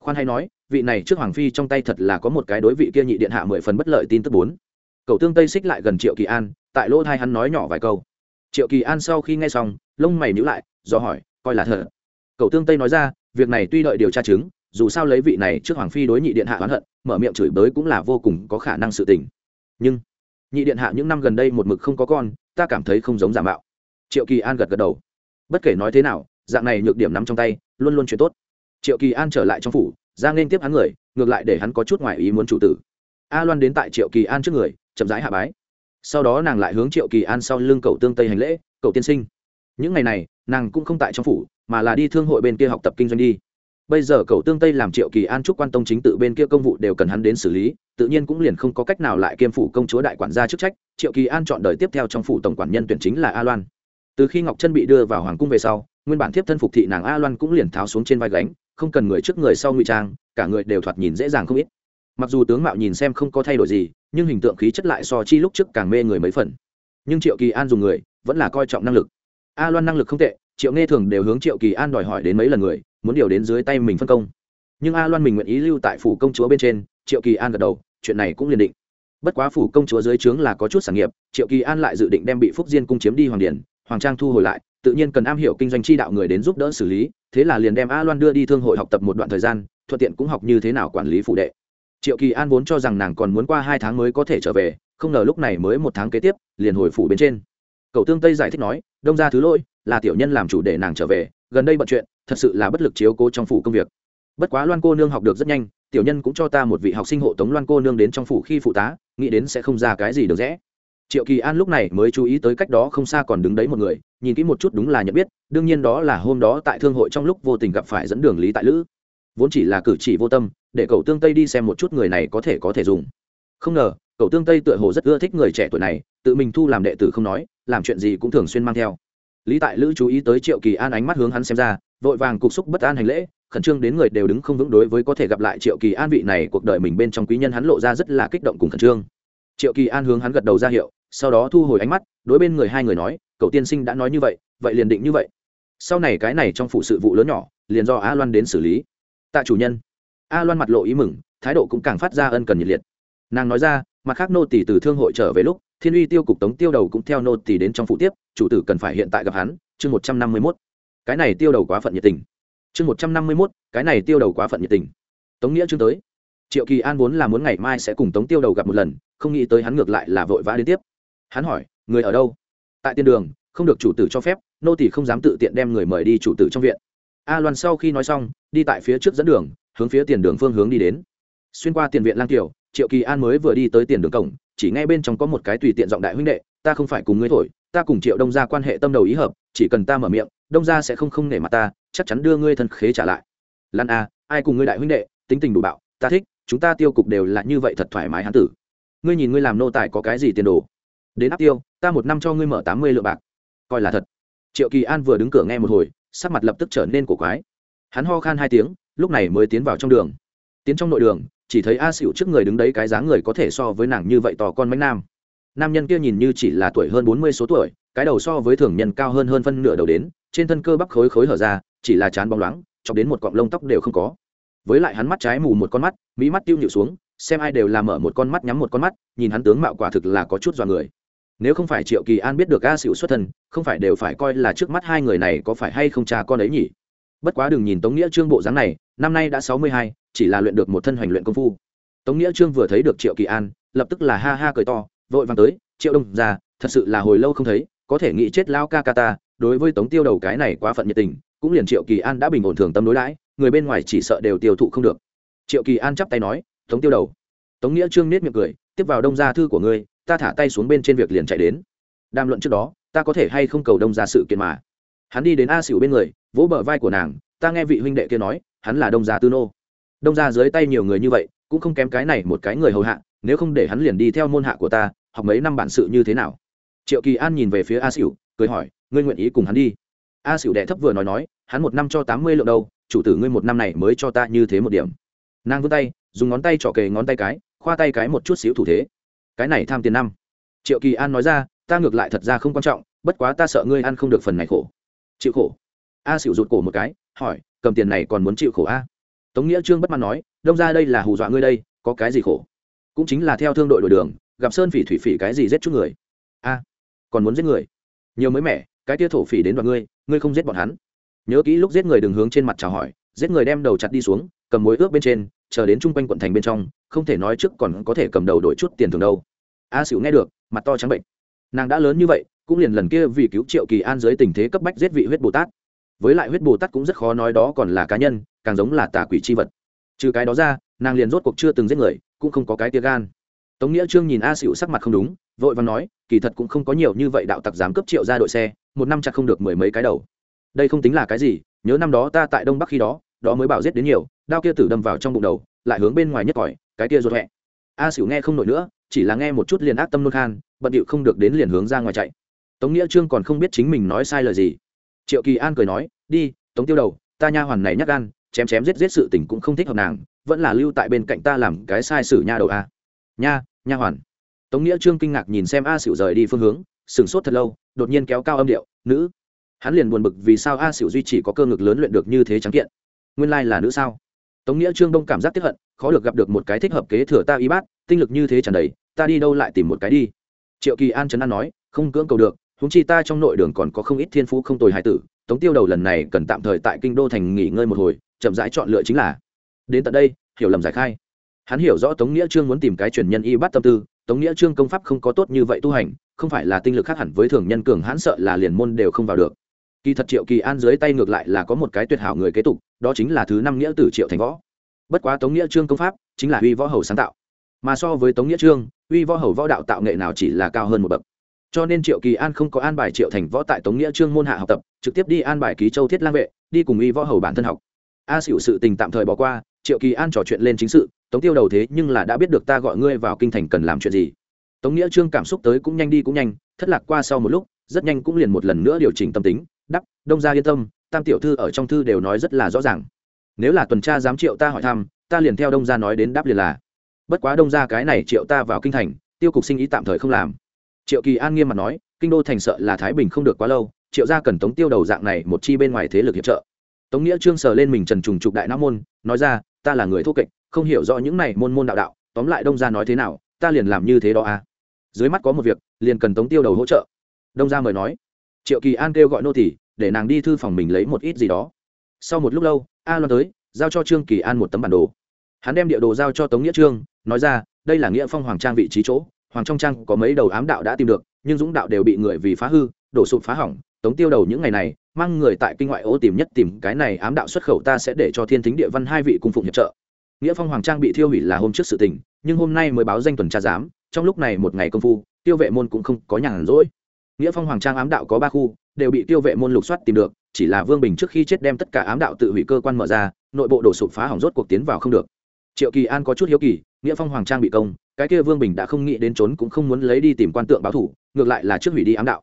Khoan hay nói, vị này trước hoàng phi trong tay thật là có một cái đối vị kia nhị điện hạ mười phần bất lợi tin tức bốn. Cậu tương tây xích lại gần triệu kỳ an, tại lỗ thai hắn nói nhỏ vài câu. Triệu kỳ an sau khi nghe xong, lông mày nhíu lại, do hỏi, coi là thật cậu tương tây nói ra, việc này tuy đợi điều tra chứng, dù sao lấy vị này trước hoàng phi đối nhị điện hạ oán hận, mở miệng chửi bới cũng là vô cùng có khả năng sự tình. Nhưng, nhị điện hạ những năm gần đây một mực không có con, ta cảm thấy không giống giả mạo. Triệu kỳ an gật gật đầu. Bất kể nói thế nào, dạng này nhược điểm nắm trong tay, luôn luôn chuyện tốt. Triệu kỳ an trở lại trong phủ, ra nên tiếp hắn người, ngược lại để hắn có chút ngoài ý muốn chủ tử. A loan đến tại triệu kỳ an trước người, chậm rãi hạ bái. Sau đó nàng lại hướng triệu kỳ an sau lưng cậu tương tây hành lễ cậu tiên sinh. Những ngày này, nàng cũng không tại trong phủ mà là đi thương hội bên kia học tập kinh doanh đi. Bây giờ cậu tương tây làm triệu kỳ an trúc quan tông chính tự bên kia công vụ đều cần hắn đến xử lý, tự nhiên cũng liền không có cách nào lại kiêm phủ công chúa đại quản gia chức trách. Triệu kỳ an chọn đời tiếp theo trong phủ tổng quản nhân tuyển chính là a loan. Từ khi ngọc chân bị đưa vào hoàng cung về sau, nguyên bản thiếp thân phục thị nàng a loan cũng liền tháo xuống trên vai gánh, không cần người trước người sau ngụy trang, cả người đều thoạt nhìn dễ dàng không ít. Mặc dù tướng mạo nhìn xem không có thay đổi gì, nhưng hình tượng khí chất lại so chi lúc trước càng mê người mấy phần. Nhưng triệu kỳ an dùng người, vẫn là coi trọng năng lực. A loan năng lực không tệ triệu nghe thường đều hướng triệu kỳ an đòi hỏi đến mấy lần người, muốn điều đến dưới tay mình phân công. Nhưng a loan mình nguyện ý lưu tại phủ công chúa bên trên, triệu kỳ an gật đầu, chuyện này cũng liền định. Bất quá phủ công chúa dưới trướng là có chút sản nghiệp, triệu kỳ an lại dự định đem bị phúc diên cung chiếm đi hoàng điển, hoàng trang thu hồi lại, tự nhiên cần am hiểu kinh doanh chi đạo người đến giúp đỡ xử lý, thế là liền đem a loan đưa đi thương hội học tập một đoạn thời gian, thuận tiện cũng học như thế nào quản lý phụ đệ. Triệu kỳ an vốn cho rằng nàng còn muốn qua hai tháng mới có thể trở về, không ngờ lúc này mới một tháng kế tiếp, liền hồi phủ bên trên. Cậu tương tây giải thích nói, đông ra thứ lỗi là tiểu nhân làm chủ để nàng trở về, gần đây bận chuyện, thật sự là bất lực chiếu cố trong phủ công việc. Bất quá loan cô nương học được rất nhanh, tiểu nhân cũng cho ta một vị học sinh hộ tống loan cô nương đến trong phủ khi phụ tá, nghĩ đến sẽ không ra cái gì được rẽ. Triệu kỳ an lúc này mới chú ý tới cách đó không xa còn đứng đấy một người, nhìn kỹ một chút đúng là nhận biết, đương nhiên đó là hôm đó tại thương hội trong lúc vô tình gặp phải dẫn đường lý tại lữ. Vốn chỉ là cử chỉ vô tâm, để cậu tương tây đi xem một chút người này có thể có thể dùng. Không ngờ, cậu tương tây tựa hồ rất ưa thích người trẻ tuổi này, tự mình thu làm đệ tử không nói, làm chuyện gì cũng thường xuyên mang theo lý tại lữ chú ý tới triệu kỳ an ánh mắt hướng hắn xem ra, vội vàng cục xúc bất an hành lễ, khẩn trương đến người đều đứng không vững đối với có thể gặp lại triệu kỳ an vị này cuộc đời mình bên trong quý nhân hắn lộ ra rất là kích động cùng khẩn trương. Triệu kỳ an hướng hắn gật đầu ra hiệu, sau đó thu hồi ánh mắt, đối bên người hai người nói cậu tiên sinh đã nói như vậy vậy liền định như vậy. Sau này cái này trong phụ sự vụ lớn nhỏ, liền do a loan đến xử lý. Tạ chủ nhân. A loan mặt lộ ý mừng, thái độ cũng càng phát ra ân cần nhiệt liệt. Nàng nói ra, mặt khác nô tỷ từ thương hội trở về lúc thiên uy tiêu cục tống tiêu đầu cũng theo nô tỷ đến trong phụ tiếp, chủ tử cần phải hiện tại gặp hắn, chương một trăm năm mươi mốt. Cái này tiêu đầu quá phận nhiệt tình. Chương một trăm năm mươi mốt, cái này tiêu đầu quá phận nhiệt tình. Tống nghĩa chương tới. Triệu kỳ an vốn là muốn ngày mai sẽ cùng tống tiêu đầu gặp một lần, không nghĩ tới hắn ngược lại là vội vã đến tiếp. Hắn hỏi, người ở đâu? Tại tiên đường, không được chủ tử cho phép, nô tỷ không dám tự tiện đem người mời đi chủ tử trong viện. A loan sau khi nói xong, đi tại phía trước dẫn đường, hướng phía tiền đường phương hướng đi đến. Xuyên qua tiền viện lang kiều triệu kỳ an mới vừa đi tới tiền đường cổng, chỉ ngay bên trong có một cái tùy tiện giọng đại huynh đệ, ta không phải cùng ngươi thổi, ta cùng triệu đông gia quan hệ tâm đầu ý hợp, chỉ cần ta mở miệng, đông gia sẽ không không nể mặt ta, chắc chắn đưa ngươi thân khế trả lại. Lan a, ai cùng ngươi đại huynh đệ, tính tình đủ bạo, ta thích, chúng ta tiêu cục đều là như vậy thật thoải mái hán tử. Ngươi nhìn ngươi làm nô tài có cái gì tiền đồ? Đến áp tiêu, ta một năm cho ngươi mở tám mươi lượng bạc. Coi là thật. Triệu kỳ an vừa đứng cửa nghe một hồi, sắc mặt lập tức trở nên cổ quái. Hắn ho khan hai tiếng, lúc này mới tiến vào trong đường tiến trong nội đường, chỉ thấy a xỉu trước người đứng đấy cái dáng người có thể so với nàng như vậy tò con mánh nam. Nam nhân kia nhìn như chỉ là tuổi hơn bốn mươi số tuổi, cái đầu so với thường nhân cao hơn hơn phân nửa đầu đến, trên thân cơ bắp khối khối hở ra, chỉ là chán bóng loáng, chọc đến một cọng lông tóc đều không có. Với lại hắn mắt trái mù một con mắt, mỹ mắt tiêu nhịu xuống, xem ai đều làm mở một con mắt nhắm một con mắt, nhìn hắn tướng mạo quả thực là có chút dọa người. Nếu không phải triệu kỳ an biết được a xỉu xuất thân, không phải đều phải coi là trước mắt hai người này có phải hay không cha con ấy nhỉ? Bất quá đừng nhìn tống nghĩa trương bộ dáng này, năm nay đã sáu mươi hai chỉ là luyện được một thân hoành luyện công phu. Tống nghĩa trương vừa thấy được triệu kỳ an, lập tức là ha ha cười to, vội vàng tới, triệu đông ra thật sự là hồi lâu không thấy, có thể nghĩ chết lao ca ca ta, đối với tống tiêu đầu cái này quá phận nhiệt tình, cũng liền triệu kỳ an đã bình ổn thường tâm đối đãi, người bên ngoài chỉ sợ đều tiêu thụ không được. Triệu kỳ an chắp tay nói, tống tiêu đầu. Tống nghĩa trương nết miệng cười, tiếp vào đông gia thư của ngươi, ta thả tay xuống bên trên việc liền chạy đến. Đàm luận trước đó, ta có thể hay không cầu đông gia sự kiện mà? Hắn đi đến a xỉu bên người, vỗ bờ vai của nàng, ta nghe vị huynh đệ kia nói, hắn là đông gia tư nô đông ra dưới tay nhiều người như vậy, cũng không kém cái này một cái người hầu hạ, nếu không để hắn liền đi theo môn hạ của ta, học mấy năm bản sự như thế nào? Triệu kỳ an nhìn về phía a xỉu cười hỏi, ngươi nguyện ý cùng hắn đi? A xỉu đệ thấp vừa nói nói, hắn một năm cho tám mươi lượng đâu, chủ tử ngươi một năm này mới cho ta như thế một điểm. Nàng vươn tay, dùng ngón tay trỏ kề ngón tay cái, khoa tay cái một chút xíu thủ thế. Cái này tham tiền năm. Triệu kỳ an nói ra, ta ngược lại thật ra không quan trọng, bất quá ta sợ ngươi ăn không được phần này khổ. Chịu khổ. A xỉu rụt cổ một cái, hỏi, cầm tiền này còn muốn chịu khổ a? Tống nghĩa trương bất mãn nói, đông ra đây là hù dọa ngươi đây, có cái gì khổ? Cũng chính là theo thương đội đổi đường, gặp sơn phỉ thủy phỉ cái gì giết chút người? A, còn muốn giết người? Nhiều mới mẻ, cái tia thổ phỉ đến đoạn ngươi ngươi không giết bọn hắn. Nhớ kỹ lúc giết người đừng hướng trên mặt chào hỏi, giết người đem đầu chặt đi xuống, cầm mối ướp bên trên, chờ đến chung quanh quận thành bên trong, không thể nói trước còn có thể cầm đầu đổi chút tiền thường đâu. A xỉu nghe được, mặt to trắng bệnh. Nàng đã lớn như vậy, cũng liền lần kia vì cứu triệu kỳ an dưới tình thế cấp bách giết vị huyết bồ tát với lại huyết bồ tát cũng rất khó nói đó còn là cá nhân, càng giống là tà quỷ c h i vật. Trừ cái đó ra, nàng liền rốt cuộc chưa từng giết người, cũng không có cái tia gan. Tống nghĩa trương nhìn a xịu sắc mặt không đúng, vội và nói, kỳ thật cũng không có nhiều như vậy đạo tặc dám cấp triệu ra đội xe, một năm chặt không được mười mấy cái đầu. Đây không tính là cái gì, nhớ năm đó ta tại đông bắc khi đó đó mới bảo giết đến nhiều, đao kia tử đâm vào trong bụng đầu, lại hướng bên ngoài nhất cỏi cái kia ruột hẹ. A xỉu nghe không nổi nữa, chỉ là nghe một chút liền ác tâm nôn khan, bận điệu không được đến liền hướng ra ngoài chạy. Tống nghĩa trương còn không biết chính mình nói sai lời gì triệu kỳ an cười nói, đi, tống tiêu đầu, ta nha hoàn này nhắc gan, chém chém giết giết sự tình cũng không thích hợp nàng, vẫn là lưu tại bên cạnh ta làm cái sai sử nha đầu a. Nha nha hoàn. Tống nghĩa trương kinh ngạc nhìn xem a xỉu rời đi phương hướng, sửng sốt thật lâu, đột nhiên kéo cao âm điệu, nữ. Hắn liền buồn bực vì sao a xỉu duy chỉ có cơ ngực lớn luyện được như thế trắng kiện. Nguyên lai là nữ sao? Tống nghĩa trương đông cảm giác tiếp hận, khó được gặp được một cái thích hợp kế thừa ta y bát, tinh lực như thế tràn đầy, ta đi đâu lại tìm một cái đi. Triệu kỳ an trấn an nói, không cưỡng cầu được húng chi ta trong nội đường còn có không ít thiên phú không tồi hải tử, tống tiêu đầu lần này cần tạm thời tại kinh đô thành nghỉ ngơi một hồi, chậm rãi chọn lựa chính là. Đến tận đây, hiểu lầm giải khai. Hắn hiểu rõ tống nghĩa trương muốn tìm cái truyền nhân y bắt tâm tư, tống nghĩa trương công pháp không có tốt như vậy tu hành, không phải là tinh lực khác hẳn với thường nhân cường hãn sợ là liền môn đều không vào được. Kỳ thật triệu kỳ an dưới tay ngược lại là có một cái tuyệt hảo người kế tục, đó chính là thứ năm nghĩa tử triệu thành võ. Bất quá tống nghĩa trương công pháp chính là uy võ hầu sáng tạo. Mà so với tống nghĩa trương, uy võ hầu võ đạo tạo nghệ nào chỉ là cao hơn một bậc cho nên triệu kỳ an không có an bài triệu thành võ tại tống nghĩa trương môn hạ học tập, trực tiếp đi an bài ký châu thiết lang vệ, đi cùng y võ hầu bản thân học. A xỉu sự tình tạm thời bỏ qua, triệu kỳ an trò chuyện lên chính sự, tống tiêu đầu thế nhưng là đã biết được ta gọi ngươi vào kinh thành cần làm chuyện gì. Tống nghĩa trương cảm xúc tới cũng nhanh đi cũng nhanh, thất lạc qua sau một lúc, rất nhanh cũng liền một lần nữa điều chỉnh tâm tính, đắp, đông gia yên tâm, tam tiểu thư ở trong thư đều nói rất là rõ ràng. Nếu là tuần tra giám triệu ta hỏi thăm, ta liền theo đông gia nói đến đáp liền là, bất quá đông gia cái này triệu ta vào kinh thành, tiêu cục sinh ý tạm thời không làm triệu kỳ an nghiêm mặt nói, kinh đô thành sợ là thái bình không được quá lâu, triệu gia cần tống tiêu đầu dạng này một chi bên ngoài thế lực hiệp trợ. Tống nghĩa trương sờ lên mình trần trùng trục đại não môn, nói ra, ta là người thô kệch, không hiểu rõ những này môn môn đạo đạo, tóm lại đông gia nói thế nào, ta liền làm như thế đó à. Dưới mắt có một việc, liền cần tống tiêu đầu hỗ trợ. Đông gia mời nói. Triệu kỳ an kêu gọi nô tỷ để nàng đi thư phòng mình lấy một ít gì đó. Sau một lúc lâu, a loan tới, giao cho trương kỳ an một tấm bản đồ. Hắn đem địa đồ giao cho tống nghĩa trương, nói ra, đây là nghĩa phong hoàng trang vị trí chỗ hoàng trong trang có mấy đầu ám đạo đã tìm được, nhưng dũng đạo đều bị người vì phá hư, đổ sụp phá hỏng. Tống tiêu đầu những ngày này, mang người tại kinh ngoại ô tìm nhất tìm cái này ám đạo xuất khẩu ta sẽ để cho thiên thính địa văn hai vị cung phụng hiệp trợ. Nghĩa phong hoàng trang bị thiêu hủy là hôm trước sự tình, nhưng hôm nay mới báo danh tuần tra giám, trong lúc này một ngày công phu, tiêu vệ môn cũng không có nhàn rỗi. Nghĩa phong hoàng trang ám đạo có ba khu, đều bị tiêu vệ môn lục soát tìm được, chỉ là vương bình trước khi chết đem tất cả ám đạo tự hủy cơ quan mở ra, nội bộ đổ sụp phá hỏng rốt cuộc tiến vào không được. Triệu kỳ an có chút hiếu kỳ, nghĩa phong hoàng trang bị công cái kia vương bình đã không nghĩ đến trốn cũng không muốn lấy đi tìm quan tượng báo thủ, ngược lại là trước hủy đi ám đạo.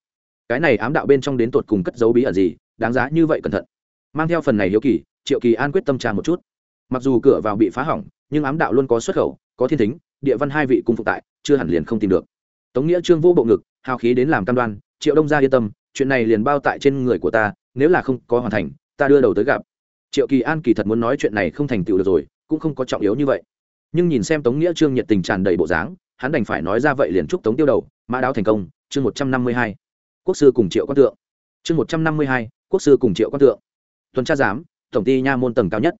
Cái này ám đạo bên trong đến tột cùng cất dấu bí ẩn gì, đáng giá như vậy cẩn thận. Mang theo phần này hiếu kỳ, triệu kỳ an quyết tâm trà một chút. Mặc dù cửa vào bị phá hỏng, nhưng ám đạo luôn có xuất khẩu, có thiên thính, địa văn hai vị cung phục tại, chưa hẳn liền không tìm được. Tống nghĩa trương vô bộ ngực, hào khí đến làm cam đoan, triệu đông gia yên tâm, chuyện này liền bao tại trên người của ta, nếu là không có hoàn thành, ta đưa đầu tới gặp. Triệu kỳ an kỳ thật muốn nói chuyện này không thành tựu được rồi, cũng không có trọng yếu như vậy nhưng nhìn xem tống nghĩa trương nhiệt tình tràn đầy bộ dáng, hắn đành phải nói ra vậy liền chúc tống tiêu đầu, mã đáo thành công, chương một trăm năm mươi hai. Quốc sư cùng triệu quan tượng. Chương một trăm năm mươi hai, quốc sư cùng triệu quan tượng. Tuần tra giám, tổng ty nha môn tầng cao nhất.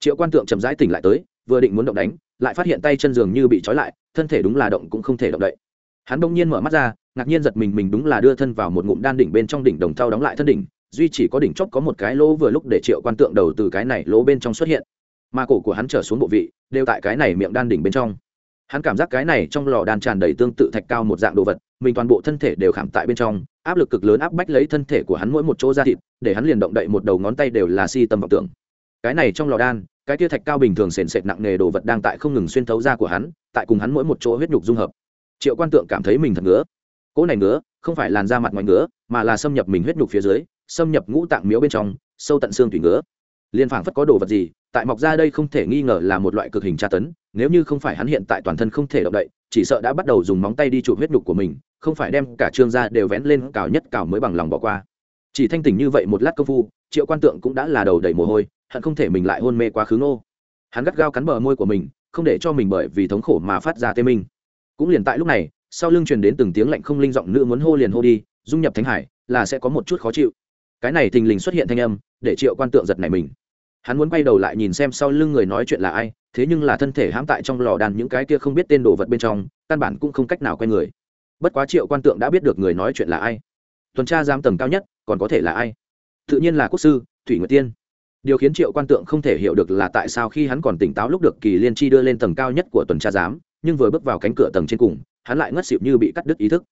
Triệu quan tượng chậm rãi tỉnh lại tới, vừa định muốn động đánh, lại phát hiện tay chân giường như bị trói lại, thân thể đúng là động cũng không thể động đậy. Hắn bỗng nhiên mở mắt ra, ngạc nhiên giật mình mình đúng là đưa thân vào một ngụm đan đỉnh bên trong đỉnh đồng thau đóng lại thân đỉnh, duy chỉ có đỉnh chóp có một cái lỗ vừa lúc để triệu quan tượng đầu từ cái này lỗ bên trong xuất hiện mà cổ của hắn trở xuống bộ vị, đều tại cái này miệng đan đỉnh bên trong. Hắn cảm giác cái này trong lò đan tràn đầy tương tự thạch cao một dạng đồ vật, mình toàn bộ thân thể đều khảm tại bên trong, áp lực cực lớn áp bách lấy thân thể của hắn mỗi một chỗ da thịt, để hắn liền động đậy một đầu ngón tay đều là si tâm vọng tưởng. Cái này trong lò đan, cái tia thạch cao bình thường sền sệt nặng nề đồ vật đang tại không ngừng xuyên thấu da của hắn, tại cùng hắn mỗi một chỗ huyết nhục dung hợp. Triệu quan tượng cảm thấy mình thật ngứa. Cỗ này ngứa, không phải làn da mặt ngoài ngứa, mà là xâm nhập mình huyết nhục phía dưới, xâm nhập ngũ tạng miếu bên trong, sâu tận xương thủy ngứa. Liên phảng phất có đồ vật gì tại mọc ra đây không thể nghi ngờ là một loại cực hình tra tấn, nếu như không phải hắn hiện tại toàn thân không thể động đậy, chỉ sợ đã bắt đầu dùng móng tay đi chụp huyết nhục của mình, không phải đem cả trương gia đều vén lên cào nhất cào mới bằng lòng bỏ qua. Chỉ thanh tỉnh như vậy một lát công phu, triệu quan tượng cũng đã là đầu đầy mồ hôi, hận không thể mình lại hôn mê quá khứ ngô. Hắn gắt gao cắn bờ môi của mình, không để cho mình bởi vì thống khổ mà phát ra tê minh. Cũng liền tại lúc này, sau lưng truyền đến từng tiếng lạnh không linh giọng nữ muốn hô liền hô đi, dung nhập thánh hải, là sẽ có một chút khó chịu. Cái này thình lình xuất hiện thanh âm, để triệu quan tượng giật này mình hắn muốn quay đầu lại nhìn xem sau lưng người nói chuyện là ai, thế nhưng là thân thể hãm tại trong lò đàn những cái kia không biết tên đồ vật bên trong, căn bản cũng không cách nào quay người. Bất quá triệu quan tượng đã biết được người nói chuyện là ai. Tuần tra giam tầng cao nhất, còn có thể là ai? Tự nhiên là quốc sư, thủy nguyệt tiên. Điều khiến triệu quan tượng không thể hiểu được là tại sao khi hắn còn tỉnh táo lúc được kỳ liên chi đưa lên tầng cao nhất của tuần tra giám, nhưng vừa bước vào cánh cửa tầng trên cùng, hắn lại ngất xịu như bị cắt đứt ý thức.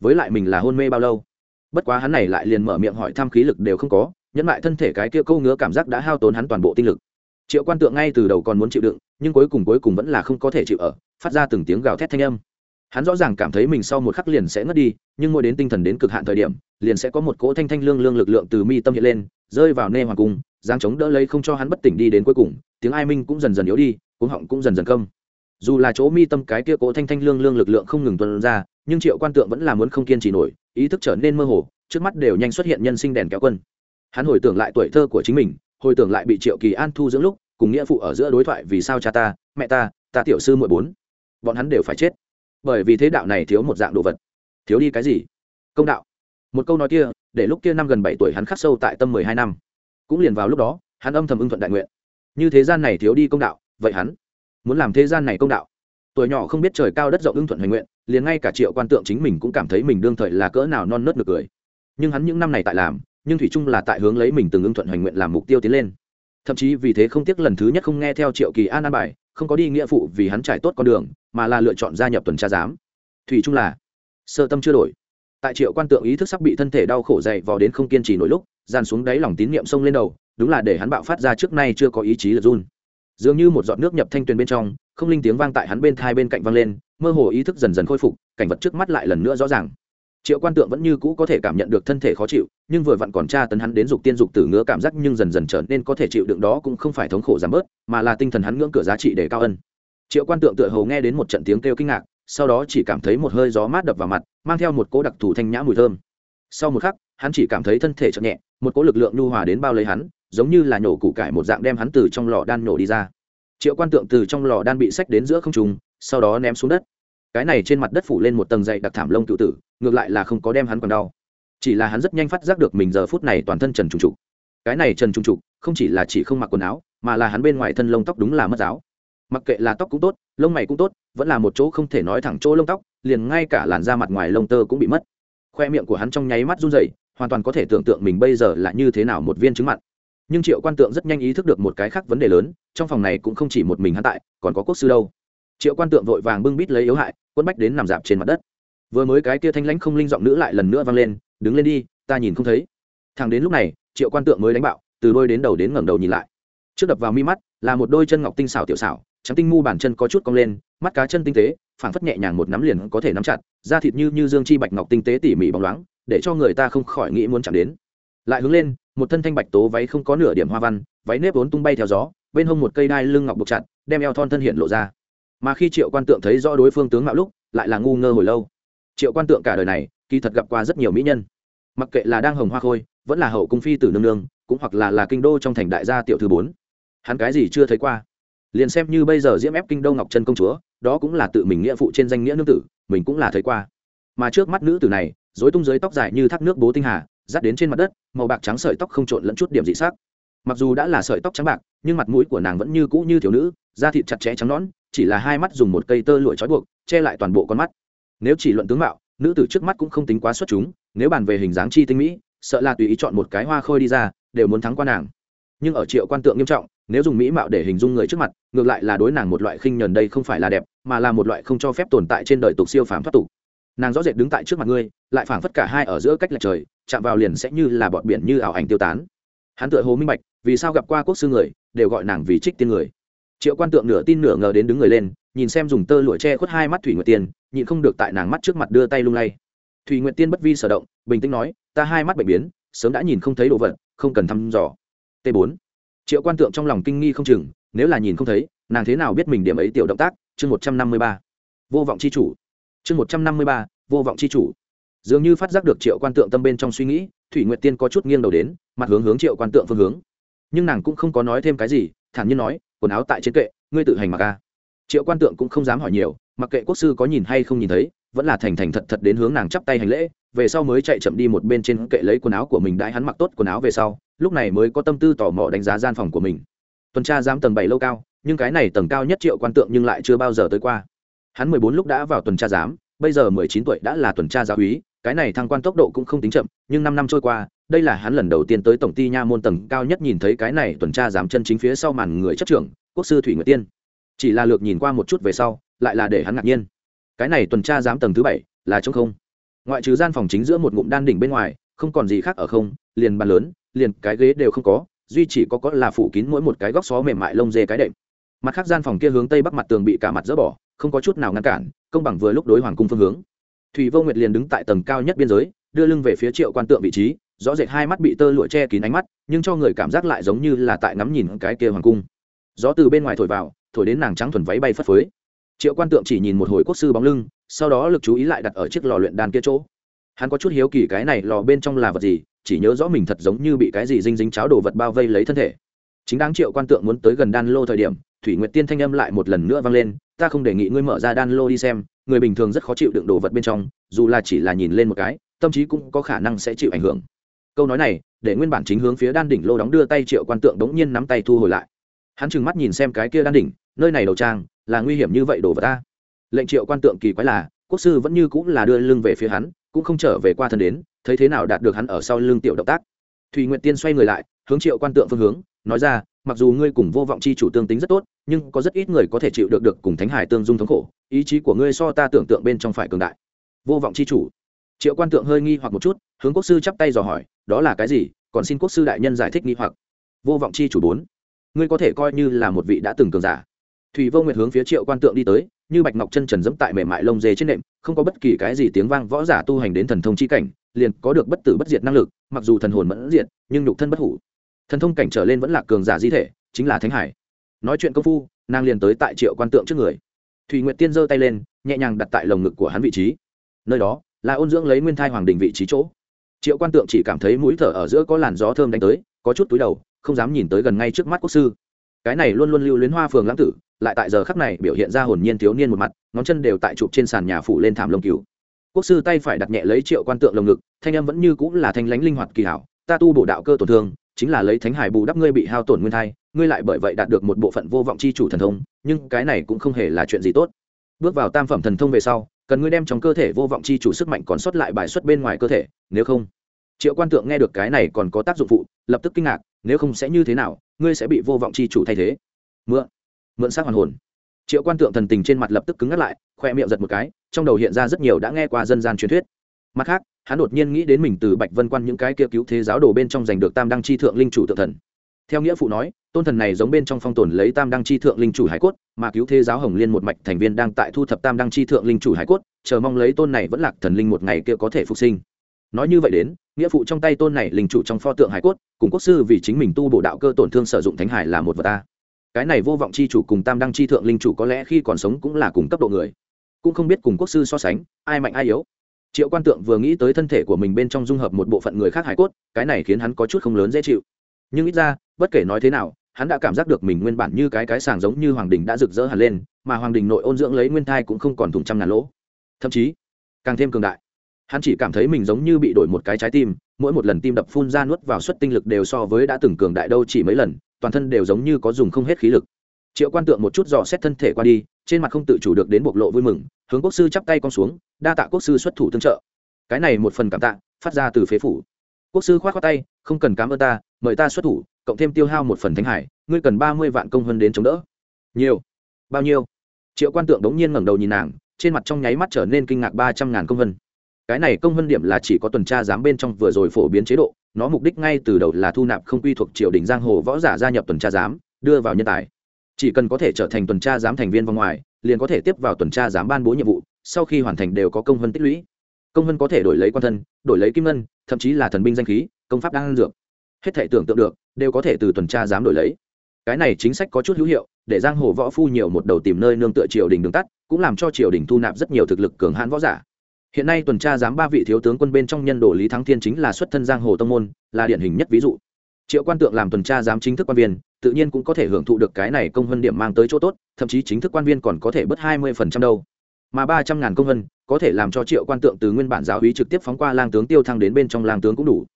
Với lại mình là hôn mê bao lâu? Bất quá hắn này lại liền mở miệng hỏi thăm khí lực đều không có nhẫn lại thân thể cái kia câu ngứa cảm giác đã hao tốn hắn toàn bộ tinh lực. Triệu quan tượng ngay từ đầu còn muốn chịu đựng, nhưng cuối cùng cuối cùng vẫn là không có thể chịu ở, phát ra từng tiếng gào thét thanh âm. Hắn rõ ràng cảm thấy mình sau một khắc liền sẽ ngất đi, nhưng mỗi đến tinh thần đến cực hạn thời điểm, liền sẽ có một cỗ thanh thanh lương lương lực lượng từ mi tâm hiện lên, rơi vào nê hoàng cung giang chống đỡ lấy không cho hắn bất tỉnh đi đến cuối cùng, tiếng ai minh cũng dần dần yếu đi, cuống họng cũng dần dần công dù là chỗ mi tâm cái kia cỗ thanh thanh lương lương lực lượng không ngừng tuân ra, nhưng triệu quan tượng vẫn là muốn không kiên trì nổi, ý thức trở nên mơ hồ, trước mắt đều nhanh xuất hiện nhân sinh đèn kéo quân hắn hồi tưởng lại tuổi thơ của chính mình, hồi tưởng lại bị triệu kỳ an thu dưỡng lúc, cùng nghĩa phụ ở giữa đối thoại vì sao cha ta, mẹ ta ta tiểu sư mỗi bốn. Bọn hắn đều phải chết. Bởi vì thế đạo này thiếu một dạng đồ vật. Thiếu đi cái gì? Công đạo. Một câu nói kia, để lúc kia năm gần bảy tuổi hắn khắc sâu tại tâm mười hai năm. Cũng liền vào lúc đó, hắn âm thầm ưng thuận đại nguyện. Như thế gian này thiếu đi công đạo, vậy hắn muốn làm thế gian này công đạo? Tuổi nhỏ không biết trời cao đất rộng ưng thuận hoành nguyện, liền ngay cả triệu quan tượng chính mình cũng cảm thấy mình đương thời là cỡ nào non nớt được cười. Nhưng hắn những năm này tại làm nhưng thủy trung là tại hướng lấy mình từng ưng thuận hoành nguyện làm mục tiêu tiến lên. Thậm chí vì thế không tiếc lần thứ nhất không nghe theo triệu kỳ an an bài, không có đi nghĩa phụ vì hắn trải tốt con đường, mà là lựa chọn gia nhập tuần tra giám. Thủy trung là, sơ tâm chưa đổi. Tại triệu quan tượng ý thức sắp bị thân thể đau khổ dày vò đến không kiên trì nổi lúc, dàn xuống đáy lòng tín nhiệm sông lên đầu, đúng là để hắn bạo phát ra trước nay chưa có ý chí lật run. Dường như một giọt nước nhập thanh tuyền bên trong, không linh tiếng vang tại hắn bên thai bên cạnh vang lên, mơ hồ ý thức dần dần khôi phục, cảnh vật trước mắt lại lần nữa rõ ràng triệu quan tượng vẫn như cũ có thể cảm nhận được thân thể khó chịu, nhưng vừa vặn còn tra tấn hắn đến dục tiên dục tử ngứa cảm giác nhưng dần dần trở nên có thể chịu đựng đó cũng không phải thống khổ giảm bớt, mà là tinh thần hắn ngưỡng cửa giá trị để cao ân. Triệu quan tượng tựa hồ nghe đến một trận tiếng kêu kinh ngạc, sau đó chỉ cảm thấy một hơi gió mát đập vào mặt, mang theo một cỗ đặc thù thanh nhã mùi thơm. Sau một khắc, hắn chỉ cảm thấy thân thể chậm nhẹ, một cỗ lực lượng nhu hòa đến bao lấy hắn, giống như là nhổ củ cải một dạng đem hắn từ trong lò đan nhổ đi ra. Triệu quan tượng từ trong lò đan bị sách đến giữa không trùng sau đó ném xuống đất cái này trên mặt đất phủ lên một tầng dày đặc thảm lông cựu tử, ngược lại là không có đem hắn còn đau. Chỉ là hắn rất nhanh phát giác được mình giờ phút này toàn thân trần trùng trục. Cái này trần trùng trục, không chỉ là chỉ không mặc quần áo, mà là hắn bên ngoài thân lông tóc đúng là mất giáo. Mặc kệ là tóc cũng tốt, lông mày cũng tốt, vẫn là một chỗ không thể nói thẳng chỗ lông tóc, liền ngay cả làn da mặt ngoài lông tơ cũng bị mất. Khoe miệng của hắn trong nháy mắt run rẩy, hoàn toàn có thể tưởng tượng mình bây giờ là như thế nào một viên trứng mặn. Nhưng triệu quan tượng rất nhanh ý thức được một cái khác vấn đề lớn, trong phòng này cũng không chỉ một mình hắn tại, còn có quốc sư đâu triệu quan tượng vội vàng bưng bít lấy yếu hại quân bách đến nằm dạp trên mặt đất. Vừa mới cái kia thanh lãnh không linh giọng nữ lại lần nữa vang lên, đứng lên đi, ta nhìn không thấy. Thằng đến lúc này, triệu quan tượng mới đánh bạo, từ đôi đến đầu đến ngẩng đầu nhìn lại. Trước đập vào mi mắt, là một đôi chân ngọc tinh xảo tiểu xảo, trắng tinh mu bàn chân có chút cong lên, mắt cá chân tinh tế, phảng phất nhẹ nhàng một nắm liền có thể nắm chặt, da thịt như như dương chi bạch ngọc tinh tế tỉ mỉ bóng loáng, để cho người ta không khỏi nghĩ muốn chạm đến. Lại hướng lên, một thân thanh bạch tố váy không có nửa điểm hoa văn, váy nếp vốn tung bay theo gió, bên hông một cây đai lưng ngọc buộc chặt, đem eo thon thân hiện lộ ra mà khi triệu quan tượng thấy rõ đối phương tướng mạo lúc, lại là ngu ngơ hồi lâu. Triệu quan tượng cả đời này, kỳ thật gặp qua rất nhiều mỹ nhân. Mặc kệ là đang hồng hoa khôi, vẫn là hậu cung phi tử nương nương, cũng hoặc là là kinh đô trong thành đại gia tiểu thứ bốn. Hắn cái gì chưa thấy qua. Liền xem như bây giờ diễm ép kinh đô ngọc trân công chúa, đó cũng là tự mình nghĩa phụ trên danh nghĩa nương tử, mình cũng là thấy qua. Mà trước mắt nữ tử này dối tung dưới tóc dài như thác nước bố tinh hà dắt đến trên mặt đất, màu bạc trắng sợi tóc không trộn lẫn chút điểm dị sắc. Mặc dù đã là sợi tóc trắng bạc, nhưng mặt mũi của nàng vẫn như cũ như thiếu nữ, da thịt chặt chẽ trắng nõn chỉ là hai mắt dùng một cây tơ lụa trói buộc, che lại toàn bộ con mắt. Nếu chỉ luận tướng mạo, nữ tử trước mắt cũng không tính quá xuất chúng, nếu bàn về hình dáng chi tinh mỹ, sợ là tùy ý chọn một cái hoa khôi đi ra, đều muốn thắng qua nàng. Nhưng ở triệu quan tượng nghiêm trọng, nếu dùng mỹ mạo để hình dung người trước mặt, ngược lại là đối nàng một loại khinh nhờn đây không phải là đẹp, mà là một loại không cho phép tồn tại trên đời tục siêu phàm thoát tục. Nàng rõ rệt đứng tại trước mặt ngươi, lại phảng phất cả hai ở giữa cách lệch trời, chạm vào liền sẽ như là bọn biển như ảo ảnh tiêu tán. Hắn tựa hồ minh bạch, vì sao gặp qua quốc sư người, đều gọi nàng vì trích tiên người triệu quan tượng nửa tin nửa ngờ đến đứng người lên, nhìn xem dùng tơ lụa che khuất hai mắt thủy nguyệt tiên, nhịn không được tại nàng mắt trước mặt đưa tay lung lay. Thủy nguyệt tiên bất vi sở động, bình tĩnh nói, ta hai mắt bệnh biến, sớm đã nhìn không thấy đồ vật, không cần thăm dò. T 4 triệu quan tượng trong lòng kinh nghi không chừng, nếu là nhìn không thấy, nàng thế nào biết mình điểm ấy tiểu động tác? Chương một trăm năm mươi ba. Vô vọng c h i chủ. Chương một trăm năm mươi ba, vô vọng c h i chủ. Dường như phát giác được triệu quan tượng tâm bên trong suy nghĩ, thủy nguyệt tiên có chút nghiêng đầu đến, mặt hướng hướng triệu quan tượng phương hướng. Nhưng nàng cũng không có nói thêm cái gì, thản nhiên nói quần áo tại trên kệ, ngươi tự hành mặc ca triệu quan tượng cũng không dám hỏi nhiều, mặc kệ quốc sư có nhìn hay không nhìn thấy, vẫn là thành thành thật thật đến hướng nàng chắp tay hành lễ, về sau mới chạy chậm đi một bên trên kệ lấy quần áo của mình đãi hắn mặc tốt quần áo về sau, lúc này mới có tâm tư tò mò đánh giá gian phòng của mình. Tuần tra giam tầng bảy lâu cao, nhưng cái này tầng cao nhất triệu quan tượng nhưng lại chưa bao giờ tới qua. Hắn mười bốn lúc đã vào tuần tra giám, bây giờ mười chín tuổi đã là tuần tra giáo úy, cái này thăng quan tốc độ cũng không tính chậm, nhưng năm năm trôi qua đây là hắn lần đầu tiên tới tổng ty nha môn tầng cao nhất nhìn thấy cái này tuần tra giám chân chính phía sau màn người chấp trưởng, quốc sư thủy nguyệt tiên. Chỉ là lược nhìn qua một chút về sau, lại là để hắn ngạc nhiên. Cái này tuần tra giám tầng thứ bảy, là trống không. Ngoại trừ gian phòng chính giữa một ngụm đan đỉnh bên ngoài, không còn gì khác ở không, liền bàn lớn, liền cái ghế đều không có, duy chỉ có có là phủ kín mỗi một cái góc xó mềm mại lông dê cái đệm. Mặt khác gian phòng kia hướng tây bắc mặt tường bị cả mặt dỡ bỏ, không có chút nào ngăn cản, công bằng vừa lúc đối hoàng cung phương hướng. Thủy vô nguyệt liền đứng tại tầng cao nhất biên giới, đưa lưng về phía triệu quan tượng vị trí rõ rệt hai mắt bị tơ lụa che kín ánh mắt, nhưng cho người cảm giác lại giống như là tại ngắm nhìn cái kia hoàng cung. Gió từ bên ngoài thổi vào, thổi đến nàng trắng thuần váy bay phất phới. Triệu quan tượng chỉ nhìn một hồi quốc sư bóng lưng, sau đó lực chú ý lại đặt ở chiếc lò luyện đan kia chỗ. Hắn có chút hiếu kỳ cái này lò bên trong là vật gì, chỉ nhớ rõ mình thật giống như bị cái gì dinh dính cháo đồ vật bao vây lấy thân thể. Chính đáng triệu quan tượng muốn tới gần đan lô thời điểm, thủy nguyệt tiên thanh âm lại một lần nữa vang lên, ta không đề nghị ngươi mở ra đan lô đi xem, người bình thường rất khó chịu đựng đồ vật bên trong, dù là chỉ là nhìn lên một cái, tâm trí cũng có khả năng sẽ chịu ảnh hưởng câu nói này, để nguyên bản chính hướng phía đan đỉnh lô đóng đưa tay triệu quan tượng đống nhiên nắm tay thu hồi lại. Hắn trừng mắt nhìn xem cái kia đan đỉnh, nơi này đầu trang, là nguy hiểm như vậy đổ vào ta. Lệnh triệu quan tượng kỳ quái là, quốc sư vẫn như cũng là đưa lưng về phía hắn, cũng không trở về qua thân đến, thấy thế nào đạt được hắn ở sau lưng tiểu động tác. Thùy nguyện tiên xoay người lại, hướng triệu quan tượng phương hướng, nói ra, mặc dù ngươi cùng vô vọng chi chủ tương tính rất tốt, nhưng có rất ít người có thể chịu được được cùng thánh hải tương dung thống khổ, ý chí của ngươi so ta tưởng tượng bên trong phải cường đại. Vô vọng chi chủ. Triệu quan tượng hơi nghi hoặc một chút hướng quốc sư chắp tay dò hỏi, đó là cái gì? Còn xin quốc sư đại nhân giải thích nghi hoặc. Vô vọng chi chủ bốn, ngươi có thể coi như là một vị đã từng cường giả. Thủy vô nguyệt hướng phía triệu quan tượng đi tới, như bạch ngọc chân trần dẫm tại mềm mại lông dê trên nệm, không có bất kỳ cái gì tiếng vang võ giả tu hành đến thần thông chi cảnh, liền có được bất tử bất diệt năng lực, mặc dù thần hồn mẫn diệt, nhưng nhục thân bất hủ. Thần thông cảnh trở lên vẫn là cường giả di thể, chính là thánh hải. Nói chuyện công phu, nàng liền tới tại triệu quan tượng trước người. Thùy nguyệt tiên giơ tay lên, nhẹ nhàng đặt tại lồng ngực của hắn vị trí. Nơi đó, là ôn dưỡng lấy nguyên thai hoàng đình vị trí chỗ triệu quan tượng chỉ cảm thấy mũi thở ở giữa có làn gió thơm đánh tới, có chút túi đầu, không dám nhìn tới gần ngay trước mắt quốc sư. Cái này luôn luôn lưu luyến hoa phường lãng tử, lại tại giờ khắc này biểu hiện ra hồn nhiên thiếu niên một mặt, ngón chân đều tại chụp trên sàn nhà phủ lên thảm lông cứu quốc sư tay phải đặt nhẹ lấy triệu quan tượng lồng ngực, thanh âm vẫn như cũng là thanh lánh linh hoạt kỳ hảo, ta tu bổ đạo cơ tổn thương, chính là lấy thánh hải bù đắp ngươi bị hao tổn nguyên thai, ngươi lại bởi vậy đạt được một bộ phận vô vọng chi chủ thần thông, nhưng cái này cũng không hề là chuyện gì tốt. Bước vào tam phẩm thần thông về sau cần ngươi đem trong cơ thể vô vọng chi chủ sức mạnh còn sót lại bài xuất bên ngoài cơ thể, nếu không. Triệu quan tượng nghe được cái này còn có tác dụng phụ, lập tức kinh ngạc, nếu không sẽ như thế nào, ngươi sẽ bị vô vọng chi chủ thay thế. Mượn mượn xác hoàn hồn. Triệu quan tượng thần tình trên mặt lập tức cứng ngắt lại, khoe miệng giật một cái, trong đầu hiện ra rất nhiều đã nghe qua dân gian truyền thuyết. Mặt khác, hắn đột nhiên nghĩ đến mình từ bạch vân quan những cái kia cứu thế giáo đồ bên trong giành được tam đăng chi thượng linh chủ tự thần theo nghĩa phụ nói, tôn thần này giống bên trong phong tồn lấy tam đăng chi thượng linh chủ hải cốt, mà cứu thế giáo hồng liên một mạch thành viên đang tại thu thập tam đăng chi thượng linh chủ hải cốt, chờ mong lấy tôn này vẫn lạc thần linh một ngày kia có thể phục sinh. Nói như vậy đến, nghĩa phụ trong tay tôn này linh chủ trong pho tượng hải cốt, cùng quốc sư vì chính mình tu bổ đạo cơ tổn thương sử dụng thánh hải là một vật ta cái này vô vọng chi chủ cùng tam đăng chi thượng linh chủ có lẽ khi còn sống cũng là cùng cấp độ người. Cũng không biết cùng quốc sư so sánh, ai mạnh ai yếu. Triệu quan tượng vừa nghĩ tới thân thể của mình bên trong dung hợp một bộ phận người khác hải cốt, cái này khiến hắn có chút không lớn dễ chịu nhưng ít ra, bất kể nói thế nào, hắn đã cảm giác được mình nguyên bản như cái cái sàng giống như hoàng đình đã rực rỡ hẳn lên, mà hoàng đình nội ôn dưỡng lấy nguyên thai cũng không còn thùng trăm ngàn lỗ. Thậm chí, càng thêm cường đại. Hắn chỉ cảm thấy mình giống như bị đổi một cái trái tim, mỗi một lần tim đập phun ra nuốt vào suất tinh lực đều so với đã từng cường đại đâu chỉ mấy lần, toàn thân đều giống như có dùng không hết khí lực. Triệu quan tượng một chút dò xét thân thể qua đi, trên mặt không tự chủ được đến bộc lộ vui mừng, hướng quốc sư chắp tay con xuống, đa tạ quốc sư xuất thủ tương trợ. Cái này một phần cảm tạ, phát ra từ phế phủ. Quốc sư khoát khoát tay, không cần cám ơn ta mời ta xuất thủ, cộng thêm tiêu hao một phần thánh hải, ngươi cần ba mươi vạn công hơn đến chống đỡ. Nhiều. Bao nhiêu? Triệu quan tượng đống nhiên ngẩng đầu nhìn nàng, trên mặt trong nháy mắt trở nên kinh ngạc ba trăm ngàn công vân cái này công vân điểm là chỉ có tuần tra giám bên trong vừa rồi phổ biến chế độ, nó mục đích ngay từ đầu là thu nạp không quy thuộc triều đình giang hồ võ giả gia nhập tuần tra giám, đưa vào nhân tài. Chỉ cần có thể trở thành tuần tra giám thành viên vòng ngoài, liền có thể tiếp vào tuần tra giám ban bố nhiệm vụ, sau khi hoàn thành đều có công vân tích lũy. Công vân có thể đổi lấy quan thân, đổi lấy kim ngân, thậm chí là thần binh danh khí, công pháp đang dược hết thể tưởng tượng được, đều có thể từ tuần tra giám đổi lấy. Cái này chính sách có chút hữu hiệu, để giang hồ võ phu nhiều một đầu tìm nơi nương tựa triều đình đường tắt, cũng làm cho triều đình thu nạp rất nhiều thực lực cường hãn võ giả. Hiện nay tuần tra giám ba vị thiếu tướng quân bên trong nhân đồ lý thắng thiên chính là xuất thân giang hồ tông môn, là điển hình nhất ví dụ. Triệu quan tượng làm tuần tra giám chính thức quan viên, tự nhiên cũng có thể hưởng thụ được cái này công hơn điểm mang tới chỗ tốt, thậm chí chính thức quan viên còn có thể bớt hai mươi phần trăm đâu. Mà ba trăm ngàn công hơn có thể làm cho triệu quan tượng từ nguyên bản giáo hí trực tiếp phóng qua lang tướng tiêu thăng đến bên trong lang tướng cũng đủ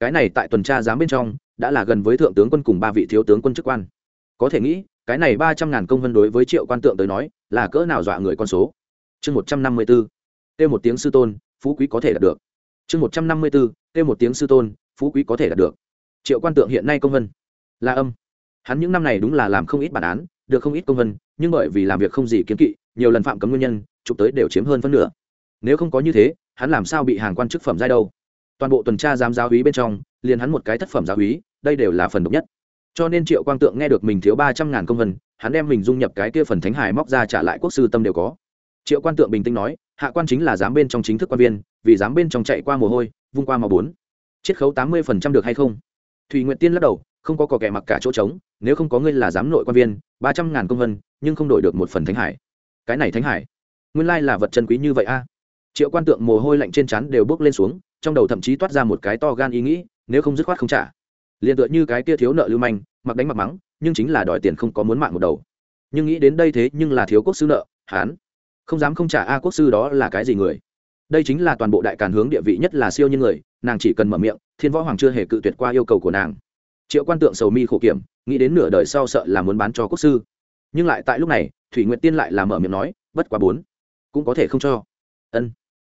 cái này tại tuần tra giám bên trong, đã là gần với thượng tướng quân cùng ba vị thiếu tướng quân chức quan. Có thể nghĩ, cái này ba trăm ngàn công vân đối với triệu quan tượng tới nói, là cỡ nào dọa người con số? Chương một trăm năm mươi b ố kêu một tiếng sư tôn, phú quý có thể đạt được. Chương một trăm năm mươi b ố kêu một tiếng sư tôn, phú quý có thể đạt được. Triệu quan tượng hiện nay công vân. Là âm. Hắn những năm này đúng là làm không ít bản án, được không ít công vân, nhưng bởi vì làm việc không gì kiến kỵ, nhiều lần phạm cấm nguyên nhân, chụp tới đều chiếm hơn phân nửa. Nếu không có như thế, hắn làm sao bị hàng quan chức phẩm giai đâu? Toàn bộ tuần tra giám giáo hí bên trong, liền hắn một cái thất phẩm giáo hí, đây đều là phần độc nhất. Cho nên triệu quang tượng nghe được mình thiếu ba trăm ngàn công vân, hắn đem mình dung nhập cái kia phần thánh hải móc ra trả lại quốc sư tâm đều có. Triệu quan tượng bình tĩnh nói, hạ quan chính là giám bên trong chính thức quan viên, vì giám bên trong chạy qua mồ hôi, vung qua màu bốn. Chiết khấu tám mươi phần trăm được hay không? Thùy nguyện tiên lắc đầu, không có cò kẻ mặc cả chỗ trống, nếu không có ngươi là giám nội quan viên, ba trăm ngàn công vân, nhưng không đổi được một phần thánh hải cái này thánh hải nguyên lai là vật chân quý như vậy a. Triệu quan tượng mồ hôi lạnh trên chắn đều bước lên xuống trong đầu thậm chí toát ra một cái to gan ý nghĩ, nếu không dứt khoát không trả. Liền tựa như cái kia thiếu nợ lưu manh, mặc đánh mặc mắng, nhưng chính là đòi tiền không có muốn mạng một đầu. Nhưng nghĩ đến đây thế nhưng là thiếu quốc sư nợ hán không dám không trả a quốc sư đó là cái gì người? Đây chính là toàn bộ đại càn hướng địa vị nhất là siêu như người, nàng chỉ cần mở miệng, thiên võ hoàng chưa hề cự tuyệt qua yêu cầu của nàng. Triệu quan tượng sầu mi khổ kiểm, nghĩ đến nửa đời sau sợ là muốn bán cho quốc sư. Nhưng lại tại lúc này, thủy nguyện tiên lại là mở miệng nói, bất quá bốn, cũng có thể không cho. Ân.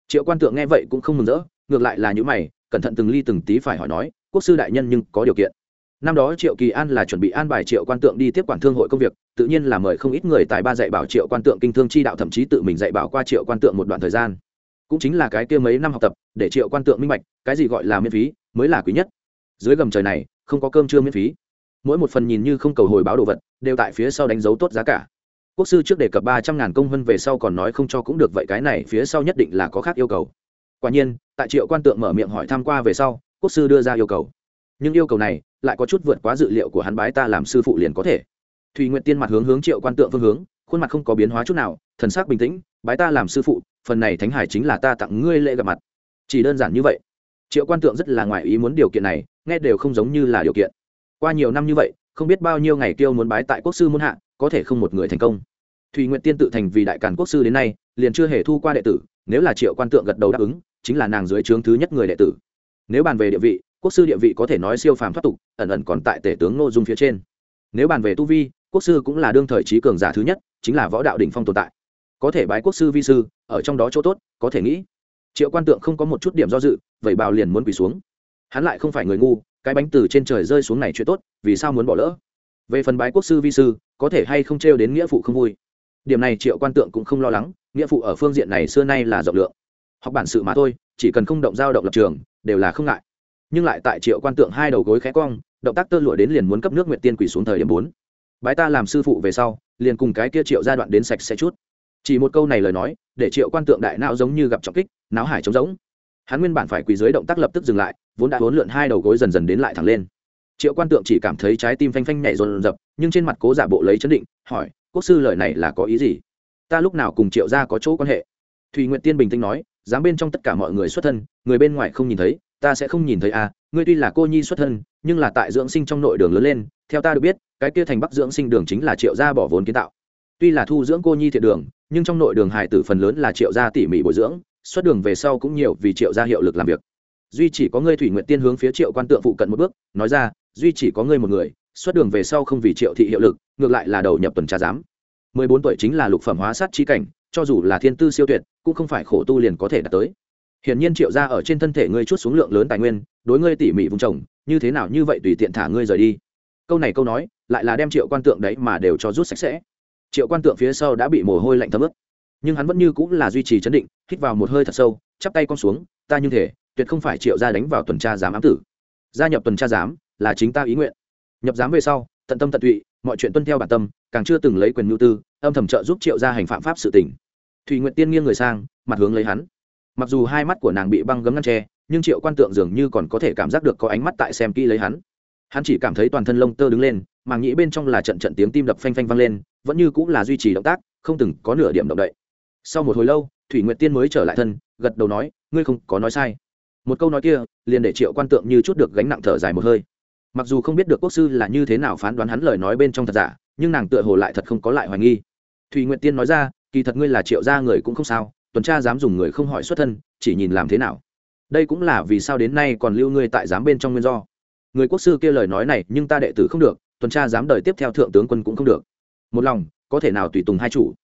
Triệu quan tượng nghe vậy cũng không mừng rỡ ngược lại là những mày, cẩn thận từng ly từng tí phải hỏi nói, quốc sư đại nhân nhưng có điều kiện. Năm đó triệu kỳ an là chuẩn bị an bài triệu quan tượng đi tiếp quản thương hội công việc, tự nhiên là mời không ít người tại ba dạy bảo triệu quan tượng kinh thương chi đạo thậm chí tự mình dạy bảo qua triệu quan tượng một đoạn thời gian. Cũng chính là cái kia mấy năm học tập, để triệu quan tượng minh bạch, cái gì gọi là miễn phí, mới là quý nhất. Dưới gầm trời này, không có cơm trưa miễn phí. Mỗi một phần nhìn như không cầu hồi báo đồ vật, đều tại phía sau đánh dấu tốt giá cả. Quốc sư trước đề cập ba trăm ngàn công vân về sau còn nói không cho cũng được, vậy cái này phía sau nhất định là có khác yêu cầu quả nhiên, tại triệu quan tượng mở miệng hỏi tham q u a về sau, quốc sư đưa ra yêu cầu. Nhưng yêu cầu này lại có chút vượt quá dự liệu của hắn bái ta làm sư phụ liền có thể. Thùy nguyện tiên mặt hướng hướng triệu quan tượng phương hướng, khuôn mặt không có biến hóa chút nào, thần sắc bình tĩnh, bái ta làm sư phụ, phần này thánh hải chính là ta tặng ngươi lễ gặp mặt. Chỉ đơn giản như vậy. Triệu quan tượng rất là ngoài ý muốn điều kiện này, nghe đều không giống như là điều kiện. Qua nhiều năm như vậy, không biết bao nhiêu ngày kêu muốn bái tại quốc sư muốn hạ, có thể không một người thành công. Thùy nguyện tiên tự thành vì đại càn quốc sư đến nay, liền chưa hề thu qua đệ tử, nếu là triệu quan tượng gật đầu đáp ứng chính là nàng dưới trướng thứ nhất người đệ tử. Nếu bàn về địa vị, quốc sư địa vị có thể nói siêu phàm thoát tục, ẩn ẩn còn tại tể tướng ngô dung phía trên. Nếu bàn về tu vi, quốc sư cũng là đương thời trí cường giả thứ nhất, chính là võ đạo đỉnh phong tồn tại. Có thể bái quốc sư vi sư, ở trong đó chỗ tốt, có thể nghĩ. Triệu quan tượng không có một chút điểm do dự, vậy bào liền muốn quỳ xuống. Hắn lại không phải người ngu, cái bánh từ trên trời rơi xuống này chuyện tốt, vì sao muốn bỏ lỡ? Về phần bái quốc sư vi sư, có thể hay không trêu đến nghĩa phụ không vui? Điểm này triệu quan tượng cũng không lo lắng, nghĩa phụ ở phương diện này xưa nay là rộng lượng học bản sự mà thôi, chỉ cần không động giao động lập trường, đều là không ngại. Nhưng lại tại triệu quan tượng hai đầu gối khẽ cong, động tác tơ lụa đến liền muốn cấp nước nguyện tiên quỷ xuống thời điểm bốn. Bái ta làm sư phụ về sau, liền cùng cái kia triệu gia đoạn đến sạch sẽ chút. Chỉ một câu này lời nói, để triệu quan tượng đại não giống như gặp trọng kích, não hải trống rỗng. Hắn nguyên bản phải quỳ dưới động tác lập tức dừng lại, vốn đã huấn lượn hai đầu gối dần dần đến lại thẳng lên. Triệu quan tượng chỉ cảm thấy trái tim phanh phanh nhảy rồn rập nhưng trên mặt cố giả bộ lấy chấn định, hỏi, quốc sư lời này là có ý gì? Ta lúc nào cùng triệu gia có chỗ quan hệ? Thùy nguyện tiên bình tĩnh nói dám bên trong tất cả mọi người xuất thân, người bên ngoài không nhìn thấy, ta sẽ không nhìn thấy à ngươi tuy là cô nhi xuất thân, nhưng là tại dưỡng sinh trong nội đường lớn lên, theo ta được biết, cái kia thành bắc dưỡng sinh đường chính là triệu gia bỏ vốn kiến tạo. Tuy là thu dưỡng cô nhi thiện đường, nhưng trong nội đường hải tử phần lớn là triệu gia tỉ mỉ bồi dưỡng, xuất đường về sau cũng nhiều vì triệu gia hiệu lực làm việc. Duy chỉ có ngươi thủy nguyện tiên hướng phía triệu quan tượng phụ cận một bước, nói ra, duy chỉ có ngươi một người, xuất đường về sau không vì triệu thị hiệu lực, ngược lại là đầu nhập tuần tra giám. Mười bốn tuổi chính là lục phẩm hóa sát chi cảnh cho dù là thiên tư siêu tuyệt, cũng không phải khổ tu liền có thể đạt tới. Hiển nhiên triệu gia ở trên thân thể ngươi chút xuống lượng lớn tài nguyên, đối ngươi tỉ mỉ vùng trồng, như thế nào như vậy tùy tiện thả ngươi rời đi. Câu này câu nói, lại là đem triệu quan tượng đấy mà đều cho rút sạch sẽ. Triệu quan tượng phía sau đã bị mồ hôi lạnh thấm ướt. Nhưng hắn vẫn như cũng là duy trì chấn định, hít vào một hơi thật sâu, chắp tay con xuống, ta như thể, tuyệt không phải triệu gia đánh vào tuần tra giám ám tử. Gia nhập tuần tra giám là chính ta ý nguyện. Nhập giám về sau, tận tâm tận tụy, mọi chuyện tuân theo bản tâm, càng chưa từng lấy quyền nhu tư, âm thầm trợ giúp triệu gia hành phạm pháp sự tỉnh thùy nguyện tiên nghiêng người sang, mặt hướng lấy hắn. Mặc dù hai mắt của nàng bị băng gấm ngăn tre nhưng triệu quan tượng dường như còn có thể cảm giác được có ánh mắt tại xem kỹ lấy hắn. Hắn chỉ cảm thấy toàn thân lông tơ đứng lên, màng nhĩ bên trong là trận trận tiếng tim đập phanh phanh vang lên, vẫn như cũng là duy trì động tác, không từng có nửa điểm động đậy. Sau một hồi lâu, thủy nguyệt tiên mới trở lại thân, gật đầu nói, ngươi không có nói sai. Một câu nói kia, liền để triệu quan tượng như chút được gánh nặng thở dài một hơi. Mặc dù không biết được quốc sư là như thế nào phán đoán hắn lời nói bên trong thật giả, nhưng nàng tựa hồ lại thật không có lại hoài nghi. Thùy nguyệt tiên nói ra kỳ thật ngươi là triệu gia người cũng không sao, tuần tra dám dùng người không hỏi xuất thân, chỉ nhìn làm thế nào. Đây cũng là vì sao đến nay còn lưu ngươi tại giám bên trong nguyên do. Người quốc sư kia lời nói này nhưng ta đệ tử không được, tuần tra dám đời tiếp theo thượng tướng quân cũng không được. Một lòng, có thể nào tùy tùng hai chủ?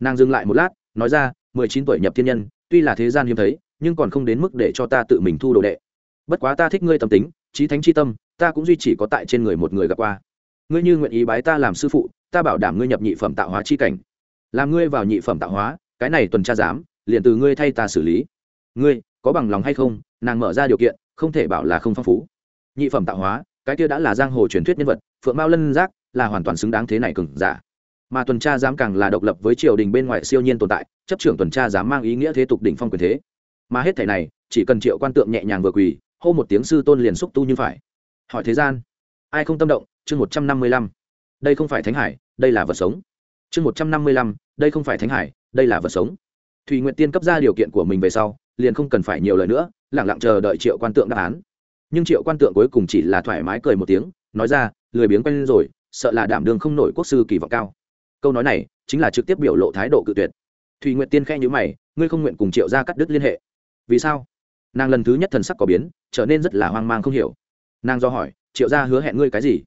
Nàng dừng lại một lát, nói ra, mười chín tuổi nhập thiên nhân, tuy là thế gian hiếm thấy, nhưng còn không đến mức để cho ta tự mình thu đồ đệ. Bất quá ta thích ngươi tâm tính trí thánh chi tâm, ta cũng duy chỉ có tại trên người một người gặp qua. Ngươi như nguyện ý bái ta làm sư phụ, ta bảo đảm ngươi nhập nhị phẩm tạo hóa chi cảnh làm ngươi vào nhị phẩm tạo hóa, cái này tuần tra dám liền từ ngươi thay ta xử lý. Ngươi, có bằng lòng hay không? Nàng mở ra điều kiện, không thể bảo là không phong phú. Nhị phẩm tạo hóa, cái kia đã là giang hồ truyền thuyết nhân vật, phượng mao lân giác, là hoàn toàn xứng đáng thế này cừng giả. Mà tuần tra giám càng là độc lập với triều đình bên ngoài siêu nhiên tồn tại, chấp trưởng tuần tra giám mang ý nghĩa thế tục đỉnh phong quyền thế. Mà hết thể này, chỉ cần triệu quan tượng nhẹ nhàng vừa quỳ, hô một tiếng sư tôn liền xúc tu như phải. Hỏi thế gian, ai không tâm động? Chương một trăm năm mươi lăm. Đây không phải thánh hải, đây là vật sống chương một trăm năm mươi lăm, đây không phải thánh hải, đây là vật sống. Thùy nguyện tiên cấp ra điều kiện của mình về sau, liền không cần phải nhiều lời nữa lẳng lặng chờ đợi triệu quan tượng đáp án. Nhưng triệu quan tượng cuối cùng chỉ là thoải mái cười một tiếng, nói ra, lười biếng quen rồi, sợ là đảm đường không nổi quốc sư kỳ vọng cao. Câu nói này chính là trực tiếp biểu lộ thái độ cự tuyệt. Thùy nguyện tiên khe nhữ mày, ngươi không nguyện cùng triệu ra cắt đứt liên hệ. Vì sao? Nàng lần thứ nhất thần sắc có biến, trở nên rất là hoang mang không hiểu. Nàng do hỏi, triệu gia hứa hẹn ngươi cái gì?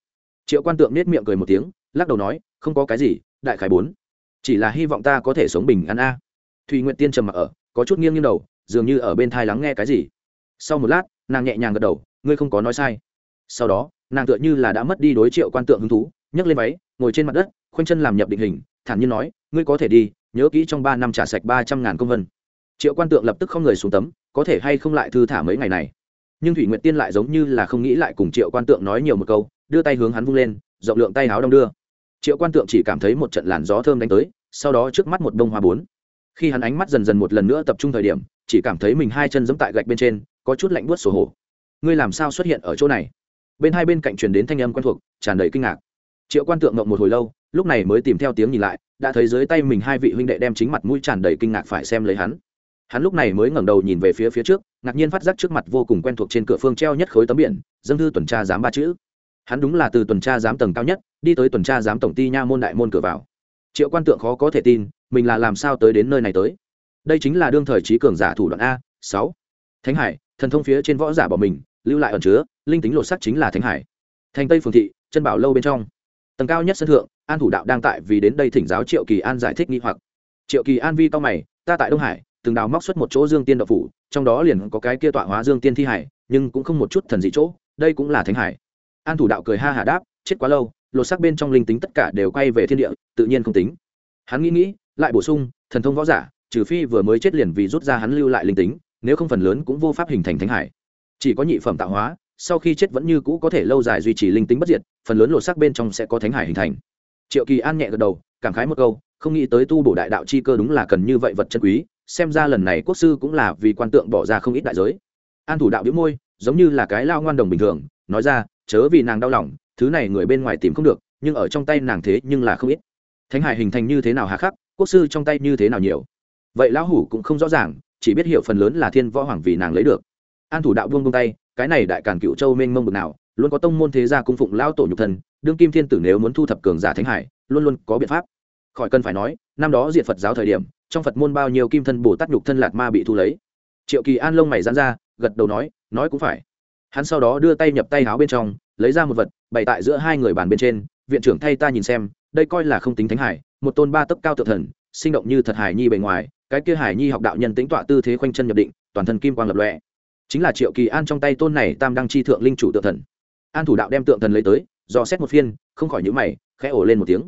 Triệu quan tượng nết miệng cười một tiếng, lắc đầu nói, không có cái gì đại khải bốn. Chỉ là hy vọng ta có thể sống bình an a. Thùy nguyện tiên trầm mặc ở, có chút nghiêng nghiêng đầu, dường như ở bên thai lắng nghe cái gì. Sau một lát, nàng nhẹ nhàng gật đầu, ngươi không có nói sai. Sau đó, nàng tựa như là đã mất đi đối triệu quan tượng hứng thú, nhấc lên váy, ngồi trên mặt đất, khoanh chân làm nhập định hình, thản nhiên nói, ngươi có thể đi, nhớ kỹ trong ba năm trả sạch ba trăm ngàn công vân. Triệu quan tượng lập tức không người xuống tấm, có thể hay không lại thư thả mấy ngày này. Nhưng thủy nguyệt tiên lại giống như là không nghĩ lại cùng triệu quan tượng nói nhiều một câu, đưa tay hướng hắn vung lên, rộng lượng tay áo đong đưa triệu quan tượng chỉ cảm thấy một trận làn gió thơm đánh tới, sau đó trước mắt một bông hoa bốn. Khi hắn ánh mắt dần dần một lần nữa tập trung thời điểm, chỉ cảm thấy mình hai chân giẫm tại gạch bên trên, có chút lạnh buốt sổ hổ. Ngươi làm sao xuất hiện ở chỗ này? Bên hai bên cạnh truyền đến thanh âm quen thuộc, tràn đầy kinh ngạc. Triệu quan tượng ngậm một hồi lâu, lúc này mới tìm theo tiếng nhìn lại, đã thấy dưới tay mình hai vị huynh đệ đem chính mặt mũi tràn đầy kinh ngạc phải xem lấy hắn. Hắn lúc này mới ngẩng đầu nhìn về phía phía trước, ngạc nhiên phát giác trước mặt vô cùng quen thuộc trên cửa phương treo nhất khối tấm biển, dâng thư tuần tra giám ba chữ. Hắn đúng là từ tuần tra giám tầng cao nhất đi tới tuần tra giám tổng ty nha môn đại môn cửa vào. Triệu quan tượng khó có thể tin, mình là làm sao tới đến nơi này tới? Đây chính là đương thời trí cường giả thủ đoạn a, sáu. Thánh hải, thần thông phía trên võ giả bỏ mình, lưu lại ẩn chứa, linh tính lột sắc chính là thánh hải. Thành tây phường thị, chân bảo lâu bên trong. Tầng cao nhất sân thượng, an thủ đạo đang tại vì đến đây thỉnh giáo triệu kỳ an giải thích nghi hoặc. Triệu kỳ an vi cao mày, ta tại đông hải, từng đào móc xuất một chỗ dương tiên đậu phủ, trong đó liền có cái kia tọa hóa dương tiên thi hải, nhưng cũng không một chút thần dị chỗ, đây cũng là thánh hải. An thủ đạo cười ha hà đáp, chết quá lâu lột xác bên trong linh tính tất cả đều quay về thiên địa, tự nhiên không tính. Hắn nghĩ nghĩ, lại bổ sung, thần thông võ giả, trừ phi vừa mới chết liền vì rút ra hắn lưu lại linh tính, nếu không phần lớn cũng vô pháp hình thành thánh hải. Chỉ có nhị phẩm tạo hóa, sau khi chết vẫn như cũ có thể lâu dài duy trì linh tính bất diệt, phần lớn lột xác bên trong sẽ có thánh hải hình thành. Triệu kỳ an nhẹ gật đầu, cảm khái một câu, không nghĩ tới tu bổ đại đạo chi cơ đúng là cần như vậy vật chân quý, xem ra lần này quốc sư cũng là vì quan tượng bỏ ra không ít đại giới. An thủ đạo biếu môi, giống như là cái lao ngoan đồng bình thường, nói ra, chớ vì nàng đau lòng thứ này người bên ngoài tìm không được, nhưng ở trong tay nàng thế nhưng là không ít. Thánh hải hình thành như thế nào hà khắc, quốc sư trong tay như thế nào nhiều. Vậy lão hủ cũng không rõ ràng, chỉ biết hiểu phần lớn là thiên võ hoàng vì nàng lấy được. An thủ đạo buông buông tay, cái này đại càn cựu châu mênh mông bực nào, luôn có tông môn thế gia cung phụng lao tổ nhục thần đương kim thiên tử nếu muốn thu thập cường giả thánh hải, luôn luôn có biện pháp. Khỏi cần phải nói, năm đó diện phật giáo thời điểm, trong phật môn bao nhiêu kim thân bồ tát nhục thân lạt ma bị thu lấy. Triệu kỳ an lông mày dán ra, gật đầu nói nói cũng phải. Hắn sau đó đưa tay nhập tay áo bên trong lấy ra một vật, bày tại giữa hai người bàn bên trên, viện trưởng thay ta nhìn xem, đây coi là không tính thánh hải, một tôn ba tấc cao tự thần, sinh động như thật hải nhi bề ngoài, cái kia hải nhi học đạo nhân tính tọa tư thế khoanh chân nhập định, toàn thân kim quang lập lọe chính là triệu kỳ an trong tay tôn này tam đăng chi thượng linh chủ tượng thần. An thủ đạo đem tượng thần lấy tới, do xét một phiên, không khỏi nhữ mày, khẽ ổ lên một tiếng.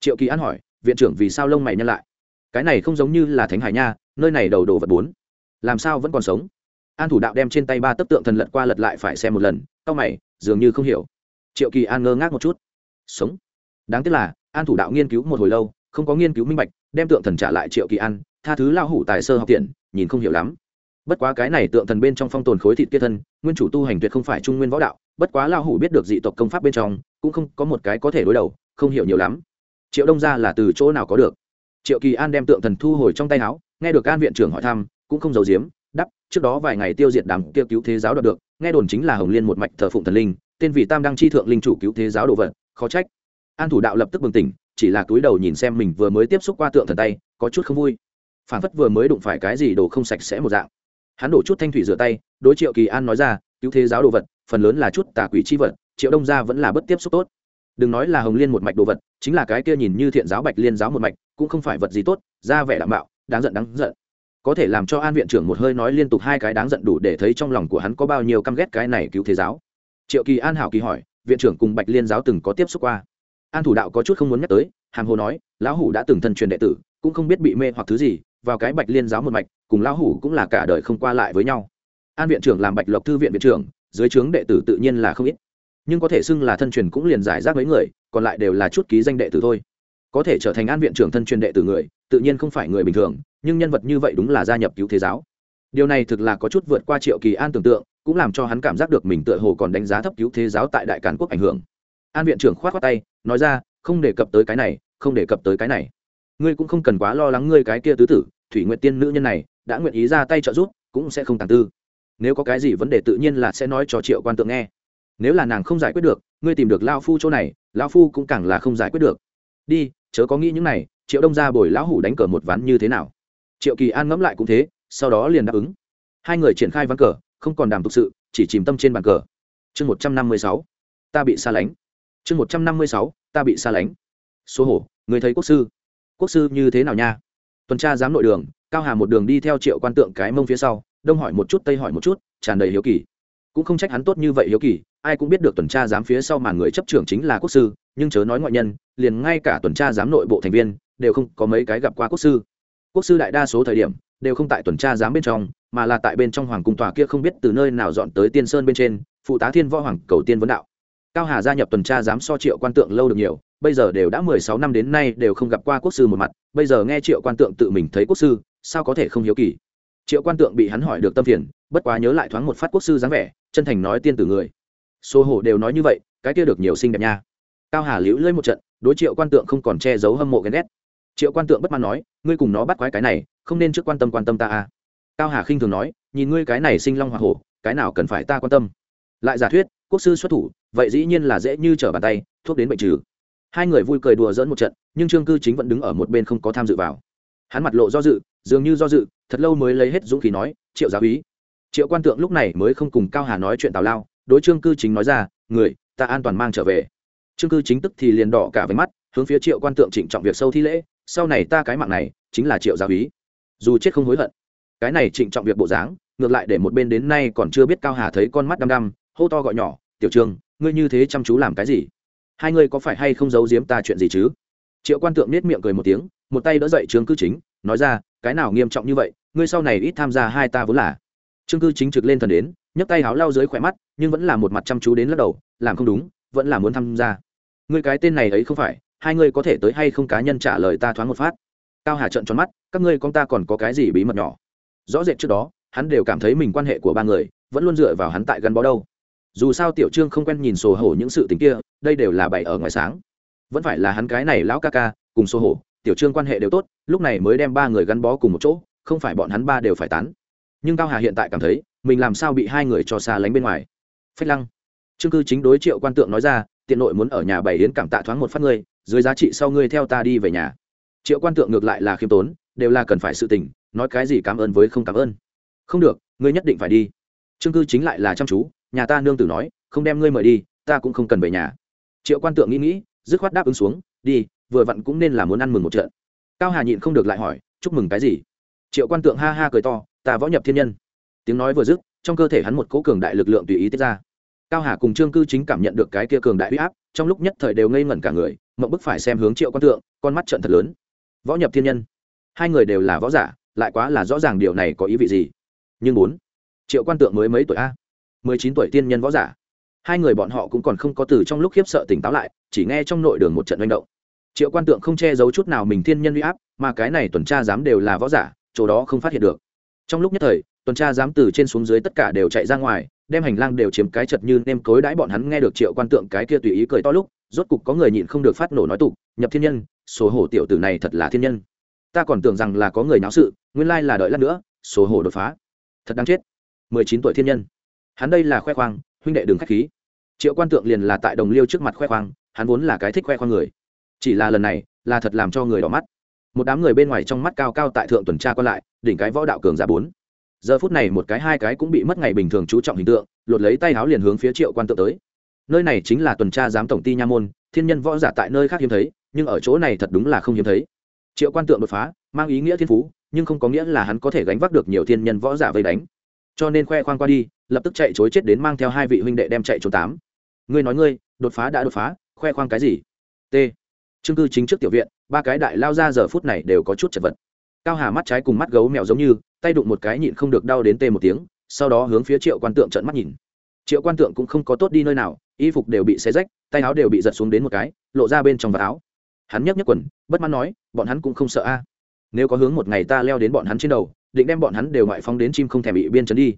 Triệu kỳ an hỏi, viện trưởng vì sao lông mày nhân lại? Cái này không giống như là thánh hải nha, nơi này đầu đồ vật bốn. Làm sao vẫn còn sống? An thủ đạo đem trên tay ba tấc tượng thần lật qua lật lại phải xem một lần c mày, dường như không hiểu. Triệu kỳ an ngơ ngác một chút. Sống. Đáng tiếc là, an thủ đạo nghiên cứu một hồi lâu, không có nghiên cứu minh bạch, đem tượng thần trả lại triệu kỳ an, tha thứ lao hủ tài sơ học tiện, nhìn không hiểu lắm. Bất quá cái này tượng thần bên trong phong tồn khối thịt kia thân, nguyên chủ tu hành tuyệt không phải trung nguyên võ đạo, bất quá lao hủ biết được dị tộc công pháp bên trong, cũng không có một cái có thể đối đầu, không hiểu nhiều lắm. Triệu đông ra là từ chỗ nào có được? Triệu kỳ an đem tượng thần thu hồi trong tay áo, nghe được an viện trưởng hỏi thăm, cũng không giấu giếm trước đó vài ngày tiêu diệt đám tiêu cứu thế giáo đoạt được, nghe đồn chính là hồng liên một mạch thờ phụng thần linh, tên vị tam đăng chi thượng linh chủ cứu thế giáo đồ vật, khó trách. An thủ đạo lập tức bừng tỉnh, chỉ là túi đầu nhìn xem mình vừa mới tiếp xúc qua tượng thần tay, có chút không vui. Phản phất vừa mới đụng phải cái gì đồ không sạch sẽ một dạng. Hắn đổ chút thanh thủy rửa tay, đối triệu kỳ an nói ra, cứu thế giáo đồ vật, phần lớn là chút tà quỷ chi vật, triệu đông gia vẫn là bất tiếp xúc tốt. Đừng nói là hồng liên một mạch đồ vật, chính là cái kia nhìn như thiện giáo bạch liên giáo một mạch, cũng không phải vật gì tốt, ra vẻ đảm bảo đáng giận đáng giận có thể làm cho an viện trưởng một hơi nói liên tục hai cái đáng giận đủ để thấy trong lòng của hắn có bao nhiêu căm ghét cái này cứu thế giáo. Triệu kỳ an hảo kỳ hỏi, viện trưởng cùng bạch liên giáo từng có tiếp xúc qua? An thủ đạo có chút không muốn nhắc tới, hàm hồ nói, lão hủ đã từng thân truyền đệ tử, cũng không biết bị mê hoặc thứ gì, vào cái bạch liên giáo một mạch, cùng lão hủ cũng là cả đời không qua lại với nhau. An viện trưởng làm bạch lộc thư viện viện trưởng, dưới trướng đệ tử tự nhiên là không ít. Nhưng có thể xưng là thân truyền cũng liền giải rác mấy người, còn lại đều là chút ký danh đệ tử thôi. Có thể trở thành an viện trưởng thân truyền đệ tử người, tự nhiên không phải người bình thường nhưng nhân vật như vậy đúng là gia nhập cứu thế giáo. Điều này thực là có chút vượt qua triệu kỳ an tưởng tượng, cũng làm cho hắn cảm giác được mình tựa hồ còn đánh giá thấp cứu thế giáo tại đại càn quốc ảnh hưởng. An viện trưởng k h o á t khoác tay, nói ra, không đề cập tới cái này, không đề cập tới cái này. Ngươi cũng không cần quá lo lắng ngươi cái kia tứ tử, thủy nguyện tiên nữ nhân này, đã nguyện ý ra tay trợ giúp, cũng sẽ không tàng tư. Nếu có cái gì vấn đề tự nhiên là sẽ nói cho triệu quan tượng nghe. Nếu là nàng không giải quyết được, ngươi tìm được lao phu chỗ này lao phu cũng càng là không giải quyết được. Đi, chớ có nghĩ những này, triệu đông ra bồi lão hủ đánh cờ một ván như thế nào? Triệu kỳ an ngẫm lại cũng thế, sau đó liền đáp ứng. Hai người triển khai ván cờ, không còn đàm thực sự, chỉ chìm tâm trên bàn cờ. Chương một trăm năm mươi sáu, ta bị xa lánh. Chương một trăm năm mươi sáu, ta bị xa lánh. Số hổ, người thấy quốc sư? Quốc sư như thế nào nha? Tuần tra giám nội đường, cao hà một đường đi theo triệu quan tượng cái mông phía sau, đông hỏi một chút, tây hỏi một chút, tràn đầy hiếu kỳ. Cũng không trách hắn tốt như vậy hiếu kỳ, ai cũng biết được tuần tra giám phía sau mà người chấp trưởng chính là quốc sư, nhưng chớ nói ngoại nhân, liền ngay cả tuần tra giám nội bộ thành viên, đều không có mấy cái gặp qua quốc sư quốc sư đại đa số thời điểm đều không tại tuần tra giám bên trong, mà là tại bên trong hoàng cung tòa kia không biết từ nơi nào dọn tới tiên sơn bên trên, phụ tá thiên võ hoàng cầu tiên vấn đạo. Cao hà gia nhập tuần tra giám so triệu quan tượng lâu được nhiều, bây giờ đều đã mười sáu năm đến nay đều không gặp qua quốc sư một mặt, bây giờ nghe triệu quan tượng tự mình thấy quốc sư, sao có thể không hiếu kỳ? Triệu quan tượng bị hắn hỏi được tâm phiền, bất quá nhớ lại thoáng một phát quốc sư dáng vẻ, chân thành nói tiên tử người. Số hổ đều nói như vậy, cái kia được nhiều xinh đẹp nha. Cao hà liễu lưỡi một trận, đối triệu quan tượng không còn che giấu hâm mộ ghen ghét triệu quan tượng bất mãn nói, ngươi cùng nó bắt quái cái này, không nên trước quan tâm quan tâm ta à. Cao hà khinh thường nói, nhìn ngươi cái này sinh long hoa hổ, cái nào cần phải ta quan tâm? Lại giả thuyết, quốc sư xuất thủ, vậy dĩ nhiên là dễ như trở bàn tay, thuốc đến bệnh trừ. Hai người vui cười đùa dỡn một trận, nhưng trương cư chính vẫn đứng ở một bên không có tham dự vào. Hắn mặt lộ do dự, dường như do dự, thật lâu mới lấy hết dũng khí nói, triệu giáo ý triệu quan tượng lúc này mới không cùng cao hà nói chuyện tào lao, đối trương cư chính nói ra, người, ta an toàn mang trở về. Trương cư chính tức thì liền đỏ cả váy mắt hướng phía triệu quan tượng trịnh trọng việc sâu thi lễ, sau này ta cái mạng này chính là triệu giáo úy. Dù chết không hối hận, cái này trịnh trọng việc bộ dáng, ngược lại để một bên đến nay còn chưa biết cao hà thấy con mắt đăm đăm, hô to gọi nhỏ, tiểu trương ngươi như thế chăm chú làm cái gì? Hai ngươi có phải hay không giấu giếm ta chuyện gì chứ? Triệu quan tượng nết miệng cười một tiếng, một tay đỡ dậy trương cư chính, nói ra, cái nào nghiêm trọng như vậy, ngươi sau này ít tham gia hai ta vốn là. Trương cư chính trực lên thần đến, nhấc tay háo lau dưới khỏe mắt, nhưng vẫn là một mặt chăm chú đến lắc đầu, làm không đúng, vẫn là muốn tham gia. Ngươi cái tên này ấy không phải hai ngươi có thể tới hay không cá nhân trả lời ta thoáng một phát. Cao hà trợn tròn mắt, các ngươi con ta còn có cái gì bí mật nhỏ? Rõ rệt trước đó, hắn đều cảm thấy mình quan hệ của ba người, vẫn luôn dựa vào hắn tại gắn bó đâu. Dù sao tiểu trương không quen nhìn sổ hổ những sự tình kia, đây đều là bày ở ngoài sáng. Vẫn phải là hắn cái này lão ca ca, cùng sổ hổ, tiểu trương quan hệ đều tốt, lúc này mới đem ba người gắn bó cùng một chỗ, không phải bọn hắn ba đều phải tán. Nhưng cao hà hiện tại cảm thấy, mình làm sao bị hai người cho xa lánh bên ngoài. Phách lăng trương cư chính đối triệu quan tượng nói ra, tiện nội muốn ở nhà bày yến cảm tạ thoáng một phát ngươi dưới giá trị sau ngươi theo ta đi về nhà. Triệu quan tượng ngược lại là khiêm tốn, đều là cần phải sự tình, nói cái gì cảm ơn với không cảm ơn. Không được, ngươi nhất định phải đi. Trương cư chính lại là chăm chú, nhà ta nương tử nói, không đem ngươi mời đi, ta cũng không cần về nhà. Triệu quan tượng nghĩ nghĩ, dứt khoát đáp ứng xuống, đi, vừa vặn cũng nên là muốn ăn mừng một trận. Cao hà nhịn không được lại hỏi, chúc mừng cái gì? Triệu quan tượng ha ha cười to, ta võ nhập thiên nhân. Tiếng nói vừa dứt, trong cơ thể hắn một cỗ cường đại lực lượng tùy ý tiết ra. Cao hà cùng trương cư chính cảm nhận được cái kia cường đại huy áp, trong lúc nhất thời đều ngây ngẩn cả người mộng bức phải xem hướng triệu quan tượng, con mắt trận thật lớn. Võ nhập thiên nhân. Hai người đều là võ giả, lại quá là rõ ràng điều này có ý vị gì. Nhưng bốn, triệu quan tượng mới mấy tuổi a? Mười chín tuổi tiên nhân võ giả. Hai người bọn họ cũng còn không có từ trong lúc khiếp sợ tỉnh táo lại, chỉ nghe trong nội đường một trận manh động. Triệu quan tượng không che giấu chút nào mình thiên nhân huy áp, mà cái này tuần tra dám đều là võ giả, chỗ đó không phát hiện được. Trong lúc nhất thời, tuần tra dám từ trên xuống dưới tất cả đều chạy ra ngoài, đem hành lang đều chiếm cái chật như nêm cối đãi bọn hắn nghe được triệu quan tượng cái kia tùy ý cười to lúc rốt cục có người nhịn không được phát nổ nói tục, nhập thiên nhân số hổ tiểu tử này thật là thiên nhân. Ta còn tưởng rằng là có người náo sự, nguyên lai là đợi lát nữa số hổ đột phá. Thật đáng chết. Mười chín tuổi thiên nhân. Hắn đây là khoe khoang, huynh đệ đường k h á c h khí. Triệu quan tượng liền là tại đồng liêu trước mặt khoe khoang, hắn vốn là cái thích khoe khoang người. Chỉ là lần này, là thật làm cho người đỏ mắt. Một đám người bên ngoài trong mắt cao cao tại thượng tuần tra còn lại, đỉnh cái võ đạo cường giả bốn. Giờ phút này một cái hai cái cũng bị mất ngày bình thường chú trọng hình tượng, lột lấy tay áo liền hướng phía triệu quan tượng tới nơi này chính là tuần tra giám tổng ty nha môn, thiên nhân võ giả tại nơi khác hiếm thấy, nhưng ở chỗ này thật đúng là không hiếm thấy. Triệu quan tượng đột phá, mang ý nghĩa thiên phú, nhưng không có nghĩa là hắn có thể gánh vác được nhiều thiên nhân võ giả vây đánh. Cho nên khoe khoang qua đi, lập tức chạy chối chết đến mang theo hai vị huynh đệ đem chạy trốn tám. Ngươi nói ngươi, đột phá đã đột phá, khoe khoang cái gì? T. Chương cư chính trước tiểu viện, ba cái đại lao ra giờ phút này đều có chút chật vật. Cao hà mắt trái cùng mắt gấu mèo giống như, tay đụng một cái nhịn không được đau đến tê một tiếng, sau đó hướng phía triệu quan tượng trận mắt nhìn triệu quan tượng cũng không có tốt đi nơi nào, y phục đều bị xé rách, tay áo đều bị giật xuống đến một cái, lộ ra bên trong vạt áo. Hắn nhấc nhấc quần, bất mãn nói, bọn hắn cũng không sợ a. Nếu có hướng một ngày ta leo đến bọn hắn trên đầu, định đem bọn hắn đều ngoại phóng đến chim không thèm bị biên chấn đi.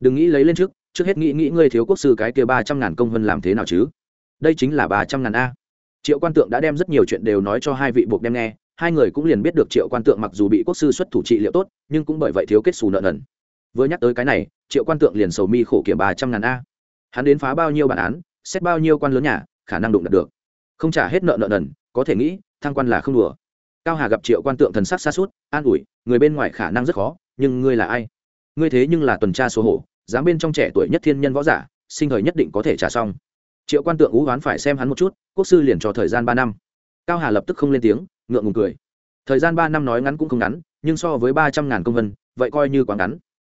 Đừng nghĩ lấy lên trước trước hết nghĩ nghĩ ngươi thiếu quốc sư cái kia ba trăm ngàn công vân làm thế nào chứ? Đây chính là ba trăm ngàn a. Triệu quan tượng đã đem rất nhiều chuyện đều nói cho hai vị buộc đem nghe, hai người cũng liền biết được triệu quan tượng mặc dù bị quốc sư xuất thủ trị liệu tốt, nhưng cũng bởi vậy thiếu kết xù nợ nần. Vừa nhắc tới cái này, triệu quan tượng liền sầu mi khổ kiểm ba trăm ngàn a hắn đến phá bao nhiêu bản án, xét bao nhiêu quan lớn nhà, khả năng đụng đạt được. Không trả hết nợ nợ nần, có thể nghĩ, thăng quan là không đùa. Cao hà gặp triệu quan tượng thần sắc xa suốt an ủi, người bên ngoài khả năng rất khó, nhưng ngươi là ai? Ngươi thế nhưng là tuần tra số hổ, dám bên trong trẻ tuổi nhất thiên nhân võ giả, sinh thời nhất định có thể trả xong. Triệu quan tượng ú oán phải xem hắn một chút, quốc sư liền cho thời gian ba năm. Cao hà lập tức không lên tiếng, ngượng ngùng cười. Thời gian ba năm nói ngắn cũng không ngắn, nhưng so với ba trăm ngàn công vân, vậy coi như quá ngắn.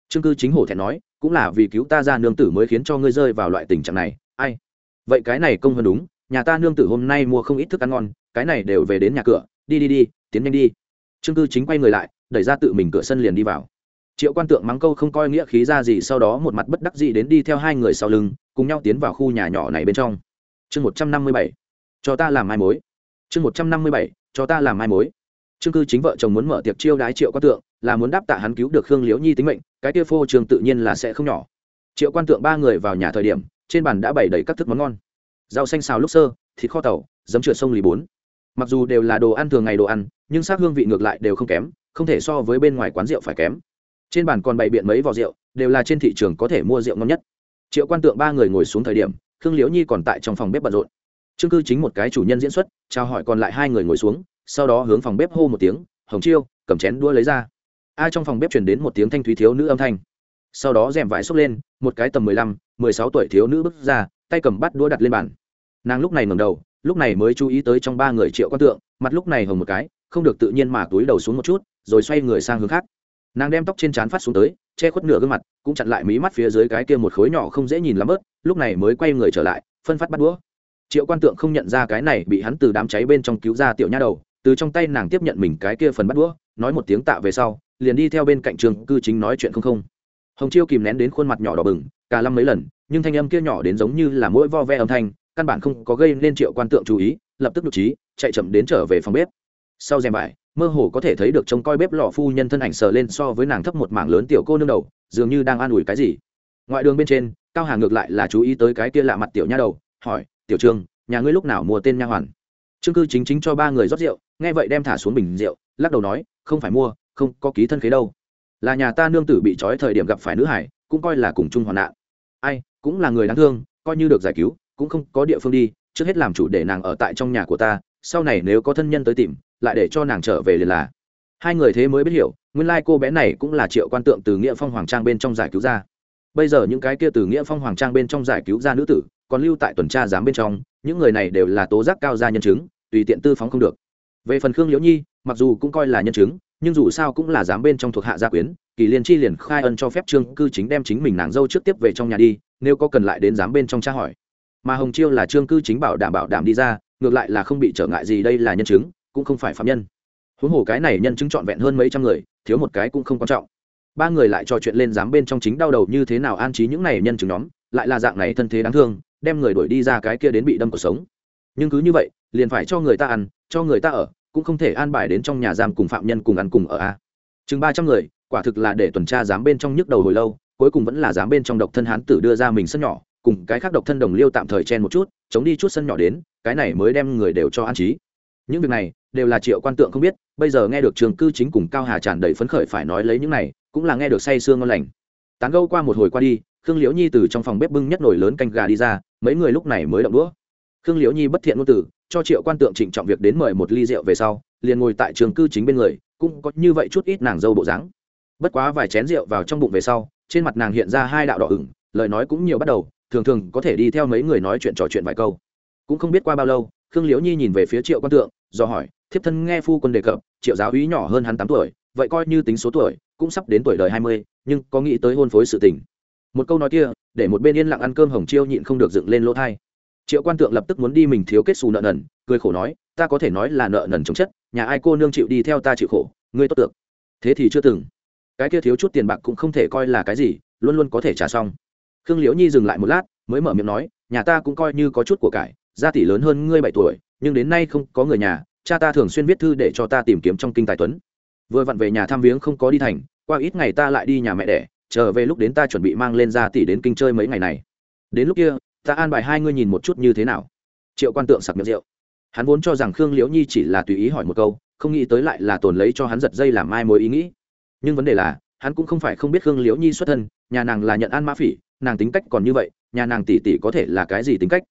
Trương cư chính hổ thẹn nói cũng là vì cứu ta ra nương tử mới khiến cho ngươi rơi vào loại tình trạng này, ai? Vậy cái này công hơn đúng, nhà ta nương tử hôm nay mua không ít thức ăn ngon, cái này đều về đến nhà cửa, đi đi đi, tiến nhanh đi. Trương cư chính quay người lại, đẩy ra tự mình cửa sân liền đi vào. Triệu quan tượng mắng câu không coi nghĩa khí ra gì sau đó một mặt bất đắc dĩ đến đi theo hai người sau lưng, cùng nhau tiến vào khu nhà nhỏ này bên trong. Chương một trăm năm mươi bảy, cho ta làm mai mối. Chương một trăm năm mươi bảy, cho ta làm mai mối. Trương cư chính vợ chồng muốn mở tiệc chiêu đái triệu quan tượng là muốn đáp tạ hắn cứu được khương liễu nhi tính mệnh, cái kia phô trường tự nhiên là sẽ không nhỏ. Triệu quan tượng ba người vào nhà thời điểm, trên bàn đã bày đầy các thức món ngon. Rau xanh xào lúc sơ, thịt kho tàu, giấm trượt sông lì bốn mặc dù đều là đồ ăn thường ngày đồ ăn, nhưng sắc hương vị ngược lại đều không kém, không thể so với bên ngoài quán rượu phải kém. Trên bàn còn bày biện mấy vò rượu, đều là trên thị trường có thể mua rượu ngon nhất. Triệu quan tượng ba người ngồi xuống thời điểm, khương liễu nhi còn tại trong phòng bếp bận rộn. Trương cư chính một cái chủ nhân diễn xuất, chào hỏi còn lại hai người ngồi xuống, sau đó hướng phòng bếp hô một tiếng, hồng chiêu, cầm chén đua lấy ra a trong phòng bếp chuyển đến một tiếng thanh thúy thiếu nữ âm thanh. Sau đó rèm vải xốc lên, một cái tầm mười lăm, mười sáu tuổi thiếu nữ bước ra, tay cầm bắt đũa đặt lên bàn. Nàng lúc này ngầm đầu, lúc này mới chú ý tới trong ba người triệu quan tượng, mặt lúc này hồng một cái, không được tự nhiên mà túi đầu xuống một chút, rồi xoay người sang hướng khác. Nàng đem tóc trên trán phát xuống tới, che khuất nửa gương mặt, cũng chặn lại mí mắt phía dưới cái kia một khối nhỏ không dễ nhìn lắm bớt, lúc này mới quay người trở lại, phân phát bắt đũa. Triệu quan tượng không nhận ra cái này bị hắn từ đám cháy bên trong cứu ra tiểu nha đầu, từ trong tay nàng tiếp nhận mình cái kia phần bắt đũa, nói một tiếng tạ về sau liền đi theo bên cạnh trường cư chính nói chuyện không không. Hồng chiêu kìm nén đến khuôn mặt nhỏ đỏ bừng, cả lăm mấy lần, nhưng thanh âm kia nhỏ đến giống như là mỗi vo ve âm thanh, căn bản không có gây nên triệu quan tượng chú ý, lập tức nhục trí, chạy chậm đến trở về phòng bếp. Sau rèm vải, mơ hồ có thể thấy được trông coi bếp lò phu nhân thân ảnh sờ lên so với nàng thấp một mảng lớn tiểu cô nương đầu, dường như đang an ủi cái gì. Ngoại đường bên trên, cao hà ngược lại là chú ý tới cái kia lạ mặt tiểu nha đầu, hỏi, tiểu trương, nhà ngươi lúc nào mua tên nha hoàn? Trương cư chính chính cho ba người rót rượu, nghe vậy đem thả xuống bình rượu, lắc đầu nói, không phải mua không có ký thân khế đâu. Là nhà ta nương tử bị trói thời điểm gặp phải nữ hải, cũng coi là cùng chung hoạn nạn. Ai, cũng là người đáng thương, coi như được giải cứu, cũng không có địa phương đi, trước hết làm chủ để nàng ở tại trong nhà của ta, sau này nếu có thân nhân tới tìm, lại để cho nàng trở về liền là. Hai người thế mới biết hiểu, nguyên lai cô bé này cũng là triệu quan tượng từ nghĩa phong hoàng trang bên trong giải cứu ra. Bây giờ những cái kia từ nghĩa phong hoàng trang bên trong giải cứu ra nữ tử, còn lưu tại tuần tra giám bên trong, những người này đều là tố giác cao gia nhân chứng, tùy tiện tư phóng không được. Về phần khương liễu nhi, mặc dù cũng coi là nhân chứng nhưng dù sao cũng là giám bên trong thuộc hạ gia quyến, kỳ liên chi liền khai ân cho phép trương cư chính đem chính mình nàng dâu trước tiếp về trong nhà đi, nếu có cần lại đến giám bên trong tra hỏi. Mà hồng chiêu là trương cư chính bảo đảm bảo đảm đi ra, ngược lại là không bị trở ngại gì đây là nhân chứng, cũng không phải phạm nhân. Huống hồ cái này nhân chứng trọn vẹn hơn mấy trăm người, thiếu một cái cũng không quan trọng. Ba người lại trò chuyện lên giám bên trong chính đau đầu như thế nào an trí những này nhân chứng nhóm, lại là dạng này thân thế đáng thương, đem người đuổi đi ra cái kia đến bị đâm cuộc sống. Nhưng cứ như vậy, liền phải cho người ta ăn, cho người ta ở cũng không thể an bài đến trong nhà giam cùng phạm nhân cùng ăn cùng ở a. Chừng ba trăm người, quả thực là để tuần tra giám bên trong nhức đầu hồi lâu, cuối cùng vẫn là giám bên trong độc thân hán tử đưa ra mình sân nhỏ, cùng cái khác độc thân đồng liêu tạm thời chen một chút, chống đi chút sân nhỏ đến, cái này mới đem người đều cho an trí. Những việc này, đều là triệu quan tượng không biết, bây giờ nghe được trường cư chính cùng cao hà tràn đầy phấn khởi phải nói lấy những này, cũng là nghe được say sương ngon lành. Tán gâu qua một hồi qua đi, khương liễu nhi từ trong phòng bếp bưng nhất nồi lớn canh gà đi ra, mấy người lúc này mới động đũa khương liễu nhi bất thiện ngôn từ, cho triệu quan tượng trịnh trọng việc đến mời một ly rượu về sau, liền ngồi tại trường cư chính bên người, cũng có như vậy chút ít nàng dâu bộ dáng. Bất quá vài chén rượu vào trong bụng về sau, trên mặt nàng hiện ra hai đạo đỏ ửng, lời nói cũng nhiều bắt đầu, thường thường có thể đi theo mấy người nói chuyện trò chuyện vài câu. Cũng không biết qua bao lâu, khương liễu nhi nhìn về phía triệu quan tượng, do hỏi, thiếp thân nghe phu quân đề cập, triệu giáo úy nhỏ hơn hắn tám tuổi, vậy coi như tính số tuổi, cũng sắp đến tuổi đời hai mươi, nhưng có nghĩ tới hôn phối sự tình? Một câu nói kia, để một bên yên lặng ăn cơm hồng chiêu nhịn không được dựng lên lỗ thai triệu quan tượng lập tức muốn đi mình thiếu kết xù nợ nần, cười khổ nói, ta có thể nói là nợ nần chống chất, nhà ai cô nương chịu đi theo ta chịu khổ, ngươi tốt tượng thế thì chưa từng. Cái kia thiếu chút tiền bạc cũng không thể coi là cái gì, luôn luôn có thể trả xong. Khương liễu nhi dừng lại một lát, mới mở miệng nói, nhà ta cũng coi như có chút của cải, gia tỷ lớn hơn ngươi bảy tuổi, nhưng đến nay không có người nhà, cha ta thường xuyên viết thư để cho ta tìm kiếm trong kinh tài tuấn. Vừa vặn về nhà thăm viếng không có đi thành, qua ít ngày ta lại đi nhà mẹ đẻ, chờ về lúc đến ta chuẩn bị mang lên gia tỷ đến kinh chơi mấy ngày này. Đến lúc kia ta an bài hai ngươi nhìn một chút như thế nào. Triệu quan tượng sặc miệng rượu. Hắn vốn cho rằng khương liễu nhi chỉ là tùy ý hỏi một câu, không nghĩ tới lại là tồn lấy cho hắn giật dây làm mai mối ý nghĩ. Nhưng vấn đề là, hắn cũng không phải không biết khương liễu nhi xuất thân, nhà nàng là nhận an mã phỉ, nàng tính cách còn như vậy, nhà nàng tỷ tỷ có thể là cái gì tính cách?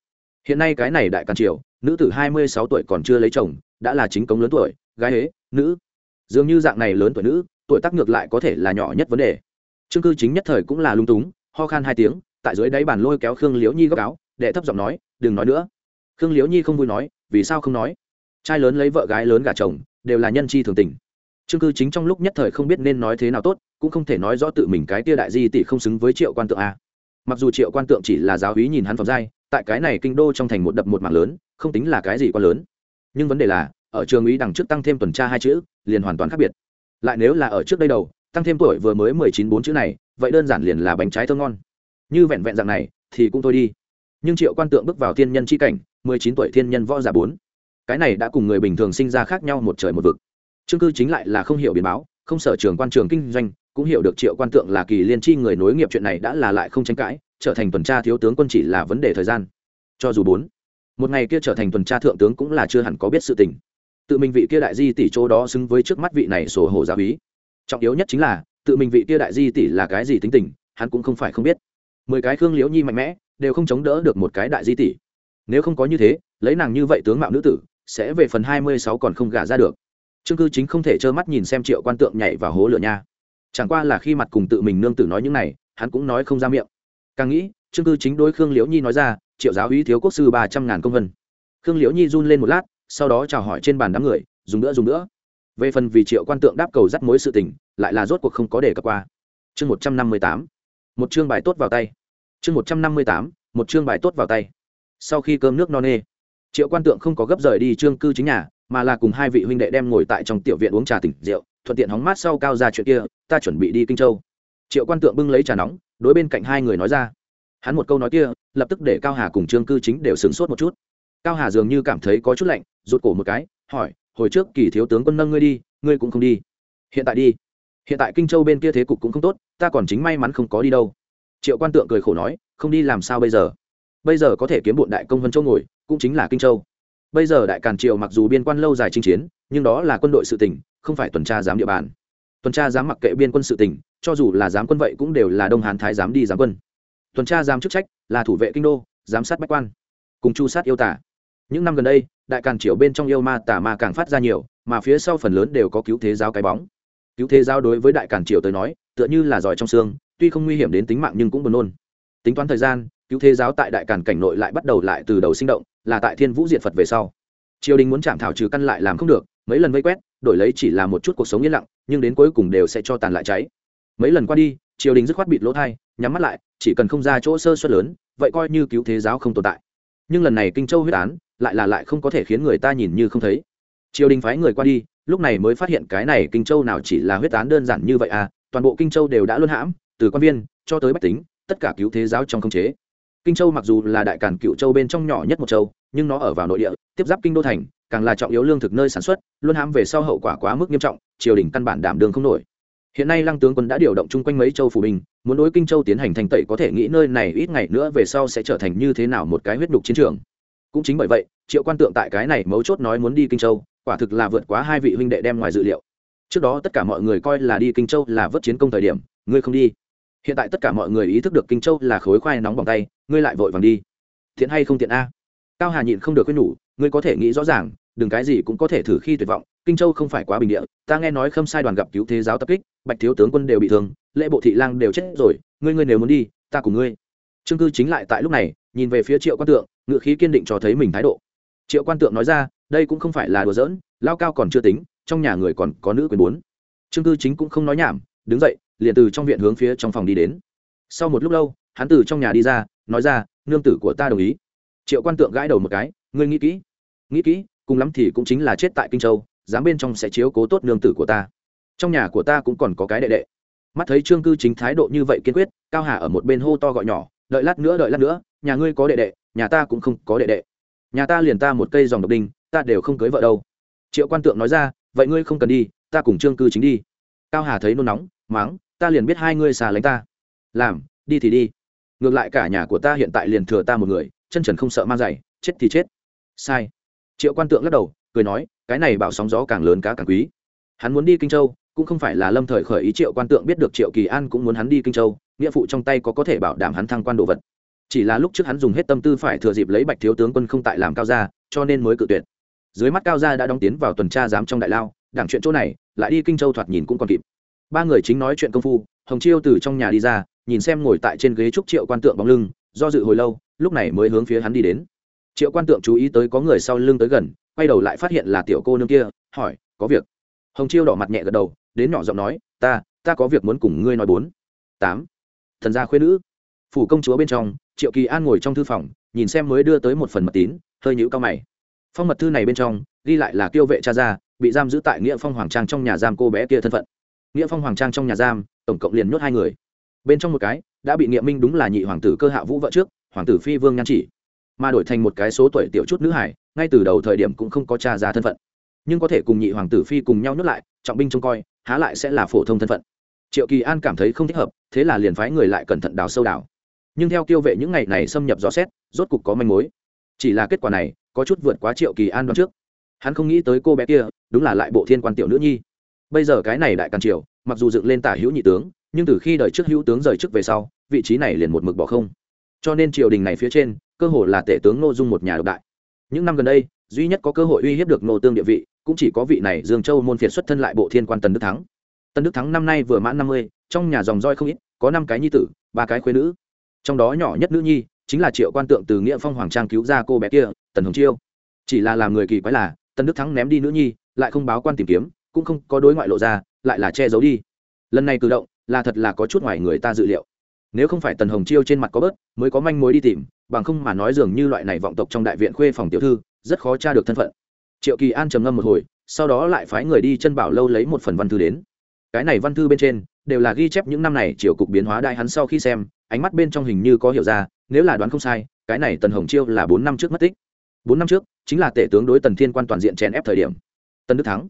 Hiện nay cái này đại càn triều, nữ tử hai mươi sáu tuổi còn chưa lấy chồng, đã là chính cống lớn tuổi, gái ế nữ. Dường như dạng này lớn tuổi nữ, tuổi tác ngược lại có thể là nhỏ nhất vấn đề. Chương cư chính nhất thời cũng là lung túng, ho khan hai tiếng tại dưới đáy bàn lôi kéo khương liễu nhi góc áo, đệ thấp giọng nói, đừng nói nữa. Khương liễu nhi không vui nói, vì sao không nói? Trai lớn lấy vợ gái lớn gả chồng, đều là nhân chi thường tình. Chương cư chính trong lúc nhất thời không biết nên nói thế nào tốt, cũng không thể nói rõ tự mình cái tia đại di tỷ không xứng với triệu quan tượng a. Mặc dù triệu quan tượng chỉ là giáo hí nhìn hắn phẩm giai, tại cái này kinh đô trong thành một đập một mảng lớn, không tính là cái gì quá lớn. Nhưng vấn đề là, ở trường ý đằng trước tăng thêm tuần tra hai chữ, liền hoàn toàn khác biệt. Lại nếu là ở trước đây đầu, tăng thêm tuổi vừa mới mười chín bốn chữ này, vậy đơn giản liền là bánh trái thơ ngon như vẹn vẹn dạng này thì cũng thôi đi. Nhưng triệu quan tượng bước vào thiên nhân c h i cảnh, mười chín tuổi thiên nhân võ giả bốn. Cái này đã cùng người bình thường sinh ra khác nhau một trời một vực. Chương cư chính lại là không hiểu biến báo, không sở trường quan trường kinh doanh, cũng hiểu được triệu quan tượng là kỳ liên tri người nối nghiệp chuyện này đã là lại không tranh cãi, trở thành tuần tra thiếu tướng quân chỉ là vấn đề thời gian. Cho dù bốn, một ngày kia trở thành tuần tra thượng tướng cũng là chưa hẳn có biết sự tình. Tự mình vị kia đại di tỷ chỗ đó xứng với trước mắt vị này sổ hồ giáo ý trọng yếu nhất chính là, tự mình vị kia đại di tỷ là cái gì tính tình, hắn cũng không phải không biết mười cái khương liễu nhi mạnh mẽ, đều không chống đỡ được một cái đại di tỷ. Nếu không có như thế, lấy nàng như vậy tướng mạo nữ tử, sẽ về phần hai mươi sáu còn không gả ra được. Trương cư chính không thể trơ mắt nhìn xem triệu quan tượng nhảy vào hố lửa nha. Chẳng qua là khi mặt cùng tự mình nương tử nói những này, hắn cũng nói không ra miệng. Càng nghĩ, trương cư chính đối khương liễu nhi nói ra, triệu giáo uy thiếu quốc sư ba trăm ngàn công vân. Khương liễu nhi run lên một lát, sau đó chào hỏi trên bàn đám người, dùng nữa dùng nữa. Về phần vì triệu quan tượng đáp cầu dắt mối sự tình, lại là rốt cuộc không có để cập qua. Chương một trăm năm mươi tám. Một chương bài tốt vào tay chương một trăm năm mươi tám, một chương bài tốt vào tay. Sau khi cơm nước no nê, triệu quan tượng không có gấp rời đi trương cư chính nhà, mà là cùng hai vị huynh đệ đem ngồi tại trong tiểu viện uống trà tỉnh rượu, thuận tiện hóng mát sau cao ra chuyện kia, ta chuẩn bị đi kinh châu. Triệu quan tượng bưng lấy trà nóng, đối bên cạnh hai người nói ra. Hắn một câu nói kia, lập tức để cao hà cùng trương cư chính đều sửng sốt một chút. Cao hà dường như cảm thấy có chút lạnh, rụt cổ một cái, hỏi, hồi trước kỳ thiếu tướng quân nâng ngươi đi, ngươi cũng không đi. Hiện tại đi. Hiện tại kinh châu bên kia thế cục cũng không tốt, ta còn chính may mắn không có đi đâu triệu quan tượng cười khổ nói, không đi làm sao bây giờ? Bây giờ có thể kiếm bộn đại công vân châu ngồi, cũng chính là kinh châu. Bây giờ đại càn triều mặc dù biên quan lâu dài chinh chiến, nhưng đó là quân đội sự tỉnh không phải tuần tra giám địa bàn. Tuần tra giám mặc kệ biên quân sự tỉnh cho dù là giám quân vậy cũng đều là đông hán thái giám đi giám quân. Tuần tra giám chức trách là thủ vệ kinh đô, giám sát bách quan, cùng chu sát yêu tả. Những năm gần đây, đại càn triều bên trong yêu ma tả ma càng phát ra nhiều, mà phía sau phần lớn đều có cứu thế giáo cái bóng. Cứu thế giáo đối với đại càn triều tới nói, tựa như là giỏi trong xương tuy không nguy hiểm đến tính mạng nhưng cũng buồn nôn. Tính toán thời gian, cứu thế giáo tại đại càn cảnh nội lại bắt đầu lại từ đầu sinh động, là tại thiên vũ diệt phật về sau. Triều đình muốn chạm thảo trừ căn lại làm không được, mấy lần vây quét, đổi lấy chỉ là một chút cuộc sống yên lặng, nhưng đến cuối cùng đều sẽ cho tàn lại cháy. Mấy lần qua đi, triều đình dứt khoát bịt lỗ thai, nhắm mắt lại, chỉ cần không ra chỗ sơ suất lớn, vậy coi như cứu thế giáo không tồn tại. Nhưng lần này kinh châu huyết án, lại là lại không có thể khiến người ta nhìn như không thấy. Triều đình phái người qua đi, lúc này mới phát hiện cái này kinh châu nào chỉ là huyết án đơn giản như vậy à toàn bộ kinh châu đều đã luân hãm từ quan viên cho tới bách tính, tất cả cứu thế giáo trong không chế. Kinh châu mặc dù là đại cản cựu châu bên trong nhỏ nhất một châu, nhưng nó ở vào nội địa, tiếp giáp kinh đô thành, càng là trọng yếu lương thực nơi sản xuất, luôn hãm về sau hậu quả quá mức nghiêm trọng, triều đình căn bản đảm đường không nổi. Hiện nay lăng tướng quân đã điều động chung quanh mấy châu phủ bình muốn đối kinh châu tiến hành thành tẩy có thể nghĩ nơi này ít ngày nữa về sau sẽ trở thành như thế nào một cái huyết đục chiến trường. Cũng chính bởi vậy, triệu quan tượng tại cái này mấu chốt nói muốn đi kinh châu, quả thực là vượt quá hai vị huynh đệ đem ngoài dự liệu. Trước đó tất cả mọi người coi là đi kinh châu là vớt chiến công thời điểm, ngươi không đi hiện tại tất cả mọi người ý thức được kinh châu là khối khoai nóng bằng tay, ngươi lại vội vàng đi. Thiện hay không thiện a? Cao hà nhịn không được quên nhủ, ngươi có thể nghĩ rõ ràng, đừng cái gì cũng có thể thử khi tuyệt vọng, kinh châu không phải quá bình địa, ta nghe nói khâm sai đoàn gặp cứu thế giáo tập kích, bạch thiếu tướng quân đều bị thương, lễ bộ thị lang đều chết rồi, ngươi ngươi nếu muốn đi, ta cùng ngươi. Trương cư chính lại tại lúc này, nhìn về phía triệu quan tượng ngự khí kiên định cho thấy mình thái độ. Triệu quan tượng nói ra, đây cũng không phải là đùa giỡn, lao cao còn chưa tính, trong nhà người còn có nữ quyền bốn. Trương cư chính cũng không nói nhảm, đứng dậy liền từ trong viện hướng phía trong phòng đi đến. Sau một lúc lâu, hắn từ trong nhà đi ra, nói ra, nương tử của ta đồng ý. Triệu quan tượng gãi đầu một cái, ngươi nghĩ kỹ nghĩ kỹ, cùng lắm thì cũng chính là chết tại kinh châu, dám bên trong sẽ chiếu cố tốt nương tử của ta. Trong nhà của ta cũng còn có cái đệ đệ. Mắt thấy trương cư chính thái độ như vậy kiên quyết, cao hà ở một bên hô to gọi nhỏ, đợi lát nữa, đợi lát nữa, nhà ngươi có đệ đệ, nhà ta cũng không có đệ đệ. Nhà ta liền ta một cây dòng độc đinh, ta đều không cưới vợ đâu. Triệu quan tượng nói ra, vậy ngươi không cần đi, ta cùng trương cư chính đi. Cao hà thấy nôn nóng máng ta liền biết hai ngươi xà lánh ta. Làm, đi thì đi. Ngược lại cả nhà của ta hiện tại liền thừa ta một người, chân trần không sợ man dày chết thì chết. Sai. Triệu quan tượng lắc đầu, cười nói, cái này bảo sóng gió càng lớn cá càng quý. Hắn muốn đi kinh châu, cũng không phải là lâm thời khởi ý triệu quan tượng biết được triệu kỳ an cũng muốn hắn đi kinh châu, nghĩa phụ trong tay có có thể bảo đảm hắn thăng quan đồ vật. Chỉ là lúc trước hắn dùng hết tâm tư phải thừa dịp lấy bạch thiếu tướng quân không tại làm cao gia, cho nên mới cự tuyệt. Dưới mắt cao gia đã đóng tiến vào tuần tra giám trong đại lao, đảng chuyện chỗ này, lại đi kinh châu thoạt nhìn cũng còn kịp ba người chính nói chuyện công phu, hồng chiêu từ trong nhà đi ra, nhìn xem ngồi tại trên ghế trúc triệu quan tượng bóng lưng, do dự hồi lâu, lúc này mới hướng phía hắn đi đến. Triệu quan tượng chú ý tới có người sau lưng tới gần, quay đầu lại phát hiện là tiểu cô nương kia, hỏi, có việc? Hồng chiêu đỏ mặt nhẹ gật đầu, đến nhỏ giọng nói, ta ta có việc muốn cùng ngươi nói bốn. Tám. Thần gia khuyên nữ. Phủ công chúa bên trong, triệu kỳ an ngồi trong thư phòng, nhìn xem mới đưa tới một phần mật tín, hơi nhũ cao mày. Phong mật thư này bên trong, ghi lại là tiêu vệ cha gia, bị giam giữ tại nghĩa phong hoàng trang trong nhà giam cô bé kia thân phận nghĩa phong hoàng trang trong nhà giam, tổng cộng liền nhốt hai người. Bên trong một cái, đã bị nghĩa minh đúng là nhị hoàng tử cơ hạ vũ vợ trước, hoàng tử phi vương nhan chỉ. Mà đổi thành một cái số tuổi tiểu chút nữ hải, ngay từ đầu thời điểm cũng không có cha ra thân phận. Nhưng có thể cùng nhị hoàng tử phi cùng nhau nhốt lại, trọng binh trông coi, há lại sẽ là phổ thông thân phận. Triệu kỳ an cảm thấy không thích hợp, thế là liền phái người lại cẩn thận đào sâu đào. Nhưng theo tiêu vệ những ngày này xâm nhập rõ xét, rốt cục có manh mối. Chỉ là kết quả này, có chút vượt quá triệu kỳ an đoán trước. Hắn không nghĩ tới cô bé kia, đúng là lại bộ thiên quan tiểu nữ nhi bây giờ cái này đại càn triều, mặc dù dựng lên tả hữu nhị tướng, nhưng từ khi đời trước hữu tướng rời chức về sau, vị trí này liền một mực bỏ không. Cho nên triều đình này phía trên, cơ hội là tể tướng ngô dung một nhà độc đại. Những năm gần đây, duy nhất có cơ hội uy hiếp được ngô tương địa vị, cũng chỉ có vị này dương châu môn phiệt xuất thân lại bộ thiên quan tần đức thắng. Tần đức thắng năm nay vừa mãn năm mươi, trong nhà dòng roi không ít, có năm cái nhi tử, ba cái khuyên nữ. Trong đó nhỏ nhất nữ nhi, chính là triệu quan tượng từ nghĩa phong hoàng trang cứu ra cô bé kia, tần hồng chiêu. Chỉ là làm người kỳ quái là tần đức thắng ném đi nữ nhi, lại không báo quan tìm kiếm cũng không có đối ngoại lộ ra, lại là che giấu đi. Lần này cử động, là thật là có chút ngoài người ta dự liệu. Nếu không phải tần hồng chiêu trên mặt có bớt, mới có manh mối đi tìm, bằng không mà nói dường như loại này vọng tộc trong đại viện khuê phòng tiểu thư, rất khó tra được thân phận. Triệu kỳ an trầm ngâm một hồi, sau đó lại phái người đi chân bảo lâu lấy một phần văn thư đến. Cái này văn thư bên trên, đều là ghi chép những năm này triều cục biến hóa đại hắn sau khi xem, ánh mắt bên trong hình như có hiểu ra, nếu là đoán không sai, cái này tần hồng chiêu là bốn năm trước mất tích. Bốn năm trước, chính là tể tướng đối tần thiên quan toàn diện chèn ép thời điểm. Tần đức thắng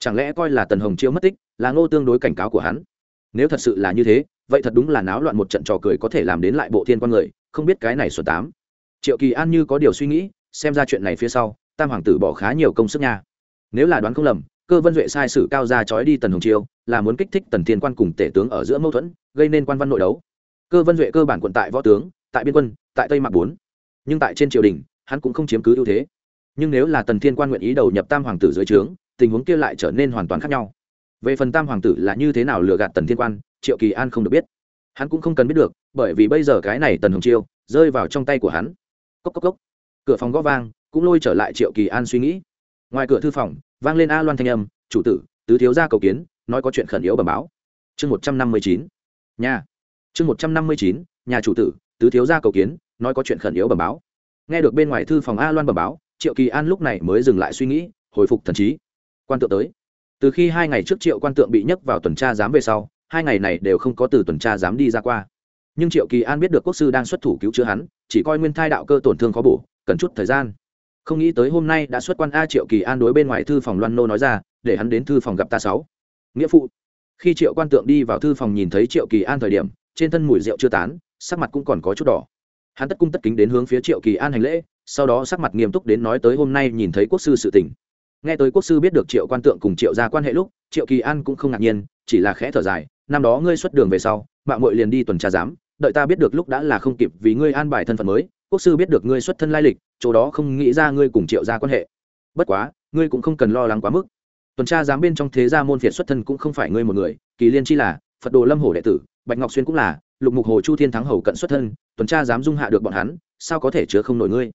chẳng lẽ coi là tần hồng chiêu mất tích, là ngô tương đối cảnh cáo của hắn? Nếu thật sự là như thế, vậy thật đúng là náo loạn một trận trò cười có thể làm đến lại bộ thiên quan người, không biết cái này xuân tám. Triệu kỳ an như có điều suy nghĩ, xem ra chuyện này phía sau, tam hoàng tử bỏ khá nhiều công sức nha. Nếu là đoán không lầm, cơ vân duệ sai sử cao ra trói đi tần hồng chiêu, là muốn kích thích tần thiên quan cùng tể tướng ở giữa mâu thuẫn, gây nên quan văn nội đấu. Cơ vân duệ cơ bản quận tại võ tướng, tại biên quân, tại tây mạc bốn. Nhưng tại trên triều đình, hắn cũng không chiếm cứ ưu thế. Nhưng nếu là tần thiên quan nguyện ý đầu nhập tam hoàng tử dưới trướng tình huống kia lại trở nên hoàn toàn khác nhau. Về phần tam hoàng tử là như thế nào lừa gạt tần thiên quan, triệu kỳ an không được biết. Hắn cũng không cần biết được, bởi vì bây giờ cái này tần hồng chiêu rơi vào trong tay của hắn. Cốc cốc cốc. Cửa phòng gõ vang, cũng lôi trở lại triệu kỳ an suy nghĩ. Ngoài cửa thư phòng, vang lên a loan thanh âm, chủ tử, tứ thiếu gia cầu kiến, nói có chuyện khẩn yếu bẩm báo. Chương một trăm năm mươi chín. Nhà. Chương một trăm năm mươi chín, nhà chủ tử, tứ thiếu gia cầu kiến, nói có chuyện khẩn yếu bẩm báo. Nghe được bên ngoài thư phòng a loan bẩm báo, triệu kỳ an lúc này mới dừng lại suy nghĩ, hồi phục thần trí quan tượng tới. Từ khi hai ngày trước triệu quan tượng bị nhấc vào tuần tra giám về sau, hai ngày này đều không có từ tuần tra giám đi ra qua. Nhưng triệu kỳ an biết được quốc sư đang xuất thủ cứu chữa hắn, chỉ coi nguyên thai đạo cơ tổn thương khó bổ cần chút thời gian. Không nghĩ tới hôm nay đã xuất quan a triệu kỳ an đối bên ngoài thư phòng loan nô nói ra, để hắn đến thư phòng gặp ta sáu. Nghĩa phụ. Khi triệu quan tượng đi vào thư phòng nhìn thấy triệu kỳ an thời điểm, trên thân mùi rượu chưa tán, sắc mặt cũng còn có chút đỏ. Hắn tất cung tất kính đến hướng phía triệu kỳ an hành lễ, sau đó sắc mặt nghiêm túc đến nói tới hôm nay nhìn thấy quốc sư sự tỉnh nghe tới quốc sư biết được triệu quan tượng cùng triệu ra quan hệ lúc, triệu kỳ an cũng không ngạc nhiên, chỉ là khẽ thở dài, năm đó ngươi xuất đường về sau mạng mội liền đi tuần tra giám, đợi ta biết được lúc đã là không kịp vì ngươi an bài thân phận mới, quốc sư biết được ngươi xuất thân lai lịch, chỗ đó không nghĩ ra ngươi cùng triệu ra quan hệ. Bất quá, ngươi cũng không cần lo lắng quá mức. Tuần tra giám bên trong thế gia môn phiệt xuất thân cũng không phải ngươi một người, kỳ liên chi là, phật đồ lâm hổ đệ tử, bạch ngọc xuyên cũng là, lục mục hồ chu thiên thắng hầu cận xuất thân, tuần tra dám dung hạ được bọn hắn, sao có thể chứa không nổi ngươi?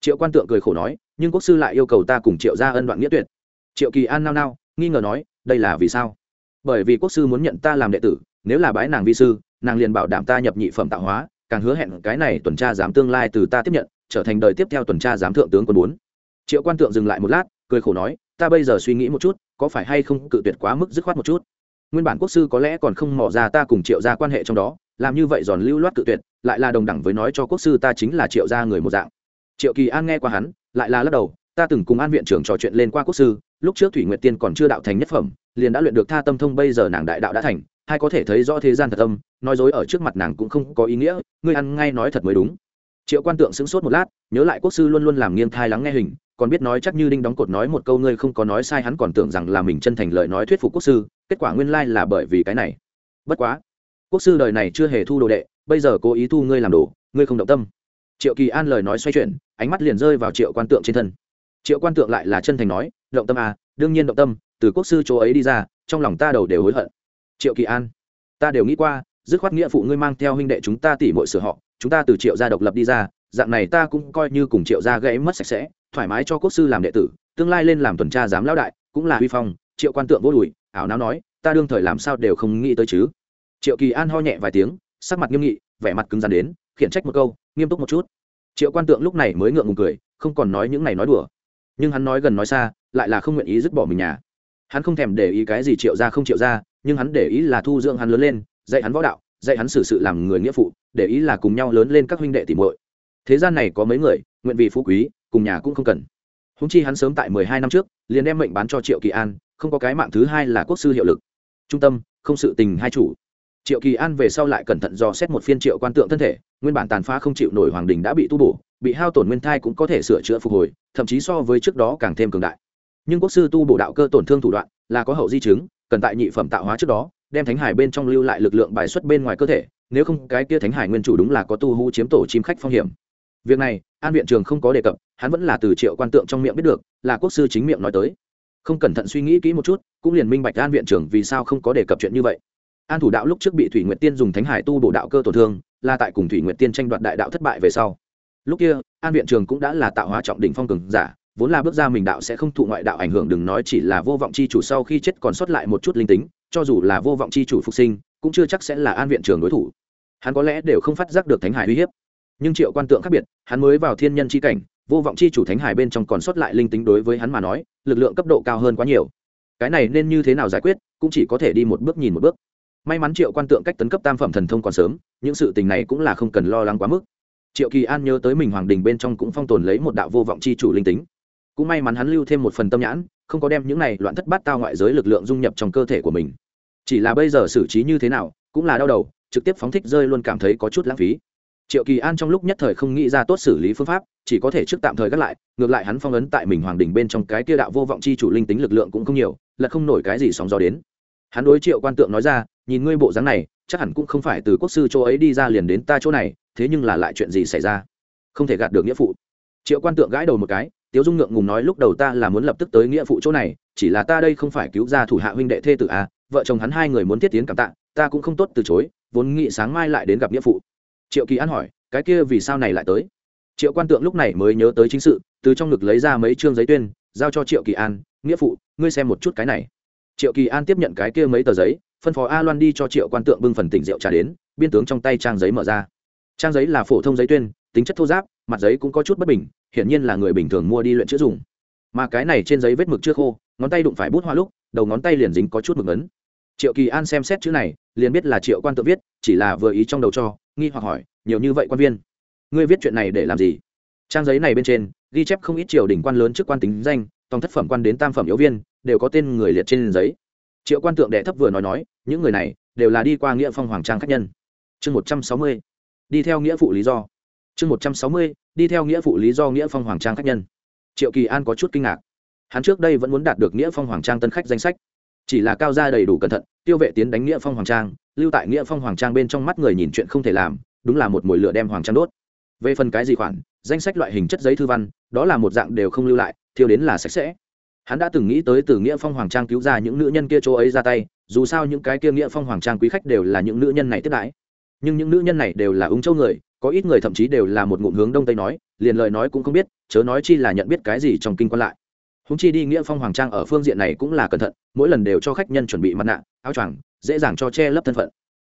Triệu quan tượng cười khổ nói nhưng quốc sư lại yêu cầu ta cùng triệu ra ân đoạn nghĩa tuyệt. Triệu kỳ an nao nao, nghi ngờ nói, đây là vì sao? Bởi vì quốc sư muốn nhận ta làm đệ tử, nếu là bái nàng vi sư, nàng liền bảo đảm ta nhập nhị phẩm tạo hóa, càng hứa hẹn cái này tuần tra giám tương lai từ ta tiếp nhận, trở thành đời tiếp theo tuần tra giám thượng tướng quân bốn. Triệu quan tượng dừng lại một lát, cười khổ nói, ta bây giờ suy nghĩ một chút, có phải hay không cự tuyệt quá mức dứt khoát một chút? Nguyên bản quốc sư có lẽ còn không mò ra ta cùng triệu ra quan hệ trong đó, làm như vậy giòn lưu loát cự tuyệt, lại là đồng đẳng với nói cho quốc sư ta chính là triệu gia người một dạng. Triệu kỳ an nghe qua hắn lại là lắc đầu, ta từng cùng an viện trưởng trò chuyện lên qua quốc sư, lúc trước thủy nguyệt tiên còn chưa đạo thành nhất phẩm, liền đã luyện được tha tâm thông, bây giờ nàng đại đạo đã thành hay có thể thấy rõ thế gian thật tâm nói dối ở trước mặt nàng cũng không có ý nghĩa, ngươi ăn ngay nói thật mới đúng. Triệu quan tượng sững sốt một lát, nhớ lại quốc sư luôn luôn làm nghiêng thai lắng nghe hình, còn biết nói chắc như đinh đóng cột nói một câu ngươi không có nói sai hắn còn tưởng rằng là mình chân thành lời nói thuyết phục quốc sư, kết quả nguyên lai là bởi vì cái này. Bất quá, quốc sư đời này chưa hề thu đồ đệ, bây giờ cố ý thu ngươi làm đồ, ngươi không động tâm triệu kỳ an lời nói xoay chuyển, ánh mắt liền rơi vào triệu quan tượng trên thân. Triệu quan tượng lại là chân thành nói, động tâm à đương nhiên động tâm, từ quốc sư chỗ ấy đi ra, trong lòng ta đầu đều hối hận. Triệu kỳ an, ta đều nghĩ qua, dứt khoát nghĩa phụ ngươi mang theo huynh đệ chúng ta tỉ mọi sửa họ, chúng ta từ triệu gia độc lập đi ra, dạng này ta cũng coi như cùng triệu gia gãy mất sạch sẽ, thoải mái cho quốc sư làm đệ tử, tương lai lên làm tuần tra giám lão đại, cũng là huy phong. Triệu quan tượng vô đùi, ảo não nói, ta đương thời làm sao đều không nghĩ tới chứ? Triệu kỳ an ho nhẹ vài tiếng, sắc mặt nghiêm nghị, vẻ mặt cứng rắn đến, khiển trách một câu nghiêm túc một chút. Triệu quan tượng lúc này mới ngượng ngùng cười, không còn nói những này nói đùa. Nhưng hắn nói gần nói xa, lại là không nguyện ý dứt bỏ mình nhà. Hắn không thèm để ý cái gì triệu ra không triệu ra nhưng hắn để ý là thu dưỡng hắn lớn lên, dạy hắn võ đạo, dạy hắn xử sự làm người nghĩa phụ, để ý là cùng nhau lớn lên các huynh đệ tìm muội. Thế gian này có mấy người, nguyện vì phú quý, cùng nhà cũng không cần. Húng chi hắn sớm tại mười hai năm trước, liền đem mệnh bán cho triệu kỳ an, không có cái mạng thứ hai là quốc sư hiệu lực. Trung tâm, không sự tình hai chủ triệu kỳ an về sau lại cẩn thận dò xét một phiên triệu quan tượng thân thể, nguyên bản tàn phá không chịu nổi hoàng đình đã bị tu bổ, bị hao tổn nguyên thai cũng có thể sửa chữa phục hồi, thậm chí so với trước đó càng thêm cường đại. Nhưng quốc sư tu bổ đạo cơ tổn thương thủ đoạn là có hậu di chứng, cần tại nhị phẩm tạo hóa trước đó, đem thánh hải bên trong lưu lại lực lượng bài xuất bên ngoài cơ thể, nếu không cái kia thánh hải nguyên chủ đúng là có tu hú chiếm tổ chim khách phong hiểm. Việc này, an viện trường không có đề cập, hắn vẫn là từ triệu quan tượng trong miệng biết được, là quốc sư chính miệng nói tới. Không cẩn thận suy nghĩ kỹ một chút, cũng liền minh bạch an viện trưởng vì sao không có đề cập chuyện như vậy an thủ đạo lúc trước bị thủy nguyệt tiên dùng thánh hải tu bổ đạo cơ tổn thương, là tại cùng thủy nguyệt tiên tranh đoạt đại đạo thất bại về sau. Lúc kia, an viện trường cũng đã là tạo hóa trọng đỉnh phong cường giả, vốn là bước ra mình đạo sẽ không thụ ngoại đạo ảnh hưởng, đừng nói chỉ là vô vọng chi chủ sau khi chết còn sót lại một chút linh tính, cho dù là vô vọng chi chủ phục sinh, cũng chưa chắc sẽ là an viện trường đối thủ. Hắn có lẽ đều không phát giác được thánh hải uy hiếp. Nhưng triệu quan tượng khác biệt, hắn mới vào thiên nhân chi cảnh, vô vọng chi chủ thánh hải bên trong còn sót lại linh tính đối với hắn mà nói, lực lượng cấp độ cao hơn quá nhiều. Cái này nên như thế nào giải quyết, cũng chỉ có thể đi một bước nhìn một bước may mắn triệu quan tượng cách tấn cấp tam phẩm thần thông còn sớm, những sự tình này cũng là không cần lo lắng quá mức. Triệu kỳ an nhớ tới mình hoàng đình bên trong cũng phong tồn lấy một đạo vô vọng c h i chủ linh tính. Cũng may mắn hắn lưu thêm một phần tâm nhãn, không có đem những này loạn thất bát tao ngoại giới lực lượng dung nhập trong cơ thể của mình. Chỉ là bây giờ xử trí như thế nào, cũng là đau đầu, trực tiếp phóng thích rơi luôn cảm thấy có chút lãng phí. Triệu kỳ an trong lúc nhất thời không nghĩ ra tốt xử lý phương pháp, chỉ có thể trước tạm thời gác lại, ngược lại hắn phong ấn tại mình hoàng đình bên trong cái kia đạo vô vọng chi chủ linh tính lực lượng cũng không nhiều, là không nổi cái gì sóng gió đến hắn đối triệu quan tượng nói ra nhìn ngươi bộ dáng này chắc hẳn cũng không phải từ quốc sư chỗ ấy đi ra liền đến ta chỗ này thế nhưng là lại chuyện gì xảy ra? Không thể gạt được nghĩa phụ. Triệu quan tượng gãi đầu một cái tiếu dung ngượng ngùng nói lúc đầu ta là muốn lập tức tới nghĩa phụ chỗ này chỉ là ta đây không phải cứu ra thủ hạ huynh đệ thê tử à, vợ chồng hắn hai người muốn tiết tiến cảm tạ ta cũng không tốt từ chối vốn nghĩ sáng mai lại đến gặp nghĩa phụ. Triệu kỳ an hỏi cái kia vì sao này lại tới? Triệu quan tượng lúc này mới nhớ tới chính sự từ trong ngực lấy ra mấy chương giấy tuyên giao cho triệu kỳ an nghĩa phụ ngươi xem một chút cái này triệu kỳ an tiếp nhận cái kia mấy tờ giấy, phân phó a loan đi cho triệu quan tượng bưng phần tỉnh rượu trà đến, biên tướng trong tay trang giấy mở ra. Trang giấy là phổ thông giấy tuyên, tính chất thô giáp, mặt giấy cũng có chút bất bình, hiển nhiên là người bình thường mua đi luyện chữ dùng. Mà cái này trên giấy vết mực chưa khô, ngón tay đụng phải bút hoa lúc, đầu ngón tay liền dính có chút mực ấn. Triệu kỳ an xem xét chữ này, liền biết là triệu quan tự viết, chỉ là vừa ý trong đầu cho, nghi hoặc hỏi, nhiều như vậy quan viên? Ngươi viết chuyện này để làm gì? Trang giấy này bên trên, ghi chép không ít triều đình quan lớn trước quan tính danh, tòng thất phẩm quan đến tam phẩm yếu viên đều có tên người liệt trên giấy. Triệu quan tượng đệ thấp vừa nói nói, những người này đều là đi qua nghĩa phong hoàng trang khách nhân. Chương một trăm sáu mươi, đi theo nghĩa phụ lý do. Chương một trăm sáu mươi, đi theo nghĩa phụ lý do nghĩa phong hoàng trang khách nhân. Triệu kỳ an có chút kinh ngạc. Hắn trước đây vẫn muốn đạt được nghĩa phong hoàng trang tân khách danh sách. Chỉ là cao gia đầy đủ cẩn thận, tiêu vệ tiến đánh nghĩa phong hoàng trang, lưu tại nghĩa phong hoàng trang bên trong mắt người nhìn chuyện không thể làm, đúng là một mồi lửa đem hoàng trang đốt. Về phần cái gì khoản, danh sách loại hình chất giấy thư văn, đó là một dạng đều không lưu lại thiêu đến là sạch sẽ hắn đã từng nghĩ tới từ nghĩa phong hoàng trang cứu ra những nữ nhân kia chỗ ấy ra tay, dù sao những cái kia nghĩa phong hoàng trang quý khách đều là những nữ nhân này tiếp đãi. Nhưng những nữ nhân này đều là ung châu người, có ít người thậm chí đều là một ngụm hướng đông tây nói, liền lời nói cũng không biết, chớ nói chi là nhận biết cái gì trong kinh quan lại. Húng chi đi nghĩa phong hoàng trang ở phương diện này cũng là cẩn thận, mỗi lần đều cho khách nhân chuẩn bị mặt nạ, áo choàng, dễ dàng cho che lấp thân phận.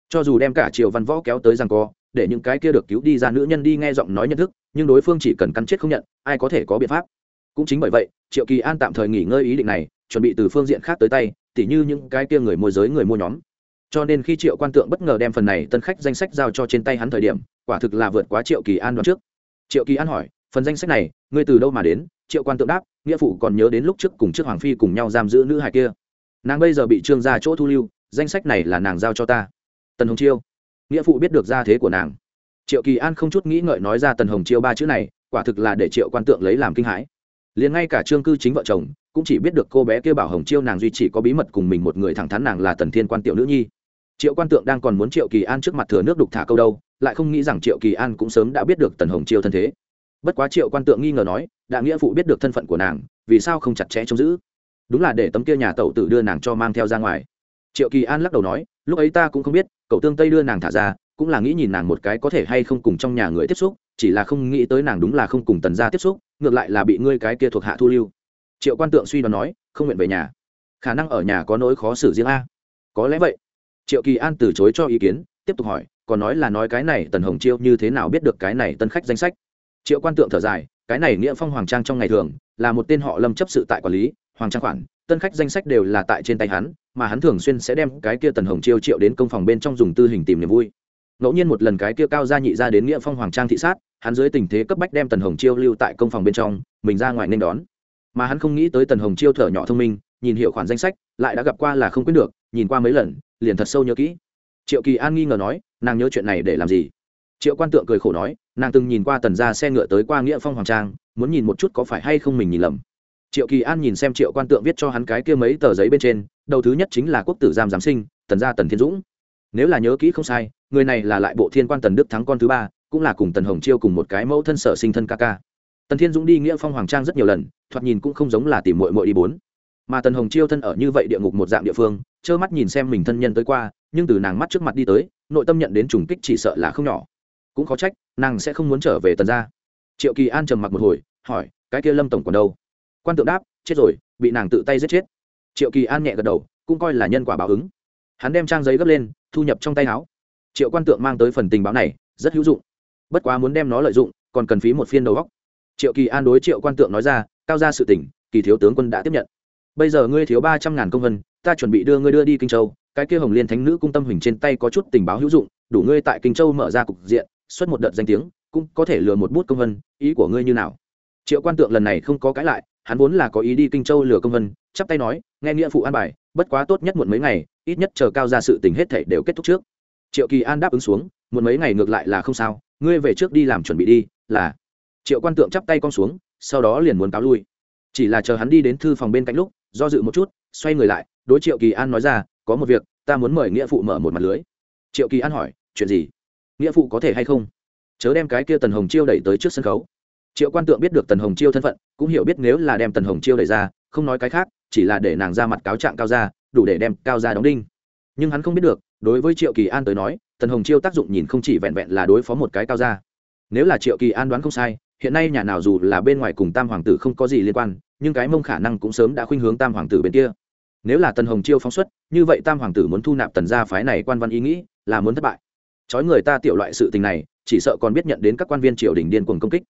Cho dù đem cả triều văn võ kéo tới rằng co, để những cái kia được cứu đi ra nữ nhân đi nghe giọng nói nhận thức, nhưng đối phương chỉ cần cắn chết không nhận, ai có thể có biện pháp? Cũng chính bởi vậy, triệu kỳ an tạm thời nghỉ ngơi ý định này, chuẩn bị từ phương diện khác tới tay, tỉ như những cái kia người môi giới, người mua nhóm. Cho nên khi triệu quan tượng bất ngờ đem phần này tân khách danh sách giao cho trên tay hắn thời điểm, quả thực là vượt quá triệu kỳ an đoán trước. Triệu kỳ an hỏi, phần danh sách này, ngươi từ đâu mà đến? Triệu quan tượng đáp, nghĩa phụ còn nhớ đến lúc trước cùng trước hoàng phi cùng nhau giam giữ nữ hài kia. Nàng bây giờ bị trương ra chỗ thu lưu, danh sách này là nàng giao cho ta. Tần hồng chiêu. Nghĩa phụ biết được gia thế của nàng. Triệu kỳ an không chút nghĩ ngợi nói ra tần hồng chiêu ba chữ này, quả thực là để triệu quan tượng lấy làm kinh hãi liền ngay cả trương cư chính vợ chồng cũng chỉ biết được cô bé kia bảo hồng chiêu nàng duy chỉ có bí mật cùng mình một người thẳng thắn nàng là tần thiên quan tiểu nữ nhi. Triệu quan tượng đang còn muốn triệu kỳ an trước mặt thừa nước đục thả câu đâu, lại không nghĩ rằng triệu kỳ an cũng sớm đã biết được tần hồng chiêu thân thế. Bất quá triệu quan tượng nghi ngờ nói đã nghĩa phụ biết được thân phận của nàng, vì sao không chặt chẽ trông giữ? Đúng là để tấm kia nhà tẩu tử đưa nàng cho mang theo ra ngoài. Triệu kỳ an lắc đầu nói, lúc ấy ta cũng không biết, cậu tương tây đưa nàng thả ra, cũng là nghĩ nhìn nàng một cái có thể hay không cùng trong nhà người tiếp xúc chỉ là không nghĩ tới nàng đúng là không cùng tần gia tiếp xúc, ngược lại là bị ngươi cái kia thuộc hạ thu lưu. Triệu quan tượng suy đoán nói, không nguyện về nhà. Khả năng ở nhà có nỗi khó xử riêng a. Có lẽ vậy. Triệu kỳ an từ chối cho ý kiến, tiếp tục hỏi, còn nói là nói cái này tần hồng chiêu như thế nào biết được cái này tân khách danh sách? Triệu quan tượng thở dài, cái này nghĩa phong hoàng trang trong ngày thường, là một tên họ lâm chấp sự tại quản lý, hoàng trang khoản, tân khách danh sách đều là tại trên tay hắn, mà hắn thường xuyên sẽ đem cái kia tần hồng chiêu triệu đến công phòng bên trong dùng tư hình tìm niềm vui ngẫu nhiên một lần cái kia cao gia nhị ra đến nghĩa phong hoàng trang thị sát, hắn dưới tình thế cấp bách đem tần hồng chiêu lưu tại công phòng bên trong, mình ra ngoài nên đón. Mà hắn không nghĩ tới tần hồng chiêu thở nhỏ thông minh, nhìn hiệu khoản danh sách, lại đã gặp qua là không quyết được, nhìn qua mấy lần, liền thật sâu nhớ kỹ. Triệu kỳ an nghi ngờ nói, nàng nhớ chuyện này để làm gì? Triệu quan tượng cười khổ nói, nàng từng nhìn qua tần ra xe ngựa tới qua nghĩa phong hoàng trang, muốn nhìn một chút có phải hay không mình nhìn lầm. Triệu kỳ an nhìn xem triệu quan tượng viết cho hắn cái kia mấy tờ giấy bên trên, đầu thứ nhất chính là quốc tử giam giám sinh, tần gia tần thiên dũng. Nếu là nhớ kỹ không sai người này là lại bộ thiên quan tần đức thắng con thứ ba, cũng là cùng tần hồng chiêu cùng một cái mẫu thân sở sinh thân ca ca. Tần thiên dũng đi nghĩa phong hoàng trang rất nhiều lần, thoạt nhìn cũng không giống là tìm mội mội đi bốn. Mà tần hồng chiêu thân ở như vậy địa ngục một dạng địa phương, trơ mắt nhìn xem mình thân nhân tới qua, nhưng từ nàng mắt trước mặt đi tới, nội tâm nhận đến trùng kích chỉ sợ là không nhỏ. Cũng khó trách, nàng sẽ không muốn trở về tần gia. Triệu kỳ an trầm mặc một hồi, hỏi, cái kia lâm tổng còn đâu? Quan tượng đáp, chết rồi, bị nàng tự tay giết chết. Triệu kỳ an nhẹ gật đầu, cũng coi là nhân quả báo ứng. Hắn đem trang giấy gấp lên, thu nhập trong tay áo triệu quan tượng mang tới phần tình báo này, rất hữu dụng. Bất quá muốn đem nó lợi dụng, còn cần phí một phiên đầu góc triệu kỳ an đối triệu quan tượng nói ra, cao ra sự tỉnh kỳ thiếu tướng quân đã tiếp nhận. Bây giờ ngươi thiếu ba trăm ngàn công vân, ta chuẩn bị đưa ngươi đưa đi kinh châu, cái kia hồng liên thánh nữ cung tâm hình trên tay có chút tình báo hữu dụng, đủ ngươi tại kinh châu mở ra cục diện, xuất một đợt danh tiếng, cũng có thể lừa một bút công vân, ý của ngươi như nào? Triệu quan tượng lần này không có cãi lại, hắn vốn là có ý đi kinh châu lừa công vân, chắp tay nói, nghe nghĩa phụ an bài, bất quá tốt nhất muộn mấy ngày, ít nhất chờ cao ra sự tình hết thể đều kết thúc trước triệu kỳ an đáp ứng xuống muốn mấy ngày ngược lại là không sao, ngươi về trước đi làm chuẩn bị đi, là. Triệu quan tượng chắp tay con xuống, sau đó liền muốn cáo lui. Chỉ là chờ hắn đi đến thư phòng bên cạnh lúc, do dự một chút, xoay người lại, đối triệu kỳ an nói ra, có một việc, ta muốn mời nghĩa phụ mở một mặt lưới. Triệu kỳ an hỏi, chuyện gì? Nghĩa phụ có thể hay không? Chớ đem cái kia tần hồng chiêu đẩy tới trước sân khấu. Triệu quan tượng biết được tần hồng chiêu thân phận, cũng hiểu biết nếu là đem tần hồng chiêu đẩy ra, không nói cái khác, chỉ là để nàng ra mặt cáo trạng cao ra đủ để đem cao ra đóng đinh. Nhưng hắn không biết được đối với triệu kỳ an tới nói, tần hồng chiêu tác dụng nhìn không chỉ vẹn vẹn là đối phó một cái cao ra nếu là triệu kỳ an đoán không sai, hiện nay nhà nào dù là bên ngoài cùng tam hoàng tử không có gì liên quan, nhưng cái mông khả năng cũng sớm đã khuynh hướng tam hoàng tử bên kia. Nếu là tần hồng chiêu phóng xuất, như vậy tam hoàng tử muốn thu nạp tần gia phái này quan văn ý nghĩ, là muốn thất bại. Chói người ta tiểu loại sự tình này, chỉ sợ còn biết nhận đến các quan viên triều đình điên cuồng công kích.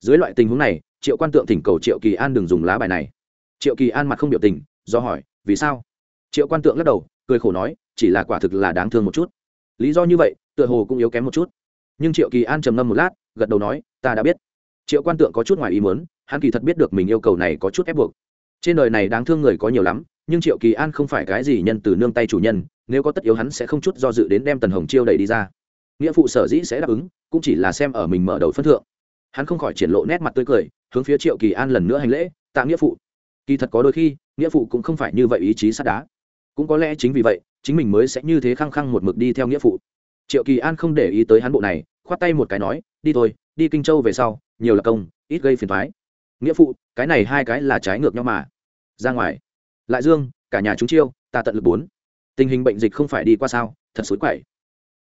Dưới loại tình huống này, triệu quan tượng thỉnh cầu triệu kỳ an đừng dùng lá bài này. Triệu kỳ an mặt không biểu tình, do hỏi, vì sao? Triệu quan tượng lắc đầu cười khổ nói, chỉ là quả thực là đáng thương một chút. Lý do như vậy, tựa hồ cũng yếu kém một chút. Nhưng triệu kỳ an trầm ngâm một lát, gật đầu nói, ta đã biết. Triệu quan tượng có chút ngoài ý muốn, hắn kỳ thật biết được mình yêu cầu này có chút ép buộc. Trên đời này đáng thương người có nhiều lắm, nhưng triệu kỳ an không phải cái gì nhân từ nương tay chủ nhân, nếu có tất yếu hắn sẽ không chút do dự đến đem tần hồng chiêu đẩy đi ra. Nghĩa phụ sở dĩ sẽ đáp ứng, cũng chỉ là xem ở mình mở đầu phân thượng. Hắn không khỏi triển lộ nét mặt tươi cười, hướng phía triệu kỳ an lần nữa hành lễ, tạ nghĩa phụ. Kỳ thật có đôi khi, nghĩa phụ cũng không phải như vậy ý chí sắt đá cũng có lẽ chính vì vậy, chính mình mới sẽ như thế khăng khăng một mực đi theo nghĩa phụ. Triệu kỳ an không để ý tới hắn bộ này, khoát tay một cái nói, đi thôi, đi kinh châu về sau, nhiều là công, ít gây phiền thoái nghĩa phụ, cái này hai cái là trái ngược nhau mà. Ra ngoài. Lại dương, cả nhà chúng chiêu, ta tận lực bốn. Tình hình bệnh dịch không phải đi qua sao, thật xối quậy